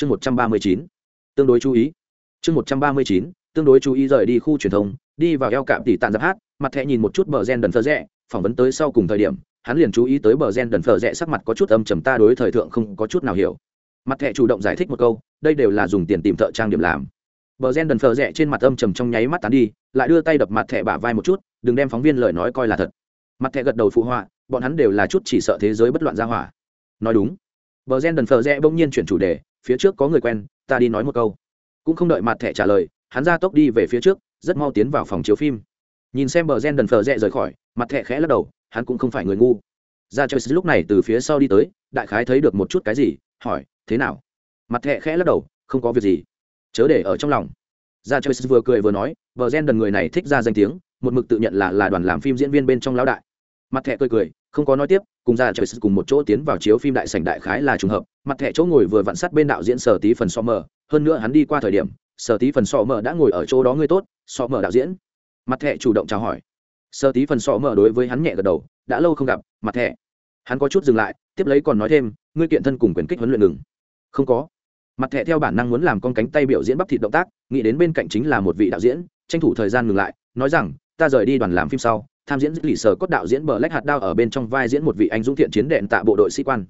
chương một trăm ba mươi chín, tương đối chú ý. Chương một trăm ba mươi chín, tương đối chú ý rời đi khu truyền thông, đi vào eo cạm tỉ tàn giáp hát, mặt thẹ nhìn một chút bờ gen đần phơ rẽ phỏng vấn tới sau cùng thời điểm, hắn liền chú ý tới bờ gen đần phơ rẽ sắc mặt có chút âm trầm ta đối thời thượng không có chút nào hiểu. Mặt thẹ chủ động giải thích một câu, đây đều là dùng tiền tìm thợ trang điểm làm. Bờ gen đần phờ rẽ trên mặt âm trầm trong nháy mắt tán đi, lại đưa tay đập mặt thẹ bả vai một chút, đừng đem phóng viên lời nói coi là thật. Mặt thẹ gật đầu phụ họa, bọn hắn đều là chút chỉ sợ thế giới bất loạn ra hỏa. Nói đúng. Bờ gen đần phờ rẽ bỗng nhiên chuyển chủ đề phía trước có người quen, ta đi nói một câu. Cũng không đợi mặt thẻ trả lời, hắn ra tốc đi về phía trước, rất mau tiến vào phòng chiếu phim. Nhìn xem bờ gen đần phờ rẽ rời khỏi mặt thẻ khẽ lắc đầu, hắn cũng không phải người ngu. Ra chơi lúc này từ phía sau đi tới, đại khái thấy được một chút cái gì, hỏi, thế nào? Mặt thẹ khẽ lắc đầu, không có việc gì. Chớ để ở trong lòng. Ra chơi vừa cười vừa nói vợ gen đần người này thích ra danh tiếng, một mực tự nhận là là đoàn làm phim diễn viên bên trong lão đại. Mặt thẹ cười cười không có nói tiếp, cùng ra chơi cùng một chỗ tiến vào chiếu phim đại sảnh đại khái là trùng hợp, mặt thẻ chỗ ngồi vừa vặn sát bên đạo diễn sở tí phần so mờ. Hơn nữa hắn đi qua thời điểm, sở tí phần so mờ đã ngồi ở chỗ đó người tốt so mờ đạo diễn. Mặt thẻ chủ động chào hỏi. Sở tí phần so mờ đối với hắn nhẹ gật đầu, đã lâu không gặp, mặt thẻ hắn có chút dừng lại, tiếp lấy còn nói thêm, ngươi kiện thân cùng quyền kích huấn luyện ngừng. Không có. Mặt thẻ theo bản năng muốn làm con cánh tay biểu diễn bắp thịt động tác, nghĩ đến bên cạnh chính là một vị đạo diễn, tranh thủ thời gian ngừng lại, nói rằng, ta rời đi đoàn làm phim sau tham diễn lì sở cốt đạo diễn bờ lách hạt đao ở bên trong vai diễn một vị anh dũng thiện chiến đệm tạ bộ đội sĩ quan.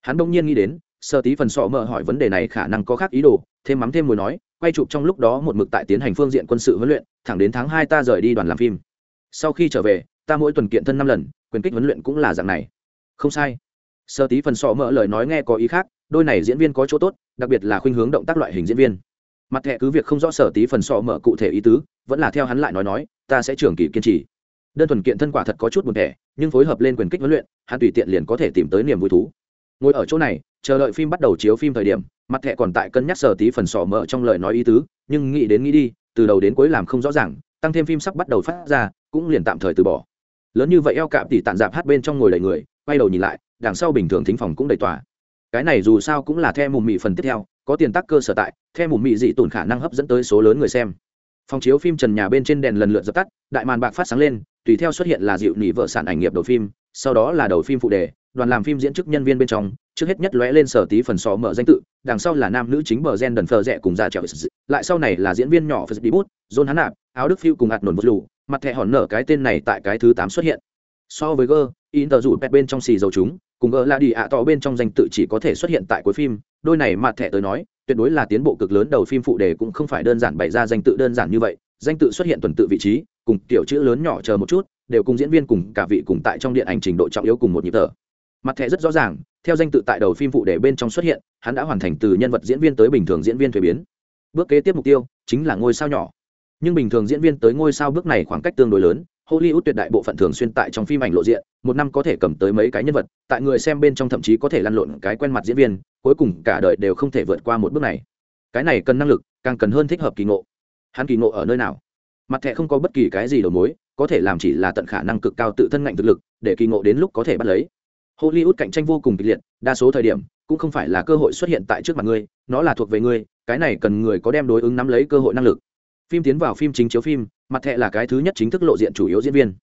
Hắn đông nhiên nghĩ đến, sơ tí phần sọ mờ hỏi vấn đề này khả năng có khác ý đồ, thêm mắm thêm mùi nói, quay chụp trong lúc đó một mực tại tiến hành phương diện quân sự huấn luyện, thẳng đến tháng hai ta rời đi đoàn làm phim. Sau khi trở về, ta mỗi tuần kiện thân năm lần, quyền kích huấn luyện cũng là dạng này. Không sai. Sơ tí phần sọ mờ lời nói nghe có ý khác, đôi này diễn viên có chỗ tốt, đặc biệt là khuynh hướng động tác loại hình diễn viên. Mặt thẻ cứ việc không rõ sở tí phần sọ mờ cụ thể ý tứ, vẫn là theo hắn lại nói nói, ta sẽ trưởng kỳ kiên trì đơn thuần kiện thân quả thật có chút buồn thẻ, nhưng phối hợp lên quyền kích huấn luyện, hắn tùy tiện liền có thể tìm tới niềm vui thú. Ngồi ở chỗ này, chờ đợi phim bắt đầu chiếu phim thời điểm, mặt thẹ còn tại cân nhắc sở tí phần sỏ mở trong lời nói ý tứ, nhưng nghĩ đến nghĩ đi, từ đầu đến cuối làm không rõ ràng, tăng thêm phim sắp bắt đầu phát ra, cũng liền tạm thời từ bỏ. Lớn như vậy eo cạm tỉ tản dạp hát bên trong ngồi đầy người, quay đầu nhìn lại, đằng sau bình thường thính phòng cũng đầy tỏa cái này dù sao cũng là the mùm mị phần tiếp theo, có tiền tắc cơ sở tại, the mùm mị dị tổn khả năng hấp dẫn tới số lớn người xem. Phòng chiếu phim trần nhà bên trên đèn lần lượt dập tắt, đại màn bạc phát sáng lên tùy theo xuất hiện là dịu nỉ vợ sản ảnh nghiệp đầu phim sau đó là đầu phim phụ đề đoàn làm phim diễn chức nhân viên bên trong trước hết nhất lóe lên sở tí phần xó mở danh tự đằng sau là nam nữ chính bờ gen đần phờ rẽ cùng già trèo lại sau này là diễn viên nhỏ phật đi bút john hắn nạp áo đức phiêu cùng hạt nổn vật lù mặt thẻ hòn nở cái tên này tại cái thứ tám xuất hiện. So với gơ, in tờ rủ pet bên trong xì dầu chúng cùng gơ là đi ạ tỏ bên trong danh tự chỉ có thể xuất hiện tại cuối phim đôi này mặt thẻ tới nói tuyệt đối là tiến bộ cực lớn đầu phim phụ đề cũng không phải đơn giản bày ra danh tự đơn giản như vậy danh tự xuất hiện tuần tự vị trí, cùng tiểu chữ lớn nhỏ chờ một chút, đều cùng diễn viên cùng cả vị cùng tại trong điện ảnh trình độ trọng yếu cùng một nhịp thở. Mặt thẻ rất rõ ràng, theo danh tự tại đầu phim phụ để bên trong xuất hiện, hắn đã hoàn thành từ nhân vật diễn viên tới bình thường diễn viên thuế biến. Bước kế tiếp mục tiêu, chính là ngôi sao nhỏ. Nhưng bình thường diễn viên tới ngôi sao bước này khoảng cách tương đối lớn, hollywood tuyệt đại bộ phận thường xuyên tại trong phim ảnh lộ diện, một năm có thể cầm tới mấy cái nhân vật, tại người xem bên trong thậm chí có thể lăn lộn cái quen mặt diễn viên, cuối cùng cả đời đều không thể vượt qua một bước này. Cái này cần năng lực, càng cần hơn thích hợp kỳ ngộ hắn kỳ ngộ ở nơi nào? Mặt thẻ không có bất kỳ cái gì đầu mối, có thể làm chỉ là tận khả năng cực cao tự thân ngạnh thực lực, để kỳ ngộ đến lúc có thể bắt lấy. Hollywood cạnh tranh vô cùng kịch liệt, đa số thời điểm, cũng không phải là cơ hội xuất hiện tại trước mặt ngươi, nó là thuộc về ngươi, cái này cần người có đem đối ứng nắm lấy cơ hội năng lực. Phim tiến vào phim chính chiếu phim, mặt thẹ là cái thứ nhất chính thức lộ diện chủ yếu diễn viên.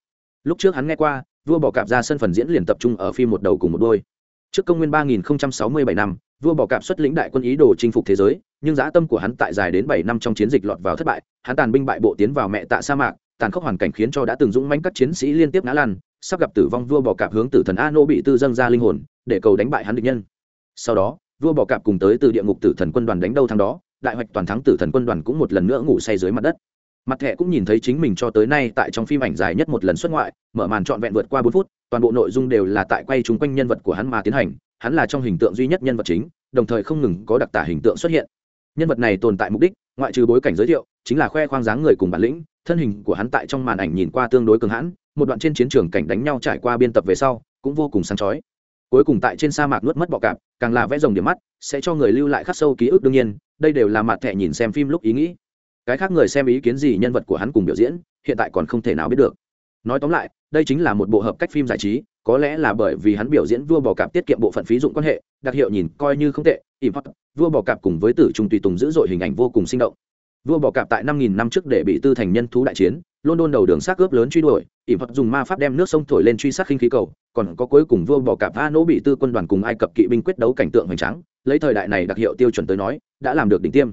Lúc trước hắn nghe qua, vua bỏ cạp ra sân phần diễn liền tập trung ở phim một đầu cùng một đôi. Trước công nguyên ba nghìn sáu mươi bảy năm, vua bỏ cạp xuất lĩnh đại quân ý đồ chinh phục thế giới nhưng dã tâm của hắn tại dài đến bảy năm trong chiến dịch lọt vào thất bại, hắn tàn binh bại bộ tiến vào mẹ tạ sa mạc, tàn khốc hoàn cảnh khiến cho đã từng dũng mãnh các chiến sĩ liên tiếp ngã lăn, sắp gặp tử vong vua bò cạp hướng tử thần Ano bị tư dâng ra linh hồn, để cầu đánh bại hắn địch nhân. Sau đó, vua bò cạp cùng tới từ địa ngục tử thần quân đoàn đánh đâu thắng đó, đại hoạch toàn thắng tử thần quân đoàn cũng một lần nữa ngủ say dưới mặt đất. Mặt thẻ cũng nhìn thấy chính mình cho tới nay tại trong phim ảnh dài nhất một lần xuất ngoại, mở màn trọn vẹn vượt qua bốn phút, toàn bộ nội dung đều là tại quay chúng quanh nhân vật của hắn mà tiến hành, hắn là trong hình tượng duy nhất nhân vật chính, đồng thời không ngừng có đặc tả hình tượng xuất hiện nhân vật này tồn tại mục đích, ngoại trừ bối cảnh giới thiệu, chính là khoe khoang dáng người cùng bản lĩnh, thân hình của hắn tại trong màn ảnh nhìn qua tương đối cường hãn, một đoạn trên chiến trường cảnh đánh nhau trải qua biên tập về sau, cũng vô cùng sáng chói. Cuối cùng tại trên sa mạc nuốt mất bọ cạp, càng là vẽ rồng điểm mắt, sẽ cho người lưu lại khắc sâu ký ức đương nhiên, đây đều là mặt thẻ nhìn xem phim lúc ý nghĩ. Cái khác người xem ý kiến gì nhân vật của hắn cùng biểu diễn, hiện tại còn không thể nào biết được. Nói tóm lại, đây chính là một bộ hợp cách phim giải trí có lẽ là bởi vì hắn biểu diễn vua bò cạp tiết kiệm bộ phận phí dụng quan hệ, đặc hiệu nhìn coi như không tệ im hot vua bò cạp cùng với tử trung tùy tùng dữ dội hình ảnh vô cùng sinh động. Vua bò cạp tại năm nghìn năm trước để bị tư thành nhân thú đại chiến, london đầu đường xác ướp lớn truy đuổi ỉm hot dùng ma pháp đem nước sông thổi lên truy sát khinh khí cầu, còn có cuối cùng vua bò cạp a nỗ bị tư quân đoàn cùng ai cập kỵ binh quyết đấu cảnh tượng hoành tráng, lấy thời đại này đặc hiệu tiêu chuẩn tới nói, đã làm được đỉnh tiêm.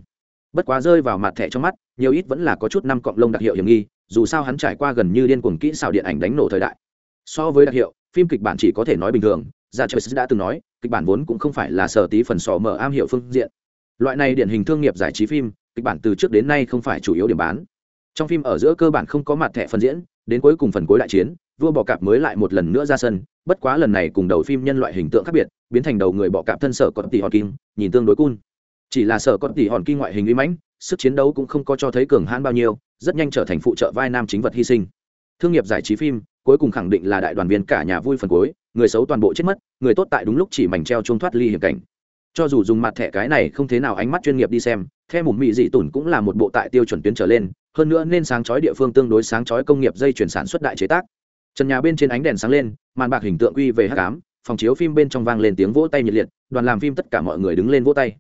Bất quá rơi vào mặt thẻ trong mắt, nhiều ít vẫn là có chút năm cọng lông đặc hiệu hiểm nghi, dù sao hắn trải qua gần như điên cuồng kỹ xảo điện ảnh đánh nổ thời đại. So với đặc hiệu phim kịch bản chỉ có thể nói bình thường ra trời đã từng nói, kịch bản vốn cũng không phải là sở tí phần sò mở am hiệu phương diện. Loại này điển hình thương nghiệp giải trí phim, kịch bản từ trước đến nay không phải chủ yếu điểm bán. Trong phim ở giữa cơ bản không có mặt thẻ phần diễn, đến cuối cùng phần cuối đại chiến, vua bọ cạp mới lại một lần nữa ra sân, bất quá lần này cùng đầu phim nhân loại hình tượng khác biệt, biến thành đầu người bọ cạp thân sở còn tỷ hòn kim nhìn tương đối cun chỉ là sở con tỷ hòn kim ngoại hình uy mãnh, sức chiến đấu cũng không có cho thấy cường hãn bao nhiêu, rất nhanh trở thành phụ trợ vai nam chính vật hy sinh. Thương nghiệp giải trí phim cuối cùng khẳng định là đại đoàn viên cả nhà vui phần cuối, người xấu toàn bộ chết mất, người tốt tại đúng lúc chỉ mảnh treo chuông thoát ly hiểm cảnh. Cho dù dùng mặt thẻ cái này không thế nào ánh mắt chuyên nghiệp đi xem, theo một mị dị tủn cũng là một bộ tại tiêu chuẩn tuyến trở lên, hơn nữa nên sáng chói địa phương tương đối sáng chói công nghiệp dây chuyển sản xuất đại chế tác. Trần nhà bên trên ánh đèn sáng lên, màn bạc hình tượng quy về hát cám phòng chiếu phim bên trong vang lên tiếng vỗ tay nhiệt liệt, đoàn làm phim tất cả mọi người đứng lên vỗ tay.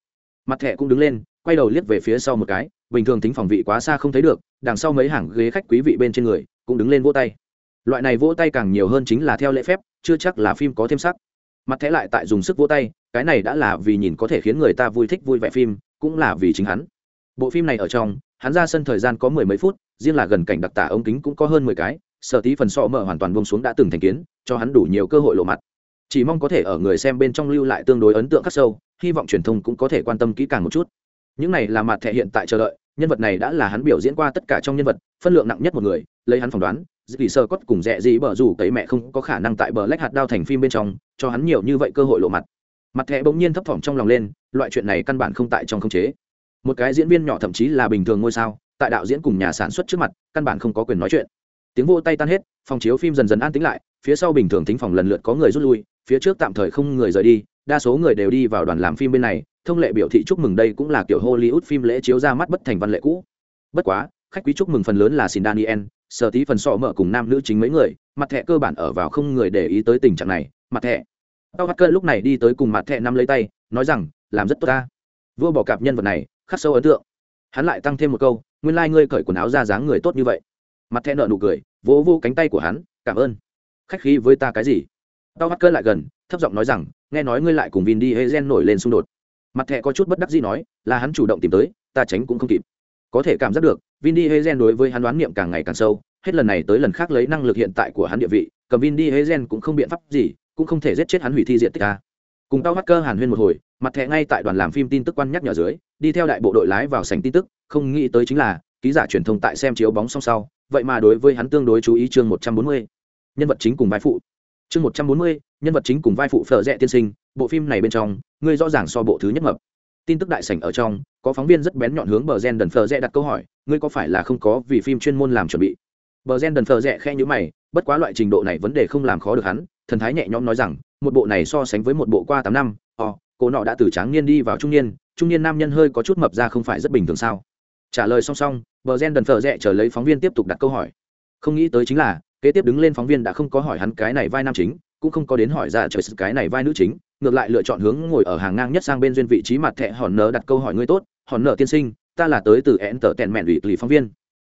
Mặt thẻ cũng đứng lên, quay đầu liếc về phía sau một cái, bình thường tính phòng vị quá xa không thấy được, đằng sau mấy hàng ghế khách quý vị bên trên người cũng đứng lên vỗ tay loại này vỗ tay càng nhiều hơn chính là theo lễ phép, chưa chắc là phim có thêm sắc. Mặt thẻ lại tại dùng sức vỗ tay, cái này đã là vì nhìn có thể khiến người ta vui thích vui vẻ phim, cũng là vì chính hắn. Bộ phim này ở trong, hắn ra sân thời gian có mười mấy phút, riêng là gần cảnh đặc tả ống kính cũng có hơn mười cái, sở tí phần sọ mở hoàn toàn bông xuống đã từng thành kiến, cho hắn đủ nhiều cơ hội lộ mặt. Chỉ mong có thể ở người xem bên trong lưu lại tương đối ấn tượng khắc sâu, hy vọng truyền thông cũng có thể quan tâm kỹ càng một chút. Những này là mặt thẻ hiện tại chờ đợi, nhân vật này đã là hắn biểu diễn qua tất cả trong nhân vật, phân lượng nặng nhất một người, lấy hắn phỏng đoán dì sơ cốt cùng dạ rẽ gì bở rủ cấy mẹ không có khả năng tại bờ lách hạt đao thành phim bên trong cho hắn nhiều như vậy cơ hội lộ mặt. Mặt thẻ bỗng nhiên thấp thỏm trong lòng lên, loại chuyện này căn bản không tại trong khống chế. Một cái diễn viên nhỏ thậm chí là bình thường ngôi sao, tại đạo diễn cùng nhà sản xuất trước mặt, căn bản không có quyền nói chuyện. Tiếng vô tay tan hết, phòng chiếu phim dần dần an tĩnh lại, phía sau bình thường thính phòng lần lượt có người rút lui, phía trước tạm thời không người rời đi, đa số người đều đi vào đoàn làm phim bên này, thông lệ biểu thị chúc mừng đây cũng là kiểu hollywood phim lễ chiếu ra mắt bất thành văn lệ cũ. Bất quá, khách quý chúc mừng phần lớn là xin daniel sở tí phần sọ mở cùng nam nữ chính mấy người, mặt thẻ cơ bản ở vào không người để ý tới tình trạng này, mặt thẻ. Tao hacker lúc này đi tới cùng mặt thẻ nắm lấy tay, nói rằng, làm rất tốt ta. Vua bỏ cạp nhân vật này, khắc sâu ấn tượng. Hắn lại tăng thêm một câu, nguyên lai、like、ngươi cởi quần áo ra dáng người tốt như vậy. Mặt thẻ nợ nụ cười, vỗ vô cánh tay của hắn, cảm ơn. Khách khí với ta cái gì? Tao hacker lại gần, thấp giọng nói rằng, nghe nói ngươi lại cùng vin đi hay gen nổi lên xung đột. Mặt thẻ có chút bất đắc gì nói, là hắn chủ động tìm tới, ta tránh cũng không kịp có thể cảm giác được, vin đi hay gen đối với hắn đoán niệm càng ngày càng sâu, hết lần này tới lần khác lấy năng lực hiện tại của hắn địa vị, cầm vin đi hay gen cũng không biện pháp gì, cũng không thể giết chết hắn hủy thi diện tích ca cùng tao hacker hàn huyên một hồi, mặt thẻ ngay tại đoàn làm phim tin tức quan nhắc nhở dưới, đi theo đại bộ đội lái vào sảnh tin tức, không nghĩ tới chính là, ký giả truyền thông tại xem chiếu bóng song sau, vậy mà đối với hắn tương đối chú ý chương một trăm bốn mươi, nhân vật chính cùng vai phụ. Chương một trăm bốn mươi, nhân vật chính cùng vai phụ phở rẽ tiên sinh, bộ phim này bên trong, ngươi rõ ràng so bộ thứ nhất mập. Tin tức đại sảnh ở trong có phóng viên rất bén nhọn hướng bờ gen đần phờ rẽ đặt câu hỏi, ngươi có phải là không có vì phim chuyên môn làm chuẩn bị? Bờ gen đần phờ rẽ khe nhữ mày, bất quá loại trình độ này vấn đề không làm khó được hắn, thần thái nhẹ nhõm nói rằng, một bộ này so sánh với một bộ qua tám năm ò cô nọ đã từ tráng niên đi vào trung niên trung niên nam nhân hơi có chút mập ra không phải rất bình thường sao? Trả lời song song, bờ gen đần phờ rẽ chờ lấy phóng viên tiếp tục đặt câu hỏi. Không nghĩ tới chính là, kế tiếp đứng lên phóng viên đã không có hỏi hắn cái này vai nam chính, cũng không có đến hỏi ra trời cái này vai nữ chính, ngược lại lựa chọn hướng ngồi ở hàng ngang nhất sang bên duyên vị trí mặt thẹ hòn nở đặt câu hỏi ngươi tốt hòn nợ tiên sinh, ta là tới từ enter tèn mẹn ủy lý phóng viên.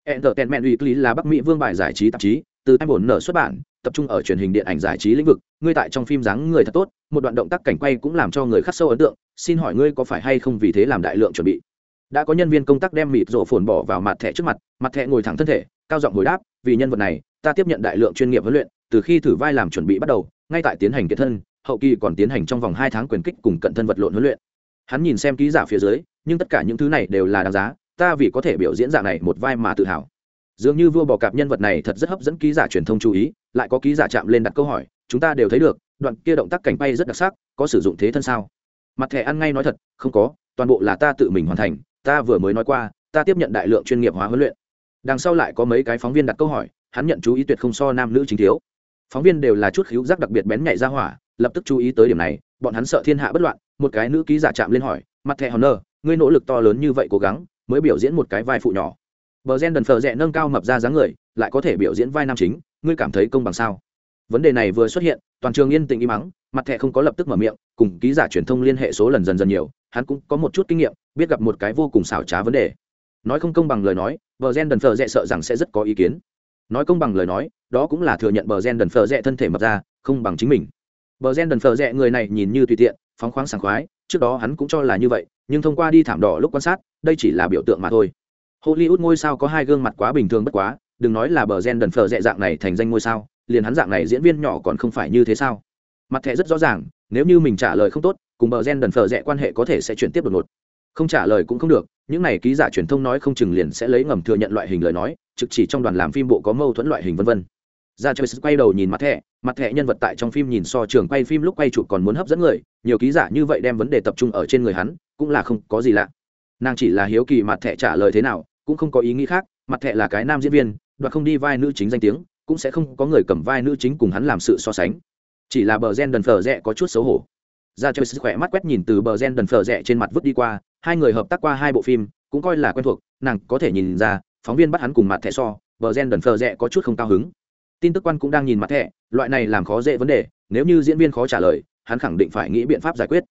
Enter tèn mẹn ủy lý là bắc mỹ vương bài giải trí tạp chí, từ hai bổn nở xuất bản, tập trung ở truyền hình điện ảnh giải trí lĩnh vực. Ngươi tại trong phim dáng người thật tốt, một đoạn động tác cảnh quay cũng làm cho người khắc sâu ấn tượng. Xin hỏi ngươi có phải hay không vì thế làm đại lượng chuẩn bị? Đã có nhân viên công tác đem mịt rộ phồn bỏ vào mặt thẻ trước mặt mặt thẻ ngồi thẳng thân thể, cao giọng hồi đáp, vì nhân vật này, ta tiếp nhận đại lượng chuyên nghiệp huấn luyện, từ khi thử vai làm chuẩn bị bắt đầu, ngay tại tiến hành kiệt thân, hậu kỳ còn tiến hành trong vòng hai tháng quyền kích cùng cận thân vật lộn huấn luyện. Hắn nhìn xem ký giả phía dưới nhưng tất cả những thứ này đều là đáng giá, ta vì có thể biểu diễn dạng này một vai mà tự hào. Dường như vua bò cạp nhân vật này thật rất hấp dẫn ký giả truyền thông chú ý, lại có ký giả chạm lên đặt câu hỏi, chúng ta đều thấy được, đoạn kia động tác cảnh bay rất đặc sắc, có sử dụng thế thân sao? Mặt thẻ ăn ngay nói thật, không có, toàn bộ là ta tự mình hoàn thành, ta vừa mới nói qua, ta tiếp nhận đại lượng chuyên nghiệp hóa huấn luyện. Đằng sau lại có mấy cái phóng viên đặt câu hỏi, hắn nhận chú ý tuyệt không so nam nữ chính thiếu. Phóng viên đều là chút khíu giác đặc biệt bén nhạy ra hỏa, lập tức chú ý tới điểm này, bọn hắn sợ thiên hạ bất loạn, một cái nữ ký giả chạm lên hỏi, mặt thẻ honor ngươi nỗ lực to lớn như vậy cố gắng, mới biểu diễn một cái vai phụ nhỏ. Bờ gen đần phờ rẽ nâng cao mập ra dáng người, lại có thể biểu diễn vai nam chính, ngươi cảm thấy công bằng sao? Vấn đề này vừa xuất hiện, toàn trường yên tĩnh im mắng mặt thẻ không có lập tức mở miệng, cùng ký giả truyền thông liên hệ số lần dần dần nhiều, hắn cũng có một chút kinh nghiệm, biết gặp một cái vô cùng xảo trá vấn đề. Nói không công bằng lời nói, bờ gen đần phờ rẽ sợ rằng sẽ rất có ý kiến. Nói công bằng lời nói, đó cũng là thừa nhận bờ gen đần phờ rẽ thân thể mập ra không bằng chính mình. Bờ gen đần phờ rẽ người này nhìn như tùy tiện, phóng khoáng sảng khoái, trước đó hắn cũng cho là như vậy nhưng thông qua đi thảm đỏ lúc quan sát, đây chỉ là biểu tượng mà thôi. Hollywood ngôi sao có hai gương mặt quá bình thường bất quá, đừng nói là bờ gen đần phờ dẹ dạng này thành danh ngôi sao, liền hắn dạng này diễn viên nhỏ còn không phải như thế sao? Mặt thẻ rất rõ ràng, nếu như mình trả lời không tốt, cùng bờ gen đần phờ rẽ quan hệ có thể sẽ chuyển tiếp đột ngột. Không trả lời cũng không được, những này ký giả truyền thông nói không chừng liền sẽ lấy ngầm thừa nhận loại hình lời nói, trực chỉ trong đoàn làm phim bộ có mâu thuẫn loại hình vân vân. Ra chơi quay đầu nhìn mặt thẻ mặt thẻ nhân vật tại trong phim nhìn so trường quay phim lúc quay chụp còn muốn hấp dẫn người, nhiều ký giả như vậy đem vấn đề tập trung ở trên người hắn cũng là không có gì lạ. Nàng chỉ là hiếu kỳ mặt thẻ trả lời thế nào, cũng không có ý nghĩ khác, mặt thẻ là cái nam diễn viên, đoạt không đi vai nữ chính danh tiếng, cũng sẽ không có người cầm vai nữ chính cùng hắn làm sự so sánh. Chỉ là bờ gen đần phở rẽ có chút xấu hổ. Ra chơi sức khỏe mắt quét nhìn từ bờ gen đần phở rẽ trên mặt vứt đi qua, hai người hợp tác qua hai bộ phim, cũng coi là quen thuộc, nàng có thể nhìn ra, phóng viên bắt hắn cùng mặt thẻ so, bờ gen đần phở rẽ có chút không cao hứng. Tin tức quan cũng đang nhìn mặt thẻ, loại này làm khó dễ vấn đề, nếu như diễn viên khó trả lời, hắn khẳng định phải nghĩ biện pháp giải quyết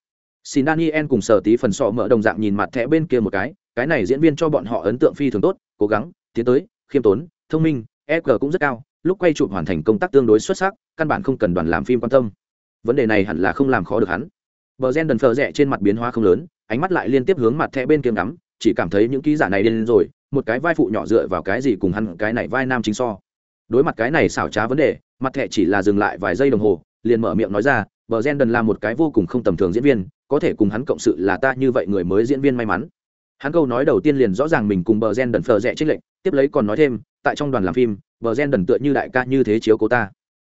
xin daniel cùng sở tí phần sọ mở đồng dạng nhìn mặt thẻ bên kia một cái cái này diễn viên cho bọn họ ấn tượng phi thường tốt, cố gắng, tiến tới, khiêm tốn, thông minh e g cũng rất cao, lúc quay chụp hoàn thành công tác tương đối xuất sắc, căn bản không cần đoàn làm phim quan tâm. Vấn đề này hẳn là không làm khó được hắn. Bờ gen đần phờ rẽ trên mặt biến hóa không lớn, ánh mắt lại liên tiếp hướng mặt thẻ bên kia ngắm, chỉ cảm thấy những ký giả này điên rồi, một cái vai phụ nhỏ dựa vào cái gì cùng hắn, cái này vai nam chính so. Đối mặt cái này xảo trá vấn đề, mặt thẻ chỉ là dừng lại vài giây đồng hồ, liền mở miệng nói ra, bờ gen đần là một cái vô cùng không tầm thường diễn viên có thể cùng hắn cộng sự là ta như vậy người mới diễn viên may mắn. Hắn câu nói đầu tiên liền rõ ràng mình cùng bờ gen đần phờ rẽ trích lệnh tiếp lấy còn nói thêm, tại trong đoàn làm phim, bờ gen đần tựa như đại ca như thế chiếu cố ta.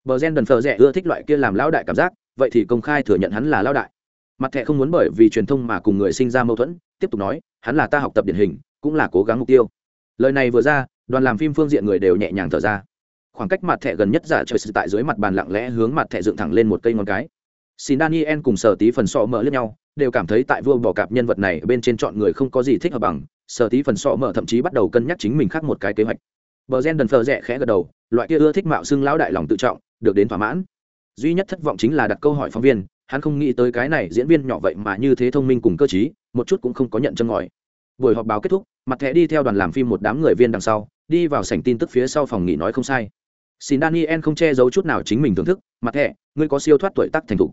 Bờ gen đần phờ rẽ ưa thích loại kia làm lão đại cảm giác, vậy thì công khai thừa nhận hắn là lão đại. Mặt thẻ không muốn bởi vì truyền thông mà cùng người sinh ra mâu thuẫn, tiếp tục nói, hắn là ta học tập điển hình, cũng là cố gắng mục tiêu. Lời này vừa ra, đoàn làm phim phương diện người đều nhẹ nhàng thở ra. Khoảng cách mặt thẻ gần nhất giả trời sự tại dưới mặt bàn lặng lẽ hướng mặt thẻ dựng thẳng lên một cây ngón cái xin daniel cùng sở tí phần sọ mở lẫn nhau, đều cảm thấy tại vua bỏ cạp nhân vật này bên trên chọn người không có gì thích hợp bằng. Sở tí phần sọ mở thậm chí bắt đầu cân nhắc chính mình khác một cái kế hoạch. Bờ gen đần phờ rẽ khẽ gật đầu, loại kia ưa thích mạo xưng lão đại lòng tự trọng, được đến thỏa mãn. Duy nhất thất vọng chính là đặt câu hỏi phóng viên, hắn không nghĩ tới cái này diễn viên nhỏ vậy mà như thế thông minh cùng cơ t một chút cũng không có nhận chân ngòi. Buổi họp báo kết thúc, mặt thẻ đi theo đoàn làm phim một đám người viên đằng sau, đi vào sảnh tin tức phía sau phòng nghỉ nói không sai. Xin daniel không che giấu chút nào chính mình thưởng thức, mặt thẻ, ngươi có siêu thoát tuổi tác thành thục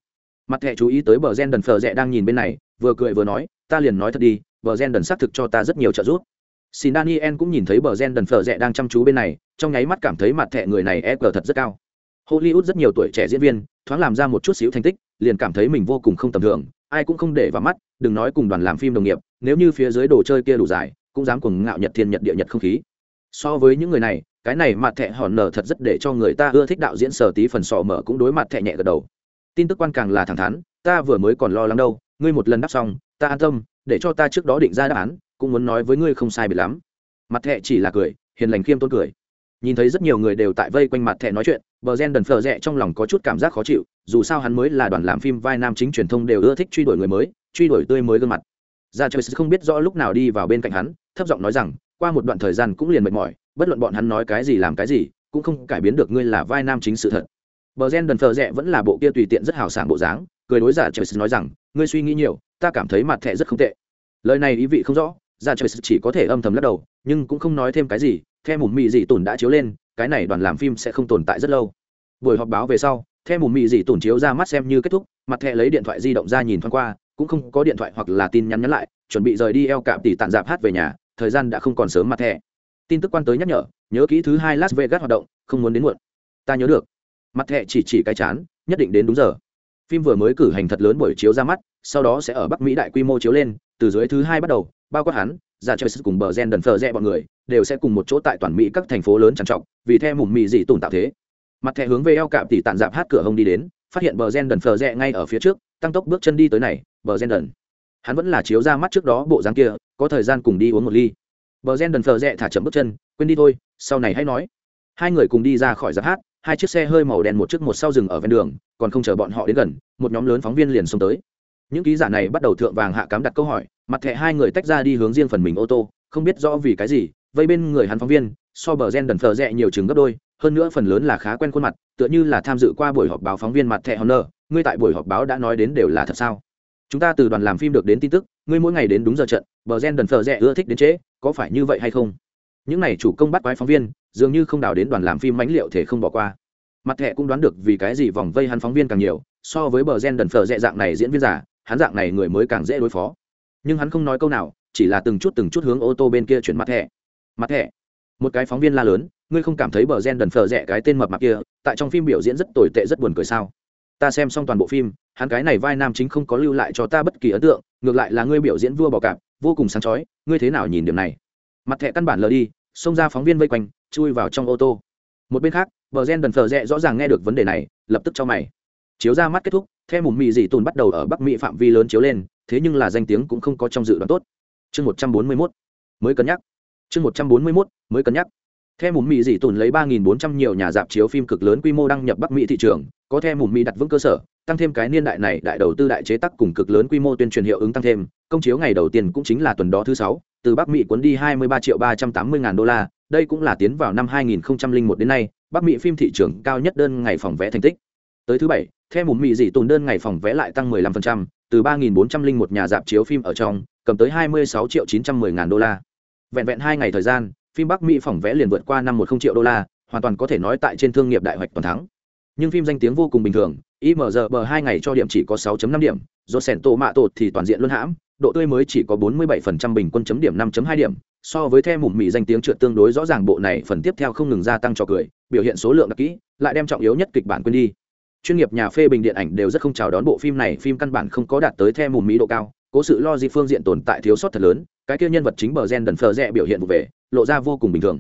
mặt thẻ chú ý tới bờ gen đần phờ rẽ đang nhìn bên này, vừa cười vừa nói, ta liền nói thật đi, bờ gen đần xác thực cho ta rất nhiều trợ giúp. Xin daniel cũng nhìn thấy bờ gen đần phờ rẽ đang chăm chú bên này, trong nháy mắt cảm thấy mặt thẻ người này e cờ thật rất cao. Hollywood rất nhiều tuổi trẻ diễn viên, thoáng làm ra một chút xíu thành tích, liền cảm thấy mình vô cùng không tầm thường, ai cũng không để vào mắt, đừng nói cùng đoàn làm phim đồng nghiệp, nếu như phía dưới đồ chơi kia đủ dài, cũng dám cùng ngạo nhật thiên nhật địa nhật không khí. So với những người này, cái này mặt thẻ hòn nở thật rất để cho người ta ưa thích đạo diễn sở tí phần sò mở cũng đối mặt thẻ nhẹ gật đầu tin tức quan càng là thẳng thắn, ta vừa mới còn lo lắng đâu, ngươi một lần đáp xong, ta an tâm, để cho ta trước đó định ra đáp án, cũng muốn nói với ngươi không sai bị lắm. Mặt thẹ chỉ là cười, hiền lành khiêm tôn cười. Nhìn thấy rất nhiều người đều tại vây quanh mặt thẹ nói chuyện, bờ gen đần phờ rẽ trong lòng có chút cảm giác khó chịu, dù sao hắn mới là đoàn làm phim vai nam chính truyền thông đều ưa thích truy đuổi người mới, truy đuổi tươi mới gương mặt. Ra chơi không biết rõ lúc nào đi vào bên cạnh hắn, thấp giọng nói rằng, qua một đoạn thời gian cũng liền mệt mỏi, bất luận bọn hắn nói cái gì làm cái gì, cũng không cải biến được ngươi là vai nam chính sự thật bờ gen đần phờ rẽ vẫn là bộ kia tùy tiện rất hào sảng bộ dáng, cười đối dạ giả trời nói rằng, ngươi suy nghĩ nhiều, ta cảm thấy mặt thẻ rất không tệ. Lời này ý vị không rõ dạ giả trời chỉ có thể âm thầm lắc đầu, nhưng cũng không nói thêm cái gì theo mùm mị dị tổn đã chiếu lên, cái này đoàn làm phim sẽ không tồn tại rất lâu. Buổi họp báo về sau theo mùm mị dị tổn chiếu ra mắt xem như kết thúc, mặt thẻ lấy điện thoại di động ra nhìn thoáng qua, cũng không có điện thoại hoặc là tin nhắn nhắn lại, chuẩn bị rời đi eo cạm tỷ tàn dạp hát về nhà, thời gian đã không còn sớm mặt thẻ. Tin tức quan tới nhắc nhở, nhớ kỹ thứ hai las vegas hoạt động, không muốn đến muộn. Ta nhớ được mặt thẹ chỉ chỉ cái chán, nhất định đến đúng giờ. Phim vừa mới cử hành thật lớn buổi chiếu ra mắt, sau đó sẽ ở bắc mỹ đại quy mô chiếu lên, từ dưới thứ hai bắt đầu, bao quát hắn ra chơi sức cùng bờ gen đần phờ rẽ bọn người, đều sẽ cùng một chỗ tại toàn mỹ các thành phố lớn trang trọng vì theo mùng mị dị tồn tạo thế. Mặt thẻ hướng về eo cạm tỉ tàn dạp hát cửa hông đi đến, phát hiện bờ gen đần phờ rẽ ngay ở phía trước, tăng tốc bước chân đi tới này, bờ gen đần. Hắn vẫn là chiếu ra mắt trước đó bộ dáng kia, có thời gian cùng đi uống một ly. Bờ gen đần phờ rẽ thả chậm bước chân, quên đi thôi, sau này hãy nói. Hai người cùng đi ra khỏi dạp hát hai chiếc xe hơi màu đen một chiếc một sau rừng ở ven đường, còn không chờ bọn họ đến gần, một nhóm lớn phóng viên liền xông tới. Những ký giả này bắt đầu thượng vàng hạ cám đặt câu hỏi, mặt thẻ hai người tách ra đi hướng riêng phần mình ô tô, không biết rõ vì cái gì, vây bên người hắn phóng viên, so bờ gen đần phờ rẽ nhiều chừng gấp đôi, hơn nữa phần lớn là khá quen khuôn mặt, tựa như là tham dự qua buổi họp báo phóng viên mặt thẻ honor, ngươi tại buổi họp báo đã nói đến đều là thật sao? Chúng ta từ đoàn làm phim được đến tin tức, ngươi mỗi ngày đến đúng giờ trận, bờ gen đần phờ rẽ ưa thích đến trễ, có phải như vậy hay không? Những này chủ công bắt quái phóng viên dường như không đào đến đoàn làm phim mãnh liệu thể không bỏ qua. Mặt thẻ cũng đoán được vì cái gì vòng vây hắn phóng viên càng nhiều, so với bờ gen đần phở dẹ dạng này diễn viên giả, hắn dạng này người mới càng dễ đối phó. Nhưng hắn không nói câu nào, chỉ là từng chút từng chút hướng ô tô bên kia chuyển mặt thẻ. Mặt thẻ, một cái phóng viên la lớn, ngươi không cảm thấy bờ gen đần phở rẻ cái tên mập mạp kia, tại trong phim biểu diễn rất tồi tệ rất buồn cười sao? Ta xem xong toàn bộ phim, hắn cái này vai nam chính không có lưu lại cho ta bất kỳ ấn tượng, ngược lại là ngươi biểu diễn vua bò cạp, vô cùng sáng chói, ngươi thế nào nhìn điểm này? Mặt thẻ căn bản lờ đi, xông ra phóng viên vây quanh chui vào trong ô tô. Một bên khác, bờ gen đần phờ rẽ rõ ràng nghe được vấn đề này, lập tức cho mày. Chiếu ra mắt kết thúc theo mùm mị dị tùn bắt đầu ở bắc mỹ phạm vi lớn chiếu lên, thế nhưng là danh tiếng cũng không có trong dự đoán tốt. Chương một trăm bốn mươi mốt, mới cân nhắc. Chương một trăm bốn mươi mốt, mới cân nhắc. Theo mùm mị dị tùn lấy ba nghìn bốn trăm nhiều nhà dạp chiếu phim cực lớn quy mô đăng nhập bắc mỹ thị trường, có theo mùm mị đặt vững cơ sở tăng thêm cái niên đại này đại đầu tư đại chế tác cùng cực lớn quy mô tuyên truyền hiệu ứng tăng thêm công chiếu ngày đầu tiên cũng chính là tuần đó thứ sáu từ bắc mỹ cuốn đi hai mươi ba triệu ba trăm tám mươi ngàn đô la đây cũng là tiến vào năm hai nghìn một đến nay bắc mỹ phim thị trường cao nhất đơn ngày phòng vé thành tích. Tới thứ bảy theo một mỹ dị tồn đơn ngày phòng vé lại tăng 15%, từ ba nghìn bốn trăm linh một nhà dạp chiếu phim ở trong cầm tới hai mươi sáu triệu chín trăm mười ngàn đô la. Vẹn vẹn hai ngày thời gian phim bắc mỹ phòng vé liền vượt qua năm một không triệu đô la hoàn toàn có thể nói tại trên thương nghiệp đại hoạch toàn thắng. Nhưng phim danh tiếng vô cùng bình thường img bờ hai ngày cho điểm chỉ có 6.5 điểm, do sển tô mạ tột thì toàn diện luôn hãm, độ tươi mới chỉ có 47% bình quân chấm điểm 5.2 điểm. So với theo mùm mị danh tiếng trượt tương đối rõ ràng, bộ này phần tiếp theo không ngừng gia tăng cho cười, biểu hiện số lượng đặc kỹ, lại đem trọng yếu nhất kịch bản quên đi. Chuyên nghiệp nhà phê bình điện ảnh đều rất không chào đón bộ phim này, phim căn bản không có đạt tới theo mùm mỹ độ cao, cố sự lo di phương diện tồn tại thiếu sót thật lớn, cái kia nhân vật chính bờ gen đần phờ rẹ biểu hiện vụ về, lộ ra vô cùng bình thường.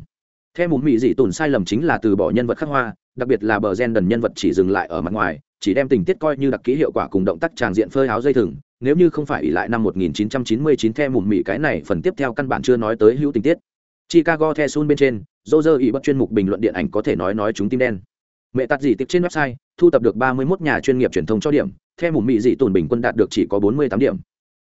Theo mùm mị dị tồn sai lầm chính là từ bỏ nhân vật khắc hoa, đặc biệt là bờ gen đần nhân vật chỉ dừng lại ở mặt ngoài chỉ đem tình tiết coi như đặc ký hiệu quả cùng động tác tràng diện phơi áo dây thừng, nếu như không phải ỉ lại năm 1999 theo mùm mị cái này phần tiếp theo căn bản chưa nói tới hữu tình tiết. Chicago the sun bên trên dô dơ ỉ bất chuyên mục bình luận điện ảnh có thể nói nói chúng tim đen. Mẹ tạt gì tiếp trên website, thu tập được 31 nhà chuyên nghiệp truyền thông cho điểm theo mùm mị dị tồn bình quân đạt được chỉ có 48 điểm.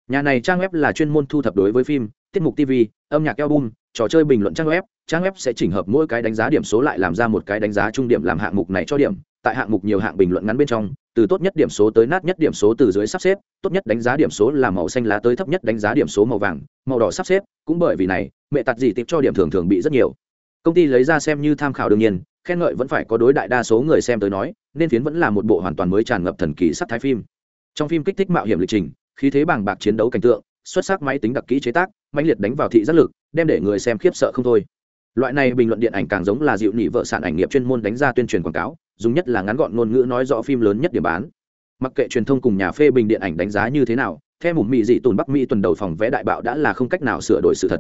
Nhà này trang web là chuyên môn thu thập đối với phim, tiết mục tv âm nhạc album trò chơi bình luận trang web trang web sẽ chỉnh hợp mỗi cái đánh giá điểm số lại làm ra một cái đánh giá trung điểm làm hạng mục này cho điểm. Tại hạng mục nhiều hạng bình luận ngắn bên trong, từ tốt nhất điểm số tới nát nhất điểm số từ dưới sắp xếp, tốt nhất đánh giá điểm số là màu xanh lá tới thấp nhất đánh giá điểm số màu vàng, màu đỏ sắp xếp. Cũng bởi vì này, mẹ tạt gì tiếp cho điểm thường thường bị rất nhiều. Công ty lấy ra xem như tham khảo đương nhiên, khen ngợi vẫn phải có đối đại đa số người xem tới nói, nên phiến vẫn là một bộ hoàn toàn mới tràn ngập thần kỳ sắc thái phim. Trong phim kích thích mạo hiểm lịch trình, khí thế bàng bạc chiến đấu cảnh tượng, xuất sắc máy tính đặc kỹ chế tác, mãnh liệt đánh vào thị giác lực đem để người xem khiếp sợ không thôi. Loại này bình luận điện ảnh càng giống là dịu nhị vợ sản ảnh nghiệp chuyên môn đánh ra tuyên truyền quảng cáo, dùng nhất là ngắn gọn ngôn ngữ nói rõ phim lớn nhất điểm bán. Mặc kệ truyền thông cùng nhà phê bình điện ảnh đánh giá như thế nào, theo mùm mỹ dị tùn bắc mỹ tuần đầu phòng vẽ đại bạo đã là không cách nào sửa đổi sự thật.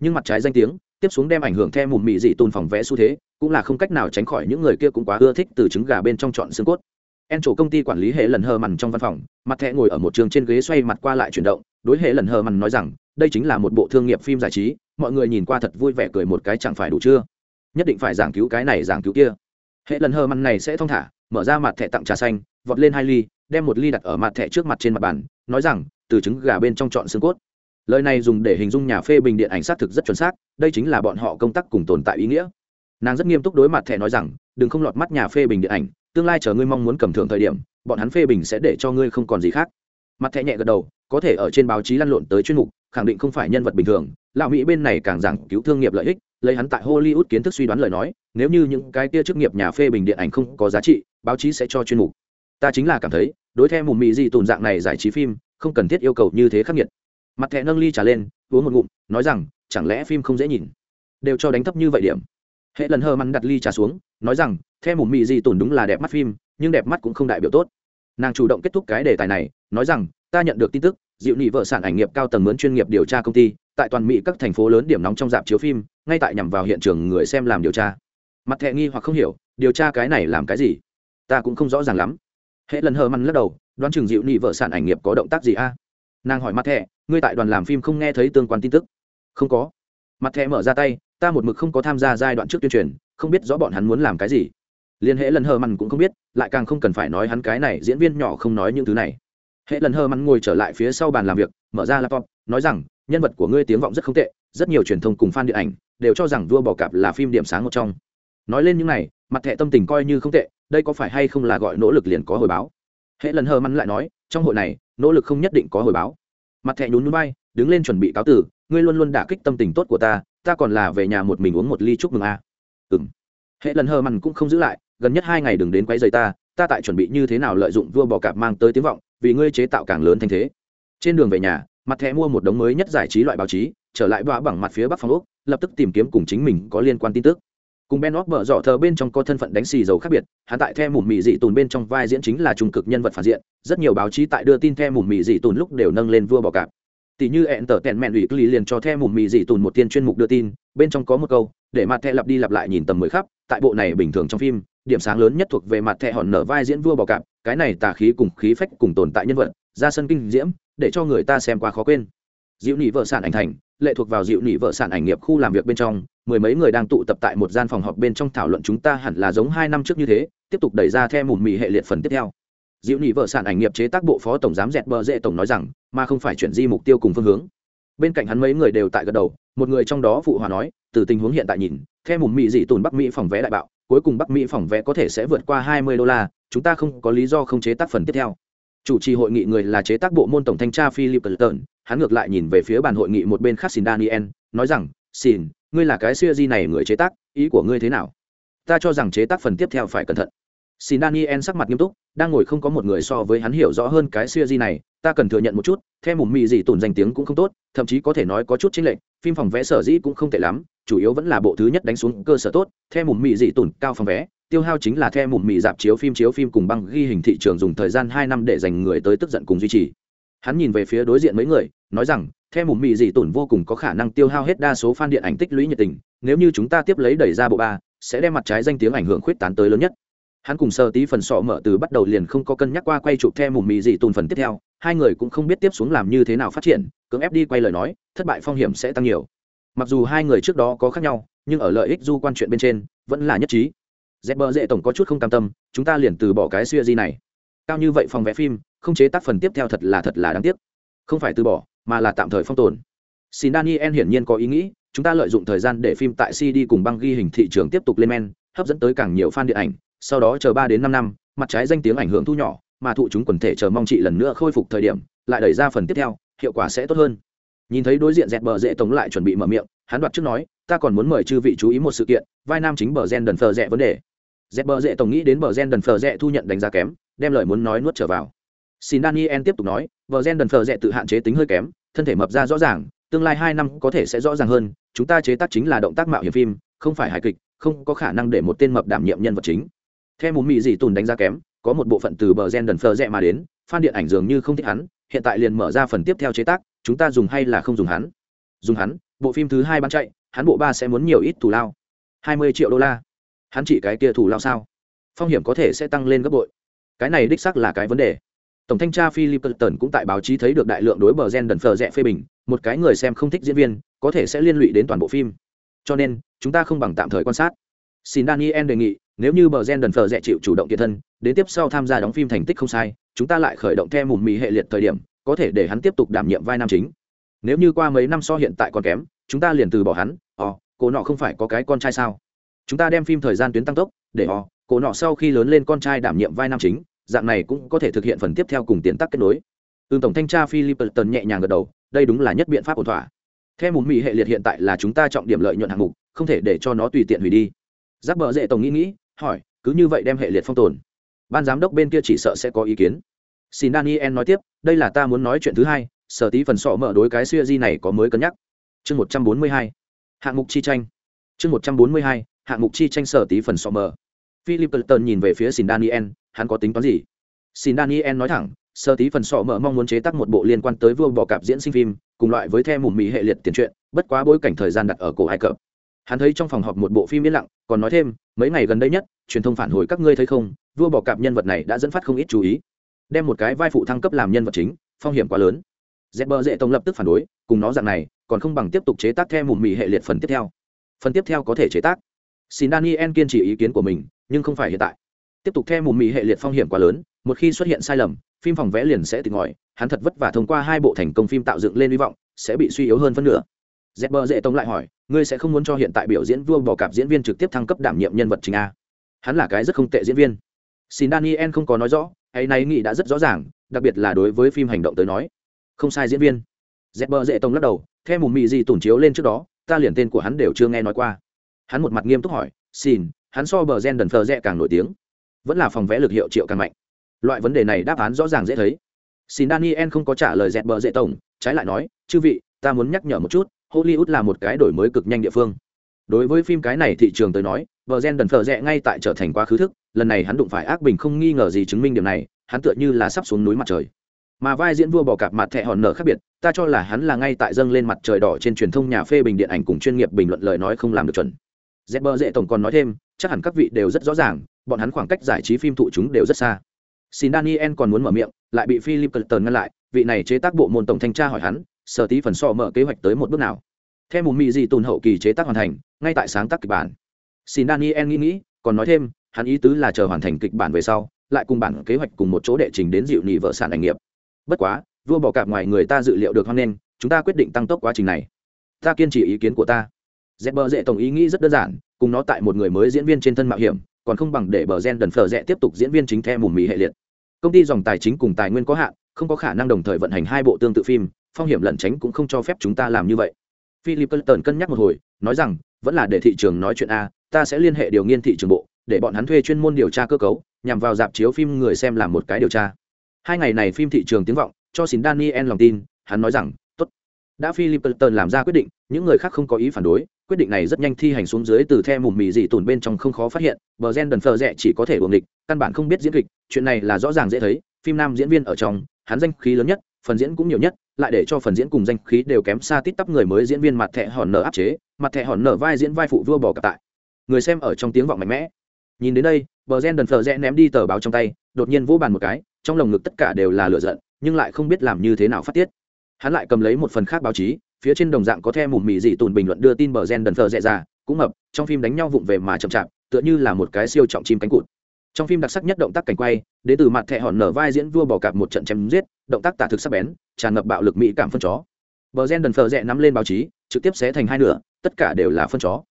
Nhưng mặt trái danh tiếng, tiếp xuống đem ảnh hưởng theo mùm mỹ dị tùn phòng vẽ xu thế, cũng là không cách nào tránh khỏi những người kia cũng quá ưa thích từ trứng gà bên trong chọn xương cốt. En chỗ công ty quản lý hệ lần hờ mằn trong văn phòng, mặt thẹ ngồi ở một trường trên ghế xoay mặt qua lại chuyển động, đối hệ lần hờ mằn nói rằng đây chính là một bộ thương nghiệp phim giải trí, mọi người nhìn qua thật vui vẻ cười một cái chẳng phải đủ chưa? Nhất định phải giảng cứu cái này giảng cứu kia. Hệ lần hơ măn này sẽ thong thả, mở ra mặt thẻ tặng trà xanh, vọt lên hai ly, đem một ly đặt ở mặt thẻ trước mặt trên mặt bàn, nói rằng, từ trứng gà bên trong chọn xương cốt. Lời này dùng để hình dung nhà phê bình điện ảnh xác thực rất chuẩn xác, đây chính là bọn họ công tác cùng tồn tại ý nghĩa. Nàng rất nghiêm túc đối mặt thẻ nói rằng, đừng không lọt mắt nhà phê bình điện ảnh, tương lai chờ ngươi mong muốn cầm thưởng thời điểm, bọn hắn phê bình sẽ để cho ngươi không còn gì khác. Mặt thẻ nhẹ gật đầu, có thể ở trên báo chí lăn lộn tới chuyên mục khẳng định không phải nhân vật bình thường. Lão mỹ bên này càng giảng cứu thương nghiệp lợi ích, lấy hắn tại hollywood kiến thức suy đoán lời nói, nếu như những cái kia chức nghiệp nhà phê bình điện ảnh không có giá trị, báo chí sẽ cho chuyên mục. Ta chính là cảm thấy, đối theo mù mị gì tồn dạng này giải trí phim, không cần thiết yêu cầu như thế khắc nghiệt. Mặt thẹ nâng ly trả lên, uống một ngụm, nói rằng, chẳng lẽ phim không dễ nhìn? Đều cho đánh thấp như vậy điểm. Hệ lần hờ mặn đặt ly trà xuống, nói rằng, theo mù mị gì tồn đúng là đẹp mắt phim, nhưng đẹp mắt cũng không đại biểu tốt. Nàng chủ động kết thúc cái đề tài này, nói rằng, ta nhận được tin tức dịu nị vợ sản ảnh nghiệp cao tầng mướn chuyên nghiệp điều tra công ty, tại toàn mỹ các thành phố lớn điểm nóng trong dạp chiếu phim, ngay tại nhằm vào hiện trường người xem làm điều tra. Mặt thẹ nghi hoặc không hiểu, điều tra cái này làm cái gì? Ta cũng không rõ ràng lắm. Hệ lần hờ măn lắc đầu, đoán chừng dịu nị vợ sản ảnh nghiệp có động tác gì a? Nàng hỏi mặt thẹ ngươi tại đoàn làm phim không nghe thấy tương quan tin tức? Không có. Mặt thẹ mở ra tay, ta một mực không có tham gia giai đoạn trước tuyên truyền, không biết rõ bọn hắn muốn làm cái gì. Liên hệ lần hờ mằn cũng không biết, lại càng không cần phải nói hắn cái này diễn viên nhỏ không nói những thứ này hệ lần hơ mắn ngồi trở lại phía sau bàn làm việc, mở ra laptop, nói rằng, nhân vật của ngươi tiếng vọng rất không tệ, rất nhiều truyền thông cùng fan điện ảnh đều cho rằng vua bò cạp là phim điểm sáng một trong. Nói lên những này, mặt thẻ tâm tình coi như không tệ, đây có phải hay không là gọi nỗ lực liền có hồi báo? Hệ lần hơ mắn lại nói, trong hội này, nỗ lực không nhất định có hồi báo. Mặt thẻ nhún núi bay đứng lên chuẩn bị cáo tử, ngươi luôn luôn đả kích tâm tình tốt của ta ta còn là về nhà một mình uống một ly chúc mừng a. À. ừng hệ lần hơ mắn cũng không giữ lại, gần nhất hai ngày đừng đến quấy rầy ta ta tại chuẩn bị như thế nào lợi dụng vua bò cạp mang tới tiếng vọng vì ngươi chế tạo càng lớn thanh thế. Trên đường về nhà, mặt thẻ mua một đống mới nhất giải trí loại báo chí, trở lại bạ bằng mặt phía bắc phòng úc lập tức tìm kiếm cùng chính mình có liên quan tin tức. Cùng ben óc mở dọ thờ bên trong có thân phận đánh xì dầu khác biệt, hắn tại the mùm mị dị tùn bên trong vai diễn chính là trung cực nhân vật phản diện, rất nhiều báo chí tại đưa tin the mùm mị dị tùn lúc đều nâng lên vua bò cạp. Tỷ như ẹn tở tẹn mẹn ủy cli liền cho the mùm mị dị tùn một tiên chuyên mục đưa tin, bên trong có một câu để mặt thẻ lặp đi lặp lại nhìn tầm mới khắp, tại bộ này bình thường trong phim, điểm sáng lớn nhất thuộc về mặt thẻ hòn nở vai diễn vua bò cạp, cái này tà khí cùng khí phách cùng tồn tại nhân vật, ra sân kinh diễm, để cho người ta xem qua khó quên. Dịu nỉ vợ sản ảnh thành, lệ thuộc vào dịu nỉ vợ sản ảnh nghiệp khu làm việc bên trong, mười mấy người đang tụ tập tại một gian phòng họp bên trong thảo luận chúng ta hẳn là giống hai năm trước như thế, tiếp tục đẩy ra theo mùn mì hệ liệt phần tiếp theo. Dịu nỉ vợ sản ảnh nghiệp chế tác bộ phó tổng giám dẹt bờ dễ tổng nói rằng mà không phải chuyển di mục tiêu cùng phương hướng. Bên cạnh hắn mấy người đều tại gật đầu, một người trong đó phụ hòa nói từ tình huống hiện tại nhìn, theo mùm mỹ dị tồn bắc mỹ phòng vé đại bạo, cuối cùng bắc mỹ phòng vé có thể sẽ vượt qua hai mươi đô la, chúng ta không có lý do không chế tác phần tiếp theo. Chủ trì hội nghị người là chế tác bộ môn tổng thanh tra philip tần hắn ngược lại nhìn về phía bàn hội nghị một bên khác xin daniel, nói rằng, xin, ngươi là cái siêu di này người chế tác, ý của ngươi thế nào? Ta cho rằng chế tác phần tiếp theo phải cẩn thận. Xin daniel sắc mặt nghiêm túc, đang ngồi không có một người so với hắn hiểu rõ hơn cái siêu di này, ta cần thừa nhận một chút, theo mùm mị gì tồn danh tiếng cũng không tốt, thậm chí có thể nói có chút chênh lệch, phim phòng vẽ sở dĩ cũng không tệ lắm chủ yếu vẫn là bộ thứ nhất đánh xuống cơ sở tốt theo mùm mị dị tổn cao phòng vé, tiêu hao chính là theo mùm mị dạp chiếu phim chiếu phim cùng băng ghi hình thị trường dùng thời gian hai năm để dành người tới tức giận cùng duy trì. Hắn nhìn về phía đối diện mấy người, nói rằng theo mùm mị dị tổn vô cùng có khả năng tiêu hao hết đa số fan điện ảnh tích lũy nhiệt tình, nếu như chúng ta tiếp lấy đẩy ra bộ ba, sẽ đem mặt trái danh tiếng ảnh hưởng khuyết tán tới lớn nhất. Hắn cùng sơ tí phần sọ mở từ bắt đầu liền không có cân nhắc qua quay chụp theo mùm mị dị tồn phần tiếp theo, hai người cũng không biết tiếp xuống làm như thế nào phát triển, cưỡng ép đi quay lời nói, thất bại phong hiểm sẽ tăng nhiều mặc dù hai người trước đó có khác nhau, nhưng ở lợi ích du quan chuyện bên trên, vẫn là nhất trí. Dẹp bờ dễ tổng có chút không cam tâm, chúng ta liền từ bỏ cái xuya di này. Cao như vậy phòng vẽ phim, không chế tác phần tiếp theo thật là thật là đáng tiếc. Không phải từ bỏ, mà là tạm thời phong tồn. Xin daniel hiển nhiên có ý nghĩ, chúng ta lợi dụng thời gian để phim tại cd cùng băng ghi hình thị trường tiếp tục lên men, hấp dẫn tới càng nhiều fan điện ảnh, sau đó chờ ba đến năm năm, mặt trái danh tiếng ảnh hưởng thu nhỏ, mà thụ chúng quần thể chờ mong chị lần nữa khôi phục thời điểm, lại đẩy ra phần tiếp theo, hiệu quả sẽ tốt hơn nhìn thấy đối diện dẹt bờ dễ tổng lại chuẩn bị mở miệng, hắn đoạt trước nói, ta còn muốn mời chư vị chú ý một sự kiện, vai nam chính bờ gen đần phờ rẽ vấn đề. Dẹt bờ dễ tổng nghĩ đến bờ gen đần phờ rẽ thu nhận đánh giá kém, đem lời muốn nói nuốt trở vào. Xin daniel tiếp tục nói, bờ gen đần phờ rẽ tự hạn chế tính hơi kém, thân thể mập ra rõ ràng, tương lai hai năm có thể sẽ rõ ràng hơn, chúng ta chế tác chính là động tác mạo hiểm phim, không phải hài kịch, không có khả năng để một tên mập đảm nhiệm nhân vật chính. Theo một mỹ dị tùn đánh giá kém, có một bộ phận từ bờ gen đần phờ rẽ mà đến, fan điện ảnh dường như không thích hắn, hiện tại liền mở ra phần tiếp theo chế tác chúng ta dùng hay là không dùng hắn? Dùng hắn, bộ phim thứ hai bán chạy, hắn bộ ba sẽ muốn nhiều ít thù lao. Hai mươi triệu đô la. Hắn chỉ cái kia thù lao sao? Phong hiểm có thể sẽ tăng lên gấp bội. Cái này đích xác là cái vấn đề. Tổng thanh tra philip tần cũng tại báo chí thấy được đại lượng đối bờ gen đần phờ rẽ phê bình, một cái người xem không thích diễn viên, có thể sẽ liên lụy đến toàn bộ phim. Cho nên, chúng ta không bằng tạm thời quan sát. Xin daniel đề nghị, nếu như bờ gen đần phờ rẽ chịu chủ động kiện thân, đến tiếp sau tham gia đóng phim thành tích không sai, chúng ta lại khởi động theo mùm mì hệ liệt thời điểm có thể để hắn tiếp tục đảm nhiệm vai nam chính. Nếu như qua mấy năm so hiện tại còn kém, chúng ta liền từ bỏ hắn ò cô nọ không phải có cái con trai sao? Chúng ta đem phim thời gian tuyến tăng tốc, để ò cô nọ sau khi lớn lên con trai đảm nhiệm vai nam chính, dạng này cũng có thể thực hiện phần tiếp theo cùng tiến tắc kết nối. Tương tổng thanh tra philip tần nhẹ nhàng gật đầu, đây đúng là nhất biện pháp ổn thỏa. Theo mùm mỹ hệ liệt hiện tại là chúng ta trọng điểm lợi nhuận hạng mục, không thể để cho nó tùy tiện hủy đi. Giáp bờ dễ tổng nghĩ nghĩ, hỏi, cứ như vậy đem hệ liệt phong tồn? Ban giám đốc bên kia chỉ sợ sẽ có ý kiến xin daniel nói tiếp, đây là ta muốn nói chuyện thứ hai, sở tí phần sọ mở đối cái siêu di này có mới cân nhắc. Chương một trăm bốn mươi hai, hạng mục chi tranh. Chương một trăm bốn mươi hai, hạng mục chi tranh sở tí phần sọ mở. Philip tần nhìn về phía xin daniel, hắn có tính toán gì? Xin daniel nói thẳng, sở tí phần sọ mở mong muốn chế tác một bộ liên quan tới vua bò cạp diễn sinh phim, cùng loại với the mùm mỹ hệ liệt tiền truyện bất quá bối cảnh thời gian đặt ở cổ ai cập. Hắn thấy trong phòng họp một bộ phim yên lặng, còn nói thêm, mấy ngày gần đây nhất, truyền thông phản hồi các ngươi thấy không, vua bò cạp nhân vật này đã dẫn phát không ít chú ý đem một cái vai phụ thăng cấp làm nhân vật chính, phong hiểm quá lớn. Dẹp bờ dễ tông lập tức phản đối, cùng nó dạng này, còn không bằng tiếp tục chế tác theo mùm mì hệ liệt phần tiếp theo. Phần tiếp theo có thể chế tác. Xin daniel kiên trì ý kiến của mình, nhưng không phải hiện tại. Tiếp tục theo mùm mì hệ liệt phong hiểm quá lớn, một khi xuất hiện sai lầm, phim phòng vẽ liền sẽ tỉnh ngòi, hắn thật vất vả thông qua hai bộ thành công phim tạo dựng lên hy vọng, sẽ bị suy yếu hơn phân nửa. Dẹp bờ dễ tông lại hỏi, ngươi sẽ không muốn cho hiện tại biểu diễn vua bò cạp diễn viên trực tiếp thăng cấp đảm nhiệm nhân vật chính a? Hắn là cái rất không tệ diễn viên. Xin daniel không có nói rõ ấy nay nghĩ đã rất rõ ràng, đặc biệt là đối với phim hành động tới nói. Không sai diễn viên. Dẹp bờ dễ tông lắc đầu, theo một mị gì tủn chiếu lên trước đó, ta liền tên của hắn đều chưa nghe nói qua. Hắn một mặt nghiêm túc hỏi, xin. Hắn so bờ gen đần phờ rẽ càng nổi tiếng. Vẫn là phòng vẽ lực hiệu triệu càng mạnh. Loại vấn đề này đáp án rõ ràng dễ thấy. Xin daniel không có trả lời dẹp bờ dễ tổng, trái lại nói, chư vị, ta muốn nhắc nhở một chút, hollywood là một cái đổi mới cực nhanh địa phương. Đối với phim cái này thị trường tới nói vợ gen đần phờ rẽ ngay tại trở thành quá khứ thức, lần này hắn đụng phải ác bình không nghi ngờ gì chứng minh điểm này, hắn tựa như là sắp xuống núi mặt trời. Mà vai diễn vua bò cạp mặt thẹ hòn nở khác biệt, ta cho là hắn là ngay tại dâng lên mặt trời đỏ trên truyền thông nhà phê bình điện ảnh cùng chuyên nghiệp bình luận lời nói không làm được chuẩn. Dẹp bờ dễ tổng còn nói thêm, chắc hẳn các vị đều rất rõ ràng, bọn hắn khoảng cách giải trí phim thụ chúng đều rất xa. Xin daniel còn muốn mở miệng, lại bị philip clinton ngăn lại, vị này chế tác bộ môn tổng thanh tra hỏi hắn, sở tí phần so mở kế hoạch tới một bước nào? Theo một mỹ gì tồn hậu kỳ chế tác hoàn thành, ngay tại sáng tác kịch bản xin daniel nghĩ nghĩ, còn nói thêm, hắn ý tứ là chờ hoàn thành kịch bản về sau, lại cùng bản kế hoạch cùng một chỗ đệ trình đến dịu nị vợ sản ảnh nghiệp. Bất quá, vua bỏ cạp ngoài người ta dự liệu được hoan nghênh, chúng ta quyết định tăng tốc quá trình này. Ta kiên trì ý kiến của ta. Dẹp bờ dễ tổng ý nghĩ rất đơn giản, cùng nó tại một người mới diễn viên trên thân mạo hiểm, còn không bằng để bờ gen đần phờ rẽ tiếp tục diễn viên chính theo mùm mì hệ liệt. Công ty dòng tài chính cùng tài nguyên có hạn, không có khả năng đồng thời vận hành hai bộ tương tự phim, phong hiểm lẩn tránh cũng không cho phép chúng ta làm như vậy. Philip clinton cân nhắc một hồi, nói rằng, vẫn là để thị trường nói chuyện a ta sẽ liên hệ điều nghiên thị trường bộ, để bọn hắn thuê chuyên môn điều tra cơ cấu, nhằm vào dạp chiếu phim người xem làm một cái điều tra. Hai ngày này phim thị trường tiếng vọng, cho xin daniel lòng tin, hắn nói rằng, tốt. Đã philip clinton làm ra quyết định, những người khác không có ý phản đối, quyết định này rất nhanh thi hành xuống dưới từ the mùm mì dị tùn bên trong không khó phát hiện, bờ gen đần phờ rẽ chỉ có thể uổng địch, căn bản không biết diễn kịch, chuyện này là rõ ràng dễ thấy, phim nam diễn viên ở trong, hắn danh khí lớn nhất, phần diễn cũng nhiều nhất, lại để cho phần diễn cùng danh khí đều kém xa tít tắp người mới diễn viên mặt thẹ hòn nở áp chế, mặt thẹ hòn nở vai diễn vai phụ vua bò cả tại người xem ở trong tiếng vọng mạnh mẽ. Nhìn đến đây, bờ gen đần phờ rẽ ném đi tờ báo trong tay, đột nhiên vỗ bàn một cái, trong lồng ngực tất cả đều là lửa giận, nhưng lại không biết làm như thế nào phát tiết. Hắn lại cầm lấy một phần khác báo chí, phía trên đồng dạng có the mùm mì dị tùn bình luận đưa tin bờ gen đần phờ rẽ ra, cũng mập, trong phim đánh nhau vụng về mà chậm chạp, tựa như là một cái siêu trọng chim cánh cụt. Trong phim đặc sắc nhất động tác cảnh quay, đến từ mặt thẹ hòn nở vai diễn vua bỏ cạp một trận chém giết, động tác tả thực sắc bén, tràn ngập bạo lực mỹ cảm phân chó. Bờ gen đần phờ rẽ nắm lên báo chí, trực tiếp xé thành hai nửa, tất cả đều là phân chó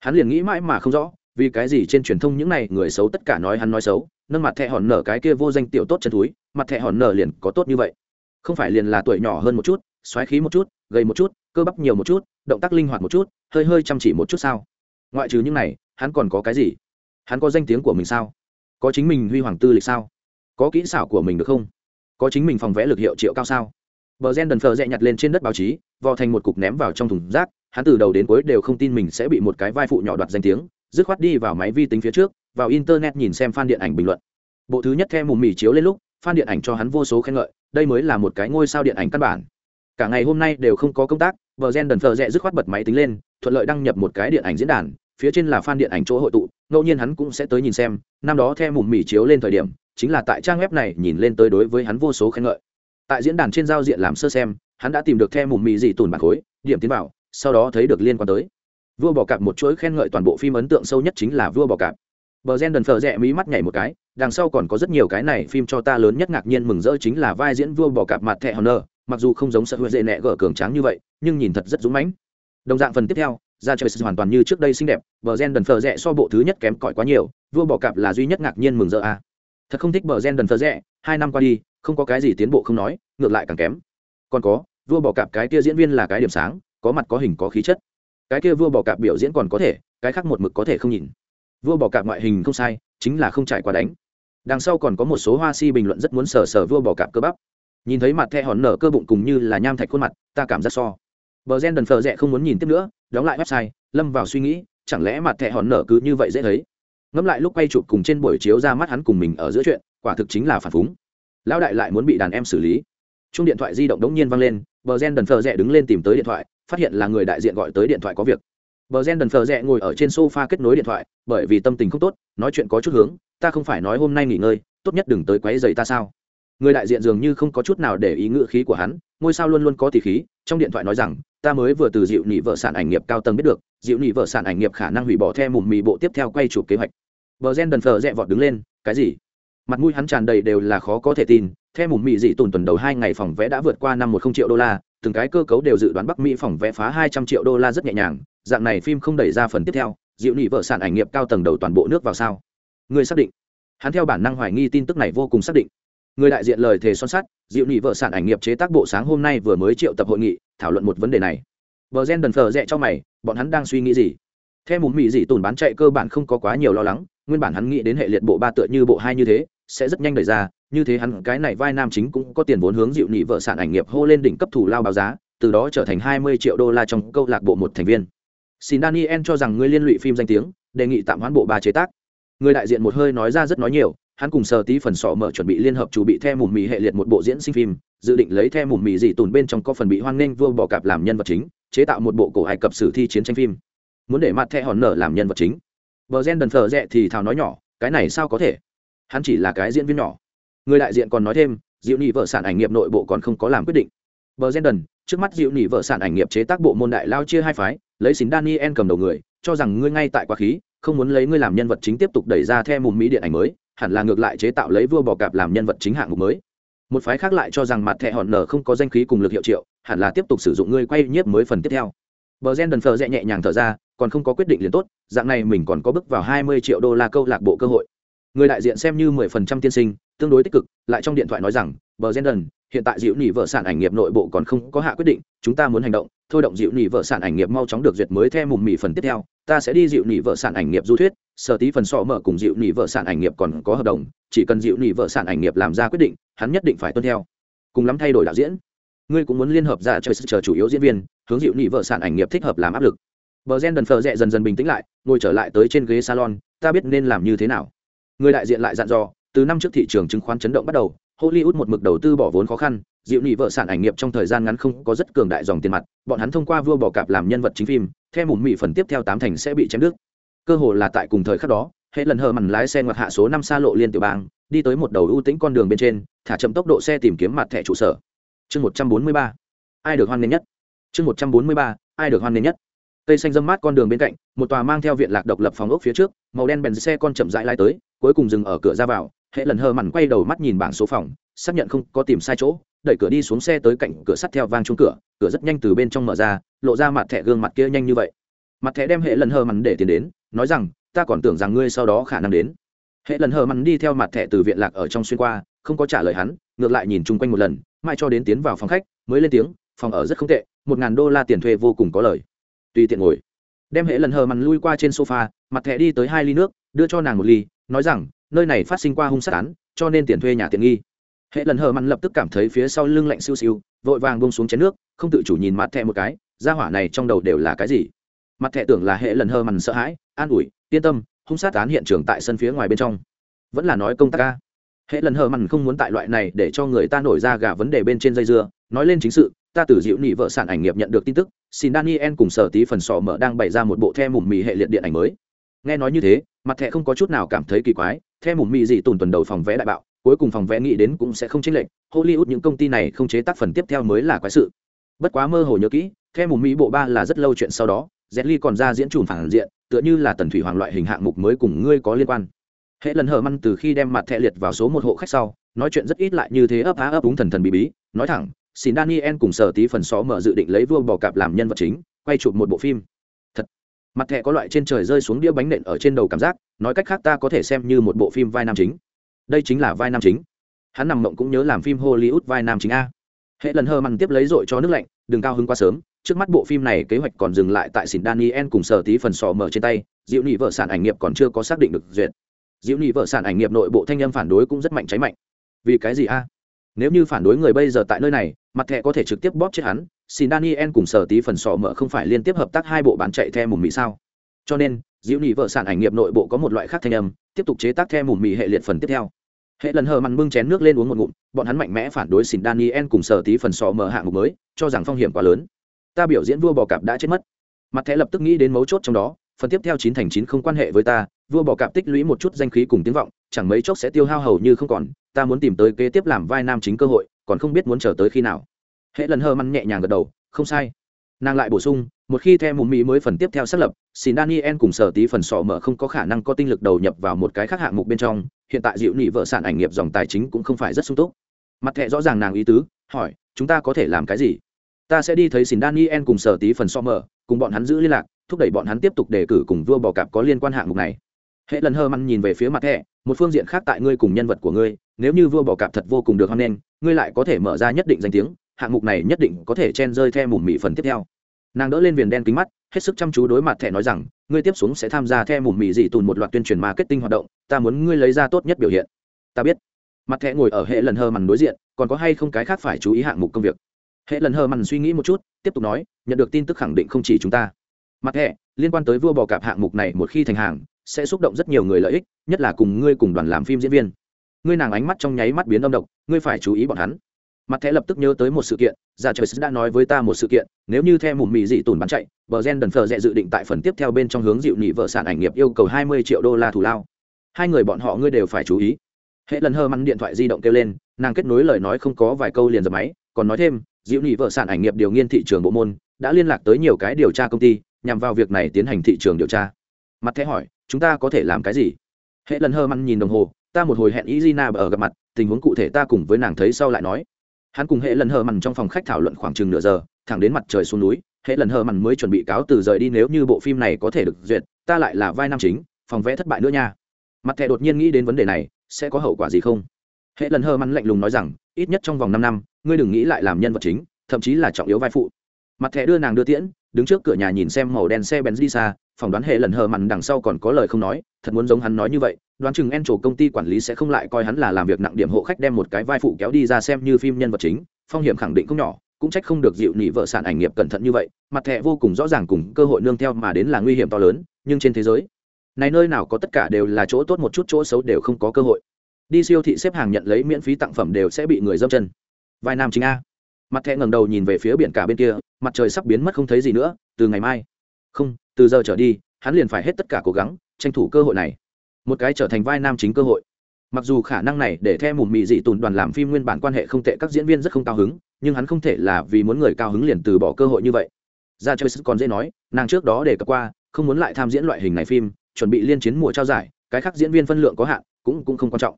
hắn liền nghĩ mãi mà không rõ, vì cái gì trên truyền thông những này người xấu tất cả nói hắn nói xấu, nâng mặt thẹ hòn nở cái kia vô danh tiểu tốt chân túi mặt thẹ hòn nở liền có tốt như vậy. Không phải liền là tuổi nhỏ hơn một chút, xoáy khí một chút, gầy một chút, cơ bắp nhiều một chút, động tác linh hoạt một chút, hơi hơi chăm chỉ một chút sao? Ngoại trừ những này, hắn còn có cái gì? Hắn có danh tiếng của mình sao? Có chính mình huy hoàng tư lịch sao? Có kỹ xảo của mình được không? Có chính mình phòng vẽ lực hiệu triệu cao sao? Bờ gen đần phờ dẹ nhặt lên trên đất báo chí, vò thành một cục ném vào trong thùng rác hắn từ đầu đến cuối đều không tin mình sẽ bị một cái vai phụ nhỏ đoạt danh tiếng, dứt khoát đi vào máy vi tính phía trước, vào internet nhìn xem fan điện ảnh bình luận. Bộ thứ nhất theo mùm mì chiếu lên lúc, fan điện ảnh cho hắn vô số khen ngợi, đây mới là một cái ngôi sao điện ảnh căn bản. Cả ngày hôm nay đều không có công tác, vợ gen đần phờ rẽ dứt khoát bật máy tính lên, thuận lợi đăng nhập một cái điện ảnh diễn đàn, phía trên là fan điện ảnh chỗ hội tụ, ngẫu nhiên hắn cũng sẽ tới nhìn xem, năm đó theo mùm mì chiếu lên thời điểm, chính là tại trang web này nhìn lên tới đối với hắn vô số khen ngợi. Tại diễn đàn trên giao diện làm sơ xem, hắn đã tìm được theo mùm mì gì tùn bạc khối, điểm tiến vào sau đó thấy được liên quan tới. Vua bò cạp một chuỗi khen ngợi toàn bộ phim ấn tượng sâu nhất chính là vua bò cạp. Bờ gen đần phờ rẽ mí mắt nhảy một cái, đằng sau còn có rất nhiều cái này phim cho ta lớn nhất ngạc nhiên mừng rỡ chính là vai diễn vua bò cạp mặt thẹ honor, mặc dù không giống sợ huệ dễ nẹ gở cường tráng như vậy, nhưng nhìn thật rất dũng mãnh. Đồng dạng phần tiếp theo ra chơi hoàn toàn như trước đây xinh đẹp, bờ gen đần phờ rẽ so bộ thứ nhất kém cỏi quá nhiều, vua bò cạp là duy nhất ngạc nhiên mừng rỡ a à. thật không thích bờ gen đần phờ rẽ hai năm qua đi, không có cái gì tiến bộ không nói, ngược lại càng kém. Còn có, vua bò cạp cái kia diễn viên là cái điểm sáng có mặt có hình có khí chất. Cái kia vua bỏ cạp biểu diễn còn có thể, cái khác một mực có thể không nhìn. Vua bỏ cạp ngoại hình không sai, chính là không trải qua đánh. Đằng sau còn có một số hoa si bình luận rất muốn sờ sờ vua bỏ cạp cơ bắp. Nhìn thấy mặt thẹ hòn nở cơ bụng cùng như là nham thạch khuôn mặt, ta cảm giác so. Bờ gen đần phờ rẽ không muốn nhìn tiếp nữa, đóng lại website, lâm vào suy nghĩ, chẳng lẽ mặt thẹ hòn nở cứ như vậy dễ thấy? Ngẫm lại lúc quay chụp cùng trên buổi chiếu ra mắt hắn cùng mình ở giữa chuyện, quả thực chính là phản phúng. Lão đại lại muốn bị đàn em xử lý. Chung điện thoại di động đống nhiên vang lên bờ gen đần phờ rẽ đứng lên tìm tới điện thoại, phát hiện là người đại diện gọi tới điện thoại có việc. Bờ gen đần phờ rẽ ngồi ở trên sofa kết nối điện thoại, bởi vì tâm tình không tốt, nói chuyện có chút hướng, ta không phải nói hôm nay nghỉ ngơi, tốt nhất đừng tới quấy giày ta sao? Người đại diện dường như không có chút nào để ý ngữ khí của hắn, ngôi sao luôn luôn có tỷ khí, trong điện thoại nói rằng, ta mới vừa từ dịu nị vợ sản ảnh nghiệp cao tầng biết được dịu nị vợ sản ảnh nghiệp khả năng hủy bỏ theo mùm mì bộ tiếp theo quay chụp kế hoạch. Bờ gen đần phờ rẽ vọt đứng lên, cái gì? Mặt mũi hắn tràn đầy đều là khó có thể tin theo mùm mỹ dị tồn tuần đầu hai ngày phòng vé đã vượt qua năm một không triệu đô la từng cái cơ cấu đều dự đoán bắc mỹ phòng vé phá hai trăm triệu đô la rất nhẹ nhàng dạng này phim không đẩy ra phần tiếp theo dịu nị vợ sản ảnh nghiệp cao tầng đầu toàn bộ nước vào sao? Người xác định. Hắn theo bản năng hoài nghi tin tức này vô cùng xác định. Người đại diện lời thề son sắt dịu nị vợ sản ảnh nghiệp chế tác bộ sáng hôm nay vừa mới triệu tập hội nghị thảo luận một vấn đề này. Bờ gen đần phờ rẽ cho mày, bọn hắn đang suy nghĩ gì? Theo mùm mỹ dị tồn bán chạy cơ bản không có quá nhiều lo lắng, nguyên bản hắn nghĩ đến hệ liệt bộ ba tựa như bộ hai như thế, sẽ rất nhanh đẩy ra, như thế hắn cái này vai nam chính cũng có tiền vốn hướng dịu nhị vợ sản ảnh nghiệp hô lên đỉnh cấp thủ lao báo giá, từ đó trở thành hai mươi triệu đô la trong câu lạc bộ một thành viên. Xin daniel cho rằng người liên lụy phim danh tiếng, đề nghị tạm hoãn bộ ba chế tác. Người đại diện một hơi nói ra rất nói nhiều, hắn cùng sờ tí phần sọ mở chuẩn bị liên hợp chủ bị theo mùm mì hệ liệt một bộ diễn sinh phim, dự định lấy theo mùm mì dị tùn bên trong có phần bị hoan nghênh vua bỏ cạp làm nhân vật chính, chế tạo một bộ cổ hải cập sử thi chiến tranh phim. Muốn để mặt thẹ hòn nở làm nhân vật chính. Bờ gen đần phờ rẽ thì thào nói nhỏ, cái này sao có thể? Hắn chỉ là cái diễn viên nhỏ người đại diện còn nói thêm, diệu nhị vợ sản ảnh nghiệp nội bộ còn không có làm quyết định. Bờ gen đần, trước mắt diệu nhị vợ sản ảnh nghiệp chế tác bộ môn đại lao chia hai phái, lấy xín daniel cầm đầu người, cho rằng ngươi ngay tại quá khí, không muốn lấy ngươi làm nhân vật chính tiếp tục đẩy ra theo mùm mỹ điện ảnh mới, hẳn là ngược lại chế tạo lấy vua bò cạp làm nhân vật chính hạng mục mới. Một phái khác lại cho rằng mặt thẻ hòn nở không có danh khí cùng lực hiệu triệu, hẳn là tiếp tục sử dụng ngươi quay nhiếp mới phần tiếp theo. Bờ gen đần phờ dẹ nhẹ nhàng thở ra, còn không có quyết định liền tốt, dạng này mình còn có bước vào hai mươi triệu đô la câu lạc bộ cơ hội. Người đại diện xem như mười phần trăm tiên sinh tương đối tích cực, lại trong điện thoại nói rằng, bờ gen đần, hiện tại dịu nỉ vợ sản ảnh nghiệp nội bộ còn không có hạ quyết định, chúng ta muốn hành động, thôi động dịu nỉ vợ sản ảnh nghiệp mau chóng được duyệt mới theo mùng mì phần tiếp theo, ta sẽ đi dịu nỉ vợ sản ảnh nghiệp du thuyết, sở tí phần sọ mở cùng dịu nỉ vợ sản ảnh nghiệp còn có hợp đồng, chỉ cần dịu nỉ vợ sản ảnh nghiệp làm ra quyết định, hắn nhất định phải tuân theo. Cùng lắm thay đổi đạo diễn. Ngươi cũng muốn liên hợp ra chơi chờ chủ yếu diễn viên, hướng dịu nỉ vợ sản ảnh nghiệp thích hợp làm áp lực. Bờ gen đần phờ rẽ dần dần bình tĩnh lại, ngồi trở lại tới trên ghế salon, ta biết nên làm như thế nào. Người đại diện lại dặn dò từ năm trước thị trường chứng khoán chấn động bắt đầu, hollywood một mực đầu tư bỏ vốn khó khăn, dịu nị vợ sản ảnh nghiệp trong thời gian ngắn không có rất cường đại dòng tiền mặt, bọn hắn thông qua vua bò cạp làm nhân vật chính phim, theo mùm mị phần tiếp theo tám thành sẽ bị chém đứt. Cơ hồ là tại cùng thời khắc đó, hệ lần hờ mằn lái xe ngoặt hạ số năm xa lộ liên tiểu bang, đi tới một đầu ưu tĩnh con đường bên trên, thả chậm tốc độ xe tìm kiếm mặt thẻ trụ sở. Chương một trăm bốn mươi ba, ai được hoan nghênh nhất? Chương một trăm bốn mươi ba, ai được hoan nghênh nhất? Cây xanh dâm mát con đường bên cạnh, một tòa mang theo viện lạc độc lập phòng ốc phía trước, màu đen bèn xe con chậm rãi lai tới, cuối cùng dừng ở cửa ra vào hệ lần hờ mằn quay đầu mắt nhìn bảng số phòng, xác nhận không có tìm sai chỗ, đẩy cửa đi xuống xe tới cạnh cửa sắt theo vang chung cửa cửa rất nhanh từ bên trong mở ra, lộ ra mặt thẻ gương mặt kia nhanh như vậy. Mặt thẻ đem hệ lần hờ mằn để tiền đến, nói rằng, ta còn tưởng rằng ngươi sau đó khả năng đến. Hệ lần hờ mằn đi theo mặt thẻ từ viện lạc ở trong xuyên qua, không có trả lời hắn, ngược lại nhìn chung quanh một lần mai cho đến tiến vào phòng khách, mới lên tiếng, phòng ở rất không tệ, một ngàn đô la tiền thuê vô cùng có lời. Tùy tiện ngồi. Đem hệ lần hờ mằn lui qua trên sofa, mặt thẻ đi tới hai ly nước, đưa cho nàng một ly, nói rằng nơi này phát sinh qua hung sát án, cho nên tiền thuê nhà tiện nghi. Hệ lần hờ mặn lập tức cảm thấy phía sau lưng lạnh siêu siêu, vội vàng bông xuống chén nước, không tự chủ nhìn mặt thẹ một cái ra hỏa này trong đầu đều là cái gì? Mặt thẹ tưởng là hệ lần hờ mặn sợ hãi, an ủi, yên tâm, hung sát án hiện trường tại sân phía ngoài bên trong. Vẫn là nói công tác ca hệ lần hờ mặn không muốn tại loại này để cho người ta nổi ra gà vấn đề bên trên dây dưa, nói lên chính sự, ta từ dịu nị vợ sản ảnh nghiệp nhận được tin tức, xin daniel cùng sở tí phần sò mở đang bày ra một bộ the mùm mì hệ liệt điện ảnh mới. Nghe nói như thế, mặt thẹ không có chút nào cảm thấy kỳ quái theo mùm mị gì tùn tuần đầu phòng vé đại bạo, cuối cùng phòng vẽ nghĩ đến cũng sẽ không chênh lệch. Hollywood những công ty này không chế tác phần tiếp theo mới là quái sự. Bất quá mơ hồ nhớ kỹ, theo một mỹ bộ ba là rất lâu chuyện sau đó z ly còn ra diễn trùm phản diện, tựa như là tần thủy hoàng loại hình hạng mục mới cùng ngươi có liên quan. Hệ lần hở măn từ khi đem mặt thẹ liệt vào số một hộ khách sau, nói chuyện rất ít lại như thế ấp á ấp úng thần thần bí bí, nói thẳng, xin daniel cùng sở tí phần xó mở dự định lấy vua bò cạp làm nhân vật chính, quay chụp một bộ phim. Thật. Mặt thẹ có loại trên trời rơi xuống đĩa bánh nện ở trên đầu cảm giác nói cách khác ta có thể xem như một bộ phim vai nam chính. Đây chính là vai nam chính. Hắn nằm mộng cũng nhớ làm phim hollywood vai nam chính a. Hệ lần hơ măng tiếp lấy dội cho nước lạnh, đừng cao hứng quá sớm, trước mắt bộ phim này kế hoạch còn dừng lại tại xỉn daniel cùng sở tí phần sò mở trên tay, diệu nhị vợ sản ảnh nghiệp còn chưa có xác định được duyệt. Diệu nhị vợ sản ảnh nghiệp nội bộ thanh âm phản đối cũng rất mạnh cháy mạnh. Vì cái gì a? Nếu như phản đối người bây giờ tại nơi này, mặt thẻ có thể trực tiếp bóp chết hắn xin daniel cùng sở tí phần sò mở không phải liên tiếp hợp tác hai bộ bán chạy theo mùng mỹ sao? Cho nên, diễu nhị vợ sản ảnh nghiệp nội bộ có một loại khác thanh âm, tiếp tục chế tác theo mùn mì hệ liệt phần tiếp theo. Hệ lần hờ mặn bưng chén nước lên uống một ngụm, bọn hắn mạnh mẽ phản đối xin daniel cùng sở tí phần sò mở hạng mục mới, cho rằng phong hiểm quá lớn. Ta biểu diễn vua bò cạp đã chết mất. Mặt thẻ lập tức nghĩ đến mấu chốt trong đó, phần tiếp theo chín thành chín không quan hệ với ta, vua bò cạp tích lũy một chút danh khí cùng tiếng vọng, chẳng mấy chốc sẽ tiêu hao hầu như không còn, ta muốn tìm tới kế tiếp làm vai nam chính cơ hội, còn không biết muốn chờ tới khi nào. Hệ lần hờ mặn nhẹ nhàng gật đầu, không sai. Nàng lại bổ sung một khi theo mùm mỹ mới phần tiếp theo xác lập, xin daniel cùng sở tí phần sọ mở không có khả năng có tinh lực đầu nhập vào một cái khác hạng mục bên trong, hiện tại dịu nị vợ sản ảnh nghiệp dòng tài chính cũng không phải rất sung túc. Mặt thẹ rõ ràng nàng ý tứ, hỏi, chúng ta có thể làm cái gì? Ta sẽ đi thấy xin daniel cùng sở tí phần sọ mở, cùng bọn hắn giữ liên lạc, thúc đẩy bọn hắn tiếp tục đề cử cùng vua bò cạp có liên quan hạng mục này. Hệ lần hơ măn nhìn về phía mặt thẹ một phương diện khác tại ngươi cùng nhân vật của ngươi, nếu như vua bò cạp thật vô cùng được hoan nghênh, ngươi lại có thể mở ra nhất định danh tiếng, hạng mục này nhất định có thể chen rơi theo mùm mị phần tiếp theo nàng đỡ lên viền đen kính mắt, hết sức chăm chú đối mặt thẻ nói rằng, ngươi tiếp xuống sẽ tham gia theo mùm mị dị tùn một loạt tuyên truyền marketing hoạt động, ta muốn ngươi lấy ra tốt nhất biểu hiện. Ta biết. Mặt thẻ ngồi ở hệ lần hơ mằn đối diện, còn có hay không cái khác phải chú ý hạng mục công việc? Hệ lần hơ mằn suy nghĩ một chút, tiếp tục nói, nhận được tin tức khẳng định không chỉ chúng ta. Mặt thẻ, liên quan tới vua bò cạp hạng mục này một khi thành hàng, sẽ xúc động rất nhiều người lợi ích, nhất là cùng ngươi cùng đoàn làm phim diễn viên. Ngươi nàng ánh mắt trong nháy mắt biến âm độc, ngươi phải chú ý bọn hắn mặt thẻ lập tức nhớ tới một sự kiện giả trời đã nói với ta một sự kiện, nếu như theo mùm mì dị tùn bán chạy, bờ gen đần phờ dẹ dự định tại phần tiếp theo bên trong hướng dịu nhị vợ sản ảnh nghiệp yêu cầu hai mươi triệu đô la thù lao. Hai người bọn họ ngươi đều phải chú ý. Hệ lần hơ mắn điện thoại di động kêu lên, nàng kết nối lời nói không có vài câu liền dập máy, còn nói thêm, dịu nhị vợ sản ảnh nghiệp điều nghiên thị trường bộ môn, đã liên lạc tới nhiều cái điều tra công ty, nhằm vào việc này tiến hành thị trường điều tra. Mặt thẻ hỏi, chúng ta có thể làm cái gì? Hệ lần hơ mắn nhìn đồng hồ, ta một hồi hẹn ý Gina ở gặp mặt, tình huống cụ thể ta cùng với nàng thấy sau lại nói hắn cùng hệ lần hờ mằn trong phòng khách thảo luận khoảng chừng nửa giờ, thẳng đến mặt trời xuống núi, hệ lần hờ mằn mới chuẩn bị cáo từ rời đi nếu như bộ phim này có thể được duyệt, ta lại là vai nam chính, phòng vẽ thất bại nữa nha. Mặt thẻ đột nhiên nghĩ đến vấn đề này, sẽ có hậu quả gì không? Hệ lần hờ mằn lạnh lùng nói rằng, ít nhất trong vòng năm năm, ngươi đừng nghĩ lại làm nhân vật chính, thậm chí là trọng yếu vai phụ. Mặt thẻ đưa nàng đưa tiễn, đứng trước cửa nhà nhìn xem màu đen xe benz đi xa phỏng đoán hệ lần hờ mặn đằng sau còn có lời không nói, thật muốn giống hắn nói như vậy, đoán chừng en trổ công ty quản lý sẽ không lại coi hắn là làm việc nặng điểm hộ khách đem một cái vai phụ kéo đi ra xem như phim nhân vật chính, phong hiểm khẳng định không nhỏ, cũng trách không được dịu nị vợ sản ảnh nghiệp cẩn thận như vậy, mặt thẻ vô cùng rõ ràng cùng cơ hội nương theo mà đến là nguy hiểm to lớn, nhưng trên thế giới, này nơi nào có tất cả đều là chỗ tốt một chút chỗ xấu đều không có cơ hội. Đi siêu thị xếp hàng nhận lấy miễn phí tặng phẩm đều sẽ bị người dâm chân. Vai nam chính a. Mặt thẻ ngẩng đầu nhìn về phía biển cả bên kia, mặt trời sắp biến mất không thấy gì nữa, từ ngày mai. Không từ giờ trở đi, hắn liền phải hết tất cả cố gắng, tranh thủ cơ hội này. Một cái trở thành vai nam chính cơ hội. Mặc dù khả năng này để theo mùm mị dị tùn đoàn làm phim nguyên bản quan hệ không tệ, các diễn viên rất không cao hứng, nhưng hắn không thể là vì muốn người cao hứng liền từ bỏ cơ hội như vậy. Ra chơi còn dễ nói, nàng trước đó để cập qua, không muốn lại tham diễn loại hình này phim, chuẩn bị liên chiến mùa trao giải, cái khác diễn viên phân lượng có hạn, cũng cũng không quan trọng.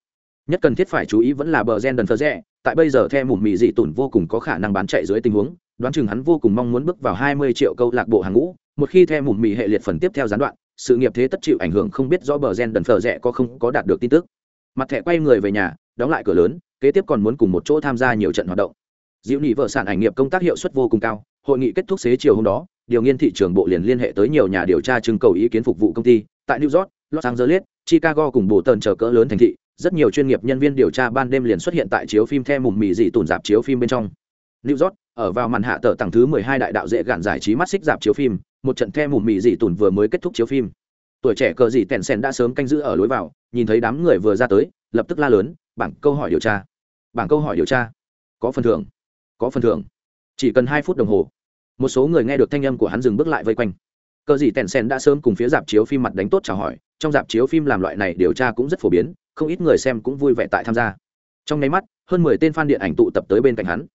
Nhất cần thiết phải chú ý vẫn là bờ gen đần thơ rẽ tại bây giờ theo mùm mị dị tùn vô cùng có khả năng bán chạy dưới tình huống, đoán chừng hắn vô cùng mong muốn bước vào hai mươi triệu câu lạc bộ hàng ngũ một khi theo mùm mị hệ liệt phần tiếp theo gián đoạn, sự nghiệp thế tất chịu ảnh hưởng không biết rõ bờ gen đần phở rẽ có không có đạt được tin tức. Mặt thẻ quay người về nhà, đóng lại cửa lớn, kế tiếp còn muốn cùng một chỗ tham gia nhiều trận hoạt động. Diệu nhị vợ sản ảnh nghiệp công tác hiệu suất vô cùng cao, hội nghị kết thúc xế chiều hôm đó, điều nghiên thị trường bộ liền liên hệ tới nhiều nhà điều tra trưng cầu ý kiến phục vụ công ty, tại new york, los angeles, chicago cùng bộ tần chờ cỡ lớn thành thị, rất nhiều chuyên nghiệp nhân viên điều tra ban đêm liền xuất hiện tại chiếu phim theo mùm mì dị tủn dạp chiếu phim bên trong. New york, ở vào màn hạ tờ tầng thứ mười hai đại đạo dễ gạn giải trí mắt xích dạp chiếu phim một trận the mùm mị dị tùn vừa mới kết thúc chiếu phim. Tuổi trẻ cờ dị tèn sen đã sớm canh giữ ở lối vào, nhìn thấy đám người vừa ra tới, lập tức la lớn, bảng câu hỏi điều tra, bảng câu hỏi điều tra, có phần thưởng, có phần thưởng. Chỉ cần hai phút đồng hồ, một số người nghe được thanh âm của hắn dừng bước lại vây quanh. Cờ dị tèn sen đã sớm cùng phía dạp chiếu phim mặt đánh tốt chào hỏi, trong dạp chiếu phim làm loại này điều tra cũng rất phổ biến, không ít người xem cũng vui vẻ tại tham gia. Trong nháy mắt, hơn mười tên fan điện ảnh tụ tập tới bên cạnh hắn.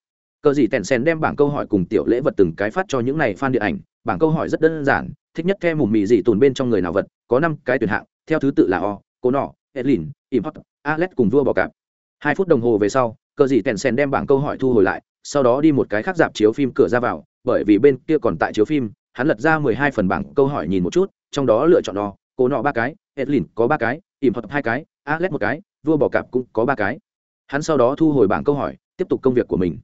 Cờ dị tèn sen đem bảng câu hỏi cùng tiểu lễ vật từng cái phát cho những này fan điện ảnh bảng câu hỏi rất đơn giản, thích nhất theo mùm mì dị tồn bên trong người nào vật, có năm cái tuyển hạng, theo thứ tự là o, cô nọ, edlin, import, alex cùng vua bò cạp. Hai phút đồng hồ về sau, cờ dị tèn sen đem bảng câu hỏi thu hồi lại, sau đó đi một cái khác dạp chiếu phim cửa ra vào, bởi vì bên kia còn tại chiếu phim, hắn lật ra mười hai phần bảng câu hỏi nhìn một chút, trong đó lựa chọn đo cô nọ ba cái, edlin có ba cái, import hai cái, alex một cái, vua bò cạp cũng có ba cái. Hắn sau đó thu hồi bảng câu hỏi, tiếp tục công việc của mình.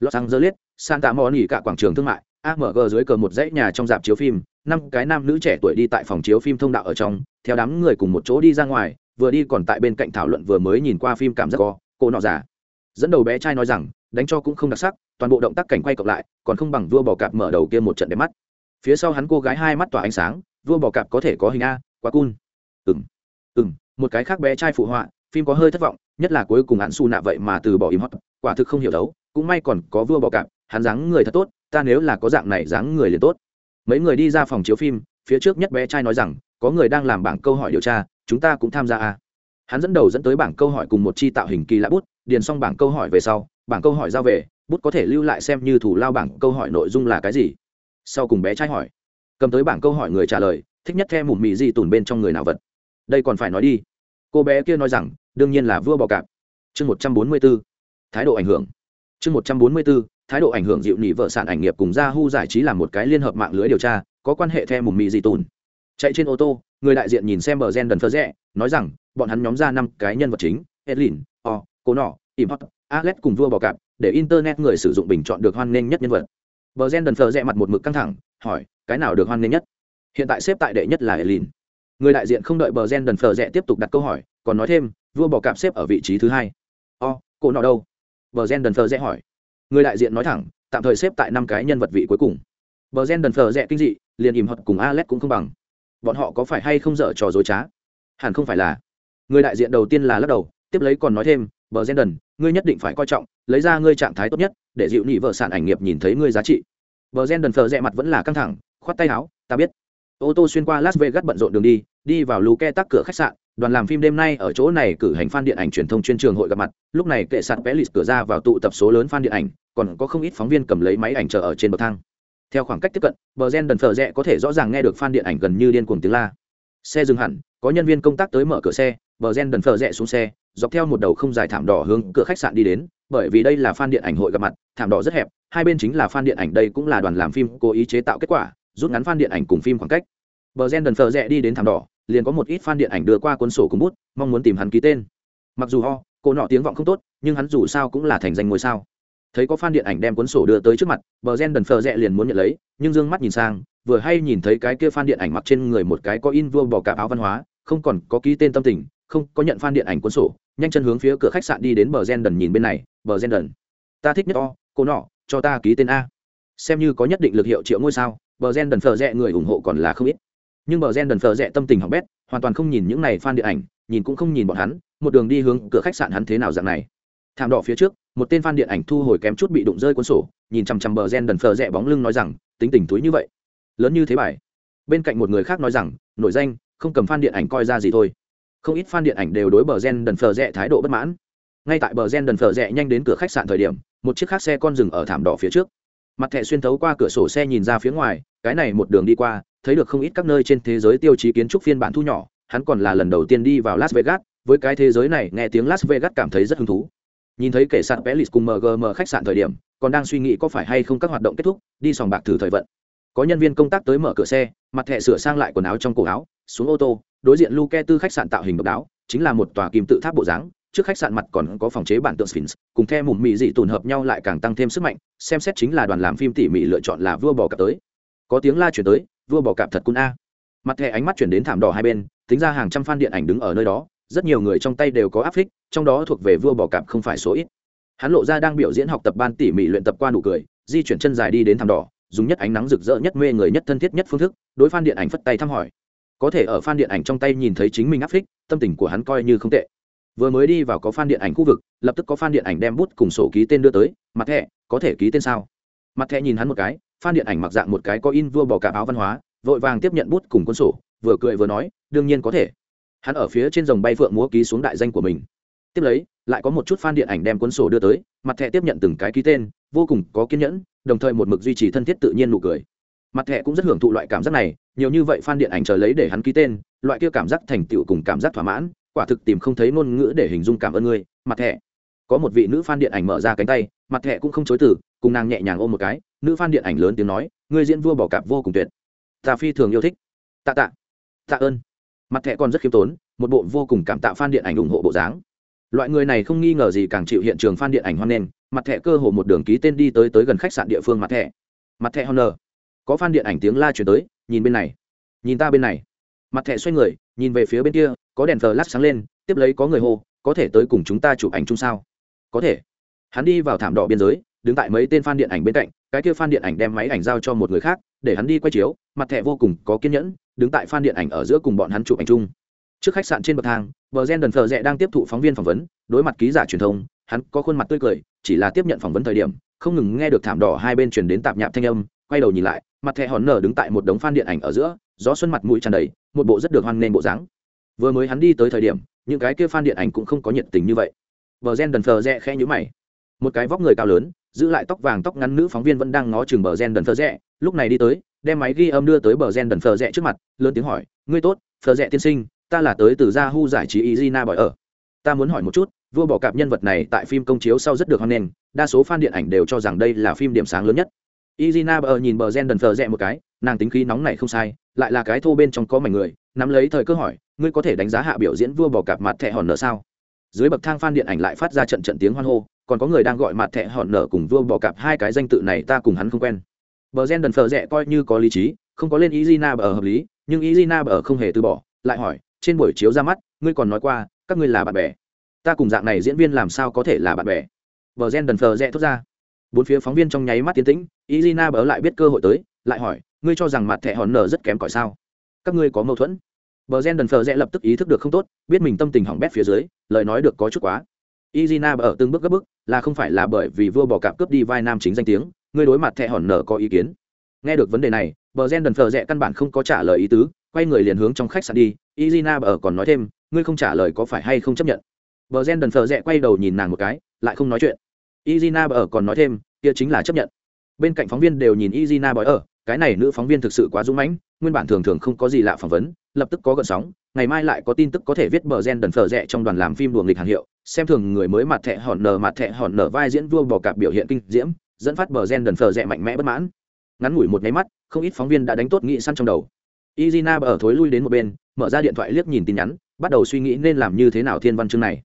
Los angeles, santa monica cả quảng trường thương mại amg dưới cờ một dãy nhà trong dạp chiếu phim năm cái nam nữ trẻ tuổi đi tại phòng chiếu phim thông đạo ở trong theo đám người cùng một chỗ đi ra ngoài vừa đi còn tại bên cạnh thảo luận vừa mới nhìn qua phim cảm giác co cô nọ giả dẫn đầu bé trai nói rằng đánh cho cũng không đặc sắc toàn bộ động tác cảnh quay cộng lại còn không bằng vua bò cạp mở đầu kia một trận đẹp mắt phía sau hắn cô gái hai mắt tỏa ánh sáng vua bò cạp có thể có hình a quá cool Ừm. Ừm, một cái khác bé trai phụ họa phim có hơi thất vọng nhất là cuối cùng hắn su nạ vậy mà từ bỏ im hót quả thực không hiểu đấu cũng may còn có vua bò cạp hắn dáng người thật tốt ta nếu là có dạng này dáng người liền tốt. Mấy người đi ra phòng chiếu phim, phía trước nhất bé trai nói rằng, có người đang làm bảng câu hỏi điều tra, chúng ta cũng tham gia à. hắn dẫn đầu dẫn tới bảng câu hỏi cùng một chi tạo hình kỳ lạ bút, điền xong bảng câu hỏi về sau, bảng câu hỏi giao về, bút có thể lưu lại xem như thủ lao bảng câu hỏi nội dung là cái gì. Sau cùng bé trai hỏi, cầm tới bảng câu hỏi người trả lời, thích nhất theo mùm mì gì tùn bên trong người nào vật? Đây còn phải nói đi. Cô bé kia nói rằng, đương nhiên là vua bò cạp. Chương một trăm bốn mươi b ố thái độ ảnh hưởng. Chương một trăm bốn mươi b ố thái độ ảnh hưởng dịu nhị vợ sản ảnh nghiệp cùng Yahoo giải trí làm một cái liên hợp mạng lưới điều tra, có quan hệ theo mùng mì gì tùn. Chạy trên ô tô, người đại diện nhìn xem bờ gen đần phơ rẽ, nói rằng, bọn hắn nhóm ra năm cái nhân vật chính, Edlin, O, Cô Nọ, Import, Alex cùng vua bò cạp, để internet người sử dụng bình chọn được hoan nghênh nhất nhân vật. Bờ gen đần phơ rẽ mặt một mực căng thẳng, hỏi, cái nào được hoan nghênh nhất? Hiện tại xếp tại đệ nhất là Edlin. Người đại diện không đợi bờ gen đần phơ rẽ tiếp tục đặt câu hỏi, còn nói thêm, vua bò cạp xếp ở vị trí thứ hai. o cô nọ đâu bờ gen đần phơ rẽ hỏi người đại diện nói thẳng, tạm thời xếp tại năm cái nhân vật vị cuối cùng. Bờ gen đần phờ rẽ kinh dị, liền ìm hoặc cùng alex cũng không bằng. Bọn họ có phải hay không dở trò dối trá? Hẳn không phải là. Người đại diện đầu tiên là lắc đầu, tiếp lấy còn nói thêm, bờ gen đần, ngươi nhất định phải coi trọng, lấy ra ngươi trạng thái tốt nhất, để dịu nị vợ sản ảnh nghiệp nhìn thấy ngươi giá trị. Bờ gen đần phờ rẽ mặt vẫn là căng thẳng, khoát tay áo, ta biết. Ô tô xuyên qua las vegas bận rộn đường đi đi vào lù ke tắc cửa khách sạn, đoàn làm phim đêm nay ở chỗ này cử hành fan điện ảnh truyền thông chuyên trường hội gặp mặt, lúc này kệ sạt vẽ lịch cửa ra vào tụ tập số lớn fan điện ảnh, còn có không ít phóng viên cầm lấy máy ảnh chờ ở trên bậc thang. Theo khoảng cách tiếp cận, bờ gen đần phờ rẽ có thể rõ ràng nghe được fan điện ảnh gần như điên cuồng tiếng la. Xe dừng hẳn, có nhân viên công tác tới mở cửa xe, bờ gen đần phờ rẽ xuống xe, dọc theo một đầu không dài thảm đỏ hướng cửa khách sạn đi đến, bởi vì đây là fan điện ảnh hội gặp mặt, thảm đỏ rất hẹp, hai bên chính là fan điện ảnh, đây cũng là đoàn làm phim cố ý chế tạo kết quả, rút ngắn fan điện ảnh cùng phim khoảng cách. Bờ gen đần phờ rẽ đi đến thảm đỏ liền có một ít fan điện ảnh đưa qua cuốn sổ cùng bút, mong muốn tìm hắn ký tên. Mặc dù ho, cô nọ tiếng vọng không tốt, nhưng hắn dù sao cũng là thành danh ngôi sao. Thấy có fan điện ảnh đem cuốn sổ đưa tới trước mặt, bờ gen đần phờ rẽ liền muốn nhận lấy, nhưng dương mắt nhìn sang, vừa hay nhìn thấy cái kia fan điện ảnh mặc trên người một cái có in vua bỏ cả áo văn hóa, không còn có ký tên tâm tình, không có nhận fan điện ảnh cuốn sổ, nhanh chân hướng phía cửa khách sạn đi đến bờ gen đần nhìn bên này, bờ gen đần, ta thích nhất o, cô nọ, cho ta ký tên a. Xem như có nhất định lực hiệu triệu ngôi sao, bờ gen đần phờ rẽ người ủng hộ còn là không ít nhưng bờ gen đần phờ rẽ tâm tình hỏng bét, hoàn toàn không nhìn những này fan điện ảnh, nhìn cũng không nhìn bọn hắn, một đường đi hướng cửa khách sạn hắn thế nào dạng này. Thảm đỏ phía trước, một tên fan điện ảnh thu hồi kém chút bị đụng rơi cuốn sổ, nhìn chằm chằm bờ gen đần phờ rẽ bóng lưng nói rằng, tính tình túi như vậy. Lớn như thế bài. Bên cạnh một người khác nói rằng, nổi danh, không cầm fan điện ảnh coi ra gì thôi. Không ít fan điện ảnh đều đối bờ gen đần phờ rẽ thái độ bất mãn. Ngay tại bờ gen đần phờ rẽ nhanh đến cửa khách sạn thời điểm, một chiếc khác xe con dừng ở thảm đỏ phía trước. Mặt thẻ xuyên thấu qua cửa sổ xe nhìn ra phía ngoài, cái này một đường đi qua thấy được không ít các nơi trên thế giới tiêu chí kiến trúc phiên bản thu nhỏ, hắn còn là lần đầu tiên đi vào las vegas, với cái thế giới này nghe tiếng las vegas cảm thấy rất hứng thú. Nhìn thấy kẻ sạn pelis cùng mgm khách sạn thời điểm, còn đang suy nghĩ có phải hay không các hoạt động kết thúc, đi sòng bạc thử thời vận. Có nhân viên công tác tới mở cửa xe, mặt thẻ sửa sang lại quần áo trong cổ áo, xuống ô tô, đối diện luke tư khách sạn tạo hình độc đáo, chính là một tòa kim tự tháp bộ dáng, trước khách sạn mặt còn có phòng chế bản tượng sphinx, cùng theo mùm mị dị tồn hợp nhau lại càng tăng thêm sức mạnh, xem xét chính là đoàn làm phim tỉ mỉ lựa chọn là vua bò cặp tới. Có tiếng la chuyển tới vua bò cạp thật cun a. Mặt thẻ ánh mắt chuyển đến thảm đỏ hai bên, tính ra hàng trăm fan điện ảnh đứng ở nơi đó, rất nhiều người trong tay đều có áp phích, trong đó thuộc về vua bò cạp không phải số ít. Hắn lộ ra đang biểu diễn học tập ban tỉ mỉ luyện tập qua nụ cười, di chuyển chân dài đi đến thảm đỏ, dùng nhất ánh nắng rực rỡ nhất mê người nhất thân thiết nhất phương thức, đối fan điện ảnh phất tay thăm hỏi. Có thể ở fan điện ảnh trong tay nhìn thấy chính mình áp phích, tâm tình của hắn coi như không tệ. Vừa mới đi vào có fan điện ảnh khu vực, lập tức có fan điện ảnh đem bút cùng sổ ký tên đưa tới, mặt thẻ, có thể ký tên sao? Mặt thẻ nhìn hắn một cái Phan điện ảnh mặc dạng một cái có in vua bò cả áo văn hóa, vội vàng tiếp nhận bút cùng cuốn sổ, vừa cười vừa nói, đương nhiên có thể. Hắn ở phía trên dòng bay phượng múa ký xuống đại danh của mình. Tiếp lấy, lại có một chút fan điện ảnh đem cuốn sổ đưa tới, mặt thẻ tiếp nhận từng cái ký tên, vô cùng có kiên nhẫn, đồng thời một mực duy trì thân thiết tự nhiên nụ cười. Mặt thẻ cũng rất hưởng thụ loại cảm giác này, nhiều như vậy fan điện ảnh chờ lấy để hắn ký tên, loại kia cảm giác thành tựu cùng cảm giác thỏa mãn, quả thực tìm không thấy ngôn ngữ để hình dung cảm ơn ngươi, mặt thẻ. Có một vị nữ fan điện ảnh mở ra cánh tay, mặt thẻ cũng không chối từ, cùng nàng nhẹ nhàng ôm một cái nữ phan điện ảnh lớn tiếng nói, ngươi diễn vua bỏ cạp vô cùng tuyệt. Ta phi thường yêu thích. Tạ tạ. Tạ ơn. Mặt thẹ còn rất khiêm tốn, một bộ vô cùng cảm tạ phan điện ảnh ủng hộ bộ dáng. Loại người này không nghi ngờ gì càng chịu hiện trường phan điện ảnh hoan nghênh, mặt thẹ cơ hồ một đường ký tên đi tới tới gần khách sạn địa phương mặt thẹ mặt thẹ honor. Có phan điện ảnh tiếng la chuyển tới, nhìn bên này. Nhìn ta bên này. Mặt thẹ xoay người, nhìn về phía bên kia, có đèn thờ lát sáng lên, tiếp lấy có người hô, có thể tới cùng chúng ta chụp ảnh chung sao? Có thể. Hắn đi vào thảm đỏ biên giới, đứng tại mấy tên phan điện ảnh bên cạnh cái kia fan điện ảnh đem máy ảnh giao cho một người khác, để hắn đi quay chiếu, mặt thẻ vô cùng có kiên nhẫn, đứng tại fan điện ảnh ở giữa cùng bọn hắn chụp ảnh chung. Trước khách sạn trên bậc thang bờ gen đần thờ rẽ đang tiếp thụ phóng viên phỏng vấn, đối mặt ký giả truyền thông, hắn có khuôn mặt tươi cười, chỉ là tiếp nhận phỏng vấn thời điểm, không ngừng nghe được thảm đỏ hai bên truyền đến tạp nhạp thanh âm, quay đầu nhìn lại, mặt thẻ hòn nở đứng tại một đống fan điện ảnh ở giữa, gió xuân mặt mũi tràn đầy, một bộ rất được hoan nghênh bộ dáng. Vừa mới hắn đi tới thời điểm, những cái kia fan điện ảnh cũng không có nhiệt tình như vậy. Bờ gen đần phờ rẽ khẽ nhữ mày. Một cái vóc người cao lớn giữ lại tóc vàng tóc ngắn nữ phóng viên vẫn đang ngó chừng bờ gen đần phờ rẽ. Lúc này đi tới, đem máy ghi âm đưa tới bờ gen đần phờ rẽ trước mặt, lớn tiếng hỏi, ngươi tốt, phờ rẽ tiên sinh, ta là tới từ gia hu giải trí izina bỏi ở. Ta muốn hỏi một chút, vua bỏ cạp nhân vật này tại phim công chiếu sau rất được hoan nghênh, đa số fan điện ảnh đều cho rằng đây là phim điểm sáng lớn nhất. Izina bỏi nhìn bờ gen đần phờ rẽ một cái, nàng tính khí nóng này không sai, lại là cái thô bên trong có mảnh người, nắm lấy thời cơ hỏi, ngươi có thể đánh giá hạ biểu diễn vua bỏ cạp mặt thẻ hòn nợ sao? Dưới bậc thang fan điện ảnh lại phát ra trận trận tiếng hoan hô còn có người đang gọi mặt thẻ hòn nở cùng vua bò cạp hai cái danh tự này ta cùng hắn không quen. Bờ gen đần phờ rẽ coi như có lý trí, không có lên izina ở hợp lý, nhưng izina ở không hề từ bỏ, lại hỏi, trên buổi chiếu ra mắt, ngươi còn nói qua, các ngươi là bạn bè. Ta cùng dạng này diễn viên làm sao có thể là bạn bè? Bờ gen đần phờ rẽ thốt ra. Bốn phía phóng viên trong nháy mắt tiến tĩnh izina bờ lại biết cơ hội tới, lại hỏi, ngươi cho rằng mặt thẻ hòn nở rất kém cỏi sao? Các ngươi có mâu thuẫn? Bờ gen đần phờ rẽ lập tức ý thức được không tốt, biết mình tâm tình hỏng bét phía dưới, lời nói được có chút quá. Izina ở từng bước gấp bước là không phải là bởi vì vua bỏ cạp cướp đi vai nam chính danh tiếng, ngươi đối mặt thẹ hòn nở có ý kiến? Nghe được vấn đề này, bờ gen đần phờ rẽ căn bản không có trả lời ý tứ, quay người liền hướng trong khách sạn đi. Izina ở còn nói thêm, ngươi không trả lời có phải hay không chấp nhận? Bờ gen đần phờ rẽ quay đầu nhìn nàng một cái, lại không nói chuyện. Izina ở còn nói thêm, kia chính là chấp nhận. Bên cạnh phóng viên đều nhìn izina bói ở cái này nữ phóng viên thực sự quá dũng mãnh, nguyên bản thường thường không có gì lạ phỏng vấn, lập tức có gợn sóng, ngày mai lại có tin tức có thể viết bờ gen đần phở rẽ trong đoàn làm phim đùa nghịch hàng hiệu, xem thường người mới mặt thẹ hòn nở mặt thẹ hòn nở vai diễn vua bò cạp biểu hiện kinh diễm, dẫn phát bờ gen đần phở rẽ mạnh mẽ bất mãn. Ngắn ngủi một nháy mắt, không ít phóng viên đã đánh tốt nghị săn trong đầu. Izina ở thối lui đến một bên, mở ra điện thoại liếc nhìn tin nhắn, bắt đầu suy nghĩ nên làm như thế nào thiên văn chương này.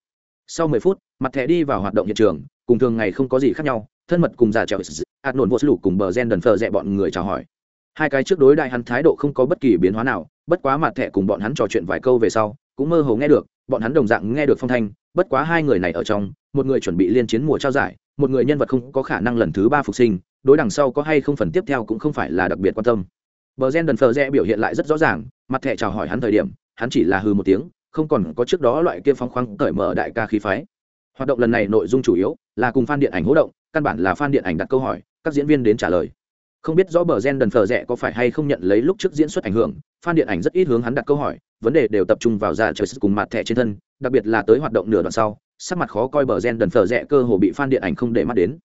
Sau mười phút, mặt thẻ đi vào hoạt động hiện trường, cùng thường ngày không có gì khác nhau thân mật cùng già trèo hạt nổn vô lục cùng bờ gen đần phờ rẽ bọn người chào hỏi. Hai cái trước đối đại hắn thái độ không có bất kỳ biến hóa nào, bất quá mặt thẻ cùng bọn hắn trò chuyện vài câu về sau, cũng mơ hồ nghe được, bọn hắn đồng dạng nghe được phong thanh, bất quá hai người này ở trong, một người chuẩn bị liên chiến mùa trao giải, một người nhân vật không có khả năng lần thứ ba phục sinh, đối đằng sau có hay không phần tiếp theo cũng không phải là đặc biệt quan tâm. Bờ gen đần phờ rẽ biểu hiện lại rất rõ ràng, mặt thẻ chào hỏi hắn thời điểm, hắn chỉ là hư một tiếng, không còn có trước đó loại kia phong khoáng cởi mở đại ca khí phái. Hoạt động lần này nội dung chủ yếu là cùng phan điện ảnh hỗ động căn bản là fan điện ảnh đặt câu hỏi, các diễn viên đến trả lời. Không biết rõ bờ gen đần phờ rẽ có phải hay không nhận lấy lúc trước diễn xuất ảnh hưởng, fan điện ảnh rất ít hướng hắn đặt câu hỏi, vấn đề đều tập trung vào giả trời cùng mặt thẻ trên thân, đặc biệt là tới hoạt động nửa đoạn sau, sắc mặt khó coi bờ gen đần phờ rẽ cơ hồ bị fan điện ảnh không để mắt đến.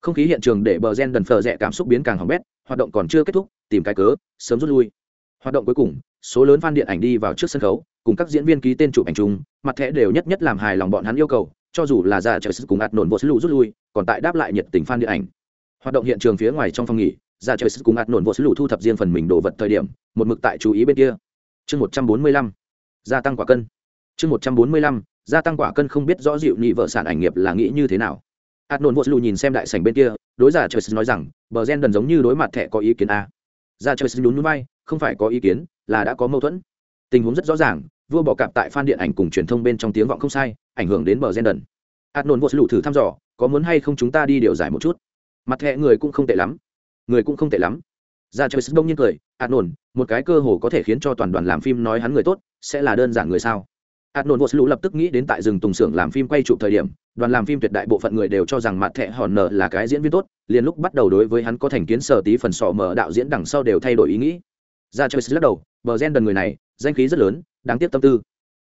Không khí hiện trường để bờ gen đần phờ rẽ cảm xúc biến càng hỏng bét, hoạt động còn chưa kết thúc, tìm cái cớ, sớm rút lui. Hoạt động cuối cùng, số lớn fan điện ảnh đi vào trước sân khấu, cùng các diễn viên ký tên chụp ảnh chung, mặt thẻ đều nhất nhất làm hài lòng bọn hắn yêu cầu cho dù là giả trời cùng ạt nổn vô lụ rút lui, còn tại đáp lại nhiệt tình fan điện ảnh. Hoạt động hiện trường phía ngoài trong phòng nghỉ giả trời cùng ạt nổn vô lụ thu thập riêng phần mình đồ vật thời điểm, một mực tại chú ý bên kia. Chương một trăm bốn mươi lăm, gia tăng quả cân. Chương một trăm bốn mươi lăm, gia tăng quả cân không biết rõ dịu nhị vợ sản ảnh nghiệp là nghĩ như thế nào. Ạt nổn vô lụ nhìn xem đại sảnh bên kia, đối giả trời nói rằng, bờ gen đần giống như đối mặt thẻ có ý kiến a. Giả trời nhún núi bay không phải có ý kiến, là đã có mâu thuẫn. Tình huống rất rõ ràng vua bỏ cạp tại fan điện ảnh cùng truyền thông bên trong tiếng vọng không sai, ảnh hưởng đến bờ gen đần. Ạt nôn vô lụ thử thăm dò, có muốn hay không chúng ta đi điều giải một chút? Mặt thẹ người cũng không tệ lắm. Người cũng không tệ lắm. Ra chơi đông nhiên cười ạt nôn, một cái cơ hồ có thể khiến cho toàn đoàn làm phim nói hắn người tốt, sẽ là đơn giản người sao? Ạt nôn vô lụ lập tức nghĩ đến tại rừng tùng xưởng làm phim quay chụp thời điểm, đoàn làm phim tuyệt đại bộ phận người đều cho rằng mặt thẹ hòn nở là cái diễn viên tốt, liền lúc bắt đầu đối với hắn có thành kiến sở tí phần sọ mở đạo diễn đằng sau đều thay đổi ý nghĩ. Ra chơi lắc đầu, bờ gen đần người này danh khí rất lớn, đáng tiếc tâm tư.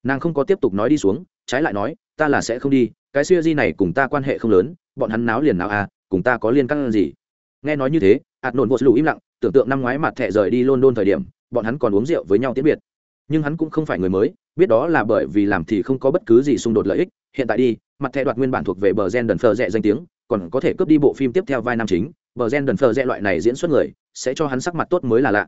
Nàng không có tiếp tục nói đi xuống, trái lại nói, ta là sẽ không đi, cái siêu di này cùng ta quan hệ không lớn, bọn hắn náo liền nào à cùng ta có liên căn gì? Nghe nói như thế, ạt nổn vô lù im lặng, tưởng tượng năm ngoái mặt thẻ rời đi london thời điểm, bọn hắn còn uống rượu với nhau tiễn biệt. Nhưng hắn cũng không phải người mới, biết đó là bởi vì làm thì không có bất cứ gì xung đột lợi ích, hiện tại đi, mặt thẻ đoạt nguyên bản thuộc về bờ gen đần phờ rẽ danh tiếng, còn có thể cướp đi bộ phim tiếp theo vai nam chính, bờ gen đần phờ rẽ loại này diễn xuất người, sẽ cho hắn sắc mặt tốt mới là lạ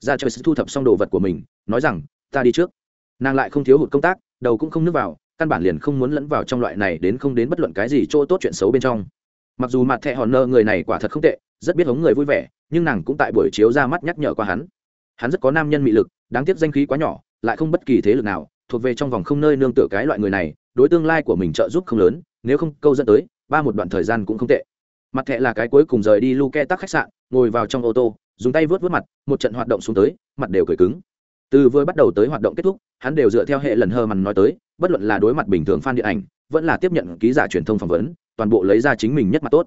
ra chơi thu thập xong đồ vật của mình, nói rằng, ta đi trước. Nàng lại không thiếu hụt công tác, đầu cũng không nước vào, căn bản liền không muốn lẫn vào trong loại này đến không đến bất luận cái gì chỗ tốt chuyện xấu bên trong. Mặc dù mặt thẹ hòn nơ người này quả thật không tệ, rất biết hống người vui vẻ, nhưng nàng cũng tại buổi chiếu ra mắt nhắc nhở qua hắn. Hắn rất có nam nhân mị lực, đáng tiếc danh khí quá nhỏ, lại không bất kỳ thế lực nào, thuộc về trong vòng không nơi nương tựa cái loại người này, đối tương lai của mình trợ giúp không lớn, nếu không, câu dẫn tới, ba một đoạn thời gian cũng không tệ. Mặt thẹ là cái cuối cùng rời đi luke tắc khách sạn, ngồi vào trong ô tô dùng tay vớt vớt mặt, một trận hoạt động xuống tới, mặt đều cười cứng. Từ vừa bắt đầu tới hoạt động kết thúc, hắn đều dựa theo hệ lần hơ mằn nói tới, bất luận là đối mặt bình thường f điện ảnh, vẫn là tiếp nhận ký giả truyền thông phỏng vấn, toàn bộ lấy ra chính mình nhất mặt tốt.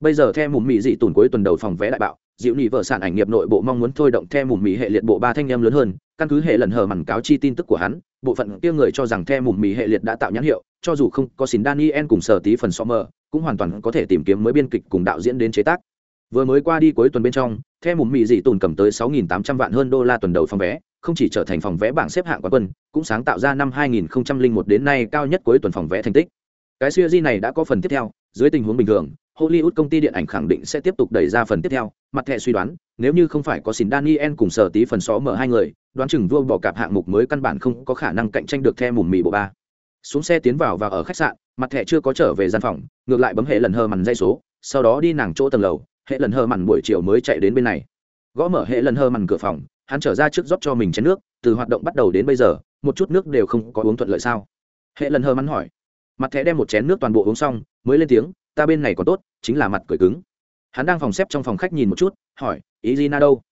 Bây giờ theo mùm mỹ dị tùn cuối tuần đầu phòng vé đại bạo dịu nhị vợ sản ảnh nghiệp nội bộ mong muốn thôi động theo mùm mỹ hệ liệt bộ ba thanh em lớn hơn, căn cứ hệ lần hờ mằn cáo chi tin tức của hắn, bộ phận kia người cho rằng theo mùm mỹ hệ liệt đã tạo nhãn hiệu, cho dù không có xin daniel cùng sở tí phần so mờ cũng hoàn toàn có thể tìm kiếm mới biên kịch cùng đạo diễn đến chế tác vừa mới qua đi cuối tuần bên trong theo mùm mỹ dị tồn cầm tới 6.800 vạn hơn đô la tuần đầu phòng vé, không chỉ trở thành phòng vé bảng xếp hạng quán quân, cũng sáng tạo ra năm 2001 đến nay cao nhất cuối tuần phòng vé thành tích. Cái siêu di này đã có phần tiếp theo, dưới tình huống bình thường, hollywood công ty điện ảnh khẳng định sẽ tiếp tục đẩy ra phần tiếp theo. Mặt thẻ suy đoán, nếu như không phải có xin daniel cùng sở tí phần xó mở hai người, đoán chừng vua bỏ cạp hạng mục mới căn bản không có khả năng cạnh tranh được theo mùm mì bộ ba. Xuống xe tiến vào và ở khách sạn, mặt thẻ chưa có trở về gian phòng, ngược lại bấm hệ lần hơ mằn dây số, sau đó đi nàng chỗ tầng lầu hệ lần hơ mằn buổi chiều mới chạy đến bên này. Gõ mở hệ lần hơ mằn cửa phòng, hắn trở ra trước rót cho mình chén nước, từ hoạt động bắt đầu đến bây giờ, một chút nước đều không có uống thuận lợi sao? Hệ lần hơ mằn hỏi. Mặt thẻ đem một chén nước toàn bộ uống xong, mới lên tiếng, ta bên này còn tốt, chính là mặt cười cứng. Hắn đang phòng xếp trong phòng khách nhìn một chút, hỏi, ý gì na đâu?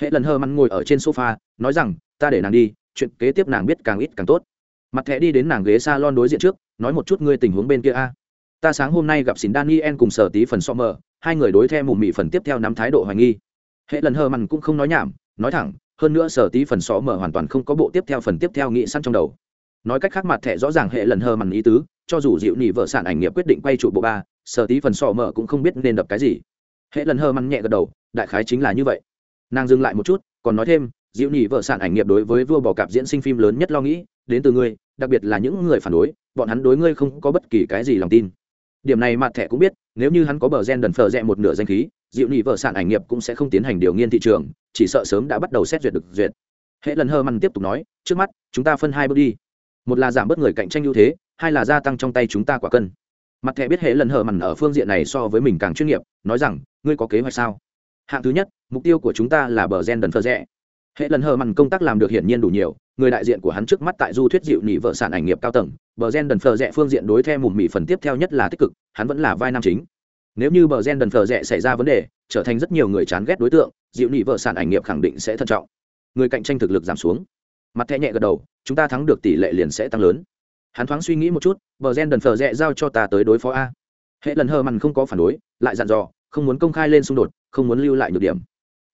Hệ lần hơ mặn ngồi ở trên sofa, nói rằng, ta để nàng đi, chuyện kế tiếp nàng biết càng ít càng tốt. Mặt thẻ đi đến nàng ghế s a lon đối diện trước, nói một chút ngươi tình huống bên kia a. Ta sáng hôm nay gặp xin daniel cùng sở tí phần so mờ hai người đối theo mù mị phần tiếp theo nắm thái độ hoài nghi. Hệ lần hơ mằn cũng không nói nhảm, nói thẳng, hơn nữa sở tí phần xó mở hoàn toàn không có bộ tiếp theo phần tiếp theo nghĩ săn trong đầu. Nói cách khác mặt thẻ rõ ràng hệ lần hơ mằn ý tứ, cho dù dịu nỉ vợ sản ảnh nghiệp quyết định quay trụ bộ ba, sở tí phần xó mở cũng không biết nên đập cái gì. Hệ lần hơ mằn nhẹ gật đầu, đại khái chính là như vậy. Nàng dừng lại một chút, còn nói thêm, dịu nỉ vợ sản ảnh nghiệp đối với vua bò cạp diễn sinh phim lớn nhất lo nghĩ, đến từ ngươi, đặc biệt là những người phản đối, bọn hắn đối ngươi không có bất kỳ cái gì lòng tin điểm này mặt thẻ cũng biết, nếu như hắn có bờ gen đần phờ rẽ một nửa danh khí dịu nhị vợ sản ảnh nghiệp cũng sẽ không tiến hành điều nghiên thị trường, chỉ sợ sớm đã bắt đầu xét duyệt được duyệt. Hệ lần hơ măn tiếp tục nói, trước mắt, chúng ta phân hai bước đi. Một là giảm bớt người cạnh tranh ưu thế, hai là gia tăng trong tay chúng ta quả cân. Mặt thẻ biết hệ lần hờ mằn ở phương diện này so với mình càng chuyên nghiệp, nói rằng, ngươi có kế hoạch sao? Hạng thứ nhất, mục tiêu của chúng ta là bờ gen đần phơ rẽ hệ lần hờ mằn công tác làm được hiển nhiên đủ nhiều, người đại diện của hắn trước mắt tại du thuyết dịu nỉ vợ sản ảnh nghiệp cao tầng, bờ gen đần phờ rẽ phương diện đối theo mùm mị phần tiếp theo nhất là tích cực, hắn vẫn là vai nam chính. Nếu như bờ gen đần phờ rẽ xảy ra vấn đề, trở thành rất nhiều người chán ghét đối tượng, dịu nỉ vợ sản ảnh nghiệp khẳng định sẽ thận trọng. Người cạnh tranh thực lực giảm xuống. Mặt thẻ nhẹ gật đầu, chúng ta thắng được tỷ lệ liền sẽ tăng lớn. Hắn thoáng suy nghĩ một chút, bờ gen đần phờ rẽ giao cho ta tới đối phó a. Hệ lần hờ mằn không có phản đối, lại dặn dò, không muốn công khai lên xung đột, không muốn lưu lại nhược điểm.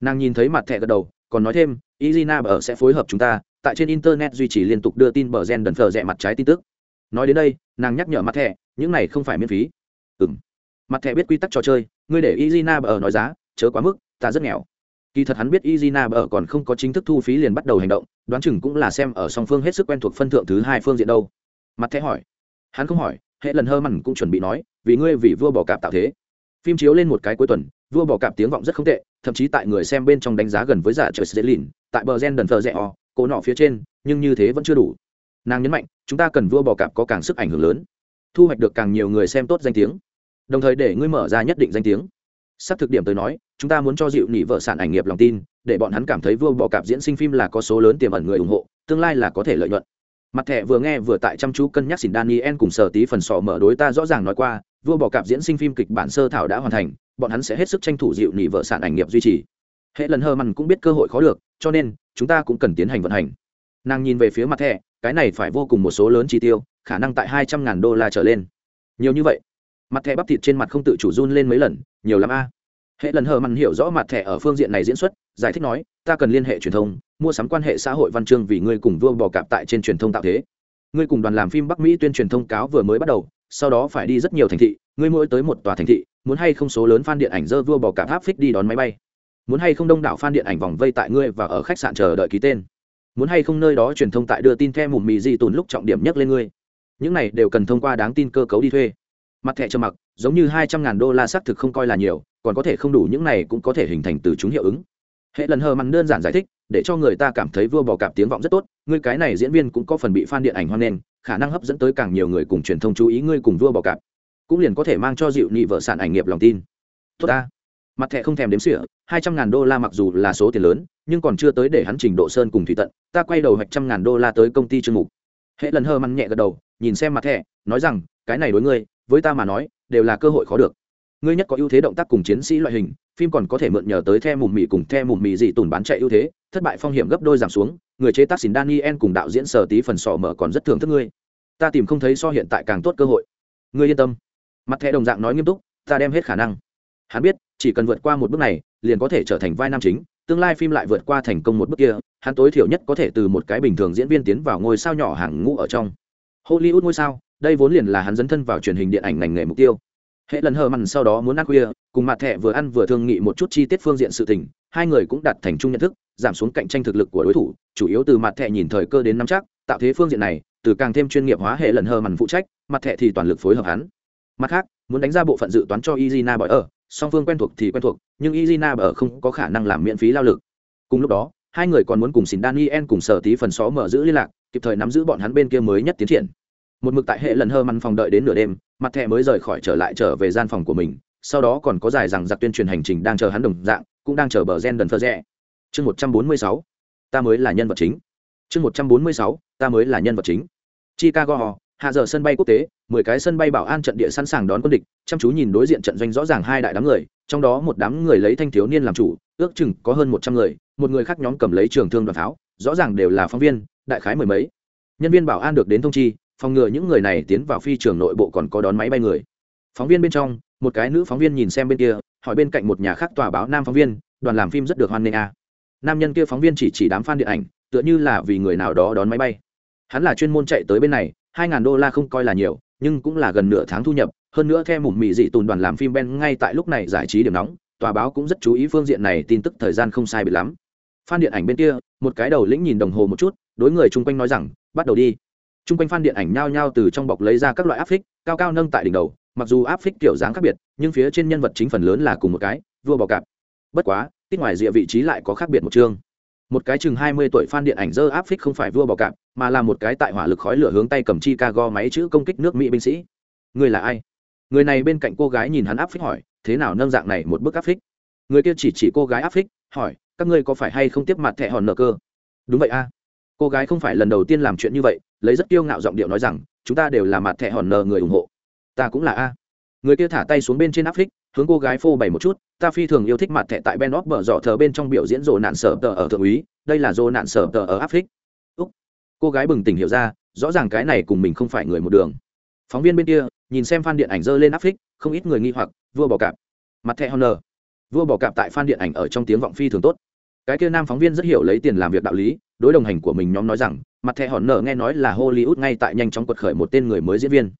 Nàng nhìn thấy mặt thẻ gật đầu, còn nói thêm izina ở sẽ phối hợp chúng ta tại trên internet duy trì liên tục đưa tin bờ gen đần phở rẽ mặt trái tin tức. Nói đến đây nàng nhắc nhở mặt thẻ những này không phải miễn phí. Ừm, mặt thẻ biết quy tắc trò chơi ngươi để izina ở nói giá chớ quá mức ta rất nghèo. Kỳ thật hắn biết izina ở còn không có chính thức thu phí liền bắt đầu hành động đoán chừng cũng là xem ở song phương hết sức quen thuộc phân thượng thứ hai phương diện đâu. Mặt thẻ hỏi. Hắn không hỏi hệ lần hơ mặn cũng chuẩn bị nói vì ngươi vì vua bỏ cạp tạo thế. Phim chiếu lên một cái cuối tuần vua bỏ cạp tiếng vọng rất không tệ thậm chí tại người xem bên trong đánh giá gần với giả trời sê lìn tại bờ gen đần thờ rẽ o, cổ nọ phía trên, nhưng như thế vẫn chưa đủ. Nàng nhấn mạnh, chúng ta cần vua bò cạp có càng sức ảnh hưởng lớn, thu hoạch được càng nhiều người xem tốt danh tiếng. Đồng thời để ngươi mở ra nhất định danh tiếng. Sắp thực điểm tới nói, chúng ta muốn cho dịu nỉ vợ sản ảnh nghiệp lòng tin, để bọn hắn cảm thấy vua bò cạp diễn sinh phim là có số lớn tiềm ẩn người ủng hộ, tương lai là có thể lợi nhuận. Mặt thẻ vừa nghe vừa tại chăm chú cân nhắc xin daniel cùng sở tí phần sọ mở đối ta rõ ràng nói qua vua bò cạp diễn sinh phim kịch bản sơ thảo đã hoàn thành, bọn hắn sẽ hết sức tranh thủ dịu nỉ vợ sản ảnh nghiệp duy trì. Hệ lần hơ mằn cũng biết cơ hội khó được, cho nên, chúng ta cũng cần tiến hành vận hành. Nàng nhìn về phía mặt thẻ, cái này phải vô cùng một số lớn chi tiêu, khả năng tại hai trăm ngàn đô la trở lên. Nhiều như vậy. Mặt thẻ bắp thịt trên mặt không tự chủ run lên mấy lần, nhiều lắm a. Hệ lần hờ mặn hiểu rõ mặt thẻ ở phương diện này diễn xuất, giải thích nói, ta cần liên hệ truyền thông, mua sắm quan hệ xã hội văn chương vì ngươi cùng vua bò cạp tại trên truyền thông tạo thế. Ngươi cùng đoàn làm phim bắc mỹ tuyên truyền thông cáo vừa mới bắt đầu sau đó phải đi rất nhiều thành thị, ngươi mỗi tới một tòa thành thị, muốn hay không số lớn fan điện ảnh dơ vua bò cả tháp phích đi đón máy bay. Muốn hay không đông đảo fan điện ảnh vòng vây tại ngươi và ở khách sạn chờ đợi ký tên. Muốn hay không nơi đó truyền thông tại đưa tin theo mùm mì di tùn lúc trọng điểm nhất lên ngươi. Những này đều cần thông qua đáng tin cơ cấu đi thuê. Mặt thẻ trơ mặc, giống như hai trăm ngàn đô la xác thực không coi là nhiều, còn có thể không đủ, những này cũng có thể hình thành từ chúng hiệu ứng hệ lần hờ mặn đơn giản giải thích, để cho người ta cảm thấy vua bò cạp tiếng vọng rất tốt, ngươi cái này diễn viên cũng có phần bị f a n điện ảnh hoan nghênh, khả năng hấp dẫn tới càng nhiều người cùng truyền thông chú ý ngươi cùng vua bò cạp. Cũng liền có thể mang cho dịu nhị vợ sản ảnh nghiệp lòng tin. Tốt ta. Mặt thẻ không thèm đếm sỉa hai trăm ngàn đô la mặc dù là số tiền lớn, nhưng còn chưa tới để hắn trình độ sơn cùng thủy tận, ta quay đầu hạch trăm ngàn đô la tới công ty chương mục. Hệ lần hơ mặn nhẹ gật đầu, nhìn xem mặt thẻ, nói rằng, cái này đối ngươi, với ta mà nói, đều là cơ hội khó được. Ngươi nhất có ưu thế động tác cùng chiến sĩ loại hình phim còn có thể mượn nhờ tới the mùm mì cùng the mùm mì dị tùn bán chạy ưu thế, thất bại phong hiểm gấp đôi giảm xuống, người chế tác xin daniel cùng đạo diễn sở tí phần sò mở còn rất thường thức ngươi. Ta tìm không thấy so hiện tại càng tốt cơ hội. Ngươi yên tâm. Mặt thẻ đồng dạng nói nghiêm túc, ta đem hết khả năng. Hắn biết, chỉ cần vượt qua một bước này, liền có thể trở thành vai nam chính, tương lai phim lại vượt qua thành công một bước kia, hắn tối thiểu nhất có thể từ một cái bình thường diễn viên tiến vào ngôi sao nhỏ hàng ngũ ở trong. Hollywood ngôi sao, đây vốn liền là hắn dấn thân vào truyền hình điện ảnh ngành nghề mục tiêu hệ lần hờ mặn sau đó muốn ăn khuya, cùng mặt thẻ vừa ăn vừa thương nghị một chút chi tiết phương diện sự tình, hai người cũng đặt thành chung nhận thức, giảm xuống cạnh tranh thực lực của đối thủ, chủ yếu từ mặt thẻ nhìn thời cơ đến nắm chắc, tạo thế phương diện này, từ càng thêm chuyên nghiệp hóa hệ lần hờ mặn phụ trách, mặt thẻ thì toàn lực phối hợp hắn. Mặt khác, muốn đánh ra bộ phận dự toán cho izina bởi ở, song phương quen thuộc thì quen thuộc, nhưng izina bởi ở không có khả năng làm miễn phí lao lực. Cùng lúc đó, hai người còn muốn cùng xin daniel cùng sở tí phần xó mở giữ liên lạc, kịp thời nắm giữ bọn hắn bên kia mới nhất tiến triển một mực tại hệ lần hơ măn phòng đợi đến nửa đêm, mặt thẻ mới rời khỏi trở lại trở về gian phòng của mình, sau đó còn có dài rằng giặc tuyên truyền hành trình đang chờ hắn đồng dạng, cũng đang chờ bờ gen đần phơ rẽ. Chương một trăm bốn mươi sáu, ta mới là nhân vật chính. Chương một trăm bốn mươi sáu, ta mới là nhân vật chính. Chicago, hạ giờ sân bay quốc tế, mười cái sân bay bảo an trận địa sẵn sàng đón quân địch, chăm chú nhìn đối diện trận doanh rõ ràng hai đại đám người, trong đó một đám người lấy thanh thiếu niên làm chủ, ước chừng có hơn một trăm người, một người khác nhóm cầm lấy trường thương đoàn pháo, rõ ràng đều là phóng viên, đại khái mười mấy. Nhân viên bảo an được đến thông chi phòng ngừa những người này tiến vào phi trường nội bộ còn có đón máy bay người. Phóng viên bên trong, một cái nữ phóng viên nhìn xem bên kia, hỏi bên cạnh một nhà khác tòa báo nam phóng viên, đoàn làm phim rất được hoan nghênh a. Nam nhân kia phóng viên chỉ chỉ đám f điện ảnh, tựa như là vì người nào đó đón máy bay. Hắn là chuyên môn chạy tới bên này, hai ngàn đô la không coi là nhiều, nhưng cũng là gần nửa tháng thu nhập, hơn nữa theo mụm mị dị tùn đoàn làm phim ben ngay tại lúc này giải trí điểm nóng, tòa báo cũng rất chú ý phương diện này, tin tức thời gian không sai bị lắm. Phan điện ảnh bên kia, một cái đầu lĩnh nhìn đồng hồ một chút, đối người chung quanh nói rằng, bắt đầu đi chung quanh phan điện ảnh nhao nhao từ trong bọc lấy ra các loại áp phích, cao cao nâng tại đỉnh đầu, mặc dù áp phích kiểu dáng khác biệt, nhưng phía trên nhân vật chính phần lớn là cùng một cái, vua bò cạp. Bất quá, tít ngoài rìa vị trí lại có khác biệt một chương. Một cái chừng hai mươi tuổi fan điện ảnh dơ áp phích không phải vua bò cạp, mà là một cái tại hỏa lực khói lửa hướng tay cầm chi ca go máy chữ công kích nước mỹ binh sĩ. Người là ai? Người này bên cạnh cô gái nhìn hắn áp phích hỏi, thế nào nâng dạng này một bức áp phích? Người kia chỉ chỉ cô gái áp phích, hỏi, các ngươi có phải hay không tiếp mặt thẻ hòn nợ cơ? Đúng vậy a. Cô gái không phải lần đầu tiên làm chuyện như vậy lấy rất kiêu ngạo giọng điệu nói rằng, chúng ta đều là mặt thẻ hòn nờ người ủng hộ. Ta cũng là a. Người kia thả tay xuống bên trên áp phích hướng cô gái phô bày một chút, ta phi thường yêu thích mặt thẻ tại ben óc bở dọ thờ bên trong biểu diễn rồ nạn sở tờ ở thượng úy, đây là rồ nạn sở tờ ở áp phích úc. Cô gái bừng tỉnh hiểu ra, rõ ràng cái này cùng mình không phải người một đường. Phóng viên bên kia, nhìn xem phan điện ảnh dơ lên áp phích không ít người nghi hoặc, vua bò cạp. Mặt thẻ honor vua bò cạp tại phan điện ảnh ở trong tiếng vọng phi thường tốt. Cái kia nam phóng viên rất hiểu lấy tiền làm việc đạo lý đối đồng hành của mình nhóm nói rằng, mặt thẻ hòn nở nghe nói là hollywood ngay tại nhanh chóng quật khởi một tên người mới diễn viên.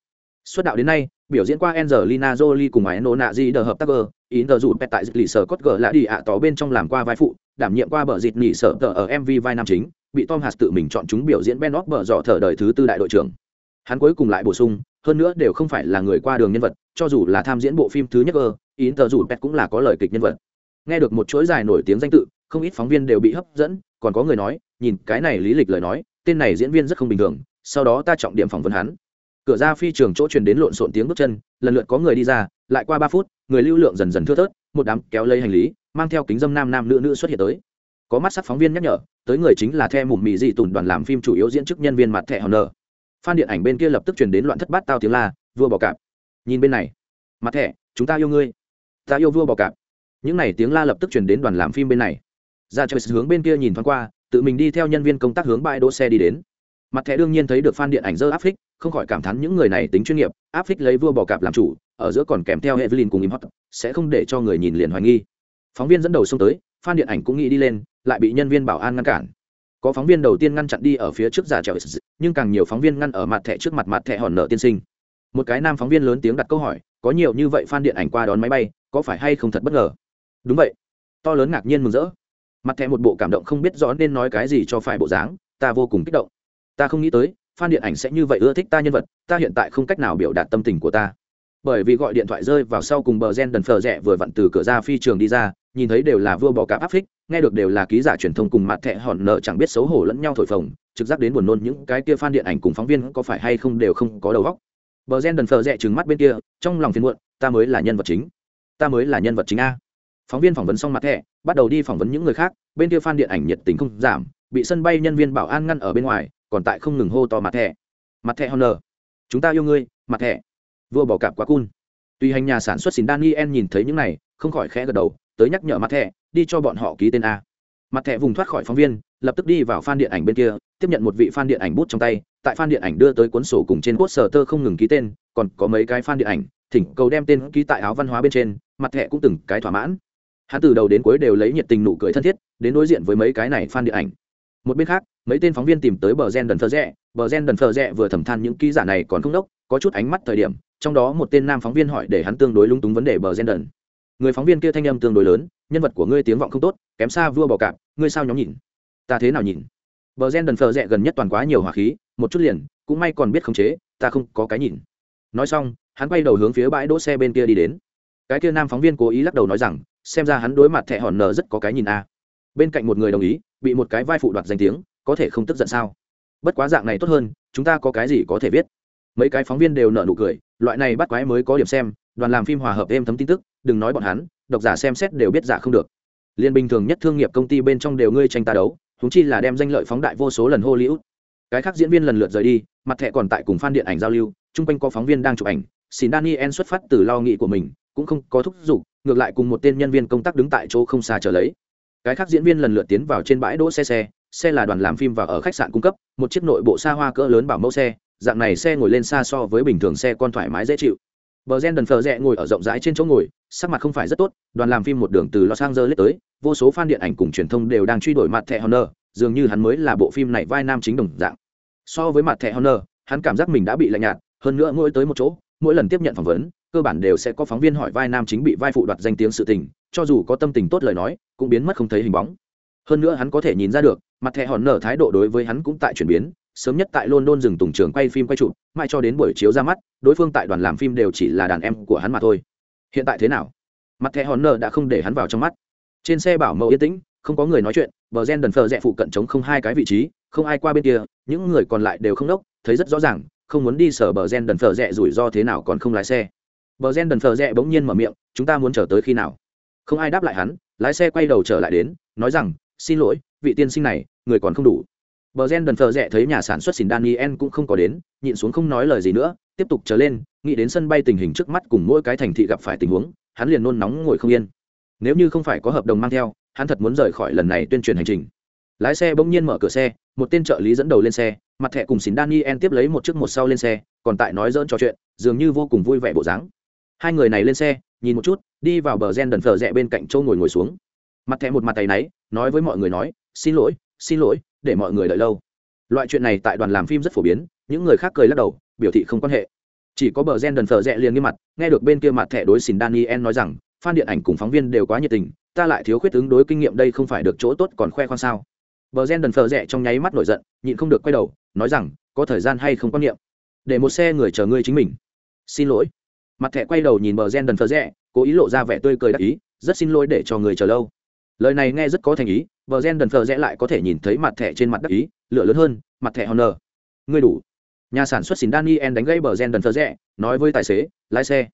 Xuất đạo đến nay, biểu diễn qua Angelina Jolie cùng ái nô nạ di đờ hợp tác gờ ý tờ dù pet tại dịch lì sở cốt gờ lạ đi ạ tỏ bên trong làm qua vai phụ, đảm nhiệm qua bờ dịt nỉ sở tờ ở mv vai nam chính, bị tom hạt tự mình chọn chúng biểu diễn ben óc bờ dọ thở đời thứ tư đại đội trưởng. Hắn cuối cùng lại bổ sung, hơn nữa đều không phải là người qua đường nhân vật, cho dù là tham diễn bộ phim thứ nhất gờ ý tờ dù pet cũng là có lời kịch nhân vật. Nghe được một chuỗi dài nổi tiếng danh tự không ít phóng viên đều bị hấp dẫn, còn có người nói, nhìn cái này lý lịch lời nói, tên này diễn viên rất không bình thường, sau đó ta trọng điểm phỏng vấn hắn. Cửa ra phi trường chỗ truyền đến lộn xộn tiếng bước chân, lần lượt có người đi ra, lại qua ba phút, người lưu lượng dần dần thưa thớt, một đám kéo lấy hành lý, mang theo kính dâm nam nam nữ nữ xuất hiện tới. Có mắt sắc phóng viên nhắc nhở, tới người chính là the mùm mì dị tùn đoàn làm phim chủ yếu diễn chức nhân viên mặt thẻ hòn nờ phan điện ảnh bên kia lập tức truyền đến loạn thất bát tao tiếng la, vua bò cạp. Nhìn bên này, mặt thẻ, chúng ta yêu ngươi, ta yêu vua bò cạp. Những n à y tiếng la lập tức truyền đến đoàn làm phim bên này ra cho hướng bên kia nhìn thoáng qua, tự mình đi theo nhân viên công tác hướng bãi đỗ xe đi đến. Mặt thẻ đương nhiên thấy được phan điện ảnh dơ áp phích, không khỏi cảm thán những người này tính chuyên nghiệp, áp phích lấy vua bò cạp làm chủ, ở giữa còn kèm theo Evelyn cùng im hot sẽ không để cho người nhìn liền hoài nghi. Phóng viên dẫn đầu xông tới phan điện ảnh cũng nghĩ đi lên, lại bị nhân viên bảo an ngăn cản. Có phóng viên đầu tiên ngăn chặn đi ở phía trước giả trèo nhưng càng nhiều phóng viên ngăn ở mặt thẻ trước mặt mặt thẻ hòn nợ tiên sinh. Một cái nam phóng viên lớn tiếng đặt câu hỏi, có nhiều như vậy phan điện ảnh qua đón máy bay, có phải hay không thật bất ngờ? Đúng vậy. To lớn ngạc nhiên mừng rỡ mặt thẻ một bộ cảm động không biết rõ nên nói cái gì cho phải bộ dáng, ta vô cùng kích động. Ta không nghĩ tới, fan điện ảnh sẽ như vậy ưa thích ta nhân vật, ta hiện tại không cách nào biểu đạt tâm tình của ta. Bởi vì gọi điện thoại rơi vào sau cùng bờ gen đần phờ rẽ vừa vặn từ cửa ra phi trường đi ra, nhìn thấy đều là vua bò cạp áp phích, nghe được đều là ký giả truyền thông cùng mặt thẹ hòn nợ chẳng biết xấu hổ lẫn nhau thổi phồng, trực giác đến buồn nôn những cái kia fan điện ảnh cùng phóng viên có phải hay không đều không có đầu óc. Bờ gen đần phờ rẽ trừng mắt bên kia, trong lòng phiền muộn, ta mới là nhân vật chính. Ta mới là nhân vật chính a phóng viên phỏng vấn xong mặt thẻ, bắt đầu đi phỏng vấn những người khác, bên kia fan điện ảnh nhiệt tình không giảm, bị sân bay nhân viên bảo an ngăn ở bên ngoài, còn tại không ngừng hô to mặt thẻ. Mặt thẻ honor, chúng ta yêu ngươi, mặt thẻ. Vua bỏ cạp quá cun. Tùy hành nhà sản xuất xin daniel nhìn thấy những này, không khỏi khẽ gật đầu, tới nhắc nhở mặt thẻ, đi cho bọn họ ký tên a. Mặt thẻ vùng thoát khỏi phóng viên, lập tức đi vào fan điện ảnh bên kia, tiếp nhận một vị fan điện ảnh bút trong tay, tại fan điện ảnh đưa tới cuốn sổ cùng trên cốt sở tơ không ngừng ký tên, còn có mấy cái fan điện ảnh, thỉnh cầu đem tên ký tại áo văn hóa bên trên, mặt thẻ cũng từng cái thỏa mãn hắn từ đầu đến cuối đều lấy nhiệt tình nụ cười thân thiết, đến đối diện với mấy cái này fan điện ảnh. Một bên khác, mấy tên phóng viên tìm tới bờ gen đần phờ rẽ bờ gen đần phờ rẽ vừa thẩm than những ký giả này còn không đốc, có chút ánh mắt thời điểm, trong đó một tên nam phóng viên hỏi để hắn tương đối lung túng vấn đề bờ gen đần. Người phóng viên kia thanh âm tương đối lớn, nhân vật của ngươi tiếng vọng không tốt, kém xa vua bò cạp, ngươi sao nhóm nhìn? Ta thế nào nhìn? Bờ gen đần phờ rẽ gần nhất toàn quá nhiều hỏa khí, một chút liền, cũng may còn biết khống chế, ta không có cái nhìn. Nói xong, hắn quay đầu hướng phía bãi đỗ xe bên kia đi đến. Cái kia nam phóng viên cố ý lắc đầu nói rằng xem ra hắn đối mặt thẻ hòn nờ rất có cái nhìn a. Bên cạnh một người đồng ý, bị một cái vai phụ đoạt danh tiếng, có thể không tức giận sao? Bất quá dạng này tốt hơn, chúng ta có cái gì có thể viết? Mấy cái phóng viên đều nợ nụ cười, loại này bắt quái mới có điểm xem, đoàn làm phim hòa hợp êm thấm tin tức, đừng nói bọn hắn, độc giả xem xét đều biết giả không được. Liên bình thường nhất thương nghiệp công ty bên trong đều ngươi tranh ta đấu húng chi là đem danh lợi phóng đại vô số lần hollywood. Cái khác diễn viên lần lượt rời đi, mặt thẹ còn tại cùng phan điện ảnh giao lưu, chung quanh có phóng viên đang chụp ảnh, xin daniel xuất phát từ lo nghĩ của mình, cũng không có thúc giục ngược lại cùng một tên nhân viên công tác đứng tại chỗ không xa chờ lấy. Cái khác diễn viên lần lượt tiến vào trên bãi đỗ xe xe xe là đoàn làm phim và ở khách sạn cung cấp, một chiếc nội bộ xa hoa cỡ lớn bảo mẫu xe, dạng này xe ngồi lên xa so với bình thường xe con thoải mái dễ chịu. Bờ gen đần phờ rẽ ngồi ở rộng rãi trên chỗ ngồi, sắc mặt không phải rất tốt, đoàn làm phim một đường từ los angeles tới, vô số fan điện ảnh cùng truyền thông đều đang truy đuổi mặt thẻ honor, dường như hắn mới là bộ phim này vai nam chính đồng dạng. So với mặt thẻ honor, hắn cảm giác mình đã bị lạnh nhạt, hơn nữa mỗi tới một chỗ, mỗi lần tiếp nhận phỏng vấn cơ bản đều sẽ có phóng viên hỏi vai nam chính bị vai phụ đoạt danh tiếng sự tình, cho dù có tâm tình tốt lời nói, cũng biến mất không thấy hình bóng. Hơn nữa hắn có thể nhìn ra được, mặt thẻ hòn nở thái độ đối với hắn cũng tại chuyển biến, sớm nhất tại london dừng tùng trường quay phim quay chụp, mãi cho đến buổi chiếu ra mắt, đối phương tại đoàn làm phim đều chỉ là đàn em của hắn mà thôi. Hiện tại thế nào? Mặt thẻ hòn nở đã không để hắn vào trong mắt. Trên xe bảo mẫu yên tĩnh, không có người nói chuyện, bờ gen đần phờ rẽ phụ cận chống không hai cái vị trí, không ai qua bên kia, những người còn lại đều không đốc, thấy rất rõ ràng, không muốn đi sở bờ gen đần phờ rẽ rủi ro thế nào còn không lái xe bờ gen đần Phở rẽ bỗng nhiên mở miệng, chúng ta muốn chờ tới khi nào? Không ai đáp lại hắn, lái xe quay đầu trở lại đến, nói rằng, xin lỗi, vị tiên sinh này, người còn không đủ. Bờ gen đần Phở rẽ thấy nhà sản xuất xin daniel cũng không có đến, nhịn xuống không nói lời gì nữa, tiếp tục trở lên, nghĩ đến sân bay tình hình trước mắt cùng mỗi cái thành thị gặp phải tình huống, hắn liền nôn nóng ngồi không yên. Nếu như không phải có hợp đồng mang theo, hắn thật muốn rời khỏi lần này tuyên truyền hành trình. Lái xe bỗng nhiên mở cửa xe, một tên trợ lý dẫn đầu lên xe, mặt thẻ cùng xin daniel tiếp lấy một chiếc một sau lên xe, còn tại nói dỡn trò chuyện, dường như vô cùng vui vẻ bộ dáng hai người này lên xe, nhìn một chút, đi vào bờ gen đần phở rẽ bên cạnh châu ngồi ngồi xuống. Mặt thẹ một mặt tay náy, nói với mọi người nói, xin lỗi xin lỗi, để mọi người đợi lâu. Loại chuyện này tại đoàn làm phim rất phổ biến, những người khác cười lắc đầu, biểu thị không quan hệ. Chỉ có bờ gen đần phở rẽ liền nghiêm mặt, nghe được bên kia mặt thẻ đối xin daniel nói rằng, fan điện ảnh cùng phóng viên đều quá nhiệt tình, ta lại thiếu khuyết ứng đối kinh nghiệm đây không phải được chỗ tốt còn khoe khoang sao? Bờ gen đần phở rẽ trong nháy mắt nổi giận, nhịn không được quay đầu, nói rằng, có thời gian hay không quan niệm? Để một xe người chờ ngươi chính mình. Xin lỗi mặt thẻ quay đầu nhìn bờ gen đần phờ rẽ, cố ý lộ ra vẻ tươi cười đắc ý, rất xin lỗi để cho người chờ lâu. Lời này nghe rất có thành ý, bờ gen đần phờ rẽ lại có thể nhìn thấy mặt thẻ trên mặt đắc ý, lửa lớn hơn, mặt thẻ honor. Ngươi đủ. Nhà sản xuất xin daniel đánh gây bờ gen đần phờ rẽ, nói với tài xế, lái xe.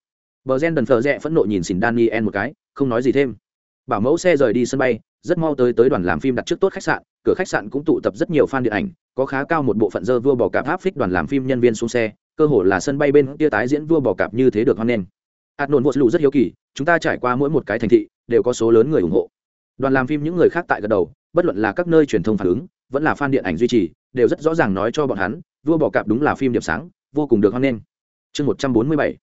Bờ gen đần phờ rẽ phẫn nộ nhìn xin daniel một cái, không nói gì thêm. Bảo mẫu xe rời đi sân bay, rất mau tới tới đoàn làm phim đặt trước tốt khách sạn, cửa khách sạn cũng tụ tập rất nhiều fan điện ảnh, có khá cao một bộ phận dơ vua bò cạp áp phích đoàn làm phim nhân viên xuống xe cơ hồ là sân bay bên kia tái diễn vua bò cạp như thế được hoan nghênh. Hạt nổn vô lù rất hiếu kỳ, chúng ta trải qua mỗi một cái thành thị, đều có số lớn người ủng hộ. Đoàn làm phim những người khác tại gật đầu, bất luận là các nơi truyền thông phản ứng, vẫn là fan điện ảnh duy trì, đều rất rõ ràng nói cho bọn hắn, vua bò cạp đúng là phim điểm sáng, vô cùng được hoan nghênh. Chương một trăm bốn mươi bảy,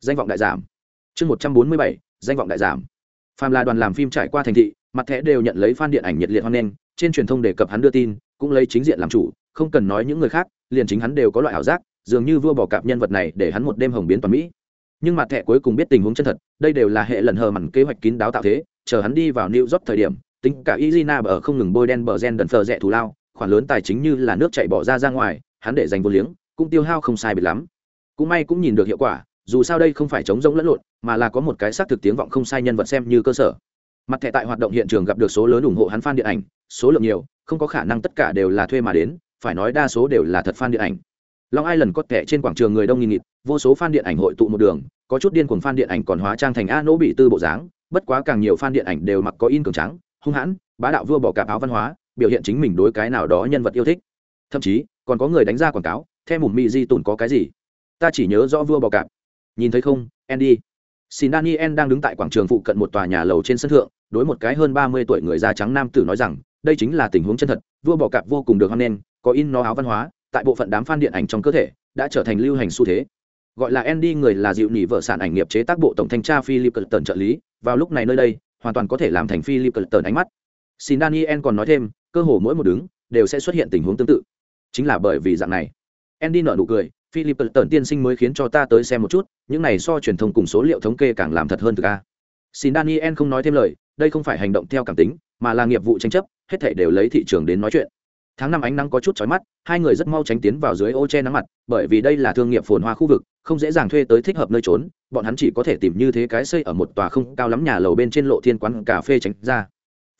danh vọng đại giảm. Chương một trăm bốn mươi bảy, danh vọng đại giảm. Phàm là đoàn làm phim trải qua thành thị, mặt thẻ đều nhận lấy fan điện ảnh nhiệt liệt hoan nghênh, trên truyền thông đề cập hắn đưa tin, cũng lấy chính diện làm chủ, không cần nói những người khác, liền chính hắn đều có loại ảo giác dường như vua bỏ cạp nhân vật này để hắn một đêm hồng biến toàn mỹ. Nhưng mặt thẻ cuối cùng biết tình huống chân thật, đây đều là hệ lần hờ mặn kế hoạch kín đáo tạo thế, chờ hắn đi vào new york thời điểm, tính cả izina ở không ngừng bôi đen bờ gen đần phờ rẻ thù lao, khoản lớn tài chính như là nước chạy bỏ ra ra ngoài, hắn để dành vô liếng, cũng tiêu hao không sai biệt lắm. Cũng may cũng nhìn được hiệu quả, dù sao đây không phải chống rỗng lẫn lộn, mà là có một cái xác thực tiếng vọng không sai nhân vật xem như cơ sở. Mặt thẻ tại hoạt động hiện trường gặp được số lớn ủng hộ hắn fan điện ảnh, số lượng nhiều, không có khả năng tất cả đều là thuê mà đến, phải nói đa số đều là thật fan điện ảnh long ai lần có kẻ trên quảng trường người đông nghìn nghịt, vô số fan điện ảnh hội tụ một đường, có chút điên cuồng fan điện ảnh còn hóa trang thành a nỗ bị tư bộ dáng, bất quá càng nhiều fan điện ảnh đều mặc có in cường trắng, hung hãn, bá đạo vua bỏ cạp áo văn hóa, biểu hiện chính mình đối cái nào đó nhân vật yêu thích. Thậm chí, còn có người đánh ra quảng cáo, theo mùm mị di tùn có cái gì? Ta chỉ nhớ rõ vua bò cạp. Nhìn thấy không, andy? Xin daniel đang đứng tại quảng trường phụ cận một tòa nhà lầu trên sân thượng, đối một cái hơn ba mươi tuổi người da trắng nam tử nói rằng, đây chính là tình huống chân thật, vua bò cạp vô cùng được hoan nghênh, có in nó áo văn hóa tại bộ phận đám fan điện ảnh trong cơ thể, đã trở thành lưu hành xu thế. Gọi là andy người là dịu nỉ vợ sản ảnh nghiệp chế tác bộ tổng thanh tra philip tần trợ lý, vào lúc này nơi đây, hoàn toàn có thể làm thành philip tần ánh mắt. Xin daniel còn nói thêm, cơ hồ mỗi một đứng, đều sẽ xuất hiện tình huống tương tự. Chính là bởi vì dạng này. Andy nở nụ cười, philip tần tiên sinh mới khiến cho ta tới xem một chút, những này so truyền thông cùng số liệu thống kê càng làm thật hơn thực a. Xin daniel không nói thêm lời, đây không phải hành động theo cảm tính, mà là nghiệp vụ tranh chấp, hết thể đều lấy thị trường đến nói chuyện tháng năm ánh nắng có chút chói mắt, hai người rất mau tránh tiến vào dưới ô che nắng mặt, bởi vì đây là thương nghiệp phồn hoa khu vực, không dễ dàng thuê tới thích hợp nơi trốn, bọn hắn chỉ có thể tìm như thế cái xây ở một tòa không cao lắm nhà lầu bên trên lộ thiên quán cà phê tránh ra.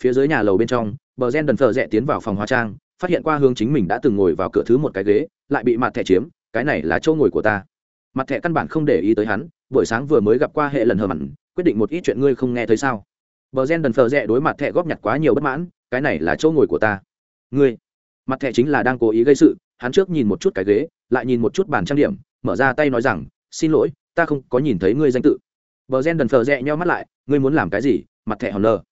Phía dưới nhà lầu bên trong, bờ gen đần thờ rẽ tiến vào phòng hóa trang, phát hiện qua hướng chính mình đã từng ngồi vào cửa thứ một cái ghế, lại bị mặt thẻ chiếm, cái này là chỗ ngồi của ta. Mặt thẻ căn bản không để ý tới hắn, buổi sáng vừa mới gặp qua hệ lần hờ mặn, quyết định một ít chuyện ngươi không nghe thấy sao. Bờ gen đần thờ rẽ đối mặt thẻ góp nhặt quá nhiều bất mãn, cái này là chỗ ngồi của ta. Ngươi mặt thẻ chính là đang cố ý gây sự, hắn trước nhìn một chút cái ghế, lại nhìn một chút bàn trang điểm, mở ra tay nói rằng, xin lỗi, ta không có nhìn thấy ngươi danh tự. Bờ gen đần phờ rẽ nhau mắt lại, ngươi muốn làm cái gì? Mặt thẻ hòn lờ.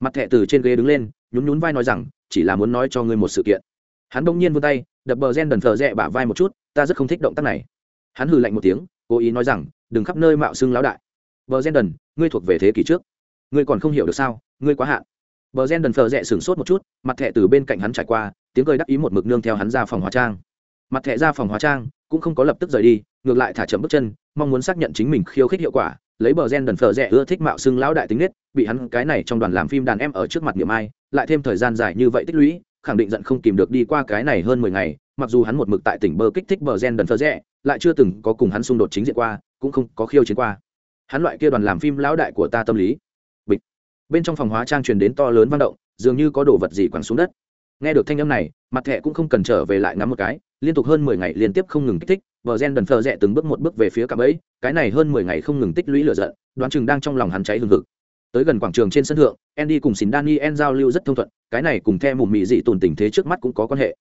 mặt thẻ từ trên ghế đứng lên, nhún nhún vai nói rằng, chỉ là muốn nói cho ngươi một sự kiện. Hắn bỗng nhiên vươn tay, đập bờ gen đần phờ rẽ bả vai một chút, ta rất không thích động tác này. Hắn hừ lạnh một tiếng, cố ý nói rằng, đừng khắp nơi mạo xưng lão đại. Bờ gen đần, ngươi thuộc về thế kỷ trước. Ngươi còn không hiểu được sao? Ngươi quá hạn bờ gen đần phờ rẽ sửng sốt một chút, mặt thẹ từ bên cạnh hắn trải qua, tiếng cười đắc ý một mực nương theo hắn ra phòng hóa trang. Mặt thẹ ra phòng hóa trang, cũng không có lập tức rời đi, ngược lại thả chậm bước chân, mong muốn xác nhận chính mình khiêu khích hiệu quả, lấy bờ gen đần phờ rẽ ưa thích mạo xưng lão đại tính nết, bị hắn cái này trong đoàn làm phim đàn em ở trước mặt niệm ai, lại thêm thời gian dài như vậy tích lũy, khẳng định giận không kìm được đi qua cái này hơn mười ngày, mặc dù hắn một mực tại tỉnh bơ kích thích bờ gen đần phờ rẽ lại chưa từng có cùng hắn xung đột chính diện qua, cũng không có khiêu chiến qua. Hắn loại kia đoàn làm phim lão đại của ta tâm lý bên trong phòng hóa trang truyền đến to lớn vang động, dường như có đồ vật gì quẳng xuống đất. Nghe được thanh âm này, mặt thẻ cũng không cần trở về lại ngắm một cái, liên tục hơn mười ngày liên tiếp không ngừng kích thích vợ gen đần phờ rẽ từng bước một bước về phía cạm ấy cái này hơn mười ngày không ngừng tích lũy lửa giận, đoán chừng đang trong lòng hắn cháy hừng hực. Tới gần quảng trường trên sân thượng, andy cùng xin daniel giao lưu rất thông thuận, cái này cùng theo mùm mị dị tồn tình thế trước mắt cũng có quan hệ.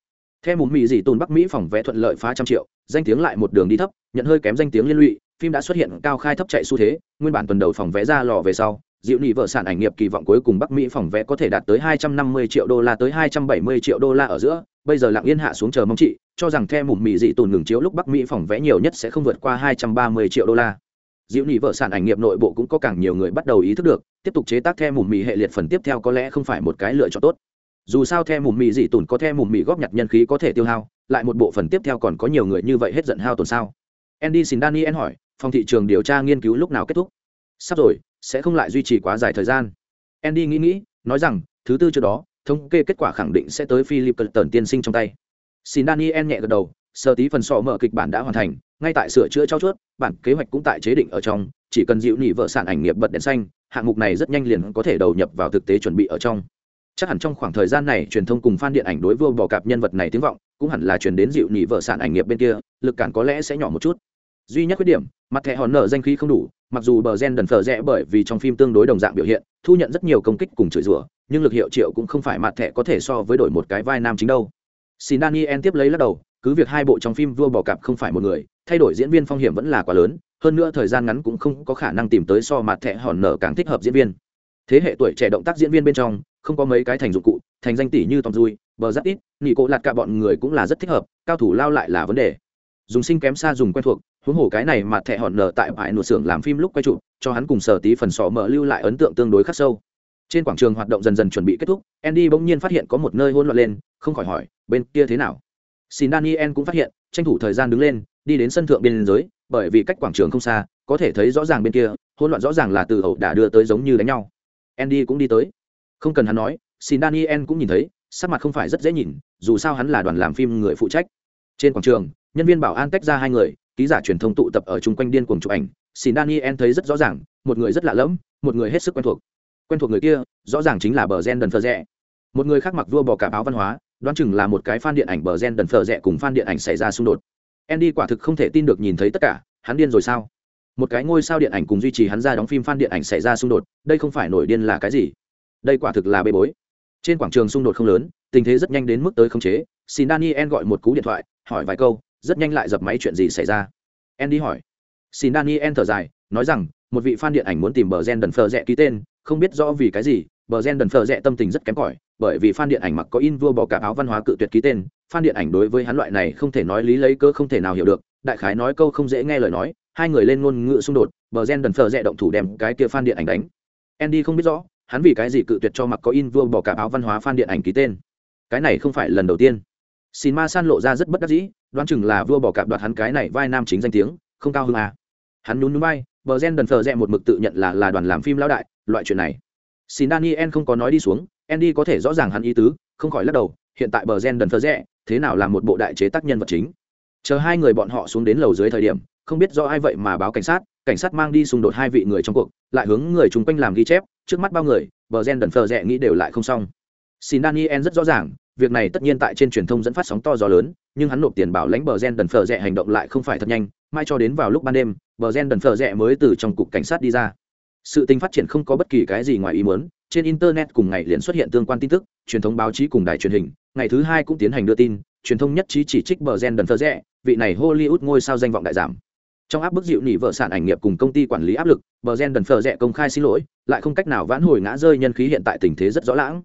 Theo mùm mị dị tồn bắc mỹ phòng vẽ thuận lợi phá trăm triệu, danh tiếng lại một đường đi thấp, nhận hơi kém danh tiếng liên lụy, phim đã xuất hiện cao khai thấp chạy xu thế, nguyên bản tuần đầu phòng vẽ ra lò về sau Diệu Nị vợ sản ảnh nghiệp kỳ vọng cuối cùng Bắc Mỹ phòng vẽ có thể đạt tới 250 triệu đô la tới 270 triệu đô la ở giữa, bây giờ lặng yên hạ xuống chờ mong chị, cho rằng theo mùm mị dị tồn ngừng chiếu lúc Bắc Mỹ phòng vẽ nhiều nhất sẽ không vượt qua 230 triệu đô la. Diệu Nị vợ sản ảnh nghiệp nội bộ cũng có càng nhiều người bắt đầu ý thức được, tiếp tục chế tác theo mùm mị hệ liệt phần tiếp theo có lẽ không phải một cái lựa chọn tốt. Dù sao theo mùm mị dị tồn có theo mùm mị góp nhặt nhân khí có thể tiêu hao, lại một bộ phần tiếp theo còn có nhiều người như vậy hết giận hao tổn sao? Andy xin Daniel hỏi, phòng thị trường điều tra nghiên cứu lúc nào kết thúc? Sắp rồi, sẽ không lại duy trì quá dài thời gian. Andy nghĩ nghĩ, nói rằng, thứ tư trước đó, thống kê kết quả khẳng định sẽ tới philip clinton tiên sinh trong tay. Xin daniel nhẹ gật đầu, sơ tí phần sọ mở kịch bản đã hoàn thành, ngay tại sửa chữa trao chuốt, bản kế hoạch cũng tại chế định ở trong, chỉ cần dịu nỉ vợ sản ảnh nghiệp bật đèn xanh, hạng mục này rất nhanh liền có thể đầu nhập vào thực tế chuẩn bị ở trong. Chắc hẳn trong khoảng thời gian này, truyền thông cùng fan điện ảnh đối vua bò cạp nhân vật này tiếng vọng, cũng hẳn là truyền đến dịu nỉ vợ sản ảnh nghiệp bên kia, lực cản có lẽ sẽ nhỏ một chút. Duy nhất khuyết điểm, mặt thẻ hòn nở danh khí không đủ mặc dù bờ gen đần phở rẽ bởi vì trong phim tương đối đồng dạng biểu hiện, thu nhận rất nhiều công kích cùng chửi rủa, nhưng lực hiệu triệu cũng không phải mặt thẻ có thể so với đổi một cái vai nam chính đâu. Xin daniel tiếp lấy lắc đầu, cứ việc hai bộ trong phim vua bỏ cạp không phải một người, thay đổi diễn viên phong hiểm vẫn là quá lớn, hơn nữa thời gian ngắn cũng không có khả năng tìm tới so mặt thẻ hòn nở càng thích hợp diễn viên. Thế hệ tuổi trẻ động tác diễn viên bên trong, không có mấy cái thành dụng cụ, thành danh tỷ như tom dui bờ Giáp ít nghỉ cộ lạt cả bọn người cũng là rất thích hợp, cao thủ lao lại là vấn đề dùng sinh kém xa dùng quen thuộc, huống hồ cái này mà thẻ hòn nở tại bãi nổ xưởng làm phim lúc quay chụp, cho hắn cùng sở tí phần sọ mở lưu lại ấn tượng tương đối khắc sâu. Trên quảng trường hoạt động dần dần chuẩn bị kết thúc, andy bỗng nhiên phát hiện có một nơi hỗn loạn lên, không khỏi hỏi, bên kia thế nào? Xin daniel cũng phát hiện, tranh thủ thời gian đứng lên, đi đến sân thượng biên giới bởi vì cách quảng trường không xa, có thể thấy rõ ràng bên kia, hỗn loạn rõ ràng là từ ẩu đả đưa tới giống như đánh nhau. Andy cũng đi tới. Không cần hắn nói, xin daniel cũng nhìn thấy, sắc mặt không phải rất dễ nhìn, dù sao hắn là đoàn làm phim người phụ trách. Trên quảng trường nhân viên bảo an tách ra hai người, ký giả truyền thông tụ tập ở chung quanh điên cuồng chụp ảnh. Xin daniel thấy rất rõ ràng, một người rất lạ lẫm, một người hết sức quen thuộc. Quen thuộc người kia, rõ ràng chính là bờ gen đần phờ rẽ một người khác mặc vua bò cả báo văn hóa, đoán chừng là một cái fan điện ảnh bờ gen đần phờ rẽ cùng fan điện ảnh xảy ra xung đột. Andy quả thực không thể tin được nhìn thấy tất cả, hắn điên rồi sao? Một cái ngôi sao điện ảnh cùng duy trì hắn ra đóng phim fan điện ảnh xảy ra xung đột, đây không phải nổi điên là cái gì? Đây quả thực là bê bối. Trên quảng trường xung đột không lớn, tình thế rất nhanh đến mức tới khống chế, xin daniel gọi một cú điện thoại, hỏi vài câu rất nhanh lại dập máy chuyện gì xảy ra. Andy hỏi. Xin daniel thở dài, nói rằng, một vị fan điện ảnh muốn tìm bờ gen đần phờ rẽ ký tên, không biết rõ vì cái gì, bờ gen đần phờ rẽ tâm tình rất kém cỏi, bởi vì fan điện ảnh mặc có in vua bò cả áo văn hóa cự tuyệt ký tên, fan điện ảnh đối với hắn loại này không thể nói lý lấy cơ không thể nào hiểu được, đại khái nói câu không dễ nghe lời nói, hai người lên ngôn ngữ xung đột, bờ gen đần phờ rẽ động thủ đem cái kia fan điện ảnh đánh. Andy không biết rõ, hắn vì cái gì cự tuyệt cho mặc có in vua bò cả áo văn hóa fan điện ảnh ký tên. Cái này không phải lần đầu tiên. Xin ma san lộ ra rất bất đắc dĩ đoán chừng là vua bỏ cạp đoạt hắn cái này vai nam chính danh tiếng, không cao hơn à. hắn nhún nhún vai, bờ gen đần thờ rẽ một mực tự nhận là là đoàn làm phim lão đại, loại chuyện này. Xin daniel không có nói đi xuống, andy có thể rõ ràng hắn ý tứ, không khỏi lắc đầu, hiện tại bờ gen đần thờ rẽ, thế nào là một bộ đại chế tác nhân vật chính? Chờ hai người bọn họ xuống đến lầu dưới thời điểm, không biết do ai vậy mà báo cảnh sát cảnh sát mang đi xung đột hai vị người trong cuộc, lại hướng người chung quanh làm ghi chép, trước mắt bao người, bờ gen đần thờ rẽ nghĩ đều lại không xong. Xin daniel rất rõ ràng việc này tất nhiên tại trên truyền thông dẫn phát sóng to gió lớn, nhưng hắn nộp tiền bảo lãnh bờ gen đần phở rẽ hành động lại không phải thật nhanh, mai cho đến vào lúc ban đêm, bờ gen đần phở rẽ mới từ trong cục cảnh sát đi ra. Sự tình phát triển không có bất kỳ cái gì ngoài ý muốn, trên internet cùng ngày liền xuất hiện tương quan tin tức, truyền thống báo chí cùng đài truyền hình, ngày thứ hai cũng tiến hành đưa tin, truyền thông nhất trí chỉ trích bờ gen đần phở rẽ vị này hollywood ngôi sao danh vọng đại giảm. Trong áp bức dịu nỉ vợ sản ảnh nghiệp cùng công ty quản lý áp lực, bờ gen đần phở rẽ công khai xin lỗi, lại không cách nào vãn hồi ngã rơi nhân khí hiện tại tình thế rất rõ lãng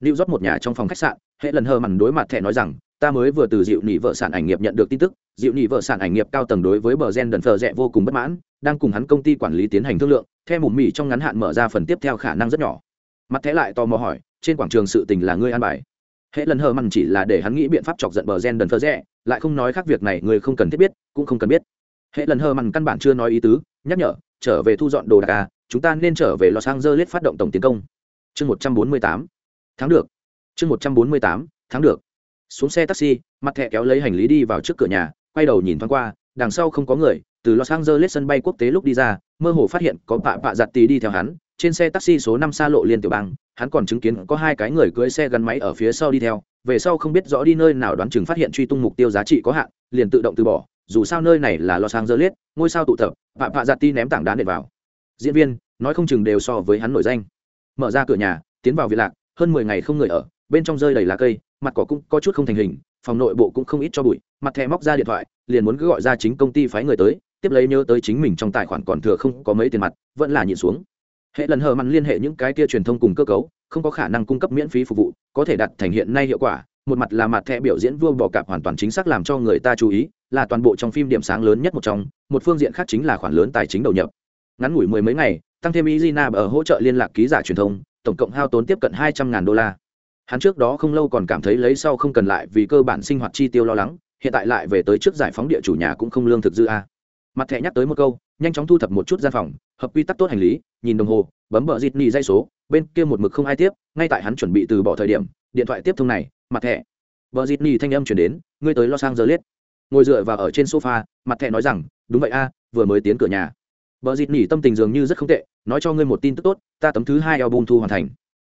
lưu rót một nhà trong phòng khách sạn hệ lần hờ mặn đối mặt thẻ nói rằng, ta mới vừa từ dịu nỉ vợ sản ảnh nghiệp nhận được tin tức dịu nỉ vợ sản ảnh nghiệp cao tầng đối với bờ gen đần thờ rẽ vô cùng bất mãn, đang cùng hắn công ty quản lý tiến hành thương lượng theo mùm mì trong ngắn hạn mở ra phần tiếp theo khả năng rất nhỏ. Mặt thẻ lại tò mò hỏi, trên quảng trường sự tình là ngươi an bài? Hệ lần hờ mặn chỉ là để hắn nghĩ biện pháp chọc giận bờ gen đần thờ rẽ lại không nói khác việc này người không cần thiết biết, cũng không cần biết. Hệ lần hờ mặn căn bản chưa nói ý tứ, nhắc nhở, trở về thu dọn đồ đạc à chúng ta nên trở về lò sang dơ angeles phát động tổng tiến công. Chương một trăm bốn mươi tám. Tháng được chương một trăm bốn mươi tám tháng được. Xuống xe taxi, mặt thẻ kéo lấy hành lý đi vào trước cửa nhà, quay đầu nhìn thoáng qua, đằng sau không có người, từ los angeles sân bay quốc tế lúc đi ra, mơ hồ phát hiện có bạ bạ giặt tì đi theo hắn, trên xe taxi số năm xa lộ liên tiểu bang, hắn còn chứng kiến có hai cái người cưỡi xe gắn máy ở phía sau đi theo, về sau không biết rõ đi nơi nào đoán chừng phát hiện truy tung mục tiêu giá trị có hạn, liền tự động từ bỏ, dù sao nơi này là los angeles, ngôi sao tụ tập bạ bạ giặt tì ném tảng đá nện vào. Diễn viên, nói không chừng đều so với hắn nổi danh. Mở ra cửa nhà, tiến vào viện lạc, hơn mười ngày không người ở bên trong rơi đầy lá cây, mặt cỏ cũng có chút không thành hình, phòng nội bộ cũng không ít cho bụi. Mặt thẻ móc ra điện thoại, liền muốn cứ gọi ra chính công ty phái người tới, tiếp lấy nhớ tới chính mình trong tài khoản còn thừa không có mấy tiền mặt, vẫn là nhìn xuống. Hệ lần hờ mặn liên hệ những cái kia truyền thông cùng cơ cấu, không có khả năng cung cấp miễn phí phục vụ, có thể đặt thành hiện nay hiệu quả. Một mặt là mặt thẻ biểu diễn vua bò cạp hoàn toàn chính xác làm cho người ta chú ý, là toàn bộ trong phim điểm sáng lớn nhất một trong, một phương diện khác chính là khoản lớn tài chính đầu nhập. Ngắn ngủi mười mấy ngày, tăng thêm izina ở hỗ trợ liên lạc ký giả truyền thông, tổng cộng hao tốn tiếp cận hai trăm ngàn đô la hắn trước đó không lâu còn cảm thấy lấy sau không cần lại vì cơ bản sinh hoạt chi tiêu lo lắng, hiện tại lại về tới trước giải phóng địa chủ nhà cũng không lương thực dư a. Mặt thẻ nhắc tới một câu, nhanh chóng thu thập một chút gian phòng, hợp quy tắc tốt hành lý, nhìn đồng hồ, bấm bờ dịt nỉ dây số, bên kia một mực không ai tiếp, ngay tại hắn chuẩn bị từ bỏ thời điểm, điện thoại tiếp thông này, mặt thẻ. Bờ dịt nỉ thanh âm chuyển đến, ngươi tới lo sang giờ liết ngồi dựa vào ở trên sofa, mặt thẻ nói rằng, đúng vậy a, vừa mới tiến cửa nhà. Bờ dịt nỉ tâm tình dường như rất không tệ, nói cho ngươi một tin tức tốt, ta tấm thứ hai album thu hoàn thành.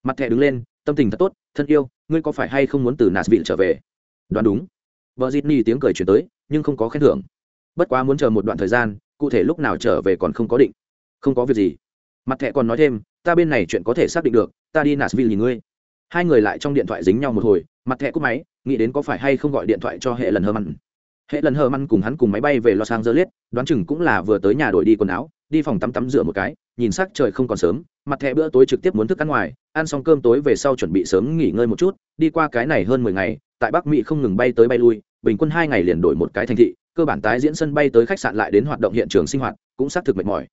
Mặt thẻ đứng lên, tâm tình thật tốt thân yêu, ngươi có phải hay không muốn từ nashville trở về? Đoán đúng. Vợ dịt ni tiếng cười chuyển tới, nhưng không có khen thưởng. Bất quá muốn chờ một đoạn thời gian, cụ thể lúc nào trở về còn không có định. Không có việc gì. Mặt thẻ còn nói thêm, ta bên này chuyện có thể xác định được, ta đi nashville nhìn ngươi. Hai người lại trong điện thoại dính nhau một hồi, mặt thẻ cúp máy, nghĩ đến có phải hay không gọi điện thoại cho hệ lần hơ mặn hệ lần hơ mặn cùng hắn cùng máy bay về los angeles, đoán chừng cũng là vừa tới nhà đổi đi quần áo đi phòng tắm tắm rửa một cái, nhìn sắc trời không còn sớm, mặt thẻ bữa tối trực tiếp muốn thức ăn ngoài, ăn xong cơm tối về sau chuẩn bị sớm nghỉ ngơi một chút, đi qua cái này hơn mười ngày, tại bắc mỹ không ngừng bay tới bay lui, bình quân hai ngày liền đổi một cái thành thị, cơ bản tái diễn sân bay tới khách sạn lại đến hoạt động hiện trường sinh hoạt, cũng xác thực mệt mỏi.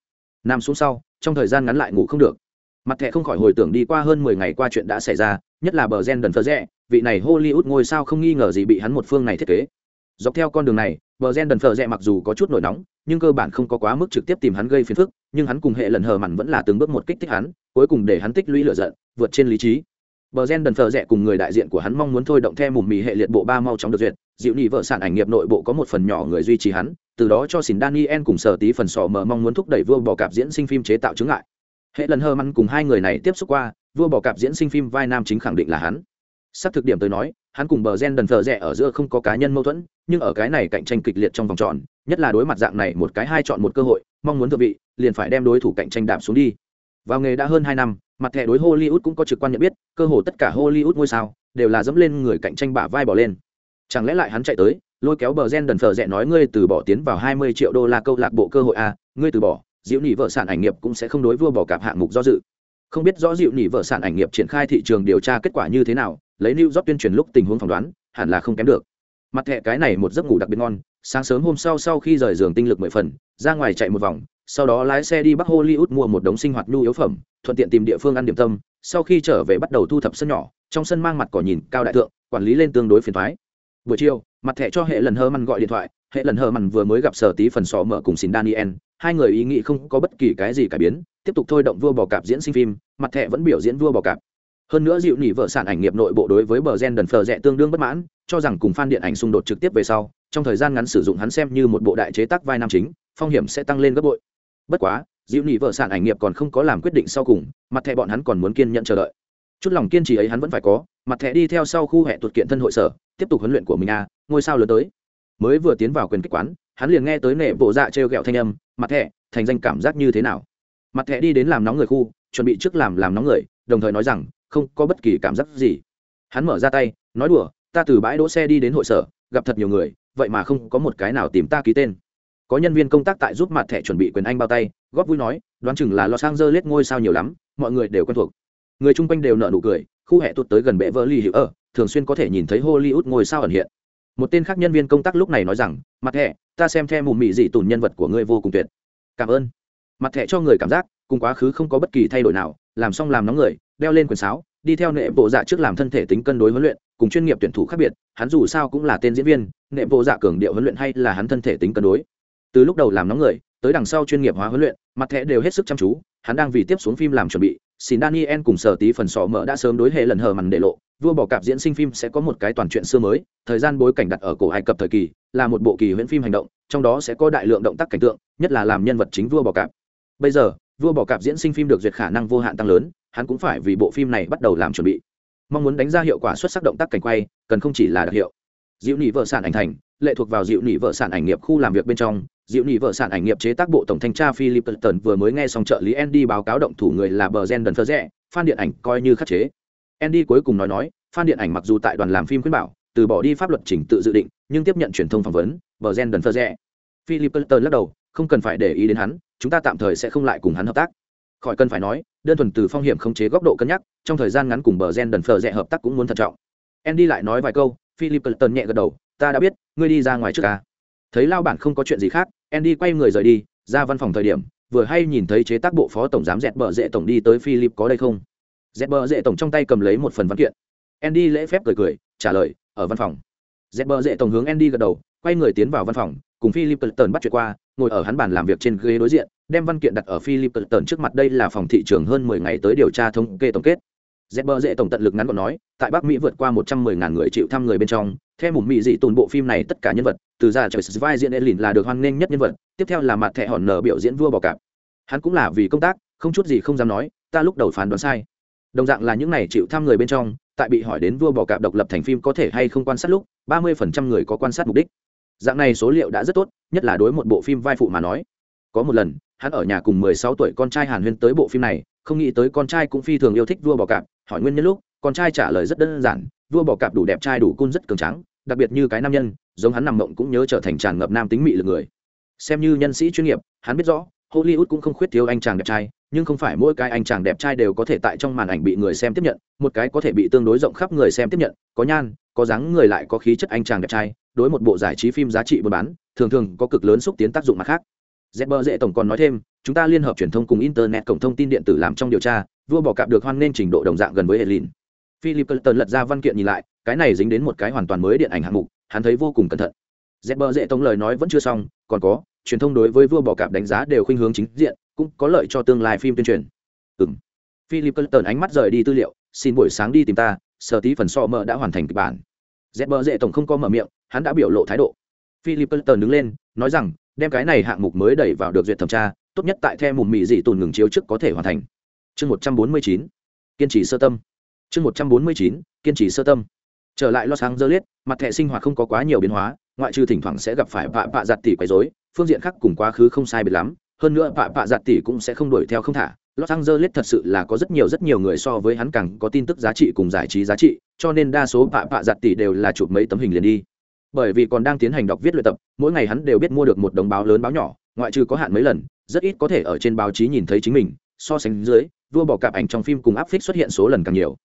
Nằm xuống sau, trong thời gian ngắn lại ngủ không được. Mặt thẻ không khỏi hồi tưởng đi qua hơn mười ngày qua chuyện đã xảy ra, nhất là bờ gen đần phơ rẽ vị này hollywood ngôi sao không nghi ngờ gì bị hắn một phương này thiết kế. Dọc theo con đường này bờ gen đần Phở Dẹ mặc dù có chút nổi nóng, nhưng cơ bản không có quá mức trực tiếp tìm hắn gây phiền phức, nhưng hắn cùng hệ lần hờ mặn vẫn là từng bước một kích thích hắn, cuối cùng để hắn tích lũy lửa giận, vượt trên lý trí. Bờ gen đần Phở Dẹ cùng người đại diện của hắn mong muốn thôi động theo mùm mì hệ liệt bộ ba mau chóng được duyệt, dịu nhị vợ sản ảnh nghiệp nội bộ có một phần nhỏ người duy trì hắn, từ đó cho xin daniel cùng sở tí phần sọ mở mong muốn thúc đẩy vua bò cạp diễn sinh phim chế tạo chứng ngại. Hệ lần hờ mặn cùng hai người này tiếp xúc qua, vua bò cạp diễn sinh phim vai nam chính khẳng định là hắn sắp thực điểm tới nói hắn cùng bờ gen đần thờ rẻ ở giữa không có cá nhân mâu thuẫn nhưng ở cái này cạnh tranh kịch liệt trong vòng tròn nhất là đối mặt dạng này một cái hai chọn một cơ hội mong muốn thượng vị liền phải đem đối thủ cạnh tranh đạp xuống đi. Vào nghề đã hơn hai năm mặt thẻ đối hollywood cũng có trực quan nhận biết cơ hồ tất cả hollywood ngôi sao đều là dẫm lên người cạnh tranh bả vai bỏ lên. Chẳng lẽ lại hắn chạy tới lôi kéo bờ gen đần phờ rẻ nói ngươi từ bỏ tiến vào hai mươi triệu đô la câu lạc bộ cơ hội à, ngươi từ bỏ diệu nỉ vợ sản ảnh nghiệp cũng sẽ không đối vua bỏ cạp hạng mục do dự. Không biết rõ diệu nỉ vợ sản ảnh nghiệp triển khai thị trường điều tra kết quả như thế nào lấy New York tuyên truyền lúc tình huống phỏng đoán, hẳn là không kém được. Mặt thẻ cái này một giấc ngủ đặc biệt ngon, sáng sớm hôm sau sau khi rời giường tinh lực mười phần, ra ngoài chạy một vòng, sau đó lái xe đi Bắc Hollywood mua một đống sinh hoạt nhu yếu phẩm, thuận tiện tìm địa phương ăn điểm tâm, sau khi trở về bắt đầu thu thập sân nhỏ, trong sân mang mặt cỏ nhìn cao đại thượng, quản lý lên tương đối phiền toái. Buổi chiều, mặt thẻ cho hệ lần hơ mằn gọi điện thoại, hệ lần hơ mằn vừa mới gặp sở tí phần sọ mở cùng xin Daniel, hai người ý nghĩ không có bất kỳ cái gì cải biến, tiếp tục thôi động vua bò cạp diễn sinh phim, mặt thẻ vẫn biểu diễn vua bò cạp hơn nữa dịu nỉ vợ sản ảnh nghiệp nội bộ đối với bờ gen đần phờ rẽ tương đương bất mãn, cho rằng cùng phan điện ảnh xung đột trực tiếp về sau, trong thời gian ngắn sử dụng hắn xem như một bộ đại chế tác vai nam chính, phong hiểm sẽ tăng lên gấp bội. Bất quá, dịu nỉ vợ sản ảnh nghiệp còn không có làm quyết định sau cùng, mặt thẻ bọn hắn còn muốn kiên nhận chờ đợi. Chút lòng kiên trì ấy hắn vẫn phải có, mặt thẻ đi theo sau khu hệ tuột kiện thân hội sở, tiếp tục huấn luyện của mình a ngôi sao lớn tới. Mới vừa tiến vào quyền kích quán, hắn liền nghe tới nệ bộ dạ trêu ghẹo thanh âm, mặt thẻ, thành danh cảm giác như thế nào? Mặt thẻ đi đến làm nóng người khu, chuẩn bị trước làm làm nóng người, đồng thời nói rằng không có bất kỳ cảm giác gì. Hắn mở ra tay, nói đùa, ta từ bãi đỗ xe đi đến hội sở, gặp thật nhiều người, vậy mà không có một cái nào tìm ta ký tên. Có nhân viên công tác tại giúp mặt thẻ chuẩn bị quyền anh bao tay, góp vui nói, đoán chừng là lọ sang dơ lết ngôi sao nhiều lắm, mọi người đều quen thuộc. Người chung quanh đều nợ nụ cười, khu hệ tụt tới gần bệ vỡ ly hữu ở thường xuyên có thể nhìn thấy hollywood ngôi sao ẩn hiện. Một tên khác nhân viên công tác lúc này nói rằng, mặt thẻ, ta xem theo mù mị dị tùn nhân vật của ngươi vô cùng tuyệt. Cảm ơn. Mặt thẻ cho người cảm giác, cùng quá khứ không có bất kỳ thay đổi nào, làm xong làm nóng người đeo lên quyền sáo, đi theo nệ bộ dạ trước làm thân thể tính cân đối huấn luyện, cùng chuyên nghiệp tuyển thủ khác biệt, hắn dù sao cũng là tên diễn viên, nệ bộ dạ cường điệu huấn luyện hay là hắn thân thể tính cân đối. Từ lúc đầu làm nóng người, tới đằng sau chuyên nghiệp hóa huấn luyện, mặt thẻ đều hết sức chăm chú, hắn đang vì tiếp xuống phim làm chuẩn bị, xin daniel cùng sở tí phần sọ mở đã sớm đối hệ lần hờ mằn để lộ, vua bỏ cạp diễn sinh phim sẽ có một cái toàn chuyện xưa mới, thời gian bối cảnh đặt ở cổ ai cập thời kỳ, là một bộ kỳ huyễn phim hành động, trong đó sẽ có đại lượng động tác cảnh tượng, nhất là làm nhân vật chính vua bỏ cạp. Bây giờ, vua bỏ cạp diễn sinh phim được duyệt khả năng vô hạn tăng lớn hắn cũng phải vì bộ phim này bắt đầu làm chuẩn bị. Mong muốn đánh ra hiệu quả xuất sắc động tác cảnh quay, cần không chỉ là đặc hiệu. Diệu nỉ vợ sản ảnh thành, lệ thuộc vào diệu nỉ vợ sản ảnh nghiệp khu làm việc bên trong, diệu nỉ vợ sản ảnh nghiệp chế tác bộ tổng thanh tra philip tần vừa mới nghe xong trợ lý andy báo cáo động thủ người là bờ gen đần phơ rẽ phan điện ảnh coi như khắc chế. Andy cuối cùng nói nói phan điện ảnh mặc dù tại đoàn làm phim khuyến bảo, từ bỏ đi pháp luật chỉnh tự dự định, nhưng tiếp nhận truyền thông phỏng vấn, bờ gen đần phơ rẽ. Philip tần lắc đầu, không cần phải để ý đến hắn, chúng ta tạm thời sẽ không lại cùng hắn hợp tác khỏi cần phải nói, đơn thuần từ phong hiểm khống chế góc độ cân nhắc, trong thời gian ngắn cùng bờ gen đần phờ rẽ hợp tác cũng muốn thận trọng. Andy lại nói vài câu, philip tần nhẹ gật đầu, ta đã biết, ngươi đi ra ngoài trước ca thấy lao bản không có chuyện gì khác, andy quay người rời đi, ra văn phòng thời điểm, vừa hay nhìn thấy chế tác bộ phó tổng giám dẹt bờ dễ tổng đi tới philip có đây không? Dẹt bờ dễ tổng trong tay cầm lấy một phần văn kiện. Andy lễ phép cười cười, trả lời, ở văn phòng. Dẹt bờ dễ tổng hướng andy gật đầu, quay người tiến vào văn phòng, cùng philip tần bắt chuyện qua, ngồi ở hắn bàn làm việc trên ghế đối diện đem văn kiện đặt ở philip tần trước mặt đây là phòng thị trường hơn mười ngày tới điều tra thống kê tổng kết. Dẹp bờ dễ tổng tận lực ngắn gọn nói, tại bắc mỹ vượt qua một trăm mười ngàn người chịu thăm người bên trong, theo một mỹ dị tồn bộ phim này tất cả nhân vật, từ ra trời vai diễn elin là được hoan nghênh nhất nhân vật, tiếp theo là mặt thẻ hòn nở biểu diễn vua bò cạp. Hắn cũng là vì công tác, không chút gì không dám nói, ta lúc đầu phán đoán sai. Đồng dạng là những này chịu thăm người bên trong, tại bị hỏi đến vua bò cạp độc lập thành phim có thể hay không quan sát lúc, ba mươi phần trăm người có quan sát mục đích. Dạng này số liệu đã rất tốt, nhất là đối một bộ phim vai phụ mà nói. Có một lần hắn ở nhà cùng mười sáu tuổi con trai hàn huyên tới bộ phim này không nghĩ tới con trai cũng phi thường yêu thích vua bò cạp hỏi nguyên nhân lúc con trai trả lời rất đơn giản vua bò cạp đủ đẹp trai đủ cun rất cường tráng, đặc biệt như cái nam nhân giống hắn nằm mộng cũng nhớ trở thành tràn ngập nam tính mị lực người. Xem như nhân sĩ chuyên nghiệp hắn biết rõ hollywood cũng không khuyết thiếu anh chàng đẹp trai nhưng không phải mỗi cái anh chàng đẹp trai đều có thể tại trong màn ảnh bị người xem tiếp nhận một cái có thể bị tương đối rộng khắp người xem tiếp nhận có nhan có dáng người lại có khí chất anh chàng đẹp trai đối một bộ giải trí phim giá trị buôn bán thường thường có cực lớn xúc tiến tác dụng mặt khác dẹp bờ dễ tổng còn nói thêm chúng ta liên hợp truyền thông cùng internet cổng thông tin điện tử làm trong điều tra vua bỏ cạp được hoan nên trình độ đồng dạng gần với Helin. Philip Clinton lật ra văn kiện nhìn lại, cái này dính đến một cái hoàn toàn mới điện ảnh hạng mục, hắn thấy vô cùng cẩn thận. Zebber dễ tổng lời nói vẫn chưa xong, còn có, truyền thông đối với vua bỏ cạp đánh giá đều khuynh hướng chính diện, cũng có lợi cho tương lai phim tuyên truyền. Ừm. Philip Clinton ánh mắt rời đi tư liệu, xin buổi sáng đi tìm ta, sở tí phần so mơ đã hoàn thành kịch bản. Zebber dễ tổng không có mở miệng, hắn đã biểu lộ thái độ. Philip Clinton đứng lên, nói rằng, đem cái này hạng mục mới đẩy vào được duyệt thẩm tra, tốt nhất tại theo mùm mị dị tồn ngừng chiếu trước có thể hoàn thành. Chương một trăm bốn mươi chín kiên trì sơ tâm. Chương một trăm bốn mươi chín kiên trì sơ tâm. Trở lại lo sáng dơ liết mặt thẻ sinh hoạt không có quá nhiều biến hóa ngoại trừ thỉnh thoảng sẽ gặp phải vạ vạ giặt tỷ quấy dối phương diện khác cùng quá khứ không sai biệt lắm hơn nữa vạ vạ giặt tỷ cũng sẽ không đuổi theo không thả. Los Angeles thật sự là có rất nhiều rất nhiều người so với hắn càng có tin tức giá trị cùng giải trí giá trị, cho nên đa số vạ vạ giặt tỷ đều là chụp mấy tấm hình liền đi. Bởi vì còn đang tiến hành đọc viết luyện tập, mỗi ngày hắn đều biết mua được một đồng báo lớn báo nhỏ, ngoại trừ có hạn mấy lần, rất ít có thể ở trên báo chí nhìn thấy chính mình, so sánh dưới, vua bò cạp ảnh trong phim cùng áp phích xuất hiện số lần càng nhiều.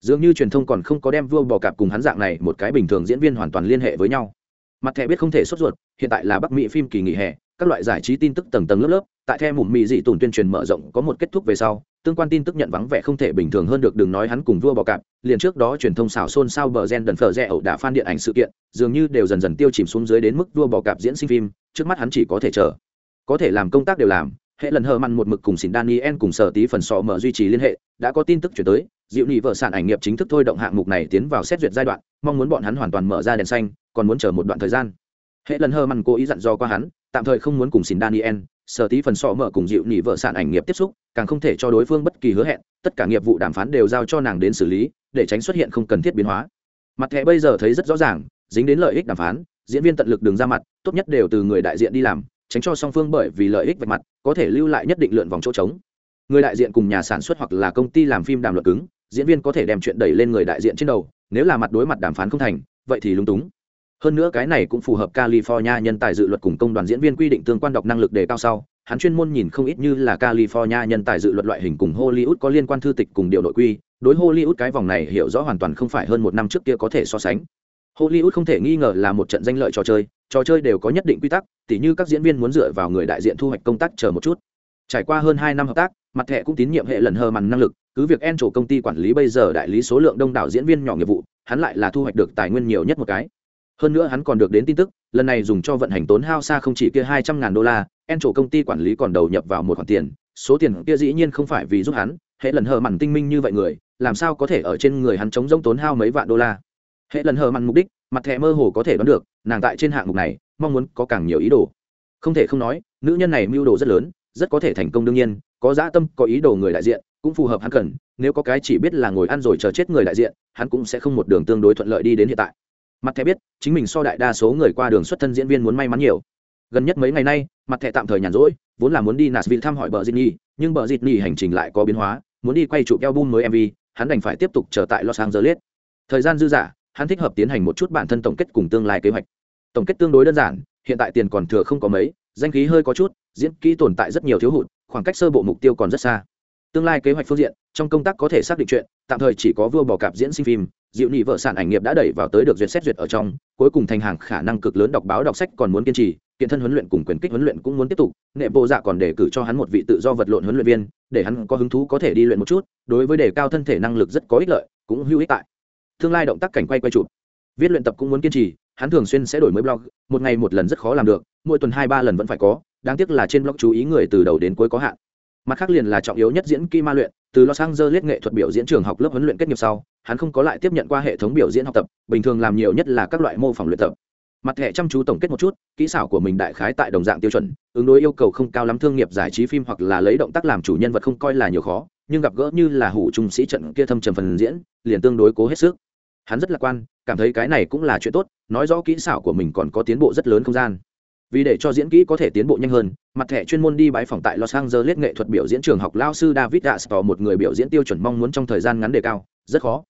Dường như truyền thông còn không có đem vua bò cạp cùng hắn dạng này một cái bình thường diễn viên hoàn toàn liên hệ với nhau. Mặt thẻ biết không thể sốt ruột hiện tại là bắc mỹ phim kỳ nghỉ hè các loại giải trí tin tức tầng tầng lớp lớp tại theo mụm mỹ dị tùn tuyên truyền mở rộng có một kết thúc về sau tương quan tin tức nhận vắng vẻ không thể bình thường hơn được đừng nói hắn cùng vua bò cạp liền trước đó truyền thông xảo xôn xao bờ gen đần phở rẽ ẩu đả phan điện ảnh sự kiện dường như đều dần dần tiêu chìm xuống dưới đến mức vua bò cạp diễn sinh phim, trước mắt hắn chỉ có thể chờ. Có thể làm công tác đều làm, hệ lần hờ mặn một mực cùng xin daniel cùng sở tí phần sọ mở duy trì liên hệ, đã có tin tức chuyển tới diệu nhị vợ sản ảnh nghiệp chính thức thôi động hạng mục này tiến vào xét duyệt giai đoạn, mong muốn bọn hắn hoàn toàn mở ra đèn xanh, còn muốn chờ một đoạn thời gian. Hệ lần hờ mặn cố ý dặn do qua hắn, tạm thời không muốn cùng xin daniel, sở tí phần sọ mở cùng diệu nhị vợ sản ảnh nghiệp tiếp xúc, càng không thể cho đối phương bất kỳ hứa hẹn, tất cả nghiệp vụ đàm phán đều giao cho nàng đến xử lý, để tránh xuất hiện không cần thiết biến hóa. Mặt thẻ bây giờ thấy rất rõ ràng dính đến lợi ích đàm phán, diễn viên tận lực đường ra mặt, tốt nhất đều từ người đại diện đi làm, tránh cho song phương bởi vì lợi ích vạch mặt, có thể lưu lại nhất định lượn vòng chỗ trống. Người đại diện cùng nhà sản xuất hoặc là công ty làm phim đàm luật cứng, diễn viên có thể đem chuyện đẩy lên người đại diện trên đầu, nếu là mặt đối mặt đàm phán không thành, vậy thì lúng túng. Hơn nữa cái này cũng phù hợp california nhân tài dự luật cùng công đoàn diễn viên quy định tương quan đọc năng lực đề cao sau, hắn chuyên môn nhìn không ít như là california nhân tài dự luật loại hình cùng hollywood có liên quan thư tịch cùng điều nội quy, đối hollywood cái vòng này hiểu rõ hoàn toàn không phải hơn một năm trước kia có thể so sánh hollywood không thể nghi ngờ là một trận danh lợi trò chơi trò chơi đều có nhất định quy tắc, tỉ như các diễn viên muốn dựa vào người đại diện thu hoạch công tác chờ một chút. Trải qua hơn hai năm hợp tác, mặt thẻ cũng tín nhiệm hệ lần hờ mằn năng lực, cứ việc en trổ công ty quản lý bây giờ đại lý số lượng đông đảo diễn viên nhỏ nghiệp vụ, hắn lại là thu hoạch được tài nguyên nhiều nhất một cái. Hơn nữa hắn còn được đến tin tức, lần này dùng cho vận hành tốn hao xa không chỉ kia hai trăm ngàn đô la en trổ công ty quản lý còn đầu nhập vào một khoản tiền, số tiền kia dĩ nhiên không phải vì giúp hắn, hệ lần hờ mằn tinh minh như vậy người, làm sao có thể ở trên người hắn chống rông tốn hao mấy vạn đô la? Hệ lần hờ mặn mục đích, mặt thẻ mơ hồ có thể đoán được, nàng tại trên hạng mục này, mong muốn có càng nhiều ý đồ. Không thể không nói, nữ nhân này mưu đồ rất lớn, rất có thể thành công đương nhiên, có dã tâm, có ý đồ người đại diện, cũng phù hợp hắn cần, nếu có cái chỉ biết là ngồi ăn rồi chờ chết người đại diện, hắn cũng sẽ không một đường tương đối thuận lợi đi đến hiện tại. Mặt thẻ biết, chính mình so đại đa số người qua đường xuất thân diễn viên muốn may mắn nhiều. Gần nhất mấy ngày nay, mặt thẻ tạm thời nhàn rỗi, vốn là muốn đi nashville thăm hỏi bờ dịt nhi nhưng bờ dịt nhi hành trình lại có biến hóa, muốn đi quay chụp album mới mv hắn đành phải tiếp tục trở tại los angeles. Thời gian dư dả hắn thích hợp tiến hành một chút bản thân tổng kết cùng tương lai kế hoạch. Tổng kết tương đối đơn giản, hiện tại tiền còn thừa không có mấy, danh khí hơi có chút, diễn kỹ tồn tại rất nhiều thiếu hụt, khoảng cách sơ bộ mục tiêu còn rất xa. Tương lai kế hoạch phương diện, trong công tác có thể xác định chuyện, tạm thời chỉ có vua bò cạp diễn sinh phim dịu nhị vợ sản ảnh nghiệp đã đẩy vào tới được duyệt xét duyệt ở trong, cuối cùng thành hàng khả năng cực lớn đọc báo đọc sách còn muốn kiên trì, kiện thân huấn luyện cùng quyền kích huấn luyện cũng muốn tiếp tục, nệ bộ dạ còn đề cử cho hắn một vị tự do vật lộn huấn luyện viên, để hắn có hứng thú có thể đi luyện một chút, đối với đề cao thân thể năng lực rất có ích lợi, cũng hữu ích tại tương lai động tác cảnh quay quay chụp. Viết luyện tập cũng muốn kiên trì, hắn thường xuyên sẽ đổi mới blog, một ngày một lần rất khó làm được, mỗi tuần hai ba lần vẫn phải có, đáng tiếc là trên blog chú ý người từ đầu đến cuối có hạn. Mặt khác liền là trọng yếu nhất diễn kỹ ma luyện, từ los angeles nghệ thuật biểu diễn trường học lớp huấn luyện kết nghiệp sau, hắn không có lại tiếp nhận qua hệ thống biểu diễn học tập, bình thường làm nhiều nhất là các loại mô phỏng luyện tập. Mặt thẻ chăm chú tổng kết một chút, kỹ xảo của mình đại khái tại đồng dạng tiêu chuẩn, ứng đối yêu cầu không cao lắm thương nghiệp giải trí phim hoặc là lấy động tác làm chủ nhân vật không coi là nhiều khó, nhưng gặp gỡ như là hủ trung sĩ trận kia thâm trầm phần diễn, liền tương đối cố hết sức hắn rất lạc quan, cảm thấy cái này cũng là chuyện tốt, nói rõ kỹ xảo của mình còn có tiến bộ rất lớn không gian. Vì để cho diễn kỹ có thể tiến bộ nhanh hơn, mặt thẻ chuyên môn đi bãi phòng tại los angeles nghệ thuật biểu diễn trường học lao sư david astor một người biểu diễn tiêu chuẩn mong muốn trong thời gian ngắn đề cao, rất khó.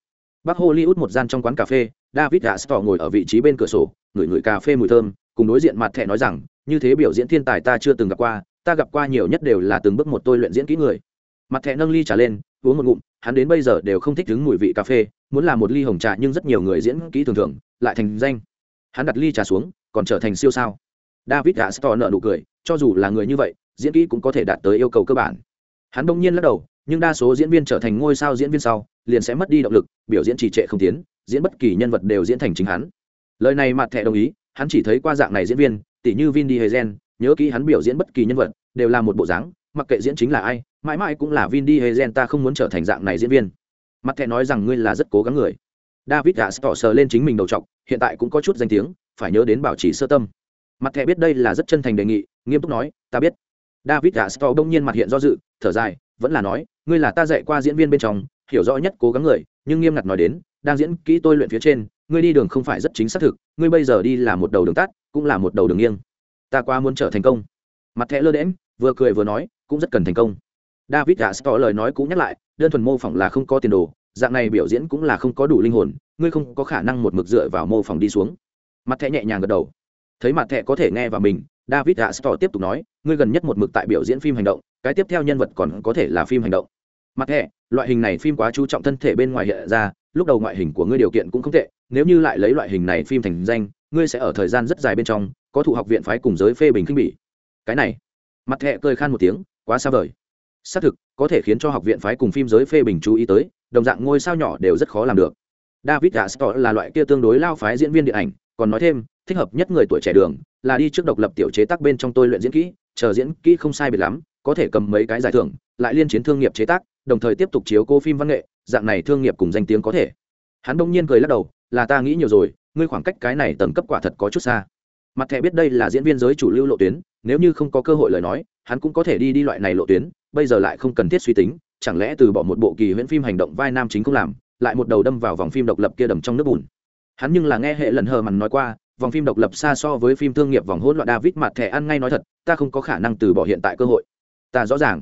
Bắc hollywood một gian trong quán cà phê, david astor ngồi ở vị trí bên cửa sổ, ngửi ngửi cà phê mùi thơm, cùng đối diện mặt thẻ nói rằng, như thế biểu diễn thiên tài ta chưa từng gặp qua, ta gặp qua nhiều nhất đều là từng bước một tôi luyện diễn kỹ người. Mặt thẻ nâng ly trả lên, uống một ngụm, hắn đến bây giờ đều không thích đứng mùi vị cà phê muốn làm một ly hồng trà nhưng rất nhiều người diễn kỹ thường thường, lại thành danh. Hắn đặt ly trà xuống, còn trở thành siêu sao. David đã stor nợ nụ cười, cho dù là người như vậy, diễn kỹ cũng có thể đạt tới yêu cầu cơ bản. Hắn đông nhiên lắc đầu, nhưng đa số diễn viên trở thành ngôi sao diễn viên sau, liền sẽ mất đi động lực, biểu diễn trì trệ không tiến, diễn bất kỳ nhân vật đều diễn thành chính hắn. Lời này mặt thẻ đồng ý, hắn chỉ thấy qua dạng này diễn viên tỷ như vin diesel, nhớ kỹ hắn biểu diễn bất kỳ nhân vật, đều là một bộ dáng, mặc kệ diễn chính là ai, mãi mãi cũng là vin diesel, ta không muốn trở thành dạng này diễn viên mặt thẻ nói rằng ngươi là rất cố gắng người. David đã tỏ sờ lên chính mình đầu t hiện tại cũng có chút danh tiếng, phải nhớ đến bảo trì sơ tâm. Mặt thẻ biết đây là rất chân thành đề nghị, nghiêm túc nói, ta biết. David đã tỏ đông nhiên mặt hiện do dự, thở dài, vẫn là nói, ngươi là ta dạy qua diễn viên bên trong, hiểu rõ nhất cố gắng người, nhưng nghiêm ngặt nói đến, đang diễn kỹ tôi luyện phía trên, ngươi đi đường không phải rất chính xác thực, ngươi bây giờ đi là một đầu đường tắt, cũng là một đầu đường nghiêng. Ta qua muốn trở thành công. Mặt thẻ lơ đễm vừa cười vừa nói, cũng rất cần thành công. David đã tỏ lời nói cũng nhắc lại đơn thuần mô phỏng là không có tiền đồ, dạng này biểu diễn cũng là không có đủ linh hồn, ngươi không có khả năng một mực dựa vào mô phỏng đi xuống. Mặt thẻ nhẹ nhàng gật đầu. Thấy mặt thẻ có thể nghe vào mình, david hạ stor tiếp tục nói, ngươi gần nhất một mực tại biểu diễn phim hành động, cái tiếp theo nhân vật còn có thể là phim hành động. Mặt thẻ, loại hình này phim quá chú trọng thân thể bên ngoài hiện ra, lúc đầu ngoại hình của ngươi điều kiện cũng không tệ, nếu như lại lấy loại hình này phim thành danh, ngươi sẽ ở thời gian rất dài bên trong, có thụ học viện phái cùng giới phê bình khinh bỉ. Cái này. Mặt thẹ cười khan một tiếng, quá xa vời xác thực, có thể khiến cho học viện phái cùng phim giới phê bình chú ý tới, đồng dạng ngôi sao nhỏ đều rất khó làm được. David gastor là loại kia tương đối lao phái diễn viên điện ảnh, còn nói thêm, thích hợp nhất người tuổi trẻ đường, là đi trước độc lập tiểu chế tác bên trong tôi luyện diễn kỹ, chờ diễn kỹ không sai biệt lắm, có thể cầm mấy cái giải thưởng, lại liên chiến thương nghiệp chế tác, đồng thời tiếp tục chiếu cô phim văn nghệ, dạng này thương nghiệp cùng danh tiếng có thể. Hắn đông nhiên cười lắc đầu, là ta nghĩ nhiều rồi, ngươi khoảng cách cái này tầng cấp quả thật có chút xa mặt thẻ biết đây là diễn viên giới chủ lưu lộ tuyến, nếu như không có cơ hội lời nói, hắn cũng có thể đi đi loại này lộ tuyến, bây giờ lại không cần thiết suy tính, chẳng lẽ từ bỏ một bộ kỳ huyễn phim hành động vai nam chính không làm, lại một đầu đâm vào vòng phim độc lập kia đầm trong nước bùn. Hắn nhưng là nghe hệ lần hờ mằn nói qua, vòng phim độc lập xa so với phim thương nghiệp vòng hỗn loạn david mặt thẻ ăn ngay nói thật, ta không có khả năng từ bỏ hiện tại cơ hội. Ta rõ ràng,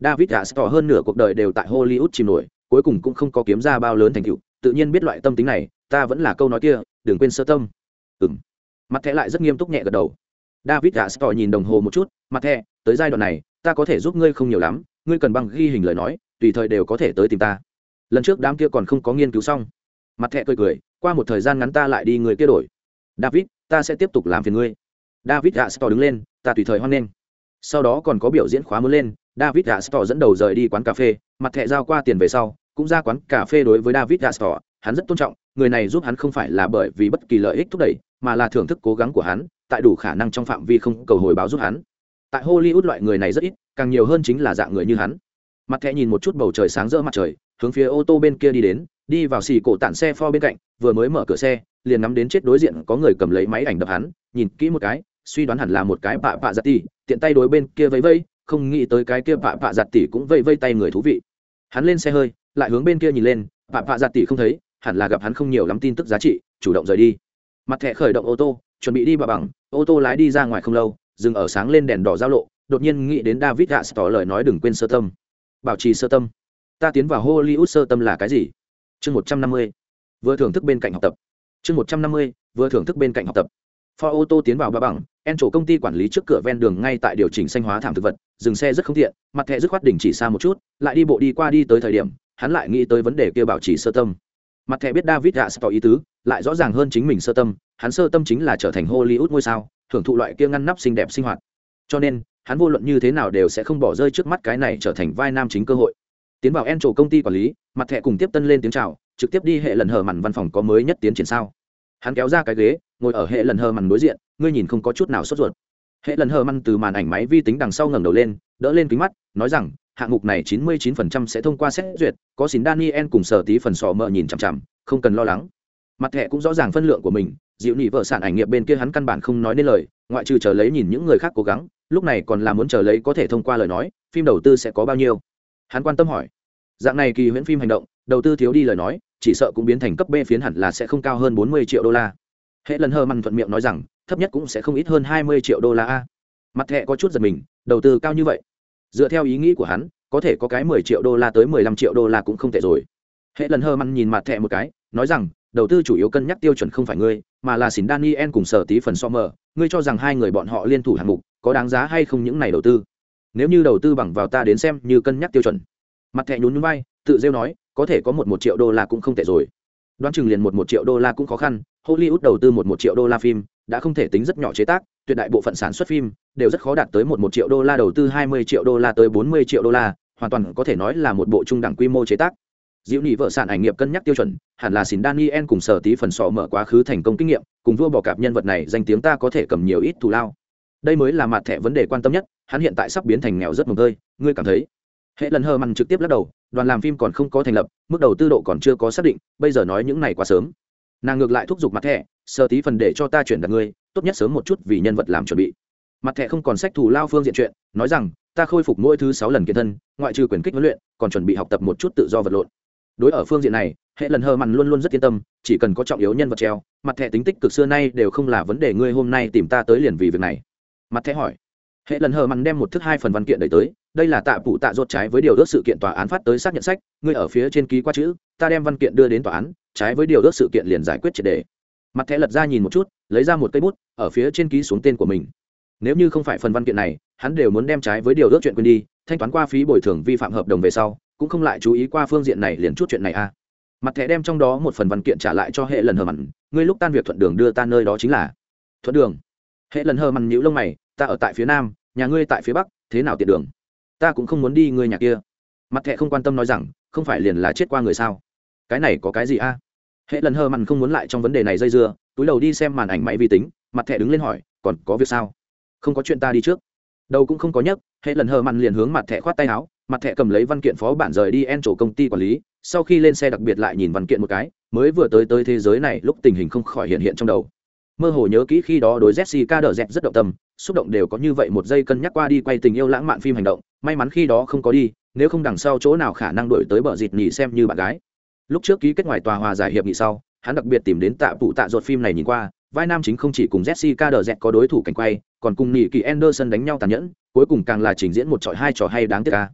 david đã tỏ hơn nửa cuộc đời đều tại hollywood chìm nổi, cuối cùng cũng không có kiếm ra bao lớn thành tựu, tự nhiên biết loại tâm tính này, ta vẫn là câu nói kia, đừng quên sơ tâm. Ừng mặt thẻ lại rất nghiêm túc nhẹ gật đầu. David đã stò nhìn đồng hồ một chút, mặt thẻ, tới giai đoạn này, ta có thể giúp ngươi không nhiều lắm, ngươi cần băng ghi hình lời nói, tùy thời đều có thể tới tìm ta. Lần trước đám kia còn không có nghiên cứu xong. Mặt thẹ cười cười, qua một thời gian ngắn ta lại đi người kia đổi. David, ta sẽ tiếp tục làm phiền ngươi. David gà stò đứng lên, ta tùy thời hoan nghênh. Sau đó còn có biểu diễn khóa mới lên, david gà stò dẫn đầu rời đi quán cà phê, mặt thẹ giao qua tiền về sau, cũng ra quán cà phê đối với david gà stò hắn rất tôn trọng, người này giúp hắn không phải là bởi vì bất kỳ lợi ích thúc đẩy mà là thưởng thức cố gắng của hắn tại đủ khả năng trong phạm vi không cầu hồi báo giúp hắn. Tại hollywood loại người này rất ít càng nhiều hơn chính là dạng người như hắn. Mặt thẹ nhìn một chút bầu trời sáng rỡ mặt trời hướng phía ô tô bên kia đi đến đi vào xì cổ tản xe pho bên cạnh vừa mới mở cửa xe liền nắm đến chết đối diện có người cầm lấy máy ảnh đập hắn nhìn kỹ một cái suy đoán hẳn là một cái bạ bạ giặt tỉ tiện tay đối bên kia vẫy vây, không nghĩ tới cái kia bạ bạ giặt tỉ cũng vây vây tay người thú vị. Hắn lên xe hơi lại hướng bên kia nhìn lên bạ bạ giặt tỉ không thấy hẳn là gặp hắn không nhiều lắm tin tức giá trị chủ động rời đi mặt thẻ khởi động ô tô, chuẩn bị đi bà bằng ô tô lái đi ra ngoài không lâu, dừng ở sáng lên đèn đỏ giao lộ, đột nhiên nghĩ đến david gạ tỏ lời nói đừng quên sơ tâm. Bảo trì sơ tâm. Ta tiến vào hollywood sơ tâm là cái gì? Chương một trăm năm mươi, vừa thưởng thức bên cạnh học tập. Chương một trăm năm mươi, vừa thưởng thức bên cạnh học tập. Pho ô tô tiến vào ba bằng en chỗ công ty quản lý trước cửa ven đường ngay tại điều chỉnh xanh hóa thảm thực vật, dừng xe rất không tiện, mặt thẻ dứt khoát đỉnh chỉ xa một chút, lại đi bộ đi qua đi tới thời điểm, hắn lại nghĩ tới vấn đề kia bảo trì sơ tâm mặt thẻ biết david đã tỏ ý tứ, lại rõ ràng hơn chính mình sơ tâm, hắn sơ tâm chính là trở thành hollywood ngôi sao, thưởng thụ loại kia ngăn nắp xinh đẹp sinh hoạt. Cho nên, hắn vô luận như thế nào đều sẽ không bỏ rơi trước mắt cái này trở thành vai nam chính cơ hội. Tiến vào en trổ công ty quản lý, mặt thẻ cùng tiếp tân lên tiếng chào, trực tiếp đi hệ lần hờ mằn văn phòng có mới nhất tiến triển sao. Hắn kéo ra cái ghế, ngồi ở hệ lần hờ mằn đối diện, ngươi nhìn không có chút nào sốt ruột. Hệ lần hờ mằn từ màn ảnh máy vi tính đằng sau ngẩng đầu lên, đỡ lên kính mắt, nói rằng hạng mục này 99% sẽ thông qua xét duyệt, có xin daniel cùng sở tí phần sò mờ nhìn chằm chằm, không cần lo lắng. Mặt thẻ cũng rõ ràng phân lượng của mình, dịu nhị vợ sản ảnh nghiệp bên kia hắn căn bản không nói nên lời, ngoại trừ chờ lấy nhìn những người khác cố gắng, lúc này còn là muốn chờ lấy có thể thông qua lời nói, phim đầu tư sẽ có bao nhiêu? Hắn quan tâm hỏi. Dạng này kỳ huyễn phim hành động, đầu tư thiếu đi lời nói, chỉ sợ cũng biến thành cấp b phiến hẳn là sẽ không cao hơn bốn mươi triệu đô la. Hệ lần hơ mặn thuận miệng nói rằng, thấp nhất cũng sẽ không ít hơn hai mươi triệu đô la a. Mặt hệ có chút giật mình, đầu tư cao như vậy dựa theo ý nghĩ của hắn, có thể có cái mười triệu đô la tới mười lăm triệu đô la cũng không tệ rồi. Hệ lần hơ măn nhìn mặt thẹ một cái, nói rằng, đầu tư chủ yếu cân nhắc tiêu chuẩn không phải ngươi, mà là xỉn daniel cùng sở tí phần so mờ, ngươi cho rằng hai người bọn họ liên thủ hạng mục, có đáng giá hay không những này đầu tư? Nếu như đầu tư bằng vào ta đến xem như cân nhắc tiêu chuẩn. Mặt thẻ nhún nhún vai, tự rêu nói, có thể có một một triệu đô la cũng không tệ rồi. Đoán chừng liền một một triệu đô la cũng khó khăn, hollywood đầu tư một một triệu đô la phim đã không thể tính rất nhỏ chế tác, tuyệt đại bộ phận sản xuất phim đều rất khó đạt tới một một triệu đô la đầu tư, hai mươi triệu đô la tới bốn mươi triệu đô la, hoàn toàn có thể nói là một bộ trung đẳng quy mô chế tác. Diệu nhị vợ sản ảnh nghiệp cân nhắc tiêu chuẩn, hẳn là xin daniel cùng sở tí phần sọ mở quá khứ thành công kinh nghiệm, cùng vua bỏ cạp nhân vật này danh tiếng ta có thể cầm nhiều ít thù lao. Đây mới là mặt thẻ vấn đề quan tâm nhất, hắn hiện tại sắp biến thành nghèo rất mồm tơi, ngươi cảm thấy? Hệ lần hờ mặn trực tiếp lắc đầu, đoàn làm phim còn không có thành lập, mức đầu tư độ còn chưa có xác định, bây giờ nói những này quá sớm nàng ngược lại thúc giục mặt thẻ sơ tí phần để cho ta chuyển đặt ngươi, tốt nhất sớm một chút vì nhân vật làm chuẩn bị. Mặt thẻ không còn sách thù lao phương diện chuyện, nói rằng, ta khôi phục mỗi thứ sáu lần kiện thân, ngoại trừ quyền kích huấn luyện, còn chuẩn bị học tập một chút tự do vật lộn. Đối ở phương diện này, hệ lần hờ mặn luôn luôn rất yên tâm, chỉ cần có trọng yếu nhân vật treo, mặt thẻ tính tích cực xưa nay đều không là vấn đề ngươi hôm nay tìm ta tới liền vì việc này. Mặt thẻ hỏi, hệ lần hờ mặn đem một thứ hai phần văn kiện đẩy tới đây là tạ phụ tạ rốt trái với điều ước sự kiện tòa án phát tới xác nhận sách, ngươi ở phía trên ký qua chữ, ta đem văn kiện đưa đến tòa án, trái với điều ước sự kiện liền giải quyết triệt đề. Mặt thẻ lật ra nhìn một chút, lấy ra một cây bút, ở phía trên ký xuống tên của mình. Nếu như không phải phần văn kiện này, hắn đều muốn đem trái với điều ước chuyện quên đi, thanh toán qua phí bồi thường vi phạm hợp đồng về sau, cũng không lại chú ý qua phương diện này liền chút chuyện này a à. mặt thẻ đem trong đó một phần văn kiện trả lại cho hệ lần hờ mặn, ngươi lúc tan việc thuận đường đưa ta nơi đó chính là thuận đường. Hệ lần hờ mặn nhíu lông mày, ta ở tại phía nam, nhà ngươi tại phía bắc, thế nào tiện đường? Ta cũng không muốn đi người nhà kia. Mặt thẹ không quan tâm nói rằng, không phải liền là chết qua người sao? Cái này có cái gì a? Hệ lần hờ mặn không muốn lại trong vấn đề này dây dưa, túi đầu đi xem màn ảnh máy vi tính, mặt thẹ đứng lên hỏi, còn có việc sao? Không có chuyện ta đi trước. Đầu cũng không có nhấc, hệ lần hờ mặn liền hướng mặt thẹ khoát tay áo, mặt thẹ cầm lấy văn kiện phó bản rời đi en chỗ công ty quản lý, sau khi lên xe đặc biệt lại nhìn văn kiện một cái, mới vừa tới tới thế giới này, lúc tình hình không khỏi hiện hiện trong đầu. Mơ hồ nhớ kỹ khi đó đối jessica đờ dẹt rất động tâm, xúc động đều có như vậy một giây cân nhắc qua đi quay tình yêu lãng mạn phim hành động may mắn khi đó không có đi, nếu không đằng sau chỗ nào khả năng đổi tới bờ dịt nhì xem như bạn gái. Lúc trước ký kết ngoài tòa hòa giải hiệp nghị sau, hắn đặc biệt tìm đến tạ phụ tạ ruột phim này nhìn qua, vai nam chính không chỉ cùng jessica đờ dẹt có đối thủ cảnh quay, còn cùng nhị kỳ anderson đánh nhau tàn nhẫn, cuối cùng càng là trình diễn một trọi hai trò hay đáng tiếc ca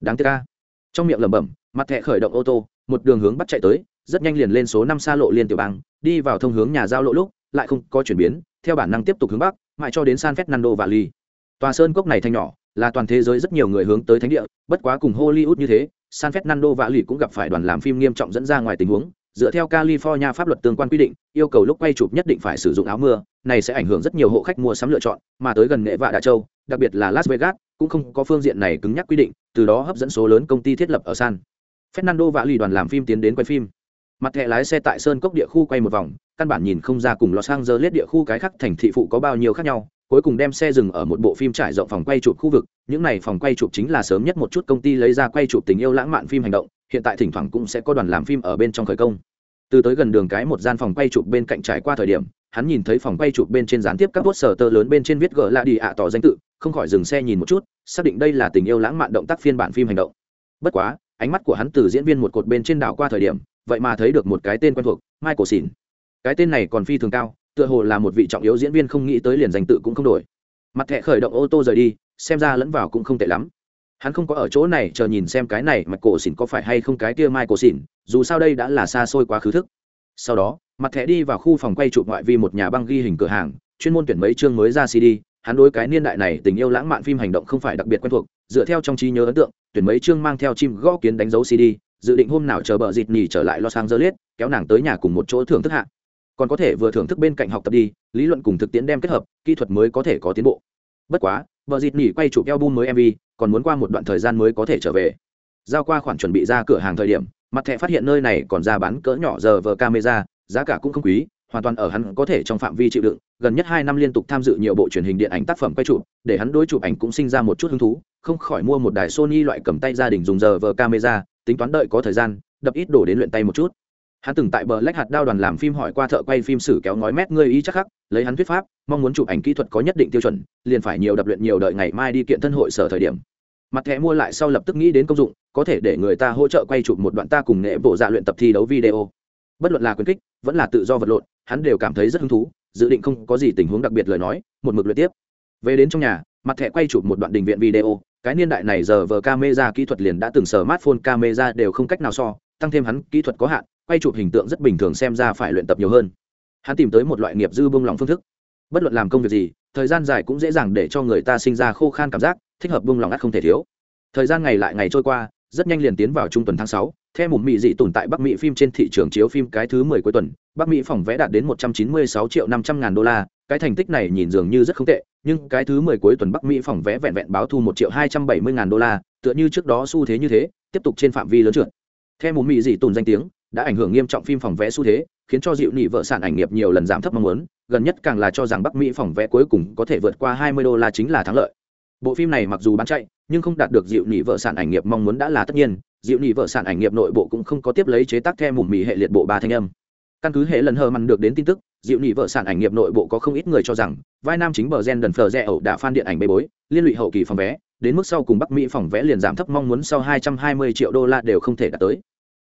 đáng tiếc ca trong miệng lẩm bẩm, mặt thẹ khởi động ô tô, một đường hướng bắt chạy tới, rất nhanh liền lên số năm xa lộ liên tiểu bang, đi vào thông hướng nhà giao lộ lúc, lại không có chuyển biến, theo bản năng tiếp tục hướng bắc, mãi cho đến san fernando và ly tòa sơn cốc này thanh nhỏ là toàn thế giới rất nhiều người hướng tới thánh địa, bất quá cùng hollywood như thế, san fernando vạ ly cũng gặp phải đoàn làm phim nghiêm trọng dẫn ra ngoài tình huống, dựa theo california pháp luật tương quan quy định, yêu cầu lúc quay chụp nhất định phải sử dụng áo mưa, này sẽ ảnh hưởng rất nhiều hộ khách mua sắm lựa chọn, mà tới gần nghệ vạ đà châu, đặc biệt là las vegas, cũng không có phương diện này cứng nhắc quy định, từ đó hấp dẫn số lớn công ty thiết lập ở san fernando vạ lì đoàn làm phim tiến đến quay phim. Mặt thẻ lái xe tại sơn cốc địa khu quay một vòng, căn bản nhìn không ra cùng los angeles địa khu cái khác thành thị phụ có bao nhiêu khác nhau cuối cùng đem xe dừng ở một bộ phim trải rộng phòng quay chụp khu vực, những này phòng quay chụp chính là sớm nhất một chút công ty lấy ra quay chụp tình yêu lãng mạn phim hành động, hiện tại thỉnh thoảng cũng sẽ có đoàn làm phim ở bên trong khởi công. Từ tới gần đường cái một gian phòng quay chụp bên cạnh trải qua thời điểm, hắn nhìn thấy phòng quay chụp bên trên gián tiếp các bốt sở tơ lớn bên trên viết gỡ là đi ạ tỏ danh tự, không khỏi dừng xe nhìn một chút, xác định đây là tình yêu lãng mạn động tác phiên bản phim hành động. Bất quá, ánh mắt của hắn từ diễn viên một cột bên trên đảo qua thời điểm, vậy mà thấy được một cái tên quen thuộc, michael xỉn cái tên này còn phi thường cao tựa hồ là một vị trọng yếu diễn viên không nghĩ tới liền danh tự cũng không đổi. Mặt thẻ khởi động ô tô rời đi, xem ra lẫn vào cũng không tệ lắm. Hắn không có ở chỗ này chờ nhìn xem cái này mạch cổ xỉn có phải hay không cái kia mai cổ xỉn, dù sao đây đã là xa xôi quá khứ thức. Sau đó, mặt thẻ đi vào khu phòng quay chụp ngoại vi một nhà băng ghi hình cửa hàng, chuyên môn tuyển mấy chương mới ra cd, hắn đối cái niên đại này tình yêu lãng mạn phim hành động không phải đặc biệt quen thuộc, dựa theo trong trí nhớ ấn tượng, tuyển mấy chương mang theo chim gõ kiến đánh dấu cd, dự định hôm nào chờ bờ dịt nhì trở lại los angeles, kéo nàng tới nhà cùng một chỗ thưởng thức hạ còn có thể vừa thưởng thức bên cạnh học tập đi, lý luận cùng thực tiễn đem kết hợp, kỹ thuật mới có thể có tiến bộ. Bất quá, vợ dịt nỉ quay chụp album mới mv còn muốn qua một đoạn thời gian mới có thể trở về. Giao qua khoản chuẩn bị ra cửa hàng thời điểm, mặt thẻ phát hiện nơi này còn ra bán cỡ nhỏ giờ vờ camera, giá cả cũng không quý, hoàn toàn ở hắn có thể trong phạm vi chịu đựng, gần nhất hai năm liên tục tham dự nhiều bộ truyền hình điện ảnh tác phẩm quay chụp, để hắn đối chụp ảnh cũng sinh ra một chút hứng thú, không khỏi mua một đài sony loại cầm tay gia đình dùng giờ vờ camera, tính toán đợi có thời gian, đập ít đổ đến luyện tay một chút hắn từng tại bờ lách hạt đao đoàn làm phim hỏi qua thợ quay phim sử kéo ngói mét, ngươi ý chắc khắc, lấy hắn thuyết pháp, mong muốn chụp ảnh kỹ thuật có nhất định tiêu chuẩn, liền phải nhiều đập luyện nhiều đợi ngày mai đi kiện thân hội sở thời điểm. Mặt thẻ mua lại sau lập tức nghĩ đến công dụng, có thể để người ta hỗ trợ quay chụp một đoạn ta cùng nghệ bộ dạ luyện tập thi đấu video. Bất luận là quyền kích, vẫn là tự do vật lộn, hắn đều cảm thấy rất hứng thú, dự định không có gì tình huống đặc biệt lời nói, một mực luyện tiếp. Về đến trong nhà, mặt thẻ quay chụp một đoạn đình viện video, cái niên đại này giờ vờ camera kỹ thuật liền đã từng smartphone camera đều không cách nào so, tăng thêm hắn kỹ thuật có hạn quay chụp hình tượng rất bình thường xem ra phải luyện tập nhiều hơn. Hắn tìm tới một loại nghiệp dư bông lòng phương thức. Bất luận làm công việc gì, thời gian dài cũng dễ dàng để cho người ta sinh ra khô khan cảm giác, thích hợp bông lòng ắt không thể thiếu. Thời gian ngày lại ngày trôi qua, rất nhanh liền tiến vào trung tuần tháng sáu, theo một mỹ dị tồn tại bắc mỹ phim trên thị trường chiếu phim cái thứ mười cuối tuần, bắc mỹ phòng vé đạt đến một trăm chín mươi sáu triệu năm trăm ngàn đô la, cái thành tích này nhìn dường như rất không tệ, nhưng cái thứ mười cuối tuần bắc mỹ phòng vé vẹn vẹn báo thu một triệu hai trăm bảy mươi ngàn đô la, tựa như trước đó xu thế như thế, tiếp tục trên phạm vi lớn trượt. Theo một mỹ dị tồn danh tiếng đã ảnh hưởng nghiêm trọng phim phòng vé xu thế, khiến cho dịu nị vợ sản ảnh nghiệp nhiều lần giảm thấp mong muốn, gần nhất càng là cho rằng bắc mỹ phòng vé cuối cùng có thể vượt qua hai mươi đô la chính là thắng lợi. Bộ phim này mặc dù bán chạy, nhưng không đạt được dịu nị vợ sản ảnh nghiệp mong muốn đã là tất nhiên dịu nị vợ sản ảnh nghiệp nội bộ cũng không có tiếp lấy chế tác theo mùm mì hệ liệt bộ ba thanh âm. Căn cứ hệ lần hờ mằn được đến tin tức dịu nị vợ sản ảnh nghiệp nội bộ có không ít người cho rằng, vai nam chính bờ gen đần phờ rẽ ẩu đã phan điện ảnh bê bối, liên lụy hậu kỳ phòng vé, đến mức sau cùng bắc mỹ phòng vé liền giảm thấp mong muốn sau 220 triệu đô la đều không thể đạt tới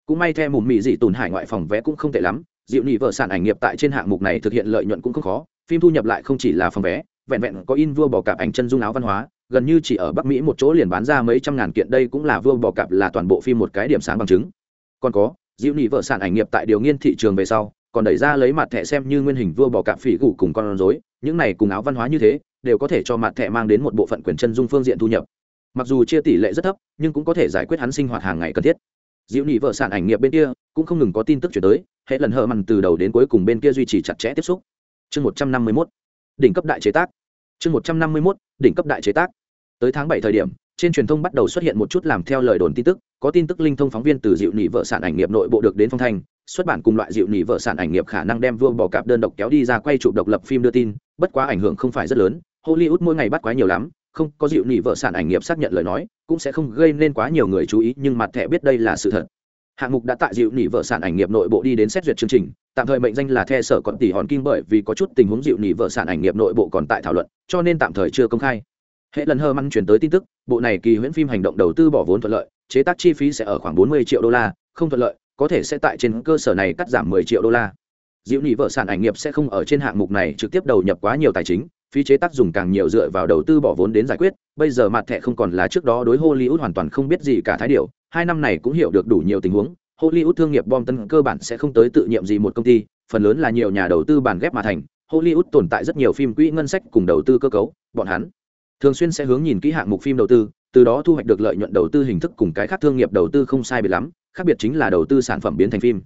cũng may theo mùm mị dị tùn hải ngoại phòng vé cũng không tệ lắm dịu nị vợ sản ảnh nghiệp tại trên hạng mục này thực hiện lợi nhuận cũng không khó, phim thu nhập lại không chỉ là phòng vé, vẹn vẹn có in vua bò cạp ảnh chân dung áo văn hóa, gần như chỉ ở bắc mỹ một chỗ liền bán ra mấy trăm ngàn kiện đây cũng là vua bò cạp là toàn bộ phim một cái điểm sáng bằng chứng. Còn có dịu nị vợ sản ảnh nghiệp tại điều nghiên thị trường về sau, còn đẩy ra lấy mặt thẻ xem như nguyên hình vua bò cạp phỉ gù cùng con rối, những này cùng áo văn hóa như thế, đều có thể cho mặt thẻ mang đến một bộ phận quyền chân dung phương diện thu nhập. Mặc dù chia tỷ lệ rất thấp, nhưng cũng có thể giải quyết hắn sinh hoạt hàng ngày cần thiết dịu nỉ vợ sản ảnh nghiệp bên kia, cũng không ngừng có tin tức chuyển tới, hệ lần hờ mằn từ đầu đến cuối cùng bên kia duy trì chặt chẽ tiếp xúc. Chương một trăm năm mươi mốt, đỉnh cấp đại chế tác. Chương một trăm năm mươi mốt, đỉnh cấp đại chế tác. Tới tháng bảy thời điểm, trên truyền thông bắt đầu xuất hiện một chút làm theo lời đồn tin tức, có tin tức linh thông phóng viên từ dịu nỉ vợ sản ảnh nghiệp nội bộ được đến phong thanh, xuất bản cùng loại dịu nỉ vợ sản ảnh nghiệp khả năng đem vua bò cạp đơn độc kéo đi ra quay chụp độc lập phim đưa tin, bất quá ảnh hưởng không phải rất lớn, hollywood mỗi ngày bắt quá nhiều lắm không có dịu nị vợ sản ảnh nghiệp xác nhận lời nói, cũng sẽ không gây nên quá nhiều người chú ý, nhưng mặt thẻ biết đây là sự thật. Hạng mục đã tại dịu nhị vợ sản ảnh nghiệp nội bộ đi đến xét duyệt chương trình, tạm thời mệnh danh là the sở còn tỷ hòn kim bởi vì có chút tình huống dịu nhị vợ sản ảnh nghiệp nội bộ còn tại thảo luận, cho nên tạm thời chưa công khai. Hệ lần hơ măng chuyển tới tin tức, bộ này kỳ huyễn phim hành động đầu tư bỏ vốn thuận lợi, chế tác chi phí sẽ ở khoảng 40 triệu đô la, không thuận lợi, có thể sẽ tại trên cơ sở này cắt giảm 10 triệu đô la. Dịu nhị vợ sản ảnh nghiệp sẽ không ở trên hạng mục này trực tiếp đầu nhập quá nhiều tài chính phí chế tác dùng càng nhiều dựa vào đầu tư bỏ vốn đến giải quyết, bây giờ mặt thẻ không còn là trước đó đối hollywood hoàn toàn không biết gì cả thái điệu. hai năm này cũng hiểu được đủ nhiều tình huống, hollywood thương nghiệp bom tấn cơ bản sẽ không tới tự nhiệm gì một công ty, phần lớn là nhiều nhà đầu tư bàn ghép mà thành, hollywood tồn tại rất nhiều phim quỹ ngân sách cùng đầu tư cơ cấu, bọn hắn thường xuyên sẽ hướng nhìn kỹ hạng mục phim đầu tư, từ đó thu hoạch được lợi nhuận đầu tư hình thức cùng cái khác thương nghiệp đầu tư không sai biệt lắm, khác biệt chính là đầu tư sản phẩm biến thành phim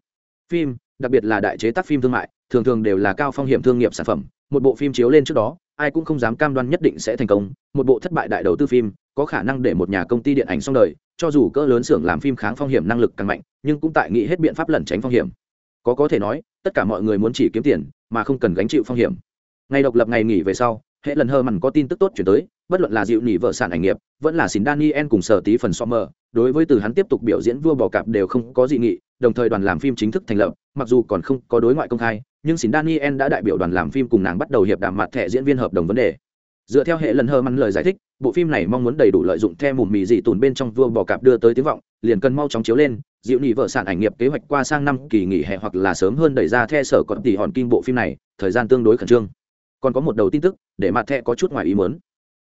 phim, đặc biệt là đại chế tác phim thương mại, thường thường đều là cao phong hiểm thương nghiệp sản phẩm, một bộ phim chiếu lên trước đó ai cũng không dám cam đoan nhất định sẽ thành công, một bộ thất bại đại đầu tư phim, có khả năng để một nhà công ty điện ảnh xong đời, cho dù cỡ lớn xưởng làm phim kháng phong hiểm năng lực càng mạnh, nhưng cũng tại nghĩ hết biện pháp lẩn tránh phong hiểm. Có có thể nói, tất cả mọi người muốn chỉ kiếm tiền, mà không cần gánh chịu phong hiểm. Ngày độc lập ngày nghỉ về sau, hệ lần hơ mằn có tin tức tốt chuyển tới, bất luận là dịu nỉ vợ sản ảnh nghiệp, vẫn là xin daniel cùng sở tí phần so mờ đối với từ hắn tiếp tục biểu diễn vua bò cạp đều không có dị nghị, đồng thời đoàn làm phim chính thức thành lập mặc dù còn không có đối ngoại công khai, nhưng xin daniel đã đại biểu đoàn làm phim cùng nàng bắt đầu hiệp đàm mặt thẻ diễn viên hợp đồng vấn đề. Dựa theo hệ lần hơ mắn lời giải thích, bộ phim này mong muốn đầy đủ lợi dụng theo mùm mì dị tùn bên trong vua bò cạp đưa tới tiếng vọng, liền cần mau chóng chiếu lên, dịu nhị vợ sản ảnh nghiệp kế hoạch qua sang năm kỳ nghỉ hè hoặc là sớm hơn đẩy ra theo sở còn tỷ hòn kim bộ phim này, thời gian tương đối khẩn trương. Còn có một đầu tin tức, để mặt thẻ có chút ngoài ý muốn.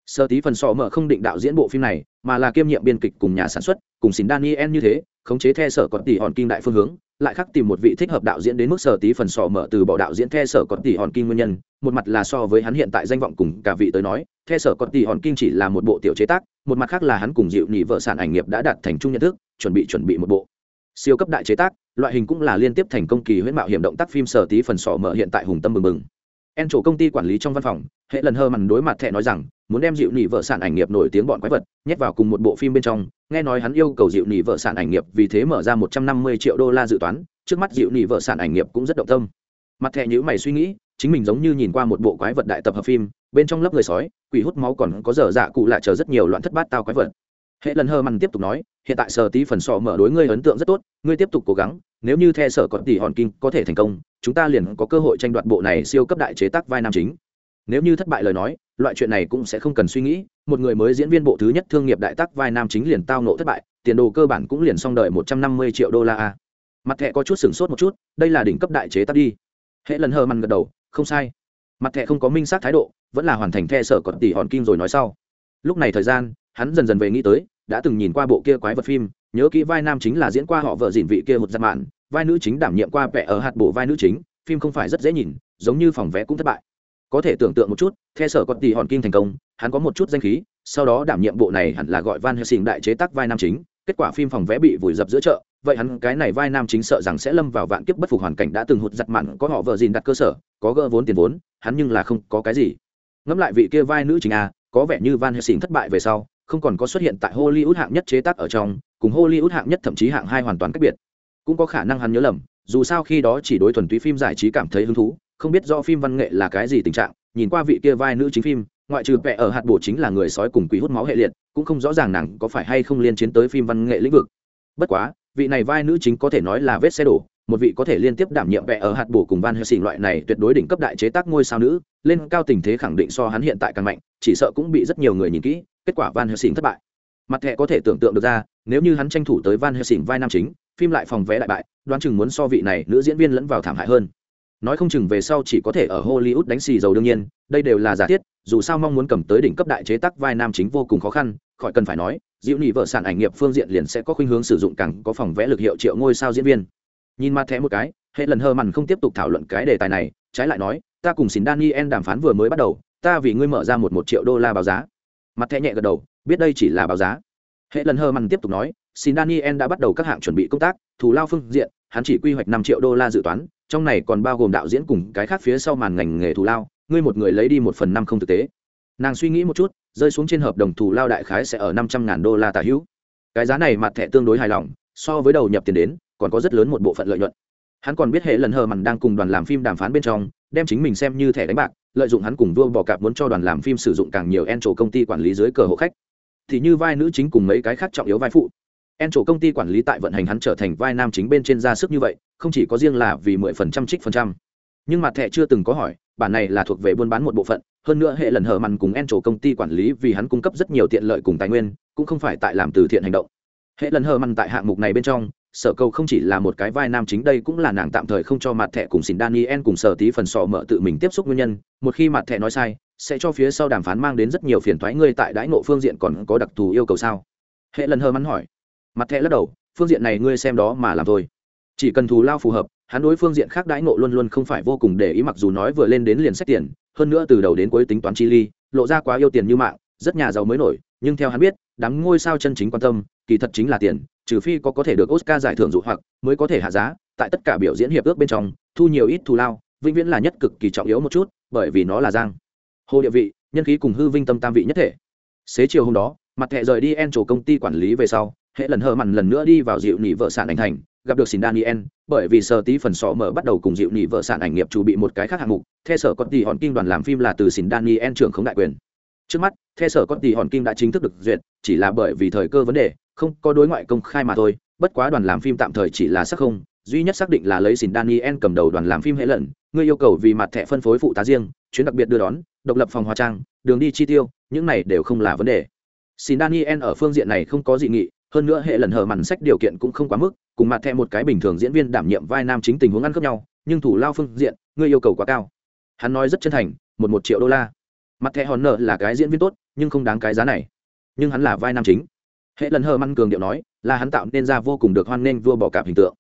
Sơ tí phần sọ mở không định đạo diễn bộ phim này, mà là kiêm nhiệm biên kịch cùng nhà sản xuất, cùng xin daniel như thế, khống chế the sở còn tỷ hòn kim đại phương hướng lại khắc tìm một vị thích hợp đạo diễn đến mức sở tí phần sọ mở từ bỏ đạo diễn the sở còn tỷ hòn kinh nguyên nhân. Một mặt là so với hắn hiện tại danh vọng cùng cả vị tới nói, the sở còn tỷ hòn kinh chỉ là một bộ tiểu chế tác, một mặt khác là hắn cùng dịu nhị vợ sản ảnh nghiệp đã đạt thành chung nhận thức, chuẩn bị chuẩn bị một bộ. Siêu cấp đại chế tác, loại hình cũng là liên tiếp thành công kỳ huyễn mạo hiểm động tác phim sở tí phần sọ mở hiện tại hùng tâm mừng mừng en chỗ công ty quản lý trong văn phòng, hệ lần hơ mằn đối mặt thẹ nói rằng muốn đem dịu nỉ vợ sản ảnh nghiệp nổi tiếng bọn quái vật nhét vào cùng một bộ phim bên trong. Nghe nói hắn yêu cầu dịu nỉ vợ sản ảnh nghiệp vì thế mở ra một trăm năm mươi triệu đô la dự toán. Trước mắt dịu nỉ vợ sản ảnh nghiệp cũng rất động tâm. Mặt thẹ nhữ mày suy nghĩ, chính mình giống như nhìn qua một bộ quái vật đại tập hợp phim, bên trong lớp người sói, quỷ hút máu còn có dở dạ cụ lại chờ rất nhiều loạn thất bát tao quái vật. Hệ lần hơ mằn tiếp tục nói, hiện tại sở tí phần sọ mở đối ngươi ấn tượng rất tốt, ngươi tiếp tục cố gắng, nếu như the sở còn tỷ hòn kim có thể thành công, chúng ta liền có cơ hội tranh đoạt bộ này siêu cấp đại chế tác vai nam chính. Nếu như thất bại lời nói loại chuyện này cũng sẽ không cần suy nghĩ, một người mới diễn viên bộ thứ nhất thương nghiệp đại tác vai nam chính liền tao nộ thất bại, tiền đồ cơ bản cũng liền xong đợi một trăm năm mươi triệu đô la a. Mặt thẻ có chút sửng sốt một chút, đây là đỉnh cấp đại chế tác đi. Hệ lần hờ mằn gật đầu, không sai. Mặt thẻ không có minh xác thái độ, vẫn là hoàn thành the sở còn tỷ hòn kim rồi nói sau. Lúc này thời gian, hắn dần dần về nghĩ tới, đã từng nhìn qua bộ kia quái vật phim, nhớ kỹ vai nam chính là diễn qua họ vợ dịn vị kia một giặt mạn, vai nữ chính đảm nhiệm qua vẽ ở hạt bộ vai nữ chính, phim không phải rất dễ nhìn, giống như phòng vẽ cũng thất bại có thể tưởng tượng một chút the sở có tỷ hòn kim thành công, hắn có một chút danh khí, sau đó đảm nhiệm bộ này hẳn là gọi van helsing đại chế tác vai nam chính, kết quả phim phòng vé bị vùi dập giữa chợ, vậy hắn cái này vai nam chính sợ rằng sẽ lâm vào vạn kiếp bất phục hoàn cảnh đã từng hụt giặt mặn, có họ vợ dìn đặt cơ sở, có gỡ vốn tiền vốn, hắn nhưng là không có cái gì. Ngẫm lại vị kia vai nữ chính a, có vẻ như van helsing thất bại về sau, không còn có xuất hiện tại hollywood hạng nhất chế tác ở trong, cùng hollywood hạng nhất thậm chí hạng hai hoàn toàn cách biệt. Cũng có khả năng hắn nhớ lầm, dù sao khi đó chỉ đối thuần túy phim giải trí cảm thấy hứng thú không biết do phim văn nghệ là cái gì tình trạng, nhìn qua vị kia vai nữ chính phim, ngoại trừ vẽ ở hạt bổ chính là người sói cùng quỷ hút máu hệ liệt, cũng không rõ ràng nàng có phải hay không liên chiến tới phim văn nghệ lĩnh vực. Bất quá, vị này vai nữ chính có thể nói là vết xe đổ, một vị có thể liên tiếp đảm nhiệm vẽ ở hạt bổ cùng van helsing loại này tuyệt đối đỉnh cấp đại chế tác ngôi sao nữ, lên cao tình thế khẳng định so hắn hiện tại càng mạnh, chỉ sợ cũng bị rất nhiều người nhìn kỹ, kết quả van helsing thất bại. Mặt thẻ có thể tưởng tượng được ra, nếu như hắn tranh thủ tới van helsing vai nam chính, phim lại phòng vé đại bại, đoán chừng muốn so vị này nữ diễn viên lẫn vào thảm hại hơn nói không chừng về sau chỉ có thể ở hollywood đánh xì dầu đương nhiên, đây đều là giả thiết, dù sao mong muốn cầm tới đỉnh cấp đại chế tác vai nam chính vô cùng khó khăn, khỏi cần phải nói, Diệu nhị vợ sản ảnh nghiệp phương diện liền sẽ có khuynh hướng sử dụng càng có phòng vẽ lực hiệu triệu ngôi sao diễn viên. Nhìn mặt thẻ một cái, hệ lần hơ mằn không tiếp tục thảo luận cái đề tài này, trái lại nói, ta cùng xin daniel đàm phán vừa mới bắt đầu, ta vì ngươi mở ra một một triệu đô la báo giá. Mặt thẻ nhẹ gật đầu, biết đây chỉ là báo giá. Hệ lần hơ mằn tiếp tục nói, xin daniel đã bắt đầu các hạng chuẩn bị công tác, thù lao phương diện, hắn chỉ quy hoạch năm triệu đô la dự toán trong này còn bao gồm đạo diễn cùng cái khác phía sau màn ngành nghề thù lao, ngươi một người lấy đi một phần năm không thực tế. Nàng suy nghĩ một chút, rơi xuống trên hợp đồng thù lao đại khái sẽ ở năm trăm ngàn đô la tả hữu. Cái giá này mặt thẻ tương đối hài lòng, so với đầu nhập tiền đến, còn có rất lớn một bộ phận lợi nhuận. Hắn còn biết hệ lần hờ mằn đang cùng đoàn làm phim đàm phán bên trong, đem chính mình xem như thẻ đánh bạc, lợi dụng hắn cùng vua bò cạp muốn cho đoàn làm phim sử dụng càng nhiều en trổ công ty quản lý dưới cờ hộ khách. Thì như vai nữ chính cùng mấy cái khác trọng yếu vai phụ. En trổ công ty quản lý tại vận hành hắn trở thành vai nam chính bên trên ra sức như vậy không chỉ có riêng là vì mười phần trăm trích phần trăm. Nhưng mặt thẻ chưa từng có hỏi, bản này là thuộc về buôn bán một bộ phận, hơn nữa hệ lần hở mằn cùng en trổ công ty quản lý vì hắn cung cấp rất nhiều tiện lợi cùng tài nguyên, cũng không phải tại làm từ thiện hành động. Hệ lần hở mằn tại hạng mục này bên trong, sở cầu không chỉ là một cái vai nam chính đây cũng là nàng tạm thời không cho mặt thẻ cùng xin daniel cùng sở tí phần sọ mở tự mình tiếp xúc nguyên nhân, một khi mặt thẻ nói sai, sẽ cho phía sau đàm phán mang đến rất nhiều phiền thoái ngươi tại đãi ngộ phương diện còn có đặc thù yêu cầu sao? Hệ lần hơ mắn hỏi. Mặt thẻ lắc đầu, phương diện này ngươi xem đó mà làm thôi chỉ cần thù lao phù hợp, hắn đối phương diện khác đãi ngộ luôn luôn không phải vô cùng để ý mặc dù nói vừa lên đến liền xét tiền, hơn nữa từ đầu đến cuối tính toán chi ly, lộ ra quá yêu tiền như mạng, rất nhà giàu mới nổi, nhưng theo hắn biết đám ngôi sao chân chính quan tâm, kỳ thật chính là tiền, trừ phi có có thể được oscar giải thưởng dụ hoặc, mới có thể hạ giá, tại tất cả biểu diễn hiệp ước bên trong, thu nhiều ít thù lao, vĩnh viễn là nhất cực kỳ trọng yếu một chút, bởi vì nó là giang. Hồ địa vị, nhân khí cùng hư vinh tâm tam vị nhất thể. Xế chiều hôm đó, mặt thẹ rời đi en chỗ công ty quản lý về sau, hệ lần hờ mặn lần nữa đi vào dịu nỉ vợ sản ảnh thành gặp được xin daniel, bởi vì sở tí phần sọ mở bắt đầu cùng dịu nị vợ sản ảnh nghiệp chủ bị một cái khác hạng mục theo sở có tỷ hòn kinh đoàn làm phim là từ xin daniel trưởng không đại quyền. Trước mắt theo sở có tỷ hòn kinh đã chính thức được duyệt, chỉ là bởi vì thời cơ vấn đề, không có đối ngoại công khai mà thôi, bất quá đoàn làm phim tạm thời chỉ là sắc không, duy nhất xác định là lấy xin daniel cầm đầu đoàn làm phim hệ lần ngươi yêu cầu vì mặt thẻ phân phối phụ tá riêng, chuyến đặc biệt đưa đón, độc lập phòng hóa trang, đường đi chi tiêu, những này đều không là vấn đề. Xin daniel ở phương diện này không có dị nghị, hơn nữa hệ lần hở màn sách điều kiện cũng không quá mức cùng mặt thẹ một cái bình thường diễn viên đảm nhiệm vai nam chính tình huống ăn khớp nhau, nhưng thủ lao phương diện, ngươi yêu cầu quá cao. Hắn nói rất chân thành, một một triệu đô la. Mặt thẹ hòn nợ là cái diễn viên tốt, nhưng không đáng cái giá này. Nhưng hắn là vai nam chính. Hệ lần hờ măn cường điệu nói, là hắn tạo nên ra vô cùng được hoan nghênh vua bỏ cạp hình tượng.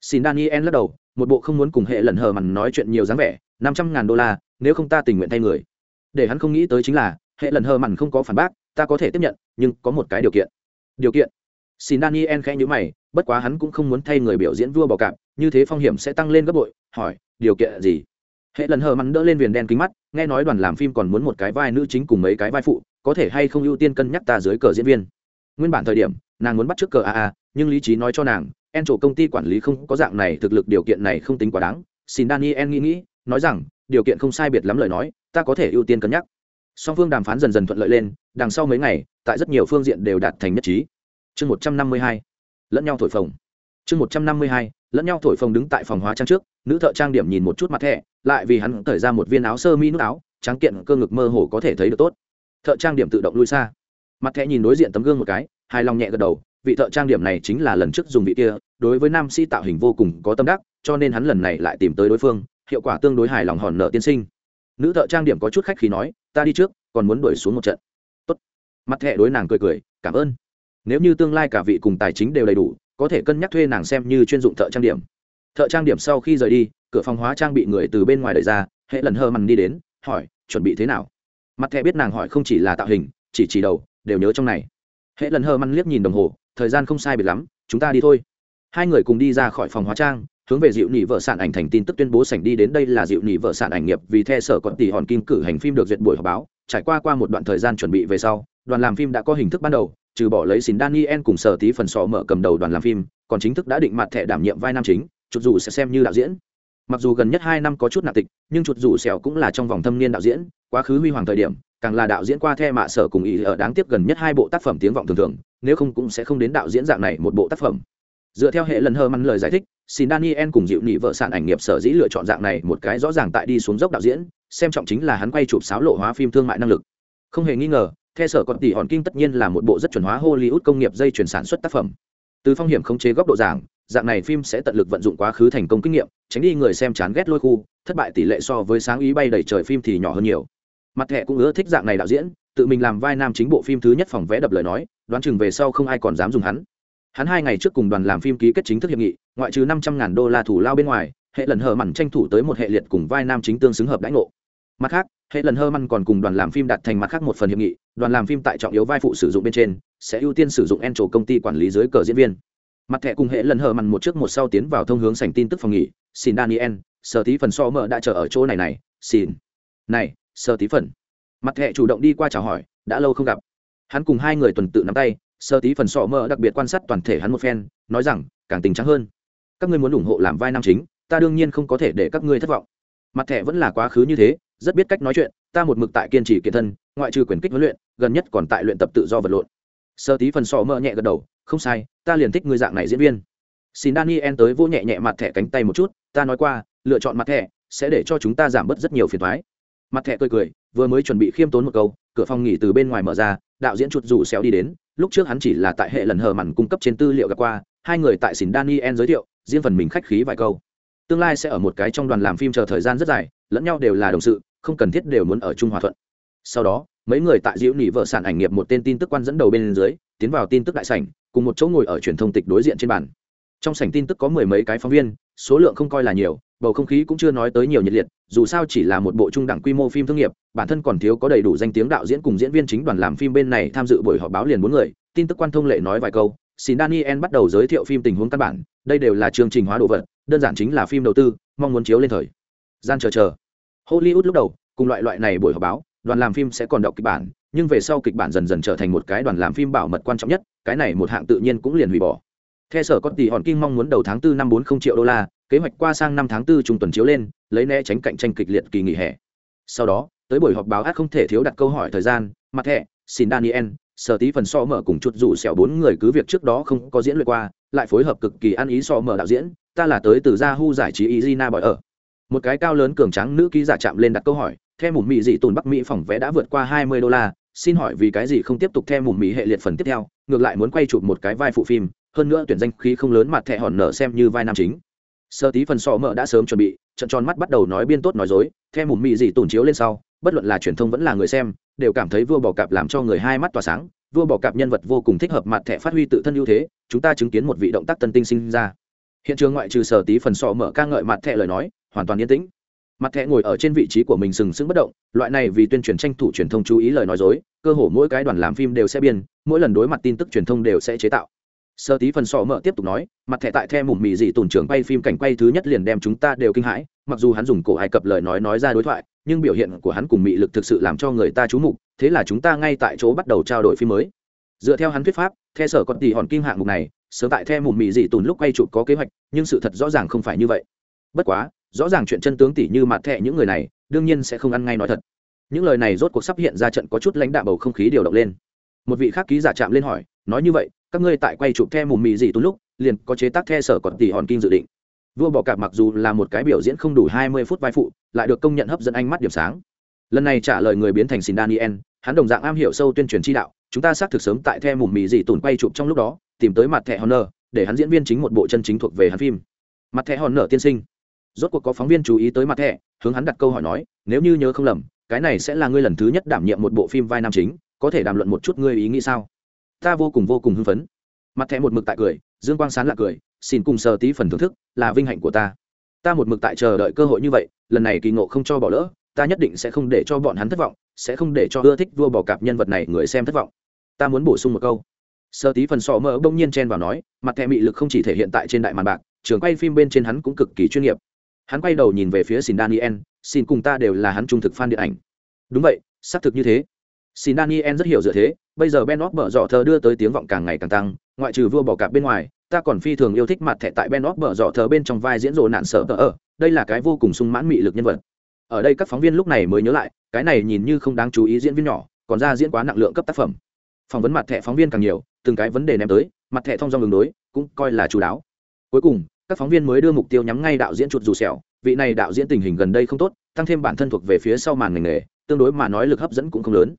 Xin daniel lắc đầu, một bộ không muốn cùng hệ lần hờ mằn nói chuyện nhiều dáng vẻ, năm trăm ngàn đô la, nếu không ta tình nguyện thay người. Để hắn không nghĩ tới chính là, hệ lần hờ mằn không có phản bác, ta có thể tiếp nhận, nhưng có một cái điều kiện. Điều kiện. Xin daniel khẽ nhữ mày bất quá hắn cũng không muốn thay người biểu diễn vua bò cạp, như thế phong hiểm sẽ tăng lên gấp bội, hỏi, điều kiện gì? Hệ lần hờ mắn đỡ lên viền đen kính mắt, nghe nói đoàn làm phim còn muốn một cái vai nữ chính cùng mấy cái vai phụ, có thể hay không ưu tiên cân nhắc ta dưới cờ diễn viên? Nguyên bản thời điểm, nàng muốn bắt trước cờ aa nhưng lý trí nói cho nàng, en chỗ công ty quản lý không có dạng này, thực lực điều kiện này không tính quá đáng. Xin daniel nghĩ nghĩ, nói rằng, điều kiện không sai biệt lắm lời nói, ta có thể ưu tiên cân nhắc. Song phương đàm phán dần dần thuận lợi lên, đằng sau mấy ngày, tại rất nhiều phương diện đều đạt thành nhất trí. Chương một trăm năm mươi hai lẫn nhau thổi phồng. Chương một trăm năm mươi hai, lẫn nhau thổi phồng đứng tại phòng hóa trang trước, nữ thợ trang điểm nhìn một chút mặt thẻ, lại vì hắn thời ra một viên áo sơ mi nút áo trắng kiện cơ ngực mơ hồ có thể thấy được tốt. Thợ trang điểm tự động lui xa. Mặt thẻ nhìn đối diện tấm gương một cái, hài lòng nhẹ gật đầu, vị thợ trang điểm này chính là lần trước dùng vị kia, đối với nam sĩ tạo hình vô cùng có tâm đắc, cho nên hắn lần này lại tìm tới đối phương, hiệu quả tương đối hài lòng hòn nợ tiên sinh. Nữ thợ trang điểm có chút khách khi nói, ta đi trước, còn muốn đuổi xuống một trận. Tốt. mặt thẹ đối nàng cười cười, cảm ơn nếu như tương lai cả vị cùng tài chính đều đầy đủ, có thể cân nhắc thuê nàng xem như chuyên dụng thợ trang điểm. Thợ trang điểm sau khi rời đi, cửa phòng hóa trang bị người từ bên ngoài đẩy ra, hệ lần hơ mằn đi đến, hỏi, chuẩn bị thế nào? Mặt thẹ biết nàng hỏi không chỉ là tạo hình, chỉ chỉ đầu, đều nhớ trong này. Hệ lần hơ mằn liếc nhìn đồng hồ, thời gian không sai biệt lắm, chúng ta đi thôi. Hai người cùng đi ra khỏi phòng hóa trang, hướng về dịu nỉ vợ sản ảnh thành tin tức tuyên bố sảnh đi đến đây là dịu nỉ vợ sản ảnh nghiệp vì the sở còn tỷ hòn kim cử hành phim được duyệt buổi họp báo, trải qua qua một đoạn thời gian chuẩn bị về sau, đoàn làm phim đã có hình thức ban đầu trừ bỏ lấy xin daniel cùng sở tí phần sọ mở cầm đầu đoàn làm phim, còn chính thức đã định mặt thẻ đảm nhiệm vai nam chính, chuột dù sẽ xem như đạo diễn. Mặc dù gần nhất hai năm có chút nạp tịch, nhưng chuột dù sẹo cũng là trong vòng thâm niên đạo diễn, quá khứ huy hoàng thời điểm, càng là đạo diễn qua the mạ sở cùng ý ở đáng tiếc gần nhất hai bộ tác phẩm tiếng vọng thường thường, nếu không cũng sẽ không đến đạo diễn dạng này một bộ tác phẩm. Dựa theo hệ lần hơ măn lời giải thích, xin daniel cùng dịu nị vợ sản ảnh nghiệp sở dĩ lựa chọn dạng này một cái rõ ràng tại đi xuống dốc đạo diễn, xem trọng chính là hắn quay chụp sáo lộ hóa phim thương mại năng lực. Không hề nghi ngờ theo sở còn tỷ hòn kinh tất nhiên là một bộ rất chuẩn hóa hollywood công nghiệp dây chuyển sản xuất tác phẩm. Từ phong hiểm khống chế góc độ giảng, dạng này phim sẽ tận lực vận dụng quá khứ thành công kinh nghiệm, tránh đi người xem chán ghét lôi khu, thất bại tỷ lệ so với sáng ý bay đầy trời phim thì nhỏ hơn nhiều. Mặt thẻ cũng ưa thích dạng này đạo diễn, tự mình làm vai nam chính bộ phim thứ nhất phòng vẽ đập lời nói, đoán chừng về sau không ai còn dám dùng hắn. Hắn hai ngày trước cùng đoàn làm phim ký kết chính thức hiệp nghị, ngoại trừ năm trăm ngàn đô la thủ lao bên ngoài, hệ lần hờ mặn tranh thủ tới một hệ liệt cùng vai nam chính tương xứng hợp đãi ngộ. Mặt khác, hệ lần hơ măn còn cùng đoàn làm phim đạt thành mặt khác một phần hiệp nghị đoàn làm phim tại trọng yếu vai phụ sử dụng bên trên, sẽ ưu tiên sử dụng en trổ công ty quản lý dưới cờ diễn viên. Mặt thẻ cùng hệ lần hờ măn một trước một sau tiến vào thông hướng sành tin tức phòng nghỉ. Xin daniel, sở tí phần so mờ đã chờ ở chỗ này này. Xin. Này, sở tí phần. Mặt thẻ chủ động đi qua chào hỏi, đã lâu không gặp. Hắn cùng hai người tuần tự nắm tay, sở tí phần so mơ đặc biệt quan sát toàn thể hắn một phen, nói rằng, càng tình trắng hơn. Các ngươi muốn ủng hộ làm vai nam chính, ta đương nhiên không có thể để các ngươi thất vọng. Mặt thẻ vẫn là quá khứ như thế, rất biết cách nói chuyện, ta một mực tại kiên trì kiện thân, ngoại trừ quyền kích huấn luyện gần nhất còn tại luyện tập tự do vật lộn. Sơ tí phần sọ mơ nhẹ gật đầu, không sai, ta liền thích ngươi dạng này diễn viên. Xin daniel tới vô nhẹ nhẹ mặt thẻ cánh tay một chút, ta nói qua, lựa chọn mặt thẻ sẽ để cho chúng ta giảm bớt rất nhiều phiền thoái mặt thẻ cười cười, vừa mới chuẩn bị khiêm tốn một câu, cửa phòng nghỉ từ bên ngoài mở ra, đạo diễn chuột rủ xéo đi đến, lúc trước hắn chỉ là tại hệ lần hờ mặn cung cấp trên tư liệu gặp qua, hai người tại xin daniel giới thiệu, riêng phần mình khách khí vài câu. Tương lai sẽ ở một cái trong đoàn làm phim chờ thời gian rất dài, lẫn nhau đều là đồng sự, không cần thiết đều muốn ở chung hòa thuận. Sau đó mấy người tại diễu nỉ vợ sản ảnh nghiệp một tên tin tức quan dẫn đầu bên dưới, tiến vào tin tức đại sảnh, cùng một chỗ ngồi ở truyền thông tịch đối diện trên bàn. Trong sảnh tin tức có mười mấy cái phóng viên, số lượng không coi là nhiều, bầu không khí cũng chưa nói tới nhiều nhiệt liệt, dù sao chỉ là một bộ trung đẳng quy mô phim thương nghiệp, bản thân còn thiếu có đầy đủ danh tiếng đạo diễn cùng diễn viên chính đoàn làm phim bên này tham dự buổi họp báo liền bốn người, tin tức quan thông lệ nói vài câu, xin daniel bắt đầu giới thiệu phim tình huống căn bản, đây đều là chương trình hóa đồ vật, đơn giản chính là phim đầu tư, mong muốn chiếu lên thời. Gian chờ chờ. Hollywood lúc đầu, cùng loại loại này buổi họp báo đoàn làm phim sẽ còn đọc kịch bản nhưng về sau kịch bản dần dần trở thành một cái đoàn làm phim bảo mật quan trọng nhất cái này một hạng tự nhiên cũng liền hủy bỏ theo sở có tỷ hòn kinh mong muốn đầu tháng Tư năm 40 triệu đô la kế hoạch qua sang năm tháng Tư trung tuần chiếu lên lấy né tránh cạnh tranh kịch liệt kỳ nghỉ hè sau đó tới buổi họp báo át không thể thiếu đặt câu hỏi thời gian mặt thẻ xin daniel sở tí phần so mở cùng chút rủ xẻo bốn người cứ việc trước đó không có diễn luyện qua lại phối hợp cực kỳ ăn ý so mở đạo diễn ta là tới từ Yahoo giải trí Izina bỏi ở. Một cái cao lớn cường trắng nữ ký giả chạm lên đặt câu hỏi, theo mùm mị dị tồn Bắc Mỹ phòng vé đã vượt qua 20 đô la, xin hỏi vì cái gì không tiếp tục theo mùm mị hệ liệt phần tiếp theo, ngược lại muốn quay chụp một cái vai phụ phim, hơn nữa tuyển danh khí không lớn mặt thẻ hòn nở xem như vai nam chính. Sơ tí phần sọ mở đã sớm chuẩn bị, trận tròn mắt bắt đầu nói biên tốt nói dối, theo mùm mị dị tồn chiếu lên sau, bất luận là truyền thông vẫn là người xem, đều cảm thấy vua bò cạp làm cho người hai mắt tỏa sáng, vua bò cạp nhân vật vô cùng thích hợp mặt thẻ phát huy tự thân ưu thế, chúng ta chứng kiến một vị động tác tân tinh sinh ra hiện trường ngoại trừ sở tí phần sọ mở ca ngợi mặt thẹ lời nói hoàn toàn yên tĩnh mặt thẻ ngồi ở trên vị trí của mình sừng sững bất động, loại này vì tuyên truyền tranh thủ truyền thông chú ý lời nói dối, cơ hồ mỗi cái đoàn làm phim đều sẽ biên, mỗi lần đối mặt tin tức truyền thông đều sẽ chế tạo. Sơ tí phần sọ mở tiếp tục nói, mặt thẻ tại the mùm mì dị tùn trưởng bay phim cảnh quay thứ nhất liền đem chúng ta đều kinh hãi, mặc dù hắn dùng cổ ai cập lời nói nói ra đối thoại, nhưng biểu hiện của hắn cùng mị lực thực sự làm cho người ta chú mục, thế là chúng ta ngay tại chỗ bắt đầu trao đổi phim mới. Dựa theo hắn thuyết pháp, the sở còn tỷ hòn kim hạng mục này, sớm tại the mùm mị dị tùn lúc quay chụp có kế hoạch, nhưng sự thật rõ ràng không phải như vậy. Bất quá rõ ràng chuyện chân tướng tỷ như mặt thẹ những người này, đương nhiên sẽ không ăn ngay nói thật. Những lời này rốt cuộc sắp hiện ra trận có chút lãnh đạo bầu không khí điều động lên. Một vị khác ký giả chạm lên hỏi, nói như vậy, các ngươi tại quay chụp the mù mị gì tùn lúc, liền có chế tác the sở còn tỷ hòn kinh dự định? Vua bỏ cạp mặc dù là một cái biểu diễn không đủ hai mươi phút vai phụ, lại được công nhận hấp dẫn ánh mắt điểm sáng. Lần này trả lời người biến thành xin daniel, hắn đồng dạng am hiểu sâu tuyên truyền chi đạo, chúng ta xác thực sớm tại the mù mì gì tùn quay chụp trong lúc đó, tìm tới mặt thẻ honor, để hắn diễn viên chính một bộ chân chính thuộc về hắn phim. Mặt thẻ honor tiên sinh rốt cuộc có phóng viên chú ý tới mặt thẻ, hướng hắn đặt câu hỏi nói, nếu như nhớ không lầm, cái này sẽ là ngươi lần thứ nhất đảm nhiệm một bộ phim vai nam chính, có thể đàm luận một chút ngươi ý nghĩ sao? Ta vô cùng vô cùng hưng phấn. Mặt thẻ một mực tại cười, dương quang sán lạc cười, xin cùng sờ tí phần thưởng thức, là vinh hạnh của ta. Ta một mực tại chờ đợi cơ hội như vậy, lần này kỳ ngộ không cho bỏ lỡ, ta nhất định sẽ không để cho bọn hắn thất vọng, sẽ không để cho ưa thích vua bỏ cạp nhân vật này người xem thất vọng. Ta muốn bổ sung một câu. Sơ tí phần sọ mỡ bỗng nhiên chen vào nói, mặt thẻ mị lực không chỉ thể hiện tại trên đại màn bạc, trường quay phim bên trên hắn cũng cực kỳ chuyên nghiệp hắn quay đầu nhìn về phía xin daniel, xin cùng ta đều là hắn trung thực fan điện ảnh. Đúng vậy, xác thực như thế. Xin daniel rất hiểu dựa thế, bây giờ ben óc mở dọ thờ đưa tới tiếng vọng càng ngày càng tăng, ngoại trừ vua bỏ cạp bên ngoài, ta còn phi thường yêu thích mặt thẻ tại ben óc mở dọ thờ bên trong vai diễn rồ nạn sợ tờ ở, đây là cái vô cùng sung mãn mị lực nhân vật. Ở đây các phóng viên lúc này mới nhớ lại, cái này nhìn như không đáng chú ý diễn viên nhỏ, còn ra diễn quá nặng lượng cấp tác phẩm. Phỏng vấn mặt thẻ phóng viên càng nhiều, từng cái vấn đề ném tới, mặt thẻ thông do đường đối, cũng coi là chú đáo. Cuối cùng các phóng viên mới đưa mục tiêu nhắm ngay đạo diễn chuột dù sẹo. Vị này đạo diễn tình hình gần đây không tốt tăng thêm bản thân thuộc về phía sau màn ngành nghề tương đối mà nói lực hấp dẫn cũng không lớn.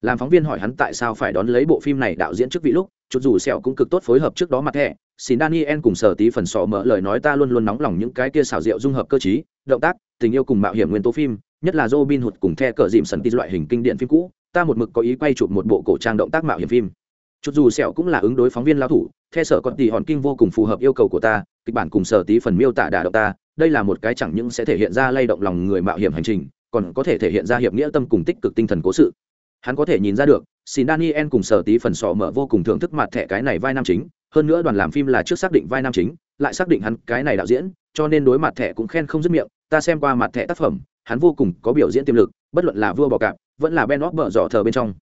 Làm phóng viên hỏi hắn tại sao phải đón lấy bộ phim này đạo diễn trước vị lúc chuột dù sẹo cũng cực tốt phối hợp trước đó mặt thẻ xin daniel cùng sở tí phần sọ mở lời nói ta luôn luôn nóng lòng những cái kia xảo diệu dung hợp cơ trí, động tác tình yêu cùng mạo hiểm nguyên tố phim nhất là Robin Hood cùng The cờ dìm sần tí loại hình kinh điển phim cũ ta một mực có ý quay chụp một bộ cổ trang động tác mạo hiểm phim chút dù sẹo cũng là ứng đối phóng viên lao thủ theo sở còn tỷ hòn kinh vô cùng phù hợp yêu cầu của ta, kịch bản cùng sở tí phần miêu tả đả động ta, đây là một cái chẳng những sẽ thể hiện ra lay động lòng người mạo hiểm hành trình, còn có thể thể hiện ra hiệp nghĩa tâm cùng tích cực tinh thần cố sự. Hắn có thể nhìn ra được, xin daniel cùng sở tí phần sọ mở vô cùng thưởng thức mặt thẻ cái này vai nam chính, hơn nữa đoàn làm phim là trước xác định vai nam chính, lại xác định hắn cái này đạo diễn, cho nên đối mặt thẻ cũng khen không dứt miệng, ta xem qua mặt thẻ tác phẩm, hắn vô cùng có biểu diễn tiềm lực, bất luận là vua bỏ cạp, vẫn là ben óc bở dọ thờ bên trong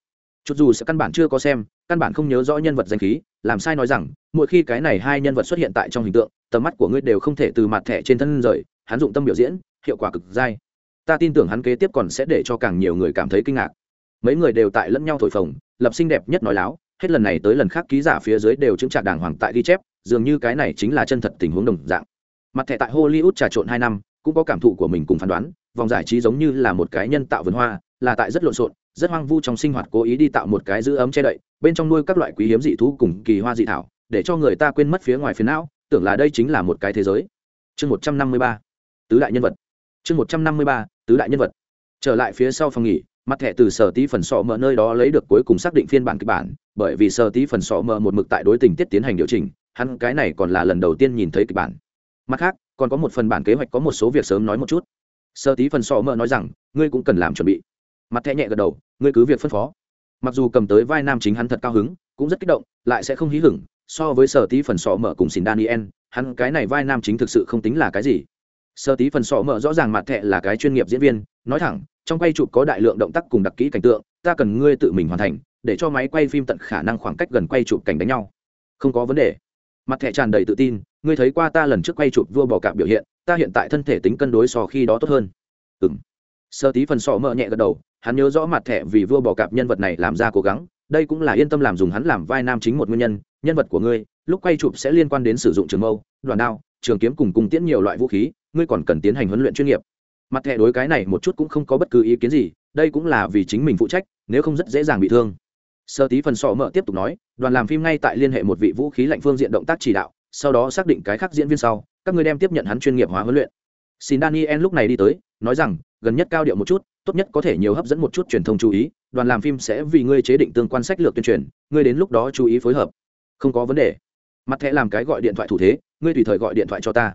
chút dù sẽ căn bản chưa có xem, căn bản không nhớ rõ nhân vật danh khí, làm sai nói rằng, mỗi khi cái này hai nhân vật xuất hiện tại trong hình tượng, tầm mắt của ngươi đều không thể từ mặt thẻ trên thân rời, hắn dụng tâm biểu diễn, hiệu quả cực dai. Ta tin tưởng hắn kế tiếp còn sẽ để cho càng nhiều người cảm thấy kinh ngạc. Mấy người đều tại lẫn nhau thổi phồng, lập xinh đẹp nhất nói láo, hết lần này tới lần khác ký giả phía dưới đều chứng trả đàng hoàng tại ghi chép, dường như cái này chính là chân thật tình huống đồng dạng. Mặt thẻ tại hollywood trà trộn hai năm, cũng có cảm thụ của mình cùng phán đoán, vòng giải trí giống như là một cái nhân tạo vườn hoa, là tại rất lộn xộn rất hoang vu trong sinh hoạt cố ý đi tạo một cái giữ ấm che đậy, bên trong nuôi các loại quý hiếm dị thú cùng kỳ hoa dị thảo, để cho người ta quên mất phía ngoài phía não, tưởng là đây chính là một cái thế giới. Chương một trăm năm mươi ba, tứ đại nhân vật. Chương một trăm năm mươi ba, tứ đại nhân vật. Trở lại phía sau phòng nghỉ, mặt thẻ từ sở tí phần sọ mở nơi đó lấy được cuối cùng xác định phiên bản kịch bản, bởi vì sở tí phần sọ mở một mực tại đối tình tiết tiến hành điều chỉnh, hắn cái này còn là lần đầu tiên nhìn thấy kịch bản. Mặt khác, còn có một phần bản kế hoạch có một số việc sớm nói một chút. Sở tí phần sọ mở nói rằng, ngươi cũng cần làm chuẩn bị mặt thẹ nhẹ gật đầu, ngươi cứ việc phân phó. Mặc dù cầm tới vai nam chính hắn thật cao hứng, cũng rất kích động, lại sẽ không hí hửng, so với sở tí phần sọ mở cùng xin daniel, hắn cái này vai nam chính thực sự không tính là cái gì. Sơ tí phần sọ mở rõ ràng mặt thẹ là cái chuyên nghiệp diễn viên, nói thẳng, trong quay chụp có đại lượng động tác cùng đặc kỹ cảnh tượng, ta cần ngươi tự mình hoàn thành, để cho máy quay phim tận khả năng khoảng cách gần quay chụp cảnh đánh nhau. Không có vấn đề. Mặt thẻ tràn đầy tự tin, ngươi thấy qua ta lần trước quay chụp vua bò cạp biểu hiện, ta hiện tại thân thể tính cân đối so khi đó tốt hơn. Ừng sơ tí phần sọ mợ nhẹ gật đầu hắn nhớ rõ mặt thẻ vì vua bò cạp nhân vật này làm ra cố gắng, đây cũng là yên tâm làm dùng hắn làm vai nam chính một nguyên nhân nhân vật của ngươi, lúc quay chụp sẽ liên quan đến sử dụng trường mâu đoàn đao, trường kiếm cùng cung tiễn nhiều loại vũ khí, ngươi còn cần tiến hành huấn luyện chuyên nghiệp. Mặt thẻ đối cái này một chút cũng không có bất cứ ý kiến gì, đây cũng là vì chính mình phụ trách, nếu không rất dễ dàng bị thương. Sơ tí phần sọ mở tiếp tục nói, đoàn làm phim ngay tại liên hệ một vị vũ khí lạnh phương diện động tác chỉ đạo, sau đó xác định cái khác diễn viên sau, các ngươi đem tiếp nhận hắn chuyên nghiệp hóa huấn luyện. Xin daniel lúc này đi tới, nói rằng, gần nhất cao điệu một chút tốt nhất có thể nhiều hấp dẫn một chút truyền thông chú ý, đoàn làm phim sẽ vì ngươi chế định tương quan sách lược tuyên truyền, ngươi đến lúc đó chú ý phối hợp. Không có vấn đề. Mặt thẻ làm cái gọi điện thoại thủ thế, ngươi tùy thời gọi điện thoại cho ta.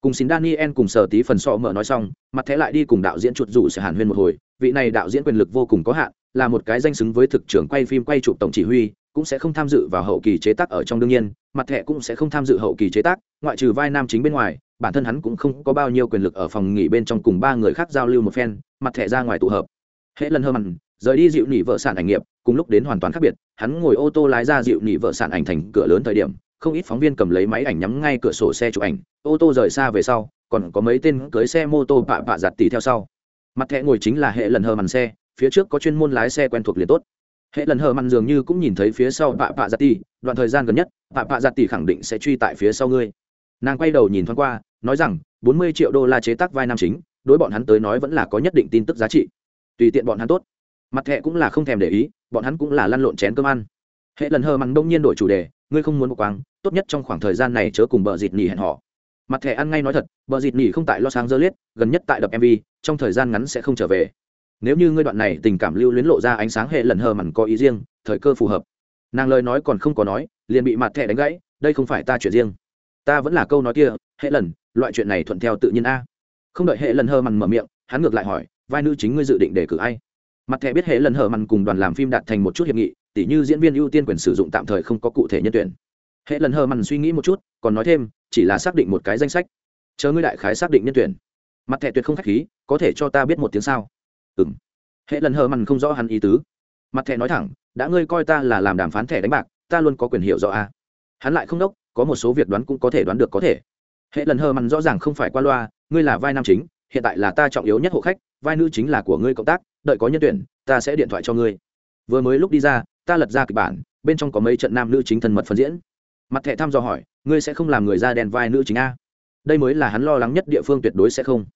Cùng xin daniel cùng sở tí phần sọ mở nói xong, mặt thẻ lại đi cùng đạo diễn chuột rủ sẽ hàn huyên một hồi, vị này đạo diễn quyền lực vô cùng có hạn, là một cái danh xứng với thực trưởng quay phim quay chụp tổng chỉ huy, cũng sẽ không tham dự vào hậu kỳ chế tác ở trong đương nhiên, mặt thẻ cũng sẽ không tham dự hậu kỳ chế tác, ngoại trừ vai nam chính bên ngoài bản thân hắn cũng không có bao nhiêu quyền lực ở phòng nghỉ bên trong cùng ba người khác giao lưu một phen, mặt thẻ ra ngoài tụ hợp. Hệ lần hơ mặn, rời đi dịu nỉ vợ sản ảnh nghiệp, cùng lúc đến hoàn toàn khác biệt, hắn ngồi ô tô lái ra dịu nỉ vợ sản ảnh thành cửa lớn thời điểm, không ít phóng viên cầm lấy máy ảnh nhắm ngay cửa sổ xe chụp ảnh, ô tô rời xa về sau, còn có mấy tên cưới xe mô tô bạ bạ giặt tỉ theo sau. Mặt thẻ ngồi chính là hệ lần hơ mặn xe, phía trước có chuyên môn lái xe quen thuộc liền tốt. Hệ lần hờ mặn dường như cũng nhìn thấy phía sau bạ bạ giặt tỉ, đoạn thời gian gần nhất, bạ bạ giặt tỉ khẳng định sẽ truy tại phía sau ngươi. Nàng quay đầu nhìn thoáng qua nói rằng bốn mươi triệu đô la chế tác vai nam chính đối bọn hắn tới nói vẫn là có nhất định tin tức giá trị. Tùy tiện bọn hắn tốt. Mặt thẹ cũng là không thèm để ý bọn hắn cũng là lăn lộn chén cơm ăn. Hệ lần hờ mặn đông nhiên đổi chủ đề ngươi không muốn một quang tốt nhất trong khoảng thời gian này chớ cùng bờ dịt nỉ hẹn họ. Mặt thẻ ăn ngay nói thật bờ dịt nỉ không tại losang dơ liết, gần nhất tại đập mv trong thời gian ngắn sẽ không trở về. Nếu như ngươi đoạn này tình cảm lưu luyến lộ ra ánh sáng hệ lần hờ mặn có ý riêng thời cơ phù hợp. Nàng lời nói còn không có nói liền bị mặt thẻ đánh gãy đây không phải ta chuyện riêng. Ta vẫn là câu nói kia hệ lần, loại chuyện này thuận theo tự nhiên a. Không đợi hệ lần hờ mằn mở miệng, hắn ngược lại hỏi, vai nữ chính ngươi dự định đề cử ai? Mặt thẻ biết hệ lần hờ mằn cùng đoàn làm phim đạt thành một chút hiệp nghị, tỉ như diễn viên ưu tiên quyền sử dụng tạm thời không có cụ thể nhân tuyển. Hệ lần hờ mằn suy nghĩ một chút, còn nói thêm, chỉ là xác định một cái danh sách. Chờ ngươi đại khái xác định nhân tuyển. Mặt thẻ tuyệt không k h á c h khí, có thể cho ta biết một tiếng sao? Ừ m hệ lần hờ mằn không rõ hắn ý tứ. Mặt thẻ nói thẳng, đã ngươi coi ta là làm đàm phán thẻ đánh bạc, ta luôn có quyền hiệu rõ a. Hắn lại không đốc, có một số việc đoán cũng có thể đoán được có thể hệ lần hờ mặn rõ ràng không phải qua loa, ngươi là vai nam chính, hiện tại là ta trọng yếu nhất hộ khách, vai nữ chính là của ngươi cộng tác, đợi có nhân tuyển, ta sẽ điện thoại cho ngươi. Vừa mới lúc đi ra, ta lật ra kịch bản, bên trong có mấy trận nam nữ chính thân mật phân diễn. Mặt thẻ thăm dò hỏi, ngươi sẽ không làm người da đen vai nữ chính a? Đây mới là hắn lo lắng nhất địa phương tuyệt đối sẽ không.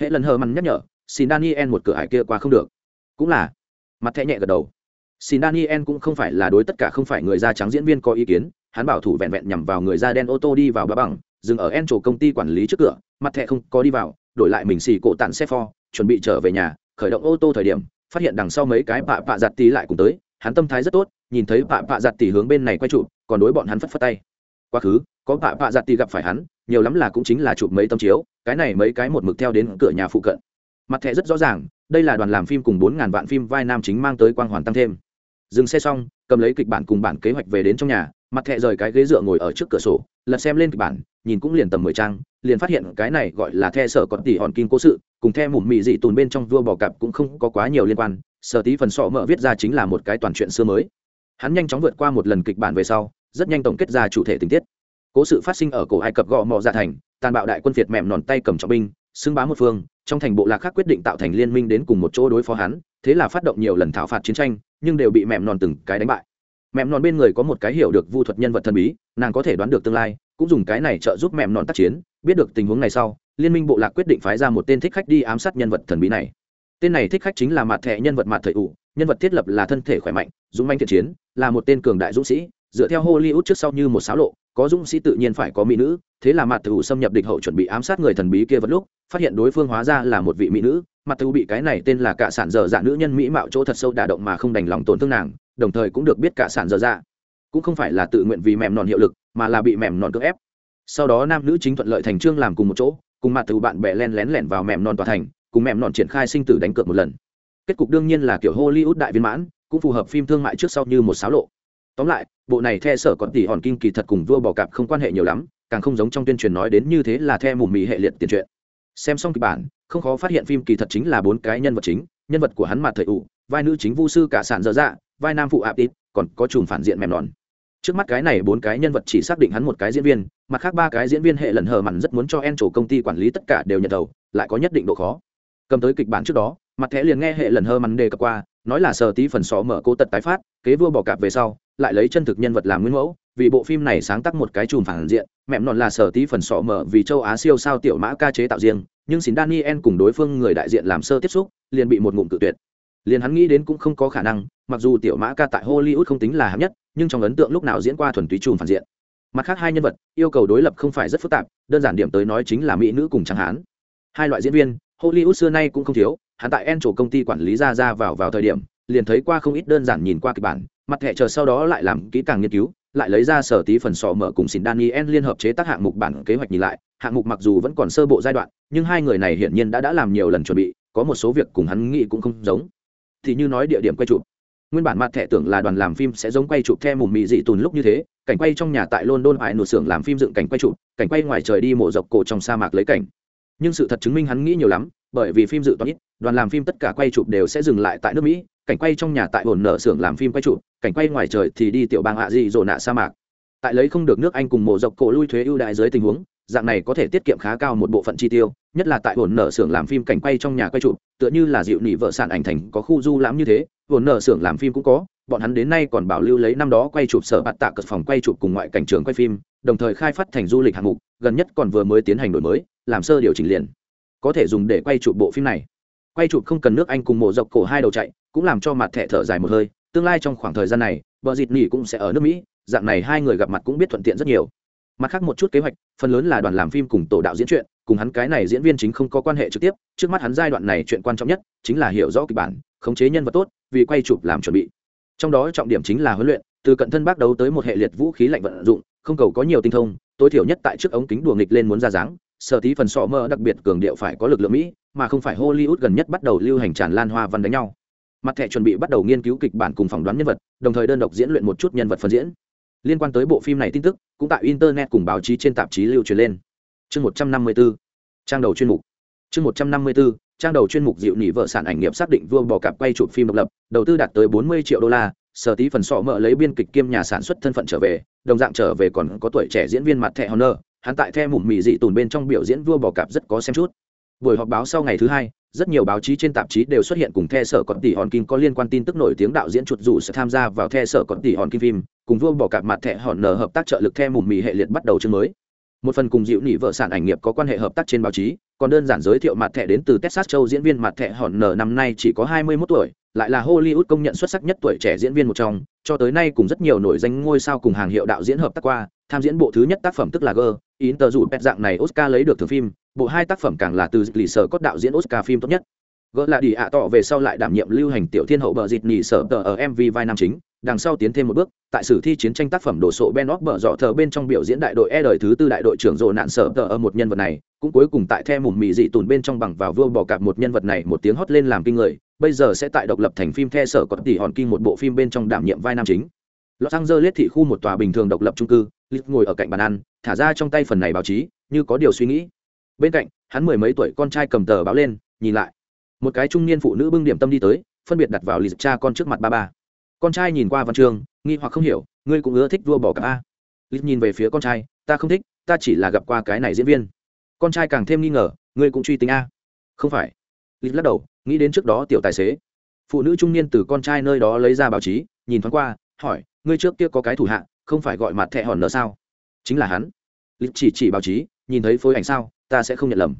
Hệ lần hờ mặn nhắc nhở, xin daniel một cửa hải kia qua không được. Cũng là. Mặt thẻ nhẹ gật đầu. Xin daniel cũng không phải là đối tất cả không phải người da trắng diễn viên có ý kiến hắn bảo thủ vẹn vẹn nhằm vào người da đen ô tô đi vào ba bằng dừng ở en trổ công ty quản lý trước cửa, mặt thẻ không có đi vào, đổi lại mình xì cổ tản xe for chuẩn bị trở về nhà, khởi động ô tô thời điểm, phát hiện đằng sau mấy cái bạ bạ giặt tí lại cùng tới, hắn tâm thái rất tốt, nhìn thấy bạ bạ giặt tỷ hướng bên này quay chụp, còn đối bọn hắn phất phất tay. Quá khứ, có bạ bạ giặt tỷ gặp phải hắn, nhiều lắm là cũng chính là chụp mấy tâm chiếu, cái này mấy cái một mực theo đến cửa nhà phụ cận. Mặt thẻ rất rõ ràng, đây là đoàn làm phim cùng bốn ngàn vạn phim vai nam chính mang tới quang hoàn tăng thêm. Dừng xe xong, cầm lấy kịch bản cùng bản kế hoạch về đến trong nhà mặt thẻ rời cái ghế dựa ngồi ở trước cửa sổ, lật xem lên kịch bản, nhìn cũng liền tầm mười trang, liền phát hiện cái này gọi là the sở còn tỷ hòn kim cố sự, cùng the mụm mị dị tùn bên trong vua bò cạp cũng không có quá nhiều liên quan, sở tí phần sọ mợ viết ra chính là một cái toàn chuyện xưa mới. Hắn nhanh chóng vượt qua một lần kịch bản về sau, rất nhanh tổng kết ra chủ thể tình tiết. Cố sự phát sinh ở cổ ai cập gò mò dạ thành, tàn bạo đại quân việt mẹm nòn tay cầm trọng binh, xưng bá một phương, trong thành bộ lạc khác quyết định tạo thành liên minh đến cùng một chỗ đối phó hắn, thế là phát động nhiều lần thảo phạt chiến tranh, nhưng đều bị mẹm nòn từng cái đánh bại mẹm nòn bên người có một cái hiểu được vu thuật nhân vật thần bí, nàng có thể đoán được tương lai, cũng dùng cái này trợ giúp mẹm nòn tác chiến, biết được tình huống này sau, liên minh bộ lạc quyết định phái ra một tên thích khách đi ám sát nhân vật thần bí này. Tên này thích khách chính là mặt thẻ nhân vật mặt thời ủ, nhân vật thiết lập là thân thể khỏe mạnh, dũng manh thiện chiến, là một tên cường đại dũng sĩ, dựa theo hollywood trước sau như một sáo lộ, có dũng sĩ tự nhiên phải có mỹ nữ, thế là mặt thời ủ xâm nhập địch hậu chuẩn bị ám sát người thần bí kia vật lúc, phát hiện đối phương hóa ra là một vị mỹ nữ, mặt thời ủ bị cái này tên là cả sản dở dạ nữ nhân mỹ mạo chỗ thật sâu đả động mà không đành lòng tổn thương nàng đồng thời cũng được biết cả sản dở dạ. Cũng không phải là tự nguyện vì mềm nòn hiệu lực, mà là bị mềm non cưỡng ép. Sau đó nam nữ chính thuận lợi thành trương làm cùng một chỗ, cùng mặt từ bạn bè len lén lẻn vào mềm non tòa thành, cùng mềm non triển khai sinh tử đánh cược một lần. Kết cục đương nhiên là kiểu hollywood đại viên mãn, cũng phù hợp phim thương mại trước sau như một sáo lộ. Tóm lại, bộ này the sở còn tỷ hòn kinh kỳ thật cùng vua bò cạp không quan hệ nhiều lắm, càng không giống trong tuyên truyền nói đến như thế là the mù mị hệ liệt tiền truyện. Xem xong kịch bản, không khó phát hiện phim kỳ thật chính là bốn cái nhân vật chính, nhân vật của hắn mặt thời ủ, vai nữ chính vu sư cả sản dở dạ vai nam phụ ạp ít còn có chùm phản diện mềm đòn trước mắt cái này bốn cái nhân vật chỉ xác định hắn một cái diễn viên, mặt khác ba cái diễn viên hệ lần hờ mặn rất muốn cho en chủ công ty quản lý tất cả đều nhận đầu, lại có nhất định độ khó. Cầm tới kịch bản trước đó, mặt thẻ liền nghe hệ lần hờ mặn đề cập qua, nói là sờ tí phần xó mở cố tật tái phát, kế vua bỏ cạp về sau, lại lấy chân thực nhân vật làm nguyên mẫu, vì bộ phim này sáng tác một cái chùm phản diện mẹm nọn là sở tí phần sọ mở vì châu á siêu sao tiểu mã ca chế tạo riêng, nhưng xin daniel cùng đối phương người đại diện làm sơ tiếp xúc, liền bị một ngụm cự tuyệt liền hắn nghĩ đến cũng không có khả năng, mặc dù tiểu mã ca tại hollywood không tính là hạng nhất, nhưng trong ấn tượng lúc nào diễn qua thuần túy chùm phản diện. Mặt khác hai nhân vật, yêu cầu đối lập không phải rất phức tạp, đơn giản điểm tới nói chính là mỹ nữ cùng chẳng hán hai loại diễn viên, hollywood xưa nay cũng không thiếu, hắn tại en chủ công ty quản lý ra ra vào vào thời điểm, liền thấy qua không ít đơn giản nhìn qua kịch bản, mặt thẻ chờ sau đó lại làm kỹ càng nghiên cứu, lại lấy ra sở tí phần sọ mở cùng xin daniel liên hợp chế tác hạng mục bản kế hoạch nhìn lại, hạng mục mặc dù vẫn còn sơ bộ giai đoạn, nhưng hai người này hiển nhiên đã đã làm nhiều lần chuẩn bị, có một số việc cùng hắn nghĩ cũng không giống thì như nói địa điểm quay chụp. Nguyên bản mặt thẻ tưởng là đoàn làm phim sẽ giống quay chụp theo mùm mị dị tùn lúc như thế, cảnh quay trong nhà tại london hải nổ xưởng làm phim dựng cảnh quay chụp, cảnh quay ngoài trời đi mổ dọc cổ trong sa mạc lấy cảnh. Nhưng sự thật chứng minh hắn nghĩ nhiều lắm, bởi vì phim dự toán ít, đoàn làm phim tất cả quay chụp đều sẽ dừng lại tại nước mỹ, cảnh quay trong nhà tại hồn nở xưởng làm phim quay chụp, cảnh quay ngoài trời thì đi tiểu bang hạ dị dồn nạ sa mạc. Tại lấy không được nước anh cùng mổ dọc cổ lui thuế ưu đại dưới tình huống dạng này có thể tiết kiệm khá cao một bộ phận chi tiêu, nhất là tại hồn nở xưởng làm phim cảnh quay trong nhà quay chụp, tựa như là dịu nỉ vợ sản ảnh thành có khu du lãm như thế, hồn nở xưởng làm phim cũng có, bọn hắn đến nay còn bảo lưu lấy năm đó quay chụp sở bạt tạ cật phòng quay chụp cùng ngoại cảnh trường quay phim, đồng thời khai phát thành du lịch hạng mục, gần nhất còn vừa mới tiến hành đổi mới, làm sơ điều chỉnh liền. Có thể dùng để quay chụp bộ phim này. Quay chụp không cần nước anh cùng mộ dọc cổ hai đầu chạy, cũng làm cho mặt thẻ thở dài một hơi, tương lai trong khoảng thời gian này vợ dịt nỉ cũng sẽ ở nước mỹ, dạng này hai người gặp mặt cũng biết thuận tiện rất nhiều mặt khác một chút kế hoạch, phần lớn là đoàn làm phim cùng tổ đạo diễn chuyện cùng hắn cái này diễn viên chính không có quan hệ trực tiếp, trước mắt hắn giai đoạn này chuyện quan trọng nhất chính là hiểu rõ kịch bản, khống chế nhân vật tốt, vì quay chụp làm chuẩn bị. Trong đó trọng điểm chính là huấn luyện, từ cận thân bác đấu tới một hệ liệt vũ khí lạnh vận dụng, không cầu có nhiều tinh thông, tối thiểu nhất tại trước ống kính đùa nghịch lên muốn ra dáng, sở tí phần sọ mơ đặc biệt cường điệu phải có lực lượng mỹ, mà không phải hollywood gần nhất bắt đầu lưu hành tràn lan hoa văn đánh nhau. Mặt thẻ chuẩn bị bắt đầu nghiên cứu kịch bản cùng phỏng đoán nhân vật, đồng thời đơn độc diễn luyện một chút nhân vật phân diễn liên quan tới bộ phim này tin tức, cũng tại internet cùng báo chí trên tạp chí lưu truyền lên. Chương một trăm năm mươi bốn trang đầu chuyên mục. Chương một trăm năm mươi bốn trang đầu chuyên mục dịu nỉ vợ sản ảnh nghiệp xác định vua bò cạp quay chụp phim độc lập, đầu tư đạt tới bốn mươi triệu đô la, sở tí phần sọ mợ lấy biên kịch kiêm nhà sản xuất thân phận trở về, đồng dạng trở về còn có tuổi trẻ diễn viên mặt thẹ honor, hắn tại the mụm mị dị tùn bên trong biểu diễn vua bò cạp rất có xem chút. Buổi họp báo sau ngày thứ hai rất nhiều báo chí trên tạp chí đều xuất hiện cùng the sở còn tỷ hòn kim có liên quan tin tức nổi tiếng đạo diễn chuột dù sẽ tham gia vào the sở còn tỷ hòn kim phim, cùng vua bỏ cạp mặt thẻ hòn nở hợp tác trợ lực the mùm mì hệ liệt bắt đầu chương mới. Một phần cùng dịu nỉ vợ sản ảnh nghiệp có quan hệ hợp tác trên báo chí, còn đơn giản giới thiệu mặt thẻ đến từ texas châu diễn viên mặt thẻ hòn nở năm nay chỉ có hai mươi 21 tuổi, lại là hollywood công nhận xuất sắc nhất tuổi trẻ diễn viên một trong, cho tới nay cùng rất nhiều nổi danh ngôi sao cùng hàng hiệu đạo diễn hợp tác qua, tham diễn bộ thứ nhất tác phẩm tức là g in tờ dù pet dạng này oscar lấy được thưởng phim bộ hai tác phẩm càng là từ lì sở cốt đạo diễn oscar phim tốt nhất. Gỡ là đi ạ tỏ về sau lại đảm nhiệm lưu hành tiểu thiên hậu bờ dịt nỉ sở tờ ở mv vai nam chính đằng sau tiến thêm một bước tại sử thi chiến tranh tác phẩm đổ sộ ben óc bờ dọ thờ bên trong biểu diễn đại đội e đời thứ tư đại đội trưởng rộ nạn sở tờ ở một nhân vật này cũng cuối cùng tại the mùm mì dị tùn bên trong bằng vào vua bỏ cạp một nhân vật này một tiếng hót lên làm kinh người bây giờ sẽ tại độc lập thành phim the sở có tỷ hòn kinh một bộ phim bên trong đảm nhiệm vai nam chính. Los Angeles thị khu một tòa bình thường độc lập trung cư, Lịch ngồi ở cạnh bàn ăn, thả ra trong tay phần này báo chí, như có điều suy nghĩ. Bên cạnh, hắn mười mấy tuổi con trai cầm tờ báo lên, nhìn lại. Một cái trung niên phụ nữ bưng điểm tâm đi tới, phân biệt đặt vào lịch cha con trước mặt ba ba. Con trai nhìn qua văn trường, nghi hoặc không hiểu, ngươi cũng ưa thích vua bỏ cả a. Lịch nhìn về phía con trai, ta không thích, ta chỉ là gặp qua cái này diễn viên. Con trai càng thêm nghi ngờ, ngươi cũng truy tính a? Không phải. Lịch lắc đầu, nghĩ đến trước đó tiểu tài xế. Phụ nữ trung niên từ con trai nơi đó lấy ra báo chí, nhìn thoáng qua, hỏi, ngươi trước kia có cái thủ hạ không phải gọi mặt thẹ hòn nợ sao? Chính là hắn. Lịch chỉ chỉ báo chí, nhìn thấy phối ảnh sao, ta sẽ không nhận lầm.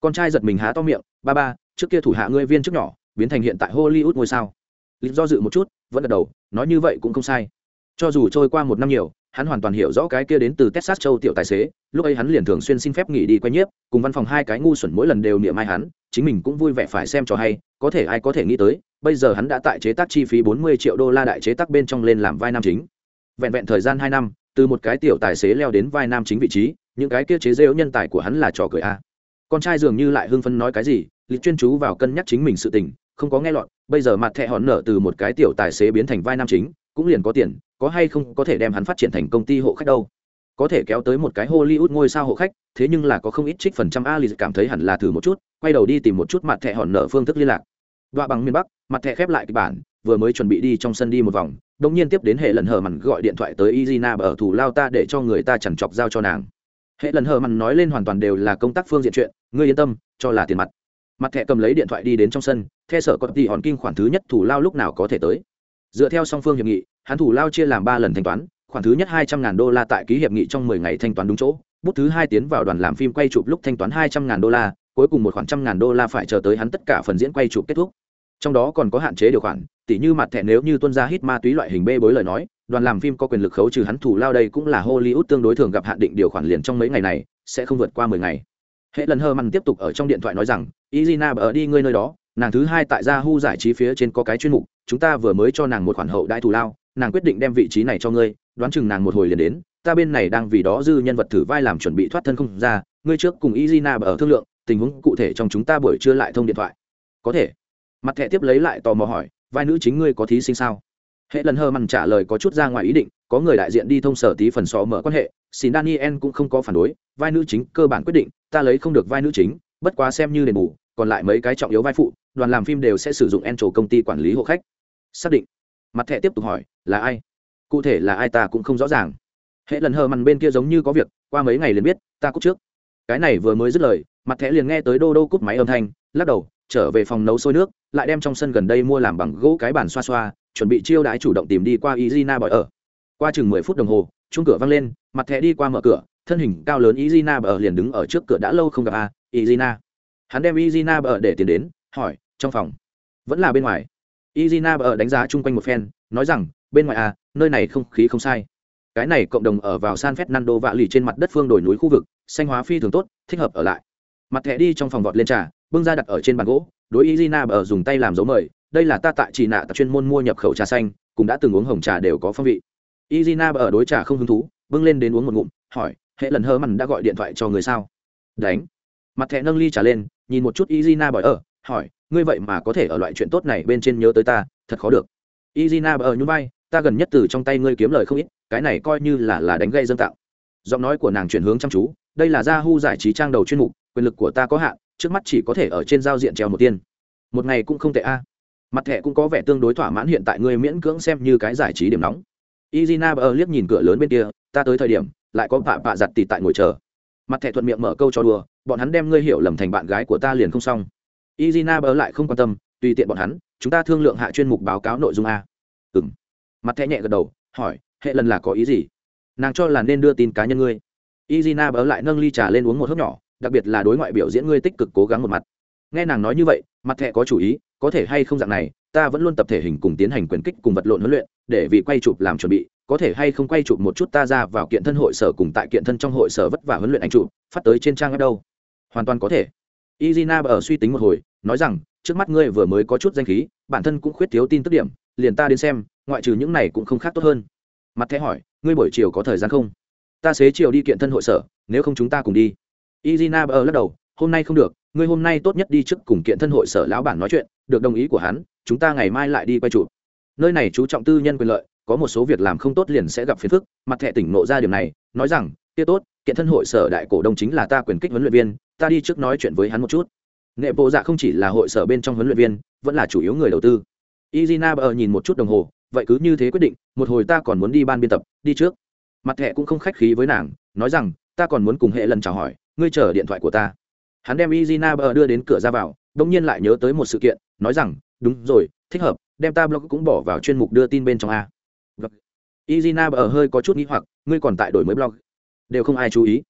Con trai giật mình há to miệng, ba ba, trước kia thủ hạ ngươi viên trước nhỏ, biến thành hiện tại hollywood ngôi sao. Lịch do dự một chút, vẫn gật đầu, nói như vậy cũng không sai. Cho dù trôi qua một năm nhiều, hắn hoàn toàn hiểu rõ cái kia đến từ texas châu tiểu tài xế, lúc ấy hắn liền thường xuyên xin phép nghỉ đi quay nhiếp, cùng văn phòng hai cái ngu xuẩn mỗi lần đều niệm ai hắn, chính mình cũng vui vẻ phải xem cho hay, có thể ai có thể nghĩ tới, bây giờ hắn đã tại chế tác chi phí 40 triệu đô la đại chế tác bên trong lên làm vai nam chính vẹn vẹn thời gian hai năm, từ một cái tiểu tài xế leo đến vai nam chính vị trí, những cái kia chế rêu nhân tài của hắn là trò cười a. Con trai dường như lại hưng phấn nói cái gì, lịch chuyên chú vào cân nhắc chính mình sự tình, không có nghe lọt, bây giờ mặt thẹ hòn nở từ một cái tiểu tài xế biến thành vai nam chính, cũng liền có tiền, có hay không có thể đem hắn phát triển thành công ty hộ khách đâu. Có thể kéo tới một cái hollywood ngôi sao hộ khách, thế nhưng là có không ít trích phần trăm a ali cảm thấy hẳn là thử một chút, quay đầu đi tìm một chút mặt thẻ hòn nở phương thức liên lạc. Đoạn bằng miền bắc, mặt thẻ khép lại kịch bản vừa mới chuẩn bị đi trong sân đi một vòng đông nhiên tiếp đến hệ lần hờ mặn gọi điện thoại tới izina ở thủ lao ta để cho người ta chẳng chọc giao cho nàng. Hệ lần hờ mặn nói lên hoàn toàn đều là công tác phương diện chuyện, ngươi yên tâm, cho là tiền mặt. Mặt thẻ cầm lấy điện thoại đi đến trong sân theo sở có tỷ hòn kinh khoản thứ nhất thủ lao lúc nào có thể tới. Dựa theo song phương hiệp nghị, hắn thủ lao chia làm ba lần thanh toán, khoản thứ nhất hai trăm ngàn đô la tại ký hiệp nghị trong mười ngày thanh toán đúng chỗ, bút thứ hai tiến vào đoàn làm phim quay chụp lúc thanh toán hai trăm ngàn đô la, cuối cùng một khoản trăm ngàn đô la phải chờ tới hắn tất cả phần diễn quay chụp kết thúc trong đó còn có hạn chế điều khoản, tỉ như mặt thẻ nếu như tuân ra hít ma túy loại hình bê bối lời nói, đoàn làm phim có quyền lực khấu trừ hắn thủ lao đây cũng là hollywood tương đối thường gặp hạn định điều khoản liền trong mấy ngày này, sẽ không vượt qua mười ngày. Hệ lần hơ mặn tiếp tục ở trong điện thoại nói rằng izina ở đi ngươi nơi đó, nàng thứ hai tại gia hu giải trí phía trên có cái chuyên mục, chúng ta vừa mới cho nàng một khoản hậu đại thù lao, nàng quyết định đem vị trí này cho ngươi, đoán chừng nàng một hồi liền đến, ta bên này đang vì đó dư nhân vật thử vai làm chuẩn bị thoát thân không ra, ngươi trước cùng izina ở thương lượng, tình huống cụ thể trong chúng ta buổi trưa lại thông điện thoại. Có thể mặt thẻ tiếp lấy lại tò mò hỏi, vai nữ chính ngươi có thí sinh sao? Hệ lần hơ mằn trả lời có chút ra ngoài ý định, có người đại diện đi thông sở tí phần xó mở quan hệ, xin daniel cũng không có phản đối, vai nữ chính, cơ bản quyết định, ta lấy không được vai nữ chính, bất quá xem như đền bù, còn lại mấy cái trọng yếu vai phụ, đoàn làm phim đều sẽ sử dụng en trổ công ty quản lý hộ khách. Xác định. Mặt thẻ tiếp tục hỏi, là ai? Cụ thể là ai ta cũng không rõ ràng. Hệ lần hờ mằn bên kia giống như có việc, qua mấy ngày liền biết, ta cúc trước. Cái này vừa mới dứt lời, mặt thẻ liền nghe tới đô đô cúp máy âm thanh, lắc đầu, trở về phòng nấu sôi nước lại đem trong sân gần đây mua làm bằng gỗ cái bàn xoa xoa chuẩn bị chiêu đãi chủ động tìm đi qua izina bởi ở. Qua chừng mười phút đồng hồ chung cửa văng lên mặt thẻ đi qua mở cửa thân hình cao lớn izina bởi ở liền đứng ở trước cửa đã lâu không gặp a à, izina. Hắn đem izina bởi ở để tiền đến hỏi trong phòng vẫn là bên ngoài? Izina bởi ở đánh giá chung quanh một phen nói rằng bên ngoài à nơi này không khí không sai. Cái này cộng đồng ở vào san fernando vạ lì trên mặt đất phương đồi núi khu vực xanh hóa phi thường tốt thích hợp ở lại mặt thẻ đi trong phòng vọt lên trà, bưng ra đặt ở trên bàn gỗ, đối izina ở dùng tay làm dấu mời, đây là ta tại chỉ nạ tập chuyên môn mua nhập khẩu trà xanh, cũng đã từng uống hồng trà đều có phong vị. Izina ở đối trà không hứng thú, bưng lên đến uống một ngụm, hỏi, hệ lần hơ mặn đã gọi điện thoại cho người sao? Đánh. Mặt thẻ nâng ly trà lên, nhìn một chút izina bờ ở hỏi, ngươi vậy mà có thể ở loại chuyện tốt này bên trên nhớ tới ta, thật khó được. Izina ở nhún vai, ta gần nhất từ trong tay ngươi kiếm lời không ít, cái này coi như là là đánh gây dân tạo. Giọng nói của nàng chuyển hướng chăm chú, đây là gia hu giải trí trang đầu chuyên mục quyền lực của ta có hạn, trước mắt chỉ có thể ở trên giao diện treo một tiên. Một ngày cũng không tệ a. Mặt thẻ cũng có vẻ tương đối thỏa mãn hiện tại ngươi miễn cưỡng xem như cái giải trí điểm nóng. Izina bờ liếc nhìn cửa lớn bên kia, ta tới thời điểm, lại có vạ vạ giặt tì tại ngồi chờ. Mặt thẻ thuận miệng mở câu cho đùa, bọn hắn đem ngươi hiểu lầm thành bạn gái của ta liền không xong. Izina bờ lại không quan tâm, tùy tiện bọn hắn, chúng ta thương lượng hạ chuyên mục báo cáo nội dung a. Ừng mặt thẻ nhẹ gật đầu, hỏi, hệ lần là có ý gì? Nàng cho là nên đưa tin cá nhân ngươi. Izina bờ lại nâng ly trà lên uống một hớp nhỏ đặc biệt là đối ngoại biểu diễn ngươi tích cực cố gắng một mặt. Nghe nàng nói như vậy, mặt thẻ có chủ ý, có thể hay không dạng này, ta vẫn luôn tập thể hình cùng tiến hành quyền kích cùng vật lộn huấn luyện, để vì quay chụp làm chuẩn bị, có thể hay không quay chụp một chút ta ra vào kiện thân hội sở cùng tại kiện thân trong hội sở vất vả huấn luyện ảnh chụp, phát tới trên trang web đâu. Hoàn toàn có thể. Izina ở suy tính một hồi, nói rằng, trước mắt ngươi vừa mới có chút danh khí, bản thân cũng khuyết thiếu tin tức điểm, liền ta đến xem, ngoại trừ những này cũng không khác tốt hơn. Mặt thẻ hỏi, ngươi buổi chiều có thời gian không? Ta xế chiều đi kiện thân hội sở, nếu không chúng ta cùng đi izina bờ lắc đầu, hôm nay không được, ngươi hôm nay tốt nhất đi trước cùng kiện thân hội sở lão bản nói chuyện, được đồng ý của hắn, chúng ta ngày mai lại đi quay chụp. Nơi này chú trọng tư nhân quyền lợi, có một số việc làm không tốt liền sẽ gặp phiền phức, mặt thẻ tỉnh nộ ra điểm này, nói rằng, kia tốt, kiện thân hội sở đại cổ đông chính là ta quyền kích huấn luyện viên, ta đi trước nói chuyện với hắn một chút. Nghệ bộ dạ không chỉ là hội sở bên trong huấn luyện viên, vẫn là chủ yếu người đầu tư. Izina bờ nhìn một chút đồng hồ, vậy cứ như thế quyết định, một hồi ta còn muốn đi ban biên tập, đi trước. Mặt thẻ cũng không khách khí với nàng, nói rằng, ta còn muốn cùng hệ lần chào hỏi ngươi chờ điện thoại của ta. Hắn đem izina bờ đưa đến cửa ra vào đông nhiên lại nhớ tới một sự kiện, nói rằng, đúng rồi, thích hợp, đem ta blog cũng bỏ vào chuyên mục đưa tin bên trong a. Izina bờ hơi có chút nghĩ hoặc, ngươi còn tại đổi mới blog? Đều không ai chú ý.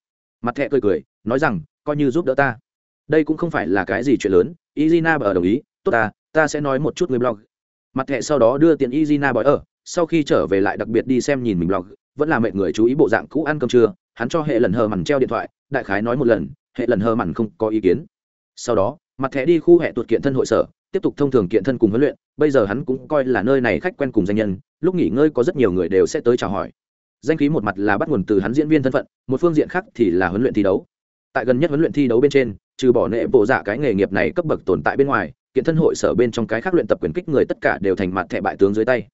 Mặt thẹ cười cười, nói rằng, coi như giúp đỡ ta. Đây cũng không phải là cái gì chuyện lớn, izina bờ đồng ý, tốt ta ta sẽ nói một chút người blog. Mặt thẹ sau đó đưa tiền izina bờ ở, sau khi trở về lại đặc biệt đi xem nhìn mình blog vẫn là mệt người chú ý bộ dạng cũ ăn cơm trưa, hắn cho hệ lần hờ mằn treo điện thoại, đại khái nói một lần, hệ lần hờ mằn không có ý kiến. Sau đó, mặt thẻ đi khu hệ tuột kiện thân hội sở, tiếp tục thông thường kiện thân cùng huấn luyện, bây giờ hắn cũng coi là nơi này khách quen cùng danh nhân, lúc nghỉ ngơi có rất nhiều người đều sẽ tới chào hỏi. Danh khí một mặt là bắt nguồn từ hắn diễn viên thân phận, một phương diện khác thì là huấn luyện thi đấu. Tại gần nhất huấn luyện thi đấu bên trên, trừ bỏ nệ bộ dạ cái nghề nghiệp này cấp bậc tồn tại bên ngoài, kiện thân hội sở bên trong cái khác luyện tập quyền kích người tất cả đều thành mặt thẻ bại tướng dưới tay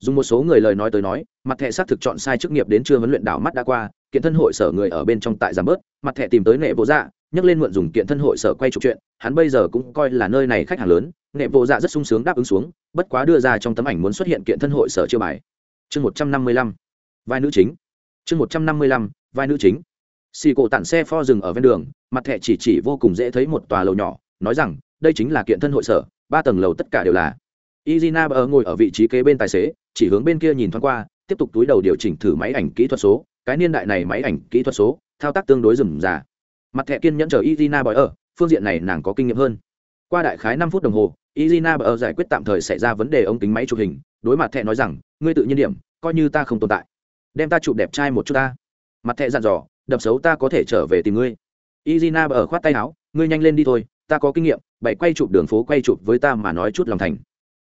dùng một số người lời nói tới nói, mặt thẻ xác thực chọn sai chức nghiệp đến chưa huấn luyện đảo mắt đã qua, kiện thân hội sở người ở bên trong tại giảm bớt, mặt thẻ tìm tới nệ vô dạ nhắc lên mượn dùng kiện thân hội sở quay trục chuyện, hắn bây giờ cũng coi là nơi này khách hàng lớn nệ vô dạ rất sung sướng đáp ứng xuống, bất quá đưa ra trong tấm ảnh muốn xuất hiện kiện thân hội sở chưa bài. Chương một trăm năm mươi lăm, vai nữ chính. Chương một trăm năm mươi lăm, vai nữ chính. Xì cổ tản xe pho dừng ở ven đường, mặt thẻ chỉ chỉ vô cùng dễ thấy một tòa lầu nhỏ, nói rằng, đây chính là kiện thân hội sở, ba tầng lầu tất cả đều là izina bờ ngồi ở vị trí kế bên tài xế, chỉ hướng bên kia nhìn thoáng qua, tiếp tục túi đầu điều chỉnh thử máy ảnh kỹ thuật số. Cái niên đại này máy ảnh kỹ thuật số, thao tác tương đối rườm rà. Mặt thẻ kiên nhẫn chờ izina bờ ở, phương diện này nàng có kinh nghiệm hơn. Qua đại khái năm phút đồng hồ, izina bờ giải quyết tạm thời xảy ra vấn đề ống kính máy chụp hình. Đối mặt thẻ nói rằng, ngươi tự nhiên điểm, coi như ta không tồn tại. Đem ta chụp đẹp trai một chút ta. Mặt thẻ dặn dò, đập xấu ta có thể trở về tìm ngươi. Izina ở khoát tay áo, ngươi nhanh lên đi thôi, ta có kinh nghiệm bậy quay chụp đường phố quay chụp với ta mà nói chút lòng thành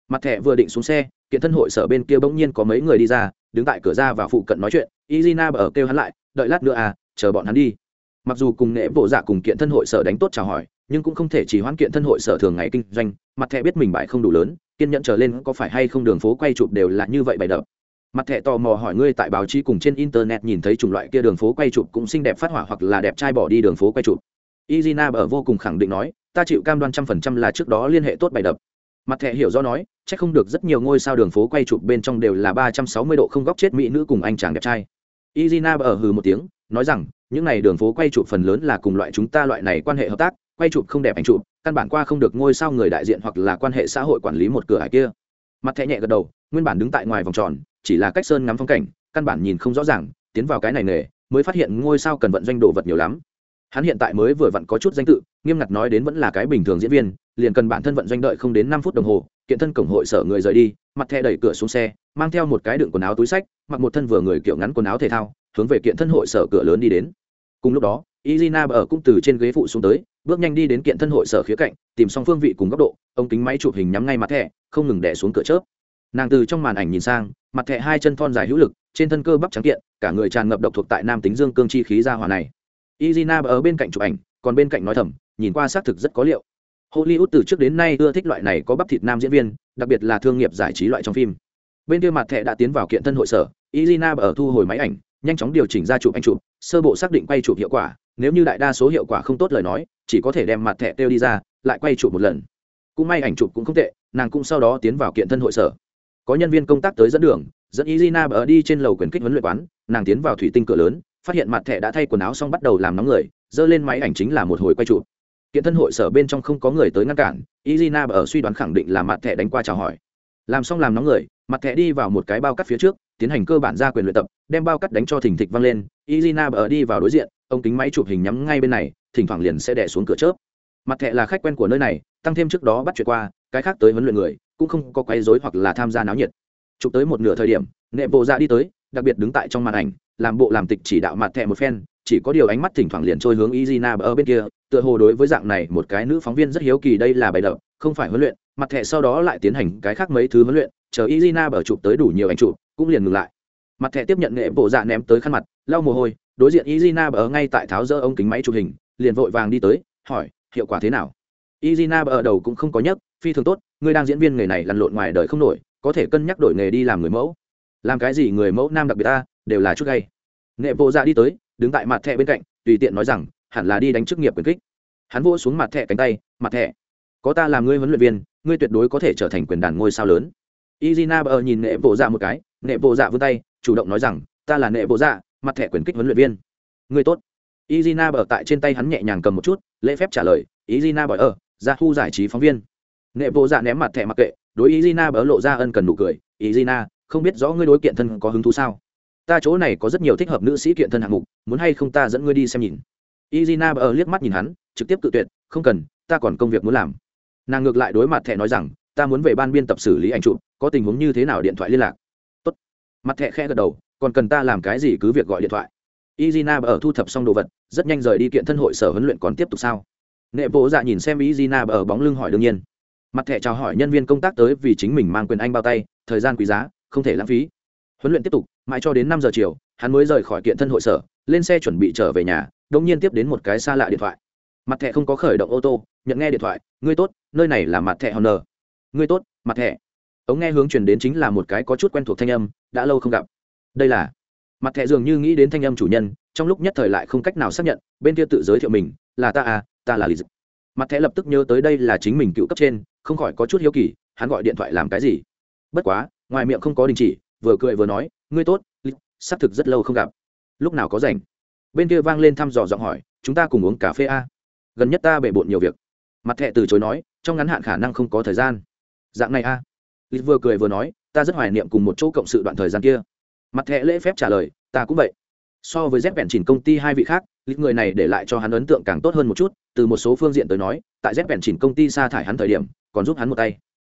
mặt thẻ vừa định xuống xe, kiện thân hội sở bên kia bỗng nhiên có mấy người đi ra, đứng tại cửa ra và phụ cận nói chuyện. Izina ở kêu hắn lại, đợi lát nữa à chờ bọn hắn đi. Mặc dù cùng nghệ bộ giả cùng kiện thân hội sở đánh tốt chào hỏi, nhưng cũng không thể chỉ hoãn kiện thân hội sở thường ngày kinh doanh, mặt thẻ biết mình bại không đủ lớn, kiên nhẫn trở lên có phải hay không đường phố quay chụp đều là như vậy bày đập. Mặt thẻ tò mò hỏi, ngươi tại báo chí cùng trên internet nhìn thấy chủng loại kia đường phố quay chụp cũng xinh đẹp phát hỏa hoặc là đẹp trai bỏ đi đường phố quay chụp? Izina ở vô cùng khẳng định nói, ta chịu cam đoan trăm phần trăm là trước đó liên hệ tốt bày đập mặt thẻ hiểu do nói, chắc không được rất nhiều ngôi sao đường phố quay chụp bên trong đều là ba trăm sáu mươi độ không góc chết mỹ nữ cùng anh chàng đẹp trai. Izina ở hừ một tiếng, nói rằng, những này đường phố quay chụp phần lớn là cùng loại chúng ta loại này quan hệ hợp tác, quay chụp không đẹp ảnh chụp, căn bản qua không được ngôi sao người đại diện hoặc là quan hệ xã hội quản lý một cửa hải kia. Mặt thẻ nhẹ gật đầu, nguyên bản đứng tại ngoài vòng tròn, chỉ là cách sơn ngắm phong cảnh, căn bản nhìn không rõ ràng, tiến vào cái này nghề, mới phát hiện ngôi sao cần vận doanh đồ vật nhiều lắm. Hắn hiện tại mới vừa vặn có chút danh tự nghiêm ngặt nói đến vẫn là cái bình thường diễn viên, liền cần bản thân vận doanh đợi không đến năm phút đồng hồ, kiện thân cổng hội sở người rời đi, mặt thẻ đẩy cửa xuống xe, mang theo một cái đựng quần áo túi sách, mặc một thân vừa người kiểu ngắn quần áo thể thao, hướng về kiện thân hội sở cửa lớn đi đến. Cùng lúc đó izina ở cũng từ trên ghế phụ xuống tới, bước nhanh đi đến kiện thân hội sở khía cạnh, tìm xong phương vị cùng góc độ, ông kính máy chụp hình nhắm ngay mặt thẻ, không ngừng đẻ xuống cửa chớp. Nàng từ trong màn ảnh nhìn sang, mặt thẻ hai chân thon dài hữu lực, trên thân cơ bắp trắng kiện, cả người tràn ngập độc thuộc tại nam tính dương cương chi khí ra hỏa này. Izina ở bên cạnh chụp ảnh còn bên cạnh nói thầm, nhìn qua xác thực rất có liệu. Hollywood từ trước đến nay ưa thích loại này có bắp thịt nam diễn viên, đặc biệt là thương nghiệp giải trí loại trong phim. Bên kia mặt thẻ đã tiến vào kiện thân hội sở izina ở thu hồi máy ảnh, nhanh chóng điều chỉnh ra chụp anh chụp, sơ bộ xác định quay chụp hiệu quả, nếu như đại đa số hiệu quả không tốt lời nói, chỉ có thể đem mặt thẻ tiêu đi ra, lại quay chụp một lần. Cũng may ảnh chụp cũng không tệ, nàng cũng sau đó tiến vào kiện thân hội sở. Có nhân viên công tác tới dẫn đường, dẫn izina ở đi trên lầu quyền kích huấn luyện quán, nàng tiến vào thủy tinh cửa lớn, phát hiện mặt thẻ đã thay quần áo xong bắt đầu làm nóng người dơ lên máy ảnh chính là một hồi quay chụp. Kiện thân hội sở bên trong không có người tới ngăn cản, izina ở suy đoán khẳng định là mặt thẻ đánh qua chào hỏi. Làm xong làm nóng người, mặt thẻ đi vào một cái bao cắt phía trước, tiến hành cơ bản ra quyền luyện tập, đem bao cắt đánh cho thỉnh thịch văng lên, izina ở đi vào đối diện, ông kính máy chụp hình nhắm ngay bên này, thỉnh thoảng liền sẽ đẻ xuống cửa chớp. Mặt thẻ là khách quen của nơi này, tăng thêm trước đó bắt chuyện qua, cái khác tới huấn luyện người, cũng không có quấy rối hoặc là tham gia náo nhiệt. Chụp tới một nửa thời điểm nệ bộ ra đi tới, đặc biệt đứng tại trong màn ảnh, làm bộ làm tịch chỉ đạo mặt thẻ một phen chỉ có điều ánh mắt thỉnh thoảng liền trôi hướng Izina ở bên kia, tựa hồ đối với dạng này một cái nữ phóng viên rất hiếu kỳ đây là bài đập, không phải huấn luyện, mặt thẻ sau đó lại tiến hành cái khác mấy thứ huấn luyện, chờ Izina ở chụp tới đủ nhiều ảnh chụp, cũng liền ngừng lại. Mặt thẻ tiếp nhận nghệ bộ dạ ném tới khăn mặt, lau mồ hôi, đối diện Izina ở ngay tại tháo dỡ ống kính máy chụp hình, liền vội vàng đi tới, hỏi, hiệu quả thế nào? Izina ở đầu cũng không có nhấc, phi thường tốt, người đang diễn viên nghề này lăn lộn ngoài đời không nổi, có thể cân nhắc đổi nghề đi làm người mẫu. Làm cái gì người mẫu nam đặc biệt ta, đều là chút gay. Nghệ bộ dạ đi tới, đứng tại mặt thẻ bên cạnh tùy tiện nói rằng hẳn là đi đánh chức nghiệp quyền kích. Hắn vỗ xuống mặt thẻ cánh tay mặt thẻ có ta làm ngươi huấn luyện viên ngươi tuyệt đối có thể trở thành quyền đàn ngôi sao lớn. Izina bờ nhìn nghệ bộ dạ một cái nghệ bộ dạ vươn tay chủ động nói rằng ta là nghệ bộ dạ mặt thẻ quyền kích huấn luyện viên. Ngươi tốt. Izina bờ tại trên tay hắn nhẹ nhàng cầm một chút lễ phép trả lời izina bờ ở ra thu giải trí phóng viên. Nghệ bộ dạ ném mặt thẻ mặc kệ đối izina bờ lộ ra ân cần nụ cười izina không biết rõ ngươi đối kiện thân có hứng thú sao? Ta chỗ này có rất nhiều thích hợp nữ sĩ kiện thân hạng mục, muốn hay không ta dẫn ngươi đi xem nhìn. Izina ở liếc mắt nhìn hắn, trực tiếp tự tuyệt, không cần, ta còn công việc muốn làm. Nàng ngược lại đối mặt thẻ nói rằng, ta muốn về ban biên tập xử lý ảnh chụp, có tình huống như thế nào điện thoại liên lạc. Tốt. mặt thẻ khẽ gật đầu, còn cần ta làm cái gì cứ việc gọi điện thoại. Izina ở thu thập xong đồ vật, rất nhanh rời đi kiện thân hội sở huấn luyện còn tiếp tục sao? Nệ bộ dạ nhìn xem izina ở bóng lưng hỏi đương nhiên. Mặt thẻ chào hỏi nhân viên công tác tới vì chính mình mang quyền anh bao tay, thời gian quý giá, không thể lãng phí. Huấn luyện tiếp tục mãi cho đến năm giờ chiều, hắn mới rời khỏi kiện thân hội sở, lên xe chuẩn bị trở về nhà đông nhiên tiếp đến một cái xa lạ điện thoại. Mặt thẻ không có khởi động ô tô, nhận nghe điện thoại, ngươi tốt, nơi này là mặt thẻ honor. Ngươi tốt, mặt thẻ. Ống nghe hướng truyền đến chính là một cái có chút quen thuộc thanh âm, đã lâu không gặp. Đây là. Mặt thẻ dường như nghĩ đến thanh âm chủ nhân, trong lúc nhất thời lại không cách nào xác nhận, bên kia tự giới thiệu mình, là ta à ta là lý dịch mặt thẻ lập tức nhớ tới đây là chính mình cựu cấp trên, không khỏi có chút hiếu kỳ, hắn gọi điện thoại làm cái gì? Bất quá, ngoài miệng không có đình chỉ vừa cười vừa nói, ngươi tốt xác thực rất lâu không gặp. Lúc nào có rảnh? Bên kia vang lên thăm dò giọng hỏi, chúng ta cùng uống cà phê a? Gần nhất ta bể bộn nhiều việc. Mặt thẹ từ chối nói, trong ngắn hạn khả năng không có thời gian. Dạng này a? Lịch vừa cười vừa nói, ta rất hoài niệm cùng một chỗ cộng sự đoạn thời gian kia. Mặt thẹ lễ phép trả lời, ta cũng vậy. So với dép bẹn chỉnh công ty hai vị khác lịch người này để lại cho hắn ấn tượng càng tốt hơn một chút, từ một số phương diện tới nói, tại dép bẹn chỉnh công ty sa thải hắn thời điểm, còn giúp hắn một tay.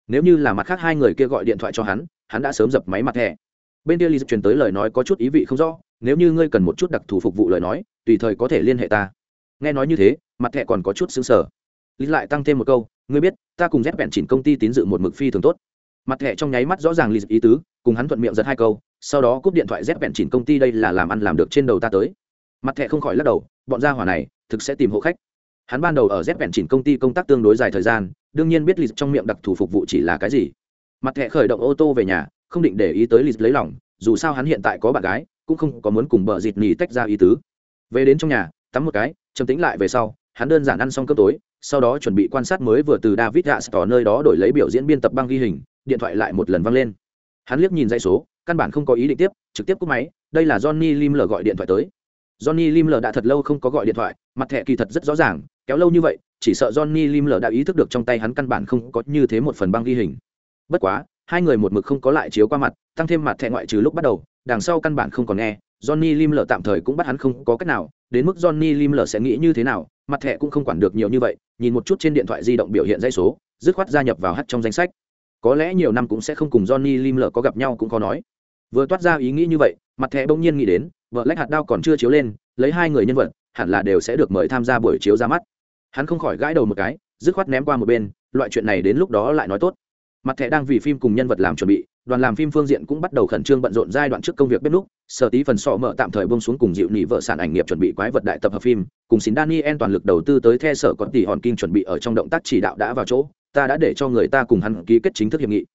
Nếu như là mặt khác hai người kia gọi điện thoại cho hắn hắn đã sớm dập máy mặt thẻ bên kia ly truyền tới lời nói có chút ý vị không rõ, nếu như ngươi cần một chút đặc thù phục vụ lời nói, tùy thời có thể liên hệ ta. Nghe nói như thế, mặt thẻ còn có chút xứng sở lý lại tăng thêm một câu, ngươi biết, ta cùng dép bẹn chỉnh công ty tín dự một mực phi thường tốt. Mặt thẻ trong nháy mắt rõ ràng lý ý tứ, cùng hắn thuận miệng giật hai câu, sau đó cúp điện thoại dép bẹn chỉnh công ty đây là làm ăn làm được trên đầu ta tới. Mặt thẻ không khỏi lắc đầu, bọn gia hỏa này, thực sẽ tìm hộ khách. Hắn ban đầu ở dép bẹn chỉnh công ty công tác tương đối dài thời gian, đương nhiên biết lý trong miệng đặc thù phục vụ chỉ là cái gì mặt thẻ khởi động ô tô về nhà, không định để ý tới lịch lấy lòng, dù sao hắn hiện tại có bạn gái, cũng không có muốn cùng bờ dịt nhì tách ra ý tứ. Về đến trong nhà, tắm một cái chấm tính lại về sau, hắn đơn giản ăn xong cơm tối, sau đó chuẩn bị quan sát mới vừa từ david gạ tỏ nơi đó đổi lấy biểu diễn biên tập băng ghi hình, điện thoại lại một lần văng lên. Hắn liếc nhìn dãy số, căn bản không có ý định tiếp, trực tiếp cúp máy, đây là johnny lim gọi điện thoại tới. Johnny lim đã thật lâu không có gọi điện thoại, mặt thẻ kỳ thật rất rõ ràng, kéo lâu như vậy, chỉ sợ johnny lim đã ý thức được trong tay hắn căn bản không có như thế một phần băng ghi hình bất quá, hai người một mực không có lại chiếu qua mặt, tăng thêm mặt thẻ ngoại trừ lúc bắt đầu, đằng sau căn bản không còn nghe, johnny lim tạm thời cũng bắt hắn không có cách nào, đến mức johnny lim sẽ nghĩ như thế nào, mặt thẻ cũng không quản được nhiều như vậy, nhìn một chút trên điện thoại di động biểu hiện dây số, dứt khoát gia nhập vào hắt trong danh sách. Có lẽ nhiều năm cũng sẽ không cùng johnny lim có gặp nhau cũng có nói. Vừa toát ra ý nghĩ như vậy, mặt thẻ bỗng nhiên nghĩ đến, vợ lách hạt đao còn chưa chiếu lên, lấy hai người nhân vật, hẳn là đều sẽ được mời tham gia buổi chiếu ra mắt. Hắn không khỏi gãi đầu một cái, dứt khoát ném qua một bên, loại chuyện này đến lúc đó lại nói tốt mặt thẻ đang vì phim cùng nhân vật làm chuẩn bị, đoàn làm phim phương diện cũng bắt đầu khẩn trương bận rộn giai đoạn trước công việc bếp núc, sở tí phần sọ mở tạm thời bông xuống cùng dịu nị vợ sản ảnh nghiệp chuẩn bị quái vật đại tập hợp phim, cùng xin daniel toàn lực đầu tư tới the sở còn tỷ hòn kinh chuẩn bị ở trong động tác chỉ đạo đã vào chỗ, ta đã để cho người ta cùng hắn ký kết chính thức hiệp nghị.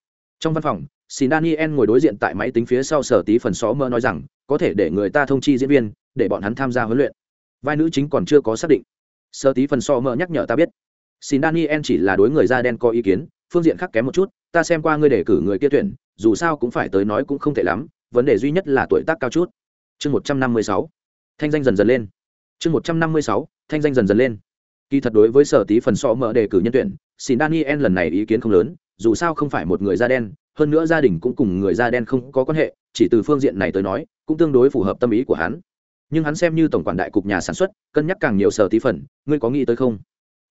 Trong văn phòng, xin daniel ngồi đối diện tại máy tính phía sau sở tí phần sọ mơ nói rằng, có thể để người ta thông chi diễn viên, để bọn hắn tham gia huấn luyện. Vai nữ chính còn chưa có xác định. Sở tí phần sọ mơ nhắc nhở ta biết. Xin daniel chỉ là đối người da đen có ý kiến, phương diện khác kém một chút ta xem qua ngươi để cử người kia tuyển, dù sao cũng phải tới nói cũng không tệ lắm, vấn đề duy nhất là tuổi tác cao chút. Chương một trăm năm mươi sáu, thanh danh dần dần lên. Chương một trăm năm mươi sáu, thanh danh dần dần lên. Kỳ thật đối với sở tí phần so mở đề cử nhân tuyển, xin daniel lần này ý kiến không lớn, dù sao không phải một người da đen, hơn nữa gia đình cũng cùng người da đen không có quan hệ, chỉ từ phương diện này tới nói, cũng tương đối phù hợp tâm ý của hắn. Nhưng hắn xem như tổng quản đại cục nhà sản xuất, cân nhắc càng nhiều sở tí phần, ngươi có nghĩ tới không?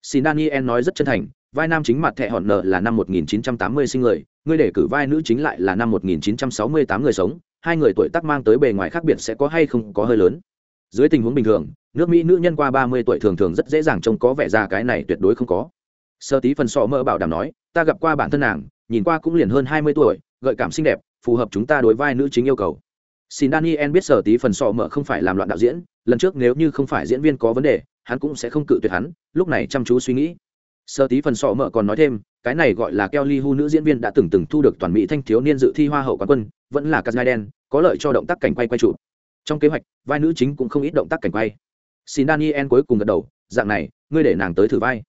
Xin daniel nói rất chân thành, vai nam chính mặt thẻ hòn nợ là năm 1980 sinh người người để cử vai nữ chính lại là năm 1968 người sống, hai người tuổi tác mang tới bề ngoài khác biệt sẽ có hay không có hơi lớn. Dưới tình huống bình thường, nước mỹ nữ nhân qua 30 tuổi thường thường rất dễ dàng trông có vẻ già cái này tuyệt đối không có. Sơ tí phần sọ mơ bảo đảm nói, ta gặp qua bản thân nàng, nhìn qua cũng liền hơn 20 tuổi, gợi cảm xinh đẹp, phù hợp chúng ta đối vai nữ chính yêu cầu. Xin daniel biết sở tí phần sọ mơ không phải làm loạn đạo diễn lần trước nếu như không phải diễn viên có vấn đề, hắn cũng sẽ không cự tuyệt hắn, lúc này chăm chú suy nghĩ. Sơ tí phần sọ mợ còn nói thêm, cái này gọi là kelly hu nữ diễn viên đã từng từng thu được toàn mỹ thanh thiếu niên dự thi hoa hậu quán quân, vẫn là cắt đen, có lợi cho động tác cảnh quay quay trụ trong kế hoạch, vai nữ chính cũng không ít động tác cảnh quay. Xin daniel cuối cùng gật đầu, dạng này, ngươi để nàng tới thử vai.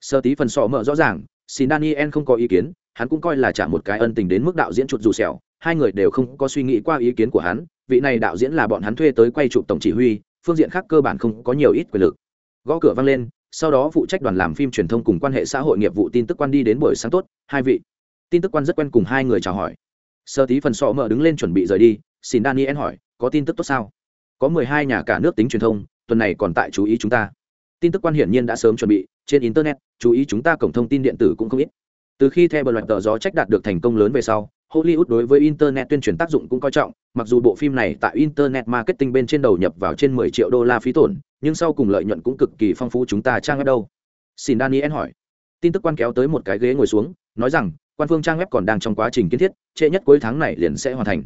Sơ tí phần sọ mợ rõ ràng, xin daniel không có ý kiến, hắn cũng coi là trả một cái ân tình đến mức đạo diễn chuột dù xẻo hai người đều không có suy nghĩ qua ý kiến của hắn, vị này đạo diễn là bọn hắn thuê tới quay chụp tổng chỉ huy phương diện khác cơ bản không có nhiều ít quyền lực. Gõ cửa vang lên, sau đó phụ trách đoàn làm phim truyền thông cùng quan hệ xã hội nghiệp vụ tin tức quan đi đến buổi sáng tốt, hai vị. Tin tức quan rất quen cùng hai người chào hỏi. Sơ tí phần sọ mở đứng lên chuẩn bị rời đi, xin daniel hỏi, có tin tức tốt sao? Có mười hai nhà cả nước tính truyền thông, tuần này còn tại chú ý chúng ta. Tin tức quan hiển nhiên đã sớm chuẩn bị, trên internet, chú ý chúng ta cổng thông tin điện tử cũng không ít. Từ khi theo bờ loạt tờ gió trách đạt được thành công lớn về sau hollywood đối với internet tuyên truyền tác dụng cũng coi trọng mặc dù bộ phim này tại internet marketing bên trên đầu nhập vào trên 10 triệu đô la phí tổn nhưng sau cùng lợi nhuận cũng cực kỳ phong phú chúng ta trang web đâu xin daniel hỏi tin tức quan kéo tới một cái ghế ngồi xuống nói rằng quan phương trang web còn đang trong quá trình kiến thiết trễ nhất cuối tháng này liền sẽ hoàn thành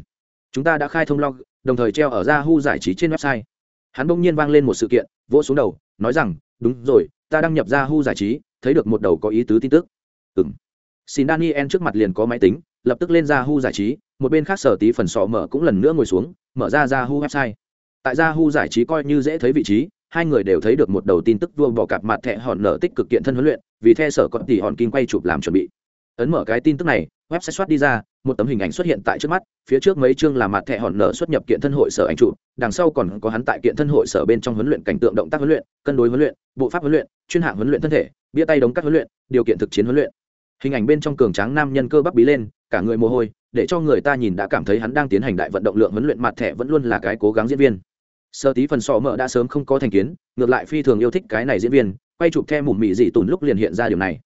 chúng ta đã khai thông log đồng thời treo ở Yahoo giải trí trên website. Hắn bỗng nhiên vang lên một sự kiện, vỗ xuống đầu, nói rằng, "Đúng rồi, ta đăng nhập Yahoo giải trí, thấy được một đầu có ý tứ tin tức." Ừm. Xin Daniel trước mặt liền có máy tính, lập tức lên ra Hu giải trí, một bên khác sở tí phần sọ mở cũng lần nữa ngồi xuống, mở ra ra Hu website. Tại ra Hu giải trí coi như dễ thấy vị trí, hai người đều thấy được một đầu tin tức vua bỏ cặp mặt thẹ hòn nở tích cực kiện thân huấn luyện, vì theo sở còn tỷ hòn kim quay chụp làm chuẩn bị. Ấn mở cái tin tức này, website soát đi ra, một tấm hình ảnh xuất hiện tại trước mắt, phía trước mấy chương là mặt thẻ hòn nở xuất nhập kiện thân hội sở ảnh chụp, đằng sau còn có hắn tại kiện thân hội sở bên trong huấn luyện cảnh tượng động tác huấn luyện, cân đối huấn luyện, bộ pháp huấn luyện, chuyên hạng huấn luyện thân thể, bia tay đống các huấn luyện, điều kiện thực chiến huấn luyện. Hình ảnh bên trong cường tráng nam nhân cơ bắp bí lên, cả người mồ hôi, để cho người ta nhìn đã cảm thấy hắn đang tiến hành đại vận động lượng huấn luyện mặt thẻ vẫn luôn là cái cố gắng diễn viên. Sơ tí phần sọ mỡ đã sớm không có thành kiến ngược lại phi thường yêu thích cái này diễn viên quay chụp theo mùm mị dị tùn lúc liền hiện ra điểm này.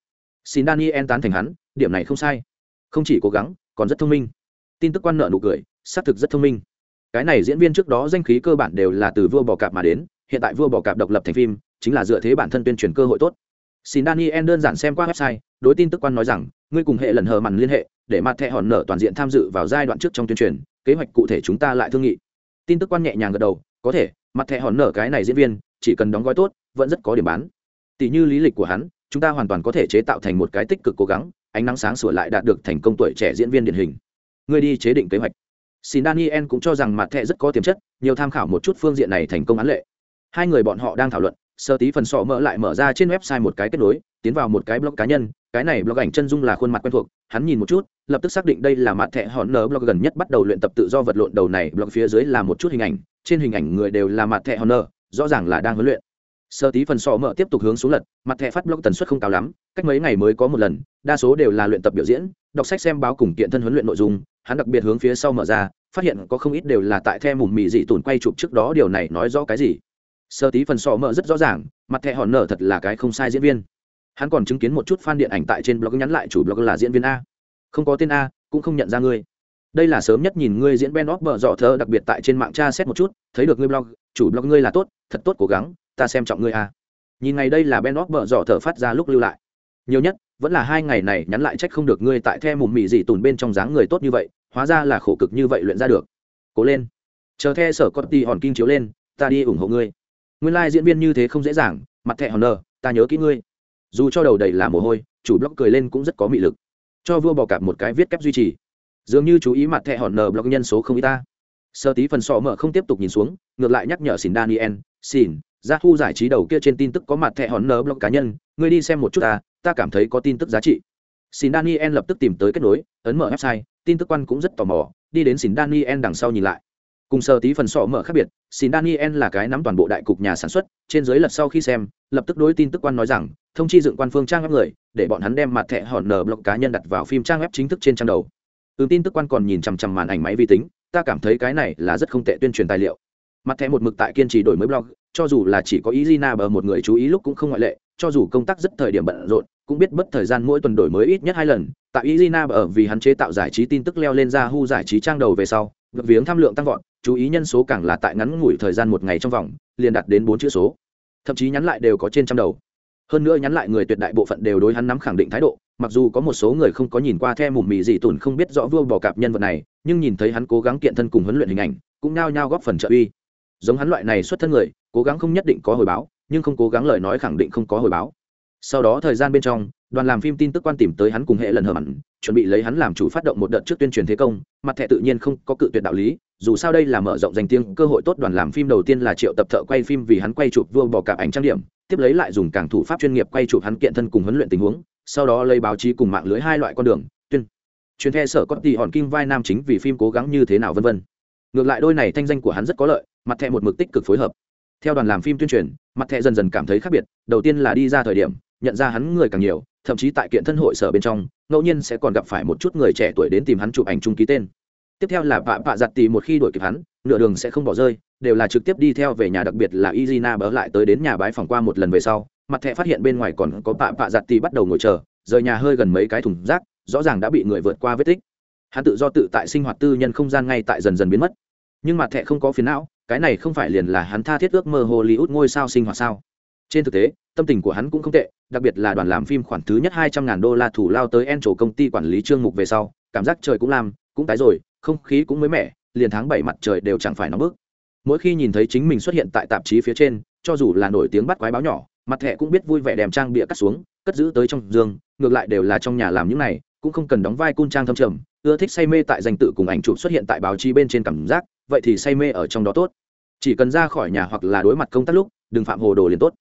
Xin daniel tán thành hắn điểm này không sai. Không chỉ cố gắng còn rất thông minh. Tin tức quan nợ nụ cười xác thực rất thông minh. Cái này diễn viên trước đó danh khí cơ bản đều là từ vua bò cạp mà đến hiện tại vua bò cạp độc lập thành phim chính là dựa thế bản thân tuyên truyền cơ hội tốt xin daniel đơn giản xem qua website, đối tin tức quan nói rằng, ngươi cùng hệ lần hờ mằn liên hệ, để mặt thẻ hòn nở toàn diện tham dự vào giai đoạn trước trong tuyên truyền, kế hoạch cụ thể chúng ta lại thương nghị. Tin tức quan nhẹ nhàng gật đầu, có thể, mặt thẻ hòn nở cái này diễn viên, chỉ cần đóng gói tốt, vẫn rất có điểm bán. Tỷ như lý lịch của hắn, chúng ta hoàn toàn có thể chế tạo thành một cái tích cực cố gắng, ánh nắng sáng sửa lại đạt được thành công tuổi trẻ diễn viên điển hình. Ngươi đi chế định kế hoạch. Xin daniel cũng cho rằng mặt thẻ rất có tiềm chất, nhiều tham khảo một chút phương diện này thành công án lệ. Hai người bọn họ đang thảo luận sơ tí phần sọ mở lại mở ra trên website một cái kết nối, tiến vào một cái blog cá nhân. Cái này blog ảnh chân dung là khuôn mặt quen thuộc, hắn nhìn một chút, lập tức xác định đây là mặt thẻ hòn nở blog gần nhất bắt đầu luyện tập tự do vật lộn đầu này. Blog phía dưới là một chút hình ảnh, trên hình ảnh người đều là mặt thẻ hòn nở, rõ ràng là đang huấn luyện. Sơ tí phần sọ mở tiếp tục hướng xuống lật, mặt thẻ phát blog tần suất không cao lắm, cách mấy ngày mới có một lần, đa số đều là luyện tập biểu diễn, đọc sách xem báo cùng kiện thân huấn luyện nội dung. Hắn đặc biệt hướng phía sau mở ra, phát hiện có không ít đều là tại the mùm mì dị tùn quay chụp trước đó, điều này nói rõ cái gì? Sơ tí phần sọ mở rất rõ ràng, mặt thẻ hòn nở thật là cái không sai diễn viên. Hắn còn chứng kiến một chút fan điện ảnh tại trên blog nhắn lại chủ blog là diễn viên a. Không có tên a, cũng không nhận ra ngươi. Đây là sớm nhất nhìn ngươi diễn ben óp bờ dọ thơ đặc biệt tại trên mạng tra xét một chút, thấy được ngươi blog, chủ blog ngươi là tốt, thật tốt cố gắng, ta xem trọng ngươi a. Nhìn ngày đây là ben óp bờ dọ thở phát ra lúc lưu lại. Nhiều nhất, vẫn là hai ngày này nhắn lại trách không được ngươi tại the mùm mị gì tùn bên trong dáng người tốt như vậy, hóa ra là khổ cực như vậy luyện ra được. Cố lên. Chờ the sở con ti hòn kinh chiếu lên, ta đi ủng hộ ngươi nguyên lai、like、diễn viên như thế không dễ dàng, mặt thẹ hòn nờ ta nhớ kỹ ngươi. Dù cho đầu đầy là mồ hôi, chủ blog cười lên cũng rất có mị lực. Cho vua bò cạp một cái viết kép duy trì. Dường như chú ý mặt thẹ hòn nờ blog nhân số không y ta. Sơ tí phần sọ mở không tiếp tục nhìn xuống, ngược lại nhắc nhở xin daniel, xin, ra thu giải trí đầu kia trên tin tức có mặt thẹ hòn nờ blog cá nhân, ngươi đi xem một chút ta ta cảm thấy có tin tức giá trị. Xin daniel lập tức tìm tới kết nối, ấn mở website, tin tức quan cũng rất tò mò, đi đến xin daniel đằng sau nhìn lại cùng sơ tí phần sọ mở khác biệt, xin daniel là cái nắm toàn bộ đại cục nhà sản xuất, trên dưới lật sau khi xem, lập tức đối tin tức quan nói rằng, thông chi dựng quan phương trang web người, để bọn hắn đem mặt thẻ hòn nở blog cá nhân đặt vào phim trang web chính thức trên trang đầu. Từ tin tức quan còn nhìn chằm chằm màn ảnh máy vi tính, ta cảm thấy cái này là rất không tệ tuyên truyền tài liệu. Mặt thẻ một mực tại kiên trì đổi mới blog, cho dù là chỉ có Izina bờ một người chú ý lúc cũng không ngoại lệ, cho dù công tác rất thời điểm bận rộn, cũng biết bất thời gian mỗi tuần đổi mới ít nhất hai lần. Tại Izina bờ vì hắn chế tạo giải trí tin tức leo lên ra hu giải trí trang đầu về sau ngược viếng tham lượng tăng vọt chú ý nhân số càng là tại ngắn ngủi thời gian một ngày trong vòng, liền đạt đến bốn chữ số. Thậm chí nhắn lại đều có trên trăm đầu. Hơn nữa nhắn lại người tuyệt đại bộ phận đều đối hắn nắm khẳng định thái độ, mặc dù có một số người không có nhìn qua theo mùm mì gì tùn không biết rõ vua bò cạp nhân vật này, nhưng nhìn thấy hắn cố gắng kiện thân cùng huấn luyện hình ảnh, cũng nao nhao góp phần trợ uy. Giống hắn loại này xuất thân người, cố gắng không nhất định có hồi báo, nhưng không cố gắng lời nói khẳng định không có hồi báo. Sau đó thời gian bên trong, đoàn làm phim tin tức quan tìm tới hắn cùng hệ lần hờ mặn chuẩn bị lấy hắn làm chủ phát động một đợt trước tuyên truyền thế công, mặt thẻ tự nhiên không có cự tuyệt đạo lý, dù sao đây là mở rộng danh tiếng, cơ hội tốt đoàn làm phim đầu tiên là triệu tập thợ quay phim vì hắn quay chụp vua bỏ cạp ảnh trang điểm, tiếp lấy lại dùng càng thủ pháp chuyên nghiệp quay chụp hắn kiện thân cùng huấn luyện tình huống, sau đó lấy báo chí cùng mạng lưới hai loại con đường, tuyên truyền theo sở có tỷ hòn kim vai nam chính vì phim cố gắng như thế nào vân vân. Ngược lại đôi này thanh danh của hắn rất có lợi, mặt thẻ một mực tích cực phối hợp. Theo đoàn làm phim tuyên truyền, mặt thẻ dần dần cảm thấy khác biệt, đầu tiên là đi ra thời điểm, nhận ra hắn người càng nhiều thậm chí tại kiện thân hội sở bên trong, ngẫu nhiên sẽ còn gặp phải một chút người trẻ tuổi đến tìm hắn chụp ảnh chung ký tên. Tiếp theo là vạ vạ giặt tì một khi đuổi kịp hắn, nửa đường sẽ không bỏ rơi, đều là trực tiếp đi theo về nhà, đặc biệt là izina bớ lại tới đến nhà bái phòng qua một lần về sau, mặt thẻ phát hiện bên ngoài còn có vạ vạ giặt tì bắt đầu ngồi chờ, rời nhà hơi gần mấy cái thùng rác, rõ ràng đã bị người vượt qua vết tích. Hắn tự do tự tại sinh hoạt tư nhân không gian ngay tại dần dần biến mất. Nhưng mặt thẻ không có phiền não, cái này không phải liền là hắn tha thiết ước mơ hollywood ngôi sao sinh hoạt sao? Trên thực tế, tâm tình của hắn cũng không tệ, đặc biệt là đoàn làm phim khoản thứ nhất hai trăm ngàn đô la thủ lao tới en trổ công ty quản lý trương mục về sau, cảm giác trời cũng làm, cũng tái rồi, không khí cũng mới mẻ, liền tháng bảy mặt trời đều chẳng phải nóng bức. Mỗi khi nhìn thấy chính mình xuất hiện tại tạp chí phía trên, cho dù là nổi tiếng bắt quái báo nhỏ, mặt thẻ cũng biết vui vẻ đèm trang bịa cắt xuống, cất giữ tới trong giường, ngược lại đều là trong nhà làm những này, cũng không cần đóng vai cun trang thâm trầm, ưa thích say mê tại danh tự cùng ảnh chụp xuất hiện tại báo chí bên trên cảm giác, vậy thì say mê ở trong đó tốt. Chỉ cần ra khỏi nhà hoặc là đối mặt công tác lúc, đừng phạm hồ đồ liền tốt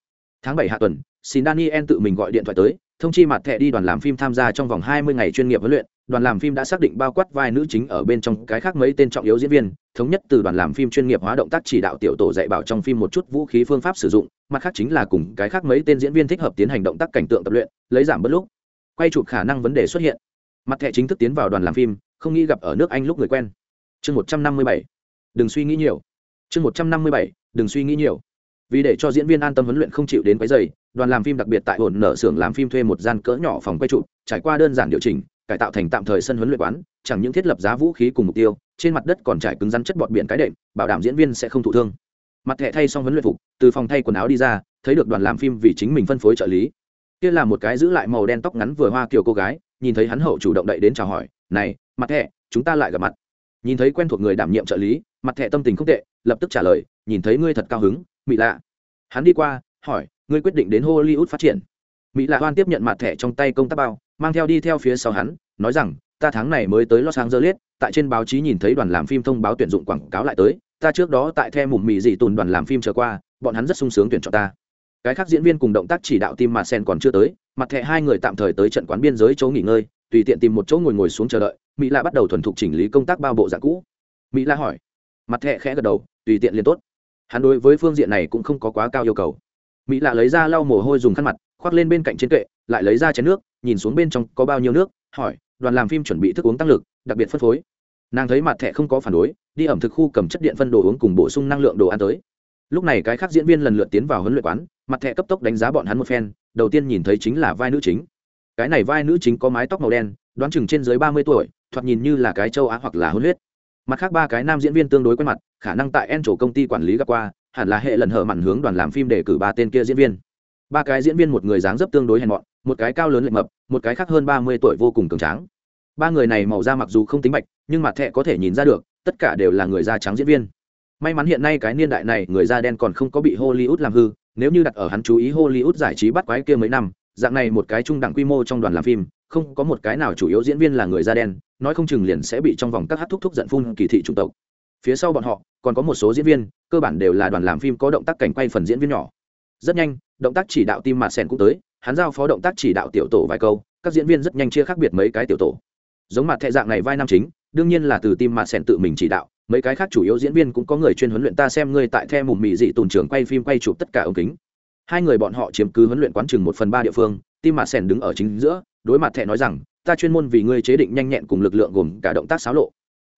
tháng bảy hạ tuần, xin daniel tự mình gọi điện thoại tới, thông chi mặt thẻ đi đoàn làm phim tham gia trong vòng hai mươi ngày chuyên nghiệp huấn luyện. Đoàn làm phim đã xác định bao quát vai nữ chính ở bên trong cái khác mấy tên trọng yếu diễn viên, thống nhất từ đoàn làm phim chuyên nghiệp hóa động tác chỉ đạo tiểu tổ dạy bảo trong phim một chút vũ khí phương pháp sử dụng, mặt khác chính là cùng cái khác mấy tên diễn viên thích hợp tiến hành động tác cảnh tượng tập luyện, lấy giảm bớt lúc, quay chụp khả năng vấn đề xuất hiện. Mặt thẻ chính thức tiến vào đoàn làm phim, không nghĩ gặp ở nước anh lúc người quen. Chương một trăm năm mươi bảy, đừng suy nghĩ nhiều. Chương một trăm năm mươi bảy, đừng suy nghĩ nhiều vì để cho diễn viên an tâm huấn luyện không chịu đến quấy dày đoàn làm phim đặc biệt tại hồn nở xưởng làm phim thuê một gian cỡ nhỏ phòng quay trụ trải qua đơn giản điều chỉnh, cải tạo thành tạm thời sân huấn luyện quán, chẳng những thiết lập giá vũ khí cùng mục tiêu, trên mặt đất còn trải cứng rắn chất bọt biển cái đệm, bảo đảm diễn viên sẽ không thụ thương. Mặt thẻ thay xong huấn luyện phục, từ phòng thay quần áo đi ra, thấy được đoàn làm phim vì chính mình phân phối trợ lý. Kia là một cái giữ lại màu đen tóc ngắn vừa hoa kiểu cô gái, nhìn thấy hắn hậu chủ động đậy đến chào hỏi, này, mặt thẻ, chúng ta lại gặp mặt. Nhìn thấy quen thuộc người đảm nhiệm trợ lý, mặt thẻ tâm tình không tệ, lập tức trả lời, nhìn thấy ngươi thật cao hứng mỹ lạ. Hắn đi qua, hỏi, ngươi quyết định đến hollywood phát triển? Mỹ lạ hoan tiếp nhận mặt thẻ trong tay công tác bao, mang theo đi theo phía sau hắn, nói rằng, ta tháng này mới tới los angeles, tại trên báo chí nhìn thấy đoàn làm phim thông báo tuyển dụng quảng cáo lại tới, ta trước đó tại the mùm mì dị tùn đoàn làm phim trở qua, bọn hắn rất sung sướng tuyển chọn ta. Cái khác diễn viên cùng động tác chỉ đạo tim mà sen còn chưa tới, mặt thẻ hai người tạm thời tới trận quán biên giới chỗ nghỉ ngơi, tùy tiện tìm một chỗ ngồi ngồi xuống chờ đợi mỹ lạ bắt đầu thuần thục chỉnh lý công tác bao bộ dạng cũ. Mỹ lạ hỏi. Mặt thẻ khẽ gật đầu, tùy tiện liền tốt hắn đối với phương diện này cũng không có quá cao yêu cầu. Mỹ lạ lấy ra lau mồ hôi dùng khăn mặt, khoác lên bên cạnh trên kệ, lại lấy ra chén nước, nhìn xuống bên trong có bao nhiêu nước, hỏi, đoàn làm phim chuẩn bị thức uống tăng lực, đặc biệt phân phối. Nàng thấy mặt thẻ không có phản đối, đi ẩm thực khu cầm chất điện phân đồ uống cùng bổ sung năng lượng đồ ăn tới. Lúc này cái khác diễn viên lần lượt tiến vào huấn luyện quán, mặt thẻ cấp tốc đánh giá bọn hắn một phen, đầu tiên nhìn thấy chính là vai nữ chính. Cái này vai nữ chính có mái tóc màu đen, đoán chừng trên dưới ba mươi tuổi, thoạt nhìn như là cái châu á hoặc là hôn huyết mặt khác ba cái nam diễn viên tương đối quen mặt, khả năng tại en chỗ công ty quản lý gặp qua, hẳn là hệ lần hở mặn hướng đoàn làm phim để cử ba tên kia diễn viên. Ba cái diễn viên một người dáng dấp tương đối hèn mọn, một cái cao lớn lệ mập, một cái khác hơn ba mươi tuổi vô cùng cường tráng. Ba người này màu da mặc dù không tính bạch, nhưng mặt thẹ có thể nhìn ra được, tất cả đều là người da trắng diễn viên. May mắn hiện nay cái niên đại này người da đen còn không có bị hollywood làm hư, nếu như đặt ở hắn chú ý hollywood giải trí bắt quái kia mấy năm, dạng này một cái trung đẳng quy mô trong đoàn làm phim không có một cái nào chủ yếu diễn viên là người da đen, nói không chừng liền sẽ bị trong vòng các hát thúc thúc giận phun kỳ thị trung tộc. Phía sau bọn họ, còn có một số diễn viên, cơ bản đều là đoàn làm phim có động tác cảnh quay phần diễn viên nhỏ. Rất nhanh, động tác chỉ đạo tim mạt sen cũng tới, hắn giao phó động tác chỉ đạo tiểu tổ vài câu, các diễn viên rất nhanh chia khác biệt mấy cái tiểu tổ. Giống mặt thẹ dạng này vai nam chính, đương nhiên là từ tim mạt sen tự mình chỉ đạo, mấy cái khác chủ yếu diễn viên cũng có người chuyên huấn luyện ta xem ngươi tại the mùm mị dị tồn trường quay phim quay chụp tất cả ống kính. Hai người bọn họ chiếm cứ huấn luyện quán chừng một phần ba địa phương tim mạt sen đứng ở chính giữa đối mặt thẻ nói rằng, ta chuyên môn vì ngươi chế định nhanh nhẹn cùng lực lượng gồm cả động tác xáo lộ.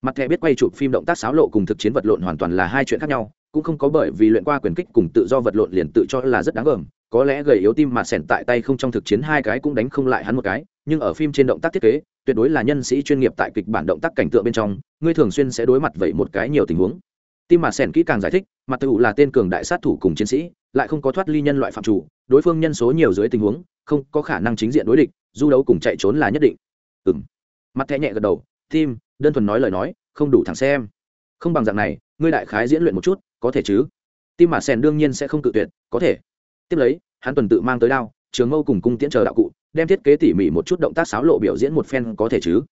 Mặt thẻ biết quay chụp phim động tác xáo lộ cùng thực chiến vật lộn hoàn toàn là hai chuyện khác nhau, cũng không có bởi vì luyện qua quyền kích cùng tự do vật lộn liền tự cho là rất đáng gờm. Có lẽ gầy yếu tim mà sẻn tại tay không trong thực chiến hai cái cũng đánh không lại hắn một cái, nhưng ở phim trên động tác thiết kế, tuyệt đối là nhân sĩ chuyên nghiệp tại kịch bản động tác cảnh tượng bên trong, ngươi thường xuyên sẽ đối mặt vậy một cái nhiều tình huống. Tim mà sẻn kỹ càng giải thích, mặt tự là tên cường đại sát thủ cùng chiến sĩ, lại không có thoát ly nhân loại phạm chủ đối phương nhân số nhiều dưới tình huống, không có khả năng chính diện đối địch, du đấu cùng chạy trốn là nhất định. Ừ mặt thẻ nhẹ gật đầu, tim, đơn thuần nói lời nói, không đủ thẳng xem. Không bằng dạng này, ngươi đại khái diễn luyện một chút, có thể chứ? Tim mà sen đương nhiên sẽ không cự tuyệt, có thể. Tiếp lấy, hắn tuần tự mang tới đao, trường mâu cùng cung tiễn chờ đạo cụ, đem thiết kế tỉ mỉ một chút động tác xáo lộ biểu diễn một phen có thể chứ?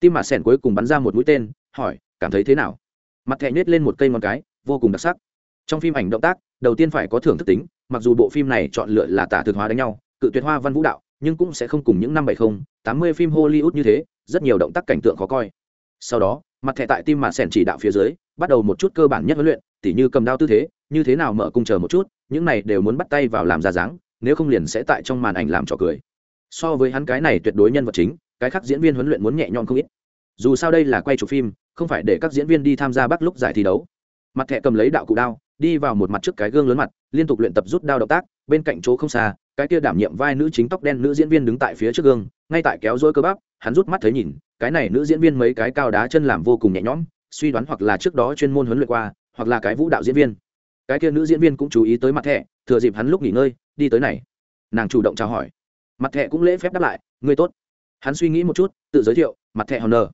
Tim mà sen cuối cùng bắn ra một mũi tên, hỏi, cảm thấy thế nào? Mặt thẻ nhét lên một cây ngón cái, vô cùng đặc sắc. Trong phim ảnh động tác, đầu tiên phải có thưởng thức tính mặc dù bộ phim này chọn lựa là tả thực hóa đánh nhau, cự tuyệt hoa văn vũ đạo, nhưng cũng sẽ không cùng những năm bảy mươi tám mươi phim hollywood như thế, rất nhiều động tác cảnh tượng khó coi. Sau đó, mặt thẻ tại tim mà sẻn chỉ đạo phía dưới, bắt đầu một chút cơ bản nhất huấn luyện, tỉ như cầm đao tư thế, như thế nào mở cung chờ một chút, những này đều muốn bắt tay vào làm ra dáng, nếu không liền sẽ tại trong màn ảnh làm trò cười. So với hắn cái này tuyệt đối nhân vật chính, cái khác diễn viên huấn luyện muốn nhẹ nhõm không ít. Dù sao đây là quay chụp phim, không phải để các diễn viên đi tham gia bắt lúc giải thi đấu. Mặt thẻ cầm lấy đạo cụ đao đi vào một mặt trước cái gương lớn mặt, liên tục luyện tập rút đao động tác, bên cạnh chỗ không xa, cái kia đảm nhiệm vai nữ chính tóc đen nữ diễn viên đứng tại phía trước gương, ngay tại kéo dối cơ bắp, hắn rút mắt thấy nhìn, cái này nữ diễn viên mấy cái cao đá chân làm vô cùng nhẹ nhõm, suy đoán hoặc là trước đó chuyên môn huấn luyện qua, hoặc là cái vũ đạo diễn viên. Cái kia nữ diễn viên cũng chú ý tới mặt thẻ, thừa dịp hắn lúc nghỉ ngơi, đi tới này. Nàng chủ động chào hỏi. Mặt thẻ cũng lễ phép đáp lại người tốt. Hắn suy nghĩ một chút, tự giới thiệu, mặt thẻ honor.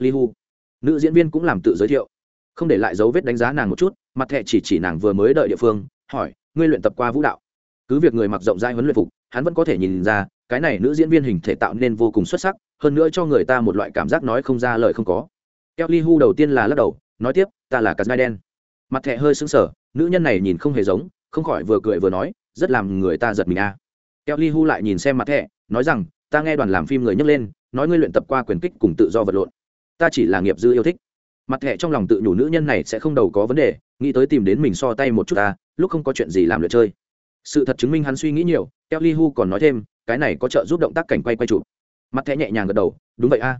Li hu. Nữ diễn viên cũng làm tự giới thiệu. Không để lại dấu vết đánh giá nàng một chút mặt thẹ chỉ chỉ nàng vừa mới đợi địa phương, hỏi, ngươi luyện tập qua vũ đạo? Cứ việc người mặc rộng rãi huấn luyện phục, hắn vẫn có thể nhìn ra, cái này nữ diễn viên hình thể tạo nên vô cùng xuất sắc, hơn nữa cho người ta một loại cảm giác nói không ra lời không có. Kelly hu đầu tiên là lắc đầu, nói tiếp, ta là cà đen. Mặt thẹ hơi sững sờ, nữ nhân này nhìn không hề giống, không khỏi vừa cười vừa nói, rất làm người ta giật mình a. À. kelly hu lại nhìn xem mặt thẹ nói rằng, ta nghe đoàn làm phim người nhấc lên, nói ngươi luyện tập qua quyền kích cùng tự do vật lộn. Ta chỉ là nghiệp dư yêu thích mặt thẻ trong lòng tự nhủ nữ nhân này sẽ không đầu có vấn đề, nghĩ tới tìm đến mình so tay một chút ta, lúc không có chuyện gì làm lượt chơi. Sự thật chứng minh hắn suy nghĩ nhiều kelly hu còn nói thêm, cái này có trợ giúp động tác cảnh quay quay chụp. Mặt thẻ nhẹ nhàng gật đầu, đúng vậy a.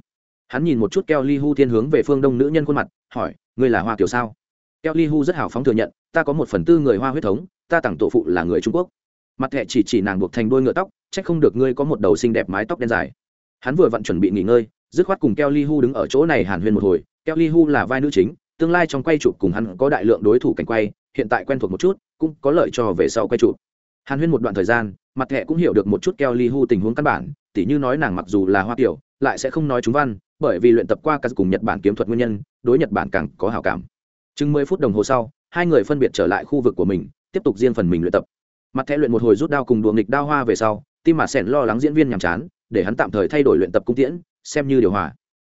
Hắn nhìn một chút kelly hu thiên hướng về phương đông nữ nhân khuôn mặt, hỏi, ngươi là hoa kiểu sao? Kelly hu rất hào phóng thừa nhận, ta có một phần tư người hoa huyết thống, ta tặng tổ phụ là người trung quốc. Mặt thẹ chỉ chỉ nàng buộc thành đôi ngựa tóc, trách không được ngươi có một đầu xinh đẹp mái tóc đen dài. Hắn vừa vặn chuẩn bị nghỉ ngơi, dứt khoát cùng kelly hu đứng ở chỗ này hàn huyên một hồi kelly hu là vai nữ chính, tương lai trong quay chụp cùng hắn có đại lượng đối thủ cảnh quay, hiện tại quen thuộc một chút, cũng có lợi cho về sau quay chụp. Hàn huyên một đoạn thời gian, mặt thẹ cũng hiểu được một chút kelly hu tình huống căn bản, tỉ như nói nàng mặc dù là hoa kiểu, lại sẽ không nói chúng văn, bởi vì luyện tập qua cả cùng nhật bản kiếm thuật nguyên nhân, đối nhật bản càng có hảo cảm. Chừng mười phút đồng hồ sau, hai người phân biệt trở lại khu vực của mình, tiếp tục riêng phần mình luyện tập. Mặt thẻ luyện một hồi rút đao cùng đùa nghịch đao hoa về sau, tim mà sẻn lo lắng diễn viên nhàm chán, để hắn tạm thời thay đổi luyện tập cung tiễn, xem như điều hòa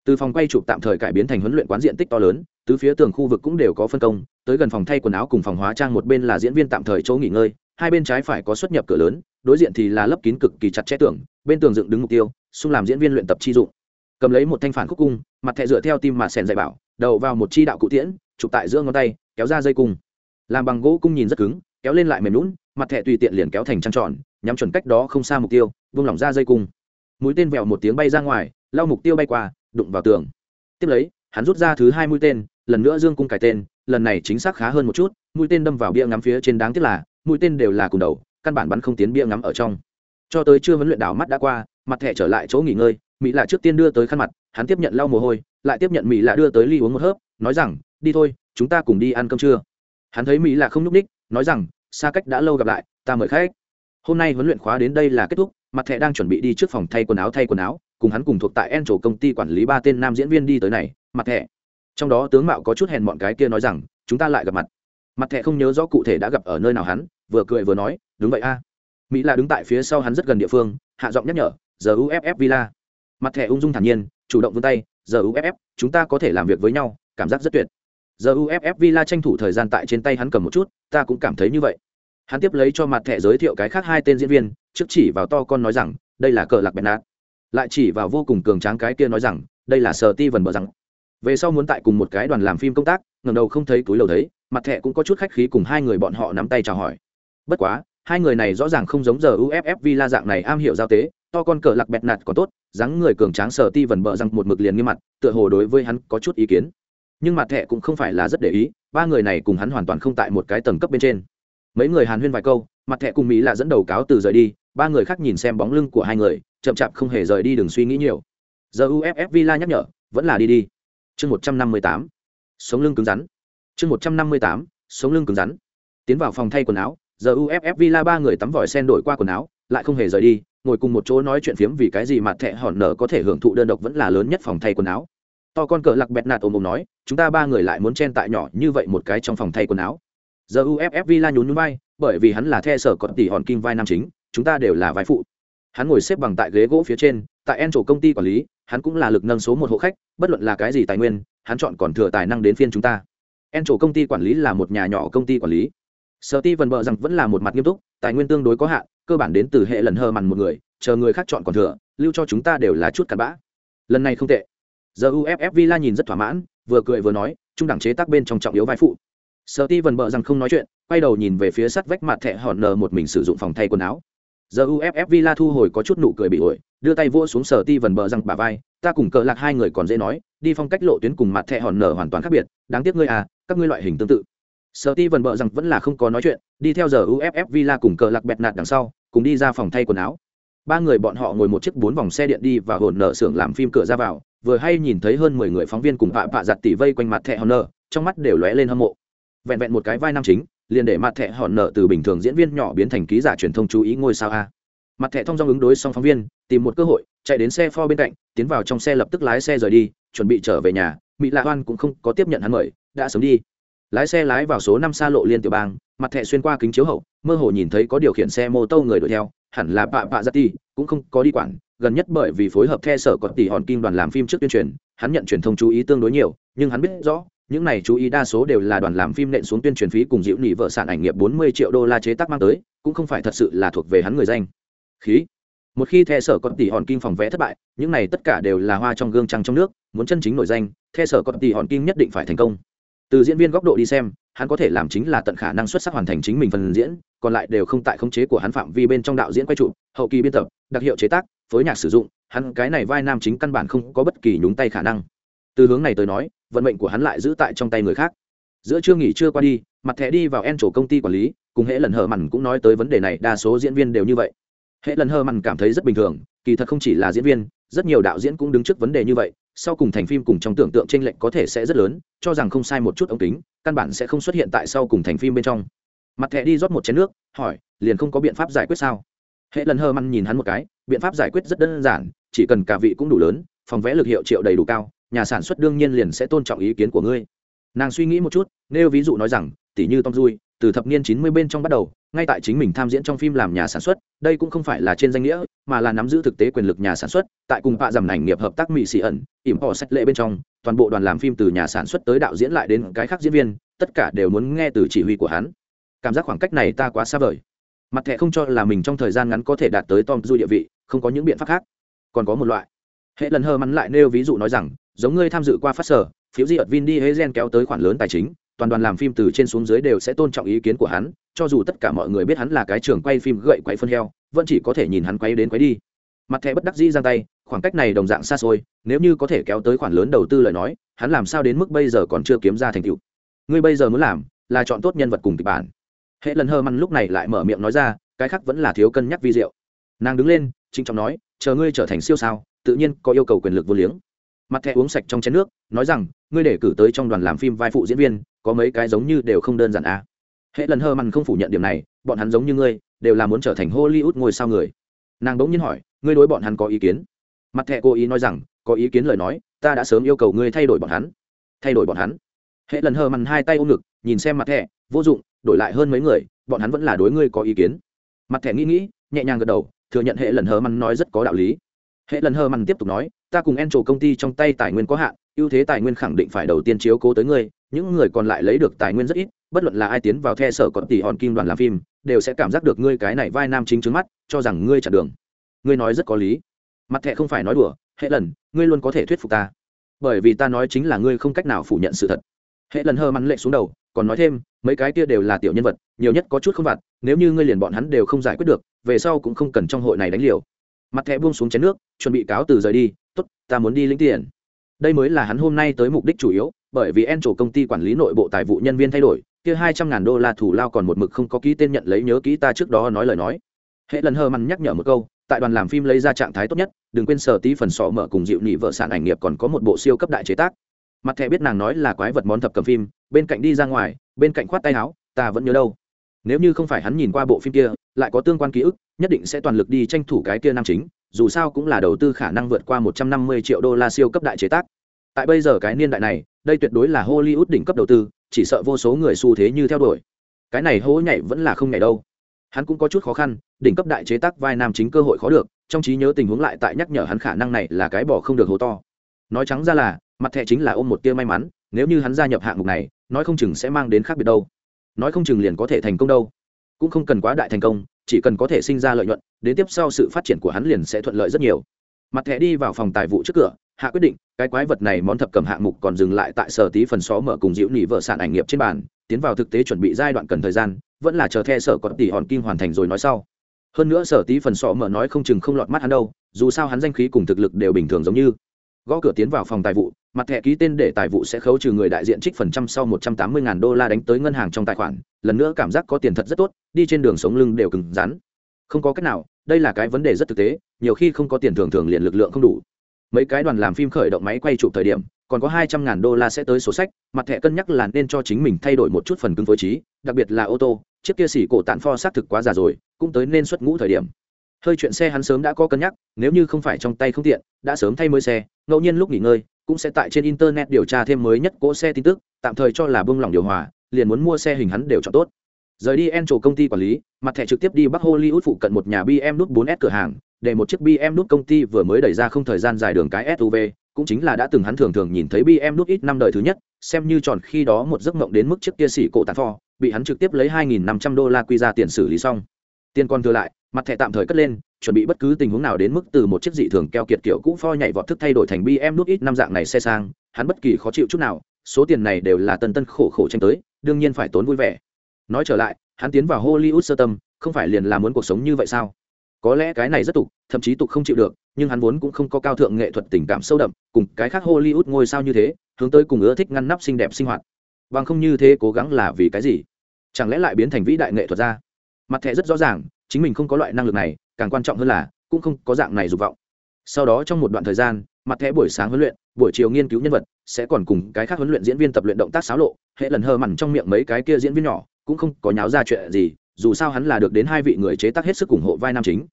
từ phòng quay chụp tạm thời cải biến thành huấn luyện quán diện tích to lớn tứ phía tường khu vực cũng đều có phân công, tới gần phòng thay quần áo cùng phòng hóa trang, một bên là diễn viên tạm thời chỗ nghỉ ngơi, hai bên trái phải có xuất nhập cửa lớn, đối diện thì là lấp kín cực kỳ chặt chẽ tường, bên tường dựng đứng mục tiêu, xung làm diễn viên luyện tập chi dụng. Cầm lấy một thanh phản khúc cung, mặt thẹ dựa theo tim mà sèn dạy bảo, đầu vào một chi đạo cụ tiễn, chụp tại giữa ngón tay, kéo ra dây cung. Làm bằng gỗ cung nhìn rất cứng, kéo lên lại mềm lún mặt thẹ tùy tiện liền kéo thành trăng tròn, nhắm chuẩn cách đó không xa mục tiêu vung lỏng ra dây cung. Mũi tên vẹo một tiếng bay ra ngoài lao mục tiêu bay qua đụng vào tường. Tiếp lấy, hắn rút ra thứ hai mũi tên, lần nữa dương cung cài tên, lần này chính xác khá hơn một chút, mũi tên đâm vào bia ngắm phía trên đáng tiếc là, mũi tên đều là cùng đầu, căn bản bắn không tiến bia ngắm ở trong. Cho tới chưa huấn luyện đảo mắt đã qua, mặt thẻ trở lại chỗ nghỉ ngơi, mỹ lạ trước tiên đưa tới khăn mặt, hắn tiếp nhận lau mồ hôi, lại tiếp nhận mỹ lạ đưa tới ly uống một hớp, nói rằng, đi thôi, chúng ta cùng đi ăn cơm trưa. Hắn thấy mỹ lạ không nhúc ních nói rằng, xa cách đã lâu gặp lại, ta mời khách. Hôm nay huấn luyện khóa đến đây là kết thúc, mặt thẻ đang chuẩn bị đi trước phòng thay quần áo thay quần áo cùng hắn cùng thuộc tại en trổ công ty quản lý ba tên nam diễn viên đi tới này, mặt thẻ. Trong đó tướng mạo có chút hèn bọn cái kia nói rằng, chúng ta lại gặp mặt. Mặt thẻ không nhớ rõ cụ thể đã gặp ở nơi nào hắn, vừa cười vừa nói, đúng vậy a. Mỹ là đứng tại phía sau hắn rất gần địa phương, hạ giọng nhắc nhở giờ uff villa. Mặt thẻ ung dung thản nhiên, chủ động vươn tay giờ uff chúng ta có thể làm việc với nhau, cảm giác rất tuyệt. Giờ uff villa tranh thủ thời gian tại trên tay hắn cầm một chút, ta cũng cảm thấy như vậy. Hắn tiếp lấy cho mặt thẻ giới thiệu cái khác hai tên diễn viên, trước chỉ vào to con nói rằng, đây là cờ lạc bẹn nạt lại chỉ vào vô cùng cường tráng cái kia nói rằng, đây là sở ti vần bờ rằng. Về sau muốn tại cùng một cái đoàn làm phim công tác ngầm đầu không thấy túi lầu thấy, mặt thẻ cũng có chút khách khí cùng hai người bọn họ nắm tay chào hỏi. Bất quá, hai người này rõ ràng không giống giờ uff villa dạng này am hiểu giao tế, to con cờ lạc bẹt nạt còn tốt, dáng người cường tráng sở ti vần bờ rằng một mực liền nghiêm mặt, tựa hồ đối với hắn có chút ý kiến. Nhưng mặt thẻ cũng không phải là rất để ý, ba người này cùng hắn hoàn toàn không tại một cái tầng cấp bên trên. Mấy người hàn huyên vài câu, mặt thẻ cùng mỹ là dẫn đầu cáo từ rời đi, ba người khác nhìn xem bóng lưng của hai người chậm chạp không hề rời đi đừng suy nghĩ nhiều. Giờ uff villa nhắc nhở, vẫn là đi đi. Chương một trăm năm mươi tám, sống lưng cứng rắn. Chương một trăm năm mươi tám, sống lưng cứng rắn. Tiến vào phòng thay quần áo, giờ uff villa ba người tắm vòi sen đổi qua quần áo, lại không hề rời đi, ngồi cùng một chỗ nói chuyện phiếm vì cái gì mà thẹ hòn nở có thể hưởng thụ đơn độc vẫn là lớn nhất phòng thay quần áo. To con cờ lạc bẹt nạt ôm ôm nói, chúng ta ba người lại muốn chen tại nhỏ như vậy một cái trong phòng thay quần áo. Giờ uff villa nhún nhún vai, bởi vì hắn là the sở còn tỷ hòn kim vai nam chính, chúng ta đều là vai phụ hắn ngồi xếp bằng tại ghế gỗ phía trên, tại en chỗ công ty quản lý, hắn cũng là lực nâng số một hộ khách, bất luận là cái gì tài nguyên, hắn chọn còn thừa tài năng đến phiên chúng ta. En chỗ công ty quản lý là một nhà nhỏ công ty quản lý. Sở ti vần bờ rằng vẫn là một mặt nghiêm túc, tài nguyên tương đối có hạn, cơ bản đến từ hệ lần hơ mằn một người, chờ người khác chọn còn thừa, lưu cho chúng ta đều là chút cặn bã. Lần này không tệ. Giờ uff villa nhìn rất thỏa mãn, vừa cười vừa nói, trung đẳng chế tác bên trong trọng yếu vai phụ. Sở ti vần bờ rằng không nói chuyện, quay đầu nhìn về phía sắt vách mặt thẹ hòn nờ một mình sử dụng phòng thay quần áo giờ uff villa thu hồi có chút nụ cười bị ổi, đưa tay vỗ xuống sở ti vần bờ rằng bà vai, ta cùng cờ lạc hai người còn dễ nói, đi phong cách lộ tuyến cùng mặt thẹ hòn nở hoàn toàn khác biệt, đáng tiếc ngươi à các ngươi loại hình tương tự. Sở ti vần bờ rằng vẫn là không có nói chuyện, đi theo giờ uff villa cùng cờ lạc bẹt nạt đằng sau, cùng đi ra phòng thay quần áo. Ba người bọn họ ngồi một chiếc bốn vòng xe điện đi và hồn nở xưởng làm phim cửa ra vào, vừa hay nhìn thấy hơn mười người phóng viên cùng vạ vạ giặt tỉ vây quanh mặt thẹ hòn nở, trong mắt đều lóe lên hâm mộ. Vẹn vẹn một cái vai nam chính liền để mặt thẻ hòn nợ từ bình thường diễn viên nhỏ biến thành ký giả truyền thông chú ý ngôi sao a. Mặt thẻ thông dong ứng đối xong phóng viên, tìm một cơ hội, chạy đến xe pho bên cạnh, tiến vào trong xe lập tức lái xe rời đi, chuẩn bị trở về nhà. Mỹ lạ hoan cũng không có tiếp nhận hắn mời, đã sớm đi. Lái xe lái vào số năm xa lộ liên tiểu bang, mặt thẻ xuyên qua kính chiếu hậu, mơ hồ nhìn thấy có điều khiển xe mô tô người đuổi theo, hẳn là bạ bạ gia ti cũng không có đi quản, gần nhất bởi vì phối hợp the sở còn tỷ hòn kim đoàn làm phim trước tuyên truyền, hắn nhận truyền thông chú ý tương đối nhiều, nhưng hắn biết rõ những này chú ý đa số đều là đoàn làm phim nện xuống tuyên truyền phí cùng dịu nỉ vợ sản ảnh nghiệp 40 triệu đô la chế tác mang tới, cũng không phải thật sự là thuộc về hắn người danh. Khí. Một khi the sở có tỷ hòn kim phòng vẽ thất bại, những này tất cả đều là hoa trong gương trăng trong nước, muốn chân chính nổi danh, the sở có tỷ hòn kim nhất định phải thành công. Từ diễn viên góc độ đi xem, hắn có thể làm chính là tận khả năng xuất sắc hoàn thành chính mình phần diễn, còn lại đều không tại khống chế của hắn phạm vi bên trong đạo diễn quay trụ, hậu kỳ biên tập, đặc hiệu chế tác, phối nhạc sử dụng, hắn cái này vai nam chính căn bản không có bất kỳ nhúng tay khả năng. Từ hướng này tới nói vận mệnh của hắn lại giữ tại trong tay người khác. Giữa chưa nghỉ chưa qua đi, mặt thẻ đi vào en chỗ công ty quản lý, cùng hệ lần hờ mặn cũng nói tới vấn đề này, đa số diễn viên đều như vậy. Hệ lần hờ mặn cảm thấy rất bình thường, kỳ thật không chỉ là diễn viên, rất nhiều đạo diễn cũng đứng trước vấn đề như vậy, sau cùng thành phim cùng trong tưởng tượng t r ê n lệch có thể sẽ rất lớn, cho rằng không sai một chút ống kính, căn bản sẽ không xuất hiện tại sau cùng thành phim bên trong. Mặt thẻ đi rót một chén nước, hỏi, liền không có biện pháp giải quyết sao? Hệ lần hờ mặn nhìn hắn một cái, biện pháp giải quyết rất đơn giản, chỉ cần cả vị cũng đủ lớn, phòng vẽ lực hiệu triệu đầy đủ cao nhà sản xuất đương nhiên liền sẽ tôn trọng ý kiến của ngươi. Nàng suy nghĩ một chút, nêu ví dụ nói rằng tỷ như tom dui từ thập niên chín mươi bên trong bắt đầu, ngay tại chính mình tham diễn trong phim làm nhà sản xuất, đây cũng không phải là trên danh nghĩa, mà là nắm giữ thực tế quyền lực nhà sản xuất, tại cùng bạ giảm ảnh nghiệp hợp tác mỹ sĩ ẩn, ỉm họ sách lệ bên trong, toàn bộ đoàn làm phim từ nhà sản xuất tới đạo diễn lại đến cái khác diễn viên, tất cả đều muốn nghe từ chỉ huy của hắn. Cảm giác khoảng cách này ta quá xa vời. Mặt thẻ không cho là mình trong thời gian ngắn có thể đạt tới tom du địa vị, không có những biện pháp khác. Còn có một loại. Hệ lần hơ mắn lại nêu ví dụ nói rằng giống ngươi tham dự qua phát sở, phiếu di ợt vin đi hê gen kéo tới khoản lớn tài chính, toàn đoàn làm phim từ trên xuống dưới đều sẽ tôn trọng ý kiến của hắn, cho dù tất cả mọi người biết hắn là cái trường quay phim gậy quay phân heo, vẫn chỉ có thể nhìn hắn quay đến quay đi. Mặt thẻ bất đắc dĩ giang tay, khoảng cách này đồng dạng xa xôi, nếu như có thể kéo tới khoản lớn đầu tư lời nói, hắn làm sao đến mức bây giờ còn chưa kiếm ra thành tựu? Ngươi bây giờ muốn làm là chọn tốt nhân vật cùng kịch bản. Hệ lần hơ măn lúc này lại mở miệng nói ra, cái khác vẫn là thiếu cân nhắc vi diệu. Nàng đứng lên chính trọng nói, chờ ngươi trở thành siêu sao, tự nhiên có yêu cầu quyền lực vô liếng mặt thẻ uống sạch trong chén nước, nói rằng, ngươi để cử tới trong đoàn làm phim vai phụ diễn viên, có mấy cái giống như đều không đơn giản à. hệ lần hơ mằn không phủ nhận điểm này, bọn hắn giống như ngươi, đều là muốn trở thành hollywood ngôi sao người. Nàng đống nhiên hỏi, ngươi đối bọn hắn có ý kiến? Mặt thẻ cố ý nói rằng, có ý kiến lời nói, ta đã sớm yêu cầu ngươi thay đổi bọn hắn. Thay đổi bọn hắn? Hệ lần hơ mằn hai tay ôm ngực, nhìn xem mặt thẻ, vô dụng, đổi lại hơn mấy người, bọn hắn vẫn là đối ngươi có ý kiến. Mặt thẻ nghĩ nghĩ, nhẹ nhàng gật đầu, thừa nhận hệ lần hơ mằn nói rất có đạo lý hệ lần hơ mằn tiếp tục nói, ta cùng en trổ công ty trong tay tài nguyên có hạn, ưu thế tài nguyên khẳng định phải đầu tiên chiếu cố tới ngươi, những người còn lại lấy được tài nguyên rất ít, bất luận là ai tiến vào the sở còn tỷ hòn kim đoàn làm phim, đều sẽ cảm giác được ngươi cái này vai nam chính trước mắt, cho rằng ngươi chặn đường. Ngươi nói rất có lý. Mặt thẹ không phải nói đùa, hệ lần, ngươi luôn có thể thuyết phục ta, bởi vì ta nói chính là ngươi không cách nào phủ nhận sự thật. Hệ lần hơ mắn lệ xuống đầu, còn nói thêm, mấy cái kia đều là tiểu nhân vật, nhiều nhất có chút không vặt, nếu như ngươi liền bọn hắn đều không giải quyết được, về sau cũng không cần trong hội này đánh liều mặt thẻ buông xuống chén nước, chuẩn bị cáo từ rời đi, tốt, ta muốn đi lĩnh tiền. Đây mới là hắn hôm nay tới mục đích chủ yếu, bởi vì en trổ công ty quản lý nội bộ tài vụ nhân viên thay đổi, kia hai trăm ngàn đô la thủ lao còn một mực không có ký tên nhận lấy nhớ ký ta trước đó nói lời nói. Hệ lần hơ măn nhắc nhở một câu, tại đoàn làm phim lấy ra trạng thái tốt nhất, đừng quên sở tí phần sọ mở cùng dịu nhị vợ sản ảnh nghiệp còn có một bộ siêu cấp đại chế tác. Mặt thẻ biết nàng nói là quái vật món thập cầm phim, bên cạnh đi ra ngoài, bên cạnh khoát tay áo, ta vẫn nhớ đâu nếu như không phải hắn nhìn qua bộ phim kia lại có tương quan ký ức nhất định sẽ toàn lực đi tranh thủ cái kia nam chính dù sao cũng là đầu tư khả năng vượt qua 150 triệu đô la siêu cấp đại chế tác. Tại bây giờ cái niên đại này, đây tuyệt đối là Hollywood đỉnh cấp đầu tư, chỉ sợ vô số người xu thế như theo đuổi. Cái này hố nhảy vẫn là không nhảy đâu. Hắn cũng có chút khó khăn, đỉnh cấp đại chế tác vai nam chính cơ hội khó được, trong trí nhớ tình huống lại tại nhắc nhở hắn khả năng này là cái bỏ không được hố to. Nói trắng ra là, mặt thẻ chính là ôm một tia may mắn, nếu như hắn gia nhập hạng mục này, nói không chừng sẽ mang đến khác biệt đâu. Nói không chừng liền có thể thành công đâu. Cũng không cần quá đại thành công, chỉ cần có thể sinh ra lợi nhuận đến tiếp sau sự phát triển của hắn liền sẽ thuận lợi rất nhiều. Mặt thẻ đi vào phòng tài vụ trước cửa hạ quyết định cái quái vật này món thập cầm hạng mục còn dừng lại tại sở tí phần xó mở cùng dịu nỉ vợ sản ảnh nghiệp trên bàn tiến vào thực tế chuẩn bị giai đoạn cần thời gian vẫn là chờ the sở có tỷ hòn kim hoàn thành rồi nói sau. Hơn nữa sở tí phần xó mở nói không chừng không lọt mắt hắn đâu dù sao hắn danh khí cùng thực lực đều bình thường giống như gõ cửa tiến vào phòng tài vụ, mặt thẻ ký tên để tài vụ sẽ khấu trừ người đại diện trích phần trăm sau một trăm tám mươi ngàn đô la đánh tới ngân hàng trong tài khoản, lần nữa cảm giác có tiền thật rất tốt, đi trên đường sống lưng đều cứng rắn. Không có cách nào, đây là cái vấn đề rất thực tế, nhiều khi không có tiền thường thường liền lực lượng không đủ. Mấy cái đoàn làm phim khởi động máy quay chụp thời điểm, còn có hai trăm ngàn đô la sẽ tới sổ sách, mặt thẻ cân nhắc là nên cho chính mình thay đổi một chút phần cứng phối trí, đặc biệt là ô tô, chiếc kia xỉ cổ tản pho xác thực quá già rồi, cũng tới nên xuất ngũ thời điểm. Hơi chuyện xe hắn sớm đã có cân nhắc, nếu như không phải trong tay không tiện, đã sớm thay mới xe ngẫu nhiên lúc nghỉ ngơi, cũng sẽ tại trên internet điều tra thêm mới nhất cỗ xe tin tức, tạm thời cho là bông lỏng điều hòa, liền muốn mua xe hình hắn đều chọn tốt. Rời đi en trổ công ty quản lý, mặt thẻ trực tiếp đi bắc hollywood phụ cận một nhà bm nút 4s cửa hàng, để một chiếc bm nút công ty vừa mới đẩy ra không thời gian dài đường cái suv cũng chính là đã từng hắn thường thường nhìn thấy bm nút ít năm đời thứ nhất, xem như tròn khi đó một giấc mộng đến mức chiếc kia xỉ cổ tàn phò, bị hắn trực tiếp lấy 2.500 đô la quy ra tiền xử lý xong. Tiền còn thừa lại, mặt thẻ tạm thời cất lên chuẩn bị bất cứ tình huống nào đến mức từ một chiếc dị thường keo kiệt kiểu cũ pho nhảy vọt thức thay đổi thành bm nút ít năm dạng này xe sang, hắn bất kỳ khó chịu chút nào, số tiền này đều là tân tân khổ khổ tranh tới, đương nhiên phải tốn vui vẻ. Nói trở lại, hắn tiến vào hollywood sơ tâm, không phải liền là muốn cuộc sống như vậy sao? Có lẽ cái này rất tục, thậm chí tục không chịu được, nhưng hắn vốn cũng không có cao thượng nghệ thuật tình cảm sâu đậm, cùng cái khác hollywood ngôi sao như thế, hướng tới cùng ưa thích ngăn nắp xinh đẹp sinh hoạt. Bằng không như thế cố gắng là vì cái gì? Chẳng lẽ lại biến thành vĩ đại nghệ thuật ra? Mặt thẻ rất rõ ràng, chính mình không có loại năng lực này càng quan trọng hơn là, cũng không có dạng này dục vọng. Sau đó trong một đoạn thời gian, mặt thẻ buổi sáng huấn luyện, buổi chiều nghiên cứu nhân vật, sẽ còn cùng cái khác huấn luyện diễn viên tập luyện động tác xáo lộ, hệ lần hơ mặn trong miệng mấy cái kia diễn viên nhỏ, cũng không có nháo ra chuyện gì, dù sao hắn là được đến hai vị người chế tác hết sức ủng hộ vai nam chính.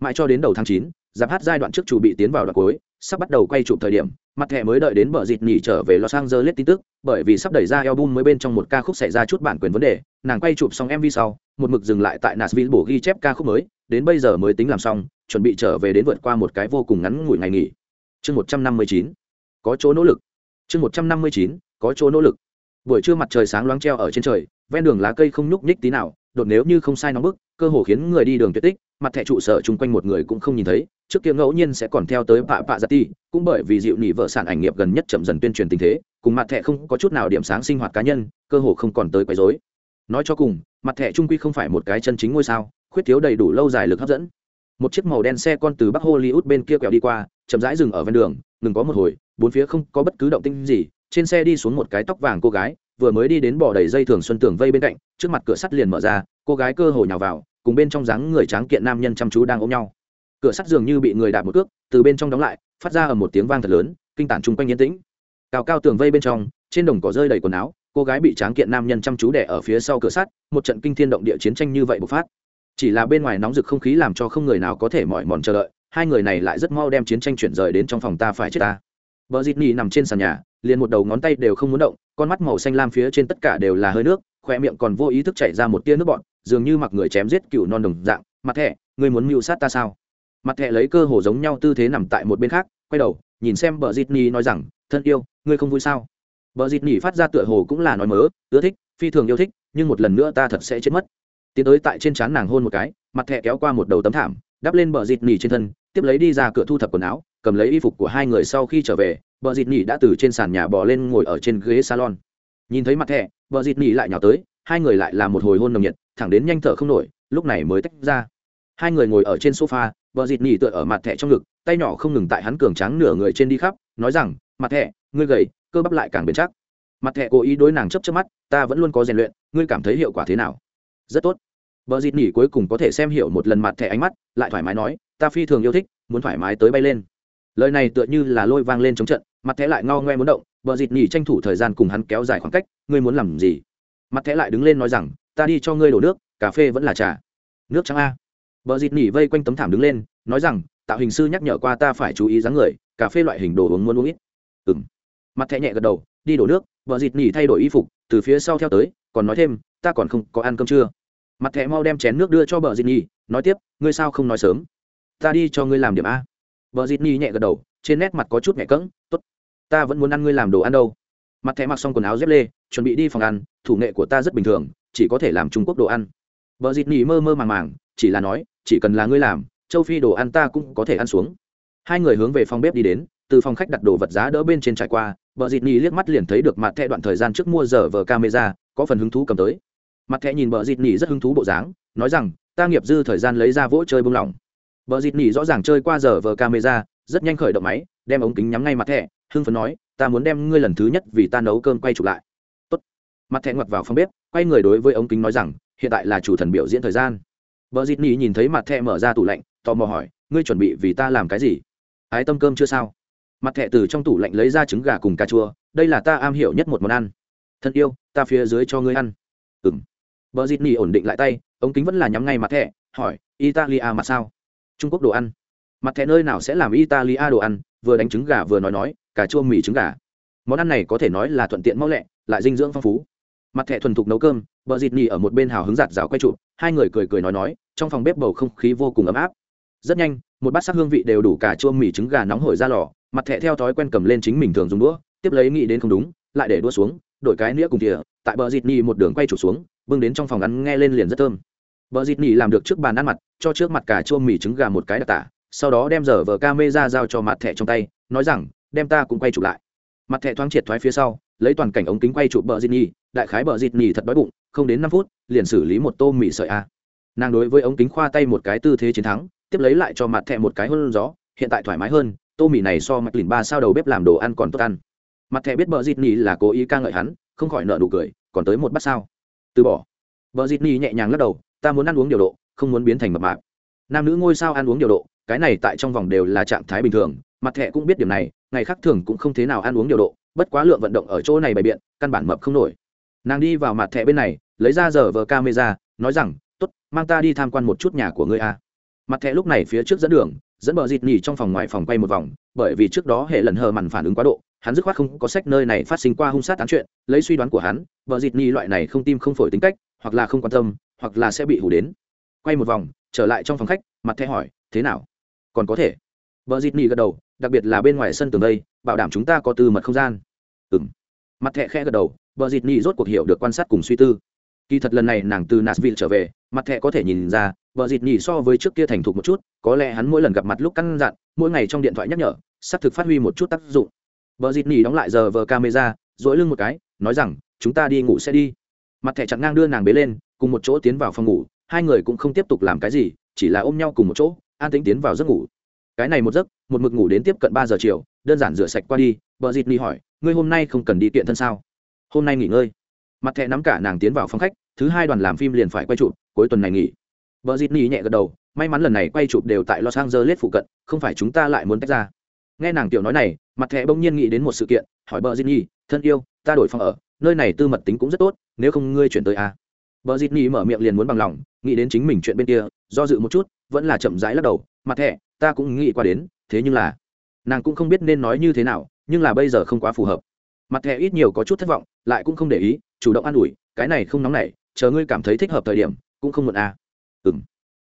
Mãi cho đến đầu tháng chín, giáp hát giai đoạn trước chủ bị tiến vào đoạn cuối, sắp bắt đầu quay chụp thời điểm, mặt thẻ mới đợi đến bờ dịt nhỉ trở về los angeles tin tức, bởi vì sắp đẩy ra album mới bên trong một ca khúc xảy ra chút bản quyền vấn đề, nàng quay chụp xong mv sau, một mực dừng lại tại nashville bổ ghi chép ca khúc mới đến bây giờ mới tính làm xong, chuẩn bị trở về đến vượt qua một cái vô cùng ngắn ngủi ngày nghỉ. Chương một trăm năm mươi chín, có chỗ nỗ lực. Chương một trăm năm mươi chín, có chỗ nỗ lực. Buổi trưa mặt trời sáng loáng treo ở trên trời, ven đường lá cây không nhúc nhích tí nào, đột nếu như không sai nóng bức, cơ hồ khiến người đi đường tuyệt tích, mặt thẻ trụ sở chung quanh một người cũng không nhìn thấy, trước kia ngẫu nhiên sẽ còn theo tới pạ pạ giặt ti, cũng bởi vì dịu nỉ vợ sản ảnh nghiệp gần nhất chậm dần tuyên truyền tình thế, cùng mặt thẻ không có chút nào điểm sáng sinh hoạt cá nhân, cơ hồ không còn tới quấy rối. Nói cho cùng, mặt thẻ trung quy không phải một cái chân chính ngôi sao khuyết thiếu đầy đủ lâu dài lực hấp dẫn. Một chiếc màu đen xe con từ bắc hollywood bên kia quẹo đi qua, chậm rãi dừng ở ven đường, ngừng có một hồi, bốn phía không có bất cứ động tĩnh gì, trên xe đi xuống một cái tóc vàng cô gái, vừa mới đi đến bỏ đầy dây thường xuân tường vây bên cạnh, trước mặt cửa sắt liền mở ra, cô gái cơ hồ nhào vào, cùng bên trong dáng người tráng kiện nam nhân chăm chú đang ôm nhau. Cửa sắt dường như bị người đạp một cước, từ bên trong đóng lại, phát ra ở một tiếng vang thật lớn, kinh tản chung quanh yên tĩnh. Cao cao tường vây bên trong, trên đồng cỏ rơi đầy quần áo, cô gái bị tráng kiện nam nhân chăm chú đẻ ở phía sau cửa sắt, một trận kinh thiên động địa chiến tranh như vậy bộc phát chỉ là bên ngoài nóng rực không khí làm cho không người nào có thể mỏi mòn chờ đợi, hai người này lại rất mau đem chiến tranh chuyển rời đến trong phòng ta phải chết ta. Vợ dịt nỉ nằm trên sàn nhà, liền một đầu ngón tay đều không muốn động, con mắt màu xanh lam phía trên tất cả đều là hơi nước khoe miệng còn vô ý thức chảy ra một tia nước bọn dường như mặc người chém giết cựu non đồng dạng. Mặt thẹ người muốn mưu sát ta sao? Mặt thẹ lấy cơ hồ giống nhau tư thế nằm tại một bên khác, quay đầu, nhìn xem bờ dịt nỉ nói rằng, thân yêu, ngươi không vui sao? Bờ dịt nỉ phát ra tựa hồ cũng là nói mớ, ưa thích, phi thường yêu thích, nhưng một lần nữa ta thật sẽ chết mất tiến tới tại trên trán nàng hôn một cái, mặt thẻ kéo qua một đầu tấm thảm, đắp lên bờ dịt nỉ trên thân, tiếp lấy đi ra cửa thu thập quần áo, cầm lấy y phục của hai người sau khi trở về, bờ dịt nỉ đã từ trên sàn nhà bò lên ngồi ở trên ghế salon. Nhìn thấy mặt thẻ, bờ dịt nỉ lại nhào tới, hai người lại làm một hồi hôn nồng nhiệt, thẳng đến nhanh thở không nổi, lúc này mới tách ra. Hai người ngồi ở trên sofa vợ dịt nỉ tựa ở mặt thẻ trong ngực, tay nhỏ không ngừng tại hắn cường tráng nửa người trên đi khắp, nói rằng, mặt thẻ, ngươi gầy, cơ bắp lại càng bền chắc. Mặt thẻ cố ý đối nàng chấp chấp mắt, ta vẫn luôn có rèn luyện, ngươi cảm thấy hiệu quả thế nào? Rất tốt. Bờ dịt nỉ cuối cùng có thể xem hiểu một lần mặt thẻ ánh mắt, lại thoải mái nói, ta phi thường yêu thích, muốn thoải mái tới bay lên. Lời này tựa như là lôi vang lên chống trận, mặt thẻ lại ngao ngoe muốn động, bờ dịt nhỉ tranh thủ thời gian cùng hắn kéo dài khoảng cách, ngươi muốn làm gì? Mặt thẻ lại đứng lên nói rằng, ta đi cho ngươi đổ nước, cà phê vẫn là trà. Nước trắng a. Bờ dịt nhỉ vây quanh tấm thảm đứng lên, nói rằng, tạo hình sư nhắc nhở qua ta phải chú ý dáng người, cà phê loại hình đồ uống muốn uống ít. Ừm. mặt thẻ nhẹ gật đầu, đi đổ nước. Bờ dịt nhỉ thay đổi y phục, từ phía sau theo tới, còn nói thêm, ta còn không có ăn cơm trưa mặt thẻ mau đem chén nước đưa cho vợ dịt nhi, nói tiếp, ngươi sao không nói sớm? Ta đi cho ngươi làm điểm a. Vợ dịt nhi nhẹ gật đầu, trên nét mặt có chút nhẹ cỡng tốt, ta vẫn muốn ăn ngươi làm đồ ăn đâu. Mặt thẻ mặc xong quần áo dép lê, chuẩn bị đi phòng ăn, thủ nghệ của ta rất bình thường, chỉ có thể làm trung quốc đồ ăn. Vợ dịt nhi mơ mơ màng màng, chỉ là nói, chỉ cần là ngươi làm, châu phi đồ ăn ta cũng có thể ăn xuống. Hai người hướng về phòng bếp đi đến, từ phòng khách đặt đồ vật giá đỡ bên trên trải qua vợ dịt nhi liếc mắt liền thấy được mặt thẹ đoạn thời gian trước mua giờ vờ camera, có phần hứng thú cầm tới mặt thẻ nhìn bờ dịt Nỉ rất hứng thú bộ dáng, nói rằng, ta nghiệp dư thời gian lấy ra vỗ chơi bung lỏng. Bờ dịt Nỉ rõ ràng chơi qua giờ vờ camera, rất nhanh khởi động máy, đem ống kính nhắm ngay mặt thẻ, hưng phấn nói, ta muốn đem ngươi lần thứ nhất vì ta nấu cơm quay chụp lại. Tốt. mặt thẻ ngoặt vào phòng bếp, quay người đối với ống kính nói rằng, hiện tại là chủ thần biểu diễn thời gian. Bờ dịt nỉ nhìn thấy mặt thẻ mở ra tủ lạnh, tò mò hỏi, ngươi chuẩn bị vì ta làm cái gì? Ái tâm cơm chưa sao? Mặt thẻ từ trong tủ lạnh lấy ra trứng gà cùng cà chua, đây là ta am hiểu nhất một món ăn. Thân yêu, ta phía dưới cho ngươi ăn. Ừng bờ dịt nỉ ổn định lại tay, ống kính vẫn là nhắm ngay mặt thẻ, hỏi, italia mà sao? Trung quốc đồ ăn. Mặt thẻ nơi nào sẽ làm italia đồ ăn? vừa đánh trứng gà vừa nói nói, cà chua mì trứng gà. Món ăn này có thể nói là thuận tiện mau lẹ, lại dinh dưỡng phong phú. Mặt thẻ thuần thục nấu cơm, bờ dịt nỉ ở một bên hào hứng giặt rào quay trụ, hai người cười cười nói nói, trong phòng bếp bầu không khí vô cùng ấm áp. Rất nhanh, một bát sắc hương vị đều đủ cả chua mì trứng gà nóng hổi ra lò, mặt thẻ theo thói quen cầm lên chính mình thường dùng đũa, tiếp lấy nghĩ đến không đúng, lại để đũa xuống đổi cái nĩa cùng thìa, tại bờ dịt nhì một đường quay trụ xuống, bưng đến trong phòng ăn nghe lên liền rất thơm. Bờ dịt nhì làm được trước bàn ăn mặt, cho trước mặt cả chua mì trứng gà một cái đặc tả, sau đó đem giờ vờ ca mê ra giao cho mặt thẻ trong tay, nói rằng, đem ta cũng quay chụp lại. Mặt thẻ thoáng triệt thoái phía sau, lấy toàn cảnh ống kính quay chụp bờ dịt nhì đại khái bờ dịt nhì thật đói bụng, không đến năm phút, liền xử lý một tô mì sợi a. Nàng đối với ống kính khoa tay một cái tư thế chiến thắng, tiếp lấy lại cho mặt thẻ một cái hơn gió, hiện tại thoải mái hơn, tô mì này so mạch lìn ba sao đầu bếp làm đồ ăn còn tốt ăn mặt thẻ biết bờ dịt nỉ là cố ý ca ngợi hắn, không khỏi nợ nụ cười, còn tới một bát sao? Từ bỏ. Bờ dịt nỉ nhẹ nhàng lắc đầu, ta muốn ăn uống điều độ, không muốn biến thành mập mạp. Nam nữ ngôi sao ăn uống điều độ, cái này tại trong vòng đều là trạng thái bình thường, mặt thẻ cũng biết điểm này, ngày khác thường cũng không thế nào ăn uống điều độ, bất quá lượng vận động ở chỗ này bày biện, căn bản mập không nổi. Nàng đi vào mặt thẻ bên này, lấy ra giờ vờ camera, nói rằng t ố t mang ta đi tham quan một chút nhà của ngươi a. Mặt thẻ lúc này phía trước dẫn đường, dẫn bờ dịt nhì trong phòng ngoài phòng quay một vòng, bởi vì trước đó hệ lần hờ mằn phản ứng quá độ hắn dứt khoát không có sách nơi này phát sinh qua hung sát tán chuyện, lấy suy đoán của hắn, vợ dịt nhì loại này không tim không phổi tính cách, hoặc là không quan tâm, hoặc là sẽ bị hủ đến. Quay một vòng, trở lại trong phòng khách, mặt thẻ hỏi, thế nào? Còn có thể? Vợ dịt nỉ gật đầu, đặc biệt là bên ngoài sân tường đây, bảo đảm chúng ta có tư mật không gian. Ừ m mặt thẹ khẽ gật đầu, vợ dịt nỉ rốt cuộc hiểu được quan sát cùng suy tư. Kỳ thật lần này nàng từ nashville trở về, mặt thẹ có thể nhìn ra, vợ dịt nỉ so với trước kia thành thục một chút, có lẽ hắn mỗi lần gặp mặt lúc căn dặn, mỗi ngày trong điện thoại nhắc nhở sắp thực phát huy một chút tác dụng vợ dịt nỉ đóng lại giờ vờ camera dỗi lưng một cái, nói rằng, chúng ta đi ngủ sẽ đi. Mặt thẻ chặn ngang đưa nàng bế lên, cùng một chỗ tiến vào phòng ngủ. Hai người cũng không tiếp tục làm cái gì, chỉ là ôm nhau cùng một chỗ, an tĩnh tiến vào giấc ngủ. Cái này một giấc, một mực ngủ đến tiếp cận ba giờ chiều, đơn giản rửa sạch qua đi. Vợ dịt ni hỏi, ngươi hôm nay không cần đi kiện thân sao? Hôm nay nghỉ ngơi. Mặt thẹ nắm cả nàng tiến vào phòng khách, thứ hai đoàn làm phim liền phải quay chụp, cuối tuần này nghỉ. Vợ dịt ni nhẹ gật đầu, may mắn lần này quay chụp đều tại los angeles phụ cận, không phải chúng ta lại muốn tách ra nghe nàng tiểu nói này, mặt thẹ bỗng nhiên nghĩ đến một sự kiện, hỏi bờ diệt nhi, thân yêu, ta đổi phòng ở, nơi này tư mật tính cũng rất tốt, nếu không ngươi chuyển tới a à? bờ dịt ni mở miệng liền muốn bằng lòng, nghĩ đến chính mình chuyện bên kia, do dự một chút, vẫn là chậm rãi lắc đầu, mặt thẹ ta cũng nghĩ qua đến, thế nhưng là nàng cũng không biết nên nói như thế nào, nhưng là bây giờ không quá phù hợp mặt thẹ ít nhiều có chút thất vọng, lại cũng không để ý, chủ động an ủi, cái này không nóng nảy, chờ ngươi cảm thấy thích hợp thời điểm, cũng không muộn à. ừng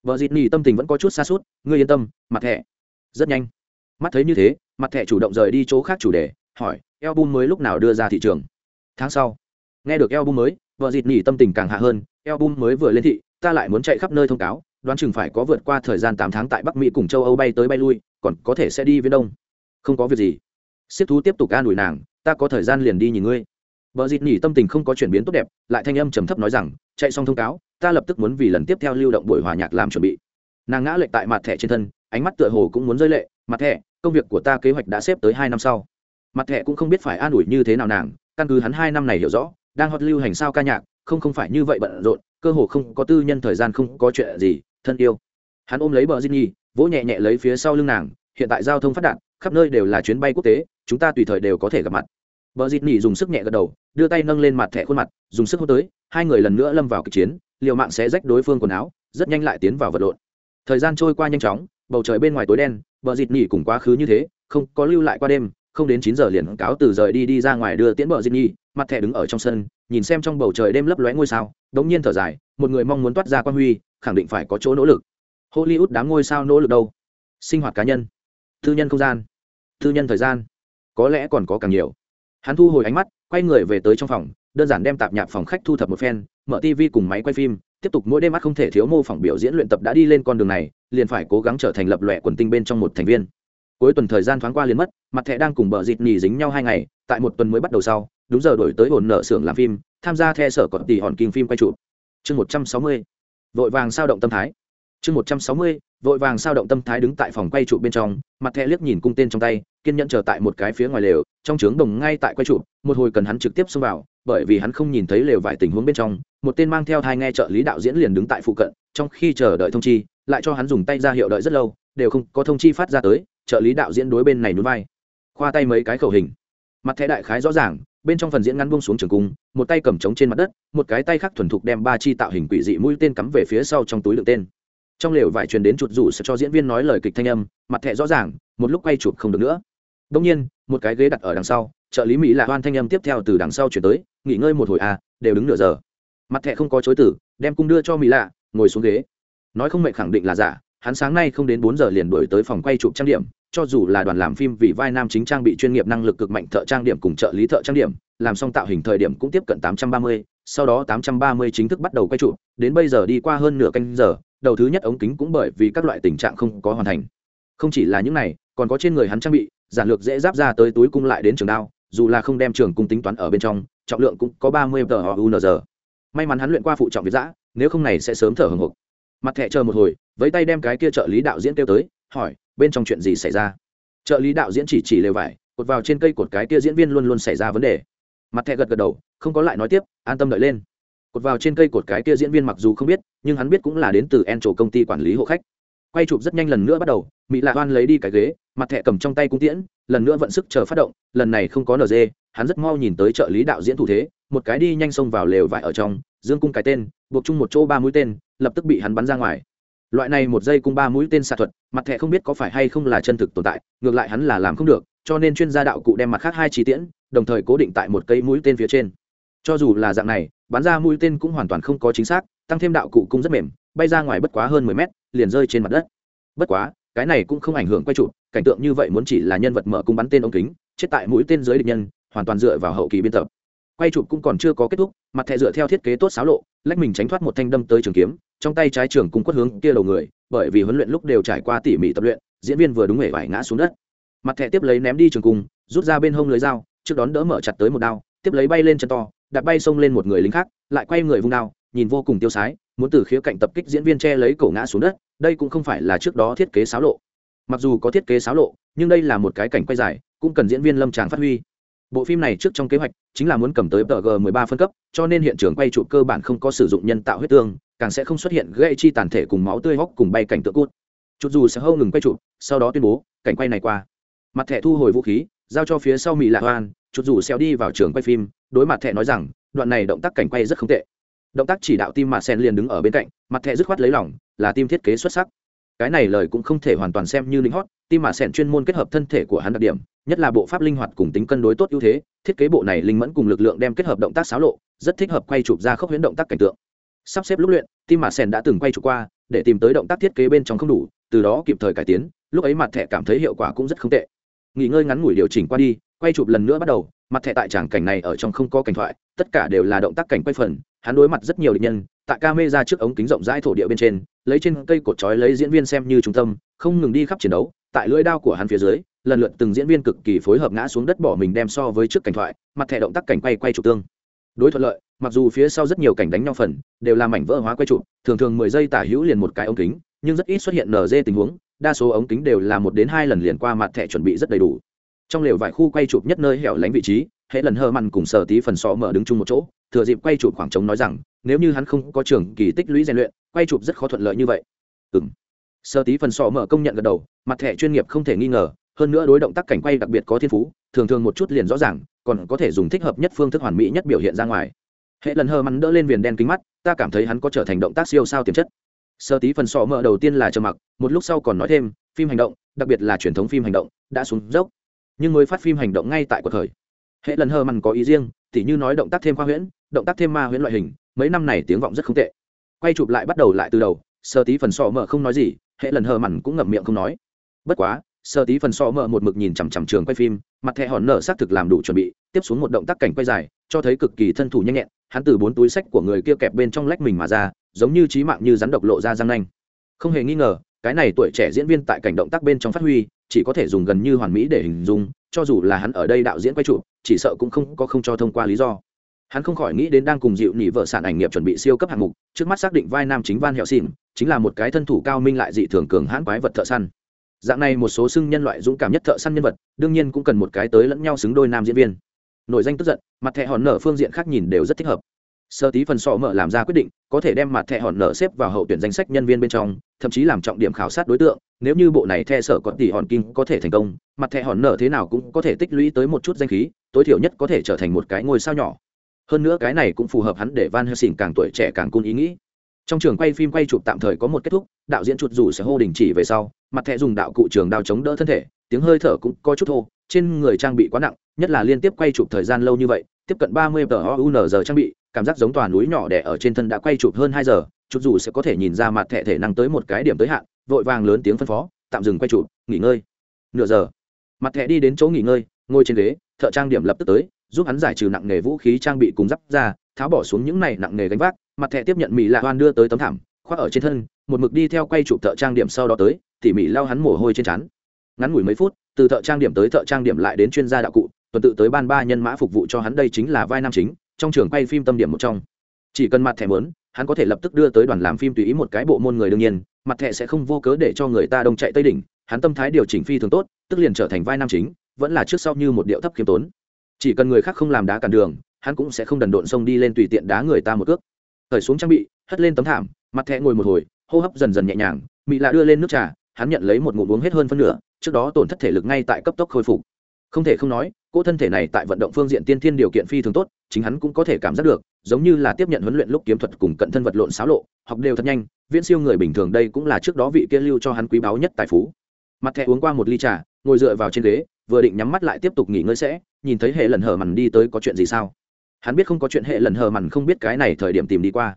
vợ dịt nỉ tâm tình vẫn có chút xa suốt ngươi yên tâm, mặt thẹ rất nhanh mắt thấy như thế, mặt thẻ chủ động rời đi chỗ khác chủ đề, hỏi eo bum mới lúc nào đưa ra thị trường? Tháng sau. Nghe được eo bum mới, vợ dịt nỉ tâm tình càng hạ hơn eo bum mới vừa lên thị, ta lại muốn chạy khắp nơi thông cáo, đoán chừng phải có vượt qua thời gian tám tháng tại bắc mỹ cùng châu âu bay tới bay lui, còn có thể sẽ đi viễn đông. Không có việc gì. Siết thú tiếp tục an ủi nàng, ta có thời gian liền đi nhìn ngươi. Vợ dịt nỉ tâm tình không có chuyển biến tốt đẹp, lại thanh âm trầm thấp nói rằng, chạy xong thông cáo, ta lập tức muốn vì lần tiếp theo lưu động buổi hòa nhạc làm chuẩn bị. Nàng ngã lệch tại mặt thẻ trên thân ánh mắt tựa hồ cũng muốn rơi lệ, mặt thẻ công việc của ta kế hoạch đã xếp tới hai năm sau. Mặt thẻ cũng không biết phải an ủi như thế nào nàng, căn cứ hắn hai năm này hiểu rõ, đang hot lưu hành sao ca nhạc, không không phải như vậy bận rộn, cơ hồ không có tư nhân thời gian không có chuyện gì, thân yêu. Hắn ôm lấy bờ Di nhi vỗ nhẹ nhẹ lấy phía sau lưng nàng, hiện tại giao thông phát đạt, khắp nơi đều là chuyến bay quốc tế, chúng ta tùy thời đều có thể gặp mặt. Bờ Di nhi dùng sức nhẹ gật đầu, đưa tay nâng lên mặt thẻ khuôn mặt, dùng sức hô tới, hai người lần nữa lâm vào kịch chiến, liều mạng sẽ rách đối phương quần áo, rất nhanh lại tiến vào vật lộn. Thời gian trôi qua nhanh chóng bầu trời bên ngoài tối đen bờ dịt nỉ cùng quá khứ như thế, không có lưu lại qua đêm, không đến chín giờ liền cáo từ rời đi đi ra ngoài đưa tiễn bờ dịt nỉ mặt thẻ đứng ở trong sân, nhìn xem trong bầu trời đêm lấp lóe ngôi sao, đống nhiên thở dài, một người mong muốn toát ra quan huy, khẳng định phải có chỗ nỗ lực. Hollywood đám ngôi sao nỗ lực đâu? Sinh hoạt cá nhân, tư nhân không gian, tư nhân thời gian, có lẽ còn có càng nhiều. Hắn thu hồi ánh mắt, quay người về tới trong phòng, đơn giản đem tạp nhạp phòng khách thu thập một phen, mở tv cùng máy quay phim tiếp tục mỗi đêm mắt không thể thiếu mô phỏng biểu diễn luyện tập đã đi lên con đường này, liền phải cố gắng trở thành lập lòe quần tinh bên trong một thành viên. Cuối tuần thời gian thoáng qua liền mất, mặt thẻ đang cùng bờ dịt nỉ dính nhau hai ngày, tại một tuần mới bắt đầu sau, đúng giờ đổi tới hồn nợ xưởng làm phim, tham gia theo sở còn tỷ hòn kinh phim quay chụp. Chương một trăm sáu mươi, vội vàng sao động tâm thái. Chương một trăm sáu mươi, vội vàng sao động tâm thái đứng tại phòng quay trụ bên trong, mặt thẻ liếc nhìn cung tên trong tay, kiên nhẫn chờ tại một cái phía ngoài lều, trong trướng đồng ngay tại quay trụ một hồi cần hắn trực tiếp xông vào, bởi vì hắn không nhìn thấy lều vài tình huống bên trong một tên mang theo thai nghe trợ lý đạo diễn liền đứng tại phụ cận, trong khi chờ đợi thông chi, lại cho hắn dùng tay ra hiệu đợi rất lâu, đều không có thông chi phát ra tới, trợ lý đạo diễn đối bên này núi vai. Khoa tay mấy cái khẩu hình. Mặt thẻ đại khái rõ ràng, bên trong phần diễn ngắn buông xuống trường cung, một tay cầm trống trên mặt đất, một cái tay khác thuần thục đem ba chi tạo hình quỷ dị mũi tên cắm về phía sau trong túi đựng tên. Trong lều vải truyền đến chuột rủ sẽ cho diễn viên nói lời kịch thanh âm, mặt thẻ rõ ràng, một lúc quay chụp không được nữa. Đông nhiên, một cái ghế đặt ở đằng sau, trợ lý mỹ là hoan thanh âm tiếp theo từ đằng sau chuyển tới, nghỉ ngơi một hồi à đều đứng nửa giờ mặt thẹ không có chối tử đem cung đưa cho mỹ lạ ngồi xuống ghế nói không mệnh khẳng định là giả hắn sáng nay không đến bốn giờ liền đổi tới phòng quay chụp trang điểm cho dù là đoàn làm phim vì vai nam chính trang bị chuyên nghiệp năng lực cực mạnh thợ trang điểm cùng trợ lý thợ trang điểm làm xong tạo hình thời điểm cũng tiếp cận 830, sau đó 830 chính thức bắt đầu quay chụp đến bây giờ đi qua hơn nửa canh giờ đầu thứ nhất ống kính cũng bởi vì các loại tình trạng không có hoàn thành không chỉ là những này còn có trên người hắn trang bị giản lược dễ giáp ra tới túi cung lại đến trường đao dù là không đem trường cung tính toán ở bên trong trọng lượng cũng có 30 tờ giờ may mắn hắn luyện qua phụ trọng việt giã, nếu không này sẽ sớm thở hừng hực mặt thẹ chờ một hồi, với tay đem cái kia trợ lý đạo diễn kêu tới, hỏi, bên trong chuyện gì xảy ra? Trợ lý đạo diễn chỉ chỉ lều vải, cột vào trên cây cột cái kia diễn viên luôn luôn xảy ra vấn đề. Mặt thẹ gật gật đầu, không có lại nói tiếp, an tâm đợi lên. Cột vào trên cây cột cái kia diễn viên mặc dù không biết, nhưng hắn biết cũng là đến từ en trổ công ty quản lý hộ khách. Quay chụp rất nhanh lần nữa bắt đầu, mỹ lạ hoan lấy đi cái ghế, mặt thẹ cầm trong tay cung tiễn, lần nữa vận sức chờ phát động, lần này không có nd hắn rất mau nhìn tới trợ lý đạo diễn thủ thế một cái đi nhanh xông vào lều vải ở trong, dương cung cái tên, buộc chung một chỗ ba mũi tên, lập tức bị hắn bắn ra ngoài. Loại này một giây cung ba mũi tên xạ thuật, mặt thẻ không biết có phải hay không là chân thực tồn tại, ngược lại hắn là làm không được, cho nên chuyên gia đạo cụ đem mặt khác hai chi tiễn, đồng thời cố định tại một cây mũi tên phía trên. Cho dù là dạng này, bắn ra mũi tên cũng hoàn toàn không có chính xác, tăng thêm đạo cụ cung rất mềm, bay ra ngoài bất quá hơn mười mét, liền rơi trên mặt đất. Bất quá, cái này cũng không ảnh hưởng quay chụp, cảnh tượng như vậy muốn chỉ là nhân vật mở cung bắn tên ống kính, chết tại mũi tên dưới địch nhân, hoàn toàn dựa vào hậu kỳ biên tập quay chụp cũng còn chưa có kết thúc, mặt thẻ dựa theo thiết kế tốt xáo lộ, lách mình tránh thoát một thanh đâm tới trường kiếm, trong tay trái trường cung quất hướng kia đầu người, bởi vì huấn luyện lúc đều trải qua tỉ mỉ tập luyện, diễn viên vừa đúng hề vải ngã xuống đất. Mặt thẻ tiếp lấy ném đi trường cung, rút ra bên hông lưới dao, trước đón đỡ mở chặt tới một đao, tiếp lấy bay lên chân to, đạp bay xông lên một người lính khác, lại quay người vung đao, nhìn vô cùng tiêu sái, muốn từ khía cạnh tập kích diễn viên che lấy cổ ngã xuống đất, đây cũng không phải là trước đó thiết kế xáo lộ. Mặc dù có thiết kế xáo lộ, nhưng đây là một cái cảnh quay dài, cũng cần diễn viên lâm tràng phát huy bộ phim này trước trong kế hoạch chính là muốn cầm tới tg 13 phân cấp, cho nên hiện trường quay trụ cơ bản không có sử dụng nhân tạo huyết tương, càng sẽ không xuất hiện gây chi tàn thể cùng máu tươi hóc cùng bay cảnh tượng cút. Chút dù sẽ hâu ngừng quay trụ sau đó tuyên bố, cảnh quay này qua. Mặt thẻ thu hồi vũ khí, giao cho phía sau mỹ lạc hoan, chút dù xéo đi vào trường quay phim, đối mặt thẻ nói rằng, đoạn này động tác cảnh quay rất không tệ. Động tác chỉ đạo tim mà sen liền đứng ở bên cạnh, mặt thẻ dứt khoát lấy lòng, là tim thiết kế xuất sắc. Cái này lời cũng không thể hoàn toàn xem như lính hót tim mà sẹn chuyên môn kết hợp thân thể của hắn đặc điểm, nhất là bộ pháp linh hoạt cùng tính cân đối tốt ưu thế, thiết kế bộ này linh mẫn cùng lực lượng đem kết hợp động tác xáo lộ, rất thích hợp quay chụp ra khốc huyễn động tác cảnh tượng. Sắp xếp lúc luyện, tim mà sẹn đã từng quay chụp qua, để tìm tới động tác thiết kế bên trong không đủ, từ đó kịp thời cải tiến, lúc ấy mặt thẻ cảm thấy hiệu quả cũng rất không tệ. Nghỉ ngơi ngắn ngủi điều chỉnh qua đi, quay chụp lần nữa bắt đầu, mặt thẻ tại tràng cảnh này ở trong không có cảnh thoại, tất cả đều là động tác cảnh quay phần, hắn đối mặt rất nhiều địch nhân, tại ca mê ra trước ống kính rộng rãi thổ địa bên trên, lấy trên cây cột trói lấy diễn viên xem như trung tâm, không ngừng đi khắp chiến đấu tại lưỡi đao của hắn phía dưới, lần lượt từng diễn viên cực kỳ phối hợp ngã xuống đất bỏ mình đem so với trước cảnh thoại, mặt thẻ động tác cảnh quay quay trục tương. Đối thuận lợi, mặc dù phía sau rất nhiều cảnh đánh nhau phần, đều là mảnh vỡ hóa quay trụ thường thường mười giây tả hữu liền một cái ống kính, nhưng rất ít xuất hiện nở dê tình huống, đa số ống kính đều là một đến hai lần liền qua mặt thẻ chuẩn bị rất đầy đủ. Trong lều vài khu quay chụp nhất nơi hẻo lánh vị trí, hệ lần hơ mặn cùng sở tí phần sọ mở đứng chung một chỗ, thừa dịp quay chụp khoảng trống nói rằng, nếu như hắn không có trường kỳ tích lũy rèn luyện, quay chụp rất khó thuận lợi như vậy. Ừ m sơ tí phần sọ mở công nhận gật đầu, mặt thẻ chuyên nghiệp không thể nghi ngờ, hơn nữa đối động tác cảnh quay đặc biệt có thiên phú, thường thường một chút liền rõ ràng, còn có thể dùng thích hợp nhất phương thức hoàn mỹ nhất biểu hiện ra ngoài. Hệ lần hơ mắn đỡ lên viền đen kính mắt, ta cảm thấy hắn có trở thành động tác siêu sao tiềm chất. Sơ tí phần sọ mở đầu tiên là trầm mặc, một lúc sau còn nói thêm, phim hành động, đặc biệt là truyền thống phim hành động, đã xuống dốc, nhưng mới phát phim hành động ngay tại cuộc thời hệ lần hơ mắn có ý riêng, tỉ như nói động tác thêm khoa huyễn, động tác thêm ma huyễn loại hình, mấy năm này tiếng vọng rất không tệ. Quay chụp lại bắt đầu lại từ đầu sơ tí phần sọ mờ không nói gì, hệ lần hờ mặn cũng ngậm miệng không nói. Bất quá, sơ tí phần sọ mờ một mực nhìn chằm chằm trường quay phim, mặt thẹ hòn nở xác thực làm đủ chuẩn bị, tiếp xuống một động tác cảnh quay dài, cho thấy cực kỳ thân thủ nhanh nhẹn, hắn từ bốn túi sách của người kia kẹp bên trong lách mình mà ra, giống như trí mạng như rắn độc lộ ra răng nanh. Không hề nghi ngờ, cái này tuổi trẻ diễn viên tại cảnh động tác bên trong phát huy, chỉ có thể dùng gần như hoàn mỹ để hình dung, cho dù là hắn ở đây đạo diễn quay trụ chỉ sợ cũng không có không cho thông qua lý do. Hắn không khỏi nghĩ đến đang cùng dịu nỉ vợ sản ảnh nghiệp chuẩn bị siêu cấp hạng mục, trước mắt xác định vai nam chính van hẹo xỉn chính là một cái thân thủ cao minh lại dị thường cường hãn quái vật thợ săn. Dạng này một số xưng nhân loại dũng cảm nhất thợ săn nhân vật, đương nhiên cũng cần một cái tới lẫn nhau xứng đôi nam diễn viên. Nội danh tức giận, mặt thẹ hòn nở phương diện khác nhìn đều rất thích hợp. Sơ tí phần sọ mở làm ra quyết định, có thể đem mặt thẹ hòn nở xếp vào hậu tuyển danh sách nhân viên bên trong, thậm chí làm trọng điểm khảo sát đối tượng, nếu như bộ này the sở có tỷ hòn kim có thể thành công, mặt thẹ hòn nở thế nào cũng có thể tích lũy tới một chút danh khí, tối thiểu nhất có thể trở thành một cái ngôi sao nhỏ. Hơn nữa cái này cũng phù hợp hắn để van helsing càng tuổi trẻ càng cung ý nghĩ trong trường quay phim quay chụp tạm thời có một kết thúc, đạo diễn chuột rủ sẽ hô đình chỉ về sau, mặt thẻ dùng đạo cụ trường đao chống đỡ thân thể, tiếng hơi thở cũng có chút thô, trên người trang bị quá nặng, nhất là liên tiếp quay chụp thời gian lâu như vậy, tiếp cận ba mươi tờ oun giờ trang bị, cảm giác giống tòa núi nhỏ đẻ ở trên thân đã quay chụp hơn hai giờ chụp dù sẽ có thể nhìn ra mặt thẻ thể năng tới một cái điểm tới hạn, vội vàng lớn tiếng phân phó, tạm dừng quay chụp, nghỉ ngơi. Nửa giờ, mặt thẻ đi đến chỗ nghỉ ngơi, ngồi trên ghế, thợ trang điểm lập tức tới, giúp hắn giải trừ nặng nghề vũ khí trang bị cùng giáp ra, tháo bỏ xuống những này nặng nghề gánh vác mặt thẻ tiếp nhận mỹ lạ hoan đưa tới tấm thảm, khoác ở trên thân, một mực đi theo quay chụp thợ trang điểm sau đó tới, tỉ mỉ lao hắn mồ hôi trên trán. Ngắn ngủi mấy phút, từ thợ trang điểm tới thợ trang điểm lại đến chuyên gia đạo cụ, tuần tự tới ban ba nhân mã phục vụ cho hắn đây chính là vai nam chính, trong trường quay phim tâm điểm một trong. Chỉ cần mặt thẻ mớn hắn có thể lập tức đưa tới đoàn làm phim tùy ý một cái bộ môn người đương nhiên, mặt thẻ sẽ không vô cớ để cho người ta đông chạy tây đỉnh, hắn tâm thái điều chỉnh phi thường tốt, tức liền trở thành vai nam chính, vẫn là trước sau như một điệu thấp khiêm tốn. Chỉ cần người khác không làm đá cản đường, hắn cũng sẽ không đần độn xông đi lên tùy tiện đá người ta một cước thời xuống trang bị, hất lên tấm thảm, mặt thẻ ngồi một hồi, hô hấp dần dần nhẹ nhàng mỹ lạ đưa lên nước trà, hắn nhận lấy một ngụm uống hết hơn phân nửa, trước đó tổn thất thể lực ngay tại cấp tốc khôi phục. Không thể không nói, cỗ thân thể này tại vận động phương diện tiên thiên điều kiện phi thường tốt, chính hắn cũng có thể cảm giác được, giống như là tiếp nhận huấn luyện lúc kiếm thuật cùng cận thân vật lộn xáo lộ, học đều thật nhanh, viễn siêu người bình thường đây cũng là trước đó vị kia lưu cho hắn quý báu nhất tài phú. Mặt thẻ uống qua một ly trà, ngồi dựa vào trên ghế, vừa định nhắm mắt lại tiếp tục nghỉ ngơi sẽ, nhìn thấy hệ lần hở mằn đi tới có chuyện gì sao? Hắn biết không có chuyện hệ lần hờ mằn không biết cái này thời điểm tìm đi qua.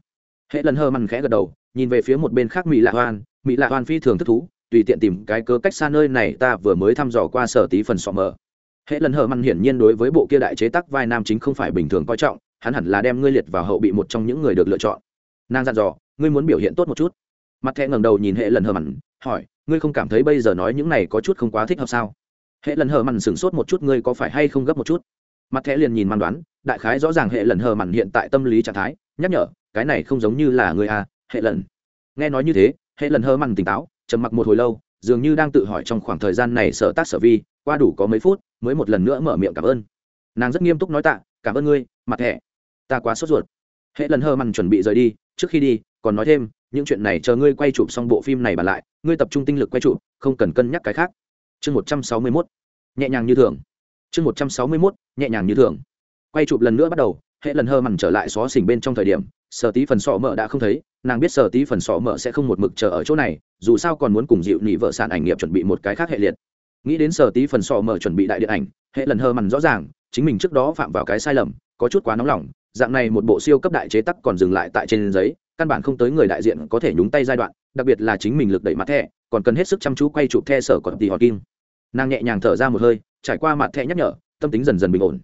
Hệ lần hờ mằn khẽ gật đầu, nhìn về phía một bên khác mỹ lạ hoan. Mỹ lạ hoan phi thường thất thú, tùy tiện tìm cái cớ cách xa nơi này ta vừa mới thăm dò qua sở tí phần sọ mờ. Hệ lần hờ mằn hiển nhiên đối với bộ kia đại chế tác vai nam chính không phải bình thường coi trọng, hắn hẳn là đem ngươi liệt vào hậu bị một trong những người được lựa chọn. Nàng dặn dò, ngươi muốn biểu hiện tốt một chút? Mặt thẹ ngẩng đầu nhìn hệ lần hờ mằn, hỏi, ngươi không cảm thấy bây giờ nói những này có chút không quá thích hợp sao? Hệ lần hờ mằn sửng sốt một chút, ngươi có phải hay không gấp một chút? Mặt thẻ liền nhìn man đoán, đại khái rõ ràng hệ lần hờ mặn hiện tại tâm lý trạng thái, nhắc nhở, cái này không giống như là người a, hệ lần. Nghe nói như thế, hệ lần hờ mặn tỉnh táo, trầm mặc một hồi lâu, dường như đang tự hỏi trong khoảng thời gian này sở tác sở vi, qua đủ có mấy phút, mới một lần nữa mở miệng cảm ơn. Nàng rất nghiêm túc nói tạ, cảm ơn ngươi, mặt thẻ. Ta quá sốt ruột. Hệ lần hơ mặn chuẩn bị rời đi, trước khi đi, còn nói thêm, những chuyện này chờ ngươi quay chụp xong bộ phim này bàn lại, ngươi tập trung tinh lực quay chụp, không cần cân nhắc cái khác. Chương một trăm sáu mươi mốt. Nhẹ nhàng như thường chương một trăm sáu mươi mốt, nhẹ nhàng như thường. Quay chụp lần nữa bắt đầu, hệ lần hơ mằn trở lại xó xỉnh bên trong thời điểm, sở tí phần sọ mợ đã không thấy, nàng biết sở tí phần sọ mợ sẽ không một mực chờ ở chỗ này, dù sao còn muốn cùng dịu nị vợ sản ảnh nghiệp chuẩn bị một cái khác hệ liệt. Nghĩ đến sở tí phần sọ mợ chuẩn bị đại điện ảnh, hệ lần hơ mằn rõ ràng, chính mình trước đó phạm vào cái sai lầm, có chút quá nóng lòng, dạng này một bộ siêu cấp đại chế tắc còn dừng lại tại trên giấy, căn bản không tới người đại diện có thể nhúng tay giai đoạn, đặc biệt là chính mình lực đẩy mặt thẻ, còn cần hết sức chăm chú quay chụp the sở còn tì họ kim. Nàng nhẹ nhàng thở ra một hơi trải qua mặt thẻ nhắc nhở, tâm tính dần dần bình ổn.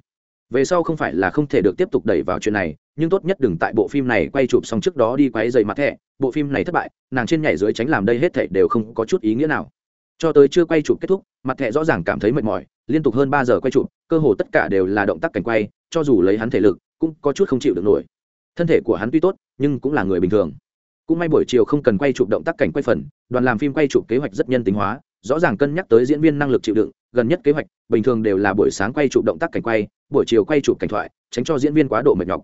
Về sau không phải là không thể được tiếp tục đẩy vào chuyện này, nhưng tốt nhất đừng tại bộ phim này quay chụp xong trước đó đi quay dày mặt thẻ. Bộ phim này thất bại, nàng trên nhảy dưới tránh làm đây hết thảy đều không có chút ý nghĩa nào. Cho tới chưa quay chụp kết thúc, mặt thẻ rõ ràng cảm thấy mệt mỏi, liên tục hơn ba giờ quay chụp, cơ hồ tất cả đều là động tác cảnh quay, cho dù lấy hắn thể lực, cũng có chút không chịu được nổi. Thân thể của hắn tuy tốt, nhưng cũng là người bình thường. Cũng may buổi chiều không cần quay chụp động tác cảnh quay phần, đoàn làm phim quay chụp kế hoạch rất nhân tính hóa rõ ràng cân nhắc tới diễn viên năng lực chịu đựng, gần nhất kế hoạch, bình thường đều là buổi sáng quay chụp động tác cảnh quay, buổi chiều quay chụp cảnh thoại, tránh cho diễn viên quá độ mệt nhọc.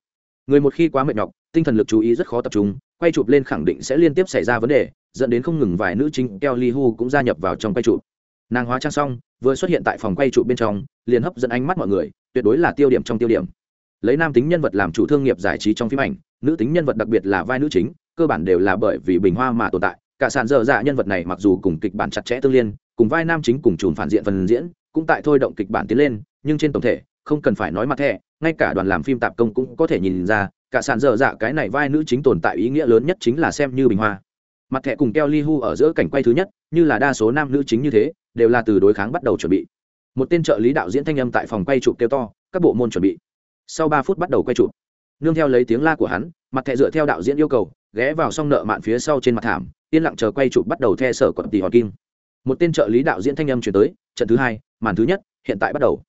Người một khi quá mệt nhọc, tinh thần lực chú ý rất khó tập trung, quay chụp lên khẳng định sẽ liên tiếp xảy ra vấn đề, dẫn đến không ngừng vài nữ chính kelly hu cũng gia nhập vào trong quay chụp. Nàng hóa trang xong, vừa xuất hiện tại phòng quay chụp bên trong, liền hấp dẫn ánh mắt mọi người, tuyệt đối là tiêu điểm trong tiêu điểm. Lấy nam tính nhân vật làm chủ thương nghiệp giải trí trong phim ảnh, nữ tính nhân vật đặc biệt là vai nữ chính, cơ bản đều là bởi vì bình hoa mà tồn tại cả sàn dở dạ nhân vật này mặc dù cùng kịch bản chặt chẽ tương liên, cùng vai nam chính cùng chùm phản diện phần diễn, cũng tại thôi động kịch bản tiến lên, nhưng trên tổng thể, không cần phải nói mặt thẻ, ngay cả đoàn làm phim tạp công cũng có thể nhìn ra, cả sàn dở dạ cái này vai nữ chính tồn tại ý nghĩa lớn nhất chính là xem như bình hoa. Mặt thẻ cùng keo li hu ở giữa cảnh quay thứ nhất, như là đa số nam nữ chính như thế, đều là từ đối kháng bắt đầu chuẩn bị. Một tên trợ lý đạo diễn thanh âm tại phòng quay chụp kêu to, các bộ môn chuẩn bị. Sau ba phút bắt đầu quay chụp. Nương theo lấy tiếng la của hắn, mặt thẻ dựa theo đạo diễn yêu cầu ghé vào xong nợ mạn phía sau trên mặt thảm, yên lặng chờ quay chụp bắt đầu the sở quận tỷ hòn kim. Một tên trợ lý đạo diễn thanh âm chuyển tới, trận thứ hai, màn thứ nhất, hiện tại bắt đầu.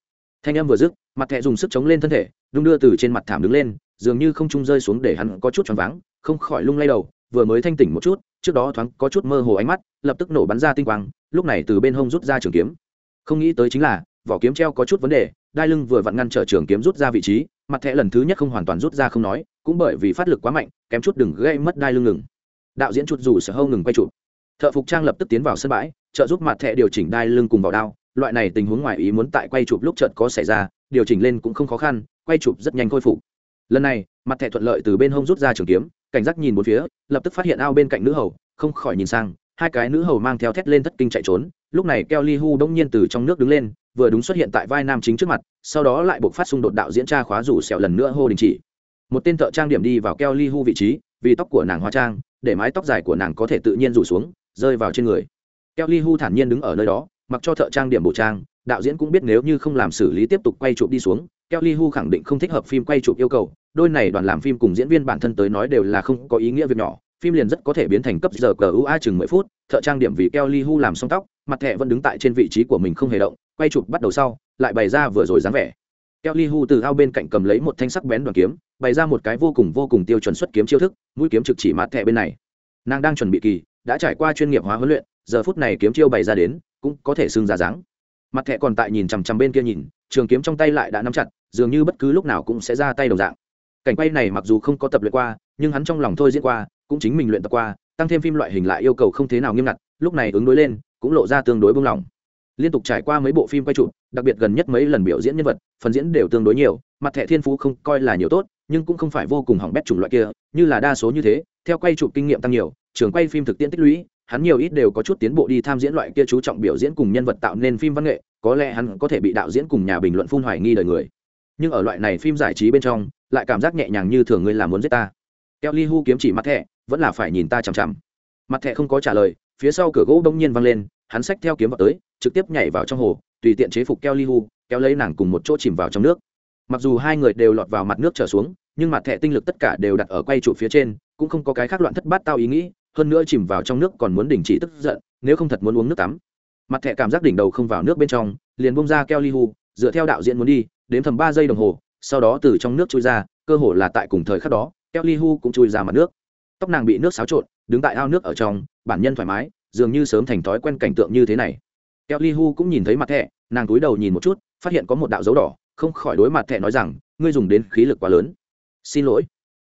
Thanh âm vừa dứt, mặt thẹ dùng sức chống lên thân thể, đung đưa từ trên mặt thảm đứng lên, dường như không trung rơi xuống để hắn có chút choáng váng, không khỏi lung lay đầu, vừa mới thanh tỉnh một chút, trước đó thoáng có chút mơ hồ ánh mắt, lập tức nổ bắn ra tinh quang, lúc này từ bên hông rút ra trường kiếm. Không nghĩ tới chính là, vỏ kiếm treo có chút vấn đề, đai lưng vừa vặn ngăn trở trường kiếm rút ra vị trí mặt thẻ lần thứ nhất không hoàn toàn rút ra không nói, cũng bởi vì phát lực quá mạnh, kém chút đừng gây mất đai lưng ngừng. Đạo diễn chút dù sở hâu ngừng quay chụp. Thợ phục trang lập tức tiến vào sân bãi, trợ giúp mặt thẻ điều chỉnh đai lưng cùng vào đao. Loại này tình huống ngoài ý muốn tại quay chụp lúc chợt có xảy ra, điều chỉnh lên cũng không khó khăn, quay chụp rất nhanh khôi phục. Lần này, mặt thẻ thuận lợi từ bên hông rút ra trường kiếm, cảnh giác nhìn một phía, lập tức phát hiện ao bên cạnh nữ hầu, không khỏi nhìn sang, hai cái nữ hầu mang theo thét lên thất kinh chạy trốn, lúc này keo li hu đông nhiên từ trong nước đứng lên vừa đúng xuất hiện tại vai nam chính trước mặt, sau đó lại buộc phát xung đột đạo diễn tra khóa rủ sẹo lần nữa hô đình chỉ. Một tên thợ trang điểm đi vào keo ly hu vị trí, vì tóc của nàng hóa trang, để mái tóc dài của nàng có thể tự nhiên rủ xuống, rơi vào trên người. Keo ly hu thản nhiên đứng ở nơi đó, mặc cho thợ trang điểm bộ trang, đạo diễn cũng biết nếu như không làm xử lý tiếp tục quay chụp đi xuống kelly hu khẳng định không thích hợp phim quay chụp yêu cầu, đôi này đoàn làm phim cùng diễn viên bản thân tới nói đều là không có ý nghĩa việc nhỏ, phim liền rất có thể biến thành cấp giờ cờ ua chừng mười phút, thợ trang điểm vì kelly hu làm xong tóc, mặt thẻ vẫn đứng tại trên vị trí của mình không hề động quay chụp bắt đầu sau, lại bày ra vừa rồi dáng vẻ. Kelly hu từ ao bên cạnh cầm lấy một thanh sắc bén đoàn kiếm, bày ra một cái vô cùng vô cùng tiêu chuẩn xuất kiếm chiêu thức, mũi kiếm trực chỉ mặt thẻ bên này. Nàng đang chuẩn bị kỳ, đã trải qua chuyên nghiệp hóa huấn luyện, giờ phút này kiếm chiêu bày ra đến, cũng có thể xưng ra dáng. Mặt thẻ còn tại nhìn chằm chằm bên kia nhìn, trường kiếm trong tay lại đã nắm chặt, dường như bất cứ lúc nào cũng sẽ ra tay đồng dạng. Cảnh quay này mặc dù không có tập luyện qua, nhưng hắn trong lòng thôi diễn qua, cũng chính mình luyện tập qua, tăng thêm phim loại hình lại yêu cầu không thế nào nghiêm ngặt, lúc này ứng đối lên, cũng lộ ra tương đối buông lỏng liên tục trải qua mấy bộ phim quay chụp, đặc biệt gần nhất mấy lần biểu diễn nhân vật, phần diễn đều tương đối nhiều, mặt thẻ thiên phú không coi là nhiều tốt, nhưng cũng không phải vô cùng hỏng bét chủng loại kia, như là đa số như thế, theo quay chụp kinh nghiệm tăng nhiều, trường quay phim thực tiễn tích lũy, hắn nhiều ít đều có chút tiến bộ đi tham diễn loại kia chú trọng biểu diễn cùng nhân vật tạo nên phim văn nghệ, có lẽ hắn có thể bị đạo diễn cùng nhà bình luận phun hoài nghi đời người. Nhưng ở loại này phim giải trí bên trong, lại cảm giác nhẹ nhàng như thường ngươi làm muốn giết ta. Kelly hu kiếm chỉ mặt thẻ, vẫn là phải nhìn ta chằm chằm. Mặt thẻ không có trả lời, phía sau cửa gỗ đông nhiên văng lên, hắn xách theo kiếm vào tới trực tiếp nhảy vào trong hồ, tùy tiện chế phục kelly hu, kéo lấy nàng cùng một chỗ chìm vào trong nước. Mặc dù hai người đều lọt vào mặt nước trở xuống, nhưng mặt thẻ tinh lực tất cả đều đặt ở quay trụ phía trên, cũng không có cái khác loạn thất bát tao ý nghĩ, hơn nữa chìm vào trong nước còn muốn đình chỉ tức giận, nếu không thật muốn uống nước tắm. Mặt thẻ cảm giác đỉnh đầu không vào nước bên trong, liền bông ra keo li hu, dựa theo đạo diễn muốn đi, đếm thầm ba giây đồng hồ, sau đó từ trong nước chui ra, cơ hồ là tại cùng thời khắc đó, keo li hu cũng chui ra mặt nước. Tóc nàng bị nước xáo trộn, đứng tại ao nước ở trong, bản nhân thoải mái, dường như sớm thành thói quen cảnh tượng như thế này keo li hu cũng nhìn thấy mặt thẻ nàng túi đầu nhìn một chút phát hiện có một đạo dấu đỏ không khỏi đối mặt thẻ nói rằng ngươi dùng đến khí lực quá lớn xin lỗi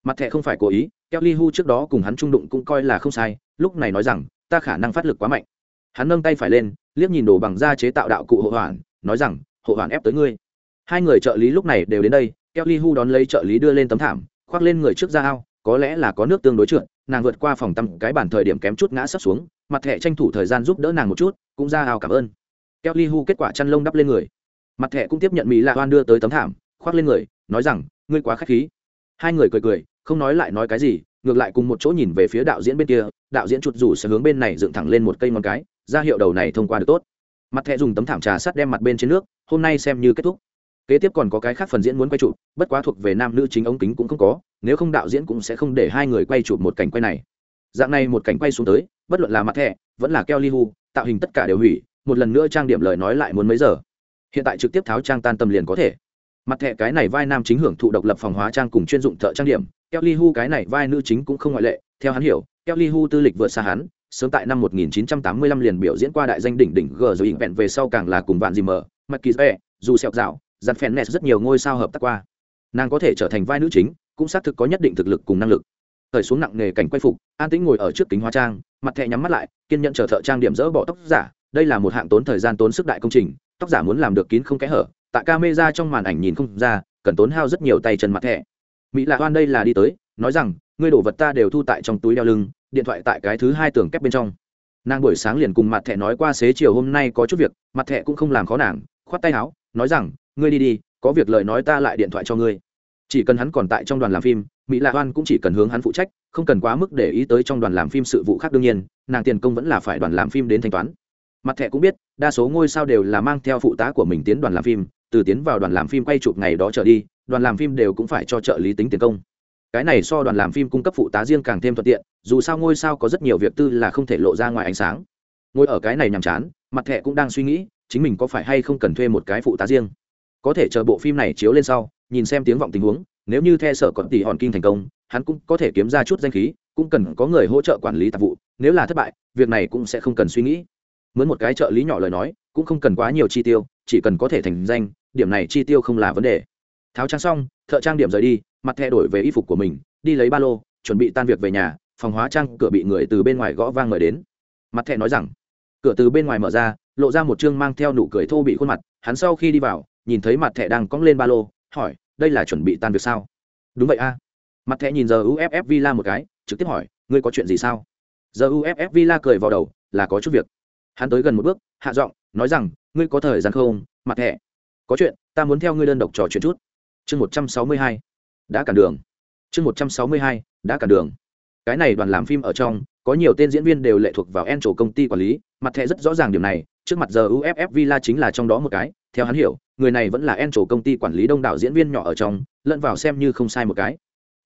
mặt thẻ không phải cố ý Kelly Hu trước đó cùng hắn trung đụng cũng coi là không sai, lúc này nói rằng, ta khả năng phát lực quá mạnh. Hắn nâng tay phải lên, liếc nhìn đồ bằng da chế tạo đạo cụ hộ hoàn, nói rằng, hộ hoàn ép tới ngươi. Hai người trợ lý lúc này đều đến đây, Kelly Hu đón lấy trợ lý đưa lên tấm thảm, khoác lên người trước ra ao, có lẽ là có nước tương đối trượt, nàng vượt qua phòng tắm cái bàn thời điểm kém chút ngã sắp xuống, mặt thẻ tranh thủ thời gian giúp đỡ nàng một chút, cũng ra hào cảm ơn. Kelly Hu kết quả chăn lông đắp lên người. Mặt thẻ cũng tiếp nhận Mỹ Lạ Hoan đưa tới tấm thảm, khoác lên người, nói rằng, ngươi quá khách khí. Hai người cười cười, không nói lại nói cái gì ngược lại cùng một chỗ nhìn về phía đạo diễn bên kia đạo diễn chụt rủ sẽ hướng bên này dựng thẳng lên một cây ngón cái ra hiệu đầu này thông qua được tốt mặt thẻ dùng tấm thảm trà sắt đem mặt bên trên nước hôm nay xem như kết thúc kế tiếp còn có cái khác phần diễn muốn quay chụp bất quá thuộc về nam nữ chính ống kính cũng không có nếu không đạo diễn cũng sẽ không để hai người quay chụp một cảnh quay này. Dạng này một cảnh quay xuống tới bất luận là mặt thẻ vẫn là keo li hu tạo hình tất cả đều hủy một lần nữa trang điểm lời nói lại muốn mấy giờ. Hiện tại trực tiếp tháo trang tan tâm liền có thể. Mặt thẻ cái này vai nam chính hưởng thụ độc lập phòng hóa trang cùng chuyên dụng thợ trang điểm Kelly Hu cái này vai nữ chính cũng không ngoại lệ, theo hắn hiểu, Kelly Hu tư lịch vượt xa hắn, sớm tại năm 1985 liền biểu diễn qua đại danh đỉnh đỉnh G rồi ỉn vẹn về sau càng là cùng vạn gì mở, Marquis dù sẹo dạo, giặt phèn nes rất nhiều ngôi sao hợp tác qua. Nàng có thể trở thành vai nữ chính, cũng xác thực có nhất định thực lực cùng năng lực. Thời xuống nặng nghề cảnh quay phục, an tĩnh ngồi ở trước kính hóa trang, mặt thẹ nhắm mắt lại, kiên nhẫn chờ thợ trang điểm dỡ bỏ tóc giả, đây là một hạng tốn thời gian tốn sức đại công trình, tóc giả muốn làm được kín không kẽ hở, tại camera trong màn ảnh nhìn không ra, cần tốn hao rất nhiều tay chân mặt thẻ mỹ lạ hoan đây là đi tới nói rằng ngươi đổ vật ta đều thu tại trong túi đeo lưng điện thoại tại cái thứ hai tường kép bên trong nàng buổi sáng liền cùng mặt thẻ nói qua xế chiều hôm nay có chút việc mặt thẻ cũng không làm khó nàng khoát tay áo nói rằng ngươi đi đi, có việc lời nói ta lại điện thoại cho ngươi. Chỉ cần hắn còn tại trong đoàn làm phim, mỹ lạ hoan cũng chỉ cần hướng hắn phụ trách, không cần quá mức để ý tới trong đoàn làm phim sự vụ khác đương nhiên, nàng tiền công vẫn là phải đoàn làm phim đến thanh toán. Mặt thẻ cũng biết, đa số ngôi sao đều là mang theo phụ tá của mình tiến đoàn làm phim, từ tiến vào đoàn làm phim quay chụp ngày đó trở đi, đoàn làm phim đều cũng phải cho trợ lý tính tiền công. Cái này so đoàn làm phim cung cấp phụ tá riêng càng thêm thuận tiện, dù sao ngôi sao có rất nhiều việc tư là không thể lộ ra ngoài ánh sáng. Ngồi ở cái này nhàm chán, mặt thẹ cũng đang suy nghĩ, chính mình có phải hay không cần thuê một cái phụ tá riêng có thể chờ bộ phim này chiếu lên sau, nhìn xem tiếng vọng tình huống, nếu như the sở còn tỷ hòn kinh thành công, hắn cũng có thể kiếm ra chút danh khí, cũng cần có người hỗ trợ quản lý tạp vụ, nếu là thất bại, việc này cũng sẽ không cần suy nghĩ. Mướn một cái trợ lý nhỏ lời nói, cũng không cần quá nhiều chi tiêu, chỉ cần có thể thành danh, điểm này chi tiêu không là vấn đề. Tháo trang xong, thợ trang điểm rời đi, mặt thẻ đổi về y phục của mình, đi lấy ba lô, chuẩn bị tan việc về nhà, phòng hóa trang cửa bị người từ bên ngoài gõ vang mời đến. Mặt thẻ nói rằng, cửa từ bên ngoài mở ra, lộ ra một chương mang theo nụ cười thô bị khuôn mặt, hắn sau khi đi vào nhìn thấy mặt thẻ đang cong lên ba lô, hỏi, đây là chuẩn bị tan việc sao? Đúng vậy a. Mặt thẻ nhìn giờ uff villa một cái, trực tiếp hỏi, ngươi có chuyện gì sao? Giờ uff villa cười vào đầu, là có chút việc. Hắn tới gần một bước, hạ giọng, nói rằng, ngươi có thời gian không, mặt thẻ? Có chuyện, ta muốn theo ngươi đơn độc trò chuyện chút. Chương một trăm sáu mươi hai, đã cản đường. Chương một trăm sáu mươi hai, đã cản đường cái này đoàn làm phim ở trong, có nhiều tên diễn viên đều lệ thuộc vào en trổ công ty quản lý, mặt thẻ rất rõ ràng điểm này, trước mặt giờ uff villa chính là trong đó một cái, theo hắn hiểu, người này vẫn là en trổ công ty quản lý đông đảo diễn viên nhỏ ở trong, lẫn vào xem như không sai một cái.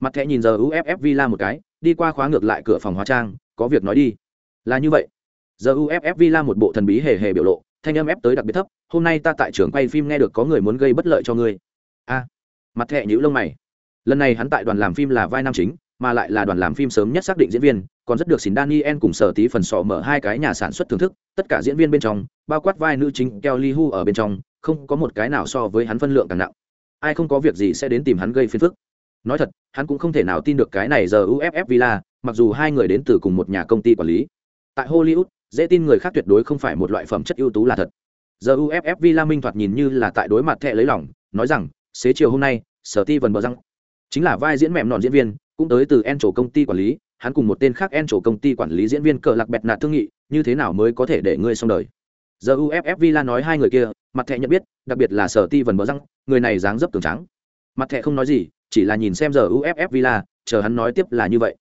Mặt thẻ nhìn giờ uff villa một cái, đi qua khóa ngược lại cửa phòng hóa trang, có việc nói đi. Là như vậy. Giờ uff villa một bộ thần bí hề hề biểu lộ, thanh âm ép tới đặc biệt thấp, hôm nay ta tại trường quay phim nghe được có người muốn gây bất lợi cho ngươi. A. Mặt thẹ nhữ lông mày. Lần này hắn tại đoàn làm phim là vai nam chính mà lại là đoàn làm phim sớm nhất xác định diễn viên, còn rất được xin daniel cùng sở tí phần sọ mở hai cái nhà sản xuất thưởng thức, tất cả diễn viên bên trong, bao quát vai nữ chính kelly hu ở bên trong, không có một cái nào so với hắn phân lượng càng nặng. Ai không có việc gì sẽ đến tìm hắn gây phiền phức. Nói thật, hắn cũng không thể nào tin được cái này giờ uff villa, mặc dù hai người đến từ cùng một nhà công ty quản lý. Tại hollywood, dễ tin người khác tuyệt đối không phải một loại phẩm chất ưu tú là thật. Giờ uff villa minh thoạt nhìn như là tại đối mặt thẹ lấy lòng, nói rằng, xế chiều hôm nay, sở ti vần bờ răng. Chính là vai diễn mẹm nọn diễn viên cũng tới từ en chỗ công ty quản lý, hắn cùng một tên khác en chỗ công ty quản lý diễn viên cờ lạc bẹt nạt thương nghị, như thế nào mới có thể để ngươi xong đời? Giờ uff villa nói hai người kia, mặt thẹ nhận biết, đặc biệt là sở ti vần bờ răng, người này dáng dấp cường trắng mặt thẹ không nói gì, chỉ là nhìn xem giờ uff villa, chờ hắn nói tiếp là như vậy.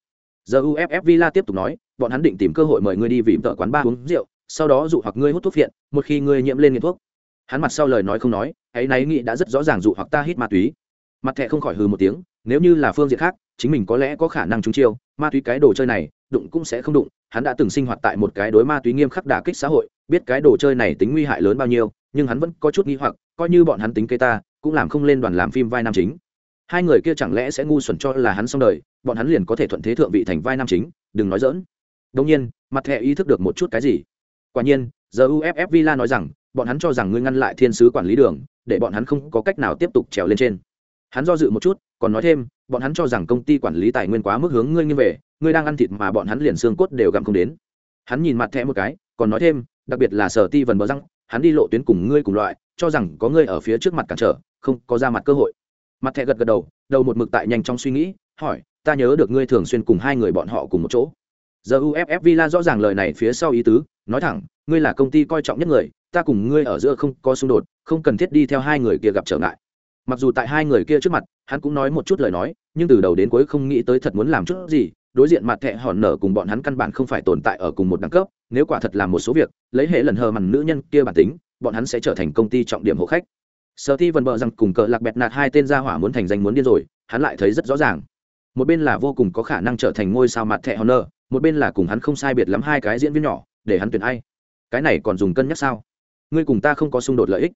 Giờ uff villa tiếp tục nói, bọn hắn định tìm cơ hội mời ngươi đi vì tợ quán ba uống rượu, sau đó dụ hoặc ngươi hút thuốc phiện, một khi ngươi nhiễm lên nghiện thuốc. Hắn mặt sau lời nói không nói, ấy náy nghĩ đã rất rõ ràng dụ hoặc ta hít ma túy. Mặt thẹ không khỏi hừ một tiếng nếu như là phương diện khác, chính mình có lẽ có khả năng trúng chiêu, ma túy cái đồ chơi này, đụng cũng sẽ không đụng. Hắn đã từng sinh hoạt tại một cái đối ma túy nghiêm khắc đả kích xã hội, biết cái đồ chơi này tính nguy hại lớn bao nhiêu, nhưng hắn vẫn có chút nghi hoặc, coi như bọn hắn tính cây ta, cũng làm không lên đoàn làm phim vai nam chính. Hai người kia chẳng lẽ sẽ ngu xuẩn cho là hắn xong đời, bọn hắn liền có thể thuận thế thượng vị thành vai nam chính, đừng nói dỡn đông nhiên, mặt thẹ ý thức được một chút cái gì. Quả nhiên giờ uff villa nói rằng, bọn hắn cho rằng ngươi ngăn lại thiên sứ quản lý đường, để bọn hắn không có cách nào tiếp tục trèo lên trên. Hắn do dự một chút còn nói thêm, bọn hắn cho rằng công ty quản lý tài nguyên quá mức hướng ngươi nghiêng về, ngươi đang ăn thịt mà bọn hắn liền xương cốt đều gặm không đến. Hắn nhìn mặt thẹ một cái, còn nói thêm, đặc biệt là sở ti vần bờ răng, hắn đi lộ tuyến cùng ngươi cùng loại, cho rằng có ngươi ở phía trước mặt cản trở, không có ra mặt cơ hội. Mặt thẹ gật gật đầu đầu một mực tại nhanh trong suy nghĩ, hỏi, ta nhớ được ngươi thường xuyên cùng hai người bọn họ cùng một chỗ. Giờ uff villa rõ ràng lời này phía sau ý tứ, nói thẳng, ngươi là công ty coi trọng nhất người, ta cùng ngươi ở giữa không có xung đột, không cần thiết đi theo hai người kia gặp trở ngại mặc dù tại hai người kia trước mặt, hắn cũng nói một chút lời nói, nhưng từ đầu đến cuối không nghĩ tới thật muốn làm chút gì, đối diện mặt thẹ hòn nở cùng bọn hắn căn bản không phải tồn tại ở cùng một đẳng cấp, nếu quả thật làm một số việc, lấy hệ lần hờ mằn nữ nhân kia bản tính, bọn hắn sẽ trở thành công ty trọng điểm hộ khách. Sở ti vần bờ rằng cùng cờ lạc bẹt nạt hai tên gia hỏa muốn thành danh muốn điên rồi, hắn lại thấy rất rõ ràng. Một bên là vô cùng có khả năng trở thành ngôi sao mặt thẹ nở, một bên là cùng hắn không sai biệt lắm hai cái diễn viên nhỏ, để hắn tuyển ai? Cái này còn dùng cân nhắc sao? Ngươi cùng ta không có xung đột lợi ích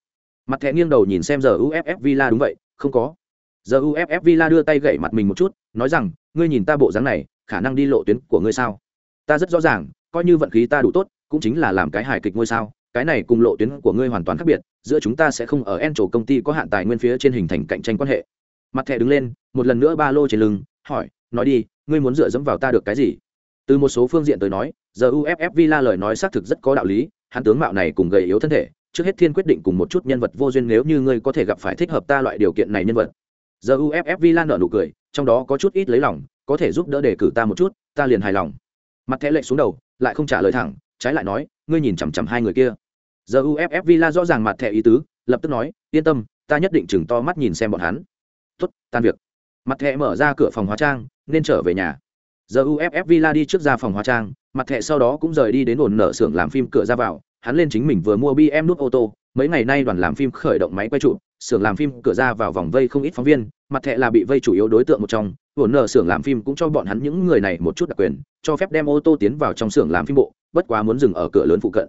mặt thẻ nghiêng đầu nhìn xem giờ uff villa đúng vậy, không có. Giờ uff villa đưa tay gậy mặt mình một chút, nói rằng, ngươi nhìn ta bộ dáng này, khả năng đi lộ tuyến của ngươi sao? Ta rất rõ ràng, coi như vận khí ta đủ tốt, cũng chính là làm cái hài kịch ngôi sao, cái này cùng lộ tuyến của ngươi hoàn toàn khác biệt, giữa chúng ta sẽ không ở en trổ công ty có hạn tài nguyên phía trên hình thành cạnh tranh quan hệ. Mặt thẻ đứng lên, một lần nữa ba lô trên lưng, hỏi, nói đi, ngươi muốn dựa dẫm vào ta được cái gì? Từ một số phương diện tới nói, giờ uff villa lời nói xác thực rất có đạo lý, hắn tướng mạo này cùng gầy yếu thân thể trước hết thiên quyết định cùng một chút nhân vật vô duyên nếu như ngươi có thể gặp phải thích hợp ta loại điều kiện này nhân vật. Giờ uff villa nở nụ cười, trong đó có chút ít lấy lòng, có thể giúp đỡ đề cử ta một chút, ta liền hài lòng. Mặt thẻ lệch xuống đầu, lại không trả lời thẳng, trái lại nói, ngươi nhìn chằm chằm hai người kia. Giờ uff villa rõ ràng mặt thẻ ý tứ, lập tức nói, yên tâm, ta nhất định chừng to mắt nhìn xem bọn hắn. Tuất tan việc. Mặt thẻ mở ra cửa phòng hóa trang, nên trở về nhà. Giờ uff villa đi trước ra phòng hóa trang, mặt thẻ sau đó cũng rời đi đến ổn nở xưởng làm phim cửa ra vào hắn lên chính mình vừa mua bm nút ô tô, mấy ngày nay đoàn làm phim khởi động máy quay trụ, xưởng làm phim cửa ra vào vòng vây không ít phóng viên, mặt thẻ là bị vây chủ yếu đối tượng một trong ổn nợ xưởng làm phim cũng cho bọn hắn những người này một chút đặc quyền, cho phép đem ô tô tiến vào trong xưởng làm phim bộ, bất quá muốn dừng ở cửa lớn phụ cận.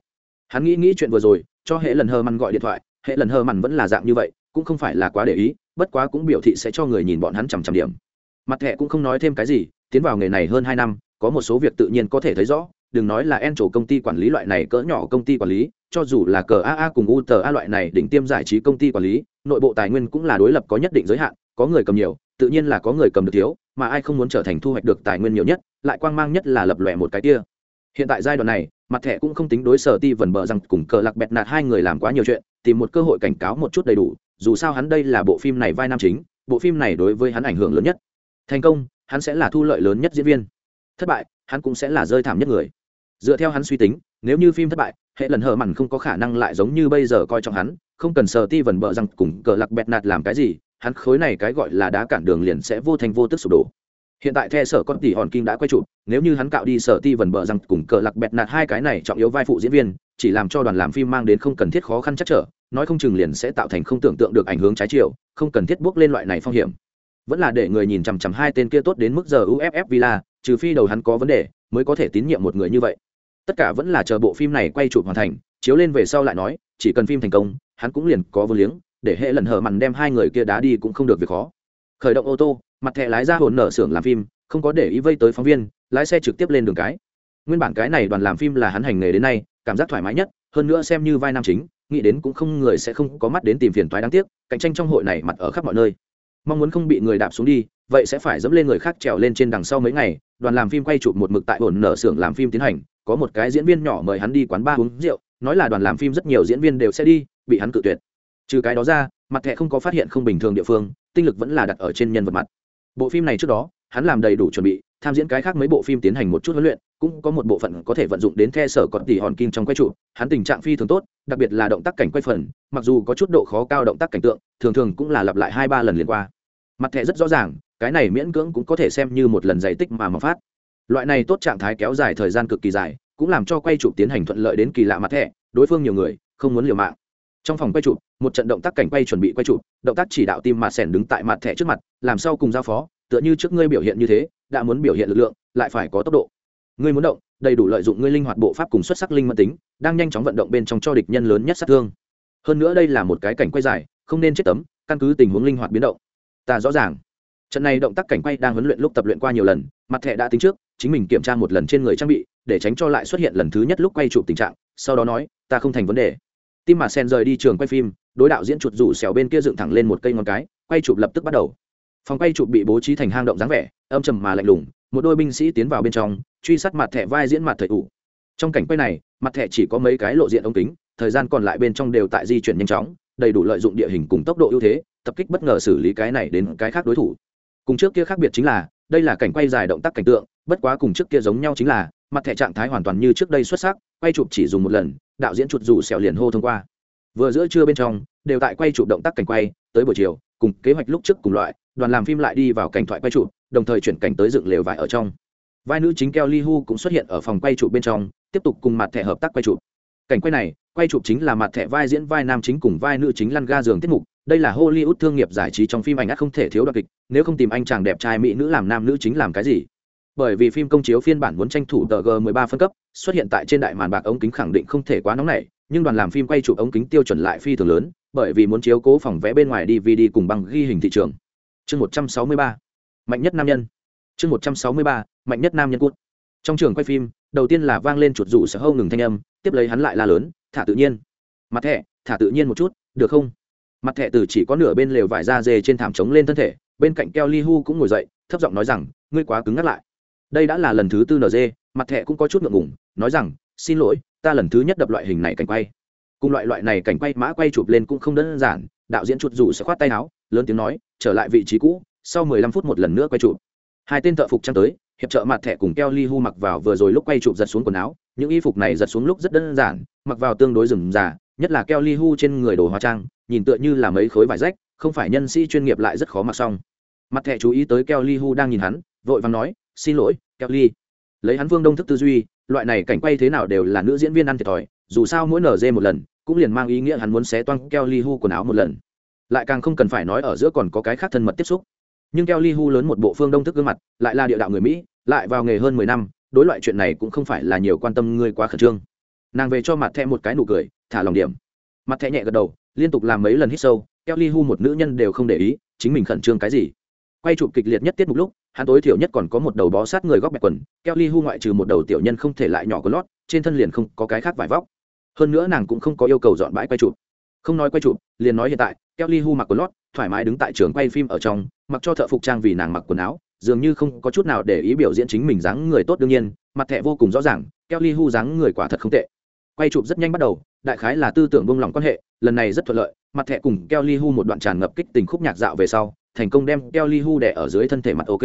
Hắn nghĩ nghĩ chuyện vừa rồi, cho hệ lần hờ mằn gọi điện thoại, hệ lần hờ mằn vẫn là dạng như vậy, cũng không phải là quá để ý, bất quá cũng biểu thị sẽ cho người nhìn bọn hắn chằm chằm điểm. Mặt thẻ cũng không nói thêm cái gì, tiến vào nghề này hơn hai năm, có một số việc tự nhiên có thể thấy rõ đừng nói là en trổ công ty quản lý loại này cỡ nhỏ công ty quản lý, cho dù là cờ aa cùng u tờ a loại này đỉnh tiêm giải trí công ty quản lý, nội bộ tài nguyên cũng là đối lập có nhất định giới hạn, có người cầm nhiều, tự nhiên là có người cầm được thiếu, mà ai không muốn trở thành thu hoạch được tài nguyên nhiều nhất, lại quang mang nhất là lập lòe một cái kia. Hiện tại giai đoạn này, mặt thẻ cũng không tính đối sở ti vần bờ rằng cùng cờ lạc bẹt nạt hai người làm quá nhiều chuyện, tìm một cơ hội cảnh cáo một chút đầy đủ, dù sao hắn đây là bộ phim này vai nam chính, bộ phim này đối với hắn ảnh hưởng lớn nhất. Thành công, hắn sẽ là thu lợi lớn nhất diễn viên. Thất bại, hắn cũng sẽ là rơi thảm nhất người dựa theo hắn suy tính nếu như phim thất bại hệ lần hờ mặn không có khả năng lại giống như bây giờ coi trọng hắn không cần sờ ti vần bợ rằng cùng cờ lạc bẹt nạt làm cái gì hắn khối này cái gọi là đá cản đường liền sẽ vô thành vô tức sụp đổ. Hiện tại the sở con tỷ hòn kim đã quay trụ, nếu như hắn cạo đi sở ti vần bợ rằng cùng cờ lạc bẹt nạt hai cái này trọng yếu vai phụ diễn viên chỉ làm cho đoàn làm phim mang đến không cần thiết khó khăn chắc trở nói không chừng liền sẽ tạo thành không tưởng tượng được ảnh hướng trái chiều không cần thiết bước lên loại này phong hiểm. Vẫn là để người nhìn chằm chằm hai tên kia tốt đến mức giờ uff villa trừ phi đầu hắn có vấn đề mới có thể tín nhiệm một người như vậy tất cả vẫn là chờ bộ phim này quay chụp hoàn thành, chiếu lên về sau lại nói, chỉ cần phim thành công, hắn cũng liền có vô liếng, để hệ lần hở mặn đem hai người kia đá đi cũng không được việc khó. Khởi động ô tô, mặt thẻ lái ra hồn nở xưởng làm phim, không có để ý vây tới phóng viên, lái xe trực tiếp lên đường cái. Nguyên bản cái này đoàn làm phim là hắn hành nghề đến nay, cảm giác thoải mái nhất, hơn nữa xem như vai nam chính, nghĩ đến cũng không người sẽ không có mắt đến tìm phiền toái đáng tiếc, cạnh tranh trong hội này mặt ở khắp mọi nơi. Mong muốn không bị người đạp xuống đi, vậy sẽ phải dẫm lên người khác trèo lên trên đằng sau mấy ngày, đoàn làm phim quay chụp một mực tại hồn nở xưởng làm phim tiến hành có một cái diễn viên nhỏ mời hắn đi quán bar uống rượu, nói là đoàn làm phim rất nhiều diễn viên đều sẽ đi, bị hắn cự tuyệt. Trừ cái đó ra, mặt thẻ không có phát hiện không bình thường địa phương, tinh lực vẫn là đặt ở trên nhân vật mặt. Bộ phim này trước đó, hắn làm đầy đủ chuẩn bị, tham diễn cái khác mấy bộ phim tiến hành một chút huấn luyện, cũng có một bộ phận có thể vận dụng đến the sở còn tỷ hòn kim trong quay trụ. Hắn tình trạng phi thường tốt, đặc biệt là động tác cảnh quay phần, mặc dù có chút độ khó cao động tác cảnh tượng, thường thường cũng là lặp lại hai ba lần liền qua. Mặt thẻ rất rõ ràng, cái này miễn cưỡng cũng có thể xem như một lần giải tích mà mà phát loại này tốt trạng thái kéo dài thời gian cực kỳ dài, cũng làm cho quay chụp tiến hành thuận lợi đến kỳ lạ mặt thẻ đối phương nhiều người, không muốn liều mạng. Trong phòng quay chụp, một trận động tác cảnh quay chuẩn bị quay chụp, động tác chỉ đạo tim mặt sẻn đứng tại mặt thẻ trước mặt, làm sau cùng giao phó, tựa như trước ngươi biểu hiện như thế, đã muốn biểu hiện lực lượng, lại phải có tốc độ. Ngươi muốn động, đầy đủ lợi dụng ngươi linh hoạt bộ pháp cùng xuất sắc linh mẫn tính, đang nhanh chóng vận động bên trong cho địch nhân lớn nhất sát thương. Hơn nữa đây là một cái cảnh quay dài, không nên chết tấm, căn cứ tình huống linh hoạt biến động. Ta rõ ràng. Trận này động tác cảnh quay đang huấn luyện lúc tập luyện qua nhiều lần mặt thẻ đã tính trước, chính mình kiểm tra một lần trên người trang bị, để tránh cho lại xuất hiện lần thứ nhất lúc quay chụp tình trạng, sau đó nói, ta không thành vấn đề. Tim mà sen rời đi trường quay phim, đối đạo diễn chuột rủ xẻo bên kia dựng thẳng lên một cây ngón cái, quay chụp lập tức bắt đầu. Phòng quay chụp bị bố trí thành hang động dáng vẻ, âm trầm mà lạnh lùng, một đôi binh sĩ tiến vào bên trong, truy sát mặt thẻ vai diễn mặt thầy ủ. Trong cảnh quay này, mặt thẻ chỉ có mấy cái lộ diện ống kính, thời gian còn lại bên trong đều tại di chuyển nhanh chóng, đầy đủ lợi dụng địa hình cùng tốc độ ưu thế, tập kích bất ngờ xử lý cái này đến cái khác đối thủ. Cùng trước kia khác biệt chính là đây là cảnh quay dài động tác cảnh tượng, bất quá cùng trước kia giống nhau chính là, mặt thẻ trạng thái hoàn toàn như trước đây xuất sắc, quay chụp chỉ dùng một lần, đạo diễn chuột rủ xẻo liền hô thông qua. Vừa giữa trưa bên trong, đều tại quay chụp động tác cảnh quay, tới buổi chiều, cùng kế hoạch lúc trước cùng loại, đoàn làm phim lại đi vào cảnh thoại quay chụp, đồng thời chuyển cảnh tới dựng lều vải ở trong. Vai nữ chính Kelly Hu cũng xuất hiện ở phòng quay chụp bên trong, tiếp tục cùng mặt thẻ hợp tác quay chụp. Cảnh quay này, quay chụp chính là mặt thẻ vai diễn vai nam chính cùng vai nữ chính lăn ga giường tiết mục đây là hollywood thương nghiệp giải trí trong phim ảnh ắt không thể thiếu đoạn kịch, nếu không tìm anh chàng đẹp trai mỹ nữ làm nam nữ chính làm cái gì? Bởi vì phim công chiếu phiên bản muốn tranh thủ tờ g 13 phân cấp, xuất hiện tại trên đại màn bạc ống kính khẳng định không thể quá nóng nảy, nhưng đoàn làm phim quay chụp ống kính tiêu chuẩn lại phi thường lớn, bởi vì muốn chiếu cố phòng vẽ bên ngoài dvd cùng bằng ghi hình thị trường. Chương 163 mạnh nhất nam nhân. Chương 163 mạnh nhất nam nhân cút. Trong trường quay phim, đầu tiên là vang lên chuột rủ sở hâu ngừng thanh âm, tiếp lấy hắn lại la lớn, thả tự nhiên. Mặt thẻ, thả tự nhiên một chút, được không? Mặt thẻ từ chỉ có nửa bên lều vải da dê trên thảm trống lên thân thể, bên cạnh keo li hu cũng ngồi dậy, thấp giọng nói rằng, ngươi quá cứng ngắt lại. Đây đã là lần thứ tư nd mặt thẻ cũng có chút ngượng ngùng, nói rằng, xin lỗi, ta lần thứ nhất đập loại hình này cảnh quay. Cùng loại loại này cảnh quay, mã quay chụp lên cũng không đơn giản, đạo diễn chuột rủ sẽ khoát tay áo, lớn tiếng nói, trở lại vị trí cũ, sau mười lăm phút một lần nữa quay chụp. Hai tên thợ phục trang tới, hiệp trợ mặt thẻ cùng keo li hu mặc vào vừa rồi lúc quay chụp giật xuống quần áo, những y phục này giật xuống lúc rất đơn giản, mặc vào tương đối rừng già nhất là keo li hu trên người đồ hóa trang nhìn tựa như là mấy khối vải rách, không phải nhân sĩ chuyên nghiệp lại rất khó mặc xong. Mặt thẻ chú ý tới keo li hu đang nhìn hắn, vội vàng nói, xin lỗi, keo li lấy hắn vương đông thức tư duy, loại này cảnh quay thế nào đều là nữ diễn viên ăn thiệt thòi, dù sao mỗi nở dê một lần, cũng liền mang ý nghĩa hắn muốn xé toang keo li hu quần áo một lần. Lại càng không cần phải nói ở giữa còn có cái khác thân mật tiếp xúc. Nhưng keo li hu lớn một bộ phương đông thức gương mặt, lại là địa đạo người mỹ, lại vào nghề hơn mười năm, đối loại chuyện này cũng không phải là nhiều quan tâm ngươi quá khẩn trương. Nàng về cho mặt thẹ một cái nụ cười, thả lòng điểm mặt thẹ nhẹ gật đầu, liên tục làm mấy lần hít sâu, keo li hu một nữ nhân đều không để ý, chính mình khẩn trương cái gì. Quay chụp kịch liệt nhất tiết mục lúc, hắn tối thiểu nhất còn có một đầu bó sát người góc bẹp quần, keo li hu ngoại trừ một đầu tiểu nhân không thể lại nhỏ có lót, trên thân liền không có cái khác vải vóc. Hơn nữa nàng cũng không có yêu cầu dọn bãi quay chụp. Không nói quay chụp, liền nói hiện tại, keo li hu mặc quần lót, thoải mái đứng tại trường quay phim ở trong, mặc cho thợ phục trang vì nàng mặc quần áo, dường như không có chút nào để ý biểu diễn chính mình dáng người tốt đương nhiên, mặt thẹ vô cùng rõ ràng, keo ly hu dáng người quả thật không tệ. Quay chụp rất nhanh bắt đầu đại khái là tư tưởng buông lỏng quan hệ, lần này rất thuận lợi, mặt thẻ cùng keo li hu một đoạn tràn ngập kích tình khúc nhạc dạo về sau, thành công đem keo li hu đẻ ở dưới thân thể mặt ok.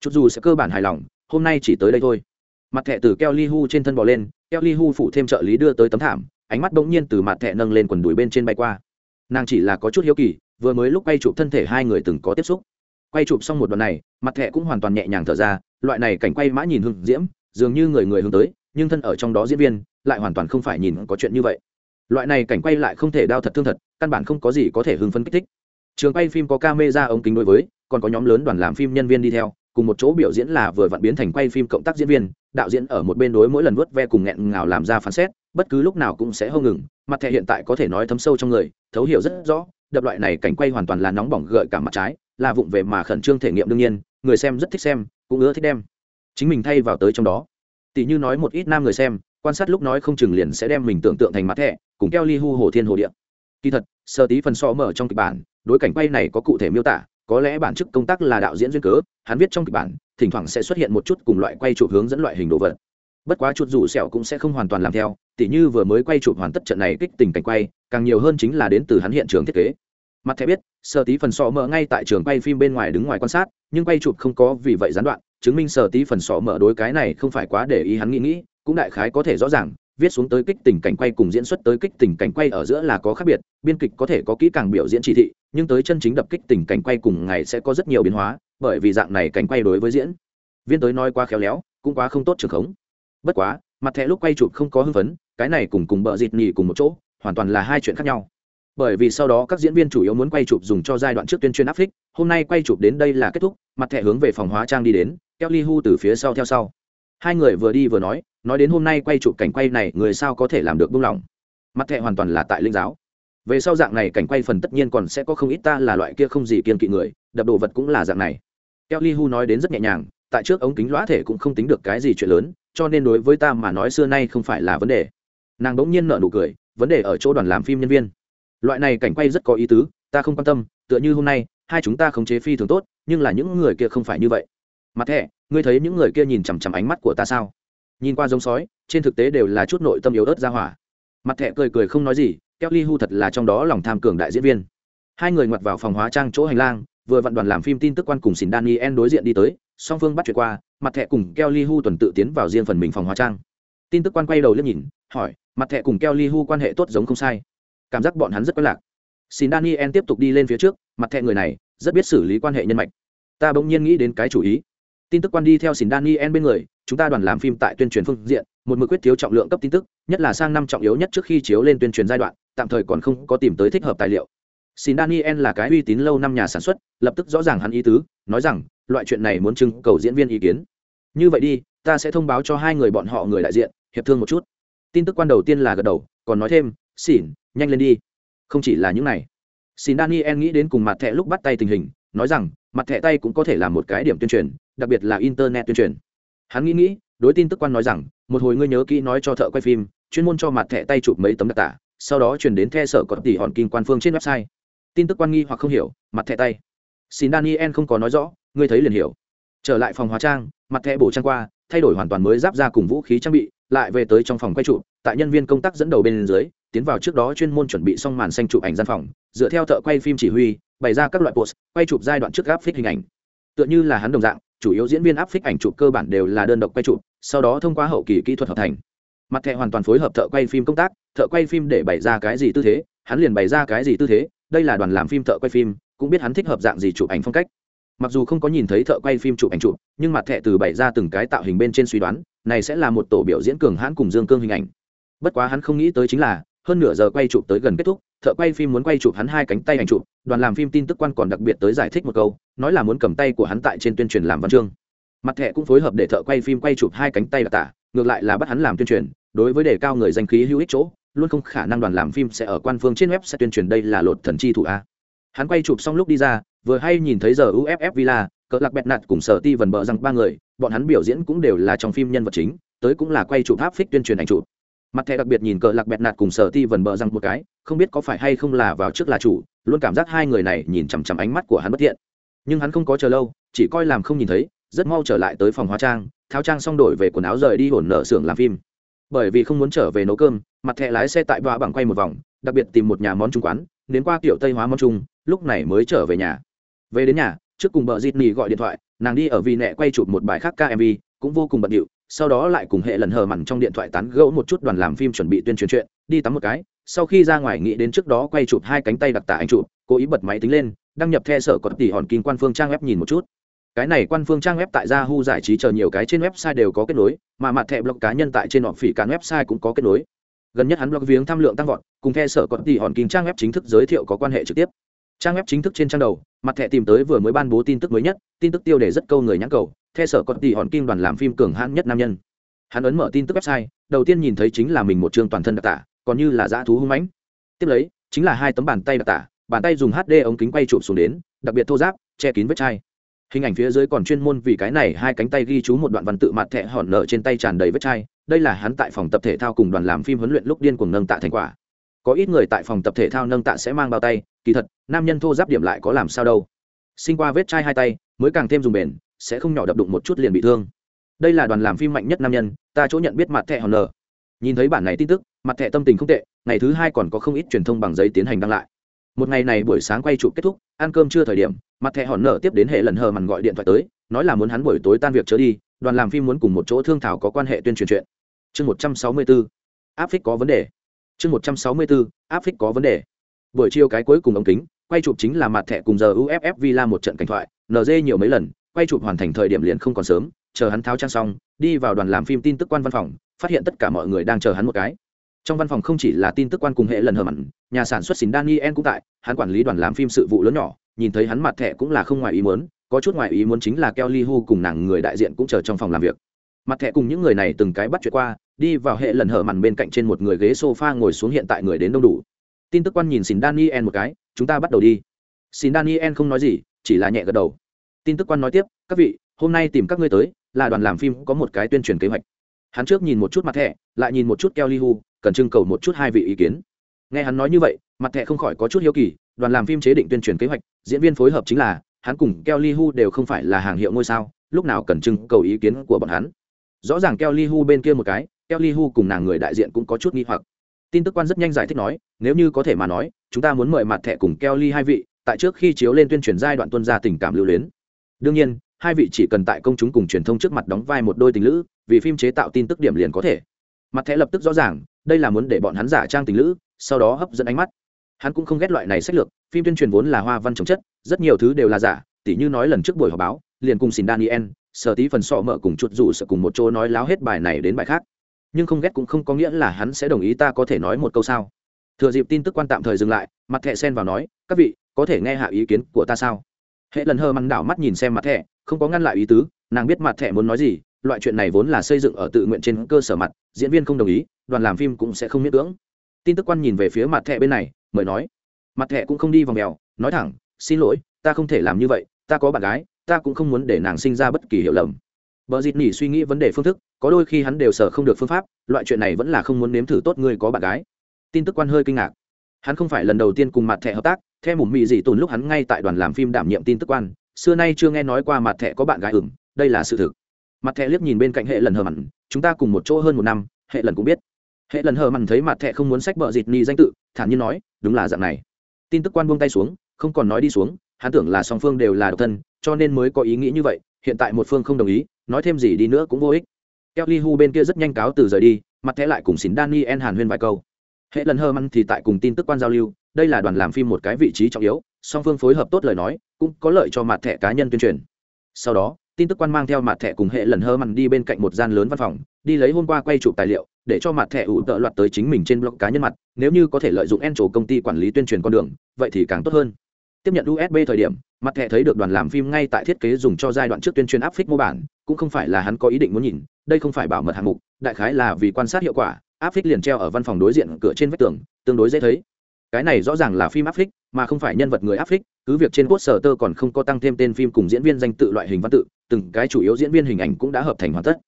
Chút dù sẽ cơ bản hài lòng, hôm nay chỉ tới đây thôi. Mặt thẻ từ keo li hu trên thân bò lên, keo li hu phụ thêm trợ lý đưa tới tấm thảm, ánh mắt bỗng nhiên từ mặt thẻ nâng lên quần đùi bên trên bay qua. Nàng chỉ là có chút hiếu kỳ, vừa mới lúc quay chụp thân thể hai người từng có tiếp xúc. Quay chụp xong một đoạn này, mặt thẻ cũng hoàn toàn nhẹ nhàng thở ra, loại này cảnh quay mã nhìn hưng diễm, dường như người người hướng tới nhưng thân ở trong đó diễn viên lại hoàn toàn không phải nhìn có chuyện như vậy. Loại này cảnh quay lại không thể đau thật thương thật, căn bản không có gì có thể hưng phấn kích thích. Trường quay phim có camera ống kính đối với, còn có nhóm lớn đoàn làm phim nhân viên đi theo, cùng một chỗ biểu diễn là vừa vặn biến thành quay phim cộng tác diễn viên, đạo diễn ở một bên đối mỗi lần vớt ve cùng nghẹn ngào làm ra phán xét, bất cứ lúc nào cũng sẽ không ngừng, mặt thẻ hiện tại có thể nói thấm sâu trong người, thấu hiểu rất rõ, đập loại này cảnh quay hoàn toàn là nóng bỏng gợi cả mặt trái, là vụng về mà khẩn trương thể nghiệm đương nhiên, người xem rất thích xem, cũng ưa thích đem. Chính mình thay vào tới trong đó tỷ như nói một ít nam người xem, quan sát lúc nói không chừng liền sẽ đem mình tưởng tượng thành mặt thẻ, cùng keo ly hu hồ thiên hồ điện kỳ thật, sơ tí phần so mở trong kịch bản, đối cảnh quay này có cụ thể miêu tả, có lẽ bản chức công tác là đạo diễn duyên cớ, hắn viết trong kịch bản, thỉnh thoảng sẽ xuất hiện một chút cùng loại quay chụp hướng dẫn loại hình đồ vật. Bất quá chút rủ sẹo cũng sẽ không hoàn toàn làm theo, tỉ như vừa mới quay chụp hoàn tất trận này kích tình cảnh quay, càng nhiều hơn chính là đến từ hắn hiện trường thiết kế. Mặt thẻ biết, sơ tí phần sọ mở ngay tại trường quay phim bên ngoài đứng ngoài quan sát, nhưng quay chụp không có vì vậy gián đoạn chứng minh sở tí phần sọ mở đối cái này không phải quá để ý hắn nghĩ nghĩ, cũng đại khái có thể rõ ràng, viết xuống tới kích tình cảnh quay cùng diễn xuất tới kích tình cảnh quay ở giữa là có khác biệt, biên kịch có thể có kỹ càng biểu diễn chỉ thị, nhưng tới chân chính đập kích tình cảnh quay cùng ngày sẽ có rất nhiều biến hóa, bởi vì dạng này cảnh quay đối với diễn viên tới nói quá khéo léo, cũng quá không tốt trường khống. Bất quá, mặt thẻ lúc quay chụp không có hưng phấn, cái này cùng cùng bợ dịt nhì cùng một chỗ, hoàn toàn là hai chuyện khác nhau. Bởi vì sau đó các diễn viên chủ yếu muốn quay chụp dùng cho giai đoạn trước tuyên truyền áp phích hôm nay quay chụp đến đây là kết thúc, mặt thẻ hướng về phòng hóa trang đi đến kelly hu từ phía sau theo sau. Hai người vừa đi vừa nói nói đến hôm nay quay chụp cảnh quay này, người sao có thể làm được buông lỏng? Mặt thẻ hoàn toàn là tại linh giáo. Về sau dạng này cảnh quay phần tất nhiên còn sẽ có không ít ta là loại kia không gì kiên kỵ người, đập đồ vật cũng là dạng này. Kelly hu nói đến rất nhẹ nhàng, tại trước ống kính lõa thể cũng không tính được cái gì chuyện lớn, cho nên đối với ta mà nói xưa nay không phải là vấn đề. Nàng bỗng nhiên nợ nụ cười, vấn đề ở chỗ đoàn làm phim nhân viên. Loại này cảnh quay rất có ý tứ, ta không quan tâm, tựa như hôm nay, hai chúng ta khống chế phi thường tốt, nhưng là những người kia không phải như vậy mặt thẻ, ngươi thấy những người kia nhìn chằm chằm ánh mắt của ta sao? Nhìn qua giống sói, trên thực tế đều là chút nội tâm yếu ớt ra hỏa. Mặt thẻ cười cười không nói gì kelly hu thật là trong đó lòng tham cường đại diễn viên. Hai người ngoặt vào phòng hóa trang chỗ hành lang, vừa vặn đoàn làm phim tin tức quan cùng xin daniel đối diện đi tới, song phương bắt chuyện qua, mặt thẻ cùng keo ly hu tuần tự tiến vào riêng phần mình phòng hóa trang. Tin tức quan quay đầu liếc nhìn, hỏi, mặt thẻ cùng keo ly hu quan hệ tốt giống không sai? Cảm giác bọn hắn rất quen lạc. Xin daniel tiếp tục đi lên phía trước, mặt thẻ người này, rất biết xử lý quan hệ nhân mạch. Ta bỗng nhiên nghĩ đến cái chủ ý tin tức quan đi theo xin daniel bên người, chúng ta đoàn làm phim tại tuyên truyền phương diện, một mực quyết thiếu trọng lượng cấp tin tức, nhất là sang năm trọng yếu nhất trước khi chiếu lên tuyên truyền giai đoạn, tạm thời còn không có tìm tới thích hợp tài liệu. Xin daniel là cái uy tín lâu năm nhà sản xuất, lập tức rõ ràng hắn ý tứ, nói rằng, loại chuyện này muốn trưng cầu diễn viên ý kiến. Như vậy đi, ta sẽ thông báo cho hai người bọn họ người đại diện, hiệp thương một chút. Tin tức quan đầu tiên là gật đầu, còn nói thêm xỉn nhanh lên đi. Không chỉ là những này. Xin daniel nghĩ đến cùng mặt thẻ lúc bắt tay tình hình, nói rằng, mặt thẻ tay cũng có thể là một cái điểm tuyên truyền đặc biệt là internet tuyên truyền. Hắn nghĩ nghĩ, đối tin tức quan nói rằng, một hồi ngươi nhớ kỹ nói cho thợ quay phim, chuyên môn cho mặt thẻ tay chụp mấy tấm đặc tả, sau đó chuyển đến the sở có tỷ hòn kim quan phương trên website. Tin tức quan nghi hoặc không hiểu, mặt thẻ tay. Xin daniel không có nói rõ, ngươi thấy liền hiểu. Trở lại phòng hóa trang, mặt thẻ bổ trang qua, thay đổi hoàn toàn mới giáp ra cùng vũ khí trang bị, lại về tới trong phòng quay trụ tại nhân viên công tác dẫn đầu bên dưới, tiến vào trước đó chuyên môn chuẩn bị xong màn xanh chụp ảnh gian phòng, dựa theo thợ quay phim chỉ huy, bày ra các loại post quay chụp giai đoạn trước áp phích hình ảnh. Tựa như là hắn đồng dạng chủ yếu diễn viên áp phích ảnh chụp cơ bản đều là đơn độc quay chụp, sau đó thông qua hậu kỳ kỹ thuật hợp thành. Mặt thẻ hoàn toàn phối hợp thợ quay phim công tác, thợ quay phim để bày ra cái gì tư thế, hắn liền bày ra cái gì tư thế, đây là đoàn làm phim thợ quay phim, cũng biết hắn thích hợp dạng gì chụp ảnh phong cách. Mặc dù không có nhìn thấy thợ quay phim chụp ảnh chụp, nhưng mặt thẻ từ bày ra từng cái tạo hình bên trên suy đoán, này sẽ là một tổ biểu diễn cường hãn cùng dương cương hình ảnh. Bất quá hắn không nghĩ tới chính là, hơn nửa giờ quay chụp tới gần kết thúc thợ quay phim muốn quay chụp hắn hai cánh tay ảnh chụp, đoàn làm phim tin tức quan còn đặc biệt tới giải thích một câu, nói là muốn cầm tay của hắn tại trên tuyên truyền làm văn chương. Mặt thẻ cũng phối hợp để thợ quay phim quay chụp hai cánh tay đặc tả, ngược lại là bắt hắn làm tuyên truyền, đối với đề cao người danh khí hữu ích chỗ, luôn không khả năng đoàn làm phim sẽ ở quan phương trên web sẽ tuyên truyền đây là lột thần chi thủ a. Hắn quay chụp xong lúc đi ra, vừa hay nhìn thấy giờ uff villa, cỡ lạc bẹt nạt cùng sở ti vần bờ rằng ba người, bọn hắn biểu diễn cũng đều là trong phim nhân vật chính, tới cũng là quay chụp áp phích tuyên truyền ảnh chụp mặt thẻ đặc biệt nhìn cờ lạc bẹt nạt cùng sở ti vần bờ rằng một cái, không biết có phải hay không là vào trước là chủ, luôn cảm giác hai người này nhìn chằm chằm ánh mắt của hắn bất thiện. Nhưng hắn không có chờ lâu, chỉ coi làm không nhìn thấy, rất mau trở lại tới phòng hóa trang, tháo trang xong đổi về quần áo rời đi hồn nợ xưởng làm phim. Bởi vì không muốn trở về nấu cơm, mặt thẻ lái xe tại ba bằng quay một vòng, đặc biệt tìm một nhà món trung quán, đến qua kiểu tây hóa món trung lúc này mới trở về nhà. Về đến nhà, trước cùng bờ dịt nỉ gọi điện thoại, nàng đi ở vì nẹ quay chụp một bài khác kmv cũng vô cùng bận điệu sau đó lại cùng hệ lần hờ mặn trong điện thoại tán gẫu một chút đoàn làm phim chuẩn bị tuyên truyền chuyện, đi tắm một cái, sau khi ra ngoài nghĩ đến trước đó quay chụp hai cánh tay đặc tả anh chụp, cố ý bật máy tính lên, đăng nhập theo sở có tỷ hòn kinh quan phương trang web nhìn một chút. Cái này quan phương trang web tại Yahoo giải trí chờ nhiều cái trên website đều có kết nối, mà mặt thẻ blog cá nhân tại trên họ phỉ cản website cũng có kết nối. Gần nhất hắn blog viếng tham lượng tăng vọt, cùng theo sở có tỷ hòn kinh trang web chính thức giới thiệu có quan hệ trực tiếp. Trang web chính thức trên trang đầu, mặt thẻ tìm tới vừa mới ban bố tin tức mới nhất, tin tức tiêu đề rất câu người nhãn cầu the sở còn tỷ hòn kim đoàn làm phim cường hãn nhất nam nhân. Hắn ấn mở tin tức website, đầu tiên nhìn thấy chính là mình một chương toàn thân đặc tả, còn như là dã thú hung mãnh. Tiếp lấy, chính là hai tấm bàn tay đặc tả, bàn tay dùng hd ống kính quay chụp xuống đến, đặc biệt thô giáp, che kín vết chai. Hình ảnh phía dưới còn chuyên môn vì cái này hai cánh tay ghi chú một đoạn văn tự mặt thẹ hòn nở trên tay tràn đầy vết chai, đây là hắn tại phòng tập thể thao cùng đoàn làm phim huấn luyện lúc điên cuồng nâng tạ thành quả. Có ít người tại phòng tập thể thao nâng tạ sẽ mang bao tay, kỳ thật, nam nhân thô giáp điểm lại có làm sao đâu. Sinh qua vết chai hai tay, mới càng thêm dùng bền sẽ không nhỏ đập đụng một chút liền bị thương. Đây là đoàn làm phim mạnh nhất nam nhân, ta chỗ nhận biết mặt thẻ hòn nở nhìn thấy bản này tin tức, mặt thẻ tâm tình không tệ, ngày thứ hai còn có không ít truyền thông bằng giấy tiến hành đăng lại. Một ngày này buổi sáng quay chụp kết thúc, ăn cơm chưa thời điểm, mặt thẻ hòn nở tiếp đến hệ lần hờ mằn gọi điện thoại tới, nói là muốn hắn buổi tối tan việc trở đi, đoàn làm phim muốn cùng một chỗ thương thảo có quan hệ tuyên truyền chuyện. Chương một trăm sáu mươi bốn áp phích có vấn đề. Chương một trăm sáu mươi bốn áp phích có vấn đề. Buổi chiều cái cuối cùng ống kính, quay chụp chính là mặt thẻ cùng giờ uff villa một trận cảnh thoại nd nhiều mấy lần quay chụp hoàn thành thời điểm liền không còn sớm, chờ hắn tháo trang xong, đi vào đoàn làm phim tin tức quan văn phòng, phát hiện tất cả mọi người đang chờ hắn một cái. Trong văn phòng không chỉ là tin tức quan cùng hệ lần hờ mặn, nhà sản xuất xín daniel cũng tại, hắn quản lý đoàn làm phim sự vụ lớn nhỏ, nhìn thấy hắn mặt thẻ cũng là không ngoài ý muốn, có chút ngoài ý muốn chính là kelly hu cùng nàng người đại diện cũng chờ trong phòng làm việc. Mặt thẻ cùng những người này từng cái bắt chuyện qua, đi vào hệ lần hở mặn bên cạnh trên một người ghế sofa ngồi xuống hiện tại người đến đông đủ. Tin tức quan nhìn xin daniel một cái, chúng ta bắt đầu đi. Xin daniel không nói gì, chỉ là nhẹ gật đầu tin tức quan nói tiếp, các vị, hôm nay tìm các ngươi tới, là đoàn làm phim có một cái tuyên truyền kế hoạch. Hắn trước nhìn một chút mặt thẻ, lại nhìn một chút kelly hu cần trưng cầu một chút hai vị ý kiến. Nghe hắn nói như vậy, mặt thẻ không khỏi có chút hiếu kỳ, đoàn làm phim chế định tuyên truyền kế hoạch, diễn viên phối hợp chính là, hắn cùng kelly hu đều không phải là hàng hiệu ngôi sao, lúc nào cần trưng cầu ý kiến của bọn hắn. Rõ ràng kelly hu bên kia một cái kelly hu cùng nàng người đại diện cũng có chút nghi hoặc. Tin tức quan rất nhanh giải thích nói, nếu như có thể mà nói, chúng ta muốn mời mặt thẻ cùng kelly hai vị, tại trước khi chiếu lên tuyên truyền giai đoạn tuân ra tình cảm lưu luyến đương nhiên, hai vị chỉ cần tại công chúng cùng truyền thông trước mặt đóng vai một đôi tình lữ, vì phim chế tạo tin tức điểm liền có thể. Mặt thẻ lập tức rõ ràng, đây là muốn để bọn hắn giả trang tình lữ, sau đó hấp dẫn ánh mắt. Hắn cũng không ghét loại này sách lược, phim tuyên truyền vốn là hoa văn chống chất, rất nhiều thứ đều là giả, tỉ như nói lần trước buổi họp báo, liền cùng xin daniel, sở tí phần sọ mở cùng chuột rủ sợ cùng một chỗ nói láo hết bài này đến bài khác. Nhưng không ghét cũng không có nghĩa là hắn sẽ đồng ý ta có thể nói một câu sao. Thừa dịp tin tức quan tạm thời dừng lại, mặt thẹ sen vào nói, các vị, có thể nghe hạ ý kiến của ta sao? Hệ lần hờ măng đảo mắt nhìn xem mặt thẻ không có ngăn lại ý tứ nàng biết mặt thẻ muốn nói gì loại chuyện này vốn là xây dựng ở tự nguyện trên cơ sở mặt diễn viên không đồng ý đoàn làm phim cũng sẽ không miễn cưỡng tin tức quan nhìn về phía mặt thẻ bên này mời nói mặt thẻ cũng không đi vòng mèo nói thẳng xin lỗi ta không thể làm như vậy ta có bạn gái ta cũng không muốn để nàng sinh ra bất kỳ hiểu lầm Bờ dịt nỉ suy nghĩ vấn đề phương thức, có đôi khi hắn đều sở không được phương pháp, loại chuyện này vẫn là không muốn nếm thử tốt người có bạn gái. Tin tức quan hơi kinh ngạc. Hắn không phải lần đầu tiên cùng mặt thẻ hợp tác, theo một mị gì tồn lúc hắn ngay tại đoàn làm phim đảm nhiệm tin tức quan, xưa nay chưa nghe nói qua mặt thẻ có bạn gái ửng, đây là sự thực. Mặt thẻ liếc nhìn bên cạnh hệ lần hờ mặn, chúng ta cùng một chỗ hơn một năm, hệ lần cũng biết. Hệ lần hờ mặn thấy mặt thẻ không muốn sách vợ dịt ni danh tự, thản nhiên nói, đúng là dạng này. Tin tức quan buông tay xuống, không còn nói đi xuống, hắn tưởng là song phương đều là độc thân, cho nên mới có ý nghĩ như vậy, hiện tại một phương không đồng ý, nói thêm gì đi nữa cũng vô ích kelly hu bên kia rất nhanh cáo từ rời đi mặt thẻ lại cùng xín daniel hàn huyên vài câu hệ lần hơ măng thì tại cùng tin tức quan giao lưu đây là đoàn làm phim một cái vị trí trọng yếu, song phương phối hợp tốt lời nói, cũng có lợi cho mặt thẻ cá nhân tuyên truyền. Sau đó, tin tức quan mang theo mặt thẻ cùng hệ lần hơ mặn đi bên cạnh một gian lớn văn phòng, đi lấy hôm qua quay chụp tài liệu, để cho mặt thẻ ủ tợ loạt tới chính mình trên blog cá nhân mặt, nếu như có thể lợi dụng en trổ công ty quản lý tuyên truyền con đường, vậy thì càng tốt hơn. Tiếp nhận usb thời điểm mặt thẻ thấy được đoàn làm phim ngay tại thiết kế dùng cho giai đoạn trước tuyên truyền áp phích mô bản, cũng không phải là hắn có ý định muốn nhìn, đây không phải bảo mật hạng mục, đại khái là vì quan sát hiệu quả, áp phích liền treo ở văn phòng đối diện cửa trên vách tường, tương đối dễ thấy cái này rõ ràng là phim áp phích, mà không phải nhân vật người áp phích, cứ việc trên quốc sở tơ còn không có tăng thêm tên phim cùng diễn viên danh tự loại hình văn tự, từng cái chủ yếu diễn viên hình ảnh cũng đã hợp thành hoàn tất.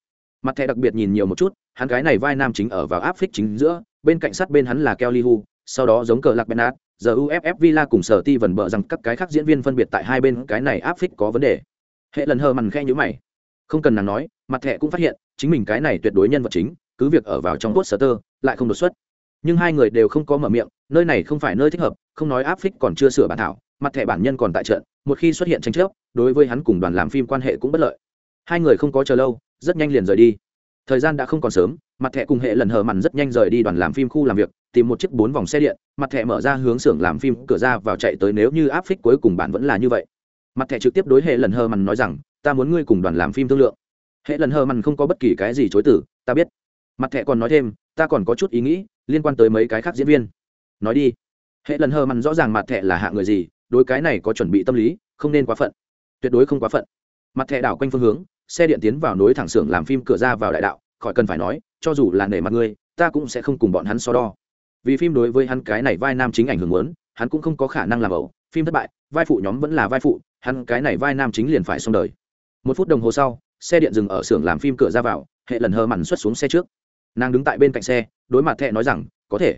Mặt thẻ đặc biệt nhìn nhiều một chút, hắn cái này vai nam chính ở vào áp phích chính giữa, bên cạnh sát bên hắn là kelly hu, sau đó giống cờ lạc benat giờ uff villa cùng sở ti vần bợ rằng các cái khác diễn viên phân biệt tại hai bên, cái này áp phích có vấn đề. Hệ lần hờ mằn khe nhữ mày. Không cần nàng nói, mặt thẻ cũng phát hiện, chính mình cái này tuyệt đối nhân vật chính, cứ việc ở vào trong quốc sở tơ lại không đột xuất nhưng hai người đều không có mở miệng, nơi này không phải nơi thích hợp, không nói áp phích còn chưa sửa bản thảo, mặt thẻ bản nhân còn tại trận, một khi xuất hiện tranh chấp, đối với hắn cùng đoàn làm phim quan hệ cũng bất lợi. Hai người không có chờ lâu, rất nhanh liền rời đi. Thời gian đã không còn sớm, mặt thẻ cùng hệ lần hờ mặn rất nhanh rời đi đoàn làm phim khu làm việc, tìm một chiếc bốn vòng xe điện, mặt thẻ mở ra hướng xưởng làm phim, cửa ra vào chạy tới nếu như áp phích cuối cùng bạn vẫn là như vậy. Mặt thẻ trực tiếp đối hệ lần hờ mặn nói rằng, ta muốn ngươi cùng đoàn làm phim thương lượng. Hệ lần hờ mặn không có bất kỳ cái gì chối tử ta biết. Mặt thẻ còn nói thêm, ta còn có chút ý nghĩ liên quan tới mấy cái khác diễn viên. Nói đi. Hệ lần hờ mặn rõ ràng mặt thẻ là hạ người gì, đối cái này có chuẩn bị tâm lý, không nên quá phận. Tuyệt đối không quá phận. Mặt thẻ đảo quanh phương hướng, xe điện tiến vào nối thẳng xưởng làm phim cửa ra vào đại đạo, khỏi cần phải nói, cho dù là nể mặt ngươi ta cũng sẽ không cùng bọn hắn so đo. Vì phim đối với hắn cái này vai nam chính ảnh hưởng lớn hắn cũng không có khả năng làm ẩu, phim thất bại, vai phụ nhóm vẫn là vai phụ, hắn cái này vai nam chính liền phải xong đời. Một phút đồng hồ sau, xe điện dừng ở xưởng làm phim cửa ra vào, hệ lần hờ mặn xuất xuống xe trước. Nàng đứng tại bên cạnh xe đối mặt thẹ nói rằng, có thể.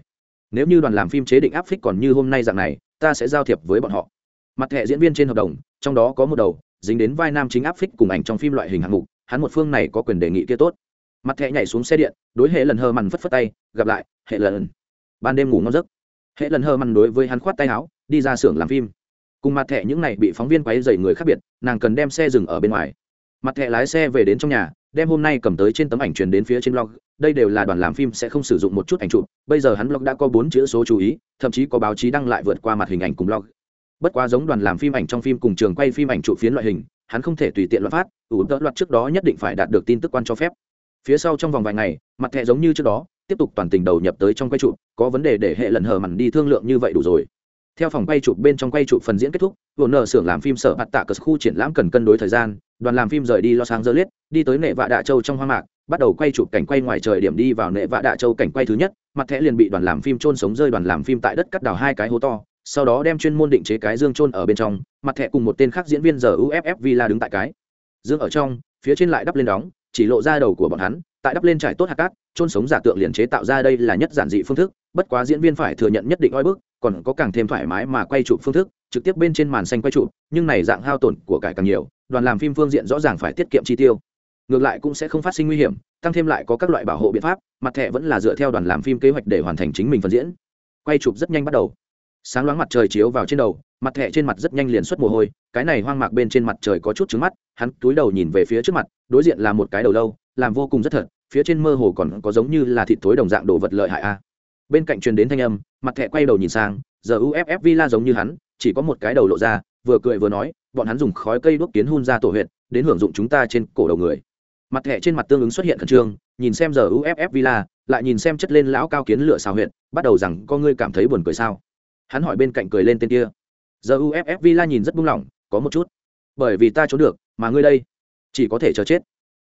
Nếu như đoàn làm phim chế định áp phích còn như hôm nay dạng này, ta sẽ giao thiệp với bọn họ. Mặt thẻ diễn viên trên hợp đồng, trong đó có một đầu, dính đến vai nam chính áp phích cùng ảnh trong phim loại hình hạng mục, hắn một phương này có quyền đề nghị kia tốt. Mặt thẻ nhảy xuống xe điện, đối hệ lần hơ mằn phất phất tay, gặp lại, hệ lần. Ban đêm ngủ ngon giấc. Hệ lần hơ mằn đối với hắn khoát tay áo, đi ra xưởng làm phim. Cùng mặt thẻ những này bị phóng viên quấy dày người khác biệt, nàng cần đem xe dừng ở bên ngoài mặt thẻ lái xe về đến trong nhà, đem hôm nay cầm tới trên tấm ảnh truyền đến phía trên blog. Đây đều là đoàn làm phim sẽ không sử dụng một chút ảnh chụp. Bây giờ hắn blog đã có bốn chữ số chú ý, thậm chí có báo chí đăng lại vượt qua mặt hình ảnh cùng blog. Bất quá giống đoàn làm phim ảnh trong phim cùng trường quay phim ảnh chụp phiến loại hình, hắn không thể tùy tiện loạt phát, ủ đỡ loạt trước đó nhất định phải đạt được tin tức quan cho phép. Phía sau trong vòng vài ngày, mặt thẻ giống như trước đó, tiếp tục toàn tình đầu nhập tới trong quay chụp, có vấn đề để hệ lần hờ mặn đi thương lượng như vậy đủ rồi. Theo phòng quay chụp bên trong quay chụp phần diễn kết thúc vồn nợ xưởng làm phim sở mặt tạ cờ khu triển lãm cần cân đối thời gian đoàn làm phim rời đi lo sáng dơ liết đi tới nệ vạ đạ châu trong hoang mạc, bắt đầu quay chụp cảnh quay ngoài trời điểm đi vào nệ vạ đạ châu cảnh quay thứ nhất, mặt thẻ liền bị đoàn làm phim trôn sống rơi đoàn làm phim tại đất cắt đào hai cái hố to, sau đó đem chuyên môn định chế cái dương trôn ở bên trong, mặt thẻ cùng một tên khác diễn viên giờ uff villa đứng tại cái dương ở trong, phía trên lại đắp lên đóng, chỉ lộ ra đầu của bọn hắn, tại đắp lên trải tốt hạt cát trôn sống giả tượng liền chế tạo ra đây là nhất giản dị phương thức, bất quá diễn viên phải thừa nhận nhất định oi bức còn có càng thêm thoải mái mà quay chụp phương thức, trực tiếp bên trên màn xanh quay chụp, nhưng này dạng hao tổn của cải càng nhiều, đoàn làm phim phương diện rõ ràng phải tiết kiệm chi tiêu. Ngược lại cũng sẽ không phát sinh nguy hiểm, tăng thêm lại có các loại bảo hộ biện pháp, mặt thẻ vẫn là dựa theo đoàn làm phim kế hoạch để hoàn thành chính mình phần diễn. Quay chụp rất nhanh bắt đầu. Sáng loáng mặt trời chiếu vào trên đầu, mặt thẻ trên mặt rất nhanh liền xuất mồ hôi, cái này hoang mạc bên trên mặt trời có chút trứng mắt, hắn túi đầu nhìn về phía trước mặt, đối diện là một cái đầu lâu, làm vô cùng rất thật, phía trên mơ hồ còn có giống như là thịt thối đồng dạng đồ vật lợi hại a bên cạnh truyền đến thanh âm, mặt thẻ quay đầu nhìn sang, giờ uff villa giống như hắn, chỉ có một cái đầu lộ ra, vừa cười vừa nói, bọn hắn dùng khói cây đuốc kiến hun ra tổ huyện đến hưởng dụng chúng ta trên cổ đầu người. Mặt thẻ trên mặt tương ứng xuất hiện khẩn trương, nhìn xem giờ uff villa, lại nhìn xem chất lên lão cao kiến lửa xào huyện bắt đầu rằng, có ngươi cảm thấy buồn cười sao? Hắn hỏi bên cạnh cười lên tên kia. Giờ uff villa nhìn rất buông lỏng, có một chút. Bởi vì ta trốn được, mà ngươi đây, chỉ có thể chờ chết.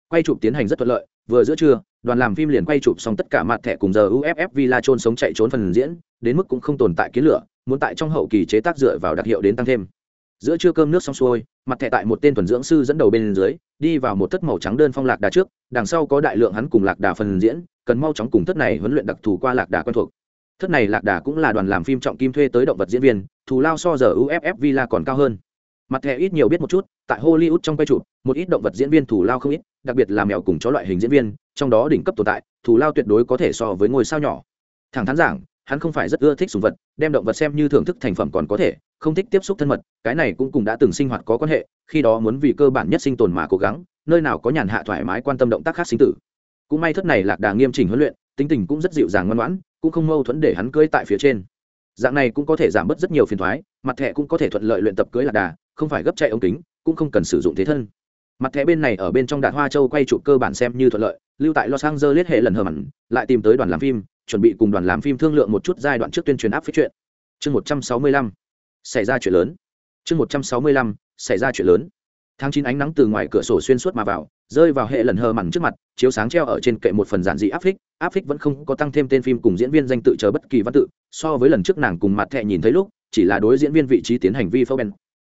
Quay chụp tiến hành rất thuận lợi vừa giữa trưa, đoàn làm phim liền quay chụp xong tất cả mặt thẻ cùng giờ uff villa trôn sống chạy trốn phần diễn, đến mức cũng không tồn tại kiến lửa, muốn tại trong hậu kỳ chế tác dựa vào đặc hiệu đến tăng thêm. Giữa trưa cơm nước xong xuôi, mặt thẻ tại một tên thuần dưỡng sư dẫn đầu bên dưới, đi vào một thất màu trắng đơn phong lạc đà trước, đằng sau có đại lượng hắn cùng lạc đà phần diễn, cần mau chóng cùng thất này huấn luyện đặc thù qua lạc đà quen thuộc. Thất này lạc đà cũng là đoàn làm phim trọng kim thuê tới động vật diễn viên, thù lao so giờ uff villa còn cao hơn. Mặt thẻ ít nhiều biết một chút, tại hollywood trong quay chụp, một ít động vật diễn viên thù lao không ít đặc biệt là mèo cùng chó loại hình diễn viên, trong đó đỉnh cấp tồn tại, thù lao tuyệt đối có thể so với ngôi sao nhỏ. Thẳng thắn giảng, hắn không phải rất ưa thích sùng vật, đem động vật xem như thưởng thức thành phẩm còn có thể, không thích tiếp xúc thân mật, cái này cũng cùng đã từng sinh hoạt có quan hệ, khi đó muốn vì cơ bản nhất sinh tồn mà cố gắng, nơi nào có nhàn hạ thoải mái quan tâm động tác khác sinh tử. Cũng may thất này lạc đà nghiêm chỉnh huấn luyện, tính tình cũng rất dịu dàng ngoan ngoãn, cũng không mâu thuẫn để hắn cưỡi tại phía trên. Dạng này cũng có thể giảm bớt rất nhiều phiền thoái, mặt thẻ cũng có thể thuận lợi luyện tập cưỡi lạc đà, không phải gấp chạy ống kính, cũng không cần sử dụng thế thân mặt thẻ bên này ở bên trong đạt hoa châu quay trụ cơ bản xem như thuận lợi, lưu tại los angeles hệ lần hờ mặn, lại tìm tới đoàn làm phim, chuẩn bị cùng đoàn làm phim thương lượng một chút giai đoạn trước tuyên truyền áp phích chuyện chương một trăm sáu mươi lăm, xảy ra chuyện lớn. Chương một trăm sáu mươi lăm, xảy ra chuyện lớn. Tháng chín ánh nắng từ ngoài cửa sổ xuyên suốt mà vào, rơi vào hệ lần hờ mặn trước mặt, chiếu sáng treo ở trên kệ một phần giản dị áp phích áp phích vẫn không có tăng thêm tên phim cùng diễn viên danh tự chờ bất kỳ văn tự, so với lần trước nàng cùng mặt thẹ nhìn thấy lúc, chỉ là đối diễn viên vị trí tiến hành vi phẫu bèn.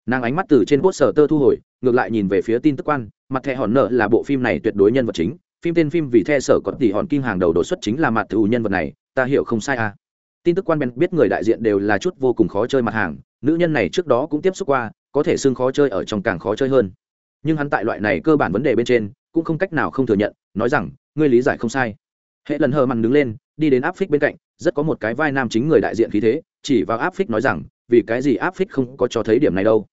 Nàng ánh mắt từ trên bốt sở tơ thu hồi ngược lại nhìn về phía tin tức quan, mặt thẻ hòn nợ là bộ phim này tuyệt đối nhân vật chính, phim tên phim vì the sở có tỷ hòn kinh hàng đầu đột xuất chính là mặt thù nhân vật này, ta hiểu không sai à? Tin tức quan bèn biết người đại diện đều là chút vô cùng khó chơi mặt hàng, nữ nhân này trước đó cũng tiếp xúc qua, có thể xưng khó chơi ở trong càng khó chơi hơn. Nhưng hắn tại loại này cơ bản vấn đề bên trên, cũng không cách nào không thừa nhận, nói rằng, ngươi lý giải không sai. Hệ lần hờ mặn đứng lên, đi đến áp phích bên cạnh, rất có một cái vai nam chính người đại diện khí thế, chỉ vào áp phích nói rằng, vì cái gì áp phích không có cho thấy điểm này đâu?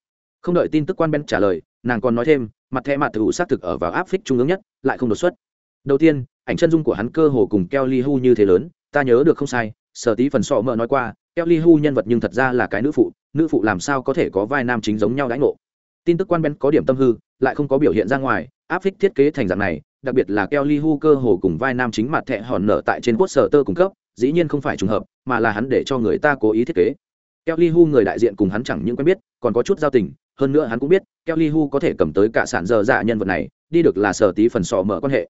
Không đợi tin tức quan ben trả lời nàng còn nói thêm, mặt thẻ mặt thử xác thực ở vào áp phích trung ương nhất, lại không đột xuất. Đầu tiên, ảnh chân dung của hắn cơ hồ cùng kelly hu như thế lớn, ta nhớ được không sai, sở tí phần sọ mợ nói qua kelly hu nhân vật nhưng thật ra là cái nữ phụ nữ phụ làm sao có thể có vai nam chính giống nhau đãi ngộ. Tin tức quan ben có điểm tâm hư, lại không có biểu hiện ra ngoài, áp phích thiết kế thành dạng này, đặc biệt là kelly hu cơ hồ cùng vai nam chính mặt thẹ hòn nở tại trên quốc sở tơ cung cấp, dĩ nhiên không phải trùng hợp, mà là hắn để cho người ta cố ý thiết kế. Kelly hu người đại diện cùng hắn chẳng những quen biết, còn có chút giao tình hơn nữa hắn cũng biết kelly hu có thể cầm tới cả sản dơ dạ nhân vật này, đi được là sở tí phần sọ mở quan hệ.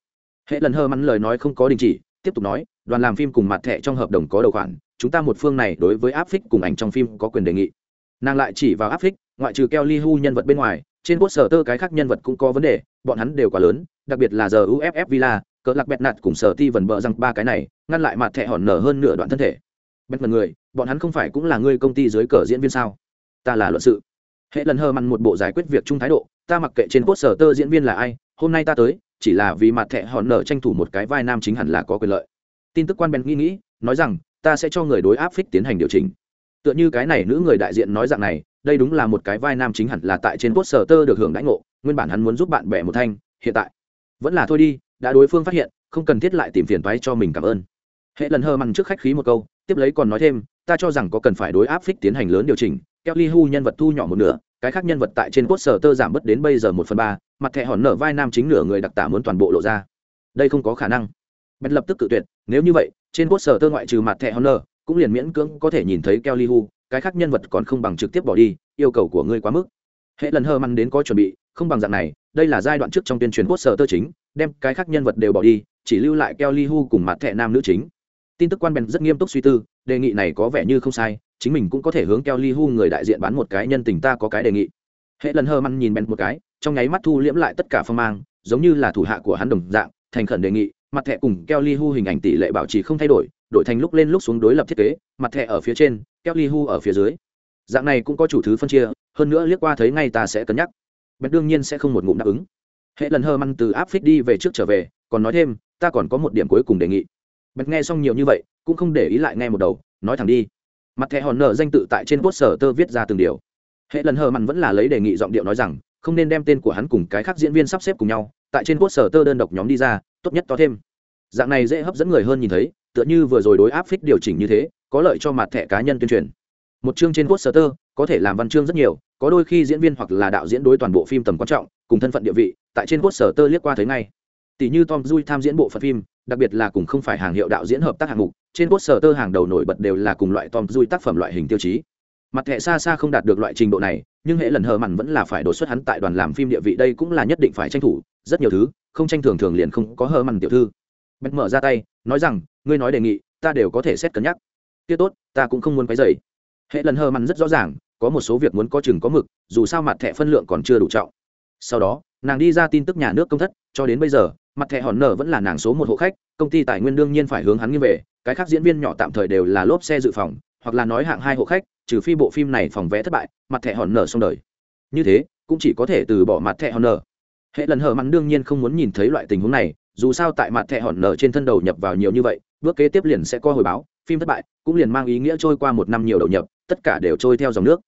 Hệ lần hơ mắn lời nói không có đình chỉ, tiếp tục nói, đoàn làm phim cùng mặt thẻ trong hợp đồng có đầu khoản, chúng ta một phương này đối với áp phích cùng ảnh trong phim có quyền đề nghị. Nàng lại chỉ vào áp phích, ngoại trừ Kelly hu nhân vật bên ngoài, trên quốc sở tơ cái khác nhân vật cũng có vấn đề, bọn hắn đều quá lớn, đặc biệt là giờ uff villa, cỡ lạc bẹt nạt cùng sở ti vần bợ rằng ba cái này, ngăn lại mặt thẻ hòn nở hơn nửa đoạn thân thể. Bẹt mật người, bọn hắn không phải cũng là người công ty dưới cờ diễn viên sao? Ta là luận sự hệ lần hơ mặn một bộ giải quyết việc chung thái độ, ta mặc kệ trên quốc sở tơ diễn viên là ai, hôm nay ta tới, chỉ là vì mặt thẻ hòn nở tranh thủ một cái vai nam chính hẳn là có quyền lợi. Tin tức quan bèn nghĩ nghĩ, nói rằng, ta sẽ cho người đối áp phích tiến hành điều chỉnh. Tựa như cái này nữ người đại diện nói rằng này, đây đúng là một cái vai nam chính hẳn là tại trên quất sở tơ được hưởng đãi ngộ, nguyên bản hắn muốn giúp bạn bè một thanh, hiện tại, vẫn là thôi đi, đã đối phương phát hiện, không cần thiết lại tìm phiền toái cho mình cảm ơn. Hệ lần hơ măng trước khách khí một câu, tiếp lấy còn nói thêm, ta cho rằng có cần phải đối áp phích tiến hành lớn điều chỉnh kelly hu nhân vật thu nhỏ một nửa, cái khác nhân vật tại trên poster giảm bớt đến bây giờ một phần ba, mặt thẻ hòn nở vai nam chính nửa người đặc tả muốn toàn bộ lộ ra. Đây không có khả năng. Bèn lập tức cự tuyệt, nếu như vậy, trên poster ngoại trừ mặt thẻ hòn nở, cũng liền miễn cưỡng có thể nhìn thấy kelly hu, cái khác nhân vật còn không bằng trực tiếp bỏ đi, yêu cầu của ngươi quá mức. Hệ lần hơ măn đến có chuẩn bị, không bằng dạng này, đây là giai đoạn trước trong tuyên truyền quốc sở tơ chính, đem cái khác nhân vật đều bỏ đi, chỉ lưu lại kelly hu cùng mặt thẻ nam nữ chính tin tức quan bèn rất nghiêm túc suy tư đề nghị này có vẻ như không sai chính mình cũng có thể hướng kelly hu người đại diện bán một cái nhân tình ta có cái đề nghị hệ lần hơ măn nhìn bèn một cái trong nháy mắt thu liễm lại tất cả phong mang giống như là thủ hạ của hắn đồng dạng thành khẩn đề nghị mặt thẻ cùng Kelly Hu hình ảnh tỷ lệ bảo trì không thay đổi, đổi thành lúc lên lúc xuống đối lập thiết kế, mặt thẻ ở phía trên, Kelly Hu ở phía dưới. Dạng này cũng có chủ thứ phân chia, hơn nữa liếc qua thấy ngay ta sẽ cân nhắc. Bèn đương nhiên sẽ không một ngụm đáp ứng. Hệ lần hơ măn từ áp phích đi về trước trở về, còn nói thêm, ta còn có một điểm cuối cùng đề nghị bật nghe xong nhiều như vậy, cũng không để ý lại nghe một đầu, nói thẳng đi. Mặt thẻ hòn nở danh tự tại trên poster tơ viết ra từng điều. Hệ lần hờ mặn vẫn là lấy đề nghị giọng điệu nói rằng, không nên đem tên của hắn cùng cái khác diễn viên sắp xếp cùng nhau, tại trên poster tơ đơn độc nhóm đi ra, tốt nhất to thêm dạng này dễ hấp dẫn người hơn nhìn thấy tựa như vừa rồi đối áp phích điều chỉnh như thế có lợi cho mặt thẻ cá nhân tuyên truyền một chương trên poster có thể làm văn chương rất nhiều có đôi khi diễn viên hoặc là đạo diễn đối toàn bộ phim tầm quan trọng cùng thân phận địa vị tại trên poster liếc qua thấy ngay tỷ như tom dui tham diễn bộ phận phim đặc biệt là cùng không phải hàng hiệu đạo diễn hợp tác hạng mục, trên poster hàng đầu nổi bật đều là cùng loại tom dui tác phẩm loại hình tiêu chí. Mặt thẻ xa xa không đạt được loại trình độ này, nhưng hệ lần hờ mặn vẫn là phải đột xuất hắn tại đoàn làm phim địa vị đây cũng là nhất định phải tranh thủ, rất nhiều thứ, không tranh thường thường liền không có hờ mặn tiểu thư. Bèn mở ra tay, nói rằng, ngươi nói đề nghị, ta đều có thể xét cân nhắc. Kia tốt, ta cũng không muốn quấy dày hệ lần hờ mặn rất rõ ràng, có một số việc muốn có chừng có mực, dù sao mặt thẻ phân lượng còn chưa đủ trọng. Sau đó, nàng đi ra tin tức nhà nước công thất, cho đến bây giờ mặt thẻ hòn nở vẫn là nàng số một hộ khách, công ty tài nguyên đương nhiên phải hướng hắn nghiêng về, cái khác diễn viên nhỏ tạm thời đều là lốp xe dự phòng, hoặc là nói hạng hai hộ khách, trừ phi bộ phim này phòng vé thất bại, mặt thẻ hòn nở xong đời. Như thế, cũng chỉ có thể từ bỏ mặt thẻ hòn nở. Hệ lần hở mặn đương nhiên không muốn nhìn thấy loại tình huống này, dù sao tại mặt thẻ hòn nở trên thân đầu nhập vào nhiều như vậy, bước kế tiếp liền sẽ có hồi báo, phim thất bại, cũng liền mang ý nghĩa trôi qua một năm nhiều đầu nhập, tất cả đều trôi theo dòng nước.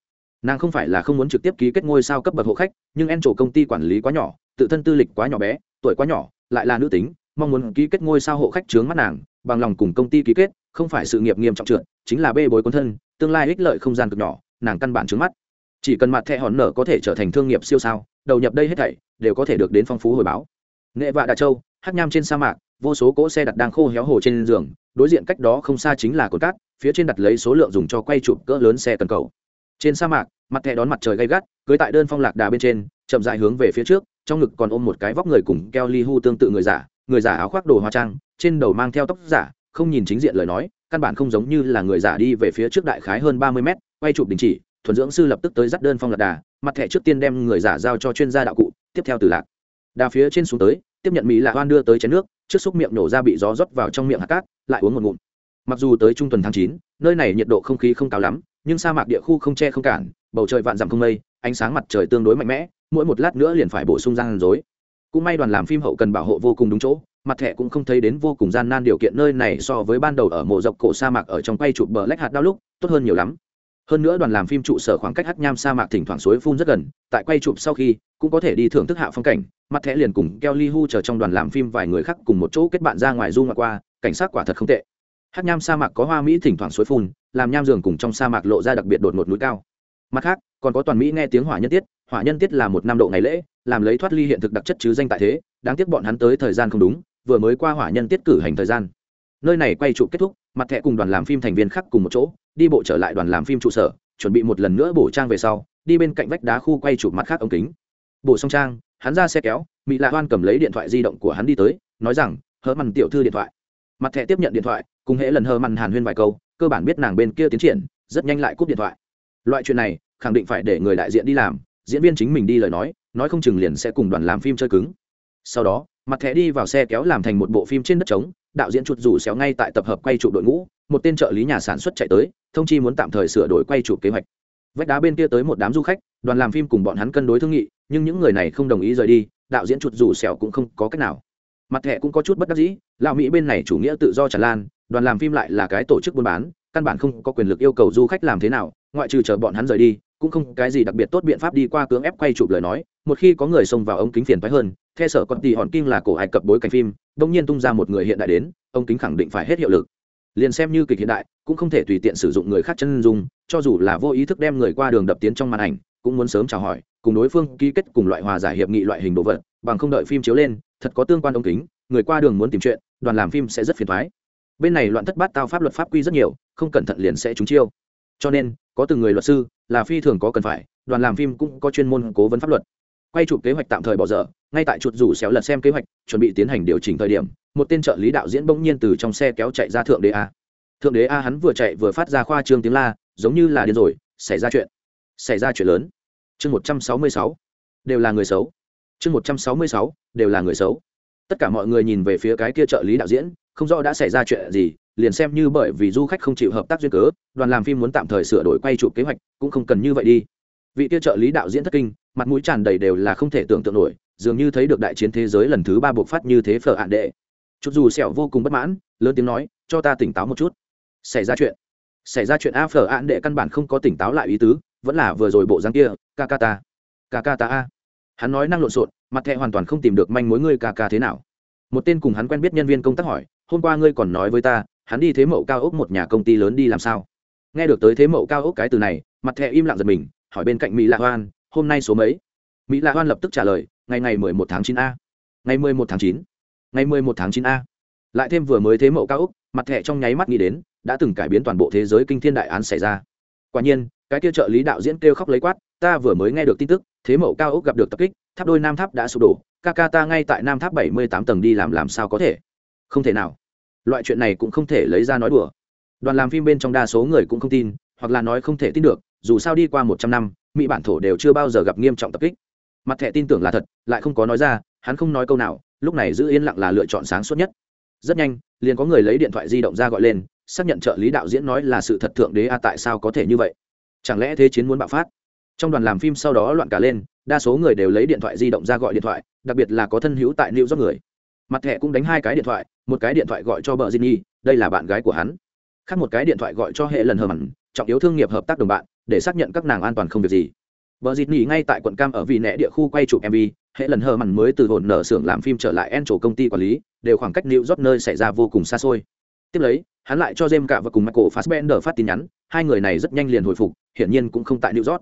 Nàng không phải là không muốn trực tiếp ký kết ngôi sao cấp bậc hộ khách, nhưng en trổ công ty quản lý quá nhỏ, tự thân tư lịch quá nhỏ bé, tuổi quá nhỏ lại là nữ tính, mong muốn ký kết ngôi sao hộ khách trướng mắt nàng, bằng lòng cùng công ty ký kết, không phải sự nghiệp nghiêm trọng trượt, chính là bê bối quân thân, tương lai ích lợi không gian cực nhỏ, nàng căn bản trướng mắt. Chỉ cần mặt thẻ hòn nở có thể trở thành thương nghiệp siêu sao, đầu nhập đây hết thảy, đều có thể được đến phong phú hồi báo. Nghệ vạ đà châu hắc nham trên sa mạc, vô số cỗ xe đặt đang khô héo hồ trên giường, đối diện cách đó không xa chính là cột cát, phía trên đặt lấy số lượng dùng cho quay chụp cỡ lớn xe cần cầu. Trên sa mạc, mặt thẻ đón mặt trời gay gắt, cưới tại đơn phong lạc đà bên trên, chậm dài hướng về phía trước trong ngực còn ôm một cái vóc người cùng keo ly hu tương tự người giả người giả áo khoác đồ hoa trang, trên đầu mang theo tóc giả, không nhìn chính diện lời nói, căn bản không giống như là người giả đi về phía trước đại khái hơn ba mươi mét, quay chụp đình chỉ, thuần dưỡng sư lập tức tới dắt đơn phong lạc đà, mặt thẻ trước tiên đem người giả giao cho chuyên gia đạo cụ, tiếp theo từ lạc. Đà phía trên xuống tới, tiếp nhận mỹ lạ hoan đưa tới chén nước, trước xúc miệng nổ ra bị gió rót vào trong miệng hạt cát, lại uống một ngụm. Mặc dù tới trung tuần tháng chín, nơi này nhiệt độ không khí không cao lắm, nhưng sa mạc địa khu không che không cản, bầu trời vạn dặm không mây, ánh sáng mặt trời tương đối mạnh mẽ mỗi một lát nữa liền phải bổ sung gian dối. Cũng may đoàn làm phim hậu cần bảo hộ vô cùng đúng chỗ, mặt thẻ cũng không thấy đến vô cùng gian nan điều kiện nơi này so với ban đầu ở mộ dọc cổ sa mạc ở trong quay chụp bờ lách hạt đau lúc, tốt hơn nhiều lắm. Hơn nữa đoàn làm phim trụ sở khoảng cách hắc nham sa mạc thỉnh thoảng suối phun rất gần, tại quay chụp sau khi, cũng có thể đi thưởng thức hạ phong cảnh, mặt thẻ liền cùng keo li hu chờ trong đoàn làm phim vài người khác cùng một chỗ kết bạn ra ngoài du ngoại qua, cảnh sát quả thật không tệ. Hắc nham sa mạc có hoa mỹ thỉnh thoảng suối phun, làm nham giường cùng trong sa mạc lộ ra đặc biệt đột ngột núi cao. Mặt khác, còn có toàn mỹ nghe tiếng hỏa nhân tiết hỏa nhân tiết là một năm độ ngày lễ, làm lấy thoát ly hiện thực đặc chất chứ danh tại thế, đáng tiếc bọn hắn tới thời gian không đúng, vừa mới qua hỏa nhân tiết cử hành thời gian. Nơi này quay trụ kết thúc, mặt thẻ cùng đoàn làm phim thành viên khác cùng một chỗ, đi bộ trở lại đoàn làm phim trụ sở, chuẩn bị một lần nữa bổ trang về sau, đi bên cạnh vách đá khu quay chụp mặt khác ống kính. Bổ xong trang, hắn ra xe kéo mỹ lạ hoan cầm lấy điện thoại di động của hắn đi tới, nói rằng, hớ mằn tiểu thư điện thoại. Mặt thẻ tiếp nhận điện thoại, cùng hễ lần hơ mằn hàn huyên vài câu, cơ bản biết nàng bên kia tiến triển, rất nhanh lại cúp điện thoại. Loại chuyện này, khẳng định phải để người đại diện đi làm diễn viên chính mình đi lời nói nói không chừng liền sẽ cùng đoàn làm phim chơi cứng. Sau đó, mặt thẻ đi vào xe kéo làm thành một bộ phim trên đất trống, đạo diễn chuột rủ xéo ngay tại tập hợp quay trụ đội ngũ, một tên trợ lý nhà sản xuất chạy tới, thông chi muốn tạm thời sửa đổi quay trụ kế hoạch. Vách đá bên kia tới một đám du khách, đoàn làm phim cùng bọn hắn cân đối thương nghị, nhưng những người này không đồng ý rời đi, đạo diễn chuột rủ xẻo cũng không có cách nào. Mặt thẻ cũng có chút bất đắc dĩ, lão mỹ bên này chủ nghĩa tự do tràn lan, đoàn làm phim lại là cái tổ chức buôn bán, căn bản không có quyền lực yêu cầu du khách làm thế nào, ngoại trừ chờ bọn hắn rời đi cũng không cái gì đặc biệt tốt biện pháp đi qua cưỡng ép quay chụp lời nói, một khi có người xông vào ống kính phiền phái hơn theo sở con tì hòn kinh là cổ ai cập bối cảnh phim, đông nhiên tung ra một người hiện đại đến, ống kính khẳng định phải hết hiệu lực. Liền xem như kịch hiện đại, cũng không thể tùy tiện sử dụng người khác chân dung, cho dù là vô ý thức đem người qua đường đập tiến trong màn ảnh, cũng muốn sớm chào hỏi, cùng đối phương ký kết cùng loại hòa giải hiệp nghị loại hình đồ vật, bằng không đợi phim chiếu lên, thật có tương quan ống kính, người qua đường muốn tìm chuyện, đoàn làm phim sẽ rất phiền thoái bên này loạn thất bát tao pháp luật pháp quy rất nhiều, không cẩn thận liền sẽ trúng chiêu cho nên, có từng người luật sư là phi thường có cần phải, đoàn làm phim cũng có chuyên môn cố vấn pháp luật. Quay chụp kế hoạch tạm thời bỏ dở, ngay tại chuột rủ xéo lật xem kế hoạch, chuẩn bị tiến hành điều chỉnh thời điểm, một tên trợ lý đạo diễn bỗng nhiên từ trong xe kéo chạy ra thượng đế a. Thượng đế a hắn vừa chạy vừa phát ra khoa trương tiếng la, giống như là điên rồi, xảy ra chuyện. Xảy ra chuyện lớn. Chương một trăm sáu mươi sáu. Đều là người xấu. Chương một trăm sáu mươi sáu. Đều là người xấu. Tất cả mọi người nhìn về phía cái kia trợ lý đạo diễn, không rõ đã xảy ra chuyện gì liền xem như bởi vì du khách không chịu hợp tác duyên cớ, đoàn làm phim muốn tạm thời sửa đổi quay chụp kế hoạch, cũng không cần như vậy đi. Vị kia trợ lý đạo diễn thất kinh, mặt mũi tràn đầy đều là không thể tưởng tượng nổi, dường như thấy được đại chiến thế giới lần thứ ba buộc phát như thế phở hạn đệ. Chút dù sẹo vô cùng bất mãn, lớn tiếng nói, cho ta tỉnh táo một chút. Xảy ra chuyện. Xảy ra chuyện a phở hạn đệ căn bản không có tỉnh táo lại ý tứ, vẫn là vừa rồi bộ dáng kia kakata kakata ta ta a. Hắn nói năng lộn xộn, mặt thẹ hoàn toàn không tìm được manh mối ngươi ca ca thế nào. Một tên cùng hắn quen biết nhân viên công tác hỏi, hôm qua ngươi còn nói với ta hắn đi thế mậu cao ốc một nhà công ty lớn đi làm sao? Nghe được tới thế mậu cao ốc cái từ này, mặt thẹ im lặng giật mình, hỏi bên cạnh mỹ lạ hoan, hôm nay số mấy? Mỹ lạ hoan lập tức trả lời, ngày ngày mười một tháng chín a. Ngày mười một tháng chín. Ngày mười một tháng chín a. Lại thêm vừa mới thế mậu cao ốc, mặt thẹ trong nháy mắt nghĩ đến, đã từng cải biến toàn bộ thế giới kinh thiên đại án xảy ra. Quả nhiên, cái kia trợ lý đạo diễn kêu khóc lấy quát, ta vừa mới nghe được tin tức, thế mậu cao ốc gặp được tập kích, tháp đôi nam tháp đã sụp đổ, ca ca ta ngay tại nam tháp bảy mươi tám tầng đi làm làm sao có thể? Không thể nào loại chuyện này cũng không thể lấy ra nói đùa. Đoàn làm phim bên trong đa số người cũng không tin, hoặc là nói không thể tin được, dù sao đi qua một trăm năm, mỹ bản thổ đều chưa bao giờ gặp nghiêm trọng tập kích. Mặt thẻ tin tưởng là thật, lại không có nói ra, hắn không nói câu nào, lúc này giữ yên lặng là lựa chọn sáng suốt nhất. Rất nhanh, liền có người lấy điện thoại di động ra gọi lên, xác nhận trợ lý đạo diễn nói là sự thật thượng đế a, tại sao có thể như vậy? Chẳng lẽ thế chiến muốn bạo phát? Trong đoàn làm phim sau đó loạn cả lên, đa số người đều lấy điện thoại di động ra gọi điện thoại, đặc biệt là có thân hữu tại new york người mặt thẻ cũng đánh hai cái điện thoại một cái điện thoại gọi cho bờ Jinny, đây là bạn gái của hắn khác một cái điện thoại gọi cho hệ lần hờ mặn trọng yếu thương nghiệp hợp tác đồng bạn để xác nhận các nàng an toàn không việc gì Bờ Jinny ngay tại quận Cam ở vì nẹ địa khu quay chụp MV, hệ lần hờ mặn mới từ hồn nở xưởng làm phim trở lại en chỗ công ty quản lý, đều khoảng cách New York nơi xảy ra vô cùng xa xôi. Tiếp lấy, hắn lại cho James cả và cùng Michael Fassbender phát tin nhắn, hai người này rất nhanh liền hồi phục, hiển nhiên cũng không tại New York.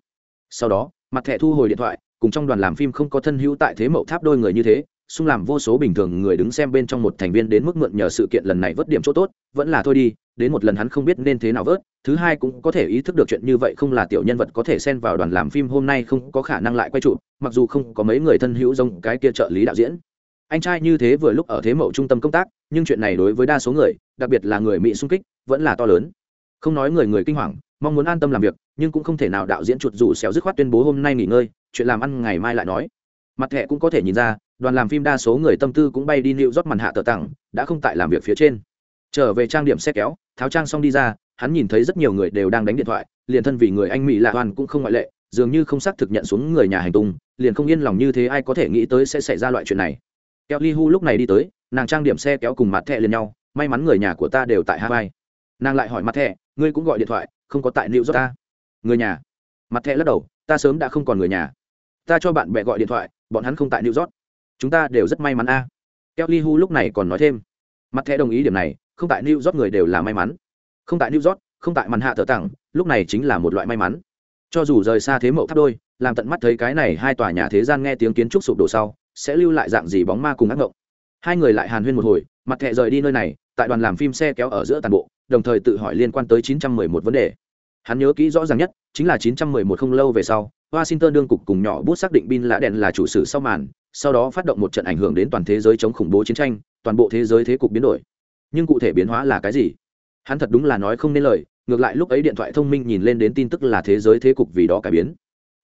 Sau đó, mặt thẻ thu hồi điện thoại, cùng trong đoàn làm phim không có thân hữu tại thế mậu tháp đôi người như thế, xung làm vô số bình thường người đứng xem bên trong một thành viên đến mức mượn nhờ sự kiện lần này vớt điểm chỗ tốt, vẫn là thôi đi, đến một lần hắn không biết nên thế nào vớt, thứ hai cũng có thể ý thức được chuyện như vậy không là tiểu nhân vật có thể xen vào đoàn làm phim hôm nay không có khả năng lại quay trụ, mặc dù không có mấy người thân hữu giống cái kia trợ lý đạo diễn. Anh trai như thế vừa lúc ở thế mậu trung tâm công tác, nhưng chuyện này đối với đa số người, đặc biệt là người mỹ xung kích, vẫn là to lớn. Không nói người người kinh hoàng, mong muốn an tâm làm việc, nhưng cũng không thể nào đạo diễn chuột rủ xéo dứt khoát tuyên bố hôm nay nghỉ ngơi, chuyện làm ăn ngày mai lại nói mặt thẻ cũng có thể nhìn ra, đoàn làm phim đa số người tâm tư cũng bay đi nịu rót màn hạ tờ tặng, đã không tại làm việc phía trên. Trở về trang điểm xe kéo, tháo trang xong đi ra, hắn nhìn thấy rất nhiều người đều đang đánh điện thoại, liền thân vì người anh mỹ lạ hoàn cũng không ngoại lệ, dường như không xác thực nhận xuống người nhà hành tung, liền không yên lòng như thế ai có thể nghĩ tới sẽ xảy ra loại chuyện này. Kéo Li hu lúc này đi tới, nàng trang điểm xe kéo cùng mặt thẹ liền nhau, may mắn người nhà của ta đều tại hawaii. Nàng lại hỏi mặt thẹ ngươi cũng gọi điện thoại, không có tại new york ta? Người nhà. Mặt thẹ lắc đầu, ta sớm đã không còn người nhà. Ta cho bạn bè gọi điện thoại bọn hắn không tại new york. Chúng ta đều rất may mắn a. À. kelly hu lúc này còn nói thêm. Mặt thẻ đồng ý điểm này, không tại new york người đều là may mắn. Không tại new york, không tại màn hạ thợ tặng, lúc này chính là một loại may mắn. Cho dù rời xa thế mậu tháp đôi, làm tận mắt thấy cái này hai tòa nhà thế gian nghe tiếng kiến trúc sụp đổ sau, sẽ lưu lại dạng gì bóng ma cùng ác ngộng hai người lại hàn huyên một hồi, mặt thẹ rời đi nơi này, tại đoàn làm phim xe kéo ở giữa toàn bộ, đồng thời tự hỏi liên quan tới 911 vấn đề. Hắn nhớ kỹ rõ ràng nhất, chính là 911 không lâu về sau washington đương cục cùng nhỏ bút xác định bin lã đèn là chủ sử sau màn, sau đó phát động một trận ảnh hưởng đến toàn thế giới chống khủng bố chiến tranh, toàn bộ thế giới thế cục biến đổi. Nhưng cụ thể biến hóa là cái gì? Hắn thật đúng là nói không nên lời, ngược lại lúc ấy điện thoại thông minh nhìn lên đến tin tức là thế giới thế cục vì đó cải biến.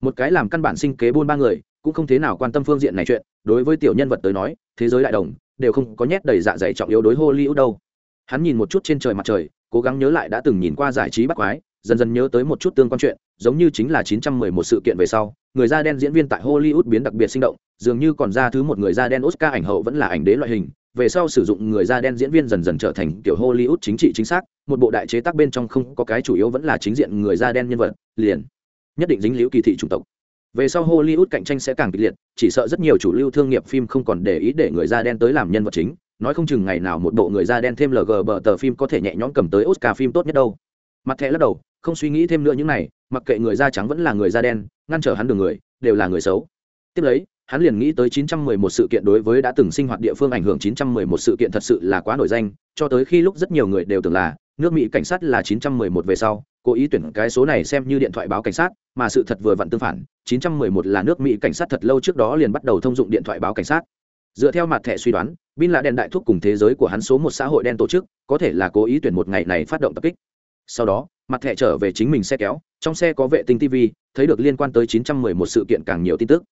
Một cái làm căn bản sinh kế buôn ba người, cũng không thế nào quan tâm phương diện này chuyện, đối với tiểu nhân vật tới nói, thế giới đại đồng, đều không có nhét đầy dạ dày trọng yếu đối hollywood đâu. Hắn nhìn một chút trên trời mặt trời, cố gắng nhớ lại đã từng nhìn qua giải trí bắt quái dần dần nhớ tới một chút tương quan chuyện, giống như chính là 911 sự kiện về sau, người da đen diễn viên tại hollywood biến đặc biệt sinh động, dường như còn ra thứ một người da đen oscar ảnh hậu vẫn là ảnh đế loại hình, về sau sử dụng người da đen diễn viên dần dần trở thành kiểu hollywood chính trị chính xác, một bộ đại chế tác bên trong không có cái chủ yếu vẫn là chính diện người da đen nhân vật, liền nhất định dính liễu kỳ thị chủng tộc. Về sau hollywood cạnh tranh sẽ càng kịch liệt, chỉ sợ rất nhiều chủ lưu thương nghiệp phim không còn để ý để người da đen tới làm nhân vật chính, nói không chừng ngày nào một bộ người da đen thêm lg bờ tờ phim có thể nhẹ nhõm cầm tới oscar phim tốt nhất đâu. Mặt thẻ lắc đầu không suy nghĩ thêm nữa những này, mặc kệ người da trắng vẫn là người da đen, ngăn trở hắn đường người, đều là người xấu. Tiếp lấy, hắn liền nghĩ tới 911 sự kiện đối với đã từng sinh hoạt địa phương ảnh hưởng 911 sự kiện thật sự là quá nổi danh, cho tới khi lúc rất nhiều người đều tưởng là, nước mỹ cảnh sát là 911 về sau, cố ý tuyển cái số này xem như điện thoại báo cảnh sát, mà sự thật vừa vặn tương phản 911 là nước mỹ cảnh sát thật lâu trước đó liền bắt đầu thông dụng điện thoại báo cảnh sát. Dựa theo mặt thẻ suy đoán, bin là đèn đại thúc cùng thế giới của hắn số một xã hội đen tổ chức, có thể là cố ý tuyển một ngày này phát động tập kích. Sau đó mặt thẻ trở về chính mình xe kéo trong xe có vệ tinh tv thấy được liên quan tới 911 sự kiện càng nhiều tin tức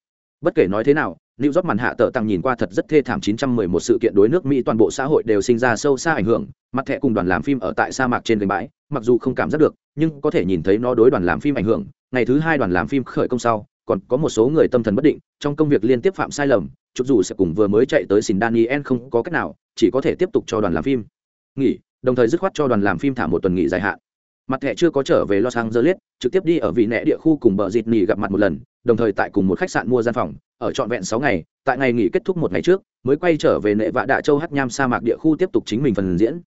bất kể nói thế nào New York màn hạ tờ tăng nhìn qua thật rất thê thảm 911 sự kiện đối nước Mỹ toàn bộ xã hội đều sinh ra sâu xa ảnh hưởng, mặt thẻ cùng đoàn làm phim ở tại sa mạc trên gành bãi, mặc dù không cảm giác được, nhưng có thể nhìn thấy nó đối đoàn làm phim ảnh hưởng. Ngày thứ hai đoàn làm phim khởi công sau, còn có một số người tâm thần bất định, trong công việc liên tiếp phạm sai lầm, chụp dù sẽ cùng vừa mới chạy tới xin Daniel không có cách nào, chỉ có thể tiếp tục cho đoàn làm phim nghỉ, đồng thời dứt khoát cho đoàn làm phim thả một tuần nghỉ dài hạn mặt thẻ chưa có trở về los angeles, trực tiếp đi ở vị nẹ địa khu cùng bờ dịt nghỉ gặp mặt một lần, đồng thời tại cùng một khách sạn mua gian phòng, ở trọn vẹn sáu ngày, tại ngày nghỉ kết thúc một ngày trước, mới quay trở về nệ vạ đạ châu hát nham sa mạc địa khu tiếp tục chính mình phần diễn.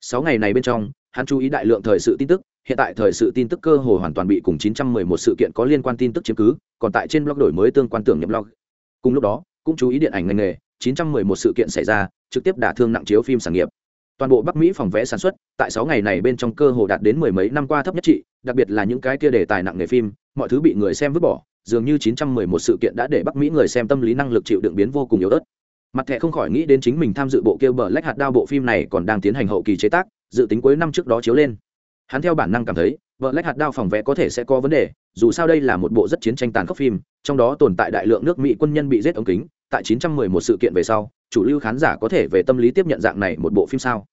Sáu ngày này bên trong, hắn chú ý đại lượng thời sự tin tức, hiện tại thời sự tin tức cơ hồ hoàn toàn bị cùng 911 sự kiện có liên quan tin tức chiếm cứ, còn tại trên blog đổi mới tương quan tưởng nhập blog. Cùng lúc đó, cũng chú ý điện ảnh ngành nghề 911 sự kiện xảy ra, trực tiếp đả thương nặng chiếu phim sản nghiệp toàn bộ bắc mỹ phòng vẽ sản xuất, tại sáu ngày này bên trong cơ hồ đạt đến mười mấy năm qua thấp nhất trị, đặc biệt là những cái kia đề tài nặng nghề phim, mọi thứ bị người xem vứt bỏ, dường như 911 sự kiện đã để bắc mỹ người xem tâm lý năng lực chịu đựng biến vô cùng yếu ớt. Mặt thẻ không khỏi nghĩ đến chính mình tham dự bộ kia bờ lách hạt đao bộ phim này còn đang tiến hành hậu kỳ chế tác, dự tính cuối năm trước đó chiếu lên. Hắn theo bản năng cảm thấy vợ lách hạt đao phòng vẽ có thể sẽ có vấn đề, dù sao đây là một bộ rất chiến tranh tàn khốc phim, trong đó tồn tại đại lượng nước mỹ quân nhân bị giết ống kính tại 911 sự kiện về sau, chủ lưu khán giả có thể về tâm lý tiếp nhận dạng này một bộ phim sao?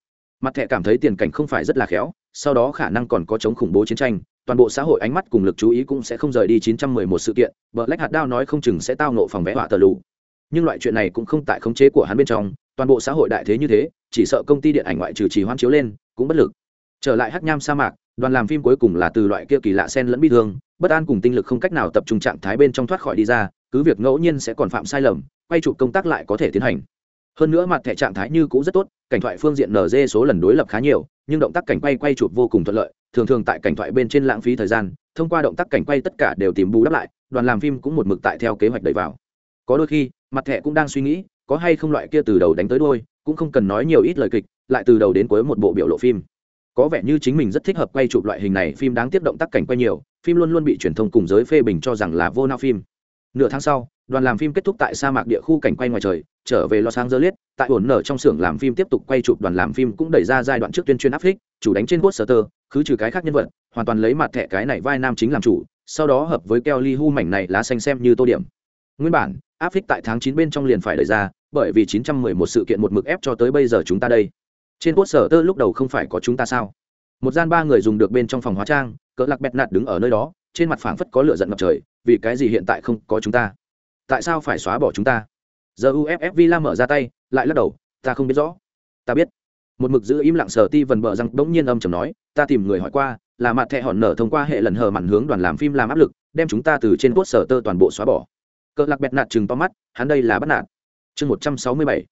Mặt thẻ cảm thấy tiền cảnh không phải rất là khéo, sau đó khả năng còn có chống khủng bố chiến tranh, toàn bộ xã hội ánh mắt cùng lực chú ý cũng sẽ không rời đi 911 sự kiện, Black lách hạt đao nói không chừng sẽ tao nộ phòng vẽ họa tờ lù. Nhưng loại chuyện này cũng không tại khống chế của hắn bên trong, toàn bộ xã hội đại thế như thế, chỉ sợ công ty điện ảnh ngoại trừ trì hoãn chiếu lên, cũng bất lực. Trở lại hắc nham sa mạc, đoàn làm phim cuối cùng là từ loại kia kỳ lạ sen lẫn bi thương, bất an cùng tinh lực không cách nào tập trung trạng thái bên trong thoát khỏi đi ra, cứ việc ngẫu nhiên sẽ còn phạm sai lầm quay chụp công tác lại có thể tiến hành. Hơn nữa mặt thẻ trạng thái như cũ rất tốt, cảnh thoại phương diện nd số lần đối lập khá nhiều, nhưng động tác cảnh quay quay chụp vô cùng thuận lợi, thường thường tại cảnh thoại bên trên lãng phí thời gian, thông qua động tác cảnh quay tất cả đều tìm bù đắp lại, đoàn làm phim cũng một mực tại theo kế hoạch đẩy vào. Có đôi khi, mặt thẻ cũng đang suy nghĩ, có hay không loại kia từ đầu đánh tới đôi, cũng không cần nói nhiều ít lời kịch, lại từ đầu đến cuối một bộ biểu lộ phim. Có vẻ như chính mình rất thích hợp quay chụp loại hình này, phim đáng tiếp động tác cảnh quay nhiều, phim luôn luôn bị truyền thông cùng giới phê bình cho rằng là vô nao phim nửa tháng sau, đoàn làm phim kết thúc tại sa mạc địa khu cảnh quay ngoài trời, trở về los angeles, tại ổn nở trong xưởng làm phim tiếp tục quay chụp đoàn làm phim cũng đẩy ra giai đoạn trước tuyên truyền áp phích chủ đánh trên poster cứ trừ cái khác nhân vật, hoàn toàn lấy mặt thẻ cái này vai nam chính làm chủ, sau đó hợp với kelly hu mảnh này lá xanh xem như tô điểm. Nguyên bản áp phích tại tháng chín bên trong liền phải đẩy ra, bởi vì 911 sự kiện một mực ép cho tới bây giờ chúng ta đây. Trên poster lúc đầu không phải có chúng ta sao? Một gian ba người dùng được bên trong phòng hóa trang, cỡ lạc bẹt nạt đứng ở nơi đó trên mặt phảng phất có lửa giận ngập trời, vì cái gì hiện tại không có chúng ta? Tại sao phải xóa bỏ chúng ta? Giờ uff villa mở ra tay, lại lắc đầu, ta không biết rõ. Ta biết. Một mực giữ im lặng sở ti vần bờ răng bỗng nhiên âm chầm nói, ta tìm người hỏi qua, là mặt thẻ hòn nở thông qua hệ lần hờ mặn hướng đoàn làm phim làm áp lực, đem chúng ta từ trên cốt sở tơ toàn bộ xóa bỏ. Cỡ lạc bẹt nạt chừng to mắt, hắn đây là bắt nạt. Chương một trăm sáu mươi bảy.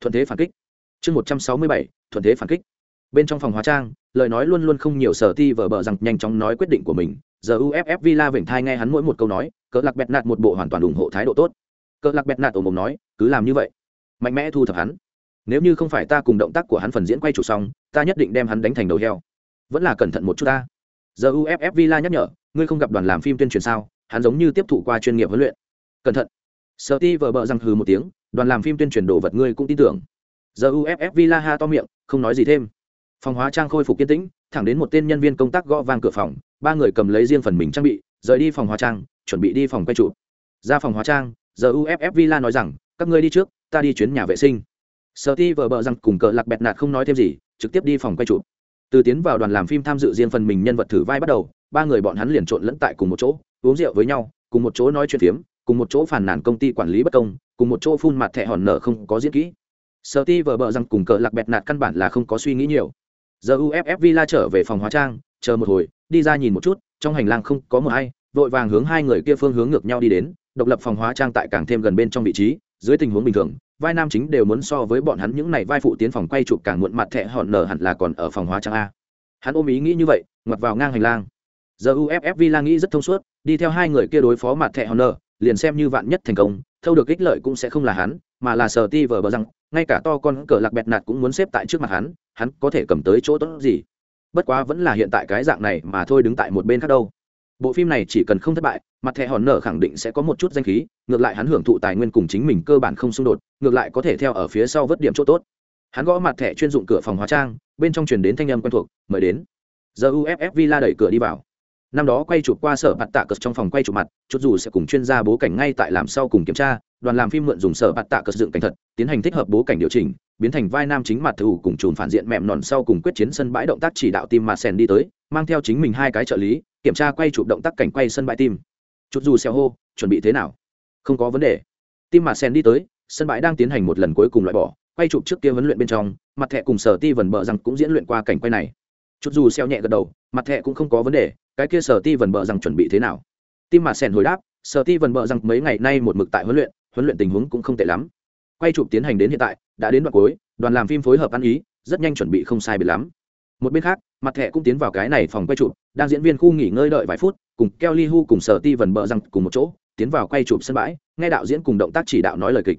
Thuận thế phản kích. Chương một trăm sáu mươi bảy. Thuận thế phản kích bên trong phòng hóa trang, lời nói luôn luôn không nhiều, sở ti vờ bờ rằng nhanh chóng nói quyết định của mình. Giờ uff villa vểnh thai nghe hắn mỗi một câu nói, cỡ lạc bẹt nạt một bộ hoàn toàn ủng hộ thái độ tốt. Cỡ lạc bẹt nạt ồm ồm nói, cứ làm như vậy, mạnh mẽ thu thập hắn. Nếu như không phải ta cùng động tác của hắn phần diễn quay chủ xong, ta nhất định đem hắn đánh thành đầu heo. Vẫn là cẩn thận một chút ta. Giờ uff villa nhắc nhở, ngươi không gặp đoàn làm phim tuyên truyền sao? Hắn giống như tiếp thụ qua chuyên nghiệp huấn luyện. Cẩn thận. Sợ ti vờ bờ rằng hừ một tiếng, đoàn làm phim tuyên truyền đồ vật ngươi cũng tin tưởng. Giờ uff villa ha to miệng, không nói gì thêm phòng hóa trang khôi phục kiên tĩnh, thẳng đến một tên nhân viên công tác gõ vang cửa phòng, ba người cầm lấy riêng phần mình trang bị, rời đi phòng hóa trang, chuẩn bị đi phòng quay trụ ra phòng hóa trang, giờ uff villa nói rằng, các ngươi đi trước, ta đi chuyến nhà vệ sinh. Sợ ti vờ bờ rằng cùng cờ lạc bẹt nạt không nói thêm gì, trực tiếp đi phòng quay trụ từ tiến vào đoàn làm phim tham dự riêng phần mình nhân vật thử vai bắt đầu, ba người bọn hắn liền trộn lẫn tại cùng một chỗ, uống rượu với nhau, cùng một chỗ nói chuyện phiếm, cùng một chỗ phản nàn công ty quản lý bất công, cùng một chỗ phun mặt thẻ hòn nở không có diễn kỹ. Sợ ti vờ bờ rằng cùng cờ lạc bẹt nạt căn bản là không có suy nghĩ nhiều giờ uff villa trở về phòng hóa trang, chờ một hồi, đi ra nhìn một chút, trong hành lang không có một ai vội vàng hướng hai người kia phương hướng ngược nhau đi đến, độc lập phòng hóa trang tại càng thêm gần bên trong vị trí, dưới tình huống bình thường, vai nam chính đều muốn so với bọn hắn những này vai phụ tiến phòng quay chụp càng muộn mặt thẹ hòn nở hẳn là còn ở phòng hóa trang a. Hắn ôm ý nghĩ như vậy, ngoặt vào ngang hành lang. Giờ uff villa nghĩ rất thông suốt, đi theo hai người kia đối phó mặt thẹ hòn nở, liền xem như vạn nhất thành công, thâu được ích lợi cũng sẽ không là hắn, mà là sờ ti vờ bờ rằng ngay cả to con cờ lạc bẹt nạt cũng muốn xếp tại trước mặt hắn hắn có thể cầm tới chỗ tốt gì? Bất quá vẫn là hiện tại cái dạng này mà thôi đứng tại một bên khác đâu. Bộ phim này chỉ cần không thất bại, mặt thẻ hòn nở khẳng định sẽ có một chút danh khí, ngược lại hắn hưởng thụ tài nguyên cùng chính mình cơ bản không xung đột, ngược lại có thể theo ở phía sau vớt điểm chỗ tốt. Hắn gõ mặt thẻ chuyên dụng cửa phòng hóa trang, bên trong truyền đến thanh âm quen thuộc, mời đến. Giờ uff villa đẩy cửa đi vào. Năm đó quay chụp qua sở bạt tạ cờ trong phòng quay chụp mặt, chút dù sẽ cùng chuyên gia bố cảnh ngay tại làm sau cùng kiểm tra, đoàn làm phim mượn dùng sở bạt tạ cờ dựng cảnh thật, tiến hành thích hợp bố cảnh điều chỉnh biến thành vai nam chính mặt thủ cùng chùm phản diện mẹm nòn sau cùng quyết chiến sân bãi động tác chỉ đạo tim mà sen đi tới, mang theo chính mình hai cái trợ lý, kiểm tra quay chụp động tác cảnh quay sân bãi tim chút dù xeo hô, chuẩn bị thế nào? Không có vấn đề. Tim mà sen đi tới, sân bãi đang tiến hành một lần cuối cùng loại bỏ, quay chụp trước kia huấn luyện bên trong, mặt thẻ cùng sở ti vần bờ rằng cũng diễn luyện qua cảnh quay này. Chút dù xeo nhẹ gật đầu, mặt thẻ cũng không có vấn đề, cái kia sở ti vần bờ rằng chuẩn bị thế nào? Tim mà sen hồi đáp, sở ti vần bờ rằng mấy ngày nay một mực tại huấn luyện huấn luyện tình huống cũng không tệ lắm quay chụp tiến hành đến hiện tại, đã đến đoạn cuối, đoàn làm phim phối hợp ăn ý, rất nhanh chuẩn bị không sai biệt lắm. Một bên khác, mặt thẻ cũng tiến vào cái này phòng quay chụp, đang diễn viên khu nghỉ ngơi đợi vài phút, cùng kelly hu cùng sở ti vần bờ rằng cùng một chỗ, tiến vào quay chụp sân bãi, nghe đạo diễn cùng động tác chỉ đạo nói lời kịch.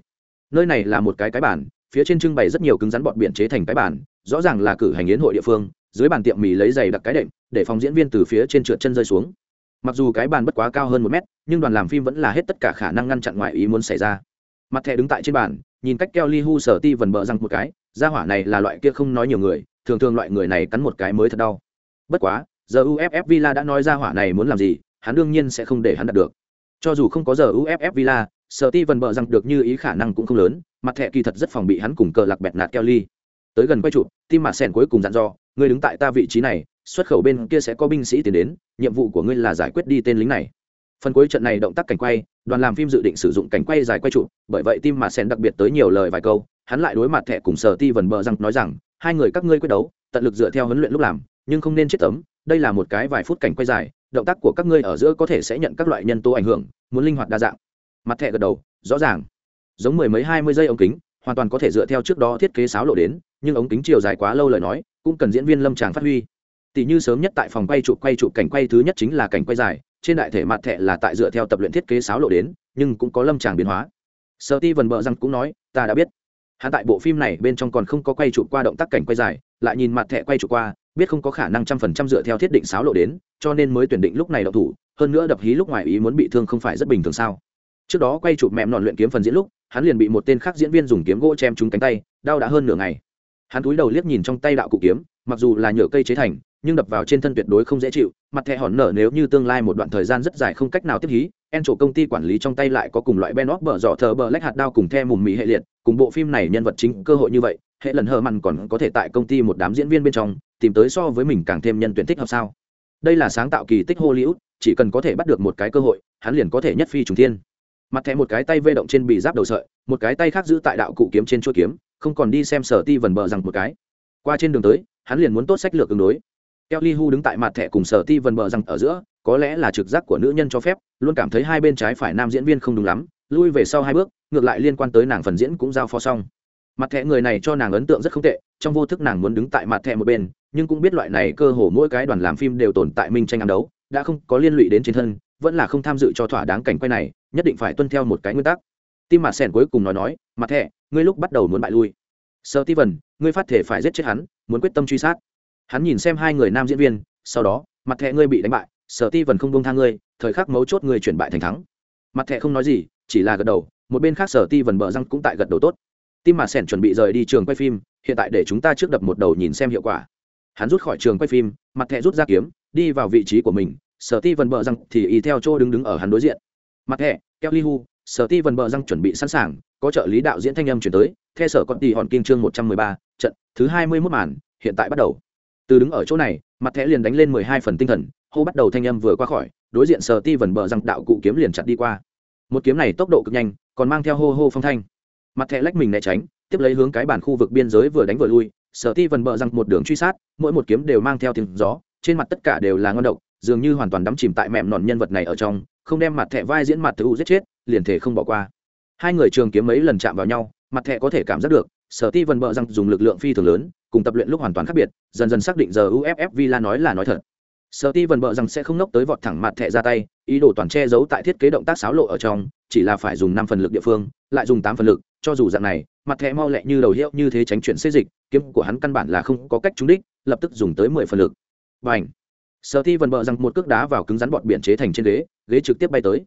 Nơi này là một cái cái bản phía trên trưng bày rất nhiều cứng rắn bọt biển chế thành cái bản rõ ràng là cử hành yến hội địa phương, dưới bàn tiệm mì lấy giày đặc cái đệm, để phòng diễn viên từ phía trên trượt chân rơi xuống. Mặc dù cái bàn bất quá cao hơn một mét, nhưng đoàn làm phim vẫn là hết tất cả khả năng ngăn chặn ngoại ý muốn xảy ra. Mặt thẻ đứng tại trên bàn nhìn cách keo li hu sở ti vần bợ răng một cái gia hỏa này là loại kia không nói nhiều người thường thường loại người này cắn một cái mới thật đau. Bất quá giờ uff villa đã nói gia hỏa này muốn làm gì hắn đương nhiên sẽ không để hắn đạt được. Cho dù không có giờ uff villa sở ti vần bợ răng được như ý khả năng cũng không lớn mặt thẻ kỳ thật rất phòng bị hắn cùng cờ lạc bẹt nạt keo ly tới gần quay trụ, tim mặt sèn cuối cùng dặn dò ngươi đứng tại ta vị trí này xuất khẩu bên kia sẽ có binh sĩ tiến đến nhiệm vụ của ngươi là giải quyết đi tên lính này phần cuối trận này động tác cảnh quay, đoàn làm phim dự định sử dụng cảnh quay dài quay trụ, bởi vậy tim mà sen đặc biệt tới nhiều lời vài câu, hắn lại đối mặt thẻ cùng sở ti vần bờ rằng nói rằng, hai người các ngươi quyết đấu, tận lực dựa theo huấn luyện lúc làm, nhưng không nên chết tấm, đây là một cái vài phút cảnh quay dài, động tác của các ngươi ở giữa có thể sẽ nhận các loại nhân tố ảnh hưởng, muốn linh hoạt đa dạng. Mặt thẻ gật đầu, rõ ràng. Giống mười mấy hai mươi giây ống kính, hoàn toàn có thể dựa theo trước đó thiết kế sáo lộ đến, nhưng ống kính chiều dài quá lâu lời nói, cũng cần diễn viên lâm tràng phát huy. Tỷ như sớm nhất tại phòng quay chụp quay chụp cảnh quay thứ nhất chính là cảnh quay dài trên đại thể mặt thẻ là tại dựa theo tập luyện thiết kế sáo lộ đến, nhưng cũng có lâm tràng biến hóa. Sợ ti vần bờ răng cũng nói, ta đã biết. Hắn tại bộ phim này bên trong còn không có quay chụp qua động tác cảnh quay dài, lại nhìn mặt thẻ quay chụp qua, biết không có khả năng trăm phần trăm dựa theo thiết định sáo lộ đến, cho nên mới tuyển định lúc này đậu thủ, hơn nữa đập hí lúc ngoài ý muốn bị thương không phải rất bình thường sao. Trước đó quay chụp mẹm nọn luyện kiếm phần diễn lúc, hắn liền bị một tên khác diễn viên dùng kiếm gỗ chém trúng cánh tay, đau đã hơn nửa ngày. Hắn túi đầu liếc nhìn trong tay đạo cụ kiếm, mặc dù là nhựa cây chế thành nhưng đập vào trên thân tuyệt đối không dễ chịu, mặt thẻ hòn nở nếu như tương lai một đoạn thời gian rất dài không cách nào tiếp hí, en chỗ công ty quản lý trong tay lại có cùng loại ben óc bờ dọ thờ bờ lách hạt đao cùng the mùm mì hệ liệt, cùng bộ phim này nhân vật chính cơ hội như vậy, hệ lần hờ mặn còn có thể tại công ty một đám diễn viên bên trong tìm tới so với mình càng thêm nhân tuyển thích hợp sao? Đây là sáng tạo kỳ tích hollywood, chỉ cần có thể bắt được một cái cơ hội, hắn liền có thể nhất phi trùng thiên. Mặt thẻ một cái tay vê động trên bị giáp đầu sợi, một cái tay khác giữ tại đạo cụ kiếm trên chuôi kiếm, không còn đi xem sở ti vần bờ rằng một cái. Qua trên đường tới, hắn liền muốn tốt sách lược tương đối kelly hu đứng tại mặt thẻ cùng sở ti Vân bờ rằng ở giữa, có lẽ là trực giác của nữ nhân cho phép, luôn cảm thấy hai bên trái phải nam diễn viên không đúng lắm, lui về sau hai bước, ngược lại liên quan tới nàng phần diễn cũng giao phó xong. Mặt thẻ người này cho nàng ấn tượng rất không tệ, trong vô thức nàng muốn đứng tại mặt thẻ một bên, nhưng cũng biết loại này cơ hồ mỗi cái đoàn làm phim đều tồn tại minh tranh ám đấu, đã không có liên lụy đến trên thân, vẫn là không tham dự cho thỏa đáng cảnh quay này, nhất định phải tuân theo một cái nguyên tắc. Tim mặt Sen cuối cùng nói nói, mặt thẻ, ngươi lúc bắt đầu muốn bại lui. Sir ti ngươi phát thể phải giết chết hắn, muốn quyết tâm truy sát hắn nhìn xem hai người nam diễn viên, sau đó, mặt thẻ ngươi bị đánh bại, sở ti vần không bông tha ngươi, thời khắc mấu chốt ngươi chuyển bại thành thắng. Mặt thẻ không nói gì, chỉ là gật đầu, một bên khác sở ti vần bờ răng cũng tại gật đầu tốt. Tim mà sẻn chuẩn bị rời đi trường quay phim, hiện tại để chúng ta trước đập một đầu nhìn xem hiệu quả. Hắn rút khỏi trường quay phim, mặt thẻ rút ra kiếm, đi vào vị trí của mình, sở ti vần bờ răng thì ý theo chỗ đứng đứng ở hắn đối diện. Mặt thẻ kelly hu sở ti vần bờ răng chuẩn bị sẵn sàng, có trợ lý đạo diễn thanh âm chuyển tới, theo sở con tỷ hòn kim chương một trăm mười ba, trận thứ hai mươi mốt màn, hiện tại bắt đầu từ đứng ở chỗ này, mặt thẻ liền đánh lên mười hai phần tinh thần, hô bắt đầu thanh âm vừa qua khỏi, đối diện sở ti vần bờ răng đạo cụ kiếm liền chặt đi qua. Một kiếm này tốc độ cực nhanh, còn mang theo hô hô phong thanh. Mặt thẻ lách mình né tránh, tiếp lấy hướng cái bản khu vực biên giới vừa đánh vừa lui, sở ti vần bờ răng một đường truy sát, mỗi một kiếm đều mang theo tiếng gió, trên mặt tất cả đều là ngon độc, dường như hoàn toàn đắm chìm tại mẹm nọn nhân vật này ở trong, không đem mặt thẻ vai diễn mặt thứ giết chết, liền thể không bỏ qua. Hai người trường kiếm mấy lần chạm vào nhau, mặt thẻ có thể cảm giác được, sở ti vần bờ răng dùng lực lượng phi thường lớn cùng tập luyện lúc hoàn toàn khác biệt, dần dần xác định giờ uff villa nói là nói thật. Sở ti vần bợ rằng sẽ không nốc tới vọt thẳng mặt thẻ ra tay, ý đồ toàn che giấu tại thiết kế động tác xáo lộ ở trong, chỉ là phải dùng năm phần lực địa phương, lại dùng tám phần lực, cho dù dạng này, mặt thẻ mau lẹ như đầu hiệu như thế tránh chuyện xê dịch, kiếm của hắn căn bản là không có cách trúng đích, lập tức dùng tới mười phần lực. Và ảnh sở ti vần bợ rằng một cước đá vào cứng rắn bọt biển chế thành trên ghế ghế trực tiếp bay tới.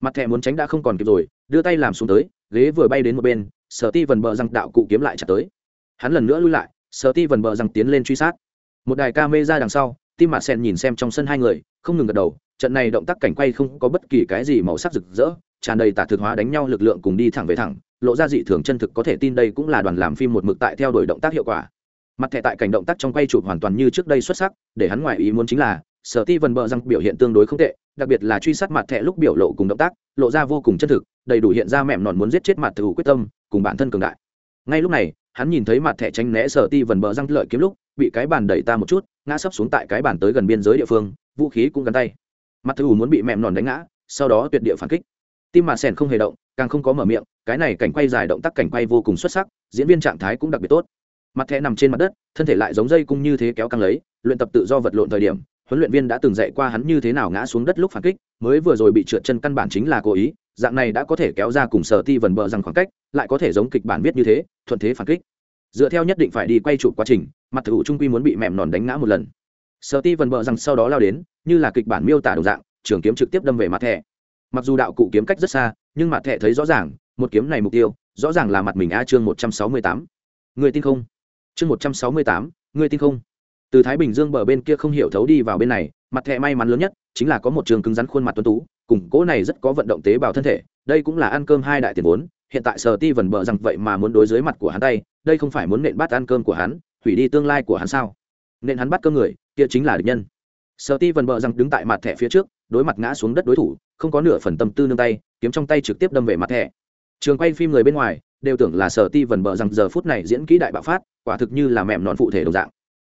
Mặt thẻ muốn tránh đã không còn kịp rồi, đưa tay làm xuống tới, ghế vừa bay đến một bên, sở ti vần bợ rằng đạo cụ kiếm lại chặt tới. Hắn lần nữa lui lại sở ti vần bờ rằng tiến lên truy sát. Một đài ca mê ra đằng sau, tim mạ sen nhìn xem trong sân hai người, không ngừng gật đầu, trận này động tác cảnh quay không có bất kỳ cái gì màu sắc rực rỡ, tràn đầy tả thực hóa đánh nhau lực lượng cùng đi thẳng về thẳng, lộ ra dị thường chân thực có thể tin đây cũng là đoàn làm phim một mực tại theo đuổi động tác hiệu quả. Mặt thẻ tại cảnh động tác trong quay chụp hoàn toàn như trước đây xuất sắc, để hắn ngoài ý muốn chính là, sở ti vần bờ răng biểu hiện tương đối không tệ, đặc biệt là truy sát mặt thẻ lúc biểu lộ cùng động tác, lộ ra vô cùng chân thực, đầy đủ hiện ra mẹm nòn muốn giết chết mặt thử quyết tâm, cùng bản thân cường đại. Ngay lúc này hắn nhìn thấy mặt thẻ tránh né sở ti vần bờ răng lợi kiếm lúc, bị cái bàn đẩy ta một chút, ngã sấp xuống tại cái bàn tới gần biên giới địa phương, vũ khí cũng gắn tay. Mặt thử muốn bị mẹm nòn đánh ngã, sau đó tuyệt địa phản kích. Tim mà sèn không hề động, càng không có mở miệng, cái này cảnh quay dài động tác cảnh quay vô cùng xuất sắc, diễn viên trạng thái cũng đặc biệt tốt. Mặt thẻ nằm trên mặt đất, thân thể lại giống dây cung như thế kéo căng lấy, luyện tập tự do vật lộn thời điểm, huấn luyện viên đã từng dạy qua hắn như thế nào ngã xuống đất lúc phản kích, mới vừa rồi bị trượt chân căn bản chính là cố ý dạng này đã có thể kéo ra cùng sở ti vần bờ rằng khoảng cách, lại có thể giống kịch bản viết như thế, thuận thế phản kích. Dựa theo nhất định phải đi quay trụ quá trình, mặt thử trung quy muốn bị mẹm nòn đánh ngã một lần. Sở ti vần bờ rằng sau đó lao đến, như là kịch bản miêu tả đồng dạng, trường kiếm trực tiếp đâm về mặt thẻ. Mặc dù đạo cụ kiếm cách rất xa, nhưng mặt thẻ thấy rõ ràng, một kiếm này mục tiêu, rõ ràng là mặt mình a chương một trăm sáu mươi tám. Người tin không? Chương một trăm sáu mươi tám, người tin không? Từ thái bình dương bờ bên kia không hiểu thấu đi vào bên này, mặt thẻ may mắn lớn nhất chính là có một trường cứng rắn khuôn mặt tuấn tú, cùng cố này rất có vận động tế bào thân thể, đây cũng là ăn cơm hai đại tiền vốn, hiện tại sở ti vần bờ rằng vậy mà muốn đối dưới mặt của hắn tay, đây không phải muốn nện bát ăn cơm của hắn, hủy đi tương lai của hắn sao? Nện hắn bắt cơm người, kia chính là địch nhân. Sở ti vần bờ rằng đứng tại mặt thẻ phía trước, đối mặt ngã xuống đất đối thủ, không có nửa phần tâm tư nương tay, kiếm trong tay trực tiếp đâm về mặt thẻ. Trường quay phim người bên ngoài, đều tưởng là sở ti vần bờ rằng giờ phút này diễn kỹ đại bạo phát, quả thực như là mẹm nón phụ thể đồng dạng.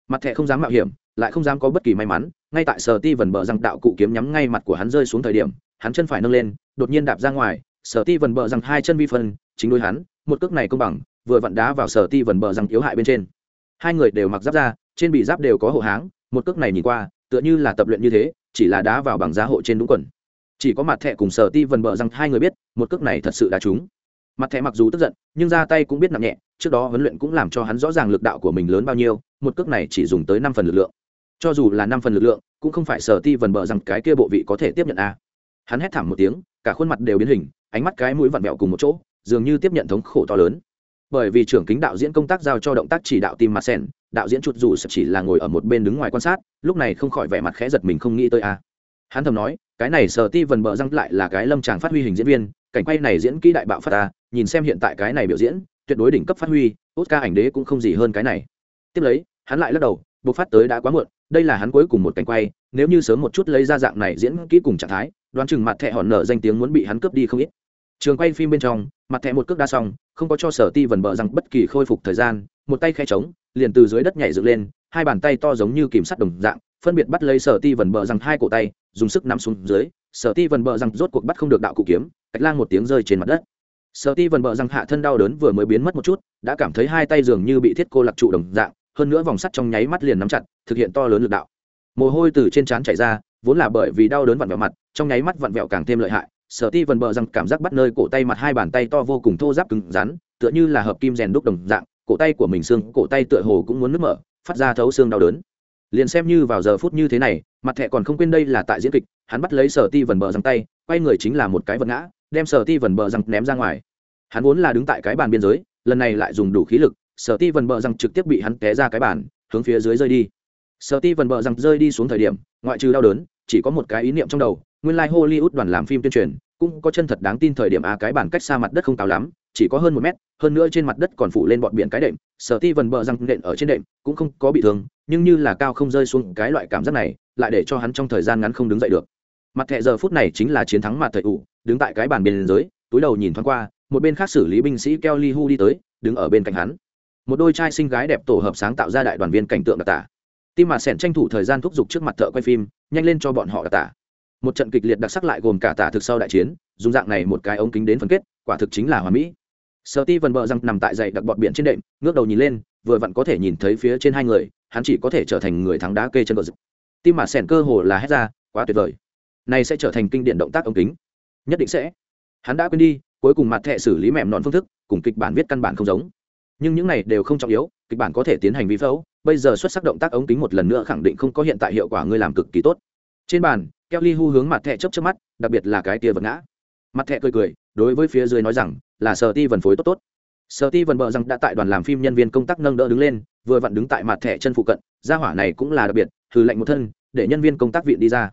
Mặt thẻ không dám mạo hiểm, lại không dám có bất kỳ may mắn ngay tại sở ti vần bờ rằng đạo cụ kiếm nhắm ngay mặt của hắn rơi xuống thời điểm, hắn chân phải nâng lên, đột nhiên đạp ra ngoài. Sở ti vần bờ rằng hai chân vi phân, chính đối hắn, một cước này công bằng, vừa vặn đá vào sở ti vần bờ rằng yếu hại bên trên. Hai người đều mặc giáp ra trên bị giáp đều có hộ háng, một cước này nhìn qua, tựa như là tập luyện như thế, chỉ là đá vào bằng giá hộ trên đúng quần. Chỉ có mặt thẹ cùng sở ti vần bờ rằng hai người biết, một cước này thật sự đá trúng. Mặt thẹ mặc dù tức giận, nhưng ra tay cũng biết nặng nhẹ, trước đó huấn luyện cũng làm cho hắn rõ ràng lực đạo của mình lớn bao nhiêu, một cước này chỉ dùng tới năm phần lực lượng cho dù là năm phần lực lượng, cũng không phải sở ti vần bờ rằng cái kia bộ vị có thể tiếp nhận a hắn hét thảm một tiếng, cả khuôn mặt đều biến hình, ánh mắt cái mũi vặn vẹo cùng một chỗ, dường như tiếp nhận thống khổ to lớn. Bởi vì trưởng kính đạo diễn công tác giao cho động tác chỉ đạo tim mặt sen đạo diễn chuột dù chỉ là ngồi ở một bên đứng ngoài quan sát, lúc này không khỏi vẻ mặt khẽ giật mình không nghĩ tới a hắn thầm nói, cái này sở ti vần bờ răng lại là cái lâm tràng phát huy hình diễn viên, cảnh quay này diễn kỹ đại bạo phát ta nhìn xem hiện tại cái này biểu diễn, tuyệt đối đỉnh cấp phát huy, Oscar ca ảnh đế cũng không gì hơn cái này. Tiếp lấy, hắn lại lắc đầu bộc phát tới đã quá muộn, đây là hắn cuối cùng một cảnh quay, nếu như sớm một chút lấy ra dạng này diễn kỹ cùng trạng thái, đoán chừng mặt thẹ hòn nở danh tiếng muốn bị hắn cướp đi không ít. Trường quay phim bên trong, mặt thẹ một cước đa xong, không có cho sở ti vần bờ rằng bất kỳ khôi phục thời gian, một tay khe trống, liền từ dưới đất nhảy dựng lên, hai bàn tay to giống như kìm sắt đồng dạng, phân biệt bắt lấy sở ti vần bờ rằng hai cổ tay, dùng sức nắm xuống dưới, sở ti vần bờ rằng rốt cuộc bắt không được đạo cụ kiếm, cách lang một tiếng rơi trên mặt đất. Sở ti vần bờ rằng hạ thân đau đớn vừa mới biến mất một chút, đã cảm thấy hai tay dường như bị thiết cô lạc trụ đồng dạng hơn nữa vòng sắt trong nháy mắt liền nắm chặt, thực hiện to lớn lực đạo. Mồ hôi từ trên trán chảy ra, vốn là bởi vì đau đớn vặn vẹo mặt, trong nháy mắt vặn vẹo càng thêm lợi hại. Sở ti vần bờ rằng cảm giác bắt nơi cổ tay mặt hai bàn tay to vô cùng thô giáp cứng rắn, tựa như là hợp kim rèn đúc đồng dạng, cổ tay của mình xương, cổ tay tựa hồ cũng muốn nứt mở, phát ra thấu xương đau đớn. Liền xem như vào giờ phút như thế này, mặt thẹ còn không quên đây là tại diễn kịch, hắn bắt lấy sở ti vần bờ rằng tay, quay người chính là một cái vật ngã, đem sở ti vần bờ rằng ném ra ngoài. Hắn vốn là đứng tại cái bàn biên giới, lần này lại dùng đủ khí lực sở ti vần bờ rằng trực tiếp bị hắn té ra cái bàn, hướng phía dưới rơi đi. Sở ti vần bờ rằng rơi đi xuống thời điểm, ngoại trừ đau đớn, chỉ có một cái ý niệm trong đầu, nguyên lai、like、hollywood đoàn làm phim tuyên truyền, cũng có chân thật đáng tin thời điểm a, cái bản cách xa mặt đất không cao lắm, chỉ có hơn một mét, hơn nữa trên mặt đất còn phủ lên bọn biển cái đệm. Sở ti vần bờ răng nện ở trên đệm, cũng không có bị thương, nhưng như là cao không rơi xuống cái loại cảm giác này, lại để cho hắn trong thời gian ngắn không đứng dậy được. Mặt thẹ giờ phút này chính là chiến thắng mặt thầy ủ, đứng tại cái bàn bên dưới, túi đầu nhìn thoáng qua, một bên khác xử lý binh sĩ keo li hu đi tới, đứng ở bên cạnh hắn một đôi trai sinh gái đẹp tổ hợp sáng tạo ra đại đoàn viên cảnh tượng đặc tả. Tim mà sẻn tranh thủ thời gian thúc giục trước mặt thợ quay phim, nhanh lên cho bọn họ đặc tả. Một trận kịch liệt đặc sắc lại gồm cả tả thực sau đại chiến, dùng dạng này một cái ống kính đến phân kết, quả thực chính là hòa mỹ. Sợ ti vần bờ răng nằm tại dậy đặc bọt biển trên đệm, ngước đầu nhìn lên, vừa vặn có thể nhìn thấy phía trên hai người, hắn chỉ có thể trở thành người thắng đá kê chân cờ dực tim mà sẻn cơ hồ là hét ra, quá tuyệt vời. Này sẽ trở thành kinh điển động tác ống kính. Nhất định sẽ. Hắn đã quên đi, cuối cùng mặt thẻ xử lý mềm nọn phương thức, cùng kịch bản viết căn bản không giống nhưng những này đều không trọng yếu, kịch bản có thể tiến hành vi phẫu, bây giờ xuất sắc động tác ống kính một lần nữa khẳng định không có hiện tại hiệu quả, ngươi làm cực kỳ tốt. Trên bàn kelly hu hướng mặt thẻ chấp chấp mắt, đặc biệt là cái tia vật ngã. Mặt thẻ cười cười, đối với phía dưới nói rằng, là sở ti vần phối tốt tốt. Sở ti vần bờ rằng đã tại đoàn làm phim nhân viên công tác nâng đỡ đứng lên, vừa vặn đứng tại mặt thẻ chân phụ cận, gia hỏa này cũng là đặc biệt, thử lệnh một thân, để nhân viên công tác viện đi ra.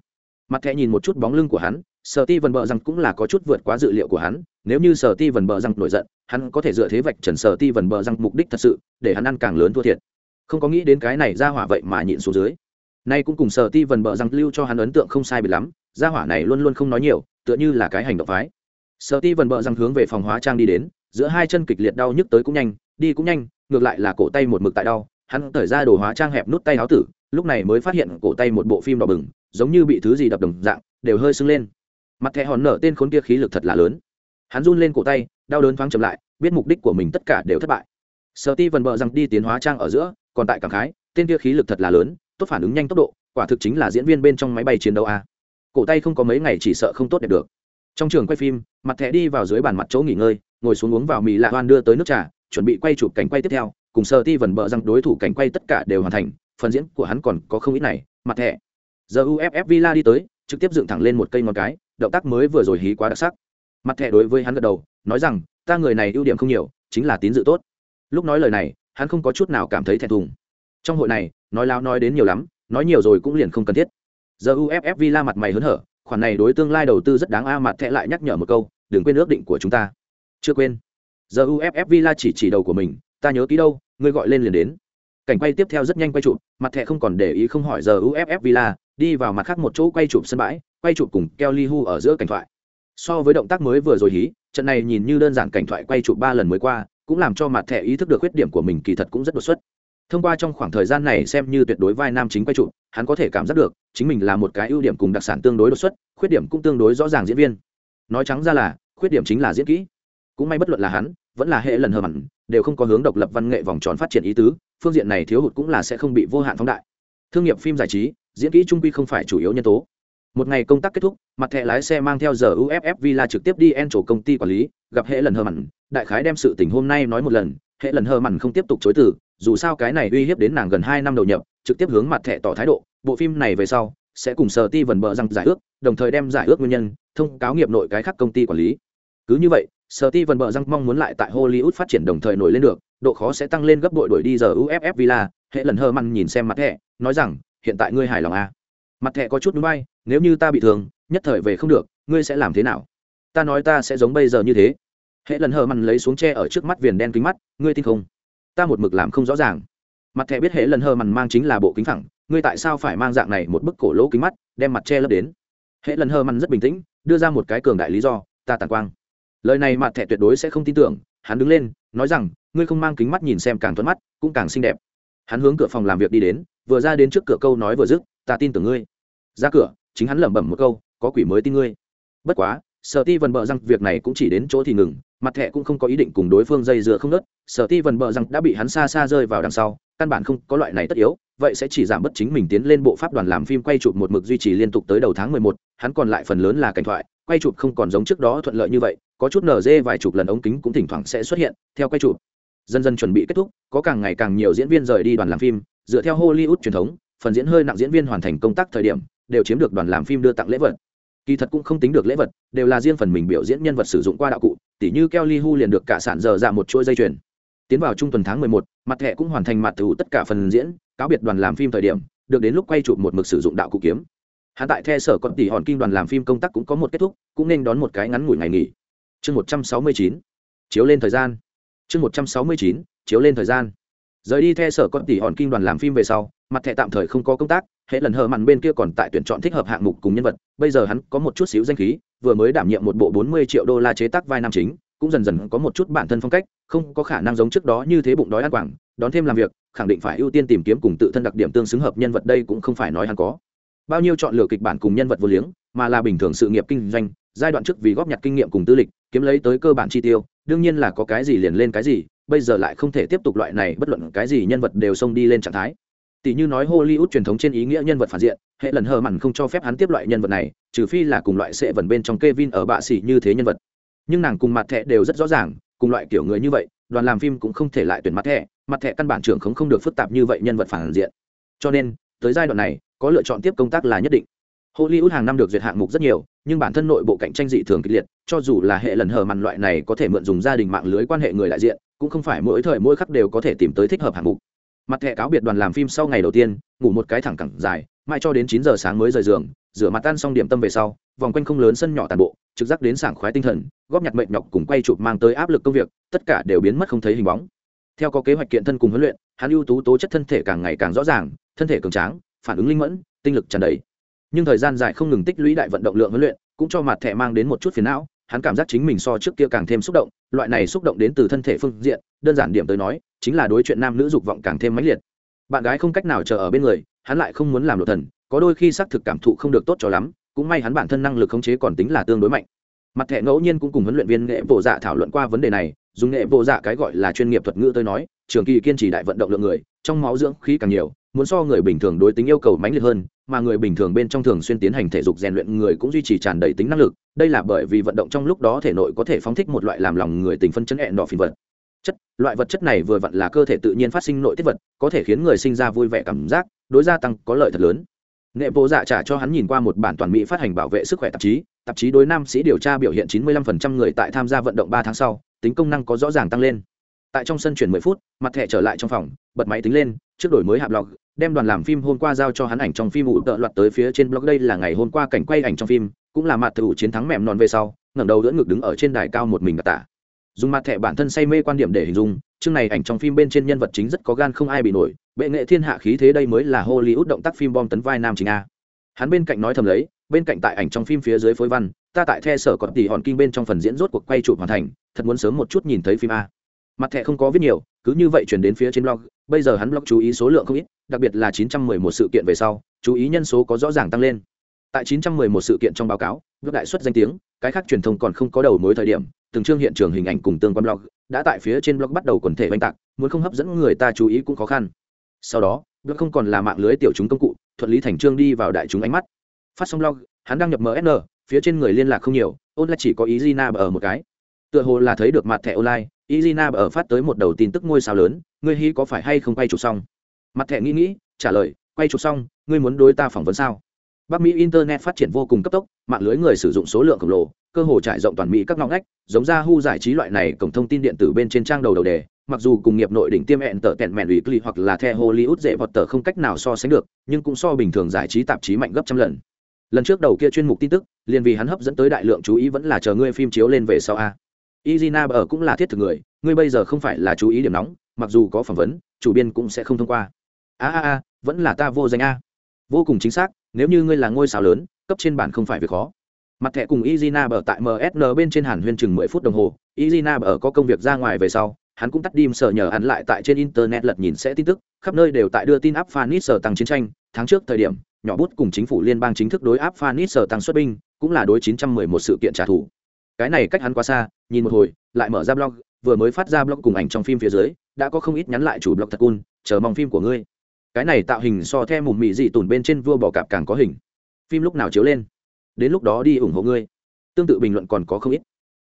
Mặt thẻ nhìn một chút bóng lưng của hắn sở ti vần bờ rằng cũng là có chút vượt quá dự liệu của hắn, nếu như sở ti vần bờ rằng nổi giận, hắn có thể dựa thế vạch trần sở ti vần bờ rằng mục đích thật sự, để hắn ăn càng lớn thua thiệt. Không có nghĩ đến cái này ra hỏa vậy mà nhịn xuống dưới. Nay cũng cùng sở ti vần bờ rằng lưu cho hắn ấn tượng không sai biệt lắm, ra hỏa này luôn luôn không nói nhiều, tựa như là cái hành động phái. Sở ti vần bờ rằng hướng về phòng hóa trang đi đến, giữa hai chân kịch liệt đau nhức tới cũng nhanh, đi cũng nhanh, ngược lại là cổ tay một mực tại đau, hắn thời ra đồ hóa trang hẹp nút tay áo tử, lúc này mới phát hiện cổ tay một bộ phim đỏ bừng, giống như bị thứ gì đập đồng dạng, đều hơi sưng lên mặt thẻ hòn nở tên khốn kia khí lực thật là lớn. Hắn run lên cổ tay, đau đớn thoáng chậm lại, biết mục đích của mình tất cả đều thất bại. Sợ ti vần bờ rằng đi tiến hóa trang ở giữa, còn tại cảng khái, tên kia khí lực thật là lớn, tốt phản ứng nhanh tốc độ, quả thực chính là diễn viên bên trong máy bay chiến đấu a. Cổ tay không có mấy ngày chỉ sợ không tốt đẹp được. Trong trường quay phim, mặt thẻ đi vào dưới bàn mặt chỗ nghỉ ngơi, ngồi xuống uống vào mì lạ hoan đưa tới nước trà, chuẩn bị quay chụp cảnh quay tiếp theo, cùng sợ ti vần bờ rằng đối thủ cảnh quay tất cả đều hoàn thành, phần diễn của hắn còn có không ít này, mặt thẻ. Giờ uff villa đi tới, trực tiếp dựng thẳng lên một cây ngón cái động tác mới vừa rồi hí quá đặc sắc. Mặt thẻ đối với hắn gật đầu, nói rằng, ta người này ưu điểm không nhiều, chính là tín dự tốt. Lúc nói lời này, hắn không có chút nào cảm thấy thẹn thùng. Trong hội này, nói lao nói đến nhiều lắm, nói nhiều rồi cũng liền không cần thiết. Giờ uff villa mặt mày hớn hở, khoản này đối tương lai đầu tư rất đáng a, mặt thẻ lại nhắc nhở một câu, đừng quên ước định của chúng ta. Chưa quên. Giờ uff villa chỉ chỉ đầu của mình, ta nhớ ký đâu, ngươi gọi lên liền đến. Cảnh quay tiếp theo rất nhanh quay chụp, mặt thẻ không còn để ý không hỏi giờ uff villa, đi vào mặt khác một chỗ quay chụp sân bãi quay chụp cùng kelly hu ở giữa cảnh thoại. So với động tác mới vừa rồi hí, trận này nhìn như đơn giản cảnh thoại quay chụp ba lần mới qua, cũng làm cho mặt thẻ ý thức được khuyết điểm của mình kỳ thật cũng rất đột xuất. Thông qua trong khoảng thời gian này xem như tuyệt đối vai nam chính quay chụp, hắn có thể cảm giác được, chính mình là một cái ưu điểm cùng đặc sản tương đối đột xuất, khuyết điểm cũng tương đối rõ ràng diễn viên. Nói trắng ra là, khuyết điểm chính là diễn kỹ. Cũng may bất luận là hắn, vẫn là hệ lần hờ mặn, đều không có hướng độc lập văn nghệ vòng tròn phát triển ý tứ, phương diện này thiếu hụt cũng là sẽ không bị vô hạn phóng đại. Thương nghiệp phim giải trí, diễn kỹ trung quy không phải chủ yếu nhân tố một ngày công tác kết thúc, mặt thẻ lái xe mang theo giờ uff villa trực tiếp đi en chỗ công ty quản lý, gặp hệ lần hờ mặn. Đại khái đem sự tình hôm nay nói một lần, hệ lần hờ mặn không tiếp tục chối từ, dù sao cái này uy hiếp đến nàng gần hai năm đầu nhập, trực tiếp hướng mặt thẻ tỏ thái độ, bộ phim này về sau sẽ cùng sở ti vần bờ răng giải ước, đồng thời đem giải ước nguyên nhân thông cáo nghiệp nội cái khác công ty quản lý. Cứ như vậy sở ti vần bờ răng mong muốn lại tại hollywood phát triển đồng thời nổi lên được, độ khó sẽ tăng lên gấp đội đuổi đi giờ uff villa. Hệ lần hờ mặn nhìn xem mặt thẻ, nói rằng, hiện tại ngươi hài lòng à. mặt thẻ có chút núi bay nếu như ta bị thương, nhất thời về không được, ngươi sẽ làm thế nào? Ta nói ta sẽ giống bây giờ như thế. Hệ lần hờ mằn lấy xuống tre ở trước mắt viền đen kính mắt, ngươi tin không? Ta một mực làm không rõ ràng. Mặt thẻ biết hệ lần hờ mằn mang chính là bộ kính phẳng, ngươi tại sao phải mang dạng này một bức cổ lỗ kính mắt, đem mặt che lấp đến? Hệ lần hờ mằn rất bình tĩnh, đưa ra một cái cường đại lý do, ta tàn quang. Lời này mặt thẻ tuyệt đối sẽ không tin tưởng, hắn đứng lên, nói rằng, ngươi không mang kính mắt nhìn xem càng thuận mắt, cũng càng xinh đẹp. Hắn hướng cửa phòng làm việc đi đến, vừa ra đến trước cửa câu nói vừa dứt, ta tin tưởng ngươi. Ra cửa chính hắn lẩm bẩm một câu, có quỷ mới tin ngươi. Bất quá, sở ti vần bờ rằng việc này cũng chỉ đến chỗ thì ngừng, mặt thẹ cũng không có ý định cùng đối phương dây dưa không nớt. Sở ti vần bờ rằng đã bị hắn xa xa rơi vào đằng sau, căn bản không có loại này tất yếu, vậy sẽ chỉ giảm bất chính mình tiến lên bộ pháp đoàn làm phim quay chụp một mực duy trì liên tục tới đầu tháng mười một, hắn còn lại phần lớn là cảnh thoại, quay chụp không còn giống trước đó thuận lợi như vậy, có chút nở dê vài chục lần ống kính cũng thỉnh thoảng sẽ xuất hiện, theo quay chụp. Dần dần chuẩn bị kết thúc, có càng ngày càng nhiều diễn viên rời đi đoàn làm phim, dựa theo hollywood truyền thống, phần diễn hơi nặng diễn viên hoàn thành công tác thời điểm đều chiếm được đoàn làm phim đưa tặng lễ vật. Kỳ thật cũng không tính được lễ vật đều là riêng phần mình biểu diễn nhân vật sử dụng qua đạo cụ tỉ như kelly hu liền được cả sản giờ ra một chuỗi dây chuyền. Tiến vào trung tuần tháng mười một, mặt thẻ cũng hoàn thành mặt thủ tất cả phần diễn cáo biệt đoàn làm phim thời điểm được đến lúc quay chụp một mực sử dụng đạo cụ kiếm. Hắn tại the sở còn tỷ hòn kinh đoàn làm phim công tác cũng có một kết thúc cũng nên đón một cái ngắn ngủi ngày nghỉ. Chương một trăm sáu mươi chín chiếu lên thời gian. Chương một trăm sáu mươi chín chiếu lên thời gian rời đi theo sở con tỷ hòn kinh đoàn làm phim về sau, mặt thẻ tạm thời không có công tác, hệ lần hờ mặn bên kia còn tại tuyển chọn thích hợp hạng mục cùng nhân vật. Bây giờ hắn có một chút xíu danh khí, vừa mới đảm nhiệm một bộ bốn mươi triệu đô la chế tác vai nam chính, cũng dần dần có một chút bản thân phong cách, không có khả năng giống trước đó như thế bụng đói ăn quảng, đón thêm làm việc, khẳng định phải ưu tiên tìm kiếm cùng tự thân đặc điểm tương xứng hợp nhân vật đây cũng không phải nói hắn có. Bao nhiêu chọn lựa kịch bản cùng nhân vật vô liếng, mà là bình thường sự nghiệp kinh doanh, giai đoạn trước vì góp nhặt kinh nghiệm cùng tư lịch, kiếm lấy tới cơ bản chi tiêu, đương nhiên là có cái gì liền lên cái gì bây giờ lại không thể tiếp tục loại này bất luận cái gì nhân vật đều xông đi lên trạng thái. Tỷ như nói hollywood truyền thống trên ý nghĩa nhân vật phản diện, hệ lần hờ mặn không cho phép hắn tiếp loại nhân vật này, trừ phi là cùng loại sệ vần bên trong Kevin ở bạ xỉ như thế nhân vật. Nhưng nàng cùng mặt thẻ đều rất rõ ràng, cùng loại kiểu người như vậy, đoàn làm phim cũng không thể lại tuyển mặt thẻ mặt thẻ căn bản trưởng không không được phức tạp như vậy nhân vật phản diện. Cho nên, tới giai đoạn này, có lựa chọn tiếp công tác là nhất định. Hollywood hàng năm được duyệt hạng mục rất nhiều, nhưng bản thân nội bộ cạnh tranh dị thường kịch liệt, cho dù là hệ lần hờ mặn loại này có thể mượn dùng gia đình mạng lưới quan hệ người đại diện cũng không phải mỗi thời mỗi khắc đều có thể tìm tới thích hợp hạng mục. Mặt thẻ cáo biệt đoàn làm phim sau ngày đầu tiên, ngủ một cái thẳng cẳng dài, mãi cho đến chín giờ sáng mới rời giường, rửa mặt tan xong điểm tâm về sau, vòng quanh không lớn sân nhỏ tàn bộ, trực giác đến sảng khoái tinh thần, góp nhặt mệnh nhọc cùng quay chụp mang tới áp lực công việc, tất cả đều biến mất không thấy hình bóng. Theo có kế hoạch kiện thân cùng huấn luyện, hắn ưu tú tố chất thân thể càng ngày càng rõ ràng, thân thể cường tráng, phản ứng linh mẫn, tinh lực tràn đầy. Nhưng thời gian dài không ngừng tích lũy đại vận động lượng huấn luyện, cũng cho mặt thẻ mang đến một chút phiền não hắn cảm giác chính mình so trước kia càng thêm xúc động, loại này xúc động đến từ thân thể phương diện, đơn giản điểm tới nói, chính là đối chuyện nam nữ dục vọng càng thêm mãnh liệt. Bạn gái không cách nào chờ ở bên người, hắn lại không muốn làm lộ thần, có đôi khi xác thực cảm thụ không được tốt cho lắm, cũng may hắn bản thân năng lực khống chế còn tính là tương đối mạnh. Mặt thẻ ngẫu nhiên cũng cùng huấn luyện viên nghệ bộ dạ thảo luận qua vấn đề này, dùng nghệ bộ dạ cái gọi là chuyên nghiệp thuật ngữ tới nói, trường kỳ kiên trì đại vận động lượng người, trong máu dưỡng khí càng nhiều muốn so người bình thường đối tính yêu cầu mãnh liệt hơn, mà người bình thường bên trong thường xuyên tiến hành thể dục rèn luyện người cũng duy trì tràn đầy tính năng lực. Đây là bởi vì vận động trong lúc đó thể nội có thể phóng thích một loại làm lòng người tình phân chấn hẹn đỏ phiền vật. Chất, loại vật chất này vừa vặn là cơ thể tự nhiên phát sinh nội tiết vật, có thể khiến người sinh ra vui vẻ cảm giác, đối gia tăng có lợi thật lớn. Nghệ bộ dạ trả cho hắn nhìn qua một bản toàn mỹ phát hành bảo vệ sức khỏe tạp chí tạp chí đối nam sĩ điều tra biểu hiện 95% người tại tham gia vận động ba tháng sau, tính công năng có rõ ràng tăng lên. Tại trong sân chuyển 10 phút, mặt thẻ trở lại trong phòng, bật máy tính lên trước đổi mới hạ blog đem đoàn làm phim hôm qua giao cho hắn ảnh trong phim ủ tợ loạt tới phía trên blog đây là ngày hôm qua cảnh quay ảnh trong phim, cũng là mặt thủ chiến thắng mềm non về sau, ngẩng đầu đỡ ngực đứng ở trên đài cao một mình tả. Dùng mặt thẻ bản thân say mê quan điểm để hình dung, chương này ảnh trong phim bên trên nhân vật chính rất có gan không ai bị nổi, bệ nghệ thiên hạ khí thế đây mới là hollywood động tác phim bom tấn vai nam chính a. Hắn bên cạnh nói thầm lấy, bên cạnh tại ảnh trong phim phía dưới phối văn, ta tại the sở còn tỉ hòn kinh bên trong phần diễn rốt cuộc quay chụp hoàn thành, thật muốn sớm một chút nhìn thấy phim a mặt thẻ không có viết nhiều, cứ như vậy chuyển đến phía trên blog. Bây giờ hắn blog chú ý số lượng không ít, đặc biệt là 911 sự kiện về sau, chú ý nhân số có rõ ràng tăng lên. Tại 911 sự kiện trong báo cáo nước đại xuất danh tiếng, cái khác truyền thông còn không có đầu mối thời điểm, từng chương hiện trường hình ảnh cùng tương quan blog đã tại phía trên blog bắt đầu quần thể oanh tạc, muốn không hấp dẫn người ta chú ý cũng khó khăn. Sau đó, blog không còn là mạng lưới tiểu chúng công cụ, thuận lý thành trương đi vào đại chúng ánh mắt. Phát xong blog, hắn đăng nhập msn phía trên người liên lạc không nhiều ôn chỉ có ý Gina ở một cái. Tựa hồ là thấy được mặt thẻ online Izina ở phát tới một đầu tin tức ngôi sao lớn, ngươi hí có phải hay không quay chụp xong? Mặt thẻ nghĩ nghĩ, trả lời, quay chụp xong, ngươi muốn đối ta phỏng vấn sao? Bắc Mỹ internet phát triển vô cùng cấp tốc, mạng lưới người sử dụng số lượng khổng lồ, cơ hồ trải rộng toàn Mỹ các ngóc ngách, giống ra hu giải trí loại này cổng thông tin điện tử bên trên trang đầu đầu đề, mặc dù cùng nghiệp nội đỉnh tiêm hẹn tở tẹn mẹn ủy hoặc là The Hollywood dễ vọt tờ không cách nào so sánh được, nhưng cũng so bình thường giải trí tạp chí mạnh gấp trăm lần. Lần trước đầu kia chuyên mục tin tức, liền vì hắn hấp dẫn tới đại lượng chú ý vẫn là chờ ngươi phim chiếu lên về sau a. Izina ở cũng là thiết thực người, ngươi bây giờ không phải là chú ý điểm nóng, mặc dù có phỏng vấn, chủ biên cũng sẽ không thông qua. A a a, vẫn là ta vô danh a. Vô cùng chính xác, nếu như ngươi là ngôi sao lớn, cấp trên bản không phải việc khó. Mặt thẻ cùng Izina ở tại MSN bên trên Hàn Huyên chừng 10 phút đồng hồ, Izina ở có công việc ra ngoài về sau, hắn cũng tắt đi sở nhờ hắn lại tại trên internet lật nhìn sẽ tin tức, khắp nơi đều tại đưa tin áp Phanis sở tăng chiến tranh, tháng trước thời điểm, nhỏ bút cùng chính phủ liên bang chính thức đối áp phanis sở tăng xuất binh cũng là đối 911 sự kiện trả thù cái này cách hắn quá xa, nhìn một hồi, lại mở ra blog, vừa mới phát ra blog cùng ảnh trong phim phía dưới, đã có không ít nhắn lại chủ blog thật cun chờ mong phim của ngươi. Cái này tạo hình so theo mùm mị dị tủn bên trên vua bò cạp càng có hình. Phim lúc nào chiếu lên? Đến lúc đó đi ủng hộ ngươi. Tương tự bình luận còn có không ít.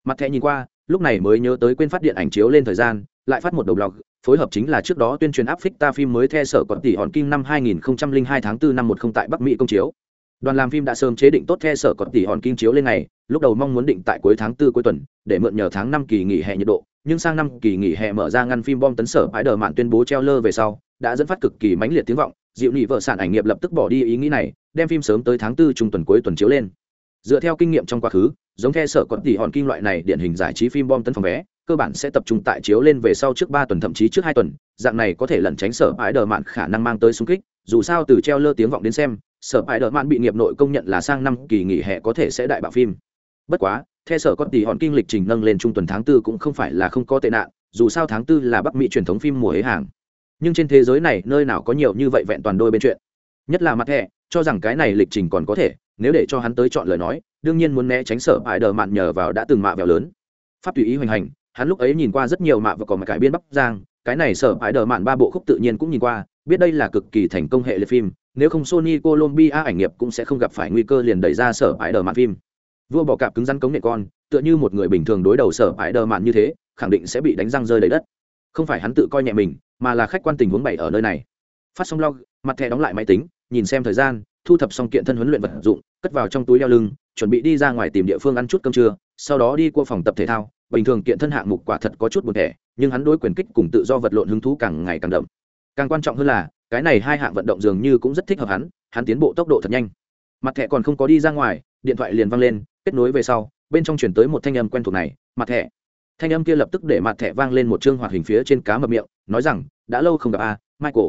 Mặt thẻ nhìn qua, lúc này mới nhớ tới quên phát điện ảnh chiếu lên thời gian, lại phát một đầu blog, phối hợp chính là trước đó tuyên truyền áp phích ta phim mới theo sở còn tỷ hòn kim năm 2002 tháng 4 năm 10 tại Bắc Mỹ công chiếu. Đoàn làm phim đã sớm chế định tốt the sở còn tỷ hòn kim chiếu lên ngày, lúc đầu mong muốn định tại cuối tháng tư cuối tuần, để mượn nhờ tháng năm kỳ nghỉ hè nhiệt độ, nhưng sang năm kỳ nghỉ hè mở ra ngăn phim bom tấn sở bãi đờ mạn tuyên bố treo lơ về sau, đã dẫn phát cực kỳ mãnh liệt tiếng vọng, dịu nhị vợ sản ảnh nghiệp lập tức bỏ đi ý nghĩ này, đem phim sớm tới tháng tư trung tuần cuối tuần chiếu lên. Dựa theo kinh nghiệm trong quá khứ, giống the sở còn tỷ hòn kim loại này điển hình giải trí phim bom tấn phòng vé, cơ bản sẽ tập trung tại chiếu lên về sau trước ba tuần thậm chí trước hai tuần dạng này có thể lẩn tránh sở ái đờ mạn khả năng mang tới xung kích dù sao từ treo lơ tiếng vọng đến xem, sở hại đợt mạn bị nghiệp nội công nhận là sang năm kỳ nghỉ hè có thể sẽ đại bạo phim. Bất quá, theo sở con tỷ hòn kinh lịch trình nâng lên trung tuần tháng tư cũng không phải là không có tệ nạn, dù sao tháng tư là bắc mỹ truyền thống phim mùa hế hàng. Nhưng trên thế giới này nơi nào có nhiều như vậy vẹn toàn đôi bên chuyện. Nhất là mặt thẻ cho rằng cái này lịch trình còn có thể, nếu để cho hắn tới chọn lời nói, đương nhiên muốn né tránh sở hại đờ mạn nhờ vào đã từng mạ vẹo lớn. Pháp tùy ý hoành hành, hắn lúc ấy nhìn qua rất nhiều mạ và còn cải biên bắc giang, cái này sở hại đờ mạn ba bộ khúc tự nhiên cũng nhìn qua biết đây là cực kỳ thành công hệ liệt phim, nếu không sony colombia ảnh nghiệp cũng sẽ không gặp phải nguy cơ liền đẩy ra sở ải đờ mạn phim. Vua bỏ cạp cứng rắn cống nghệ con, tựa như một người bình thường đối đầu sở ải đờ mạn như thế, khẳng định sẽ bị đánh răng rơi đầy đất. Không phải hắn tự coi nhẹ mình, mà là khách quan tình huống bày ở nơi này. Phát xong log mặt thẻ đóng lại máy tính, nhìn xem thời gian, thu thập xong kiện thân huấn luyện vật dụng, cất vào trong túi đeo lưng, chuẩn bị đi ra ngoài tìm địa phương ăn chút cơm trưa, sau đó đi qua phòng tập thể thao. Bình thường kiện thân hạng mục quả thật có chút buồn thẻ, nhưng hắn đối quyền kích cùng tự do vật lộn hứng thú càng ngày càng đậm càng quan trọng hơn là, cái này hai hạng vận động dường như cũng rất thích hợp hắn hắn tiến bộ tốc độ thật nhanh. Mặt thẻ còn không có đi ra ngoài, điện thoại liền văng lên, kết nối về sau, bên trong chuyển tới một thanh âm quen thuộc này, mặt thẻ. Thanh âm kia lập tức để mặt thẻ vang lên một chương hoạt hình phía trên cá mập miệng, nói rằng, đã lâu không gặp a, michael.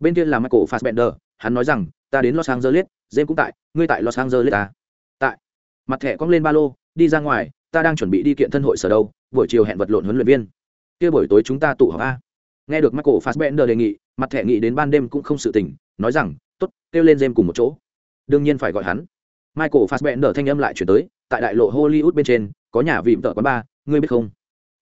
Bên kia là michael fassbender, hắn nói rằng, ta đến los angeles, james cũng tại, ngươi tại los angeles ta tại. Mặt thẻ cong lên ba lô, đi ra ngoài, ta đang chuẩn bị đi kiện thân hội sở đâu, buổi chiều hẹn vật lộn huấn luyện viên. Kia buổi tối chúng ta tụ họp a nghe được michael fassbender đề nghị mặt thẻ nghĩ đến ban đêm cũng không sự tỉnh, nói rằng tốt kêu lên jem cùng một chỗ. Đương nhiên phải gọi hắn. Michael fassbender thanh âm lại chuyển tới tại đại lộ hollywood bên trên có nhà vịm tợ quán ba ngươi biết không?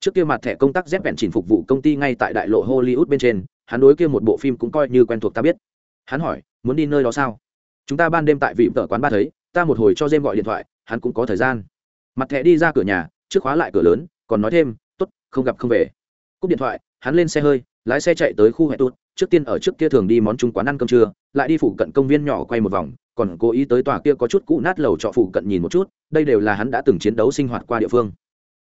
Trước kia mặt thẻ công tác dép vẹn chỉnh phục vụ công ty ngay tại đại lộ hollywood bên trên hắn đối kia một bộ phim cũng coi như quen thuộc ta biết. Hắn hỏi muốn đi nơi đó sao? Chúng ta ban đêm tại vịm tợ quán ba thấy ta một hồi cho jem gọi điện thoại hắn cũng có thời gian. Mặt thẻ đi ra cửa nhà trước khóa lại cửa lớn còn nói thêm t ố t không gặp không về. Cúp điện thoại hắn lên xe hơi lái xe chạy tới khu hệ tốt trước tiên ở trước kia thường đi món chung quán ăn cơm trưa, lại đi phụ cận công viên nhỏ quay một vòng, còn cố ý tới tòa kia có chút cũ nát lầu trọ phụ cận nhìn một chút, đây đều là hắn đã từng chiến đấu sinh hoạt qua địa phương.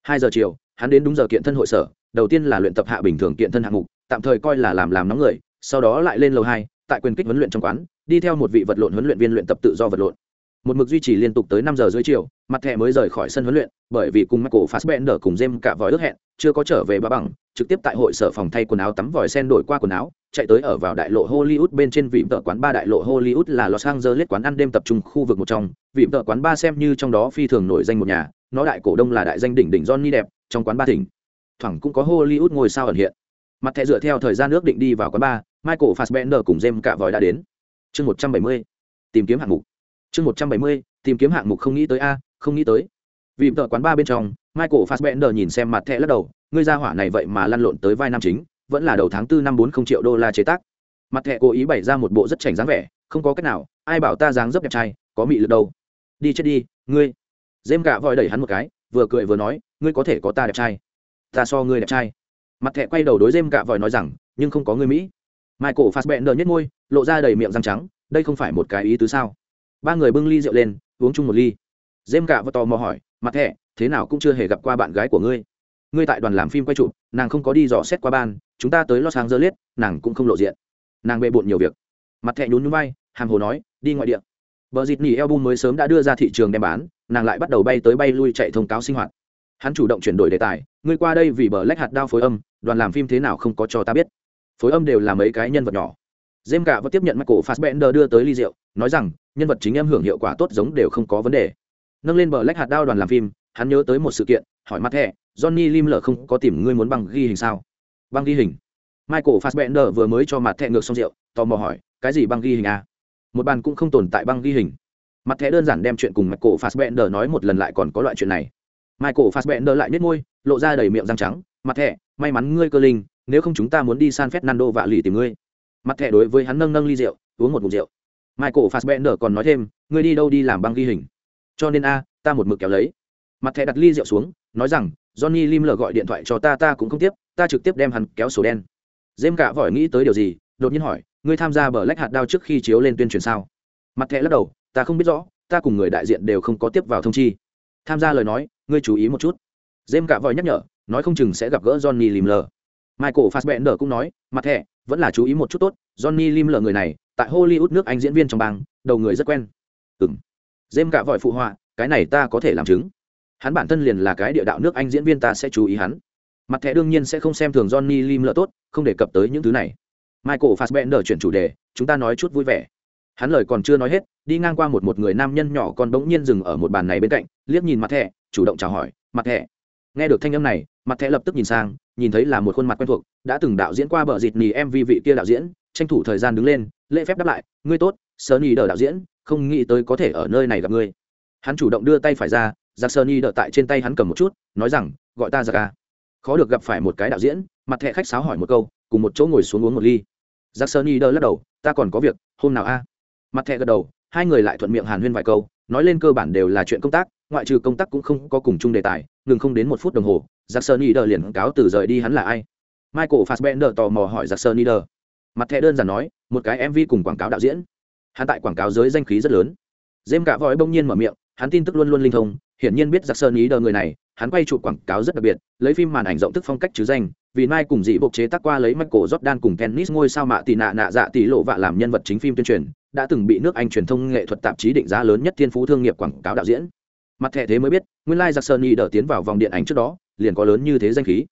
Hai giờ chiều, hắn đến đúng giờ kiện thân hội sở, đầu tiên là luyện tập hạ bình thường kiện thân hạng mục, tạm thời coi là làm làm nóng người, sau đó lại lên lầu hai, tại quyền kích huấn luyện trong quán, đi theo một vị vật lộn huấn luyện viên luyện tập tự do vật lộn một mực duy trì liên tục tới năm giờ dưới chiều, mặt thẻ mới rời khỏi sân huấn luyện, bởi vì cùng michael fassbender cùng James cả vòi ước hẹn, chưa có trở về ba bằng, trực tiếp tại hội sở phòng thay quần áo tắm vòi sen đổi qua quần áo, chạy tới ở vào đại lộ hollywood bên trên vị tợ quán ba đại lộ hollywood là los angeles quán ăn đêm tập trung khu vực một trong, vị tợ quán ba xem như trong đó phi thường nổi danh một nhà, nó đại cổ đông là đại danh đỉnh đỉnh johnny đẹp trong quán ba thỉnh. Thoảng cũng có hollywood ngồi sao ẩn hiện. Mặt thẻ dựa theo thời gian nước định đi vào quán ba, michael fassbender cùng James cả vòi đã đến. Chương một trăm bảy mươi, tìm kiếm hạng mục chương một trăm bảy mươi, tìm kiếm hạng mục không nghĩ tới a, không nghĩ tới. Vì tờ quán ba bên trong, michael fassbender nhìn xem mặt thẻ lắc đầu, ngươi ra hỏa này vậy mà lăn lộn tới vai nam chính, vẫn là đầu tháng tư năm bốn không triệu đô la chế tác. Mặt thẻ cố ý bày ra một bộ rất chảnh dáng vẻ, không có cách nào, ai bảo ta dáng dấp đẹp trai, có mị lực đâu. Đi chết đi, ngươi. Dêm gạ vòi đẩy hắn một cái, vừa cười vừa nói, ngươi có thể có ta đẹp trai. Ta so ngươi đẹp trai. Mặt thẻ quay đầu đối dêm gạ vòi nói rằng, nhưng không có ngươi mỹ. Michael fassbender nhếch môi, lộ ra đầy miệng răng trắng, đây không phải một cái ý tứ sao? Ba người bưng ly rượu lên uống chung một ly dêm cạ và tò mò hỏi mặt thẻ thế nào cũng chưa hề gặp qua bạn gái của ngươi ngươi tại đoàn làm phim quay chụp nàng không có đi dò xét qua ban chúng ta tới lo sáng dơ liết nàng cũng không lộ diện nàng bệ bộn nhiều việc mặt thẹ nhún nhún vai hàng hồ nói đi ngoại địa Bờ dịt nỉ album mới sớm đã đưa ra thị trường đem bán, nàng lại bắt đầu bay tới bay lui chạy thông cáo sinh hoạt. Hắn chủ động chuyển đổi đề tài, ngươi qua đây vì bờ lách hạt đao phối âm, đoàn làm phim thế nào không có cho ta biết. Phối âm đều là mấy cái nhân vật nhỏ. dêm cả vẫn tiếp nhận mắt cổ phát Fassbender đưa tới ly rượu, nói rằng, nhân vật chính em hưởng hiệu quả tốt giống đều không có vấn đề. Nâng lên bờ lách hạt đao đoàn làm phim, hắn nhớ tới một sự kiện, hỏi mặt thẻ, Johnny Lim lờ không có tìm ngươi muốn băng ghi hình sao? Băng ghi hình. Michael Fassbender vừa mới cho mặt thẻ ngược xong rượu, tò mò hỏi, cái gì băng ghi hình à? một bàn cũng không tồn tại băng ghi hình mặt thẻ đơn giản đem chuyện cùng michael fassbender nói một lần lại còn có loại chuyện này michael fassbender lại nhếch môi lộ ra đầy miệng răng trắng mặt thẻ may mắn ngươi cơ linh nếu không chúng ta muốn đi san fernando vạ lì tìm ngươi mặt thẻ đối với hắn nâng nâng ly rượu uống một ngụm rượu michael fassbender còn nói thêm, ngươi đi đâu đi làm băng ghi hình? Cho nên a, ta một mực kéo lấy. Mặt thẻ đặt ly rượu xuống, nói rằng, johnny lim lờ gọi điện thoại cho ta ta cũng không tiếp, ta trực tiếp đem hắn kéo sổ đen. Dêm cả vội nghĩ tới điều gì, đột nhiên hỏi, ngươi tham gia bờ lách hạt đao trước khi chiếu lên tuyên truyền sao? Mặt thẻ lắc đầu, ta không biết rõ, ta cùng người đại diện đều không có tiếp vào thông chi. Tham gia lời nói, ngươi chú ý một chút. Dêm cả vội nhắc nhở, nói không chừng sẽ gặp gỡ johnny lim lờ michael fassbender cũng nói, mặt thẻ, vẫn là chú ý một chút tốt, johnny lim lờ người này tại hollywood nước anh diễn viên trong bang, đầu người rất quen. Ừng dêm cả vội phụ họa, cái này ta có thể làm chứng. Hắn bản thân liền là cái địa đạo nước anh diễn viên, ta sẽ chú ý hắn. Mặt thẻ đương nhiên sẽ không xem thường johnny lim lợ tốt, không đề cập tới những thứ này. Michael fassbender chuyển chủ đề, chúng ta nói chút vui vẻ. Hắn lời còn chưa nói hết, đi ngang qua một một người nam nhân nhỏ còn bỗng nhiên dừng ở một bàn này bên cạnh, liếc nhìn mặt thẻ, chủ động chào hỏi, mặt thẻ. Nghe được thanh âm này, mặt thẻ lập tức nhìn sang nhìn thấy là một khuôn mặt quen thuộc, đã từng đạo diễn qua bờ dịt nì vi vị kia đạo diễn, tranh thủ thời gian đứng lên, lễ phép đáp lại, ngươi tốt, sơ nì đờ đạo diễn, không nghĩ tới có thể ở nơi này gặp ngươi. Hắn chủ động đưa tay phải ra, giặc sơ ni đợi tại trên tay hắn cầm một chút, nói rằng, gọi ta ra ca à. khó được gặp phải một cái đạo diễn, mặt thẹ khách sáo hỏi một câu, cùng một chỗ ngồi xuống uống một ly. Giặc sơ ni đỡ lắc đầu, ta còn có việc, hôm nào a mặt thẹ gật đầu, hai người lại thuận miệng hàn huyên vài câu, nói lên cơ bản đều là chuyện công tác ngoại trừ công tác cũng không có cùng chung đề tài, ngừng không đến một phút đồng hồ giặc sơn ni liền cáo từ rời đi hắn là ai? Michael fassbender tò mò hỏi giặc sơn ni mặt thẻ đơn giản nói, một cái mv cùng quảng cáo đạo diễn. Hắn tại quảng cáo giới danh khí rất lớn. Dêm cả vòi bỗng nhiên mở miệng, hắn tin tức luôn luôn linh thông, hiển nhiên biết giặc sơn ý đờ người này, hắn quay chụp quảng cáo rất đặc biệt, lấy phim màn ảnh rộng thức phong cách chứ danh, vì mai cùng dị buộc chế tác qua lấy michael jordan cùng tennis ngôi sao mạ tì nạ nạ dạ tỷ lộ vạ làm nhân vật chính phim tuyên truyền, đã từng bị nước anh truyền thông nghệ thuật tạp chí định giá lớn nhất thiên phú thương nghiệp quảng cáo đạo diễn mặt thẻ thế mới biết, nguyên lai giặc sơn ý đờ tiến vào vòng điện ảnh trước đó, liền có lớn như thế danh khí.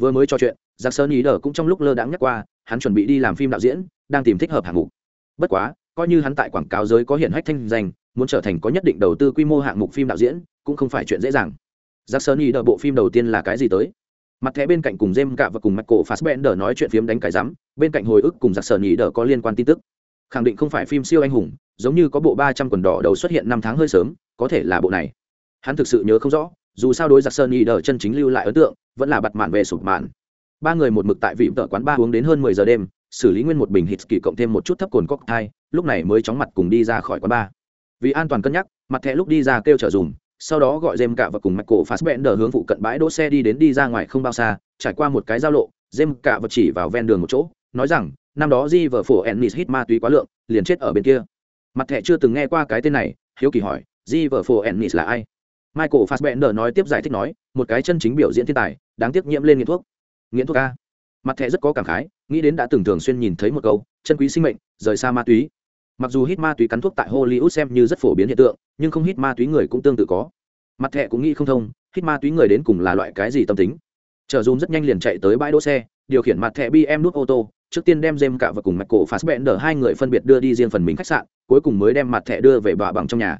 Vừa mới trò chuyện giặc sơn ý đờ cũng trong lúc lơ đãng nhắc qua, hắn chuẩn bị đi làm phim đạo diễn, đang tìm thích hợp hạng mục. Bất quá, coi như hắn tại quảng cáo giới có hiện hách thanh danh, muốn trở thành có nhất định đầu tư quy mô hạng mục phim đạo diễn, cũng không phải chuyện dễ dàng. Giặc sơn nhì đờ bộ phim đầu tiên là cái gì tới? Mặt thẻ bên cạnh cùng jem cạ và cùng mặt cổ fassbender nói chuyện phiếm đánh cái rắm bên cạnh hồi ức cùng giặc sơn nhì đờ có liên quan tin tức. Khẳng định không phải phim siêu anh hùng, giống như có bộ ba trăm quần đỏ đầu xuất hiện năm tháng hơi sớm, có thể là bộ này hắn thực sự nhớ không rõ, dù sao đối giặc sơn y đờ chân chính lưu lại ấn tượng, vẫn là bặt mạn về sụp mạn. Ba người một mực tại vị tợ quán ba uống đến hơn mười giờ đêm, xử lý nguyên một bình hít kỳ cộng thêm một chút thấp cồn cocktail, lúc này mới chóng mặt cùng đi ra khỏi quán ba. Vì an toàn cân nhắc, mặt thẻ lúc đi ra kêu trở dùm, sau đó gọi dêm cạ và cùng mạch cổ phát bẹn đờ hướng phụ cận bãi đỗ xe đi đến đi ra ngoài không bao xa, trải qua một cái giao lộ dêm cạ và chỉ vào ven đường một chỗ, nói rằng, năm đó di vợ phổ ennis hít ma túy quá lượng, liền chết ở bên kia. Mặt thẻ chưa từng nghe qua cái tên này, hiếu kỳ hỏi di vợ phổ ennis là ai? Michael fassbender nói tiếp giải thích nói, một cái chân chính biểu diễn thiên tài, đáng tiếc nhiễm lên nghiện thuốc. Nghiện thuốc a. Mặt thẻ rất có cảm khái, nghĩ đến đã từng thường xuyên nhìn thấy một câu, chân quý sinh mệnh, rời xa ma túy. Mặc dù hít ma túy cắn thuốc tại hollywood xem như rất phổ biến hiện tượng, nhưng không hít ma túy người cũng tương tự có. Mặt thẻ cũng nghĩ không thông, hít ma túy người đến cùng là loại cái gì tâm tính? Chờ dùm rất nhanh liền chạy tới bãi đỗ xe, điều khiển mặt thẻ bm nút ô tô, trước tiên đem jem cả và cùng mạch cổ bẹn hai người phân biệt đưa đi riêng phần mình khách sạn, cuối cùng mới đem mặt thẻ đưa về bạ bằng trong nhà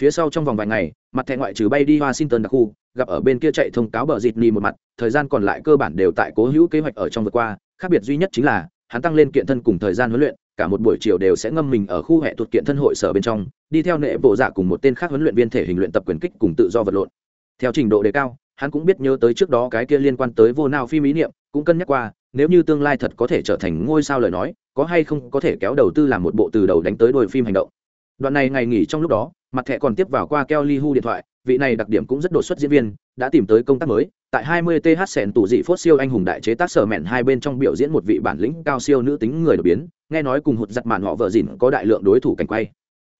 phía sau trong vòng vài ngày, mặt thẻ ngoại trừ bay đi washington đặc khu, gặp ở bên kia chạy thông cáo bờ dịt ni một mặt, thời gian còn lại cơ bản đều tại cố hữu kế hoạch ở trong vượt qua, khác biệt duy nhất chính là, hắn tăng lên kiện thân cùng thời gian huấn luyện, cả một buổi chiều đều sẽ ngâm mình ở khu hệ thuật kiện thân hội sở bên trong, đi theo nệ bộ dạ cùng một tên khác huấn luyện viên thể hình luyện tập quyền kích cùng tự do vật lộn. Theo trình độ đề cao, hắn cũng biết nhớ tới trước đó cái kia liên quan tới vô nào phim ý niệm, cũng cân nhắc qua, nếu như tương lai thật có thể trở thành ngôi sao lời nói, có hay không có thể kéo đầu tư làm một bộ từ đầu đánh tới đôi phim hành động. Đoạn này ngày nghỉ trong lúc đó mặt thẻ còn tiếp vào qua keo li hu điện thoại, vị này đặc điểm cũng rất đột xuất diễn viên, đã tìm tới công tác mới. Tại 20 th sẻn tủ dị phốt siêu anh hùng đại chế tác sở mẹn hai bên trong biểu diễn một vị bản lĩnh cao siêu nữ tính người đột biến, nghe nói cùng hụt giặt màn họ vợ dìn có đại lượng đối thủ cảnh quay.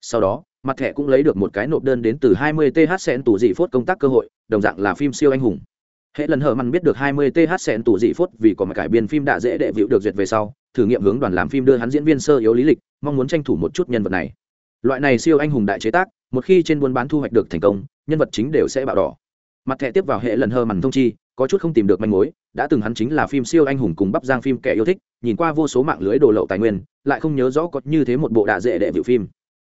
Sau đó, mặt thẻ cũng lấy được một cái nộp đơn đến từ 20 th sẻn tủ dị phốt công tác cơ hội, đồng dạng là phim siêu anh hùng. Hệ lần hở măn biết được 20 th sẻn tủ dị phốt vì có một cải biên phim đã dễ đệ vịu được duyệt về sau, thử nghiệm hướng đoàn làm phim đưa hắn diễn viên sơ yếu lý lịch, mong muốn tranh thủ một chút nhân vật này. Loại này siêu anh hùng đại chế tác một khi trên buôn bán thu hoạch được thành công, nhân vật chính đều sẽ bạo đỏ. Mặt thẻ tiếp vào hệ lần hơ mằn thông chi, có chút không tìm được manh mối, đã từng hắn chính là phim siêu anh hùng cùng bắp giang phim kẻ yêu thích, nhìn qua vô số mạng lưới đồ lậu tài nguyên, lại không nhớ rõ có như thế một bộ đạ dễ đệ vịu phim.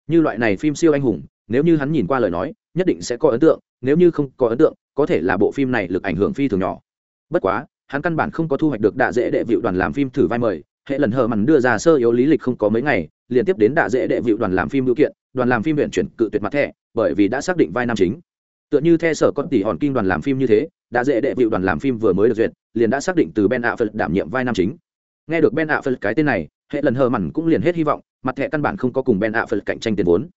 Như loại này phim siêu anh hùng, nếu như hắn nhìn qua lời nói, nhất định sẽ có ấn tượng, nếu như không có ấn tượng, có thể là bộ phim này lực ảnh hưởng phi thường nhỏ. Bất quá, hắn căn bản không có thu hoạch được đạ dễ đệ vịu đoàn làm phim thử vai mời hệ lần hờ mặn đưa ra sơ yếu lý lịch không có mấy ngày, liên tiếp đến đạ dễ đệ vịu đoàn làm phim biểu kiện, đoàn làm phim huyện chuyển cự tuyệt mặt thẻ, bởi vì đã xác định vai nam chính. Tựa như the sở con tỷ hòn kinh đoàn làm phim như thế, đạ dễ đệ vịu đoàn làm phim vừa mới được duyệt, liền đã xác định từ ben affleck đảm nhiệm vai nam chính. Nghe được ben affleck cái tên này, hệ lần hờ mặn cũng liền hết hy vọng, mặt thẻ căn bản không có cùng ben affleck cạnh tranh tiền vốn.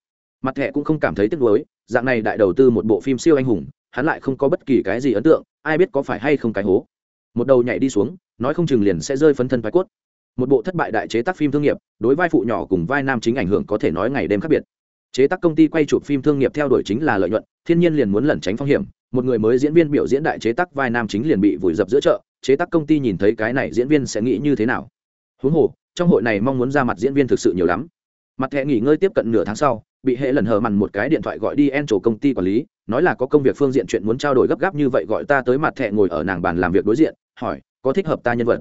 Mặt thẻ cũng không cảm thấy tiếc nuối, dạng này đại đầu tư một bộ phim siêu anh hùng, hắn lại không có bất kỳ cái gì ấn tượng, ai biết có phải hay không cái hố. Một đầu nhảy đi xuống, nói không chừng liền sẽ rơi phấn thân phái cốt một bộ thất bại đại chế tác phim thương nghiệp, đối vai phụ nhỏ cùng vai nam chính ảnh hưởng có thể nói ngày đêm khác biệt. Chế tác công ty quay chụp phim thương nghiệp theo đuổi chính là lợi nhuận, thiên nhiên liền muốn lẩn tránh phong hiểm. Một người mới diễn viên biểu diễn đại chế tác vai nam chính liền bị vùi dập giữa chợ, chế tác công ty nhìn thấy cái này diễn viên sẽ nghĩ như thế nào? Huống hồ, trong hội này mong muốn ra mặt diễn viên thực sự nhiều lắm. Mặt thẻ nghỉ ngơi tiếp cận nửa tháng sau, bị hệ lần hờ mằn một cái điện thoại gọi đi en chỗ công ty quản lý, nói là có công việc phương diện chuyện muốn trao đổi gấp gáp như vậy gọi ta tới mặt thẻ ngồi ở nàng bàn làm việc đối diện, hỏi, có thích hợp ta nhân vật?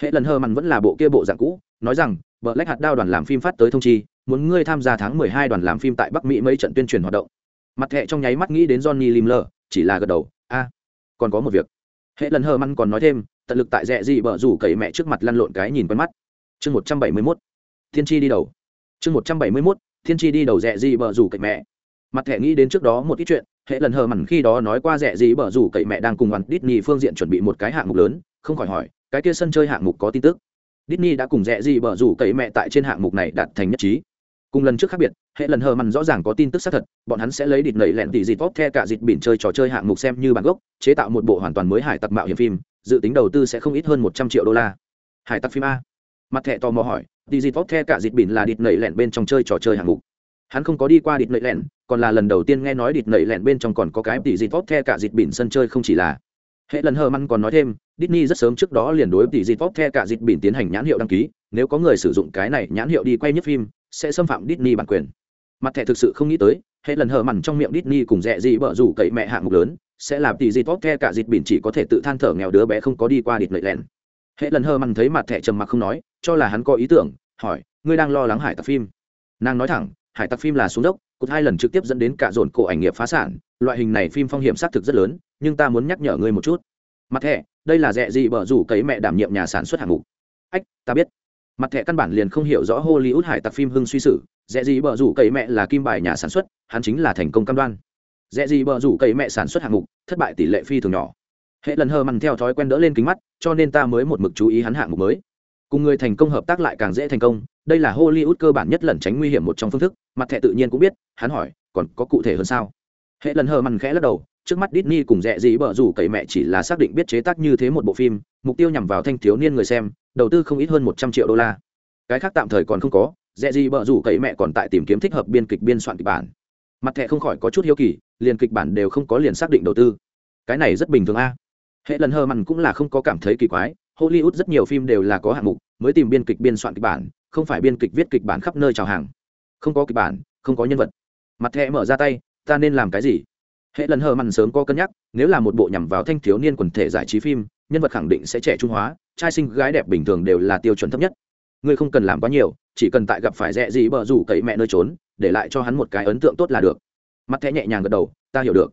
Hệ lần hờ mằn vẫn là bộ kia bộ dạng cũ, nói rằng vợ lách hạt đao đoàn làm phim phát tới thông chi, muốn ngươi tham gia tháng mười hai đoàn làm phim tại bắc mỹ mấy trận tuyên truyền hoạt động. Mặt hệ trong nháy mắt nghĩ đến johnny limler chỉ là gật đầu, a, còn có một việc. Hệ lần hờ mằn còn nói thêm, tận lực tại rẽ gì bở rủ cậy mẹ trước mặt lăn lộn cái nhìn quen mắt. Chương một trăm bảy mươi mốt, thiên tri đi đầu. Chương một trăm bảy mươi mốt, thiên tri đi đầu rẽ gì bở rủ cậy mẹ. Mặt thẻ nghĩ đến trước đó một ít chuyện, hệ lần hờ mằn khi đó nói qua rẻ gì bở rủ cậy mẹ đang cùng hoàn Disney phương diện chuẩn bị một cái hạng mục lớn, không khỏi hỏi cái kia sân chơi hạng mục có tin tức. Disney đã cùng rẻ gì bở rủ cậy mẹ tại trên hạng mục này đạt thành nhất trí. Cùng lần trước khác biệt, hệ lần hờ mằn rõ ràng có tin tức xác thật, bọn hắn sẽ lấy địt nẩy lẹn tỷ dịt tốt the cả dịt biển chơi trò chơi hạng mục xem như bản gốc, chế tạo một bộ hoàn toàn mới hải tặc mạo hiểm phim, dự tính đầu tư sẽ không ít hơn một trăm triệu đô la. Hải tặc phim a. Mặt thẻ tò mò hỏi tỷ dịt tốt the cả dịt biển là địt nẩy lẹn bên trong chơi trò chơi hạng mục? Hắn không có đi qua địt nẩy lẹn, còn là lần đầu tiên nghe nói địt nẩy lẹn bên trong còn có cái tỷ dịt tốt the cả dịt biển sân chơi không chỉ là hệ lần hờ măn còn nói thêm, Disney rất sớm trước đó liền đối tỷ dịp tốt cả dịp biển tiến hành nhãn hiệu đăng ký, nếu có người sử dụng cái này nhãn hiệu đi quay nhất phim, sẽ xâm phạm Disney bản quyền. Mặt thẻ thực sự không nghĩ tới, hệ lần hờ mằn trong miệng Disney cùng rẻ gì bở rủ cậy mẹ hạng mục lớn, sẽ làm tỷ dịp tốt cả dịp biển chỉ có thể tự than thở nghèo đứa bé không có đi qua địt lợi lẹn hệ lần hờ mằn thấy mặt thẻ trầm mặc không nói, cho là hắn có ý tưởng, hỏi, ngươi đang lo lắng hải tặc phim? Nàng nói thẳng, hải tặc phim là xuống dốc cột hai lần trực tiếp dẫn đến cả dồn cổ ảnh nghiệp phá sản loại hình này phim phong hiểm xác thực rất lớn, nhưng ta muốn nhắc nhở ngươi một chút. Mặt thẻ, đây là rẻ gì bở rủ cấy mẹ đảm nhiệm nhà sản xuất hạng mục. Ách, ta biết. Mặt thẻ căn bản liền không hiểu rõ hollywood hải tặc phim hưng suy sử rẻ gì bở rủ cấy mẹ là kim bài nhà sản xuất, hắn chính là thành công cam đoan. Rẻ gì bở rủ cấy mẹ sản xuất hạng mục, thất bại tỷ lệ phi thường nhỏ. Hệ lần hờ mằn theo thói quen đỡ lên kính mắt, cho nên ta mới một mực chú ý hắn hạng mục mới. Cùng người thành công hợp tác lại càng dễ thành công, đây là hollywood cơ bản nhất lẩn tránh nguy hiểm một trong phương thức. Mặt thẻ tự nhiên cũng biết, hắn hỏi, còn có cụ thể hơn sao? Hệ lần hờ mằn khẽ lắc đầu trước mắt Disney cùng rẻ gì bở rủ cậy mẹ chỉ là xác định biết chế tác như thế một bộ phim, mục tiêu nhằm vào thanh thiếu niên người xem, đầu tư không ít hơn một trăm triệu đô la. Cái khác tạm thời còn không có, rẻ gì bở rủ cậy mẹ còn tại tìm kiếm thích hợp biên kịch biên soạn kịch bản. Mặt thẻ không khỏi có chút hiếu kỳ, liền kịch bản đều không có liền xác định đầu tư. Cái này rất bình thường a. Hệ lần hờ mằn cũng là không có cảm thấy kỳ quái, Hollywood rất nhiều phim đều là có hạng mục, mới tìm biên kịch biên soạn kịch bản, không phải biên kịch viết kịch bản khắp nơi chào hàng. Không có kịch bản, không có nhân vật. Mặt thẻ mở ra tay, ta nên làm cái gì? hệ lần hờ mặn sớm có cân nhắc, nếu là một bộ nhằm vào thanh thiếu niên quần thể giải trí phim, nhân vật khẳng định sẽ trẻ trung hóa, trai sinh gái đẹp bình thường đều là tiêu chuẩn thấp nhất. Ngươi không cần làm quá nhiều, chỉ cần tại gặp phải rẽ gì bờ rủ cậy mẹ nơi trốn, để lại cho hắn một cái ấn tượng tốt là được. Mắt thẻ nhẹ nhàng gật đầu, ta hiểu được.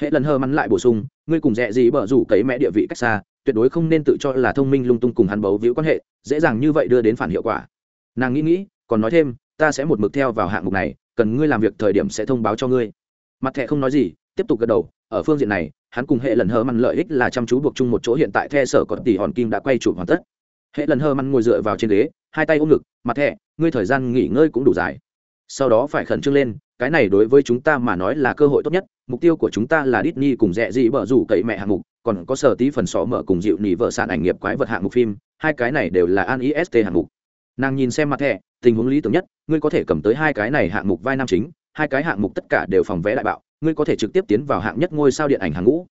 Hệ lần hờ mắn lại bổ sung, ngươi cùng rẽ gì bờ rủ cậy mẹ địa vị cách xa, tuyệt đối không nên tự cho là thông minh lung tung cùng hắn bấu víu quan hệ, dễ dàng như vậy đưa đến phản hiệu quả. Nàng nghĩ nghĩ, còn nói thêm, ta sẽ một mực theo vào hạng mục này, cần ngươi làm việc thời điểm sẽ thông báo cho ngươi mặt thẻ không nói gì, tiếp tục gật đầu, ở phương diện này, hắn cùng hệ lần hơ măn lợi ích là chăm chú buộc chung một chỗ hiện tại the sở còn tỷ hòn kim đã quay chụp hoàn tất. Hệ lần hơ măn ngồi dựa vào trên ghế, hai tay ôm ngực, mặt thẻ, ngươi thời gian nghỉ ngơi cũng đủ dài. Sau đó phải khẩn trương lên, cái này đối với chúng ta mà nói là cơ hội tốt nhất, mục tiêu của chúng ta là Disney cùng rẻ dị bở rủ cậy mẹ hạng mục, còn có sở tí phần sọ mở cùng dịu nỉ vợ sản ảnh nghiệp quái vật hạng mục phim, hai cái này đều là an ist hạng mục. Nàng nhìn xem mặt thẻ, tình huống lý tưởng nhất, ngươi có thể cầm tới hai cái này hạng mục vai nam chính hai cái hạng mục tất cả đều phòng vé đại bạo, ngươi có thể trực tiếp tiến vào hạng nhất ngôi sao điện ảnh hàng ngũ.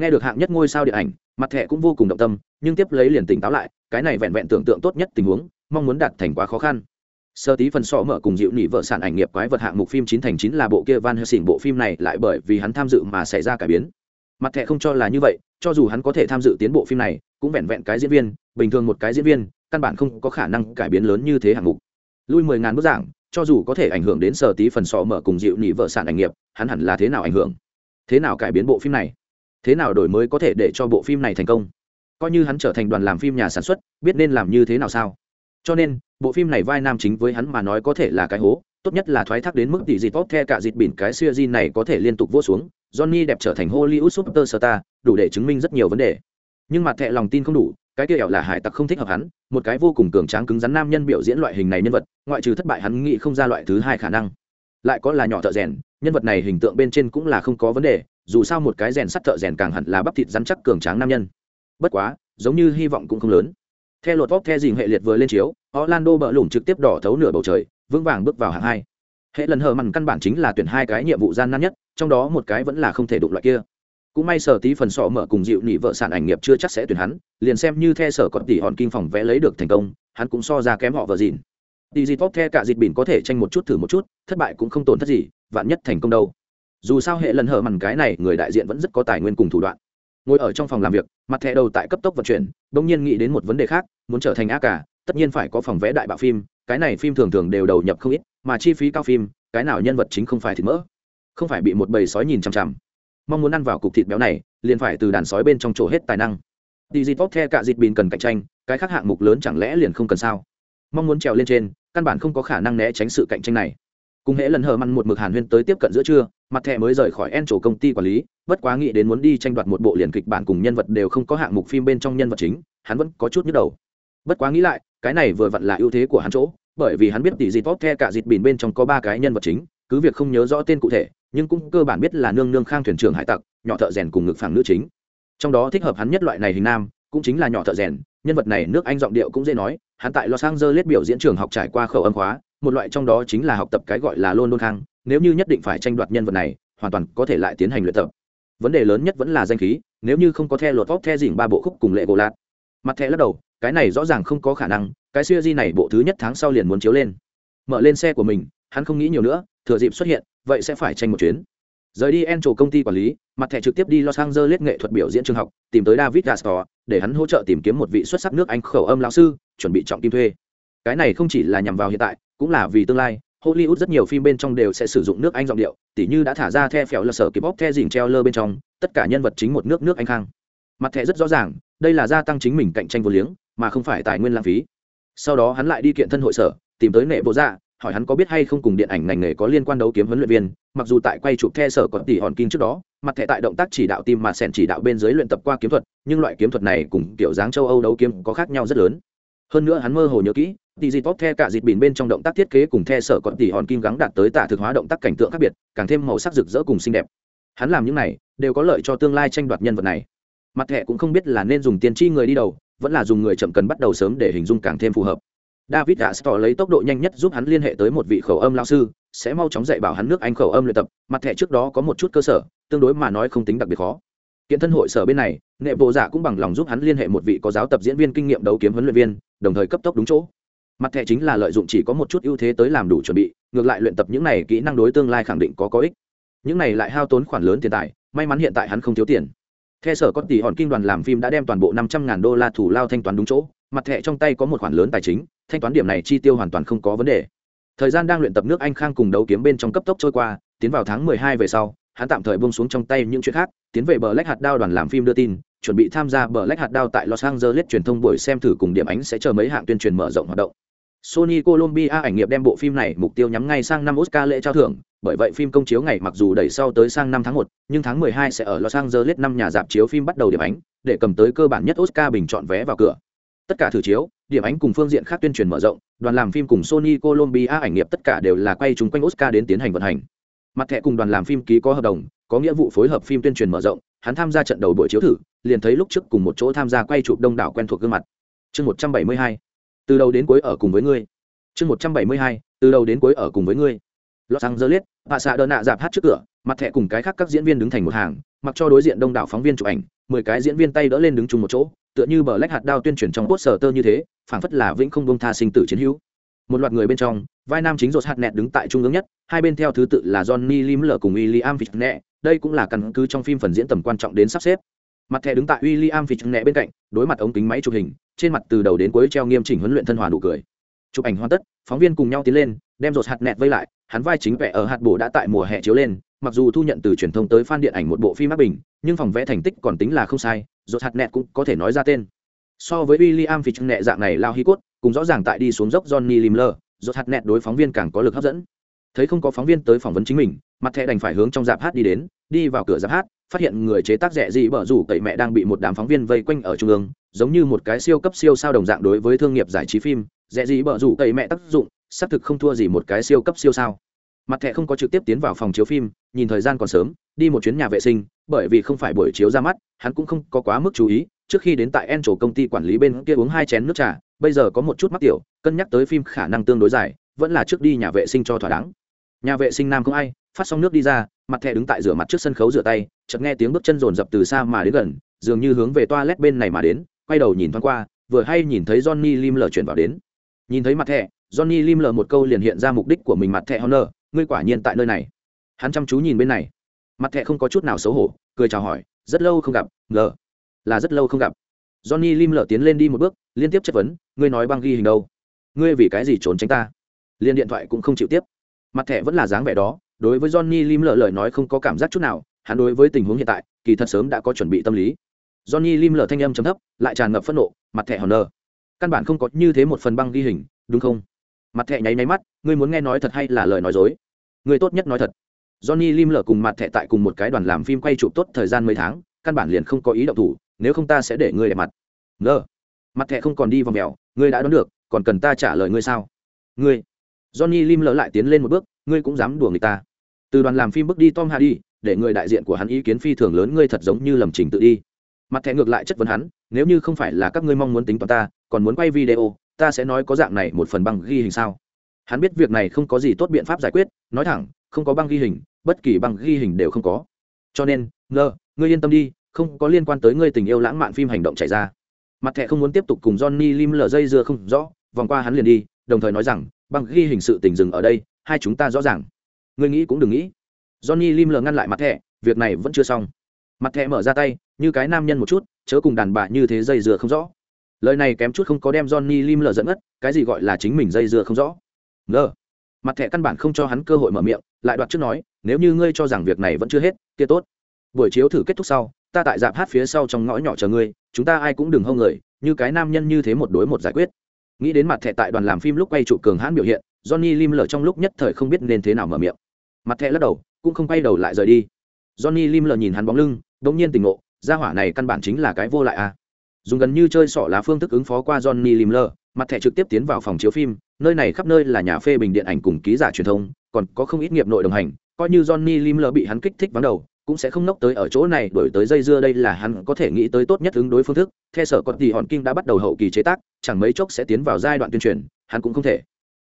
Nghe được hạng nhất ngôi sao điện ảnh, mặt thẻ cũng vô cùng động tâm, nhưng tiếp lấy liền tỉnh táo lại, cái này vẹn vẹn tưởng tượng tốt nhất tình huống, mong muốn đạt thành quá khó khăn. Sơ tí phần sọ mở cùng dịu nỉ vợ sản ảnh nghiệp quái vật hạng mục phim chín thành chín là bộ kia van helsing bộ phim này lại bởi vì hắn tham dự mà xảy ra cải biến. Mặt thẻ không cho là như vậy, cho dù hắn có thể tham dự tiến bộ phim này, cũng vẹn vẹn cái diễn viên, bình thường một cái diễn viên, căn bản không có khả năng cải biến lớn như thế hạng mục. Lui mười ngàn bức giảng cho dù có thể ảnh hưởng đến sở tí phần sọ mở cùng dịu nỉ vợ sản ảnh nghiệp, hắn hẳn là thế nào ảnh hưởng? Thế nào cải biến bộ phim này? Thế nào đổi mới có thể để cho bộ phim này thành công? Coi như hắn trở thành đoàn làm phim nhà sản xuất, biết nên làm như thế nào sao? Cho nên, bộ phim này vai nam chính với hắn mà nói có thể là cái hố, tốt nhất là thoái thác đến mức tỷ dịt tốt the cả dịt bỉn cái siêu di này có thể liên tục vô xuống, johnny đẹp trở thành hollywood superstar, đủ để chứng minh rất nhiều vấn đề. Nhưng mặt thẹ lòng tin không đủ cái kia ẻo là hải tặc không thích hợp hắn, một cái vô cùng cường tráng cứng rắn nam nhân biểu diễn loại hình này nhân vật, ngoại trừ thất bại hắn nghĩ không ra loại thứ hai khả năng. Lại có là nhỏ thợ rèn, nhân vật này hình tượng bên trên cũng là không có vấn đề, dù sao một cái rèn sắt thợ rèn càng hẳn là bắp thịt rắn chắc cường tráng nam nhân. Bất quá, giống như hy vọng cũng không lớn. Theo lột vóc the dình hệ liệt vừa lên chiếu, orlando bỡ lủng trực tiếp đỏ thấu nửa bầu trời, vững vàng bước vào hạng hai. Hệ lần hờ mằn căn bản chính là tuyển hai cái nhiệm vụ gian nan nhất, trong đó một cái vẫn là không thể đụng loại kia cũng may sở tí phần sọ mở cùng dịu nị vợ sản ảnh nghiệp chưa chắc sẽ tuyển hắn, liền xem như the sở còn tỷ hòn kinh phòng vẽ lấy được thành công, hắn cũng so ra kém họ vợ dịn. Tỷ dịt tốt the cả dịt bỉn có thể tranh một chút thử một chút, thất bại cũng không tổn thất gì, vạn nhất thành công đâu. Dù sao hệ lần hở mằn cái này, người đại diện vẫn rất có tài nguyên cùng thủ đoạn. Ngồi ở trong phòng làm việc, mặt thẻ đầu tại cấp tốc vận chuyển, bỗng nhiên nghĩ đến một vấn đề khác, muốn trở thành a cả tất nhiên phải có phòng vẽ đại bạo phim, cái này phim thường thường đều đầu nhập không ít, mà chi phí cao phim, cái nào nhân vật chính không phải thì mỡ. Không phải bị một bầy sói nhìn chằm chằm mong muốn ăn vào cục thịt béo này, liền phải từ đàn sói bên trong chỗ hết tài năng. Đi dịp tốt the cả dịp bìn cần cạnh tranh, cái khác hạng mục lớn chẳng lẽ liền không cần sao? Mong muốn trèo lên trên, căn bản không có khả năng né tránh sự cạnh tranh này. Cùng hễ lần hờ măn một mực hàn huyên tới tiếp cận giữa trưa, mặt thẻ mới rời khỏi en chỗ công ty quản lý, bất quá nghĩ đến muốn đi tranh đoạt một bộ liền kịch bản cùng nhân vật đều không có hạng mục phim bên trong nhân vật chính, hắn vẫn có chút nhức đầu. Bất quá nghĩ lại, cái này vừa vặn là ưu thế của hắn chỗ, bởi vì hắn biết tỷ dịp tốt the cả dịp bìn bên trong có ba cái nhân vật chính, cứ việc không nhớ rõ tên cụ thể nhưng cũng cơ bản biết là nương nương khang thuyền trưởng hải tặc, nhỏ thợ rèn cùng ngực phẳng nữ chính. Trong đó thích hợp hắn nhất loại này hình nam, cũng chính là nhỏ thợ rèn, nhân vật này nước anh giọng điệu cũng dễ nói, hắn tại los angeles biểu diễn trường học trải qua khẩu âm khóa, một loại trong đó chính là học tập cái gọi là london khang, nếu như nhất định phải tranh đoạt nhân vật này, hoàn toàn có thể lại tiến hành luyện tập. Vấn đề lớn nhất vẫn là danh khí, nếu như không có the lột vóc the dỉm ba bộ khúc cùng lệ gỗ lạt mặt thẻ lắc đầu, cái này rõ ràng không có khả năng, cái siêu di này bộ thứ nhất tháng sau liền muốn chiếu lên. Mở lên xe của mình, hắn không nghĩ nhiều nữa, thừa dịp xuất hiện vậy sẽ phải tranh một chuyến. Rời đi en trổ công ty quản lý, mặt thẻ trực tiếp đi los angeles nghệ thuật biểu diễn trường học, tìm tới david gastor, để hắn hỗ trợ tìm kiếm một vị xuất sắc nước anh khẩu âm lão sư, chuẩn bị trọng kim thuê. Cái này không chỉ là nhằm vào hiện tại, cũng là vì tương lai. Hollywood rất nhiều phim bên trong đều sẽ sử dụng nước anh giọng điệu, tỉ như đã thả ra the phèo là sở kịp bóc the dình treo lơ bên trong, tất cả nhân vật chính một nước nước anh khang. Mặt thẻ rất rõ ràng, đây là gia tăng chính mình cạnh tranh vô liếng, mà không phải tài nguyên lãng phí. Sau đó hắn lại đi kiện thân hội sở, tìm tới nệ bộ dạ hỏi hắn có biết hay không cùng điện ảnh ngành nghề có liên quan đấu kiếm huấn luyện viên, mặc dù tại quay chụp the sở còn tỷ hòn kim trước đó, mặt thẻ tại động tác chỉ đạo tim mà sèn chỉ đạo bên dưới luyện tập qua kiếm thuật, nhưng loại kiếm thuật này cùng kiểu dáng châu âu đấu kiếm có khác nhau rất lớn. Hơn nữa hắn mơ hồ nhớ kỹ, tỷ dịp tốt the cả dịp bình bên trong động tác thiết kế cùng the sở còn tỷ hòn kim gắng đạt tới tả thực hóa động tác cảnh tượng khác biệt, càng thêm màu sắc rực rỡ cùng xinh đẹp. Hắn làm những này, đều có lợi cho tương lai tranh đoạt nhân vật này. Mặt thẻ cũng không biết là nên dùng tiền chi người đi đầu, vẫn là dùng người chậm cần bắt đầu sớm để hình dung càng thêm phù hợp david đã tỏ lấy tốc độ nhanh nhất giúp hắn liên hệ tới một vị khẩu âm lao sư, sẽ mau chóng dạy bảo hắn nước anh khẩu âm luyện tập, mặt thẻ trước đó có một chút cơ sở, tương đối mà nói không tính đặc biệt khó. Kiện thân hội sở bên này, nghệ bộ giả cũng bằng lòng giúp hắn liên hệ một vị có giáo tập diễn viên kinh nghiệm đấu kiếm huấn luyện viên, đồng thời cấp tốc đúng chỗ. Mặt thẻ chính là lợi dụng chỉ có một chút ưu thế tới làm đủ chuẩn bị, ngược lại luyện tập những này kỹ năng đối tương lai khẳng định có có ích. Những này lại hao tốn khoản lớn tiền tài, may mắn hiện tại hắn không thiếu tiền. Theo sở có tỷ hòn kinh đoàn làm phim đã đem toàn bộ năm trăm ngàn đô la thủ lao thanh toán đúng chỗ mặt thẻ trong tay có một khoản lớn tài chính, thanh toán điểm này chi tiêu hoàn toàn không có vấn đề. Thời gian đang luyện tập nước anh khang cùng đấu kiếm bên trong cấp tốc trôi qua, tiến vào tháng mười hai về sau, hắn tạm thời buông xuống trong tay những chuyện khác, tiến về bờ lách hạt đao đoàn làm phim đưa tin, chuẩn bị tham gia bờ lách hạt đao tại los angeles truyền thông buổi xem thử cùng điểm ánh sẽ chờ mấy hạng tuyên truyền mở rộng hoạt động. Sony colombia ảnh nghiệp đem bộ phim này mục tiêu nhắm ngay sang năm oscar lễ trao thưởng, bởi vậy phim công chiếu ngày mặc dù đẩy sau tới sang năm tháng một, nhưng tháng mười hai sẽ ở los angeles năm nhà dạp chiếu phim bắt đầu điểm ánh, để cầm tới cơ bản nhất oscar bình chọn vé vào cửa tất cả thử chiếu điểm ánh cùng phương diện khác tuyên truyền mở rộng đoàn làm phim cùng sony colombia ảnh nghiệp tất cả đều là quay chúng quanh oscar đến tiến hành vận hành. Mặt thẻ cùng đoàn làm phim ký có hợp đồng có nghĩa vụ phối hợp phim tuyên truyền mở rộng hắn tham gia trận đầu buổi chiếu thử liền thấy lúc trước cùng một chỗ tham gia quay chụp đông đảo quen thuộc gương mặt. Chương một trăm bảy mươi hai từ đầu đến cuối ở cùng với ngươi. Chương một trăm bảy mươi hai từ đầu đến cuối ở cùng với ngươi. Lọt răng dơ liết, hạ xạ đơn nạ dạp hát trước cửa mặt thẻ cùng cái khác các diễn viên đứng thành một hàng mặc cho đối diện đông đảo phóng viên chụp ảnh mười cái diễn viên tay đỡ lên đứng chung một chỗ tựa như bờ lách hạt đao tuyên truyền trong post sở tơ như thế, phảng phất là vĩnh không bông tha sinh tử chiến hữu. Một loạt người bên trong, vai nam chính rột hạt nẹt đứng tại trung ương nhất, hai bên theo thứ tự là johnny lim lờ cùng william nẹ đây cũng là căn cứ trong phim phần diễn tầm quan trọng đến sắp xếp. Mặt thẻ đứng tại william nẹ bên cạnh, đối mặt ống kính máy chụp hình, trên mặt từ đầu đến cuối treo nghiêm chỉnh huấn luyện thân hòa nụ cười. Chụp ảnh hoàn tất, phóng viên cùng nhau tiến lên, đem rột hạt nẹt vây lại, hắn vai chính vẽ ở hạt bổ đã tại mùa hè chiếu lên, mặc dù thu nhận từ truyền thông tới fan điện ảnh một bộ phim áp bình, nhưng phòng vẽ thành tích còn tính là không sai Rốt hạt nẹt cũng có thể nói ra tên. So với William Fitch nẹ dạng này lao hi cốt, cùng rõ ràng tại đi xuống dốc johnny limler rốt hạt nẹt đối phóng viên càng có lực hấp dẫn. Thấy không có phóng viên tới phỏng vấn chính mình, mặt thẻ đành phải hướng trong dạp hát đi đến, đi vào cửa dạp hát, phát hiện người chế tác rẻ gì bở rủ cậy mẹ đang bị một đám phóng viên vây quanh ở trung ương, giống như một cái siêu cấp siêu sao đồng dạng đối với thương nghiệp giải trí phim, rẻ gì bở rủ cậy mẹ tác dụng, xác thực không thua gì một cái siêu cấp siêu sao mặt thẻ không có trực tiếp tiến vào phòng chiếu phim, nhìn thời gian còn sớm, đi một chuyến nhà vệ sinh, bởi vì không phải buổi chiếu ra mắt, hắn cũng không có quá mức chú ý. Trước khi đến tại en chỗ công ty quản lý bên kia uống hai chén nước trà, bây giờ có một chút mắc tiểu, cân nhắc tới phim khả năng tương đối dài, vẫn là trước đi nhà vệ sinh cho thỏa đáng. Nhà vệ sinh nam không ai, phát xong nước đi ra, mặt thẻ đứng tại rửa mặt trước sân khấu rửa tay, chợt nghe tiếng bước chân rồn rập từ xa mà đến gần, dường như hướng về toilet bên này mà đến, quay đầu nhìn thoáng qua, vừa hay nhìn thấy johnny lim lờ chuyển vào đến. Nhìn thấy mặt thẻ, johnny lim lờ một câu liền hiện ra mục đích của mình, mặt thẻ honor ngươi quả nhiên tại nơi này. Hắn chăm chú nhìn bên này. Mặt thẻ không có chút nào xấu hổ, cười chào hỏi, rất lâu không gặp ngờ là rất lâu không gặp. Johnny lim lờ tiến lên đi một bước, liên tiếp chất vấn, ngươi nói băng ghi hình đâu? Ngươi vì cái gì trốn tránh ta? Liên điện thoại cũng không chịu tiếp. Mặt thẻ vẫn là dáng vẻ đó, đối với johnny lim lờ lời nói không có cảm giác chút nào, hắn đối với tình huống hiện tại, kỳ thật sớm đã có chuẩn bị tâm lý. Johnny lim lờ thanh âm chấm thấp, lại tràn ngập phẫn nộ, mặt thẻ hòn nơ căn bản không có như thế một phần băng ghi hình, đúng không? Mặt Thẹ nháy nháy mắt, ngươi muốn nghe nói thật hay là lời nói dối? Người tốt nhất nói thật. Johnny lim lở cùng mặt Thẹ tại cùng một cái đoàn làm phim quay chụp tốt thời gian mấy tháng, căn bản liền không có ý động thủ, nếu không ta sẽ để ngươi đẹp mặt. Ngờ mặt Thẹ không còn đi vào mèo, ngươi đã đoán được, còn cần ta trả lời ngươi sao? Ngươi. Johnny lim lở lại tiến lên một bước, ngươi cũng dám đùa người ta. Từ đoàn làm phim bước đi tom hardy, để người đại diện của hắn ý kiến phi thường lớn, ngươi thật giống như lầm trình tự đi. Mặt thẻ ngược lại chất vấn hắn, nếu như không phải là các ngươi mong muốn tính toán ta, còn muốn quay video ta sẽ nói có dạng này một phần băng ghi hình sao? Hắn biết việc này không có gì tốt biện pháp giải quyết, nói thẳng, không có băng ghi hình, bất kỳ băng ghi hình đều không có. Cho nên ngơ ngươi yên tâm đi, không có liên quan tới ngươi tình yêu lãng mạn phim hành động chạy ra. Mặt thẻ không muốn tiếp tục cùng johnny lim lờ dây dưa không rõ, vòng qua hắn liền đi, đồng thời nói rằng, băng ghi hình sự tình dừng ở đây, hai chúng ta rõ ràng. Ngươi nghĩ cũng đừng nghĩ. Johnny lim lờ ngăn lại mặt thẻ, việc này vẫn chưa xong. Mặt thẻ mở ra tay, như cái nam nhân một chút, chớ cùng đàn bà như thế dây dưa không rõ lời này kém chút không có đem johnny lim lờ dẫn ngất, cái gì gọi là chính mình dây dưa không rõ. Ngờ. Mặt thẻ căn bản không cho hắn cơ hội mở miệng, lại đoạt trước nói, nếu như ngươi cho rằng việc này vẫn chưa hết, kia tốt. Buổi chiếu thử kết thúc sau, ta tại dạp hát phía sau trong ngõ nhỏ chờ ngươi, chúng ta ai cũng đừng hông người, như cái nam nhân như thế một đối một giải quyết. Nghĩ đến mặt thẻ tại đoàn làm phim lúc quay trụ cường hãn biểu hiện, johnny lim lờ trong lúc nhất thời không biết nên thế nào mở miệng. Mặt thẻ lắc đầu, cũng không quay đầu lại rời đi. Johnny lim lờ nhìn hắn bóng lưng đ ỗ n g nhiên tình ngộ, gia hỏa này căn bản chính là cái vô lại à dùng gần như chơi sọ lá phương thức ứng phó qua johnny Limler, mặt thẻ trực tiếp tiến vào phòng chiếu phim nơi này khắp nơi là nhà phê bình điện ảnh cùng ký giả truyền thông còn có không ít nghiệp nội đồng hành coi như johnny Limler bị hắn kích thích vắng đầu cũng sẽ không nốc tới ở chỗ này đổi tới dây dưa đây là hắn có thể nghĩ tới tốt nhất ứng đối phương thức theo sở còn thì hòn kim đã bắt đầu hậu kỳ chế tác chẳng mấy chốc sẽ tiến vào giai đoạn tuyên truyền hắn cũng không thể.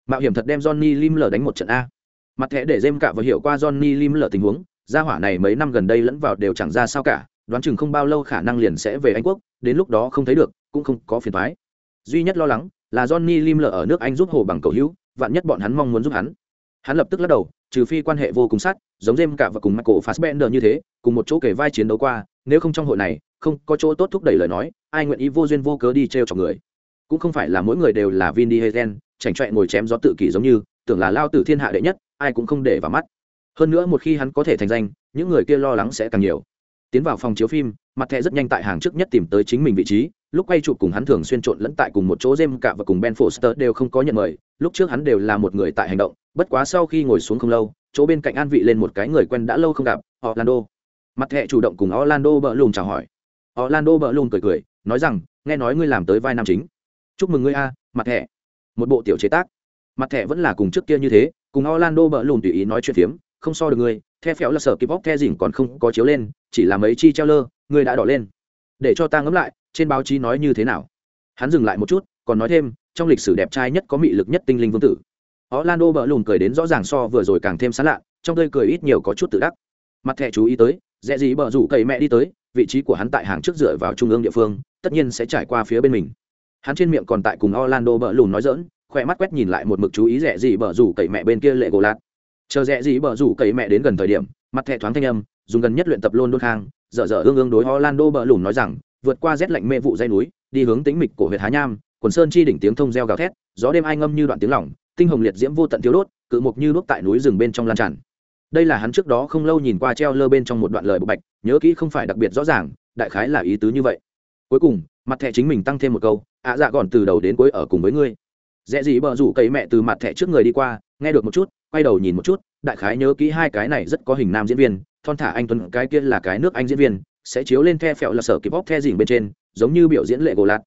Mạo hiểm thật đem johnny Limler đánh một trận a. Mặt thẻ để dêm cả và hiểu qua johnny Limler tình huống gia hỏa này mấy năm gần đây lẫn vào đều chẳng ra sao cả đoán chừng không bao lâu khả năng liền sẽ về anh quốc, đến lúc đó không thấy được, cũng không có phiền thoái duy nhất lo lắng là johnny lim lở ở nước anh giúp hồ bằng cầu hữu, vạn nhất bọn hắn mong muốn giúp hắn. Hắn lập tức lắc đầu, trừ phi quan hệ vô cùng sát, giống jem cả và cùng michael fassbender như thế, cùng một chỗ kể vai chiến đấu qua, nếu không trong hội này, không có chỗ tốt thúc đẩy lời nói, ai nguyện ý vô duyên vô cớ đi t r cho người. Cũng không phải là mỗi người đều là vin đi chảnh chọe ngồi chém gió tự kỷ giống như, tưởng là lao tử thiên hạ đệ nhất, ai cũng không để vào mắt. Hơn nữa một khi hắn có thể thành danh, những người kia lo lắng sẽ càng nhiều tiến vào phòng chiếu phim, mặt thẻ rất nhanh tại hàng trước nhất tìm tới chính mình vị trí, lúc quay chụp cùng hắn thường xuyên trộn lẫn tại cùng một chỗ jem cả và cùng ben foster đều không có nhận mời, lúc trước hắn đều là một người tại hành động, bất quá sau khi ngồi xuống không lâu, chỗ bên cạnh an vị lên một cái người quen đã lâu không gặp, orlando. Mặt thẻ chủ động cùng orlando bỡ lùm chào hỏi. Orlando bỡ lùm cười cười, nói rằng, nghe nói ngươi làm tới vai nam chính. Chúc mừng ngươi a, mặt thẻ. Một bộ tiểu chế tác. Mặt thẻ vẫn là cùng trước kia như thế, cùng orlando bỡ lùm tùy ý nói chuyện phiếm, không so được ngươi the phéo là sở kịp bóc the dỉnh còn không có chiếu lên, chỉ là mấy chi treo lơ người đã đỏ lên. Để cho ta ngẫm lại, trên báo chí nói như thế nào? Hắn dừng lại một chút, còn nói thêm, trong lịch sử đẹp trai nhất có mị lực nhất tinh linh vương tử. Orlando bỡ lùn cười đến rõ ràng so vừa rồi càng thêm xa lạ trong tươi cười ít nhiều có chút tự đắc. Mặt thẻ chú ý tới dễ gì bờ rủ cậy mẹ đi tới, vị trí của hắn tại hàng trước dựa vào trung ương địa phương, tất nhiên sẽ trải qua phía bên mình. Hắn trên miệng còn tại cùng orlando bỡ lùn nói dỡn khỏe mắt quét nhìn lại một mực chú ý rẻ gì bờ rủ cậy mẹ bên kia lệ gỗ lạt chờ rẽ gì bờ rủ cậy mẹ đến gần thời điểm, mặt thẹ thoáng thanh âm, dùng gần nhất luyện tập lôn đôn khang, dở dở ương ương đối orlando bờ lùn nói rằng, vượt qua rét lạnh mê vụ dây núi, đi hướng tính mịch của huyện há nham quần sơn chi đỉnh tiếng thông reo gào thét, gió đêm ai ngâm như đoạn tiếng lỏng, tinh hồng liệt diễm vô tận thiếu đốt, cự mục như đốt tại núi rừng bên trong lan tràn. Đây là hắn trước đó không lâu nhìn qua treo lơ bên trong một đoạn lời bộ bạch, nhớ kỹ không phải đặc biệt rõ ràng, đại khái là ý tứ như vậy. Cuối cùng, mặt thẻ chính mình tăng thêm một câu, ạ dạ còn từ đầu đến cuối ở cùng với ngươi. Dễ gì bờ rủ cậy mẹ từ mặt thẻ trước người đi qua, nghe được một chút quay đầu nhìn một chút, đại khái nhớ kỹ hai cái này rất có hình nam diễn viên, thon thả anh tuấn, cái kia là cái nước anh diễn viên, sẽ chiếu lên the phẹo là sở kịp bóc the dỉnh bên trên, giống như biểu diễn lệ gỗ lạt.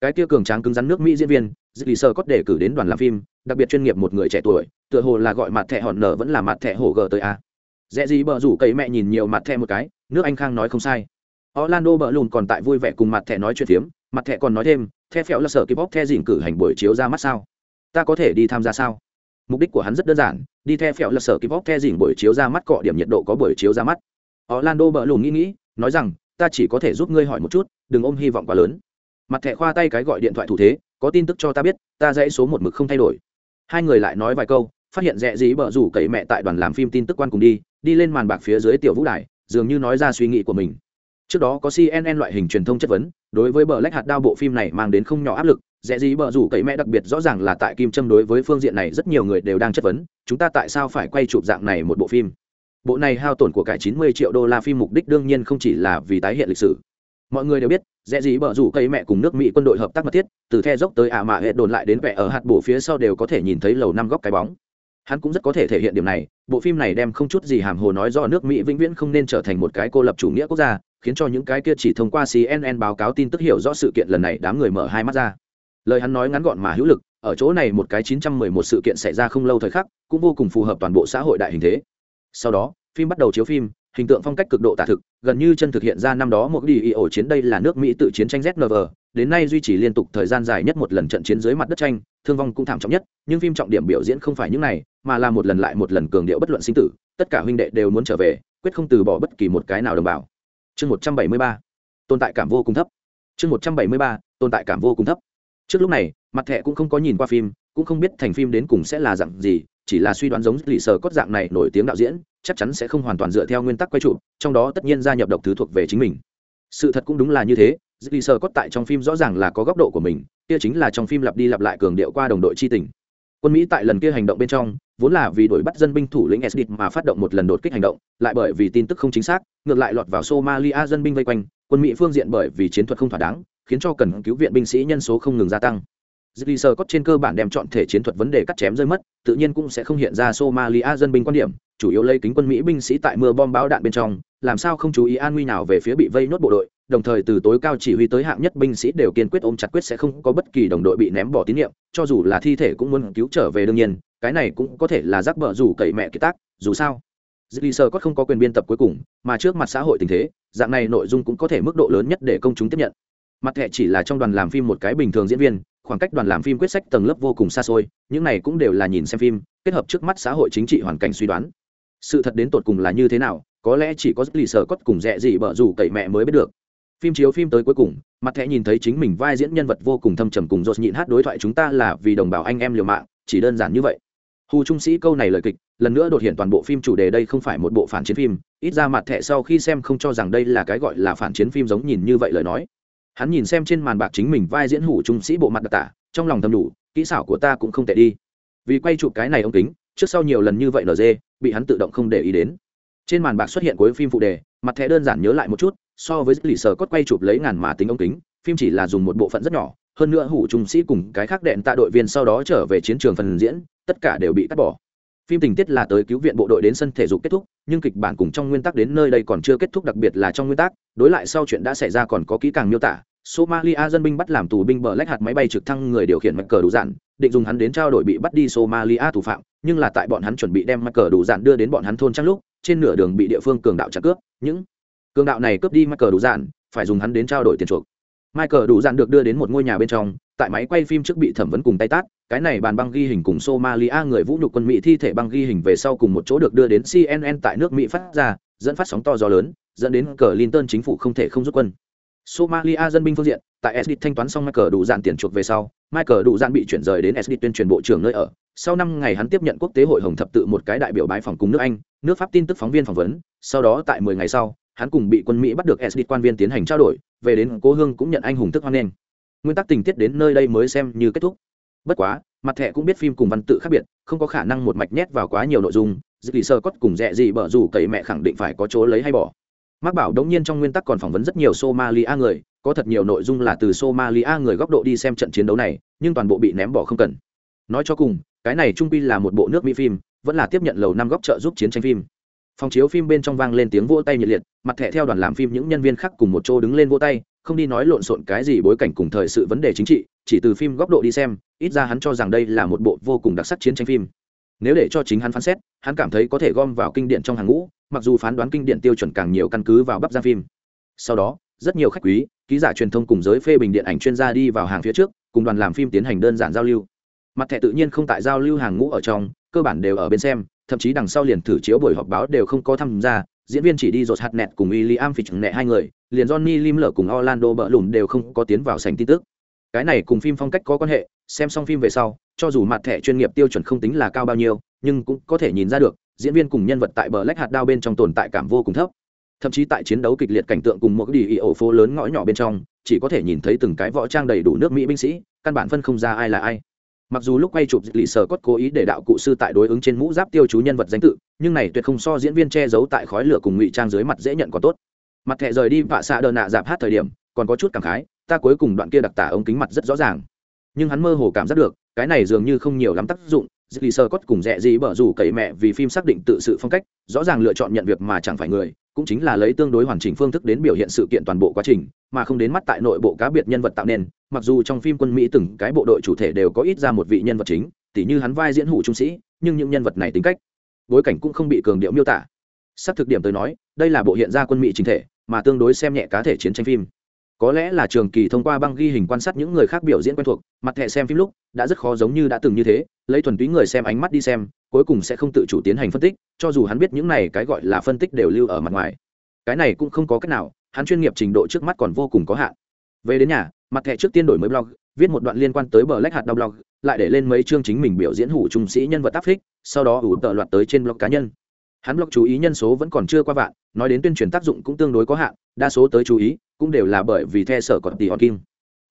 Cái kia cường tráng cứng rắn nước mỹ diễn viên dì lì sơ có đề cử đến đoàn làm phim, đặc biệt chuyên nghiệp một người trẻ tuổi, tựa hồ là gọi mặt thẻ hòn nở vẫn là mặt thẻ hổ gờ tới a. Dễ gì bờ rủ cậy mẹ nhìn nhiều mặt thẻ một cái, nước anh khang nói không sai. Orlando bờ lùn còn tại vui vẻ cùng mặt thẻ nói chuyện phiếm, mặt thẻ còn nói thêm, the phẹo là sở kịp bóc the dỉnh cử hành buổi chiếu ra mắt sao? Ta có thể đi tham gia sao? Mục đích của hắn rất đơn giản, đi theo phèo là sở kịp bóc the dỉnh buổi chiếu ra mắt cọ điểm nhiệt độ có buổi chiếu ra mắt. Orlando bờ lùn nghĩ nghĩ, nói rằng, ta chỉ có thể giúp ngươi hỏi một chút, đừng ôm hy vọng quá lớn. Mặt thẻ khoa tay cái gọi điện thoại thủ thế, có tin tức cho ta biết, ta dãy số một mực không thay đổi. Hai người lại nói vài câu, phát hiện rẽ dí bờ rủ cậy mẹ tại đoàn làm phim tin tức quan cùng đi đi lên màn bạc phía dưới tiểu vũ đài, dường như nói ra suy nghĩ của mình. Trước đó có cnn loại hình truyền thông chất vấn, đối với bờ lách hạt đao bộ phim này mang đến không nhỏ áp lực dễ gì bờ rủ cậy mẹ đặc biệt rõ ràng là tại kim châm đối với phương diện này rất nhiều người đều đang chất vấn, chúng ta tại sao phải quay chụp dạng này một bộ phim? Bộ này hao tổn của cải 90 triệu đô la phim mục đích đương nhiên không chỉ là vì tái hiện lịch sử. Mọi người đều biết dễ gì bờ rủ cây mẹ cùng nước mỹ quân đội hợp tác mật thiết, từ the dốc tới ả mạ hệ đồn lại đến vẻ ở hạt bộ phía sau đều có thể nhìn thấy lầu năm góc cái bóng. Hắn cũng rất có thể thể hiện điểm này, bộ phim này đem không chút gì hàm hồ nói do nước mỹ vĩnh viễn không nên trở thành một cái cô lập chủ nghĩa quốc gia, khiến cho những cái kia chỉ thông qua cnn báo cáo tin tức hiểu rõ sự kiện lần này đám người mở hai mắt ra lời hắn nói ngắn gọn mà hữu lực, ở chỗ này một cái 911 sự kiện xảy ra không lâu thời khắc, cũng vô cùng phù hợp toàn bộ xã hội đại hình thế. Sau đó, phim bắt đầu chiếu phim, hình tượng phong cách cực độ tả thực, gần như chân thực hiện ra năm đó một đi ổ chiến đây là nước mỹ tự chiến tranh znv đến nay duy trì liên tục thời gian dài nhất một lần trận chiến dưới mặt đất tranh, thương vong cũng thảm trọng nhất, nhưng phim trọng điểm biểu diễn không phải những này, mà là một lần lại một lần cường điệu bất luận sinh tử, tất cả huynh đệ đều muốn trở về, quyết không từ bỏ bất kỳ một cái nào đồng bào. Chương một trăm bảy mươi ba, tồn tại cảm vô cùng thấp. Chương một trăm bảy mươi ba, tồn tại cảm vô cùng thấp trước lúc này, mặt thẻ cũng không có nhìn qua phim, cũng không biết thành phim đến cùng sẽ là dạng gì, chỉ là suy đoán giống lì sờ cốt dạng này nổi tiếng đạo diễn, chắc chắn sẽ không hoàn toàn dựa theo nguyên tắc quay trụ, trong đó tất nhiên gia nhập độc thứ thuộc về chính mình. Sự thật cũng đúng là như thế, lì sờ cốt tại trong phim rõ ràng là có góc độ của mình, kia chính là trong phim lặp đi lặp lại cường điệu qua đồng đội chi tình quân mỹ tại lần kia hành động bên trong vốn là vì đuổi bắt dân binh thủ lĩnh Esdit mà phát động một lần đột kích hành động, lại bởi vì tin tức không chính xác, ngược lại lọt vào Somalia dân binh vây quanh, quân Mỹ phương diện bởi vì chiến thuật không thỏa đáng, khiến cho cần cứu viện binh sĩ nhân số không ngừng gia tăng. Dì Sơ có trên cơ bản đem chọn thể chiến thuật vấn đề cắt chém rơi mất, tự nhiên cũng sẽ không hiện ra Somalia dân binh quan điểm, chủ yếu lấy kính quân Mỹ binh sĩ tại mưa bom bão đạn bên trong, làm sao không chú ý an nguy nào về phía bị vây nốt bộ đội, đồng thời từ tối cao chỉ huy tới hạng nhất binh sĩ đều kiên quyết ôm chặt quyết sẽ không có bất kỳ đồng đội bị ném bỏ tín nhiệm, cho dù là thi thể cũng muốn cứu trở về đương nhiên, cái này cũng có thể là rắc bờ rủ cậy mẹ kiệt tác, dù sao, Lý Sơ Cốt không có quyền biên tập cuối cùng, mà trước mặt xã hội tình thế, dạng này nội dung cũng có thể mức độ lớn nhất để công chúng tiếp nhận. Mặt thẻ chỉ là trong đoàn làm phim một cái bình thường diễn viên khoảng cách đoàn làm phim quyết sách tầng lớp vô cùng xa xôi những này cũng đều là nhìn xem phim kết hợp trước mắt xã hội chính trị hoàn cảnh suy đoán. Sự thật đến tột cùng là như thế nào có lẽ chỉ có lì sờ cốt cùng rẻ gì bở rủ cậy mẹ mới biết được phim chiếu phim tới cuối cùng mặt thẻ nhìn thấy chính mình vai diễn nhân vật vô cùng thâm trầm cùng dột nhịn hát đối thoại chúng ta là vì đồng bào anh em liều mạng chỉ đơn giản như vậy. Hù trung sĩ câu này lời kịch lần nữa đột hiện toàn bộ phim chủ đề đây không phải một bộ phản chiến phim ít ra mặt thẻ sau khi xem không cho rằng đây là cái gọi là phản chiến phim giống nhìn như vậy lời nói. Hắn nhìn xem trên màn bạc chính mình vai diễn hủ trung sĩ bộ mặt đặc tả trong lòng thầm đủ kỹ xảo của ta cũng không tệ đi. Vì quay chụp cái này ông tính, trước sau nhiều lần như vậy nd bị hắn tự động không để ý đến. Trên màn bạc xuất hiện cuối phim phụ đề mặt thẻ đơn giản nhớ lại một chút so với lì sờ cốt quay chụp lấy ngàn mà tính ông kính, phim chỉ là dùng một bộ phận rất nhỏ, hơn nữa hủ trung sĩ cùng cái khác đèn tạ đội viên sau đó trở về chiến trường phần diễn, tất cả đều bị cắt bỏ. Phim tình tiết là tới cứu viện bộ đội đến sân thể dục kết thúc, nhưng kịch bản cùng trong nguyên tắc đến nơi đây còn chưa kết thúc đặc biệt là trong nguyên tắc, đối lại sau chuyện đã xảy ra còn có kỹ càng miêu tả. Somalia dân binh bắt làm tù binh bờ lách hạt máy bay trực thăng người điều khiển mặt cờ đủ dạn, định dùng hắn đến trao đổi bị bắt đi somalia thủ phạm, nhưng là tại bọn hắn chuẩn bị đem mặt cờ đủ dạn đưa đến bọn hắn thôn trăng lúc, trên nửa đường bị địa phương cường đạo chặt cướp, những cường đạo này cướp đi Michael cờ đủ dạn phải dùng hắn đến trao đổi tiền chuộc Michael đủ dạn được đưa đến một ngôi nhà bên trong, tại máy quay phim trước bị thẩm vấn cùng tay tát, cái này bàn băng ghi hình cùng Somalia người vũ nhục quân Mỹ thi thể băng ghi hình về sau cùng một chỗ được đưa đến CNN tại nước Mỹ phát ra, dẫn phát sóng to gió lớn, dẫn đến Clinton chính phủ không thể không rút quân. Somalia dân binh phương diện, tại SD thanh toán xong Michael đủ dạn tiền chuộc về sau, Michael đủ dạn bị chuyển rời đến SD tuyên truyền bộ trưởng nơi ở. Sau năm ngày hắn tiếp nhận quốc tế hội hồng thập tự một cái đại biểu bái phòng cùng nước Anh, nước Pháp tin tức phóng viên phỏng vấn, sau đó tại 10 ngày sau, hắn cùng bị quân Mỹ bắt được sd quan viên tiến hành trao đổi, về đến Cố Hương cũng nhận anh hùng thức hoan nghênh. Nguyên tắc tình tiết đến nơi đây mới xem như kết thúc. Bất quá, mặt thẻ cũng biết phim cùng văn tự khác biệt, không có khả năng một mạch nhét vào quá nhiều nội dung, Dĩ Sơ Cốt cùng rẻ gì bở rủ cậy mẹ khẳng định phải có chỗ lấy hay bỏ. Mắc bảo đống nhiên trong nguyên tắc còn phỏng vấn rất nhiều Somalia người, có thật nhiều nội dung là từ Somalia người góc độ đi xem trận chiến đấu này, nhưng toàn bộ bị ném bỏ không cần. nói cho cùng cái này trung pi là một bộ nước mỹ phim vẫn là tiếp nhận lầu năm góc trợ giúp chiến tranh phim phòng chiếu phim bên trong vang lên tiếng vỗ tay nhiệt liệt, mặt thẻ theo đoàn làm phim những nhân viên khác cùng một chỗ đứng lên vỗ tay, không đi nói lộn xộn cái gì bối cảnh cùng thời sự vấn đề chính trị, chỉ từ phim góc độ đi xem, ít ra hắn cho rằng đây là một bộ vô cùng đặc sắc chiến tranh phim. Nếu để cho chính hắn phán xét, hắn cảm thấy có thể gom vào kinh điển trong hàng ngũ, mặc dù phán đoán kinh điển tiêu chuẩn càng nhiều căn cứ vào bắp ra phim. Sau đó, rất nhiều khách quý, ký giả truyền thông cùng giới phê bình điện ảnh chuyên gia đi vào hàng phía trước, cùng đoàn làm phim tiến hành đơn giản giao lưu. Mặt thẻ tự nhiên không tại giao lưu hàng ngũ ở trong, cơ bản đều ở bên xem thậm chí đằng sau liền thử chiếu buổi họp báo đều không có tham gia diễn viên chỉ đi rột hạt nẹt cùng William Fitch nẹ hai người, liền Johnny Lim lở cùng Orlando bỡ lùn đều không có tiến vào sảnh tin tức. Cái này cùng phim phong cách có quan hệ, xem xong phim về sau, cho dù mặt thẻ chuyên nghiệp tiêu chuẩn không tính là cao bao nhiêu, nhưng cũng có thể nhìn ra được, diễn viên cùng nhân vật tại bờ lách hạt đao bên trong tồn tại cảm vô cùng thấp. Thậm chí tại chiến đấu kịch liệt cảnh tượng cùng một đi ý ổ phố lớn ngõ nhỏ bên trong, chỉ có thể nhìn thấy từng cái võ trang đầy đủ nước Mỹ binh sĩ, căn bản phân không ra ai là ai mặc dù lúc quay chụp lì sở cốt cố ý để đạo cụ sư tại đối ứng trên mũ giáp tiêu chú nhân vật danh tự, nhưng này tuyệt không so diễn viên che giấu tại khói lửa cùng ngụy trang dưới mặt dễ nhận còn tốt. Mặt thẹ rời đi vạ xạ đờ nạ dạp hát thời điểm, còn có chút cảm khái, ta cuối cùng đoạn kia đặc tả ống kính mặt rất rõ ràng. Nhưng hắn mơ hồ cảm giác được, cái này dường như không nhiều lắm tác dụng lì sơ cốt cùng rẽ gì bở rủ cậy mẹ vì phim xác định tự sự phong cách, rõ ràng lựa chọn nhận việc mà chẳng phải người cũng chính là lấy tương đối hoàn chỉnh phương thức đến biểu hiện sự kiện toàn bộ quá trình, mà không đến mắt tại nội bộ cá biệt nhân vật tạo nên, mặc dù trong phim quân mỹ từng cái bộ đội chủ thể đều có ít ra một vị nhân vật chính, tỉ như hắn vai diễn hủ trung sĩ, nhưng những nhân vật này tính cách, bối cảnh cũng không bị cường điệu miêu tả. Sắp thực điểm tới nói, đây là bộ hiện ra quân mỹ chính thể, mà tương đối xem nhẹ cá thể chiến tranh phim. Có lẽ là trường kỳ thông qua băng ghi hình quan sát những người khác biểu diễn quen thuộc, mặt thẻ xem phim lúc, đã rất khó giống như đã từng như thế, lấy thuần túy người xem ánh mắt đi xem cuối cùng sẽ không tự chủ tiến hành phân tích, cho dù hắn biết những này cái gọi là phân tích đều lưu ở mặt ngoài. Cái này cũng không có cách nào, hắn chuyên nghiệp trình độ trước mắt còn vô cùng có hạn. Về đến nhà, mặt thẻ trước tiên đổi mới blog, viết một đoạn liên quan tới bờ lách hạt đau blog, lại để lên mấy chương chính mình biểu diễn hủ trung sĩ nhân vật tác thích sau đó ủ tờ loạt tới trên blog cá nhân. Hắn blog chú ý nhân số vẫn còn chưa qua vạn, nói đến tuyên truyền tác dụng cũng tương đối có hạn, đa số tới chú ý cũng đều là bởi vì the sở còn tỷ hòn kim.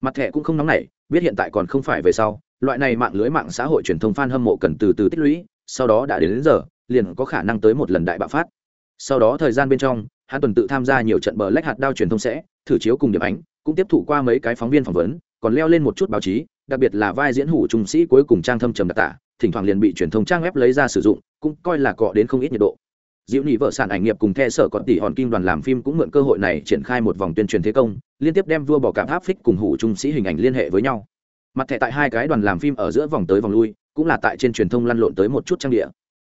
Mặt thẻ cũng không nóng nảy, biết hiện tại còn không phải về sau, loại này mạng lưới mạng xã hội truyền thông fan hâm mộ cần từ từ tích lũy sau đó đã đến, đến giờ liền có khả năng tới một lần đại bạo phát. Sau đó thời gian bên trong hắn tuần tự tham gia nhiều trận bờ lách hạt đao truyền thông sẽ thử chiếu cùng điểm ánh cũng tiếp thụ qua mấy cái phóng viên phỏng vấn còn leo lên một chút báo chí đặc biệt là vai diễn hủ trung sĩ cuối cùng trang thâm trầm đặc tả thỉnh thoảng liền bị truyền thông trang web lấy ra sử dụng cũng coi là cọ đến không ít nhiệt độ. Diễu nhị vợ sản ảnh nghiệp cùng the sở có tỷ hòn kim đoàn làm phim cũng mượn cơ hội này triển khai một vòng tuyên truyền thế công liên tiếp đem vua bỏ cảm áp phích cùng hủ trung sĩ hình ảnh liên hệ với nhau. Mặt thẻ tại hai cái đoàn làm phim ở giữa vòng tới vòng lui cũng là tại trên truyền thông lăn lộn tới một chút trang địa.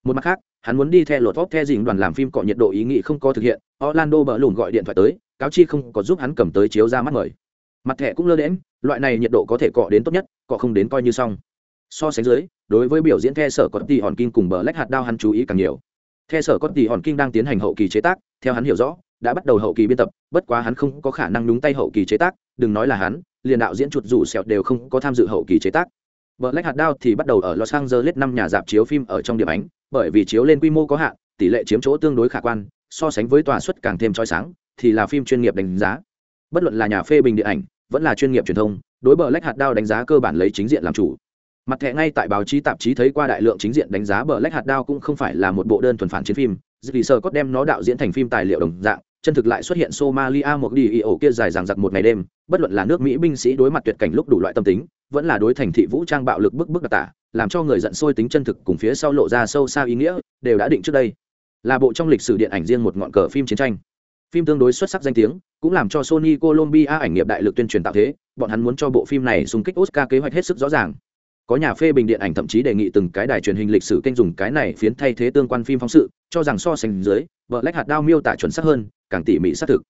Một mặt khác, hắn muốn đi theo lột vóc theo dình đoàn làm phim cọ nhiệt độ ý nghĩ không có thực hiện, orlando bờ lùn gọi điện thoại tới, cáo chi không có giúp hắn cầm tới chiếu ra mắt mời. Mặt thẻ cũng lơ đễm loại này nhiệt độ có thể cọ đến tốt nhất, cọ không đến coi như xong. So sánh dưới, đối với biểu diễn the sở có tỷ hòn kinh cùng bờ lách hạt đao hắn chú ý càng nhiều. The sở có tỷ hòn kinh đang tiến hành hậu kỳ chế tác, theo hắn hiểu rõ, đã bắt đầu hậu kỳ biên tập, bất quá hắn không có khả năng đúng tay hậu kỳ chế tác, đừng nói là hắn, liền đạo diễn chuột rủ sẹo đều không có tham dự hậu kỳ chế tác. Black Hạt Đao thì bắt đầu ở Los Angeles năm nhà dạp chiếu phim ở trong điểm ánh, bởi vì chiếu lên quy mô có hạn, tỷ lệ chiếm chỗ tương đối khả quan, so sánh với tòa suất càng thêm chói sáng, thì là phim chuyên nghiệp đánh giá. Bất luận là nhà phê bình điện ảnh, vẫn là chuyên nghiệp truyền thông, đối bờ Black Hạt Đao đánh giá cơ bản lấy chính diện làm chủ. Mặt thẻ ngay tại báo chí tạp chí thấy qua đại lượng chính diện đánh giá bờ Black Hạt Đao cũng không phải là một bộ đơn thuần phản chiến phim, Dĩ Sở có đem nó đạo diễn thành phim tài liệu đồng dạng, chân thực lại xuất hiện Somalia một đi ổ kia dài dằng dặc một ngày đêm, bất luận là nước Mỹ binh sĩ đối mặt tuyệt cảnh lúc đủ loại tâm tính, vẫn là đối thành thị vũ trang bạo lực bức bức đặc tả, làm cho người giận sôi tính chân thực cùng phía sau lộ ra sâu xa ý nghĩa, đều đã định trước đây. Là bộ trong lịch sử điện ảnh riêng một ngọn cờ phim chiến tranh. Phim tương đối xuất sắc danh tiếng, cũng làm cho Sony Colombia ảnh nghiệp đại lực tuyên truyền tạo thế, bọn hắn muốn cho bộ phim này xung kích Oscar kế hoạch hết sức rõ ràng. Có nhà phê bình điện ảnh thậm chí đề nghị từng cái đài truyền hình lịch sử kênh dùng cái này phiến thay thế tương quan phim phóng sự, cho rằng so sánh dưới, vợ lách hạt đao miêu tả chuẩn xác hơn, càng tỉ mỉ xác thực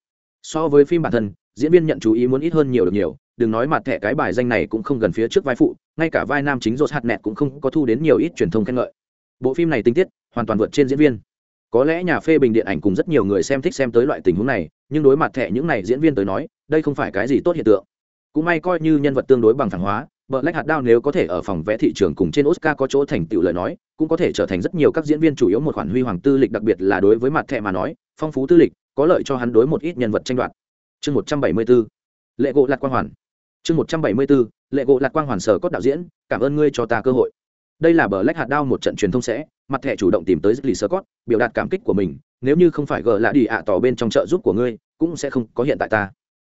so với phim bản thân diễn viên nhận chú ý muốn ít hơn nhiều được nhiều đừng nói mặt thẻ cái bài danh này cũng không gần phía trước vai phụ ngay cả vai nam chính rột hạt nẹt cũng không có thu đến nhiều ít truyền thông khen ngợi. Bộ phim này tinh tiết hoàn toàn vượt trên diễn viên. Có lẽ nhà phê bình điện ảnh cùng rất nhiều người xem thích xem tới loại tình huống này nhưng đối mặt thẻ những này diễn viên tới nói đây không phải cái gì tốt hiện tượng. Cũng may coi như nhân vật tương đối bằng thẳng hóa Bờ Lách Hạt Đao nếu có thể ở phòng vẽ thị trường cùng trên Oscar có chỗ thành tựu lời nói, cũng có thể trở thành rất nhiều các diễn viên chủ yếu một khoản huy hoàng tư lịch đặc biệt là đối với mặt thẻ mà nói, phong phú tư lịch, có lợi cho hắn đối một ít nhân vật tranh đoạt chương một trăm bảy mươi 174 lệ gỗ lạc quang hoàn. Chương một trăm bảy mươi 174 lệ gỗ lạc quang hoàn sở cốt đạo diễn, cảm ơn ngươi cho ta cơ hội. Đây là bờ lách hạt đao một trận truyền thông sẽ, mặt thẻ chủ động tìm tới lì sơ cốt, biểu đạt cảm kích của mình, nếu như không phải gờ lạ đi ạ tỏ bên trong trợ giúp của ngươi, cũng sẽ không có hiện tại ta.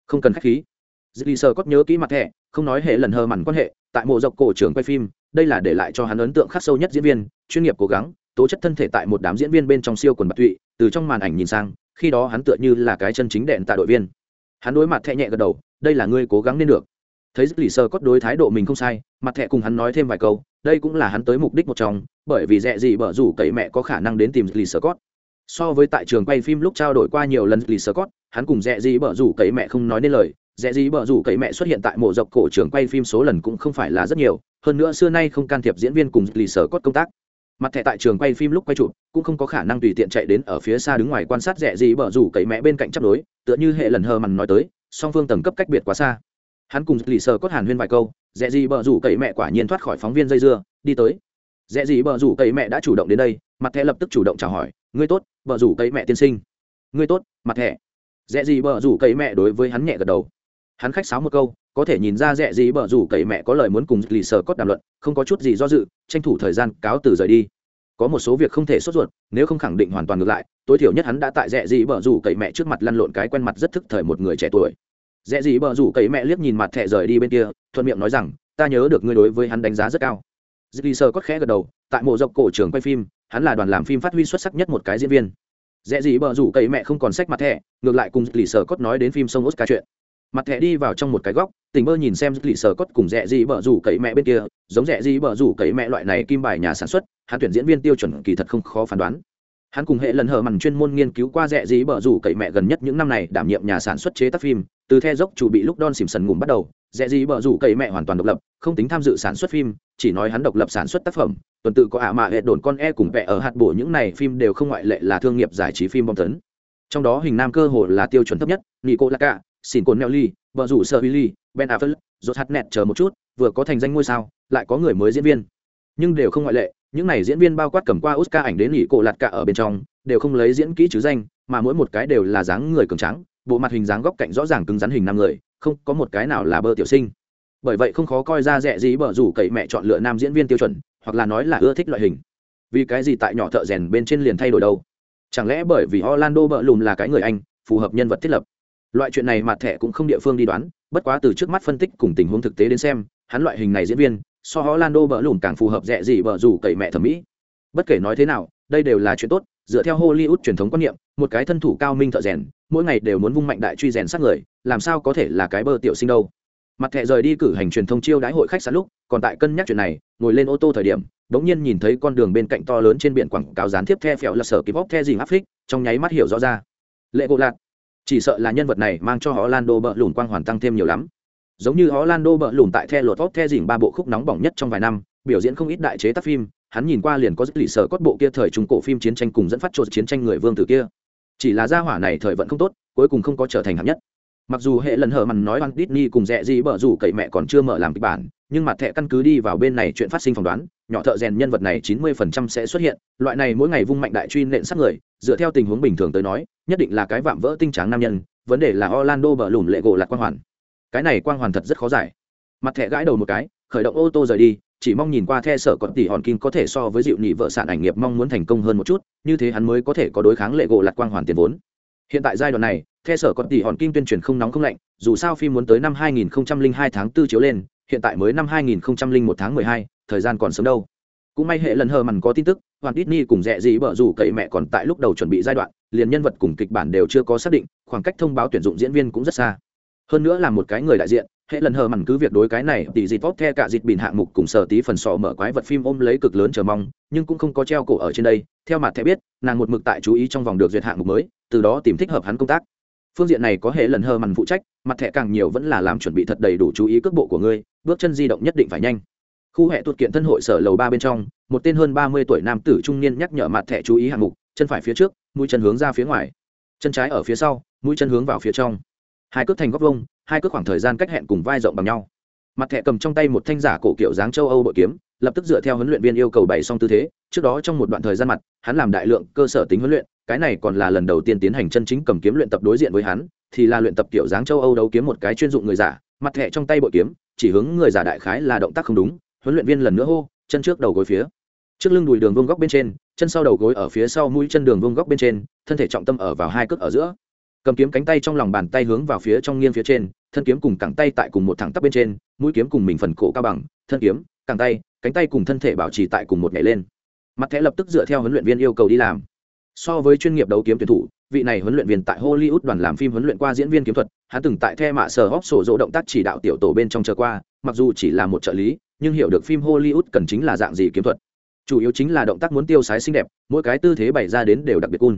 Không cần khách khí. Lì sơ cốt nhớ kỹ mặt thẻ, không nói hệ lần hờ mằn quan hệ, tại mộ dọc cổ trưởng quay phim, đây là để lại cho hắn ấn tượng khắc sâu nhất diễn viên, chuyên nghiệp cố gắng, tố chất thân thể tại một đám diễn viên bên trong siêu quần bạc tụy, từ trong màn ảnh nhìn sang, khi đó hắn tựa như là cái chân chính đèn tại đội viên hắn đối mặt thẹ nhẹ gật đầu, đây là ngươi cố gắng nên được. Thấy lì sơ cốt đối thái độ mình không sai, mặt thẹ cùng hắn nói thêm vài câu, đây cũng là hắn tới mục đích một trong, bởi vì dẹ gì bở rủ cậy mẹ có khả năng đến tìm lì sơ cốt. So với tại trường quay phim lúc trao đổi qua nhiều lần lì sơ cốt, hắn cùng dẹ gì bở rủ cậy mẹ không nói nên lời. Dẹ gì bở rủ cậy mẹ xuất hiện tại mộ dọc cổ trường quay phim số lần cũng không phải là rất nhiều, hơn nữa xưa nay không can thiệp diễn viên cùng lì sơ cốt công tác mặt thẻ tại trường quay phim lúc quay chụp, cũng không có khả năng tùy tiện chạy đến ở phía xa đứng ngoài quan sát rẻ gì bở rủ cậy mẹ bên cạnh chấp đối tựa như hệ lần hờ mằn nói tới, song phương tầng cấp cách biệt quá xa. Hắn cùng lì sờ cốt hàn huyên vài câu, rẻ gì bờ rủ cậy mẹ quả nhiên thoát khỏi phóng viên dây dưa, đi tới. Rẻ gì bờ rủ cậy mẹ đã chủ động đến đây, mặt thẻ lập tức chủ động chào hỏi, ngươi tốt bờ rủ cậy mẹ tiên sinh. Ngươi tốt, mặt thẻ. Rẻ gì bờ rủ cậy mẹ đối với hắn nhẹ gật đầu. Hắn khách sáo một câu có thể nhìn ra rẻ gì bờ rủ cậy mẹ có lời muốn cùng lì sờ cốt đàm luận, không có chút gì do dự, tranh thủ thời gian cáo từ rời đi. Có một số việc không thể sốt ruột, nếu không khẳng định hoàn toàn ngược lại, tối thiểu nhất hắn đã tại rẻ gì bờ rủ cậy mẹ trước mặt lăn lộn cái quen mặt rất thức thời một người trẻ tuổi. Rẻ gì bờ rủ cậy mẹ liếc nhìn mặt thẻ rời đi bên kia, thuận miệng nói rằng, ta nhớ được ngươi đối với hắn đánh giá rất cao. Lì sờ cốt khẽ gật đầu, tại mộ dọc cổ trường quay phim, hắn là đoàn làm phim phát huy xuất sắc nhất một cái diễn viên. Dễ gì bờ rủ cậy mẹ không còn sách mặt thẻ, ngược lại cùng lì sờ cốt nói đến phim sông oscar chuyện mặt thẻ đi vào trong một cái góc, tình mơ nhìn xem lì sờ cốt cùng rẽ gì bờ rủ cậy mẹ bên kia, giống rẽ gì bờ rủ cậy mẹ loại này kim bài nhà sản xuất, hắn tuyển diễn viên tiêu chuẩn kỳ thật không khó phán đoán. Hắn cùng hệ lần hờ mằn chuyên môn nghiên cứu qua rẻ dí bờ rủ cậy mẹ gần nhất những năm này đảm nhiệm nhà sản xuất chế tác phim, từ the dốc chủ bị lúc don xỉm sần ngủm bắt đầu, rẻ dí bờ rủ cậy mẹ hoàn toàn độc lập, không tính tham dự sản xuất phim, chỉ nói hắn độc lập sản xuất tác phẩm, tuần tự có ả mạ hệ đồn con e cùng vẽ ở hạt bổ những này phim đều không ngoại lệ là thương nghiệp giải trí phim bom tấn. Trong đó hình nam cơ hồ là tiêu chuẩn thấp nhất nico laka xin cồn nelly vợ rủ sợ Billy, ben affleck rốt hạt nẹt chờ một chút vừa có thành danh ngôi sao lại có người mới diễn viên nhưng đều không ngoại lệ những này diễn viên bao quát cầm qua Oscar ảnh đến nghỉ cổ lạt cả ở bên trong, đều không lấy diễn kỹ chứ danh, mà mỗi một cái đều là dáng người cường tráng, bộ mặt hình dáng góc cạnh rõ ràng cứng rắn hình năm người, không có một cái nào là bơ tiểu sinh. Bởi vậy không khó coi ra rẻ gì bở rủ cậy mẹ chọn lựa nam diễn viên tiêu chuẩn, hoặc là nói là ưa thích loại hình. Vì cái gì tại nhỏ thợ rèn bên trên liền thay đổi đâu? Chẳng lẽ bởi vì Orlando bợ lùm là cái người Anh, phù hợp nhân vật thiết lập. Loại chuyện này mặt thẻ cũng không địa phương đi đoán, bất quá từ trước mắt phân tích cùng tình huống thực tế đến xem, hắn loại hình này diễn viên, so họ lando bỡ lùn càng phù hợp rẻ gì bờ rủ cậy mẹ thẩm mỹ. Bất kể nói thế nào, đây đều là chuyện tốt, dựa theo Hollywood truyền thống quan niệm, một cái thân thủ cao minh thợ rèn, mỗi ngày đều muốn vung mạnh đại truy rèn sát người, làm sao có thể là cái bơ tiểu sinh đâu. Mặt thẻ rời đi cử hành truyền thông chiêu đãi hội khách sạn lúc, còn tại cân nhắc chuyện này, ngồi lên ô tô thời điểm, đống nhiên nhìn thấy con đường bên cạnh to lớn trên biển quảng cáo dán tiếp theo phèo là sở kịp bóc the gì áp phích, trong nháy mắt hiểu rõ ra. Lệ gỗ lạc, chỉ sợ là nhân vật này mang cho Orlando bợ lùn quang hoàn tăng thêm nhiều lắm giống như Orlando bợ lùn tại The Lột Tốt The dỉn ba bộ khúc nóng bỏng nhất trong vài năm, biểu diễn không ít đại chế tác phim, hắn nhìn qua liền có rất lì sở cốt bộ kia thời trung cổ phim chiến tranh cùng dẫn phát trộn chiến tranh người vương tử kia. Chỉ là gia hỏa này thời vận không tốt, cuối cùng không có trở thành hạng nhất. Mặc dù hệ lần hở mằn nói Van Disney cùng rẻ gì bở rủ cậy mẹ còn chưa mở làm kịch bản, nhưng mặt thẻ căn cứ đi vào bên này chuyện phát sinh phỏng đoán, nhỏ thợ rèn nhân vật này 90% sẽ xuất hiện, loại này mỗi ngày vung mạnh đại truy nện sát người, dựa theo tình huống bình thường tới nói, nhất định là cái vạm vỡ tinh tráng nam nhân, vấn đề là Orlando bở lùm lệ gỗ lạc quan hoàn. Cái này quang hoàn thật rất khó giải. Mặt thẻ gãi đầu một cái khởi động ô tô rời đi chỉ mong nhìn qua the sở còn tỷ hòn kim có thể so với dịu nhị vợ sản ảnh nghiệp mong muốn thành công hơn một chút như thế hắn mới có thể có đối kháng lệ gỗ lạc quang hoàn tiền vốn. Hiện tại giai đoạn này the sở còn tỷ hòn kim tuyên truyền không nóng không lạnh dù sao phim muốn tới năm 2002 tháng 4 chiếu lên hiện tại mới năm 2001 tháng 12, thời gian còn sớm đâu. Cũng may hệ lần hờ mằn có tin tức, hoàng Disney cùng rẻ gì bở rủ cậy mẹ còn tại lúc đầu chuẩn bị giai đoạn, liền nhân vật cùng kịch bản đều chưa có xác định, khoảng cách thông báo tuyển dụng diễn viên cũng rất xa. Hơn nữa là một cái người đại diện, hệ lần hờ mằn cứ việc đối cái này tỷ dịp tốt the cả dịp bìn hạng mục cùng sở tí phần sọ mở quái vật phim ôm lấy cực lớn chờ mong, nhưng cũng không có treo cổ ở trên đây, theo mặt thẻ biết, nàng một mực tại chú ý trong vòng được duyệt hạng mục mới, từ đó tìm thích hợp hắn công tác. Phương diện này có hệ lần hờ mằn phụ trách, mặt thẻ càng nhiều vẫn là làm chuẩn bị thật đầy đủ chú ý cước bộ của ngươi, bước chân di động nhất định phải nhanh khu hệ tuột kiện thân hội sở lầu ba bên trong, một tên hơn ba mươi tuổi nam tử trung niên nhắc nhở mặt thẻ chú ý hạng mục, chân phải phía trước, mũi chân hướng ra phía ngoài. Chân trái ở phía sau, mũi chân hướng vào phía trong. Hai cước thành góc vông hai cước khoảng thời gian cách hẹn cùng vai rộng bằng nhau. Mặt thẻ cầm trong tay một thanh giả cổ kiểu dáng châu âu bội kiếm, lập tức dựa theo huấn luyện viên yêu cầu bày xong tư thế. Trước đó trong một đoạn thời gian mặt, hắn làm đại lượng cơ sở tính huấn luyện, cái này còn là lần đầu tiên tiến hành chân chính cầm kiếm luyện tập đối diện với hắn, thì là luyện tập kiểu dáng châu âu đấu kiếm một cái chuyên dụng người giả. Mặt thẻ trong tay bội kiếm, chỉ hướng người giả đại khái là động tác không đúng huấn luyện viên lần nữa hô, chân trước đầu gối phía. Trước lưng đùi đường vông góc bên trên, chân sau đầu gối ở phía sau mũi chân đường vông góc bên trên, thân thể trọng tâm ở vào hai cước ở giữa. Cầm kiếm cánh tay trong lòng bàn tay hướng vào phía trong nghiêng phía trên, thân kiếm cùng cẳng tay tại cùng một thẳng tắp bên trên, mũi kiếm cùng mình phần cổ cao bằng, thân kiếm, cẳng tay, cánh tay cùng thân thể bảo trì tại cùng một nhảy lên. Mặt thẻ lập tức dựa theo huấn luyện viên yêu cầu đi làm. So với chuyên nghiệp đấu kiếm tuyển thủ, vị này huấn luyện viên tại hollywood đoàn làm phim huấn luyện qua diễn viên kiếm thuật, hắn từng tại the mạ sở hóc sổ dỗ động tác chỉ đạo tiểu tổ bên trong chờ qua, mặc dù chỉ là một trợ lý nhưng hiểu được phim hollywood cần chính là dạng gì kiếm thuật. Chủ yếu chính là động tác muốn tiêu sái xinh đẹp, mỗi cái tư thế bày ra đến đều đặc biệt cool.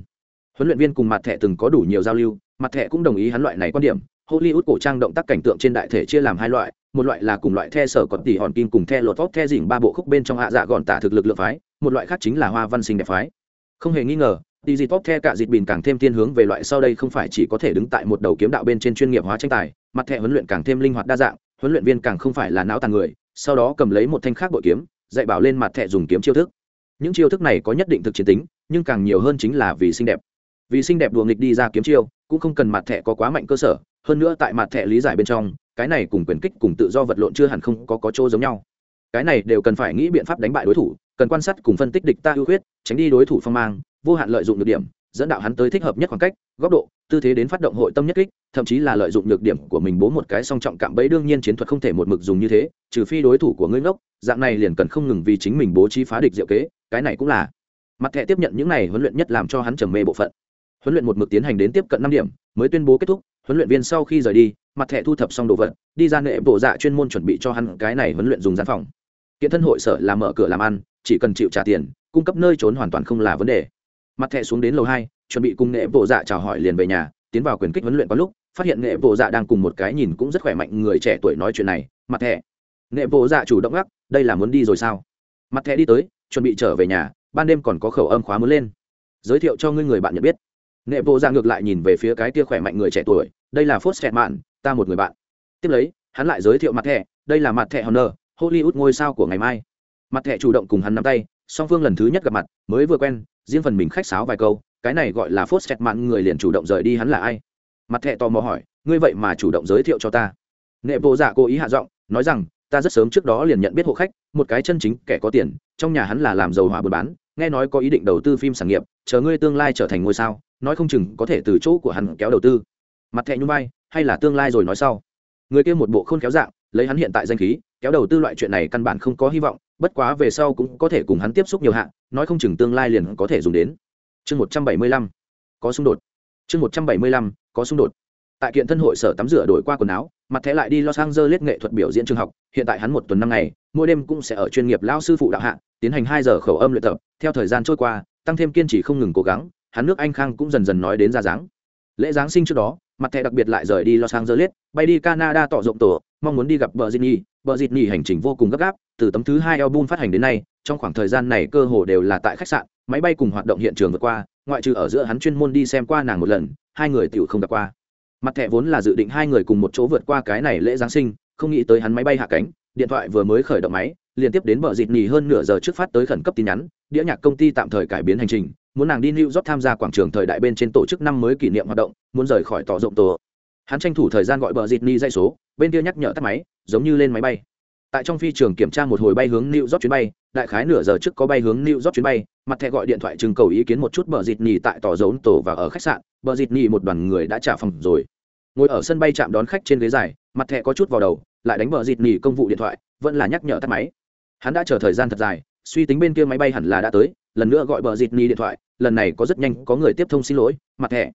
Huấn luyện viên cùng mặt thẻ từng có đủ nhiều giao lưu, mặt thẻ cũng đồng ý hắn loại này quan điểm. Hollywood cổ trang động tác cảnh tượng trên đại thể chia làm hai loại, một loại là cùng loại the sở còn tỉ hòn kim cùng the lột vóc the dỉnh ba bộ khúc bên trong hạ dạ gọn tả thực lực lượng phái, một loại khác chính là hoa văn sinh đẹp phái. Không hề nghi ngờ đi dịp the cả dịp bình càng thêm thiên hướng về loại sau đây không phải chỉ có thể đứng tại một đầu kiếm đạo bên trên chuyên nghiệp hóa tranh tài, mặt thẻ huấn luyện càng thêm linh hoạt đa dạng, huấn luyện viên càng không phải là não tàn người sau đó cầm lấy một thanh khác bội kiếm, dạy bảo lên mặt thẻ dùng kiếm chiêu thức. Những chiêu thức này có nhất định thực chiến tính, nhưng càng nhiều hơn chính là vì xinh đẹp. Vì xinh đẹp đùa nghịch đi ra kiếm chiêu, cũng không cần mặt thẻ có quá mạnh cơ sở, hơn nữa tại mặt thẻ lý giải bên trong, cái này cùng quyền kích cùng tự do vật lộn chưa hẳn không có có chỗ giống nhau. Cái này đều cần phải nghĩ biện pháp đánh bại đối thủ, cần quan sát cùng phân tích địch ta ưu khuyết, tránh đi đối thủ phong mang, vô hạn lợi dụng được điểm dẫn đạo hắn tới thích hợp nhất khoảng cách, góc độ, tư thế đến phát động hội tâm nhất kích, thậm chí là lợi dụng nhược điểm của mình bố một cái song trọng cạm bẫy đương nhiên chiến thuật không thể một mực dùng như thế, trừ phi đối thủ của ngươi ngốc, dạng này liền cần không ngừng vì chính mình bố trí phá địch diệu kế, cái này cũng là. Mặt thẻ tiếp nhận những này huấn luyện nhất làm cho hắn trầm mê bộ phận. Huấn luyện một mực tiến hành đến tiếp cận năm điểm, mới tuyên bố kết thúc, huấn luyện viên sau khi rời đi, mặt thẻ thu thập xong đồ vật, đi ra nệ bộ dạ chuyên môn chuẩn bị cho hắn cái này huấn luyện dùng gian phòng. Kiện thân hội sở là mở cửa làm ăn, chỉ cần chịu trả tiền, cung cấp nơi trốn hoàn toàn không là vấn đề mặt thẻ xuống đến lầu hai, chuẩn bị cùng nghệ bộ dạ chào hỏi liền về nhà, tiến vào quyền kích huấn luyện có lúc, phát hiện nghệ bộ dạ đang cùng một cái nhìn cũng rất khỏe mạnh người trẻ tuổi nói chuyện này, mặt thẻ. Nghệ bộ dạ chủ động gác đây là muốn đi rồi sao? Mặt thẻ đi tới, chuẩn bị trở về nhà, ban đêm còn có khẩu âm khóa muốn lên. Giới thiệu cho ngươi người bạn nhận biết. Nghệ bộ dạ ngược lại nhìn về phía cái kia khỏe mạnh người trẻ tuổi, đây là phốt xẹt mạn, ta một người bạn. Tiếp lấy, hắn lại giới thiệu mặt thẻ, đây là mặt thẻ honor, hollywood ngôi sao của ngày mai. Mặt thẻ chủ động cùng hắn nắm tay, song phương lần thứ nhất gặp mặt, mới vừa quen riêng phần mình khách sáo vài câu, cái này gọi là phốt xẹt mạn người liền chủ động rời đi hắn là ai? Mặt thẹ tò mò hỏi, ngươi vậy mà chủ động giới thiệu cho ta. Nệ bộ dạ cố ý hạ giọng, nói rằng, ta rất sớm trước đó liền nhận biết hộ khách, một cái chân chính kẻ có tiền, trong nhà hắn là làm dầu hỏa buôn bán, nghe nói có ý định đầu tư phim sản nghiệp, chờ ngươi tương lai trở thành ngôi sao, nói không chừng có thể từ chỗ của hắn kéo đầu tư. Mặt thẹ nhung vai, hay là tương lai rồi nói sau. Người kia một bộ khôn kéo dạng, lấy hắn hiện tại danh khí, kéo đầu tư loại chuyện này căn bản không có hy vọng bất quá về sau cũng có thể cùng hắn tiếp xúc nhiều hạn nói không chừng tương lai liền có thể dùng đến. Chương một trăm bảy mươi lăm, có xung đột. Chương một trăm bảy mươi lăm, có xung đột. Tại kiện thân hội sở tắm rửa đổi qua quần áo, mặt thẻ lại đi los angeles nghệ thuật biểu diễn trường học, hiện tại hắn một tuần năm ngày, mỗi đêm cũng sẽ ở chuyên nghiệp lao sư phụ đạo hạ, tiến hành hai giờ khẩu âm luyện tập. Theo thời gian trôi qua, tăng thêm kiên trì không ngừng cố gắng, hắn nước anh khang cũng dần dần nói đến ra dáng. Lễ giáng sinh trước đó, mặt thẻ đặc biệt lại rời đi los angeles, bay đi canada tỏ rộng tổ, mong muốn đi gặp bờ Disney bờ dịt nỉ hành trình vô cùng gấp gáp, từ tấm thứ hai album phát hành đến nay, trong khoảng thời gian này cơ hồ đều là tại khách sạn, máy bay cùng hoạt động hiện trường vượt qua, ngoại trừ ở giữa hắn chuyên môn đi xem qua nàng một lần, hai người tiểu không gặp qua. Mặt thẻ vốn là dự định hai người cùng một chỗ vượt qua cái này lễ giáng sinh, không nghĩ tới hắn máy bay hạ cánh, điện thoại vừa mới khởi động máy, liên tiếp đến bờ dịt nỉ hơn nửa giờ trước phát tới khẩn cấp tin nhắn, đĩa nhạc công ty tạm thời cải biến hành trình, muốn nàng đi new york tham gia quảng trường thời đại bên trên tổ chức năm mới kỷ niệm hoạt động, muốn rời khỏi tỏ rộng tổ. Hắn tranh thủ thời gian gọi bờ dịt ni dây số, bên kia nhắc nhở tắt máy giống như lên máy bay. Tại trong phi trường kiểm tra một hồi bay hướng new york chuyến bay, đại khái nửa giờ trước có bay hướng new york chuyến bay, mặt thẻ gọi điện thoại trưng cầu ý kiến một chút bờ dịt nhì tại tỏ dấu tổ và ở khách sạn, bờ dịt nhì một đoàn người đã trả phòng rồi. Ngồi ở sân bay chạm đón khách trên ghế dài, mặt thẻ có chút vào đầu, lại đánh bờ dịt nhì công vụ điện thoại, vẫn là nhắc nhở tắt máy. Hắn đã chờ thời gian thật dài, suy tính bên kia máy bay hẳn là đã tới, lần nữa gọi bờ dịt nhì điện thoại, lần này có rất nhanh, có người tiếp thông xin lỗi, mặt thẻ.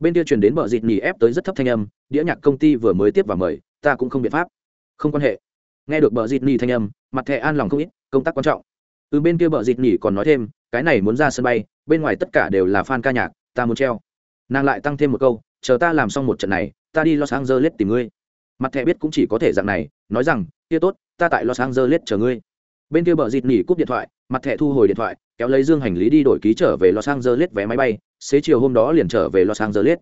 Bên kia truyền đến bờ dịt nhì ép tới rất thấp thanh âm, đĩa nhạc công ty vừa mới tiếp và mời, ta cũng không biện pháp không quan hệ. Nghe được bờ dịt nỉ thanh âm, mặt thẻ an lòng không ít, công tác quan trọng. Từ bên kia bờ dịt nỉ còn nói thêm, cái này muốn ra sân bay, bên ngoài tất cả đều là fan ca nhạc, ta muốn treo. Nàng lại tăng thêm một câu, chờ ta làm xong một trận này, ta đi los angeles tìm ngươi. Mặt thẻ biết cũng chỉ có thể dạng này, nói rằng, kia tốt, ta tại los angeles chờ ngươi. Bên kia bờ dịt nỉ cúp điện thoại, mặt thẻ thu hồi điện thoại, kéo lấy dương hành lý đi đổi ký trở về los angeles vé máy bay, xế chiều hôm đó liền trở về los angeles.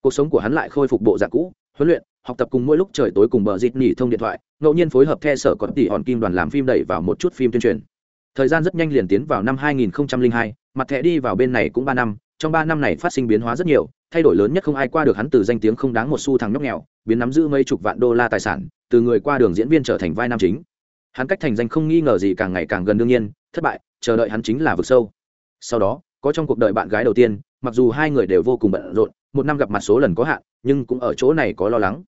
Cuộc sống của hắn lại khôi phục bộ dạng cũ huấn luyện học tập cùng mỗi lúc trời tối cùng bờ dịt nỉ thông điện thoại ngẫu nhiên phối hợp the sở còn tỷ hòn kim đoàn làm phim đẩy vào một chút phim tuyên truyền. Thời gian rất nhanh liền tiến vào năm 2002, mặt thẻ đi vào bên này cũng ba năm trong ba năm này phát sinh biến hóa rất nhiều thay đổi lớn nhất không ai qua được hắn từ danh tiếng không đáng một xu thằng nhóc nghèo biến nắm giữ mấy chục vạn đô la tài sản từ người qua đường diễn viên trở thành vai nam chính. Hắn cách thành danh không nghi ngờ gì càng ngày càng gần đương nhiên thất bại chờ đợi hắn chính là vực sâu. Sau đó có trong cuộc đời bạn gái đầu tiên mặc dù hai người đều vô cùng bận rộn một năm gặp mặt số lần có hạn nhưng cũng ở chỗ này có lo lắng.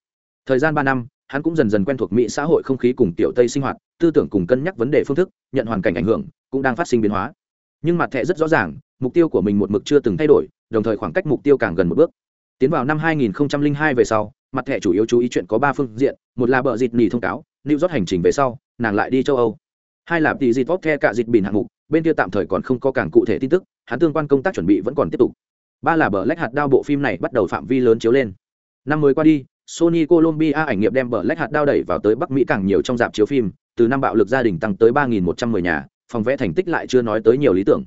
Thời gian ba năm, hắn cũng dần dần quen thuộc mỹ xã hội không khí cùng tiểu tây sinh hoạt, tư tưởng cùng cân nhắc vấn đề phương thức, nhận hoàn cảnh ảnh hưởng, cũng đang phát sinh biến hóa. Nhưng mặt thẻ rất rõ ràng, mục tiêu của mình một mực chưa từng thay đổi, đồng thời khoảng cách mục tiêu càng gần một bước. Tiến vào năm 2002 về sau, mặt thẻ chủ yếu chú ý chuyện có ba phương diện, một là bờ dịt nỉ thông cáo lưu rót hành trình về sau, nàng lại đi châu âu. Hai là tỷ dịt vóc the cả dịt bình hạng mục, bên kia tạm thời còn không có càng cụ thể tin tức, hắn tương quan công tác chuẩn bị vẫn còn tiếp tục. Ba là bờ lách hạt đao bộ phim này bắt đầu phạm vi lớn chiếu lên năm mới qua đi, sony colombia ảnh nghiệp đem bờ lách hạt đao đẩy vào tới bắc mỹ càng nhiều trong dạp chiếu phim, từ năm bạo lực gia đình tăng tới ba nghìn một trăm mười nhà, phòng vẽ thành tích lại chưa nói tới nhiều lý tưởng.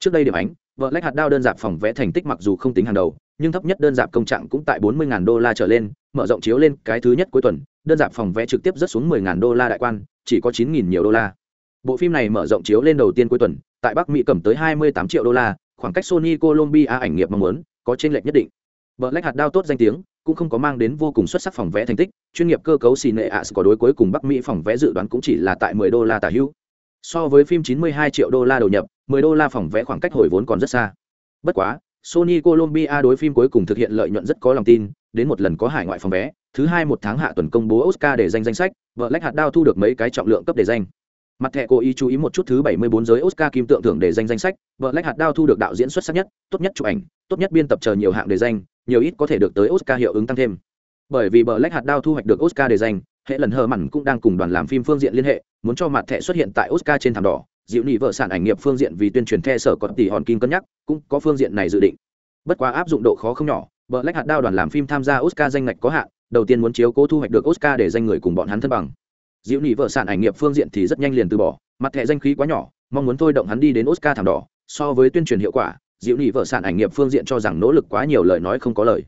Trước đây điểm ánh vợ lách hạt đao đơn dạp phòng vẽ thành tích mặc dù không tính hàng đầu, nhưng thấp nhất đơn dạp công trạng cũng tại bốn mươi đô la trở lên, mở rộng chiếu lên cái thứ nhất cuối tuần, đơn dạp phòng vẽ trực tiếp rất xuống 10.000 đô la đại quan, chỉ có 9.000 nhiều đô la. Bộ phim này mở rộng chiếu lên đầu tiên cuối tuần, tại bắc mỹ cầm tới 28 triệu đô la, khoảng cách sony colombia ảnh nghiệp mong muốn có trên lệch nhất định. Vợ lách hạt đao tốt danh tiếng cũng không có mang đến vô cùng xuất sắc phòng vẽ thành tích, chuyên nghiệp cơ cấu xì nệ ạ có đối cuối cùng bắc mỹ phòng vẽ dự đoán cũng chỉ là tại 10 đô la tả hữu. So với phim 92 triệu đô la đầu nhập 10 đô la phòng vẽ khoảng cách hồi vốn còn rất xa. Bất quá, sony colombia đối phim cuối cùng thực hiện lợi nhuận rất có lòng tin, đến một lần có hải ngoại phòng vé, thứ hai một tháng hạ tuần công bố oscar để danh danh sách, vợ lách hạt đao thu được mấy cái trọng lượng cấp để danh mặt thẻ cố ý chú ý một chút thứ 74 giới oscar kim tượng thưởng để danh danh sách, vợ lách hạt đao thu được đạo diễn xuất sắc nhất, tốt nhất chụp ảnh, tốt nhất biên tập chờ nhiều hạng để danh nhiều ít có thể được tới oscar hiệu ứng tăng thêm. Bởi vì bờ lách hạt đao thu hoạch được oscar để dành hệ lần hờ mặn cũng đang cùng đoàn làm phim phương diện liên hệ, muốn cho mặt thẻ xuất hiện tại oscar trên thảm đỏ. Dịu nị vợ sản ảnh nghiệp phương diện vì tuyên truyền the sở còn tỷ hòn kim cân nhắc, cũng có phương diện này dự định. Bất quá áp dụng độ khó không nhỏ, bờ lách hạt đao đoàn làm phim tham gia oscar danh ngạch có hạn, đầu tiên muốn chiếu cố thu hoạch được oscar để danh người cùng bọn hắn thân bằng. Dịu nị vợ sản ảnh nghiệp phương diện thì rất nhanh liền từ bỏ, mặt thẻ danh khí quá nhỏ, mong muốn thôi động hắn đi đến oscar thảm đỏ, so với tuyên truyền hiệu quả Diệu nị vợ sản ảnh nghiệp phương diện cho rằng nỗ lực quá nhiều lời nói không có lời.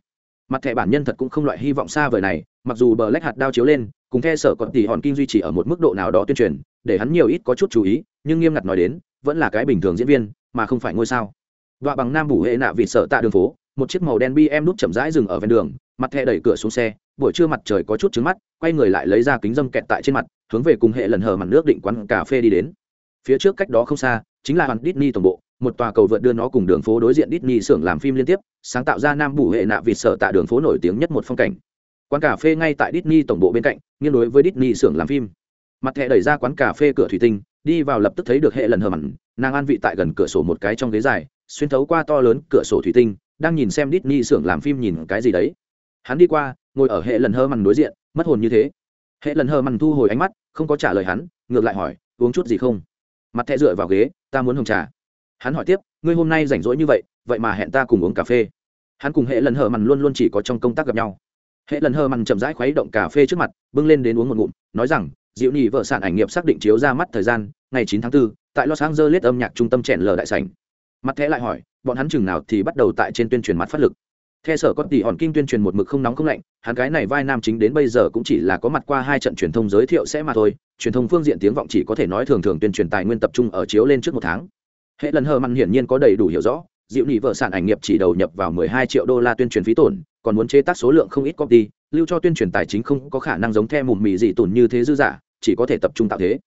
Mặt thẻ bản nhân thật cũng không loại hy vọng xa vời này, mặc dù bờ lách hạt đao chiếu lên, cùng the sở còn tỷ hòn kim duy trì ở một mức độ nào đó tuyên truyền, để hắn nhiều ít có chút chú ý, nhưng nghiêm ngặt nói đến, vẫn là cái bình thường diễn viên, mà không phải ngôi sao. Và bằng nam bủ hệ nạ vì sợ tạ đường phố, một chiếc màu đen bm nút chậm rãi dừng ở ven đường, mặt thẻ đẩy cửa xuống xe, buổi trưa mặt trời có chút trứng mắt, quay người lại lấy ra kính dâm kẹt tại trên mặt, hướng về cùng hệ lần hờ mặt nước định quán cà phê đi đến. Phía trước cách đó không xa, chính là hoàn Disney tổng bộ một tòa cầu vượt đưa nó cùng đường phố đối diện Disney xưởng làm phim liên tiếp, sáng tạo ra nam bủ hệ nạ vịt sợ tạ đường phố nổi tiếng nhất một phong cảnh. Quán cà phê ngay tại Disney tổng bộ bên cạnh, nghiêng đối với Disney xưởng làm phim. Mặt thẻ đẩy ra quán cà phê cửa thủy tinh, đi vào lập tức thấy được hệ lần hờ mặn, nàng an vị tại gần cửa sổ một cái trong ghế dài, xuyên thấu qua to lớn cửa sổ thủy tinh, đang nhìn xem Disney xưởng làm phim nhìn cái gì đấy. Hắn đi qua, ngồi ở hệ lần hơ mặn đối diện, mất hồn như thế. Hệ lần hơ mặn thu hồi ánh mắt, không có trả lời hắn, ngược lại hỏi, uống chút gì không? Mặt thẻ dựa vào ghế, ta muốn hồng trà hắn hỏi tiếp ngươi hôm nay rảnh rỗi như vậy vậy mà hẹn ta cùng uống cà phê. Hắn cùng hệ lần hờ mằn luôn luôn chỉ có trong công tác gặp nhau. Hệ lần hờ mằn chậm rãi khuấy động cà phê trước mặt bưng lên đến uống một ngụm nói rằng diệu nhị vợ sản ảnh nghiệp xác định chiếu ra mắt thời gian ngày 9 tháng 4, tại los angeles âm nhạc trung tâm chèn lờ đại sảnh. Mặt thẻ lại hỏi bọn hắn chừng nào thì bắt đầu tại trên tuyên truyền mặt phát lực? Theo sở có tỷ hòn kinh tuyên truyền một mực không nóng không lạnh hắn cái này vai nam chính đến bây giờ cũng chỉ là có mặt qua hai trận truyền thông giới thiệu sẽ mà thôi truyền thông phương diện tiếng vọng chỉ có thể nói thường thường tuyên truyền tài nguyên tập trung ở chiếu lên trước một tháng hệ lần hờ mặn hiển nhiên có đầy đủ hiểu rõ, dịu nị vợ sản ảnh nghiệp chỉ đầu nhập vào 12 triệu đô la tuyên truyền phí tổn, còn muốn chế tác số lượng không ít copy, lưu cho tuyên truyền tài chính không có khả năng giống theo mùm mì dị tổn như thế dư giả, chỉ có thể tập trung tạo thế.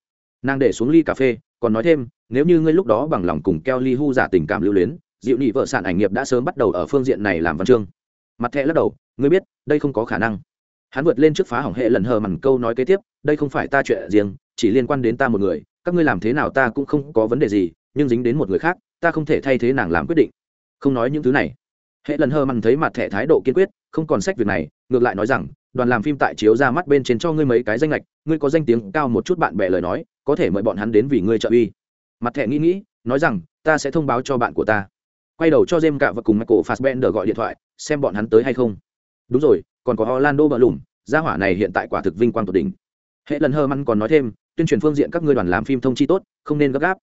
Nàng để xuống ly cà phê, còn nói thêm, nếu như ngươi lúc đó bằng lòng cùng keo ly hu giả tình cảm lưu luyến, dịu nị vợ sản ảnh nghiệp đã sớm bắt đầu ở phương diện này làm văn chương. Mặt thẹ lắc đầu, ngươi biết, đây không có khả năng. Hắn vượt lên trước phá hỏng hệ lần hờ mằn câu nói kế tiếp, đây không phải ta chuyện riêng, chỉ liên quan đến ta một người, các ngươi làm thế nào ta cũng không có vấn đề gì nhưng dính đến một người khác, ta không thể thay thế nàng làm quyết định. Không nói những thứ này. Hệ lần hơ mằn thấy mặt thẻ thái độ kiên quyết, không còn sách việc này, ngược lại nói rằng, đoàn làm phim tại chiếu ra mắt bên trên cho ngươi mấy cái danh lệch ngươi có danh tiếng cao một chút bạn bè lời nói, có thể mời bọn hắn đến vì ngươi trợ uy. Mặt thẻ nghĩ nghĩ, nói rằng, ta sẽ thông báo cho bạn của ta. Quay đầu cho jem cả và cùng michael fassbender gọi điện thoại, xem bọn hắn tới hay không. Đúng rồi, còn có orlando bờ lùm gia hỏa này hiện tại quả thực vinh quang tột đỉnh. Hệ lần hơ măn còn nói thêm, tuyên truyền phương diện các ngươi đoàn làm phim thông chi tốt, không nên gấp gáp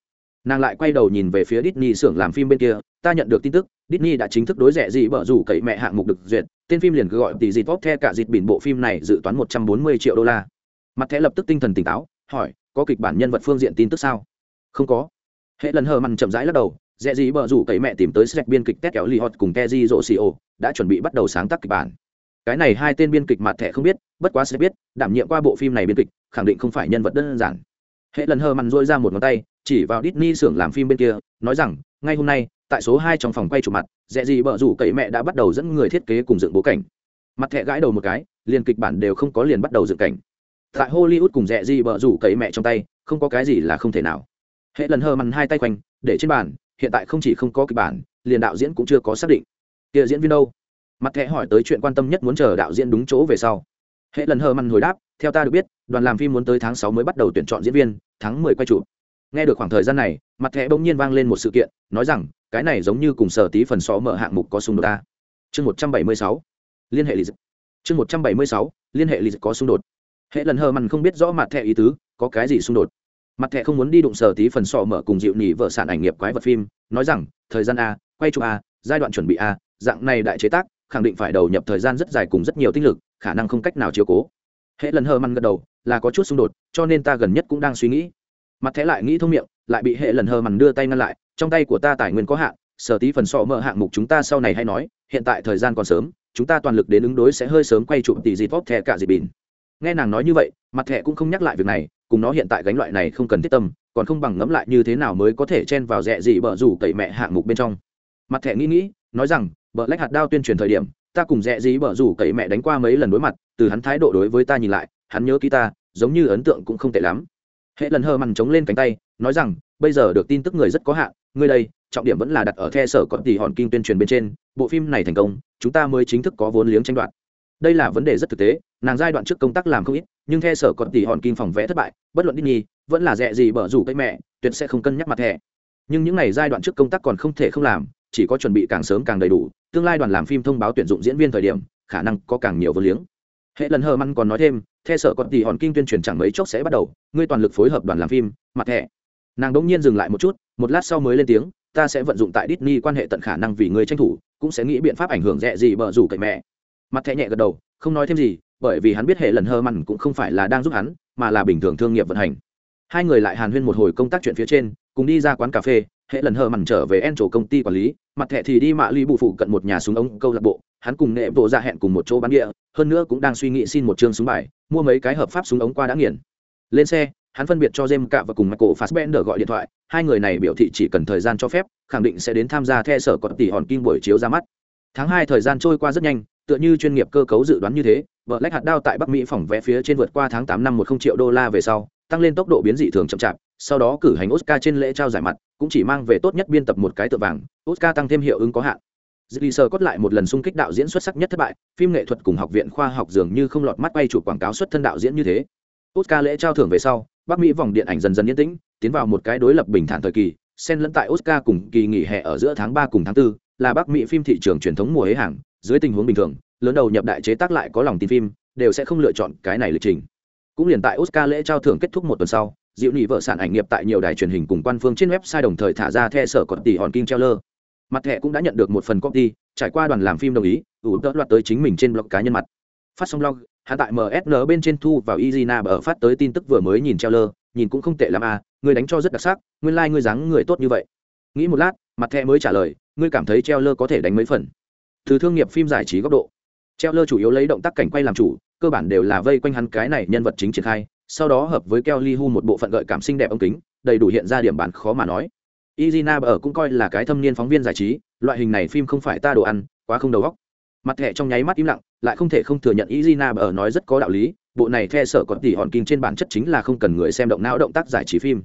nàng lại quay đầu nhìn về phía Disney xưởng làm phim bên kia, ta nhận được tin tức, Disney đã chính thức đối rẻ gì bở rủ cậy mẹ hạng mục được duyệt, tên phim liền cứ gọi tỷ dịt vóc the cả dịt biển bộ phim này dự toán một trăm bốn mươi triệu đô la. Mặt thẻ lập tức tinh thần tỉnh táo, hỏi, có kịch bản nhân vật phương diện tin tức sao? Không có. Hệ lần hờ mằn chậm rãi lắc đầu, Rẻ gì bờ rủ cậy mẹ tìm tới sạch biên kịch tét kéo lì hot cùng keji rộ xì đã chuẩn bị bắt đầu sáng tác kịch bản. Cái này hai tên biên kịch mặt thẻ không biết, bất quá sẽ biết, đảm nhiệm qua bộ phim này biên kịch, khẳng định không phải nhân vật đơn giản. Hệ lần hờ mằn dôi ra một ngón tay chỉ vào Disney xưởng làm phim bên kia, nói rằng, ngay hôm nay, tại số hai trong phòng quay chụp mặt dễ gì bợ rủ cậy mẹ đã bắt đầu dẫn người thiết kế cùng dựng bố cảnh. Mặt thẻ gãi đầu một cái, liền kịch bản đều không có liền bắt đầu dựng cảnh. Tại hollywood cùng rẽ gì bợ rủ cậy mẹ trong tay, không có cái gì là không thể nào. Hệ lần hờ mằn hai tay quanh, để trên bàn, hiện tại không chỉ không có kịch bản, liền đạo diễn cũng chưa có xác định. Kia diễn viên đâu? Mặt thẻ hỏi tới chuyện quan tâm nhất muốn chờ đạo diễn đúng chỗ về sau. Hệ lần hờ mằn hồi đáp, theo ta được biết, đoàn làm phim muốn tới tháng sáu mới bắt đầu tuyển chọn diễn viên, tháng mười quay chụp nghe được khoảng thời gian này, mặt thẻ bỗng nhiên vang lên một sự kiện, nói rằng, cái này giống như cùng sở tí phần xó mở hạng mục có xung đột ta. Chương một trăm bảy mươi sáu. Liên hệ lịch chương một trăm bảy mươi sáu, liên hệ lịch có xung đột. Hệ lần hờ mặn không biết rõ mặt thẻ ý tứ, có cái gì xung đột. Mặt thẻ không muốn đi đụng sở tí phần sọ mở cùng dịu nỉ vợ sản ảnh nghiệp quái vật phim, nói rằng, thời gian a, quay chụp a, giai đoạn chuẩn bị a, dạng này đại chế tác, khẳng định phải đầu nhập thời gian rất dài cùng rất nhiều tinh lực, khả năng không cách nào chiếu cố. Hệ lần hờ mằn gật đầu, là có chút xung đột, cho nên ta gần nhất cũng đang suy nghĩ mặt thẻ lại nghĩ thông miệng, lại bị hệ lần hờ mằn đưa tay ngăn lại, trong tay của ta tài nguyên có hạn, sở tí phần sọ mở hạng mục chúng ta sau này hay nói, hiện tại thời gian còn sớm, chúng ta toàn lực đến ứng đối sẽ hơi sớm quay chụp tỷ dịp vóc thẻ cả dịp bìn. nghe nàng nói như vậy, mặt thẻ cũng không nhắc lại việc này, cùng nó hiện tại gánh loại này không cần thiết tâm, còn không bằng ngẫm lại như thế nào mới có thể chen vào rẻ gì bở rủ tẩy mẹ hạng mục bên trong mặt thẻ nghĩ nghĩ, nói rằng bờ lách hạt đao tuyên truyền thời điểm, ta cùng rẻ gì bở rủ cậy mẹ đánh qua mấy lần đối mặt, từ hắn thái độ đối với ta nhìn lại, hắn nhớ ký ta, giống như ấn tượng cũng không tệ lắm hệ lần hờ mằn chống lên cánh tay, nói rằng, bây giờ được tin tức người rất có hạn, ngươi đây, trọng điểm vẫn là đặt ở the sở có tỷ hòn kinh tuyên truyền bên trên, bộ phim này thành công, chúng ta mới chính thức có vốn liếng tranh đoạt. Đây là vấn đề rất thực tế, nàng giai đoạn trước công tác làm không ít, nhưng theo sở có tỷ hòn kim phòng vẽ thất bại, bất luận Disney, vẫn là rẻ gì bở rủ cây mẹ, tuyệt sẽ không cân nhắc mặt thẻ nhưng những ngày giai đoạn trước công tác còn không thể không làm, chỉ có chuẩn bị càng sớm càng đầy đủ, tương lai đoàn làm phim thông báo tuyển dụng diễn viên thời điểm, khả năng có càng nhiều vô liếng. Hệ lần hờ măn còn nói thêm theo sở còn tỷ hòn kinh tuyên truyền chẳng mấy chốc sẽ bắt đầu, ngươi toàn lực phối hợp đoàn làm phim, mặt thẻ nàng đỗng nhiên dừng lại một chút, một lát sau mới lên tiếng, ta sẽ vận dụng tại Disney quan hệ tận khả năng vì ngươi tranh thủ, cũng sẽ nghĩ biện pháp ảnh hưởng rẻ gì bờ rủ cậy mẹ. Mặt thẻ nhẹ gật đầu, không nói thêm gì, bởi vì hắn biết hệ lần hơ mặn cũng không phải là đang giúp hắn, mà là bình thường thương nghiệp vận hành. Hai người lại hàn huyên một hồi công tác chuyện phía trên, cùng đi ra quán cà phê, hệ lần hơ mặn trở về en chỗ công ty quản lý, mặt thẻ thì đi mạ ly bù phụ cận một nhà súng ống câu lạc bộ hắn cùng nghệ bộ ra hẹn cùng một chỗ bán địa hơn nữa cũng đang suy nghĩ xin một chương súng bài mua mấy cái hợp pháp súng ống qua đã nghiền lên xe hắn phân biệt cho Jem Cạ và cùng Michael Fassbender gọi điện thoại, hai người này biểu thị chỉ cần thời gian cho phép, khẳng định sẽ đến tham gia the sở còn tỷ hòn kim buổi chiếu ra mắt. Tháng hai thời gian trôi qua rất nhanh, tựa như chuyên nghiệp cơ cấu dự đoán như thế, vợ lách hạt đao tại Bắc Mỹ phòng vé phía trên vượt qua tháng tám năm một không triệu đô la về sau, tăng lên tốc độ biến dị thường chậm chạp, sau đó cử hành Oscar trên lễ trao giải mặt, cũng chỉ mang về tốt nhất biên tập một cái tượng vàng, Oscar tăng thêm hiệu ứng có hạn. Dĩ sơ cốt lại một lần xung kích đạo diễn xuất sắc nhất thất bại, phim nghệ thuật cùng học viện khoa học dường như không lọt mắt bay chụp quảng cáo xuất thân đạo diễn như thế. Oscar lễ trao thưởng về sau, Bắc Mỹ vòng điện ảnh dần dần yên tĩnh, tiến vào một cái đối lập bình thản thời kỳ, xen lẫn tại Oscar cùng kỳ nghỉ hè ở giữa tháng ba cùng tháng 4, là Bắc Mỹ phim thị trường truyền thống mùa hế hàng, dưới tình huống bình thường, lớn đầu nhập đại chế tác lại có lòng tin phim, đều sẽ không lựa chọn cái này lịch trình. Cũng liền tại Oscar lễ trao thưởng kết thúc một tuần sau, Diệu Nhị vợ sản ảnh nghiệp tại nhiều đài truyền hình cùng quan phương trên website đồng thời thả ra the sở còn tỷ hòn kim trailer. Mặt thẻ cũng đã nhận được một phần copy, trải qua đoàn làm phim đồng ý, ủ đỡ loạt tới chính mình trên blog cá nhân mặt. Phát xong log hạ tại MSN bên trên thu vào Izina ở phát tới tin tức vừa mới nhìn trailer, nhìn cũng không tệ lắm à, người đánh cho rất đặc sắc, nguyên lai like dáng người tốt như vậy. Nghĩ một lát, mặt thẻ mới trả lời, ngươi cảm thấy trailer có thể đánh mấy phần? Từ thương nghiệp phim giải trí góc độ, trailer chủ yếu lấy động tác cảnh quay làm chủ, cơ bản đều là vây quanh hắn cái này nhân vật chính triển khai, sau đó hợp với Kelly Hu một bộ phận gợi cảm xinh đẹp ống kính, đầy đủ hiện ra điểm bản khó mà nói. Izina ở cũng coi là cái thâm niên phóng viên giải trí, loại hình này phim không phải ta đồ ăn, quá không đầu óc. Mặt thẻ trong nháy mắt im lặng, lại không thể không thừa nhận Izina ở nói rất có đạo lý, bộ này theo sở còn tỷ hòn kinh trên bản chất chính là không cần người xem động não động tác giải trí phim.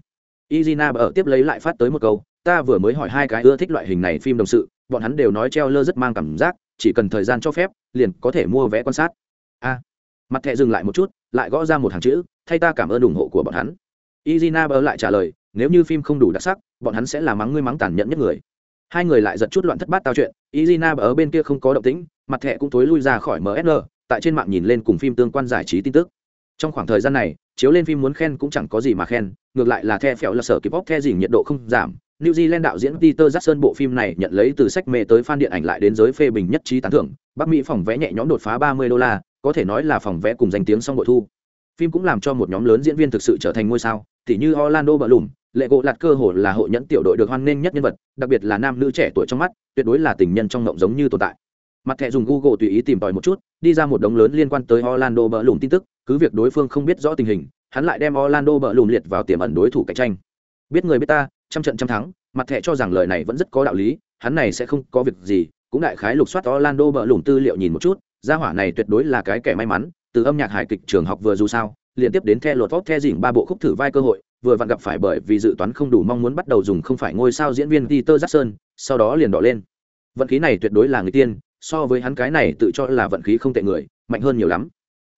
Izina ở tiếp lấy lại phát tới một câu, ta vừa mới hỏi hai cái ưa thích loại hình này phim đồng sự, bọn hắn đều nói treo lơ rất mang cảm giác, chỉ cần thời gian cho phép, liền có thể mua vé quan sát. A. mặt thẻ dừng lại một chút, lại gõ ra một hàng chữ, thay ta cảm ơn ủng hộ của bọn hắn. Izina bờ lại trả lời, nếu như phim không đủ đặc sắc, bọn hắn sẽ là mắng ngươi mắng tàn nhẫn nhất người. Hai người lại giật chút loạn thất bát tao chuyện, Izina ở bên kia không có động tĩnh, mặt thẻ cũng tối lui ra khỏi MSN, tại trên mạng nhìn lên cùng phim tương quan giải trí tin tức. Trong khoảng thời gian này, chiếu lên phim muốn khen cũng chẳng có gì mà khen, ngược lại là the phèo là sở kịp bóc the gì nhiệt độ không giảm. New Zealand đạo diễn Peter Jackson bộ phim này nhận lấy từ sách mê tới fan điện ảnh lại đến giới phê bình nhất trí tán thưởng, Bắc Mỹ phòng vẽ nhẹ nhõm đột phá 30 đô la, có thể nói là phòng vẽ cùng danh tiếng song bội thu phim cũng làm cho một nhóm lớn diễn viên thực sự trở thành ngôi sao thì như orlando bờ lùm lệ gỗ lạt cơ hồ là hội nhẫn tiểu đội được hoan nghênh nhất nhân vật, đặc biệt là nam nữ trẻ tuổi trong mắt, tuyệt đối là tình nhân trong ngộng giống như tồn tại. Mặt thẻ dùng google tùy ý tìm tòi một chút, đi ra một đống lớn liên quan tới orlando bỡ lùm tin tức, cứ việc đối phương không biết rõ tình hình, hắn lại đem orlando bỡ lùm liệt vào tiềm ẩn đối thủ cạnh tranh. Biết người biết ta, trăm trận trăm thắng, mặt thẻ cho rằng lời này vẫn rất có đạo lý, hắn này sẽ không có việc gì, cũng đại khái lục soát orlando bỡ lùm tư liệu nhìn một chút, gia hỏa này tuyệt đối là cái kẻ may mắn, từ âm nhạc hài kịch trường học vừa dù sao, liên tiếp đến the lột vót the dỉm ba bộ khúc thử vai cơ hội vừa vặn gặp phải bởi vì dự toán không đủ mong muốn bắt đầu dùng không phải ngôi sao diễn viên Peter Jackson, sau đó liền đỏ lên. Vận khí này tuyệt đối là người tiên, so với hắn cái này tự cho là vận khí không tệ người, mạnh hơn nhiều lắm.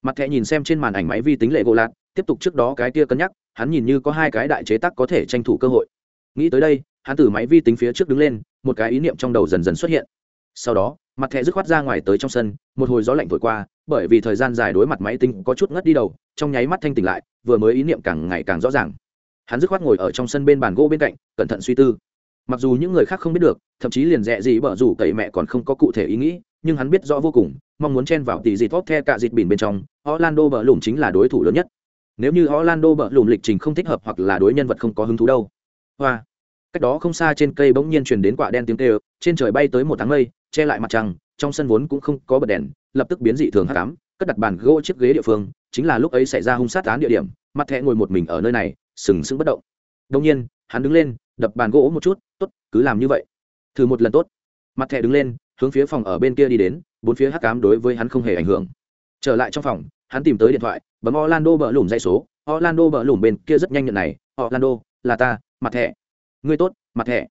Mặt thẻ nhìn xem trên màn ảnh máy vi tính lệ gỗ lạc, tiếp tục trước đó cái kia cân nhắc, hắn nhìn như có hai cái đại chế tác có thể tranh thủ cơ hội. Nghĩ tới đây, hắn từ máy vi tính phía trước đứng lên, một cái ý niệm trong đầu dần dần xuất hiện. Sau đó, mặt thẻ dứt khoát ra ngoài tới trong sân, một hồi gió lạnh thổi qua, bởi vì thời gian dài đối mặt máy tính có chút ngất đi đầu, trong nháy mắt thanh tỉnh lại, vừa mới ý niệm càng ngày càng rõ ràng hắn dứt khoát ngồi ở trong sân bên bàn gỗ bên cạnh, cẩn thận suy tư. Mặc dù những người khác không biết được, thậm chí liền rẽ gì bở rủ cậy mẹ còn không có cụ thể ý nghĩ, nhưng hắn biết rõ vô cùng, mong muốn chen vào tỷ dịt tốt the cả dịt bỉn bên trong, orlando bờ lùm chính là đối thủ lớn nhất. Nếu như orlando bờ lùm lịch trình không thích hợp hoặc là đối nhân vật không có hứng thú đâu. Hoa. Cách đó không xa trên cây bỗng nhiên truyền đến quả đen tiếng kêu, trên trời bay tới một tháng mây, che lại mặt trăng, trong sân vốn cũng không có bật đèn, lập tức biến dị thường hắc ám, cất đặt bàn gỗ chiếc ghế địa phương, chính là lúc ấy xảy ra hung sát án địa điểm, mặt thẹ ngồi một mình ở nơi này sừng sững bất động. Đông nhiên, hắn đứng lên, đập bàn gỗ một chút, tốt, cứ làm như vậy. Thử một lần tốt. Mặt thẻ đứng lên, hướng phía phòng ở bên kia đi đến, bốn phía hắc cám đối với hắn không hề ảnh hưởng. Trở lại trong phòng, hắn tìm tới điện thoại, bấm orlando bờ lùm dây số. Orlando bờ lùm bên kia rất nhanh nhận này, orlando, là ta, mặt thẻ. Ngươi tốt, mặt thẻ.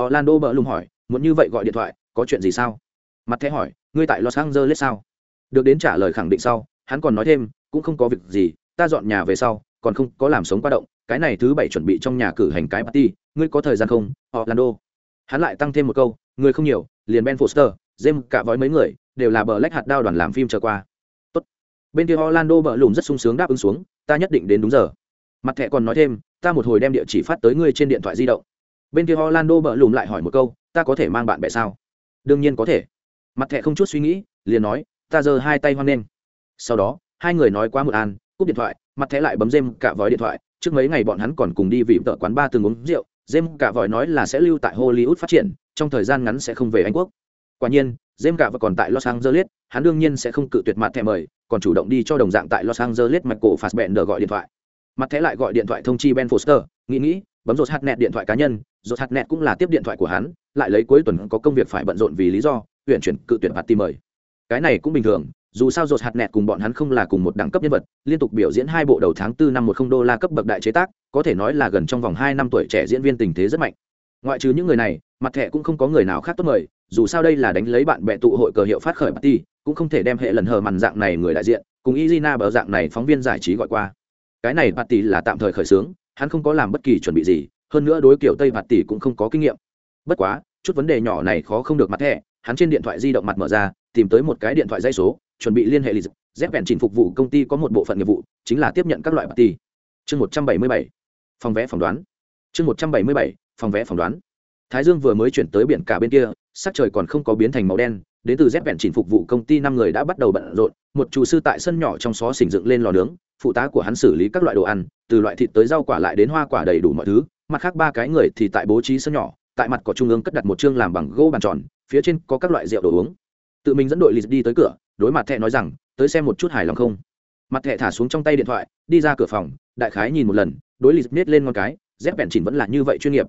Orlando bờ lùm hỏi, muốn như vậy gọi điện thoại, có chuyện gì sao? Mặt thẻ hỏi, ngươi tại los angeles sao? Được đến trả lời khẳng định sau, hắn còn nói thêm, cũng không có việc gì, ta dọn nhà về sau, còn không có làm sống qua động cái này thứ bảy chuẩn bị trong nhà cử hành cái party, ngươi có thời gian không? Orlando. Hắn lại tăng thêm một câu, người không nhiều, liền ben foster, james cả vói mấy người, đều là bờ lách hạt đao đoàn làm phim trở qua. Tốt. bên kia orlando bờ lùm rất sung sướng đáp ứng xuống, ta nhất định đến đúng giờ. Mặt thẻ còn nói thêm, ta một hồi đem địa chỉ phát tới ngươi trên điện thoại di động. Bên kia orlando bờ lùm lại hỏi một câu, ta có thể mang bạn bè sao? Đương nhiên có thể. Mặt thẻ không chút suy nghĩ, liền nói, ta giơ hai tay hoan lên. sau đó, hai người nói quá một an, cúp điện thoại, mặt thẻ lại bấm dêm cả vói điện thoại trước mấy ngày bọn hắn còn cùng đi vì tợ quán ba từng uống rượu, jem cả vòi nói là sẽ lưu tại hollywood phát triển, trong thời gian ngắn sẽ không về anh quốc. Quả nhiên, jem cả và còn tại los angeles, hắn đương nhiên sẽ không cự tuyệt mặt thẻ mời, còn chủ động đi cho đồng dạng tại los angeles mạch cổ phạt bẹn đờ gọi điện thoại. Mặt thẻ lại gọi điện thoại thông chi ben foster, nghĩ nghĩ, bấm rột hạt nẹt điện thoại cá nhân, rột hạt nẹt cũng là tiếp điện thoại của hắn, lại lấy cuối tuần có công việc phải bận rộn vì lý do, huyện chuyển cự tuyển tìm mời. Cái này cũng bình thường dù sao rột hạt nẹt cùng bọn hắn không là cùng một đẳng cấp nhân vật, liên tục biểu diễn hai bộ đầu tháng tư năm một không đô la cấp bậc đại chế tác, có thể nói là gần trong vòng hai năm tuổi trẻ diễn viên tình thế rất mạnh. Ngoại trừ những người này, mặt thẻ cũng không có người nào khác tốt mời, dù sao đây là đánh lấy bạn bè tụ hội cờ hiệu phát khởi party, cũng không thể đem hệ lần hờ màn dạng này người đại diện, cùng izina bờ dạng này phóng viên giải trí gọi qua. Cái này party là tạm thời khởi xướng, hắn không có làm bất kỳ chuẩn bị gì, hơn nữa đối kiểu tây party cũng không có kinh nghiệm. Bất quá, chút vấn đề nhỏ này khó không được mặt thẻ, hắn trên điện thoại di động mặt mở ra, tìm tới một cái điện thoại dây số chuẩn bị liên hệ lịch dép vẹn chỉnh phục vụ công ty có một bộ phận nghiệp vụ, chính là tiếp nhận các loại party. Chương một trăm bảy mươi bảy, phòng vé phỏng đoán. Chương một trăm bảy mươi bảy, phòng vé phỏng đoán. Thái dương vừa mới chuyển tới biển cả bên kia, sắc trời còn không có biến thành màu đen, đến từ dép vẹn chỉnh phục vụ công ty năm người đã bắt đầu bận rộn, một chủ sư tại sân nhỏ trong xó xỉnh dựng lên lò nướng, phụ tá của hắn xử lý các loại đồ ăn, từ loại thịt tới rau quả lại đến hoa quả đầy đủ mọi thứ, mặt khác ba cái người thì tại bố trí sân nhỏ, tại mặt có trung ương cất đặt một chương làm bằng gỗ bàn tròn, phía trên có các loại rượu đồ uống. Tự mình dẫn đội lì đi tới cửa đối mặt thẹ nói rằng, tới xem một chút hài lòng không? Mặt thẹ thả xuống trong tay điện thoại, đi ra cửa phòng, đại khái nhìn một lần, đối lý nết lên ngon cái, dép bẹn chỉnh vẫn là như vậy chuyên nghiệp.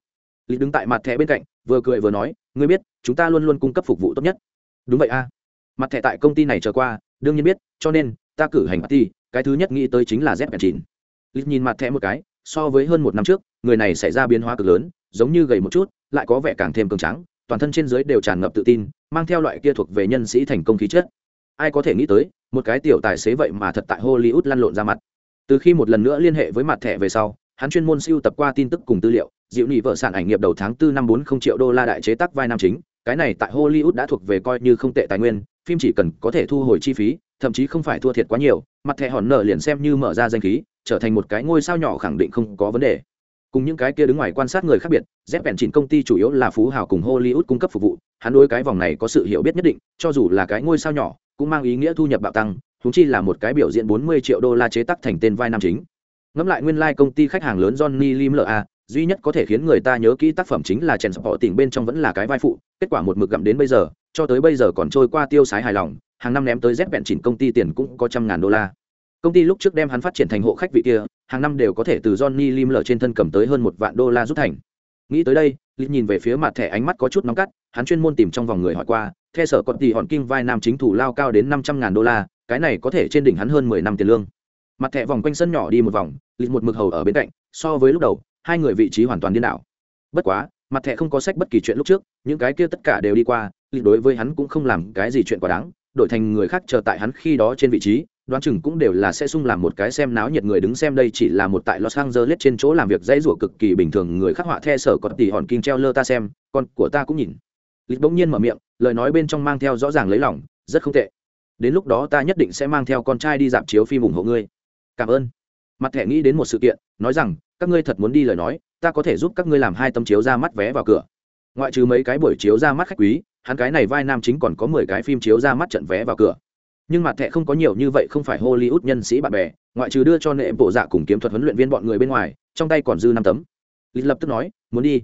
Lý đứng tại mặt thẹ bên cạnh, vừa cười vừa nói, ngươi biết, chúng ta luôn luôn cung cấp phục vụ tốt nhất. Đúng vậy a. Mặt thẹ tại công ty này trở qua, đương nhiên biết, cho nên, ta cử hành party, cái thứ nhất nghĩ tới chính là dép bẹn chỉnh lý nhìn mặt thẹ một cái, so với hơn một năm trước, người này xảy ra biến hóa cực lớn, giống như gầy một chút, lại có vẻ càng thêm cường trắng toàn thân trên dưới đều tràn ngập tự tin, mang theo loại kia thuộc về nhân sĩ thành công khí chất ai có thể nghĩ tới, một cái tiểu tài xế vậy mà thật tại hollywood lăn lộn ra mặt. Từ khi một lần nữa liên hệ với mặt thẻ về sau, hắn chuyên môn siêu tập qua tin tức cùng tư liệu diệu nhị vợ sản ảnh nghiệp đầu tháng tư năm bốn không triệu đô la đại chế tác vai nam chính, cái này tại hollywood đã thuộc về coi như không tệ tài nguyên, phim chỉ cần có thể thu hồi chi phí, thậm chí không phải thua thiệt quá nhiều, mặt thẻ hòn nở liền xem như mở ra danh khí, trở thành một cái ngôi sao nhỏ khẳng định không có vấn đề. Cùng những cái kia đứng ngoài quan sát người khác biệt dép bèn chỉnh công ty chủ yếu là phú hào cùng hollywood cung cấp phục vụ, hắn đối cái vòng này có sự hiểu biết nhất định, cho dù là cái ngôi sao nhỏ cũng mang ý nghĩa thu nhập bạo tăng thúng chi là một cái biểu diễn 40 triệu đô la chế tác thành tên vai nam chính. Ngẫm lại nguyên lai、like、công ty khách hàng lớn johnny lim la duy nhất có thể khiến người ta nhớ kỹ tác phẩm chính là chèn sập họ tỉnh bên trong vẫn là cái vai phụ, kết quả một mực gặm đến bây giờ, cho tới bây giờ còn trôi qua tiêu sái hài lòng, hàng năm ném tới dép vẹn chỉnh công ty tiền cũng có trăm ngàn đô la. Công ty lúc trước đem hắn phát triển thành hộ khách vị kia, hàng năm đều có thể từ johnny lim lở trên thân cầm tới hơn một vạn đô la rút thành. Nghĩ tới đây lịch nhìn về phía mặt thẻ ánh mắt có chút nóng cắt hắn chuyên môn tìm trong vòng người hỏi qua, theo sở còn tỷ hòn kinh vai nam chính thủ lao cao đến năm trăm ngàn đô la, cái này có thể trên đỉnh hắn hơn mười năm tiền lương. Mặt thẻ vòng quanh sân nhỏ đi một vòng, lịch một mực hầu ở bên cạnh, so với lúc đầu, hai người vị trí hoàn toàn điên đảo. Bất quá, mặt thẻ không có sách bất kỳ chuyện lúc trước, những cái kia tất cả đều đi qua, lịch đối với hắn cũng không làm cái gì chuyện quá đáng, đổi thành người khác chờ tại hắn khi đó trên vị trí, đoán chừng cũng đều là sẽ sung làm một cái xem náo nhiệt người đứng xem đây chỉ là một tại Los Angeles trên chỗ làm việc dãy rủa cực kỳ bình thường người khắc họa the sở còn tỷ hòn kinh treo lơ ta xem, con của ta cũng nhìn lịch bỗng nhiên mở miệng, lời nói bên trong mang theo rõ ràng lấy lòng, rất không tệ. Đến lúc đó ta nhất định sẽ mang theo con trai đi dạp chiếu phim ủng hộ ngươi. Cảm ơn. Mặt thẻ nghĩ đến một sự kiện, nói rằng, các ngươi thật muốn đi lời nói, ta có thể giúp các ngươi làm hai tấm chiếu ra mắt vé vào cửa. Ngoại trừ mấy cái buổi chiếu ra mắt khách quý, hắn cái này vai nam chính còn có mười cái phim chiếu ra mắt trận vé vào cửa. Nhưng mặt thẻ không có nhiều như vậy không phải hollywood nhân sĩ bạn bè, ngoại trừ đưa cho nệ bộ dạ cùng kiếm thuật huấn luyện viên bọn người bên ngoài, trong tay còn dư năm tấm. Lịch lập tức nói, muốn đi.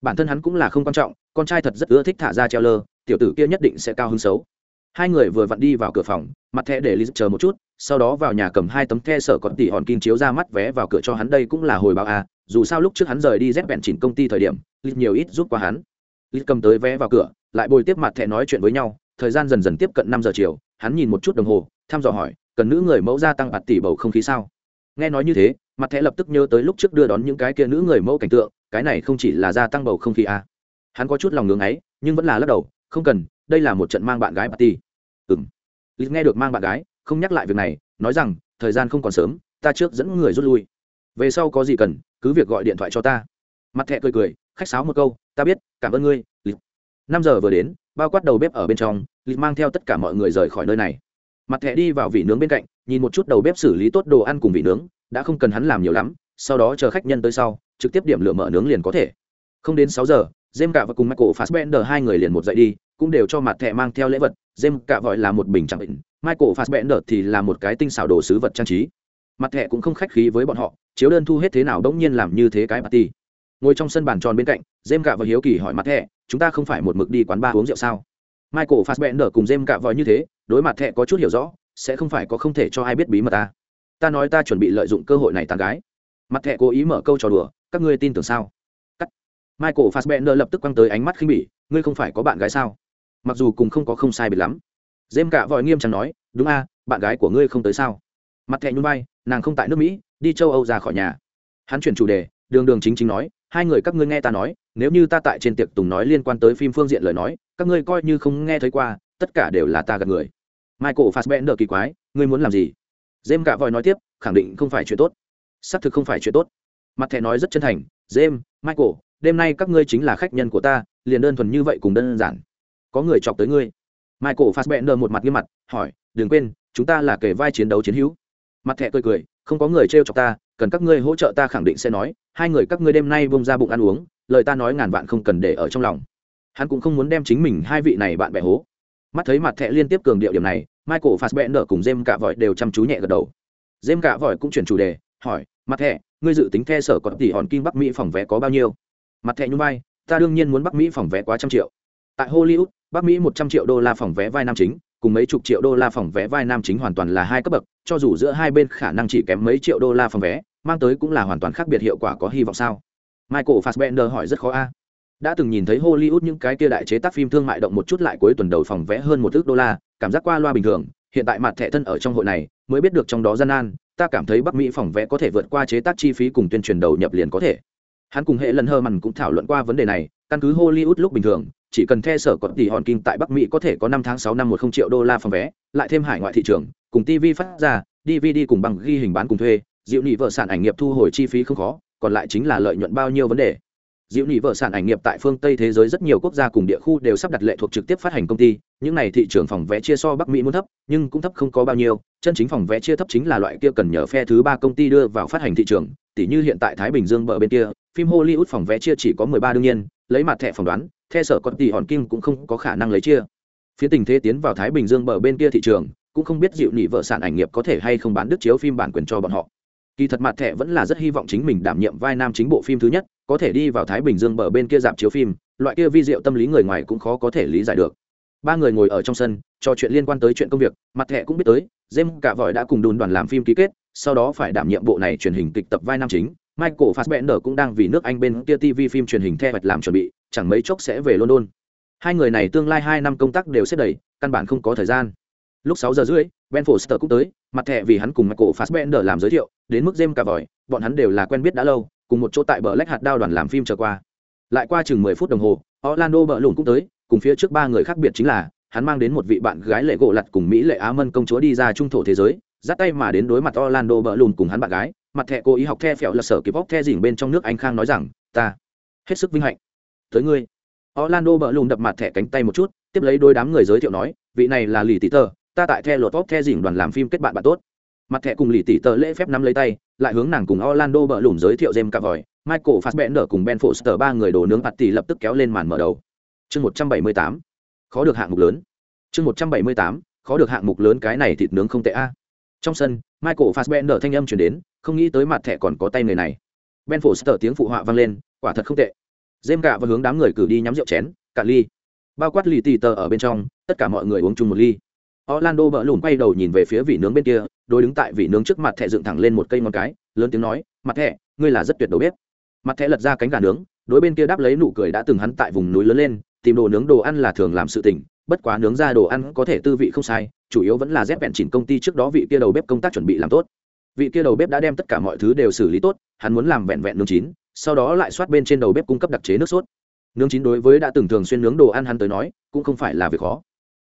Bản thân hắn cũng là không quan trọng con trai thật rất ưa thích thả ra treo lơ, tiểu tử kia nhất định sẽ cao hứng xấu. Hai người vừa vặn đi vào cửa phòng, mặt thẻ để lý chờ một chút, sau đó vào nhà cầm hai tấm the sở còn tỉ hòn kim chiếu ra mắt vé vào cửa cho hắn đây cũng là hồi báo à dù sao lúc trước hắn rời đi dép bẹn chỉnh công ty thời điểm lít nhiều ít giúp qua hắn. Lít cầm tới vé vào cửa, lại bồi tiếp mặt thẻ nói chuyện với nhau, thời gian dần dần tiếp cận năm giờ chiều, hắn nhìn một chút đồng hồ, thăm dò hỏi, cần nữ người mẫu gia tăng bạt tỷ bầu không khí sao? Nghe nói như thế, mặt thẻ lập tức nhớ tới lúc trước đưa đón những cái kia nữ người mẫu cảnh tượng, cái này không chỉ là gia tăng bầu không khí à hắn có chút lòng ngưỡng ấy, nhưng vẫn là lắc đầu, không cần, đây là một trận mang bạn gái party. Ừng lịch nghe được mang bạn gái, không nhắc lại việc này, nói rằng, thời gian không còn sớm, ta trước dẫn người rút lui. Về sau có gì cần, cứ việc gọi điện thoại cho ta. Mặt thẹ cười cười, khách sáo một câu, ta biết, cảm ơn ngươi. Lịch năm giờ vừa đến, bao quát đầu bếp ở bên trong lịch mang theo tất cả mọi người rời khỏi nơi này. Mặt thẹ đi vào vị nướng bên cạnh, nhìn một chút đầu bếp xử lý tốt đồ ăn cùng vị nướng, đã không cần hắn làm nhiều lắm, sau đó chờ khách nhân tới sau, trực tiếp điểm lửa mở nướng liền có thể. Không đến sáu giờ Jem cả và cùng Michael Fassbender hai người liền một dậy đi, cũng đều cho mặt thẻ mang theo lễ vật, Jem cả gọi là một bình chẳng bệnh, Michael Fassbender thì là một cái tinh xảo đồ sứ vật trang trí. Mặt thẻ cũng không khách khí với bọn họ, chiếu đơn thu hết thế nào đống nhiên làm như thế cái party. Ngồi trong sân bàn tròn bên cạnh, Jem cả và hiếu kỳ hỏi mặt thẻ, chúng ta không phải một mực đi quán bar uống rượu sao? Michael Fassbender cùng Jem cả vội như thế, đối mặt thẻ có chút hiểu rõ, sẽ không phải có không thể cho ai biết bí mật ta. Ta nói ta chuẩn bị lợi dụng cơ hội này tán gái. Mặt thẻ cố ý mở câu trò đùa, các ngươi tin tưởng sao? Michael Fassbender lập tức quăng tới ánh mắt khinh bỉ, ngươi không phải có bạn gái sao? Mặc dù cùng không có không sai biệt lắm. James cả vội nghiêm trang nói, đúng a, bạn gái của ngươi không tới sao? Mặt thẹn nhún vai, nàng không tại nước Mỹ, đi châu Âu ra khỏi nhà. Hắn chuyển chủ đề, đường đường chính chính nói, hai người các ngươi nghe ta nói, nếu như ta tại trên tiệc tùng nói liên quan tới phim phương diện lời nói, các ngươi coi như không nghe thấy qua, tất cả đều là ta gạt người. Michael Fassbender kỳ quái, ngươi muốn làm gì? James cả vội nói tiếp, khẳng định không phải chuyện tốt. Sắp thực không phải chuyện tốt. Mặt thẻ nói rất chân thành, James, Michael, đêm nay các ngươi chính là khách nhân của ta, liền đơn thuần như vậy cùng đơn giản. Có người chọc tới ngươi. Michael fassbender một mặt nghiêm mặt, hỏi, đừng quên, chúng ta là kể vai chiến đấu chiến hữu. Mặt thẹ cười cười, không có người trêu chọc ta, cần các ngươi hỗ trợ ta khẳng định sẽ nói, hai người các ngươi đêm nay bông ra bụng ăn uống, lời ta nói ngàn vạn không cần để ở trong lòng. Hắn cũng không muốn đem chính mình hai vị này bạn bè hố. Mắt thấy mặt thẹ liên tiếp cường điệu điểm này, michael fassbender cùng jem cả vội đều chăm chú nhẹ gật đầu. Jem cả vội cũng chuyển chủ đề, hỏi, mặt thẹ ngươi dự tính the sở có tỷ hòn kim bắc mỹ phòng vé có bao nhiêu? Mặt thẻ nhún vai, ta đương nhiên muốn bắc mỹ phòng vé quá trăm triệu. Tại hollywood, bắc mỹ một trăm triệu đô la phòng vé vai nam chính, cùng mấy chục triệu đô la phòng vé vai nam chính hoàn toàn là hai cấp bậc, cho dù giữa hai bên khả năng chỉ kém mấy triệu đô la phòng vé, mang tới cũng là hoàn toàn khác biệt hiệu quả có hy vọng sao? Michael fassbender hỏi rất khó a. Đã từng nhìn thấy hollywood những cái kia đại chế tác phim thương mại động một chút lại cuối tuần đầu phòng vé hơn một ước đô la, cảm giác qua loa bình thường, hiện tại mặt thẻ thân ở trong hội này, mới biết được trong đó gian nan, ta cảm thấy bắc mỹ phòng vé có thể vượt qua chế tác chi phí cùng tuyên truyền đầu nhập liền có thể hắn cùng hệ lần hơ mằn cũng thảo luận qua vấn đề này, căn cứ hollywood lúc bình thường, chỉ cần the sở còn tỷ hòn kim tại bắc mỹ có thể có năm tháng sáu năm một không triệu đô la phòng vé, lại thêm hải ngoại thị trường, cùng tv phát ra dvd cùng bằng ghi hình bán cùng thuê, dịu nị vợ sản ảnh nghiệp thu hồi chi phí không khó, còn lại chính là lợi nhuận bao nhiêu vấn đề. Diệu nị vợ sản ảnh nghiệp tại phương tây thế giới rất nhiều quốc gia cùng địa khu đều sắp đặt lệ thuộc trực tiếp phát hành công ty. Những này thị trường phòng vé chia so bắc mỹ muốn thấp, nhưng cũng thấp không có bao nhiêu. Chân chính phòng vé chia thấp chính là loại kia cần nhờ phe thứ ba công ty đưa vào phát hành thị trường. Tỉ như hiện tại thái bình dương bờ bên kia, phim hollywood phòng vé chia chỉ có mười ba đương nhiên, lấy mặt thẻ phỏng đoán, theo sở con tỷ hòn kim cũng không có khả năng lấy chia. Phía tình thế tiến vào thái bình dương bờ bên kia thị trường, cũng không biết dịu nị vợ sản ảnh nghiệp có thể hay không bán đứt chiếu phim bản quyền cho bọn họ kỳ thật mặt thẻ vẫn là rất hy vọng chính mình đảm nhiệm vai nam chính bộ phim thứ nhất, có thể đi vào thái bình dương bờ bên kia dạp chiếu phim, loại kia vi diệu tâm lý người ngoài cũng khó có thể lý giải được. Ba người ngồi ở trong sân, trò chuyện liên quan tới chuyện công việc, mặt thẻ cũng biết tới jem cả vội đã cùng đùn đoàn làm phim ký kết, sau đó phải đảm nhiệm bộ này truyền hình kịch tập vai nam chính. Michael fassbender cũng đang vì nước anh bên kia tv phim truyền hình theo vạch làm chuẩn bị, chẳng mấy chốc sẽ về london. Hai người này tương lai hai năm công tác đều xếp đầy, căn bản không có thời gian lúc sáu giờ rưỡi, ben foster cũng tới, mặt thẻ vì hắn cùng michael fassbender làm giới thiệu, đến mức jem cả vòi, bọn hắn đều là quen biết đã lâu, cùng một chỗ tại bờ lách hạt đao đoàn làm phim trở qua. Lại qua chừng mười phút đồng hồ, orlando bờ lùn cũng tới, cùng phía trước ba người khác biệt chính là, hắn mang đến một vị bạn gái lệ gỗ lặt cùng mỹ lệ á mân công chúa đi ra trung thổ thế giới, dắt tay mà đến đối mặt orlando bờ lùn cùng hắn bạn gái, mặt thẻ cố ý học the phèo là sở kịp bóc the dỉnh bên trong nước anh khang nói rằng, ta, hết sức vinh hạnh, tới ngươi. Orlando bờ lùn đập mặt thẻ cánh tay một chút, tiếp lấy đôi đám người giới thiệu nói, vị này là lì tỷ tờ ta tại the lột tốt the dỉnh đoàn làm phim kết bạn bạn tốt. Mặt thẻ cùng lì tỷ tờ lễ phép nắm lấy tay, lại hướng nàng cùng orlando bợ lùm giới thiệu jem cà vòi michael fassbender cùng ben foster, ba người đồ nướng mặt tỷ lập tức kéo lên màn mở đầu. Chương một trăm bảy mươi tám. Khó được hạng mục lớn. Chương một trăm bảy mươi tám. Khó được hạng mục lớn cái này thịt nướng không tệ a. Trong sân, michael fassbender thanh âm chuyển đến, không nghĩ tới mặt thẻ còn có tay người này. Ben foster tiếng phụ họa vang lên, quả thật không tệ. Jem cà và hướng đám người cử đi nhắm rượu chén cả ly. Bao quát lì tì tờ ở bên trong, tất cả mọi người uống chung một ly orlando bỡ lùn quay đầu nhìn về phía vị nướng bên kia, đối đứng tại vị nướng trước mặt thẻ dựng thẳng lên một cây ngón cái, lớn tiếng nói, mặt thẻ, ngươi là rất tuyệt đầu bếp. Mặt thẻ lật ra cánh gà nướng, đối bên kia đáp lấy nụ cười đã từng hắn tại vùng núi lớn lên, tìm đồ nướng đồ ăn là thường làm sự tình, bất quá nướng ra đồ ăn có thể tư vị không sai, chủ yếu vẫn là dép vẹn chỉnh công ty trước đó vị kia đầu bếp công tác chuẩn bị làm tốt. Vị kia đầu bếp đã đem tất cả mọi thứ đều xử lý tốt, hắn muốn làm vẹn vẹn nướng chín, sau đó lại soát bên trên đầu bếp cung cấp đặc chế nước sốt. Nướng chín đối với đã từng thường xuyên nướng đồ ăn hắn tới nói, cũng không phải là việc khó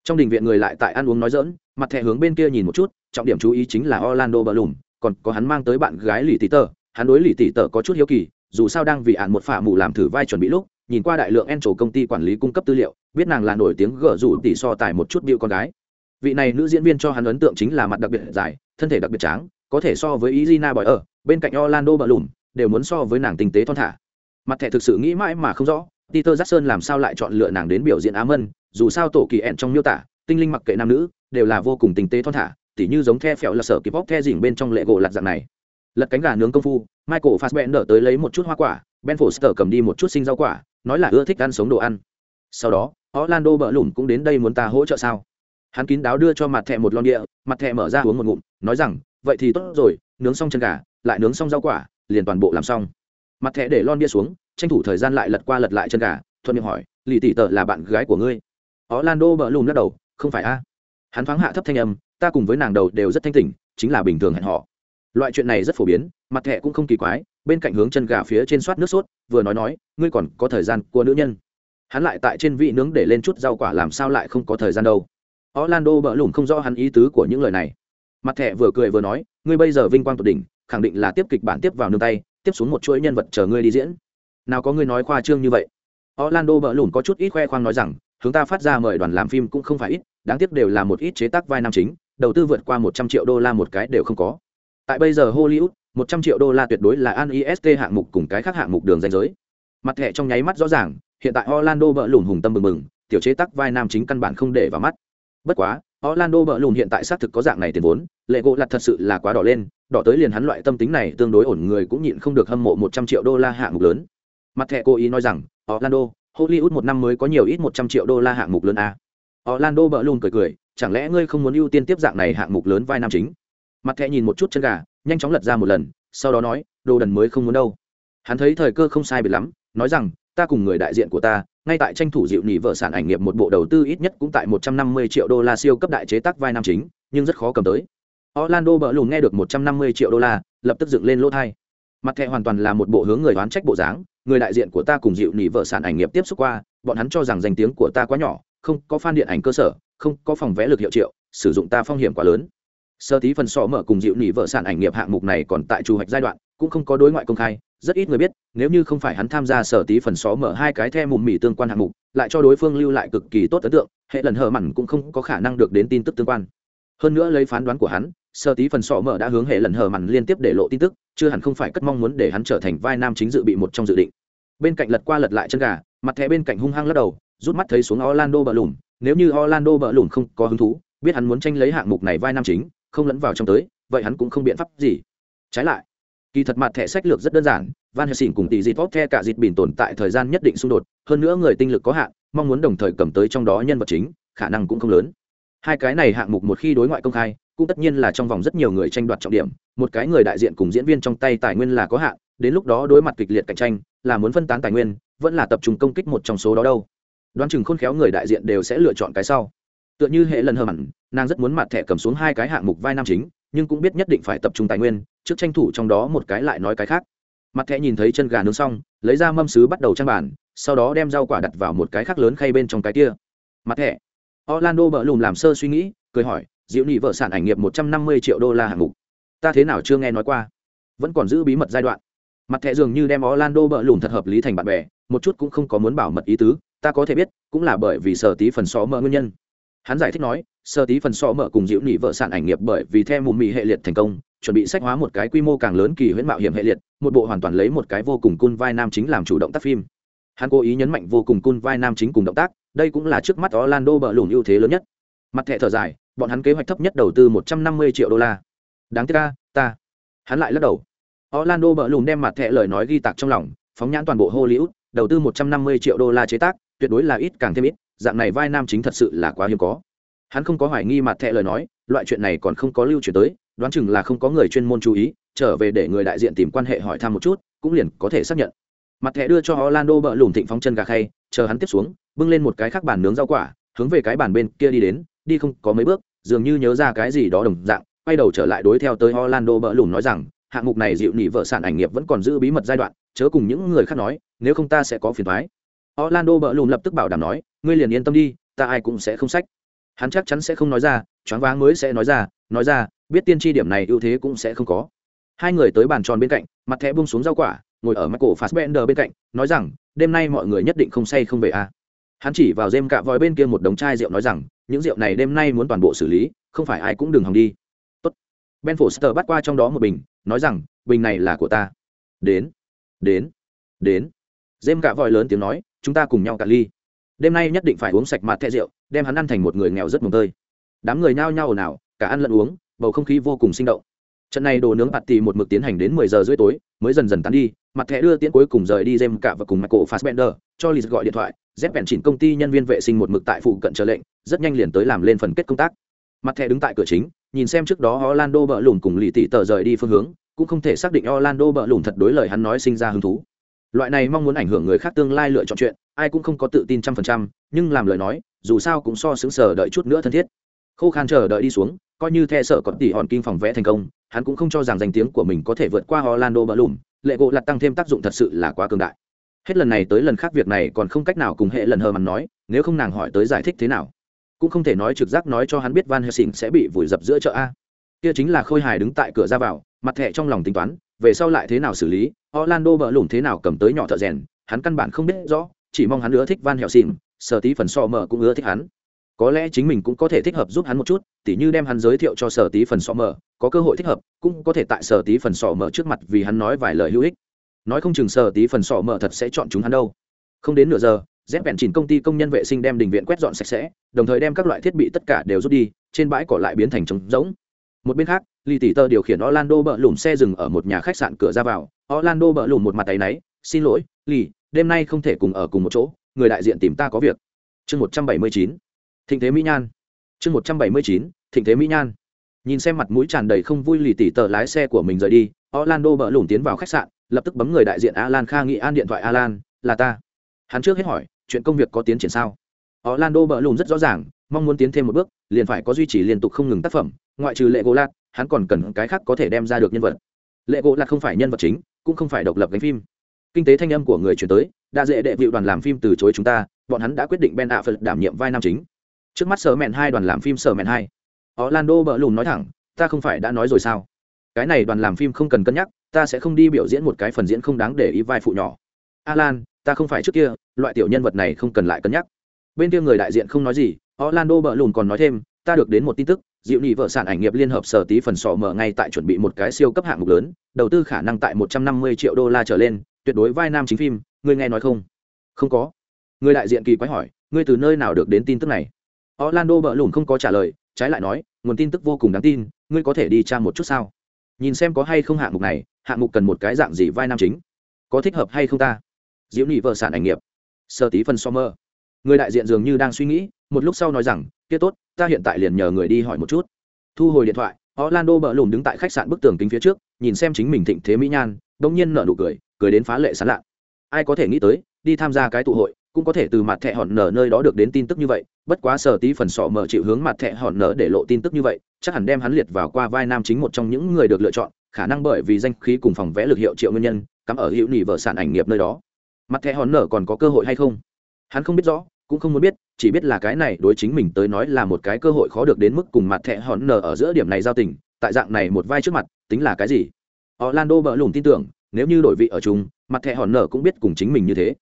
trong đình viện người lại tại ăn uống nói dỡn mặt thẻ hướng bên kia nhìn một chút, trọng điểm chú ý chính là orlando bờ lùm còn có hắn mang tới bạn gái lì tỷ tờ. Hắn đối lì tỷ tờ có chút hiếu kỳ, dù sao đang vì ạn một phả mù làm thử vai chuẩn bị lúc, nhìn qua đại lượng en trổ công ty quản lý cung cấp tư liệu, biết nàng là nổi tiếng gỡ rủ tỷ so tài một chút bịu con gái. Vị này nữ diễn viên cho hắn ấn tượng chính là mặt đặc biệt dài, thân thể đặc biệt tráng, có thể so với izina bỏi ở, bên cạnh orlando bờ lùm đều muốn so với nàng tinh tế thon thả. Mặt thẻ thực sự nghĩ mãi mà không rõ, peter jackson làm sao lại chọn lựa nàng đến biểu diễn á mân dù sao tổ kỳ ẹn trong miêu tả, tinh linh mặc kệ nam nữ, đều là vô cùng tinh tế thon thả, tỉ như giống the phèo là sở kịp bóc the dỉnh bên trong lệ gỗ lặt dạng này. Lật cánh gà nướng công phu, michael fassbender tới lấy một chút hoa quả, ben foster cầm đi một chút sinh rau quả, nói là ưa thích ăn sống đồ ăn. Sau đó, orlando bỡ lủng cũng đến đây muốn ta hỗ trợ sao? Hắn kín đáo đưa cho mặt thẹ một lon địa, mặt thẹ mở ra uống một ngụm, nói rằng, vậy thì tốt rồi, nướng xong chân gà, lại nướng xong rau quả, liền toàn bộ làm xong. Mặt thẹ để lon bia xuống, tranh thủ thời gian lại lật qua lật lại chân gà, thuận miệng hỏi, lì tỷ tợ là bạn gái của ngươi? Orlando bỡ lùm lắc đầu, không phải a. Hắn thoáng hạ thấp thanh âm, ta cùng với nàng đầu đều rất thanh tỉnh, chính là bình thường hẹn họ loại chuyện này rất phổ biến, mặt thẻ cũng không kỳ quái, bên cạnh hướng chân gà phía trên soát nước sốt, vừa nói nói, ngươi còn có thời gian của nữ nhân. Hắn lại tại trên vị nướng để lên chút rau quả làm sao lại không có thời gian đâu. Orlando bỡ lùm không rõ hắn ý tứ của những lời này. Mặt thẻ vừa cười vừa nói, ngươi bây giờ vinh quang tột đỉnh, khẳng định là tiếp kịch bản tiếp vào nương tay, tiếp xuống một chuỗi nhân vật chờ ngươi đi diễn. Nào có ngươi nói khoa trương như vậy? Orlando bỡ lùm có chút ít khoe khoang nói rằng hướng ta phát ra mời đoàn làm phim cũng không phải ít, đáng tiếc đều là một ít chế tác vai nam chính, đầu tư vượt qua một trăm triệu đô la một cái đều không có. Tại bây giờ hollywood, một trăm triệu đô la tuyệt đối là an ist hạng mục cùng cái khác hạng mục đường danh giới. Mặt thẻ trong nháy mắt rõ ràng, hiện tại orlando bỡ lùm hùng tâm mừng mừng tiểu chế tác vai nam chính căn bản không để vào mắt. Bất quá, orlando bỡ lùm hiện tại xác thực có dạng này tiền vốn, lệ gỗ lặt thật sự là quá đỏ lên, đỏ tới liền hắn loại tâm tính này tương đối ổn người cũng nhịn không được hâm mộ một trăm triệu đô la hạng mục lớn. Mặt thẻ cố ý nói rằng, orlando hollywood một năm mới có nhiều ít một trăm triệu đô la hạng mục lớn a. Orlando bỡ luôn cười cười, chẳng lẽ ngươi không muốn ưu tiên tiếp dạng này hạng mục lớn vai nam chính? Mặt thẻ nhìn một chút chân gà, nhanh chóng lật ra một lần, sau đó nói, đồ đần mới không muốn đâu. Hắn thấy thời cơ không sai biệt lắm, nói rằng, ta cùng người đại diện của ta, ngay tại tranh thủ dịu nỉ vợ sản ảnh nghiệp một bộ đầu tư ít nhất cũng tại một trăm năm mươi triệu đô la siêu cấp đại chế tác vai nam chính, nhưng rất khó cầm tới. Orlando bỡ lùn nghe được một trăm năm mươi triệu đô la, lập tức dựng lên lỗ thai. Mặt thẻ hoàn toàn là một bộ hướng người đoán trách bộ dáng người đại diện của ta cùng dịu nỉ vợ sản ảnh nghiệp tiếp xúc qua, bọn hắn cho rằng danh tiếng của ta quá nhỏ, không có fan điện ảnh cơ sở, không có phòng vẽ lực hiệu triệu, sử dụng ta phong hiểm quá lớn. Sơ tí phần sọ mở cùng dịu nỉ vợ sản ảnh nghiệp hạng mục này còn tại trù hoạch giai đoạn, cũng không có đối ngoại công khai, rất ít người biết, nếu như không phải hắn tham gia sở tí phần xó mở hai cái the mùm mỉ tương quan hạng mục, lại cho đối phương lưu lại cực kỳ tốt ấn tượng, hệ lần hờ mặn cũng không có khả năng được đến tin tức tương quan. Hơn nữa lấy phán đoán của hắn sơ tí phần sọ mở đã hướng hệ lần hờ mặn liên tiếp để lộ tin tức, chưa hẳn không phải cất mong muốn để hắn trở thành vai nam chính dự bị một trong dự định. Bên cạnh lật qua lật lại chân gà, mặt thẻ bên cạnh hung hăng lắc đầu, rút mắt thấy xuống orlando bờ lùm. Nếu như orlando bờ lùm không có hứng thú, biết hắn muốn tranh lấy hạng mục này vai nam chính, không lẫn vào trong tới, vậy hắn cũng không biện pháp gì. Trái lại, kỳ thật mặt thẻ sách lược rất đơn giản, van helsing cùng tỷ dịt vót the cả dịt bỉn tồn tại thời gian nhất định xung đột, hơn nữa người tinh lực có hạn, mong muốn đồng thời cầm tới trong đó nhân vật chính, khả năng cũng không lớn hai cái này hạng mục một khi đối ngoại công khai, cũng tất nhiên là trong vòng rất nhiều người tranh đoạt trọng điểm. Một cái người đại diện cùng diễn viên trong tay tài nguyên là có hạn, đến lúc đó đối mặt kịch liệt cạnh tranh, là muốn phân tán tài nguyên, vẫn là tập trung công kích một trong số đó đâu. Đoán chừng khôn khéo người đại diện đều sẽ lựa chọn cái sau. Tựa như hệ lần hờ mặn, nàng rất muốn mặt thẻ cầm xuống hai cái hạng mục vai nam chính, nhưng cũng biết nhất định phải tập trung tài nguyên, trước tranh thủ trong đó một cái lại nói cái khác. Mặt thẻ nhìn thấy chân gà nướng xong, lấy ra mâm sứ bắt đầu trang bàn, sau đó đem rau quả đặt vào một cái khác lớn khay bên trong cái kia. Mặt thẻ orlando bỡ lùm làm sơ suy nghĩ, cười hỏi, diệu nhị vợ sản ảnh nghiệp một trăm năm mươi triệu đô la hạng mục, ta thế nào chưa nghe nói qua? Vẫn còn giữ bí mật giai đoạn. Mặt thẻ dường như đem orlando bỡ lùm thật hợp lý thành bạn bè, một chút cũng không có muốn bảo mật ý tứ, ta có thể biết, cũng là bởi vì sở tí phần xó mỡ nguyên nhân. Hắn giải thích nói, sở tí phần xó mỡ cùng diệu nhị vợ sản ảnh nghiệp bởi vì theo mùm mì hệ liệt thành công, chuẩn bị sách hóa một cái quy mô càng lớn kỳ huyễn mạo hiểm hệ liệt, một bộ hoàn toàn lấy một cái vô cùng cun vai nam chính làm chủ động tác phim. Hắn cố ý nhấn mạnh vô cùng cun vai nam chính cùng động tác đây cũng là trước mắt orlando bờ lùn ưu thế lớn nhất. Mặt thẻ thở dài, bọn hắn kế hoạch thấp nhất đầu tư một trăm năm mươi triệu đô la. Đáng tiếc ta ta. Hắn lại lắc đầu. Orlando bờ lùn đem mặt thẻ lời nói ghi tạc trong lòng, phóng nhãn toàn bộ hollywood, đầu tư một trăm năm mươi triệu đô la chế tác, tuyệt đối là ít càng thêm ít, dạng này vai nam chính thật sự là quá hiếm có. Hắn không có hoài nghi mặt thẻ lời nói, loại chuyện này còn không có lưu truyền tới, đoán chừng là không có người chuyên môn chú ý, trở về để người đại diện tìm quan hệ hỏi thăm một chút, cũng liền có thể xác nhận. Mặt thẻ đưa cho orlando bợ lùn thịnh phóng chân gà khay chờ hắn tiếp xuống, bưng lên một cái khác bàn nướng rau quả, hướng về cái bàn bên kia đi đến, đi không có mấy bước, dường như nhớ ra cái gì đó đồng dạng, quay đầu trở lại đối theo tới orlando bỡ lùn nói rằng, hạng mục này dịu nỉ vợ sản ảnh nghiệp vẫn còn giữ bí mật giai đoạn, chớ cùng những người khác nói, nếu không ta sẽ có phiền thoái orlando bỡ lùn lập tức bảo đảm nói, ngươi liền yên tâm đi, ta ai cũng sẽ không sách. Hắn chắc chắn sẽ không nói ra, choáng váng mới sẽ nói ra nói ra, biết tiên tri điểm này ưu thế cũng sẽ không có. Hai người tới bàn tròn bên cạnh, mặt thẻ bung xuống rau quả, ngồi ở michael fassbender bên cạnh, nói rằng đêm nay mọi người nhất định không say không về a à. hắn chỉ vào dêm cạ vòi bên kia một đống chai rượu nói rằng, những rượu này đêm nay muốn toàn bộ xử lý, không phải ai cũng đừng hòng đi. Tốt. ben foster bắt qua trong đó một bình, nói rằng, bình này là của ta. Đến. Đến. Đến. Dêm cạ vòi lớn tiếng nói, chúng ta cùng nhau cạn ly. Đêm nay nhất định phải uống sạch mặt thẹ rượu, đem hắn ăn thành một người nghèo rất mồm tơi. Đám người nhao nhao ồn ào, cả ăn lẫn uống, bầu không khí vô cùng sinh động trận này đồ nướng bạt tì một mực tiến hành đến mười giờ rưỡi tối, mới dần dần tán đi. Mặt thẻ đưa tiễn cuối cùng rời đi jem cả và cùng michael fassbender. Cho liz gọi điện thoại dép bèn chỉnh công ty nhân viên vệ sinh một mực tại phụ cận chờ lệnh, rất nhanh liền tới làm lên phần kết công tác. Mặt thẻ đứng tại cửa chính, nhìn xem trước đó orlando bợ lùn cùng lì tỷ tờ rời đi phương hướng, cũng không thể xác định orlando bợ lùn thật đối lời hắn nói sinh ra hứng thú. Loại này mong muốn ảnh hưởng người khác tương lai lựa chọn chuyện, ai cũng không có tự tin trăm phần trăm, nhưng làm lời nói, dù sao cũng so xứng sở đợi chút nữa thân thiết. Khô khan chờ đợi đi xuống, coi như the sợ còn tỉ hòn kinh phòng vẽ thành công hắn cũng không cho rằng danh tiếng của mình có thể vượt qua orlando bloom, lệ gỗ lật tăng thêm tác dụng thật sự là quá cường đại. Hết lần này tới lần khác việc này còn không cách nào cùng hệ lần hờ mằn nói, nếu không nàng hỏi tới giải thích thế nào, cũng không thể nói trực giác nói cho hắn biết van helsing sẽ bị vùi dập giữa chợ a. Kia chính là khôi hài đứng tại cửa ra vào, mặt thẻ trong lòng tính toán, về sau lại thế nào xử lý, orlando Bloom thế nào cầm tới nhỏ thợ rèn, hắn căn bản không biết rõ, chỉ mong hắn ưa thích van helsing, sở tí phần so mở cũng ưa thích hắn. Có lẽ chính mình cũng có thể thích hợp giúp hắn một chút, tỉ như đem hắn giới thiệu cho sở tí phần so mở có cơ hội thích hợp, cũng có thể tại sở tí phần sọ mở trước mặt vì hắn nói vài lời hữu ích. Nói không chừng sở tí phần sọ mở thật sẽ chọn chúng hắn đâu. Không đến nửa giờ dép bẹn chỉnh công ty công nhân vệ sinh đem đình viện quét dọn sạch sẽ, đồng thời đem các loại thiết bị tất cả đều rút đi, trên bãi cỏ lại biến thành trống rỗng. Một bên khác lì tỷ tơ điều khiển orlando bợ lùm xe dừng ở một nhà khách sạn cửa ra vào. Orlando bợ lùm một mặt tay náy, xin lỗi lì đêm nay không thể cùng ở cùng một chỗ, người đại diện tìm ta có việc. Chương một trăm bảy mươi chín. Thịnh thế mỹ nhan. Chương một trăm bảy mươi chín, thịnh thế mỹ nhan nhìn xem mặt mũi tràn đầy không vui lì tỉ tờ lái xe của mình rời đi, orlando bỡ lủng tiến vào khách sạn, lập tức bấm người đại diện alan kha nghị an điện thoại. Alan, là ta. Hắn trước hết hỏi, chuyện công việc có tiến triển sao? Orlando bỡ lủng rất rõ ràng, mong muốn tiến thêm một bước, liền phải có duy trì liên tục không ngừng tác phẩm, ngoại trừ lệ gỗ lạt, hắn còn cần cái khác có thể đem ra được nhân vật. Lệ gỗ lạt không phải nhân vật chính, cũng không phải độc lập gánh phim. Kinh tế thanh âm của người chuyển tới, đã dễ đệ vịu đoàn làm phim từ chối chúng ta, bọn hắn đã quyết định ben ạ phật đảm nhiệm vai nam chính. Trước mắt sở mẹn hai đoàn làm phim sở mẹn hai orlando bỡ lùn nói thẳng, ta không phải đã nói rồi sao? Cái này đoàn làm phim không cần cân nhắc, ta sẽ không đi biểu diễn một cái phần diễn không đáng để ý vai phụ nhỏ. Alan, ta không phải trước kia, loại tiểu nhân vật này không cần lại cân nhắc. Bên kia người đại diện không nói gì, orlando bỡ lùn còn nói thêm, ta được đến một tin tức, diệu nhị vợ sản ảnh nghiệp liên hợp sở tí phần sọ mở ngay tại chuẩn bị một cái siêu cấp hạng mục lớn, đầu tư khả năng tại một trăm năm mươi triệu đô la trở lên, tuyệt đối vai nam chính phim, ngươi nghe nói không? Không có. Người đại diện kỳ quái hỏi, ngươi từ nơi nào được đến tin tức này? Orlando bỡ lùn không có trả lời trái lại nói, nguồn tin tức vô cùng đáng tin, ngươi có thể đi tra một chút sao? Nhìn xem có hay không hạng mục này, hạng mục cần một cái dạng gì vai nam chính? Có thích hợp hay không ta? Diễu nhị vợ sản ảnh nghiệp. Sơ tí phân so mơ. Người đại diện dường như đang suy nghĩ, một lúc sau nói rằng, kia tốt, ta hiện tại liền nhờ người đi hỏi một chút. Thu hồi điện thoại, orlando bỡ lùm đứng tại khách sạn bức tường kính phía trước, nhìn xem chính mình thịnh thế mỹ nhan đ ỗ n g nhiên nở nụ cười cười đến phá lệ sán lạ. Ai có thể nghĩ tới, đi tham gia cái tụ hội cũng có thể từ mặt thẻ hòn nở nơi đó được đến tin tức như vậy, bất quá sở tí phần sọ mở chịu hướng mặt thẻ hòn nở để lộ tin tức như vậy, chắc hẳn đem hắn liệt vào qua vai nam chính một trong những người được lựa chọn, khả năng bởi vì danh khí cùng phòng vẽ lực hiệu triệu nguyên nhân, cắm ở hữu nỉ vợ sản ảnh nghiệp nơi đó. Mặt thẻ hòn nở còn có cơ hội hay không? Hắn không biết rõ, cũng không muốn biết, chỉ biết là cái này đối chính mình tới nói là một cái cơ hội khó được đến mức cùng mặt thẻ hòn nở ở giữa điểm này giao tình, tại dạng này một vai trước mặt, tính là cái gì? Orlando bỡ lùn tin tưởng, nếu như đổi vị ở chung, mặt thẻ hòn nở cũng biết cùng chính mình như thế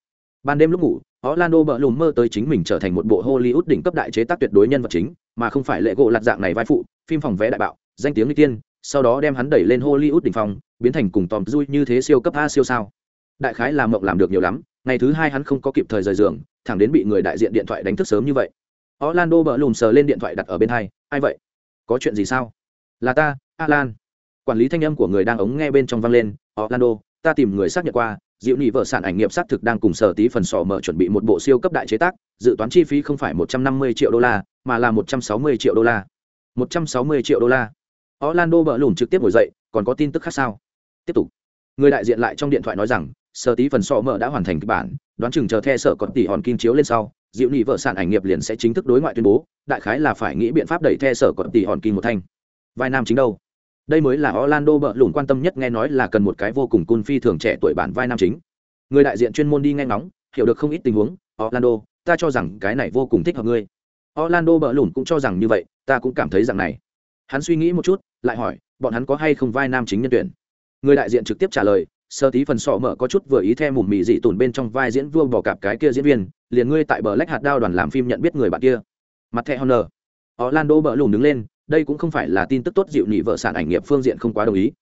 ban đêm lúc ngủ, orlando bợ lùm mơ tới chính mình trở thành một bộ hollywood đỉnh cấp đại chế tác tuyệt đối nhân vật chính, mà không phải lệ gỗ lặt dạng này vai phụ, phim phòng vé đại bạo, danh tiếng n tiên sau đó đem hắn đẩy lên hollywood đỉnh phong, biến thành cùng tòm dui như thế siêu cấp a siêu sao. Đại khái làm mộng làm được nhiều lắm, ngày thứ hai hắn không có kịp thời rời giường, thẳng đến bị người đại diện điện thoại đánh thức sớm như vậy. Orlando bợ lùm sờ lên điện thoại đặt ở bên hai, ai vậy? Có chuyện gì sao? Là ta, alan. Quản lý thanh âm của người đang ống nghe bên trong vang lên, orlando, ta tìm người xác nhận qua diệu nhị vợ sản ảnh nghiệp xác thực đang cùng sở tí phần sò mở chuẩn bị một bộ siêu cấp đại chế tác, dự toán chi phí không phải một trăm năm mươi triệu đô la, mà là một trăm sáu mươi triệu đô la. một trăm sáu mươi triệu đô la. Orlando bỡ lùm trực tiếp ngồi dậy, còn có tin tức khác sao? Tiếp tục. Người đại diện lại trong điện thoại nói rằng, sở tí phần sò mở đã hoàn thành kịch bản, đoán chừng chờ the sở còn tỷ hòn kim chiếu lên sau, diệu nhị vợ sản ảnh nghiệp liền sẽ chính thức đối ngoại tuyên bố, đại khái là phải nghĩ biện pháp đẩy the sở còn tỷ hòn kim một thanh. Vai nam chính đâu? Đây mới là orlando bợ lùn quan tâm nhất nghe nói là cần một cái vô cùng cun phi thường trẻ tuổi bản vai nam chính. Người đại diện chuyên môn đi nghe ngóng, hiểu được không ít tình huống, orlando, ta cho rằng cái này vô cùng thích hợp ngươi. Orlando bợ lùn cũng cho rằng như vậy, ta cũng cảm thấy rằng này. Hắn suy nghĩ một chút, lại hỏi, bọn hắn có hay không vai nam chính nhân tuyển? Người đại diện trực tiếp trả lời, sơ tí phần sọ mở có chút vừa ý theo mùm mì dị tổn bên trong vai diễn vua bỏ cạp cái kia diễn viên, liền ngươi tại bờ lách hạt đao đoàn làm phim nhận biết người bạn kia. Mặt thẹ honor. Orlando bợ lùn đứng lên đây cũng không phải là tin tức tốt dịu nhị vợ sản ảnh nghiệp phương diện không quá đồng ý.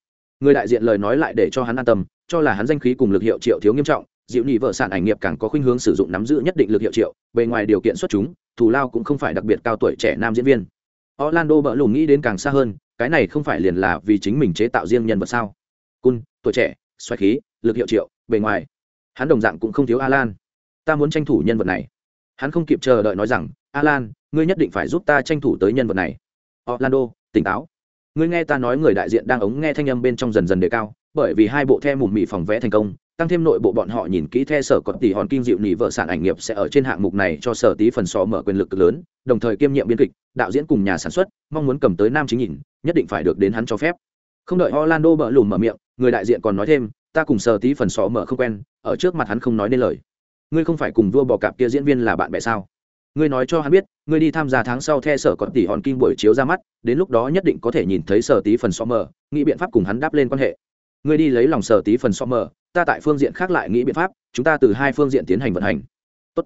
Người đại diện lời nói lại để cho hắn an tâm, cho là hắn danh khí cùng lực hiệu triệu thiếu nghiêm trọng, dịu nhị vợ sản ảnh nghiệp càng có khuynh hướng sử dụng nắm giữ nhất định lực hiệu triệu, bề ngoài điều kiện xuất chúng, thù lao cũng không phải đặc biệt cao tuổi trẻ nam diễn viên. Orlando bỡ lùng nghĩ đến càng xa hơn, cái này không phải liền là vì chính mình chế tạo riêng nhân vật sao? Cun, tuổi trẻ xoay khí, lực hiệu triệu, bề ngoài. Hắn đồng dạng cũng không thiếu alan. Ta muốn tranh thủ nhân vật này. Hắn không kịp chờ đợi nói rằng, alan, ngươi nhất định phải giúp ta tranh thủ tới nhân vật này orlando, tỉnh táo. Ngươi nghe ta nói người đại diện đang ống nghe thanh âm bên trong dần dần đề cao, bởi vì hai bộ the mùm mị phòng vẽ thành công, tăng thêm nội bộ bọn họ nhìn kỹ the sở còn tỷ hòn kim dịu nỉ vợ sản ảnh nghiệp sẽ ở trên hạng mục này cho sở tí phần sò mở quyền lực lớn, đồng thời kiêm nhiệm biên kịch, đạo diễn cùng nhà sản xuất, mong muốn cầm tới nam chính nhìn, nhất định phải được đến hắn cho phép. Không đợi orlando bỡ lùm mở miệng, người đại diện còn nói thêm, ta cùng sở tí phần sò mở không quen, ở trước mặt hắn không nói nên lời. Ngươi không phải cùng vua bò cạp kia diễn viên là bạn bè sao? Ngươi nói cho hắn biết, ngươi đi tham gia tháng sau the sở còn tỷ hòn kim buổi chiếu ra mắt, đến lúc đó nhất định có thể nhìn thấy sở tí phần so mờ, nghĩ biện pháp cùng hắn đáp lên quan hệ. Ngươi đi lấy lòng sở tí phần so mờ, ta tại phương diện khác lại nghĩ biện pháp, chúng ta từ hai phương diện tiến hành vận hành. Tốt.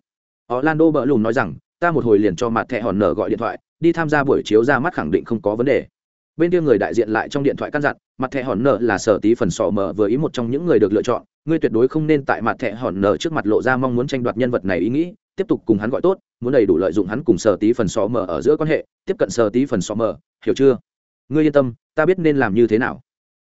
orlando bỡ lùn nói rằng, ta một hồi liền cho mặt thẻ hòn nở gọi điện thoại, đi tham gia buổi chiếu ra mắt khẳng định không có vấn đề. Bên kia người đại diện lại trong điện thoại căn dặn, mặt thẻ hòn nở là sở tí phần sọ mờ vừa ý một trong những người được lựa chọn, ngươi tuyệt đối không nên tại mặt thẻ hòn nở trước mặt lộ ra mong muốn tranh đoạt nhân vật này ý nghĩ, tiếp tục cùng hắn gọi tốt muốn đầy đủ lợi dụng hắn cùng sở tí phần xó mờ ở giữa quan hệ tiếp cận sở tí phần xó mờ hiểu chưa? Ngươi yên tâm ta biết nên làm như thế nào.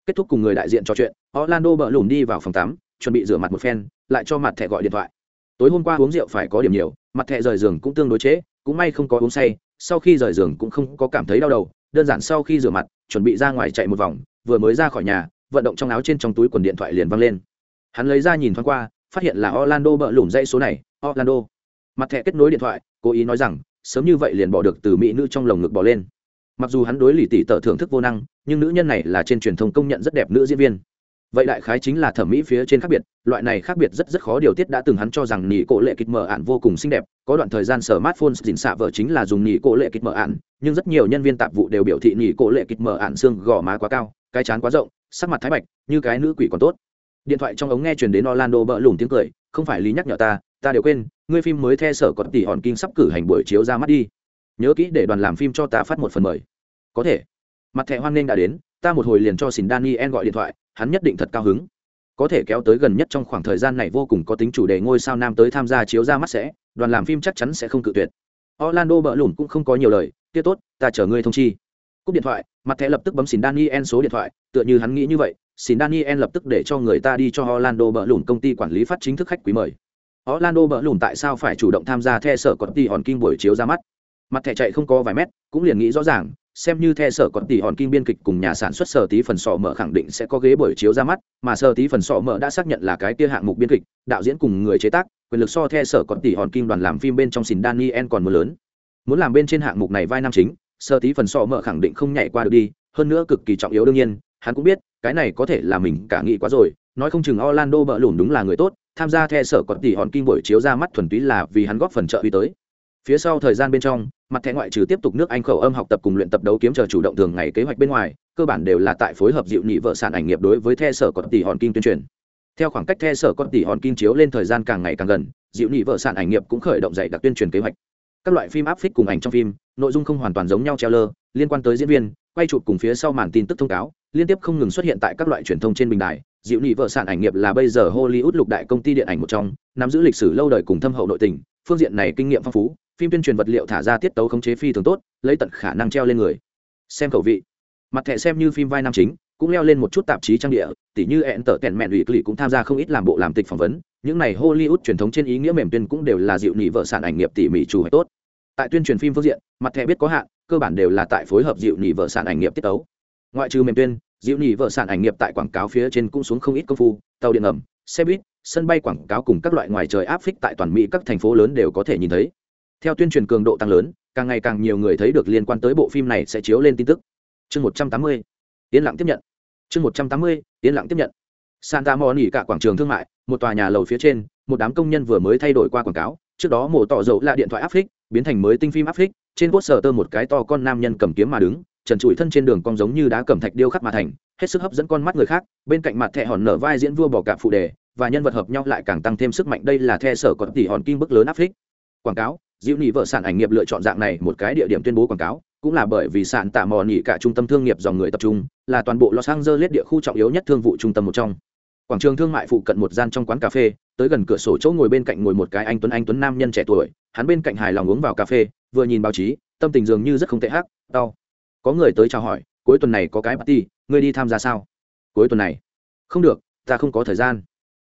Kết thúc cùng người đại diện trò chuyện orlando bợ lủng đi vào phòng tắm chuẩn bị rửa mặt một phen lại cho mặt thẻ gọi điện thoại. Tối hôm qua uống rượu phải có điểm nhiều mặt thẻ rời giường cũng tương đối chế, cũng may không có uống say sau khi rời giường cũng không có cảm thấy đau đầu đơn giản sau khi rửa mặt chuẩn bị ra ngoài chạy một vòng vừa mới ra khỏi nhà vận động trong áo trên trong túi quần điện thoại liền văng lên. Hắn lấy ra nhìn thoáng qua phát hiện là orlando bợ lủng dây số này orlando. Mặt thẻ kết nối điện thoại cố ý nói rằng, sớm như vậy liền bỏ được từ mỹ nữ trong lồng ngực bỏ lên. Mặc dù hắn đối lì tỷ tờ thưởng thức vô năng, nhưng nữ nhân này là trên truyền thông công nhận rất đẹp nữ diễn viên. Vậy đại khái chính là thẩm mỹ phía trên khác biệt, loại này khác biệt rất rất khó điều tiết đã từng hắn cho rằng nỉ cổ lệ kịch mở ạn vô cùng xinh đẹp, có đoạn thời gian sở smartphone dình xạ vợ chính là dùng nỉ cổ lệ kịch mở ạn, nhưng rất nhiều nhân viên tạp vụ đều biểu thị nỉ cổ lệ kịch mở ạn xương gò má quá cao, cái chán quá rộng, sắc mặt thái bạch, như cái nữ quỷ còn tốt. Điện thoại trong ống nghe truyền đến orlando bỡ lùm tiếng cười, không phải lý nhắc nhở ta ta đều quên, ngươi phim mới the sở có tỷ hòn kinh sắp cử hành buổi chiếu ra mắt đi. Nhớ kỹ để đoàn làm phim cho ta phát một phần mời. Có thể. Mặt thẻ hoan nghênh đã đến, ta một hồi liền cho xin daniel gọi điện thoại, hắn nhất định thật cao hứng. Có thể kéo tới gần nhất trong khoảng thời gian này vô cùng có tính chủ đề ngôi sao nam tới tham gia chiếu ra mắt sẽ, đoàn làm phim chắc chắn sẽ không cự tuyệt. Orlando bỡ lùn cũng không có nhiều lời kia tốt, ta chờ ngươi thông chi. Cúp điện thoại, mặt thẻ lập tức bấm xin daniel số điện thoại, tựa như hắn nghĩ như vậy, xin daniel lập tức để cho người ta đi cho orlando bỡ lùn công ty quản lý phát chính thức khách quý mời orlando bỡ lùn tại sao phải chủ động tham gia the sở còn tỷ hòn kim buổi chiếu ra mắt? Mặt thẻ chạy không có vài mét, cũng liền nghĩ rõ ràng, xem như the sở còn tỷ hòn kim biên kịch cùng nhà sản xuất sở tí phần sọ mở khẳng định sẽ có ghế buổi chiếu ra mắt, mà sở tí phần sọ mở đã xác nhận là cái kia hạng mục biên kịch, đạo diễn cùng người chế tác, quyền lực so the sở còn tỷ hòn kim đoàn làm phim bên trong xin daniel còn mưa lớn. Muốn làm bên trên hạng mục này vai nam chính, sở tí phần sọ mở khẳng định không nhảy qua được đi, hơn nữa cực kỳ trọng yếu đương nhiên, hắn cũng biết, cái này có thể là mình cả nghĩ quá rồi, nói không chừng orlando bỡ lùn đúng là người tốt tham gia the sở có tỷ hòn kim buổi chiếu ra mắt thuần túy là vì hắn góp phần trợ uy tới. Phía sau thời gian bên trong, mặt thẻ ngoại trừ tiếp tục nước anh khẩu âm học tập cùng luyện tập đấu kiếm chờ chủ động thường ngày kế hoạch bên ngoài, cơ bản đều là tại phối hợp dịu nhị vợ sản ảnh nghiệp đối với the sở có tỷ hòn kim tuyên truyền. Theo khoảng cách the sở có tỷ hòn kim chiếu lên thời gian càng ngày càng gần, dịu nhị vợ sản ảnh nghiệp cũng khởi động dạy đặc tuyên truyền kế hoạch. Các loại phim áp phích cùng ảnh trong phim, nội dung không hoàn toàn giống nhau treo lơ, liên quan tới diễn viên, quay chụp cùng phía sau màn tin tức thông cáo, liên tiếp không ngừng xuất hiện tại các loại truyền thông trên bình đài dịu nị vợ sản ảnh nghiệp là bây giờ hollywood lục đại công ty điện ảnh một trong, nắm giữ lịch sử lâu đời cùng thâm hậu nội tình, phương diện này kinh nghiệm phong phú, phim tuyên truyền vật liệu thả ra tiết tấu khống chế phi thường tốt, lấy tận khả năng treo lên người. Xem khẩu vị. Mặt thẻ xem như phim vai nam chính, cũng leo lên một chút tạp chí trang địa, tỉ như ẹn tở kèn mẹn ủy kỷ cũng tham gia không ít làm bộ làm tịch phỏng vấn, những này hollywood truyền thống trên ý nghĩa mềm tuyên cũng đều là dịu nị vợ sản ảnh nghiệp tỉ mỉ chủ hoạch tốt. Tại tuyên truyền phim phương diện, mặt thẻ biết có hạn, cơ bản đều là tại phối hợp dịu nị vợ sản ảnh nghiệp tiết tấu. Ngoại trừ mềm tuyên Diệu nhị vợ sản ảnh nghiệp tại quảng cáo phía trên cũng xuống không ít công phu, tàu điện ngầm, xe buýt, sân bay quảng cáo cùng các loại ngoài trời áp phích tại toàn mỹ các thành phố lớn đều có thể nhìn thấy. Theo tuyên truyền cường độ tăng lớn, càng ngày càng nhiều người thấy được liên quan tới bộ phim này sẽ chiếu lên tin tức. Chương một trăm tám mươi, yên lặng tiếp nhận. Chương một trăm tám mươi, yên lặng tiếp nhận. Santa moni cả quảng trường thương mại, một tòa nhà lầu phía trên, một đám công nhân vừa mới thay đổi qua quảng cáo, trước đó mổ tỏ dầu là điện thoại áp phích, biến thành mới tinh phim áp phích, trên cốt sở tơ một cái to con nam nhân cầm kiếm mà đứng trần trụi thân trên đường cong giống như đá cẩm thạch điêu khắc mà thành, hết sức hấp dẫn con mắt người khác, bên cạnh mặt thẹ hòn nở vai diễn vua bỏ cạp phụ đề, và nhân vật hợp nhau lại càng tăng thêm sức mạnh, đây là the sở còn tỷ hòn kim bức lớn áp thích quảng cáo, diệu nhị vợ sản ảnh nghiệp lựa chọn dạng này một cái địa điểm tuyên bố quảng cáo, cũng là bởi vì sản tạ mò nhị cả trung tâm thương nghiệp dòng người tập trung, là toàn bộ los angeles địa khu trọng yếu nhất thương vụ trung tâm một trong. Quảng trường thương mại phụ cận một gian trong quán cà phê, tới gần cửa sổ chỗ ngồi bên cạnh ngồi một cái anh tuấn anh tuấn nam nhân trẻ tuổi, hắn bên cạnh hài lòng uống vào cà phê, vừa nhìn báo chí, tâm tình dường như rất không tệ hắc, đau có người tới chào hỏi, cuối tuần này có cái party, ngươi đi tham gia sao? Cuối tuần này. Không được, ta không có thời gian.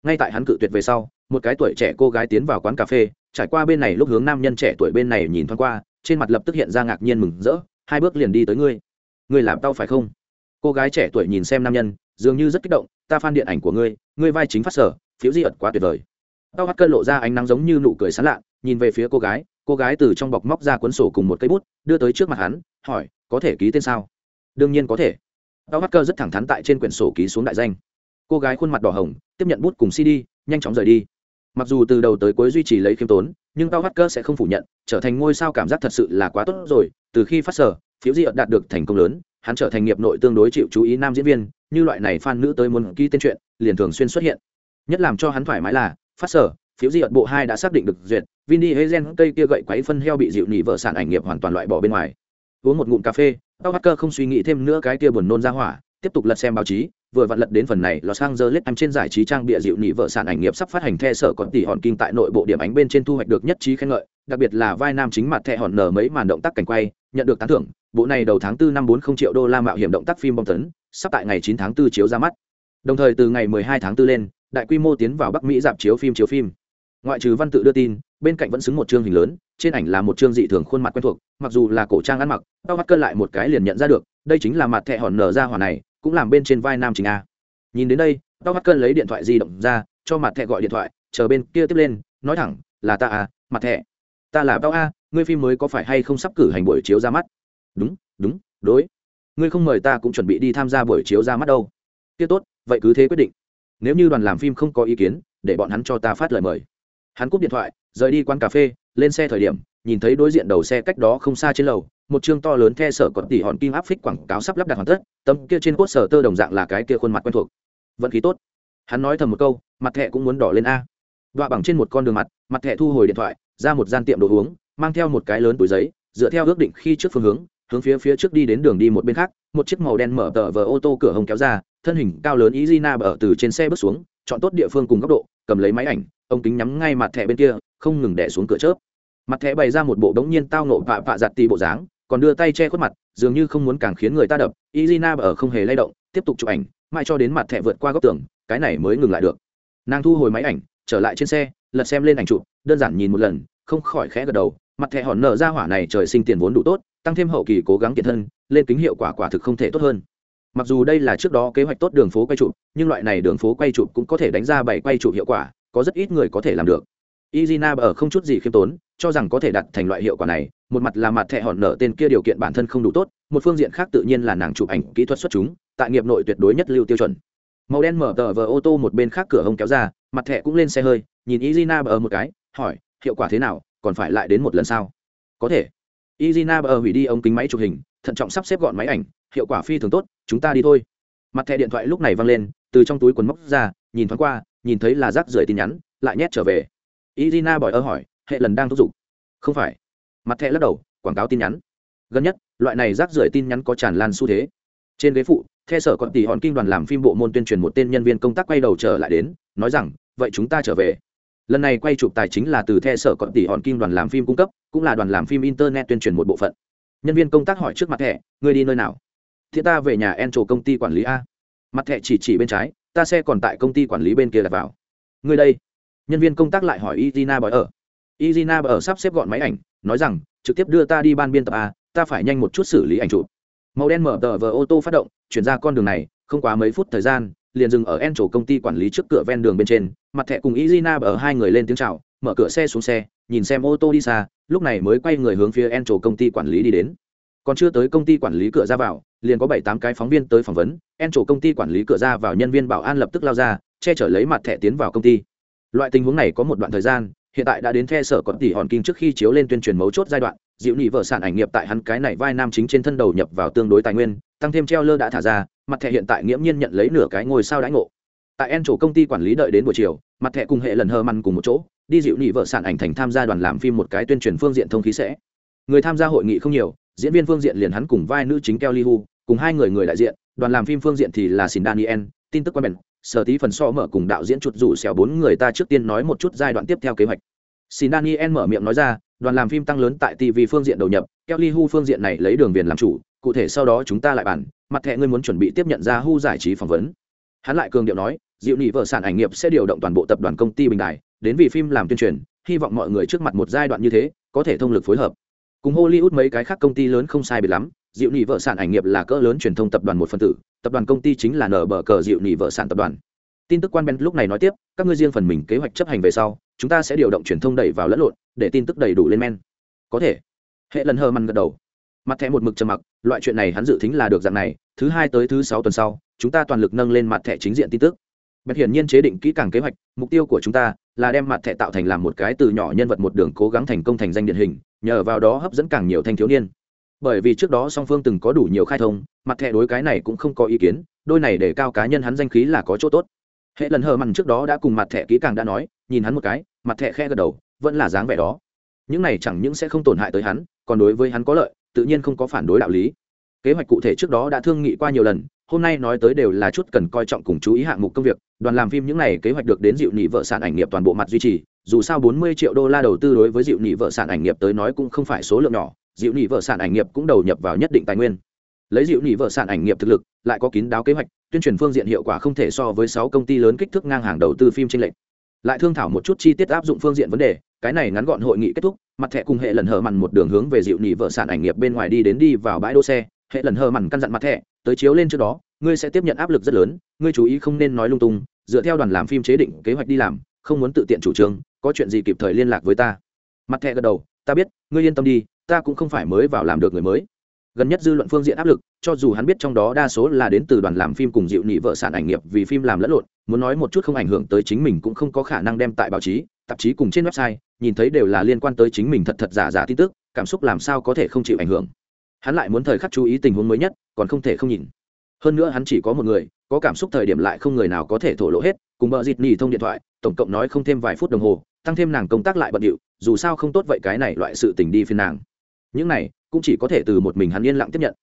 Ngay tại hắn cự tuyệt về sau, một cái tuổi trẻ cô gái tiến vào quán cà phê, trải qua bên này lúc hướng nam nhân trẻ tuổi bên này nhìn thoáng qua, trên mặt lập tức hiện ra ngạc nhiên mừng rỡ, hai bước liền đi tới ngươi. Ngươi làm tao phải không? Cô gái trẻ tuổi nhìn xem nam nhân, dường như rất kích động, ta phan điện ảnh của ngươi ngươi vai chính phát sở, phiếu di ẩn quá tuyệt vời. Tao hắt cơn lộ ra ánh nắng giống như nụ cười sán lạ, nhìn về phía cô gái cô gái từ trong bọc móc ra cuốn sổ cùng một cây bút, đưa tới trước mặt hắn, hỏi có thể ký tên sao? Đương nhiên có thể. Tao hacker rất thẳng thắn tại trên quyển sổ ký xuống đại danh. Cô gái khuôn mặt đỏ hồng, tiếp nhận bút cùng cd nhanh chóng rời đi. Mặc dù từ đầu tới cuối duy trì lấy khiêm tốn, nhưng tao hacker sẽ không phủ nhận, trở thành ngôi sao cảm giác thật sự là quá tốt rồi. Từ khi phát sở, phiếu di ợt đạt được thành công lớn, hắn trở thành nghiệp nội tương đối chịu chú ý nam diễn viên, như loại này fan nữ tới muốn ký tên chuyện, liền thường xuyên xuất hiện. Nhất làm cho hắn thoải mái là, phát sở, phiếu di ợt bộ hai đã xác định được duyệt vini gen cây kia gậy quấy phân heo bị dịu nỉ vợ sản ảnh nghiệp hoàn toàn loại bỏ bên ngoài uống một ngụm cà phê tao hacker không suy nghĩ thêm nữa cái kia buồn nôn ra hỏa tiếp tục lật xem báo chí vừa vặn lật đến phần này Los Angeles em trên giải trí trang bịa dịu nị vợ sản ảnh nghiệp sắp phát hành the sở còn tỷ hòn kinh tại nội bộ điểm ánh bên trên thu hoạch được nhất trí khen ngợi, đặc biệt là vai nam chính mặt thẻ hòn nở mấy màn động tác cảnh quay, nhận được tán thưởng. Bộ này đầu tháng 4 năm 40 triệu đô la mạo hiểm động tác phim bom tấn, sắp tại ngày 9 tháng 4 chiếu ra mắt. Đồng thời từ ngày 12 tháng 4 lên, đại quy mô tiến vào Bắc Mỹ dạp chiếu phim chiếu phim. Ngoại trừ văn tự đưa tin, bên cạnh vẫn xứng một chương hình lớn, trên ảnh là một chương dị thường khuôn mặt quen thuộc, mặc dù là cổ trang ăn mặc, tao mắt cân lại một cái liền nhận ra được, đây chính là mặt thẹ hòn nở ra hỏa này, cũng làm bên trên vai nam chính a. Nhìn đến đây tao mắt cân lấy điện thoại di động ra cho mặt thẹ gọi điện thoại chờ bên kia tiếp lên nói thẳng là ta à mặt thẹ ta là tao a ngươi phim mới có phải hay không sắp cử hành buổi chiếu ra mắt? Đúng đúng đối. Ngươi không mời ta cũng chuẩn bị đi tham gia buổi chiếu ra mắt đâu. Kia tốt vậy cứ thế quyết định. Nếu như đoàn làm phim không có ý kiến để bọn hắn cho ta phát lời mời. Hắn cúp điện thoại rời đi quán cà phê lên xe thời điểm, nhìn thấy đối diện đầu xe cách đó không xa trên lầu, một chương to lớn the sở còn tỉ hòn kim áp phích quảng cáo sắp lắp đặt hoàn tất, tấm kia trên cốt sở tơ đồng dạng là cái kia khuôn mặt quen thuộc. Vận khí tốt. Hắn nói thầm một câu, mặt thẹ cũng muốn đỏ lên a. Đọa bằng trên một con đường mặt mặt thẹ thu hồi điện thoại, ra một gian tiệm đồ uống, mang theo một cái lớn túi giấy, dựa theo ước định khi trước phương hướng hướng phía phía trước đi đến đường đi một bên khác, một chiếc màu đen mở tờ vờ ô tô cửa hồng kéo ra, thân hình cao lớn Yzna bở từ trên xe bước xuống, chọn tốt địa phương cùng góc độ, cầm lấy máy ảnh ông kính nhắm ngay mặt thẻ bên kia, không ngừng đẻ xuống cửa chớp mặt thẻ bày ra một bộ đống nhiên tao nộ vạ vạ giặt tì bộ dáng, còn đưa tay che khuất mặt, dường như không muốn càng khiến người ta đập. Izina ở không hề lay động, tiếp tục chụp ảnh, mãi cho đến mặt thẻ vượt qua góc tường, cái này mới ngừng lại được. Nàng thu hồi máy ảnh, trở lại trên xe, lật xem lên ảnh chụp, đơn giản nhìn một lần, không khỏi khẽ gật đầu, mặt thẻ hòn nở ra hỏa này trời sinh tiền vốn đủ tốt, tăng thêm hậu kỳ cố gắng kiện thân, lên kính hiệu quả quả thực không thể tốt hơn. Mặc dù đây là trước đó kế hoạch tốt đường phố quay chụp, nhưng loại này đường phố quay chụp cũng có thể đánh ra bảy quay chụp hiệu quả, có rất ít người có thể làm được. Izina ở không chút gì khiêm tốn cho rằng có thể đặt thành loại hiệu quả này, một mặt là mặt thẻ hòn nợ tên kia điều kiện bản thân không đủ tốt, một phương diện khác tự nhiên là nàng chụp ảnh kỹ thuật xuất chúng, tại nghiệp nội tuyệt đối nhất lưu tiêu chuẩn. Màu đen mở tờ vờ ô tô một bên khác cửa hông kéo ra, mặt thẻ cũng lên xe hơi, nhìn izina bờ một cái, hỏi, hiệu quả thế nào, còn phải lại đến một lần sau có thể. Izina bờ hủy đi ống kính máy chụp hình, thận trọng sắp xếp gọn máy ảnh, hiệu quả phi thường tốt, chúng ta đi thôi. Mặt thẻ điện thoại lúc này văng lên, từ trong túi quần móc ra, nhìn thoáng qua, nhìn thấy là rác rưởi tin nhắn, lại nhét trở về. Izina bỏi ơ hỏi hệ lần đang thúc giục. Không phải. Mặt thẻ lắc đầu, quảng cáo tin nhắn. Gần nhất, loại này rác rưởi tin nhắn có tràn lan xu thế. Trên ghế phụ theo sở còn tỷ hòn kinh đoàn làm phim bộ môn tuyên truyền một tên nhân viên công tác quay đầu trở lại đến, nói rằng, vậy chúng ta trở về. Lần này quay chụp tài chính là từ theo sở còn tỷ hòn kinh đoàn làm phim cung cấp, cũng là đoàn làm phim internet tuyên truyền một bộ phận. Nhân viên công tác hỏi trước mặt thẻ người đi nơi nào? Thì ta về nhà en trổ công ty quản lý a. Mặt thẻ chỉ chỉ bên trái, ta xe còn tại công ty quản lý bên kia đặt vào. Người đây. Nhân viên công tác lại hỏi izina bỏi ở izina ở sắp xếp gọn máy ảnh, nói rằng, trực tiếp đưa ta đi ban biên tập a, ta phải nhanh một chút xử lý ảnh chụp. Màu đen mở tờ vờ ô tô phát động, chuyển ra con đường này, không quá mấy phút thời gian, liền dừng ở en chỗ công ty quản lý trước cửa ven đường bên trên, mặt thẻ cùng izina ở hai người lên tiếng chào, mở cửa xe xuống xe, nhìn xem ô tô đi xa, lúc này mới quay người hướng phía en chỗ công ty quản lý đi đến. Còn chưa tới công ty quản lý cửa ra vào, liền có bảy tám cái phóng viên tới phỏng vấn, en chỗ công ty quản lý cửa ra vào nhân viên bảo an lập tức lao ra, che chở lấy mặt thẻ tiến vào công ty. Loại tình huống này có một đoạn thời gian hiện tại đã đến the sở còn tỷ hòn kinh trước khi chiếu lên tuyên truyền mấu chốt giai đoạn, dịu nhị vợ sản ảnh nghiệp tại hắn cái này vai nam chính trên thân đầu nhập vào tương đối tài nguyên, tăng thêm treo lơ đã thả ra, mặt thẻ hiện tại nghiễm nhiên nhận lấy nửa cái ngôi sao đãi ngộ. Tại en chủ công ty quản lý đợi đến buổi chiều, mặt thẻ cùng hệ lần hơ măn cùng một chỗ, đi dịu nhị vợ sản ảnh thành tham gia đoàn làm phim một cái tuyên truyền phương diện thông khí sẽ. Người tham gia hội nghị không nhiều, diễn viên phương diện liền hắn cùng vai nữ chính kelly hu, cùng hai người người đại diện, đoàn làm phim phương diện thì là xin daniel, tin tức quan bèn sở tí phần so mở cùng đạo diễn chuột rủ xẻo bốn người ta trước tiên nói một chút giai đoạn tiếp theo kế hoạch. Xin daniel mở miệng nói ra, đoàn làm phim tăng lớn tại tv phương diện đầu nhập kelly hu phương diện này lấy đường viền làm chủ, cụ thể sau đó chúng ta lại bàn, mặt thẻ ngươi muốn chuẩn bị tiếp nhận ra hu giải trí phỏng vấn. Hắn lại cường điệu nói, diệu nhị vợ sản ảnh nghiệp sẽ điều động toàn bộ tập đoàn công ty bình đài đến vì phim làm tuyên truyền, hy vọng mọi người trước mặt một giai đoạn như thế, có thể thông lực phối hợp. Cùng hollywood mấy cái khác công ty lớn không sai biệt lắm, diệu nhị vợ sản ảnh nghiệp là cỡ lớn truyền thông tập đoàn một phân tử tập đoàn công ty chính là nở bờ cờ dịu nhị vợ sản tập đoàn. Tin tức quan ben lúc này nói tiếp, các ngươi riêng phần mình kế hoạch chấp hành về sau, chúng ta sẽ điều động truyền thông đẩy vào lẫn lộn, để tin tức đầy đủ lên men. Có thể. Hệ lần hờ mằn gật đầu. Mặt thẻ một mực trầm mặc, loại chuyện này hắn dự tính là được dạng này, thứ hai tới thứ sáu tuần sau, chúng ta toàn lực nâng lên mặt thẻ chính diện tin tức. Bạch hiển nhiên chế định kỹ càng kế hoạch, mục tiêu của chúng ta là đem mặt thẻ tạo thành làm một cái từ nhỏ nhân vật một đường cố gắng thành công thành danh điển hình, nhờ vào đó hấp dẫn càng nhiều thanh thiếu niên bởi vì trước đó song phương từng có đủ nhiều khai thông, mặt thẻ đối cái này cũng không có ý kiến, đôi này để cao cá nhân hắn danh khí là có chỗ tốt. Hệ lần hờ mằn trước đó đã cùng mặt thẻ kỹ càng đã nói, nhìn hắn một cái, mặt thẻ khe gật đầu, vẫn là dáng vẻ đó. Những này chẳng những sẽ không tổn hại tới hắn, còn đối với hắn có lợi, tự nhiên không có phản đối đạo lý. Kế hoạch cụ thể trước đó đã thương nghị qua nhiều lần, hôm nay nói tới đều là chút cần coi trọng cùng chú ý hạng mục công việc, đoàn làm phim những này kế hoạch được đến dịu nhị vợ sản ảnh nghiệp toàn bộ mặt duy trì, dù sao 40 triệu đô la đầu tư đối với dịu nhị vợ sản ảnh nghiệp tới nói cũng không phải số lượng nhỏ dịu nỉ vợ sản ảnh nghiệp cũng đầu nhập vào nhất định tài nguyên. Lấy dịu nỉ vợ sản ảnh nghiệp thực lực, lại có kín đáo kế hoạch, tuyên truyền phương diện hiệu quả không thể so với sáu công ty lớn kích thước ngang hàng đầu tư phim tranh lệch. Lại thương thảo một chút chi tiết áp dụng phương diện vấn đề, cái này ngắn gọn hội nghị kết thúc, mặt thẻ cùng hệ lần hờ mặn một đường hướng về dịu nỉ vợ sản ảnh nghiệp bên ngoài đi đến đi vào bãi đỗ xe, hệ lần hờ mặn căn dặn mặt thẻ, tới chiếu lên trước đó, ngươi sẽ tiếp nhận áp lực rất lớn, ngươi chú ý không nên nói lung tung, dựa theo đoàn làm phim chế định kế hoạch đi làm, không muốn tự tiện chủ trương, có chuyện gì kịp thời liên lạc với ta. Mặt thẻ gật đầu ta biết, ngươi yên tâm đi, ta cũng không phải mới vào làm được người mới. Gần nhất dư luận phương diện áp lực, cho dù hắn biết trong đó đa số là đến từ đoàn làm phim cùng dịu nhị vợ sản ảnh nghiệp vì phim làm lẫn lộn, muốn nói một chút không ảnh hưởng tới chính mình cũng không có khả năng đem tại báo chí, tạp chí cùng trên website, nhìn thấy đều là liên quan tới chính mình thật thật giả giả tin tức, cảm xúc làm sao có thể không chịu ảnh hưởng. Hắn lại muốn thời khắc chú ý tình huống mới nhất, còn không thể không nhìn. Hơn nữa hắn chỉ có một người, có cảm xúc thời điểm lại không người nào có thể thổ lộ hết, cùng bờ dịt nhì thông điện thoại, tổng cộng nói không thêm vài phút đồng hồ, tăng thêm nàng công tác lại bận điệu dù sao không tốt vậy cái này loại sự tình đi phiên nàng. Những này, cũng chỉ có thể từ một mình hắn yên lặng tiếp nhận.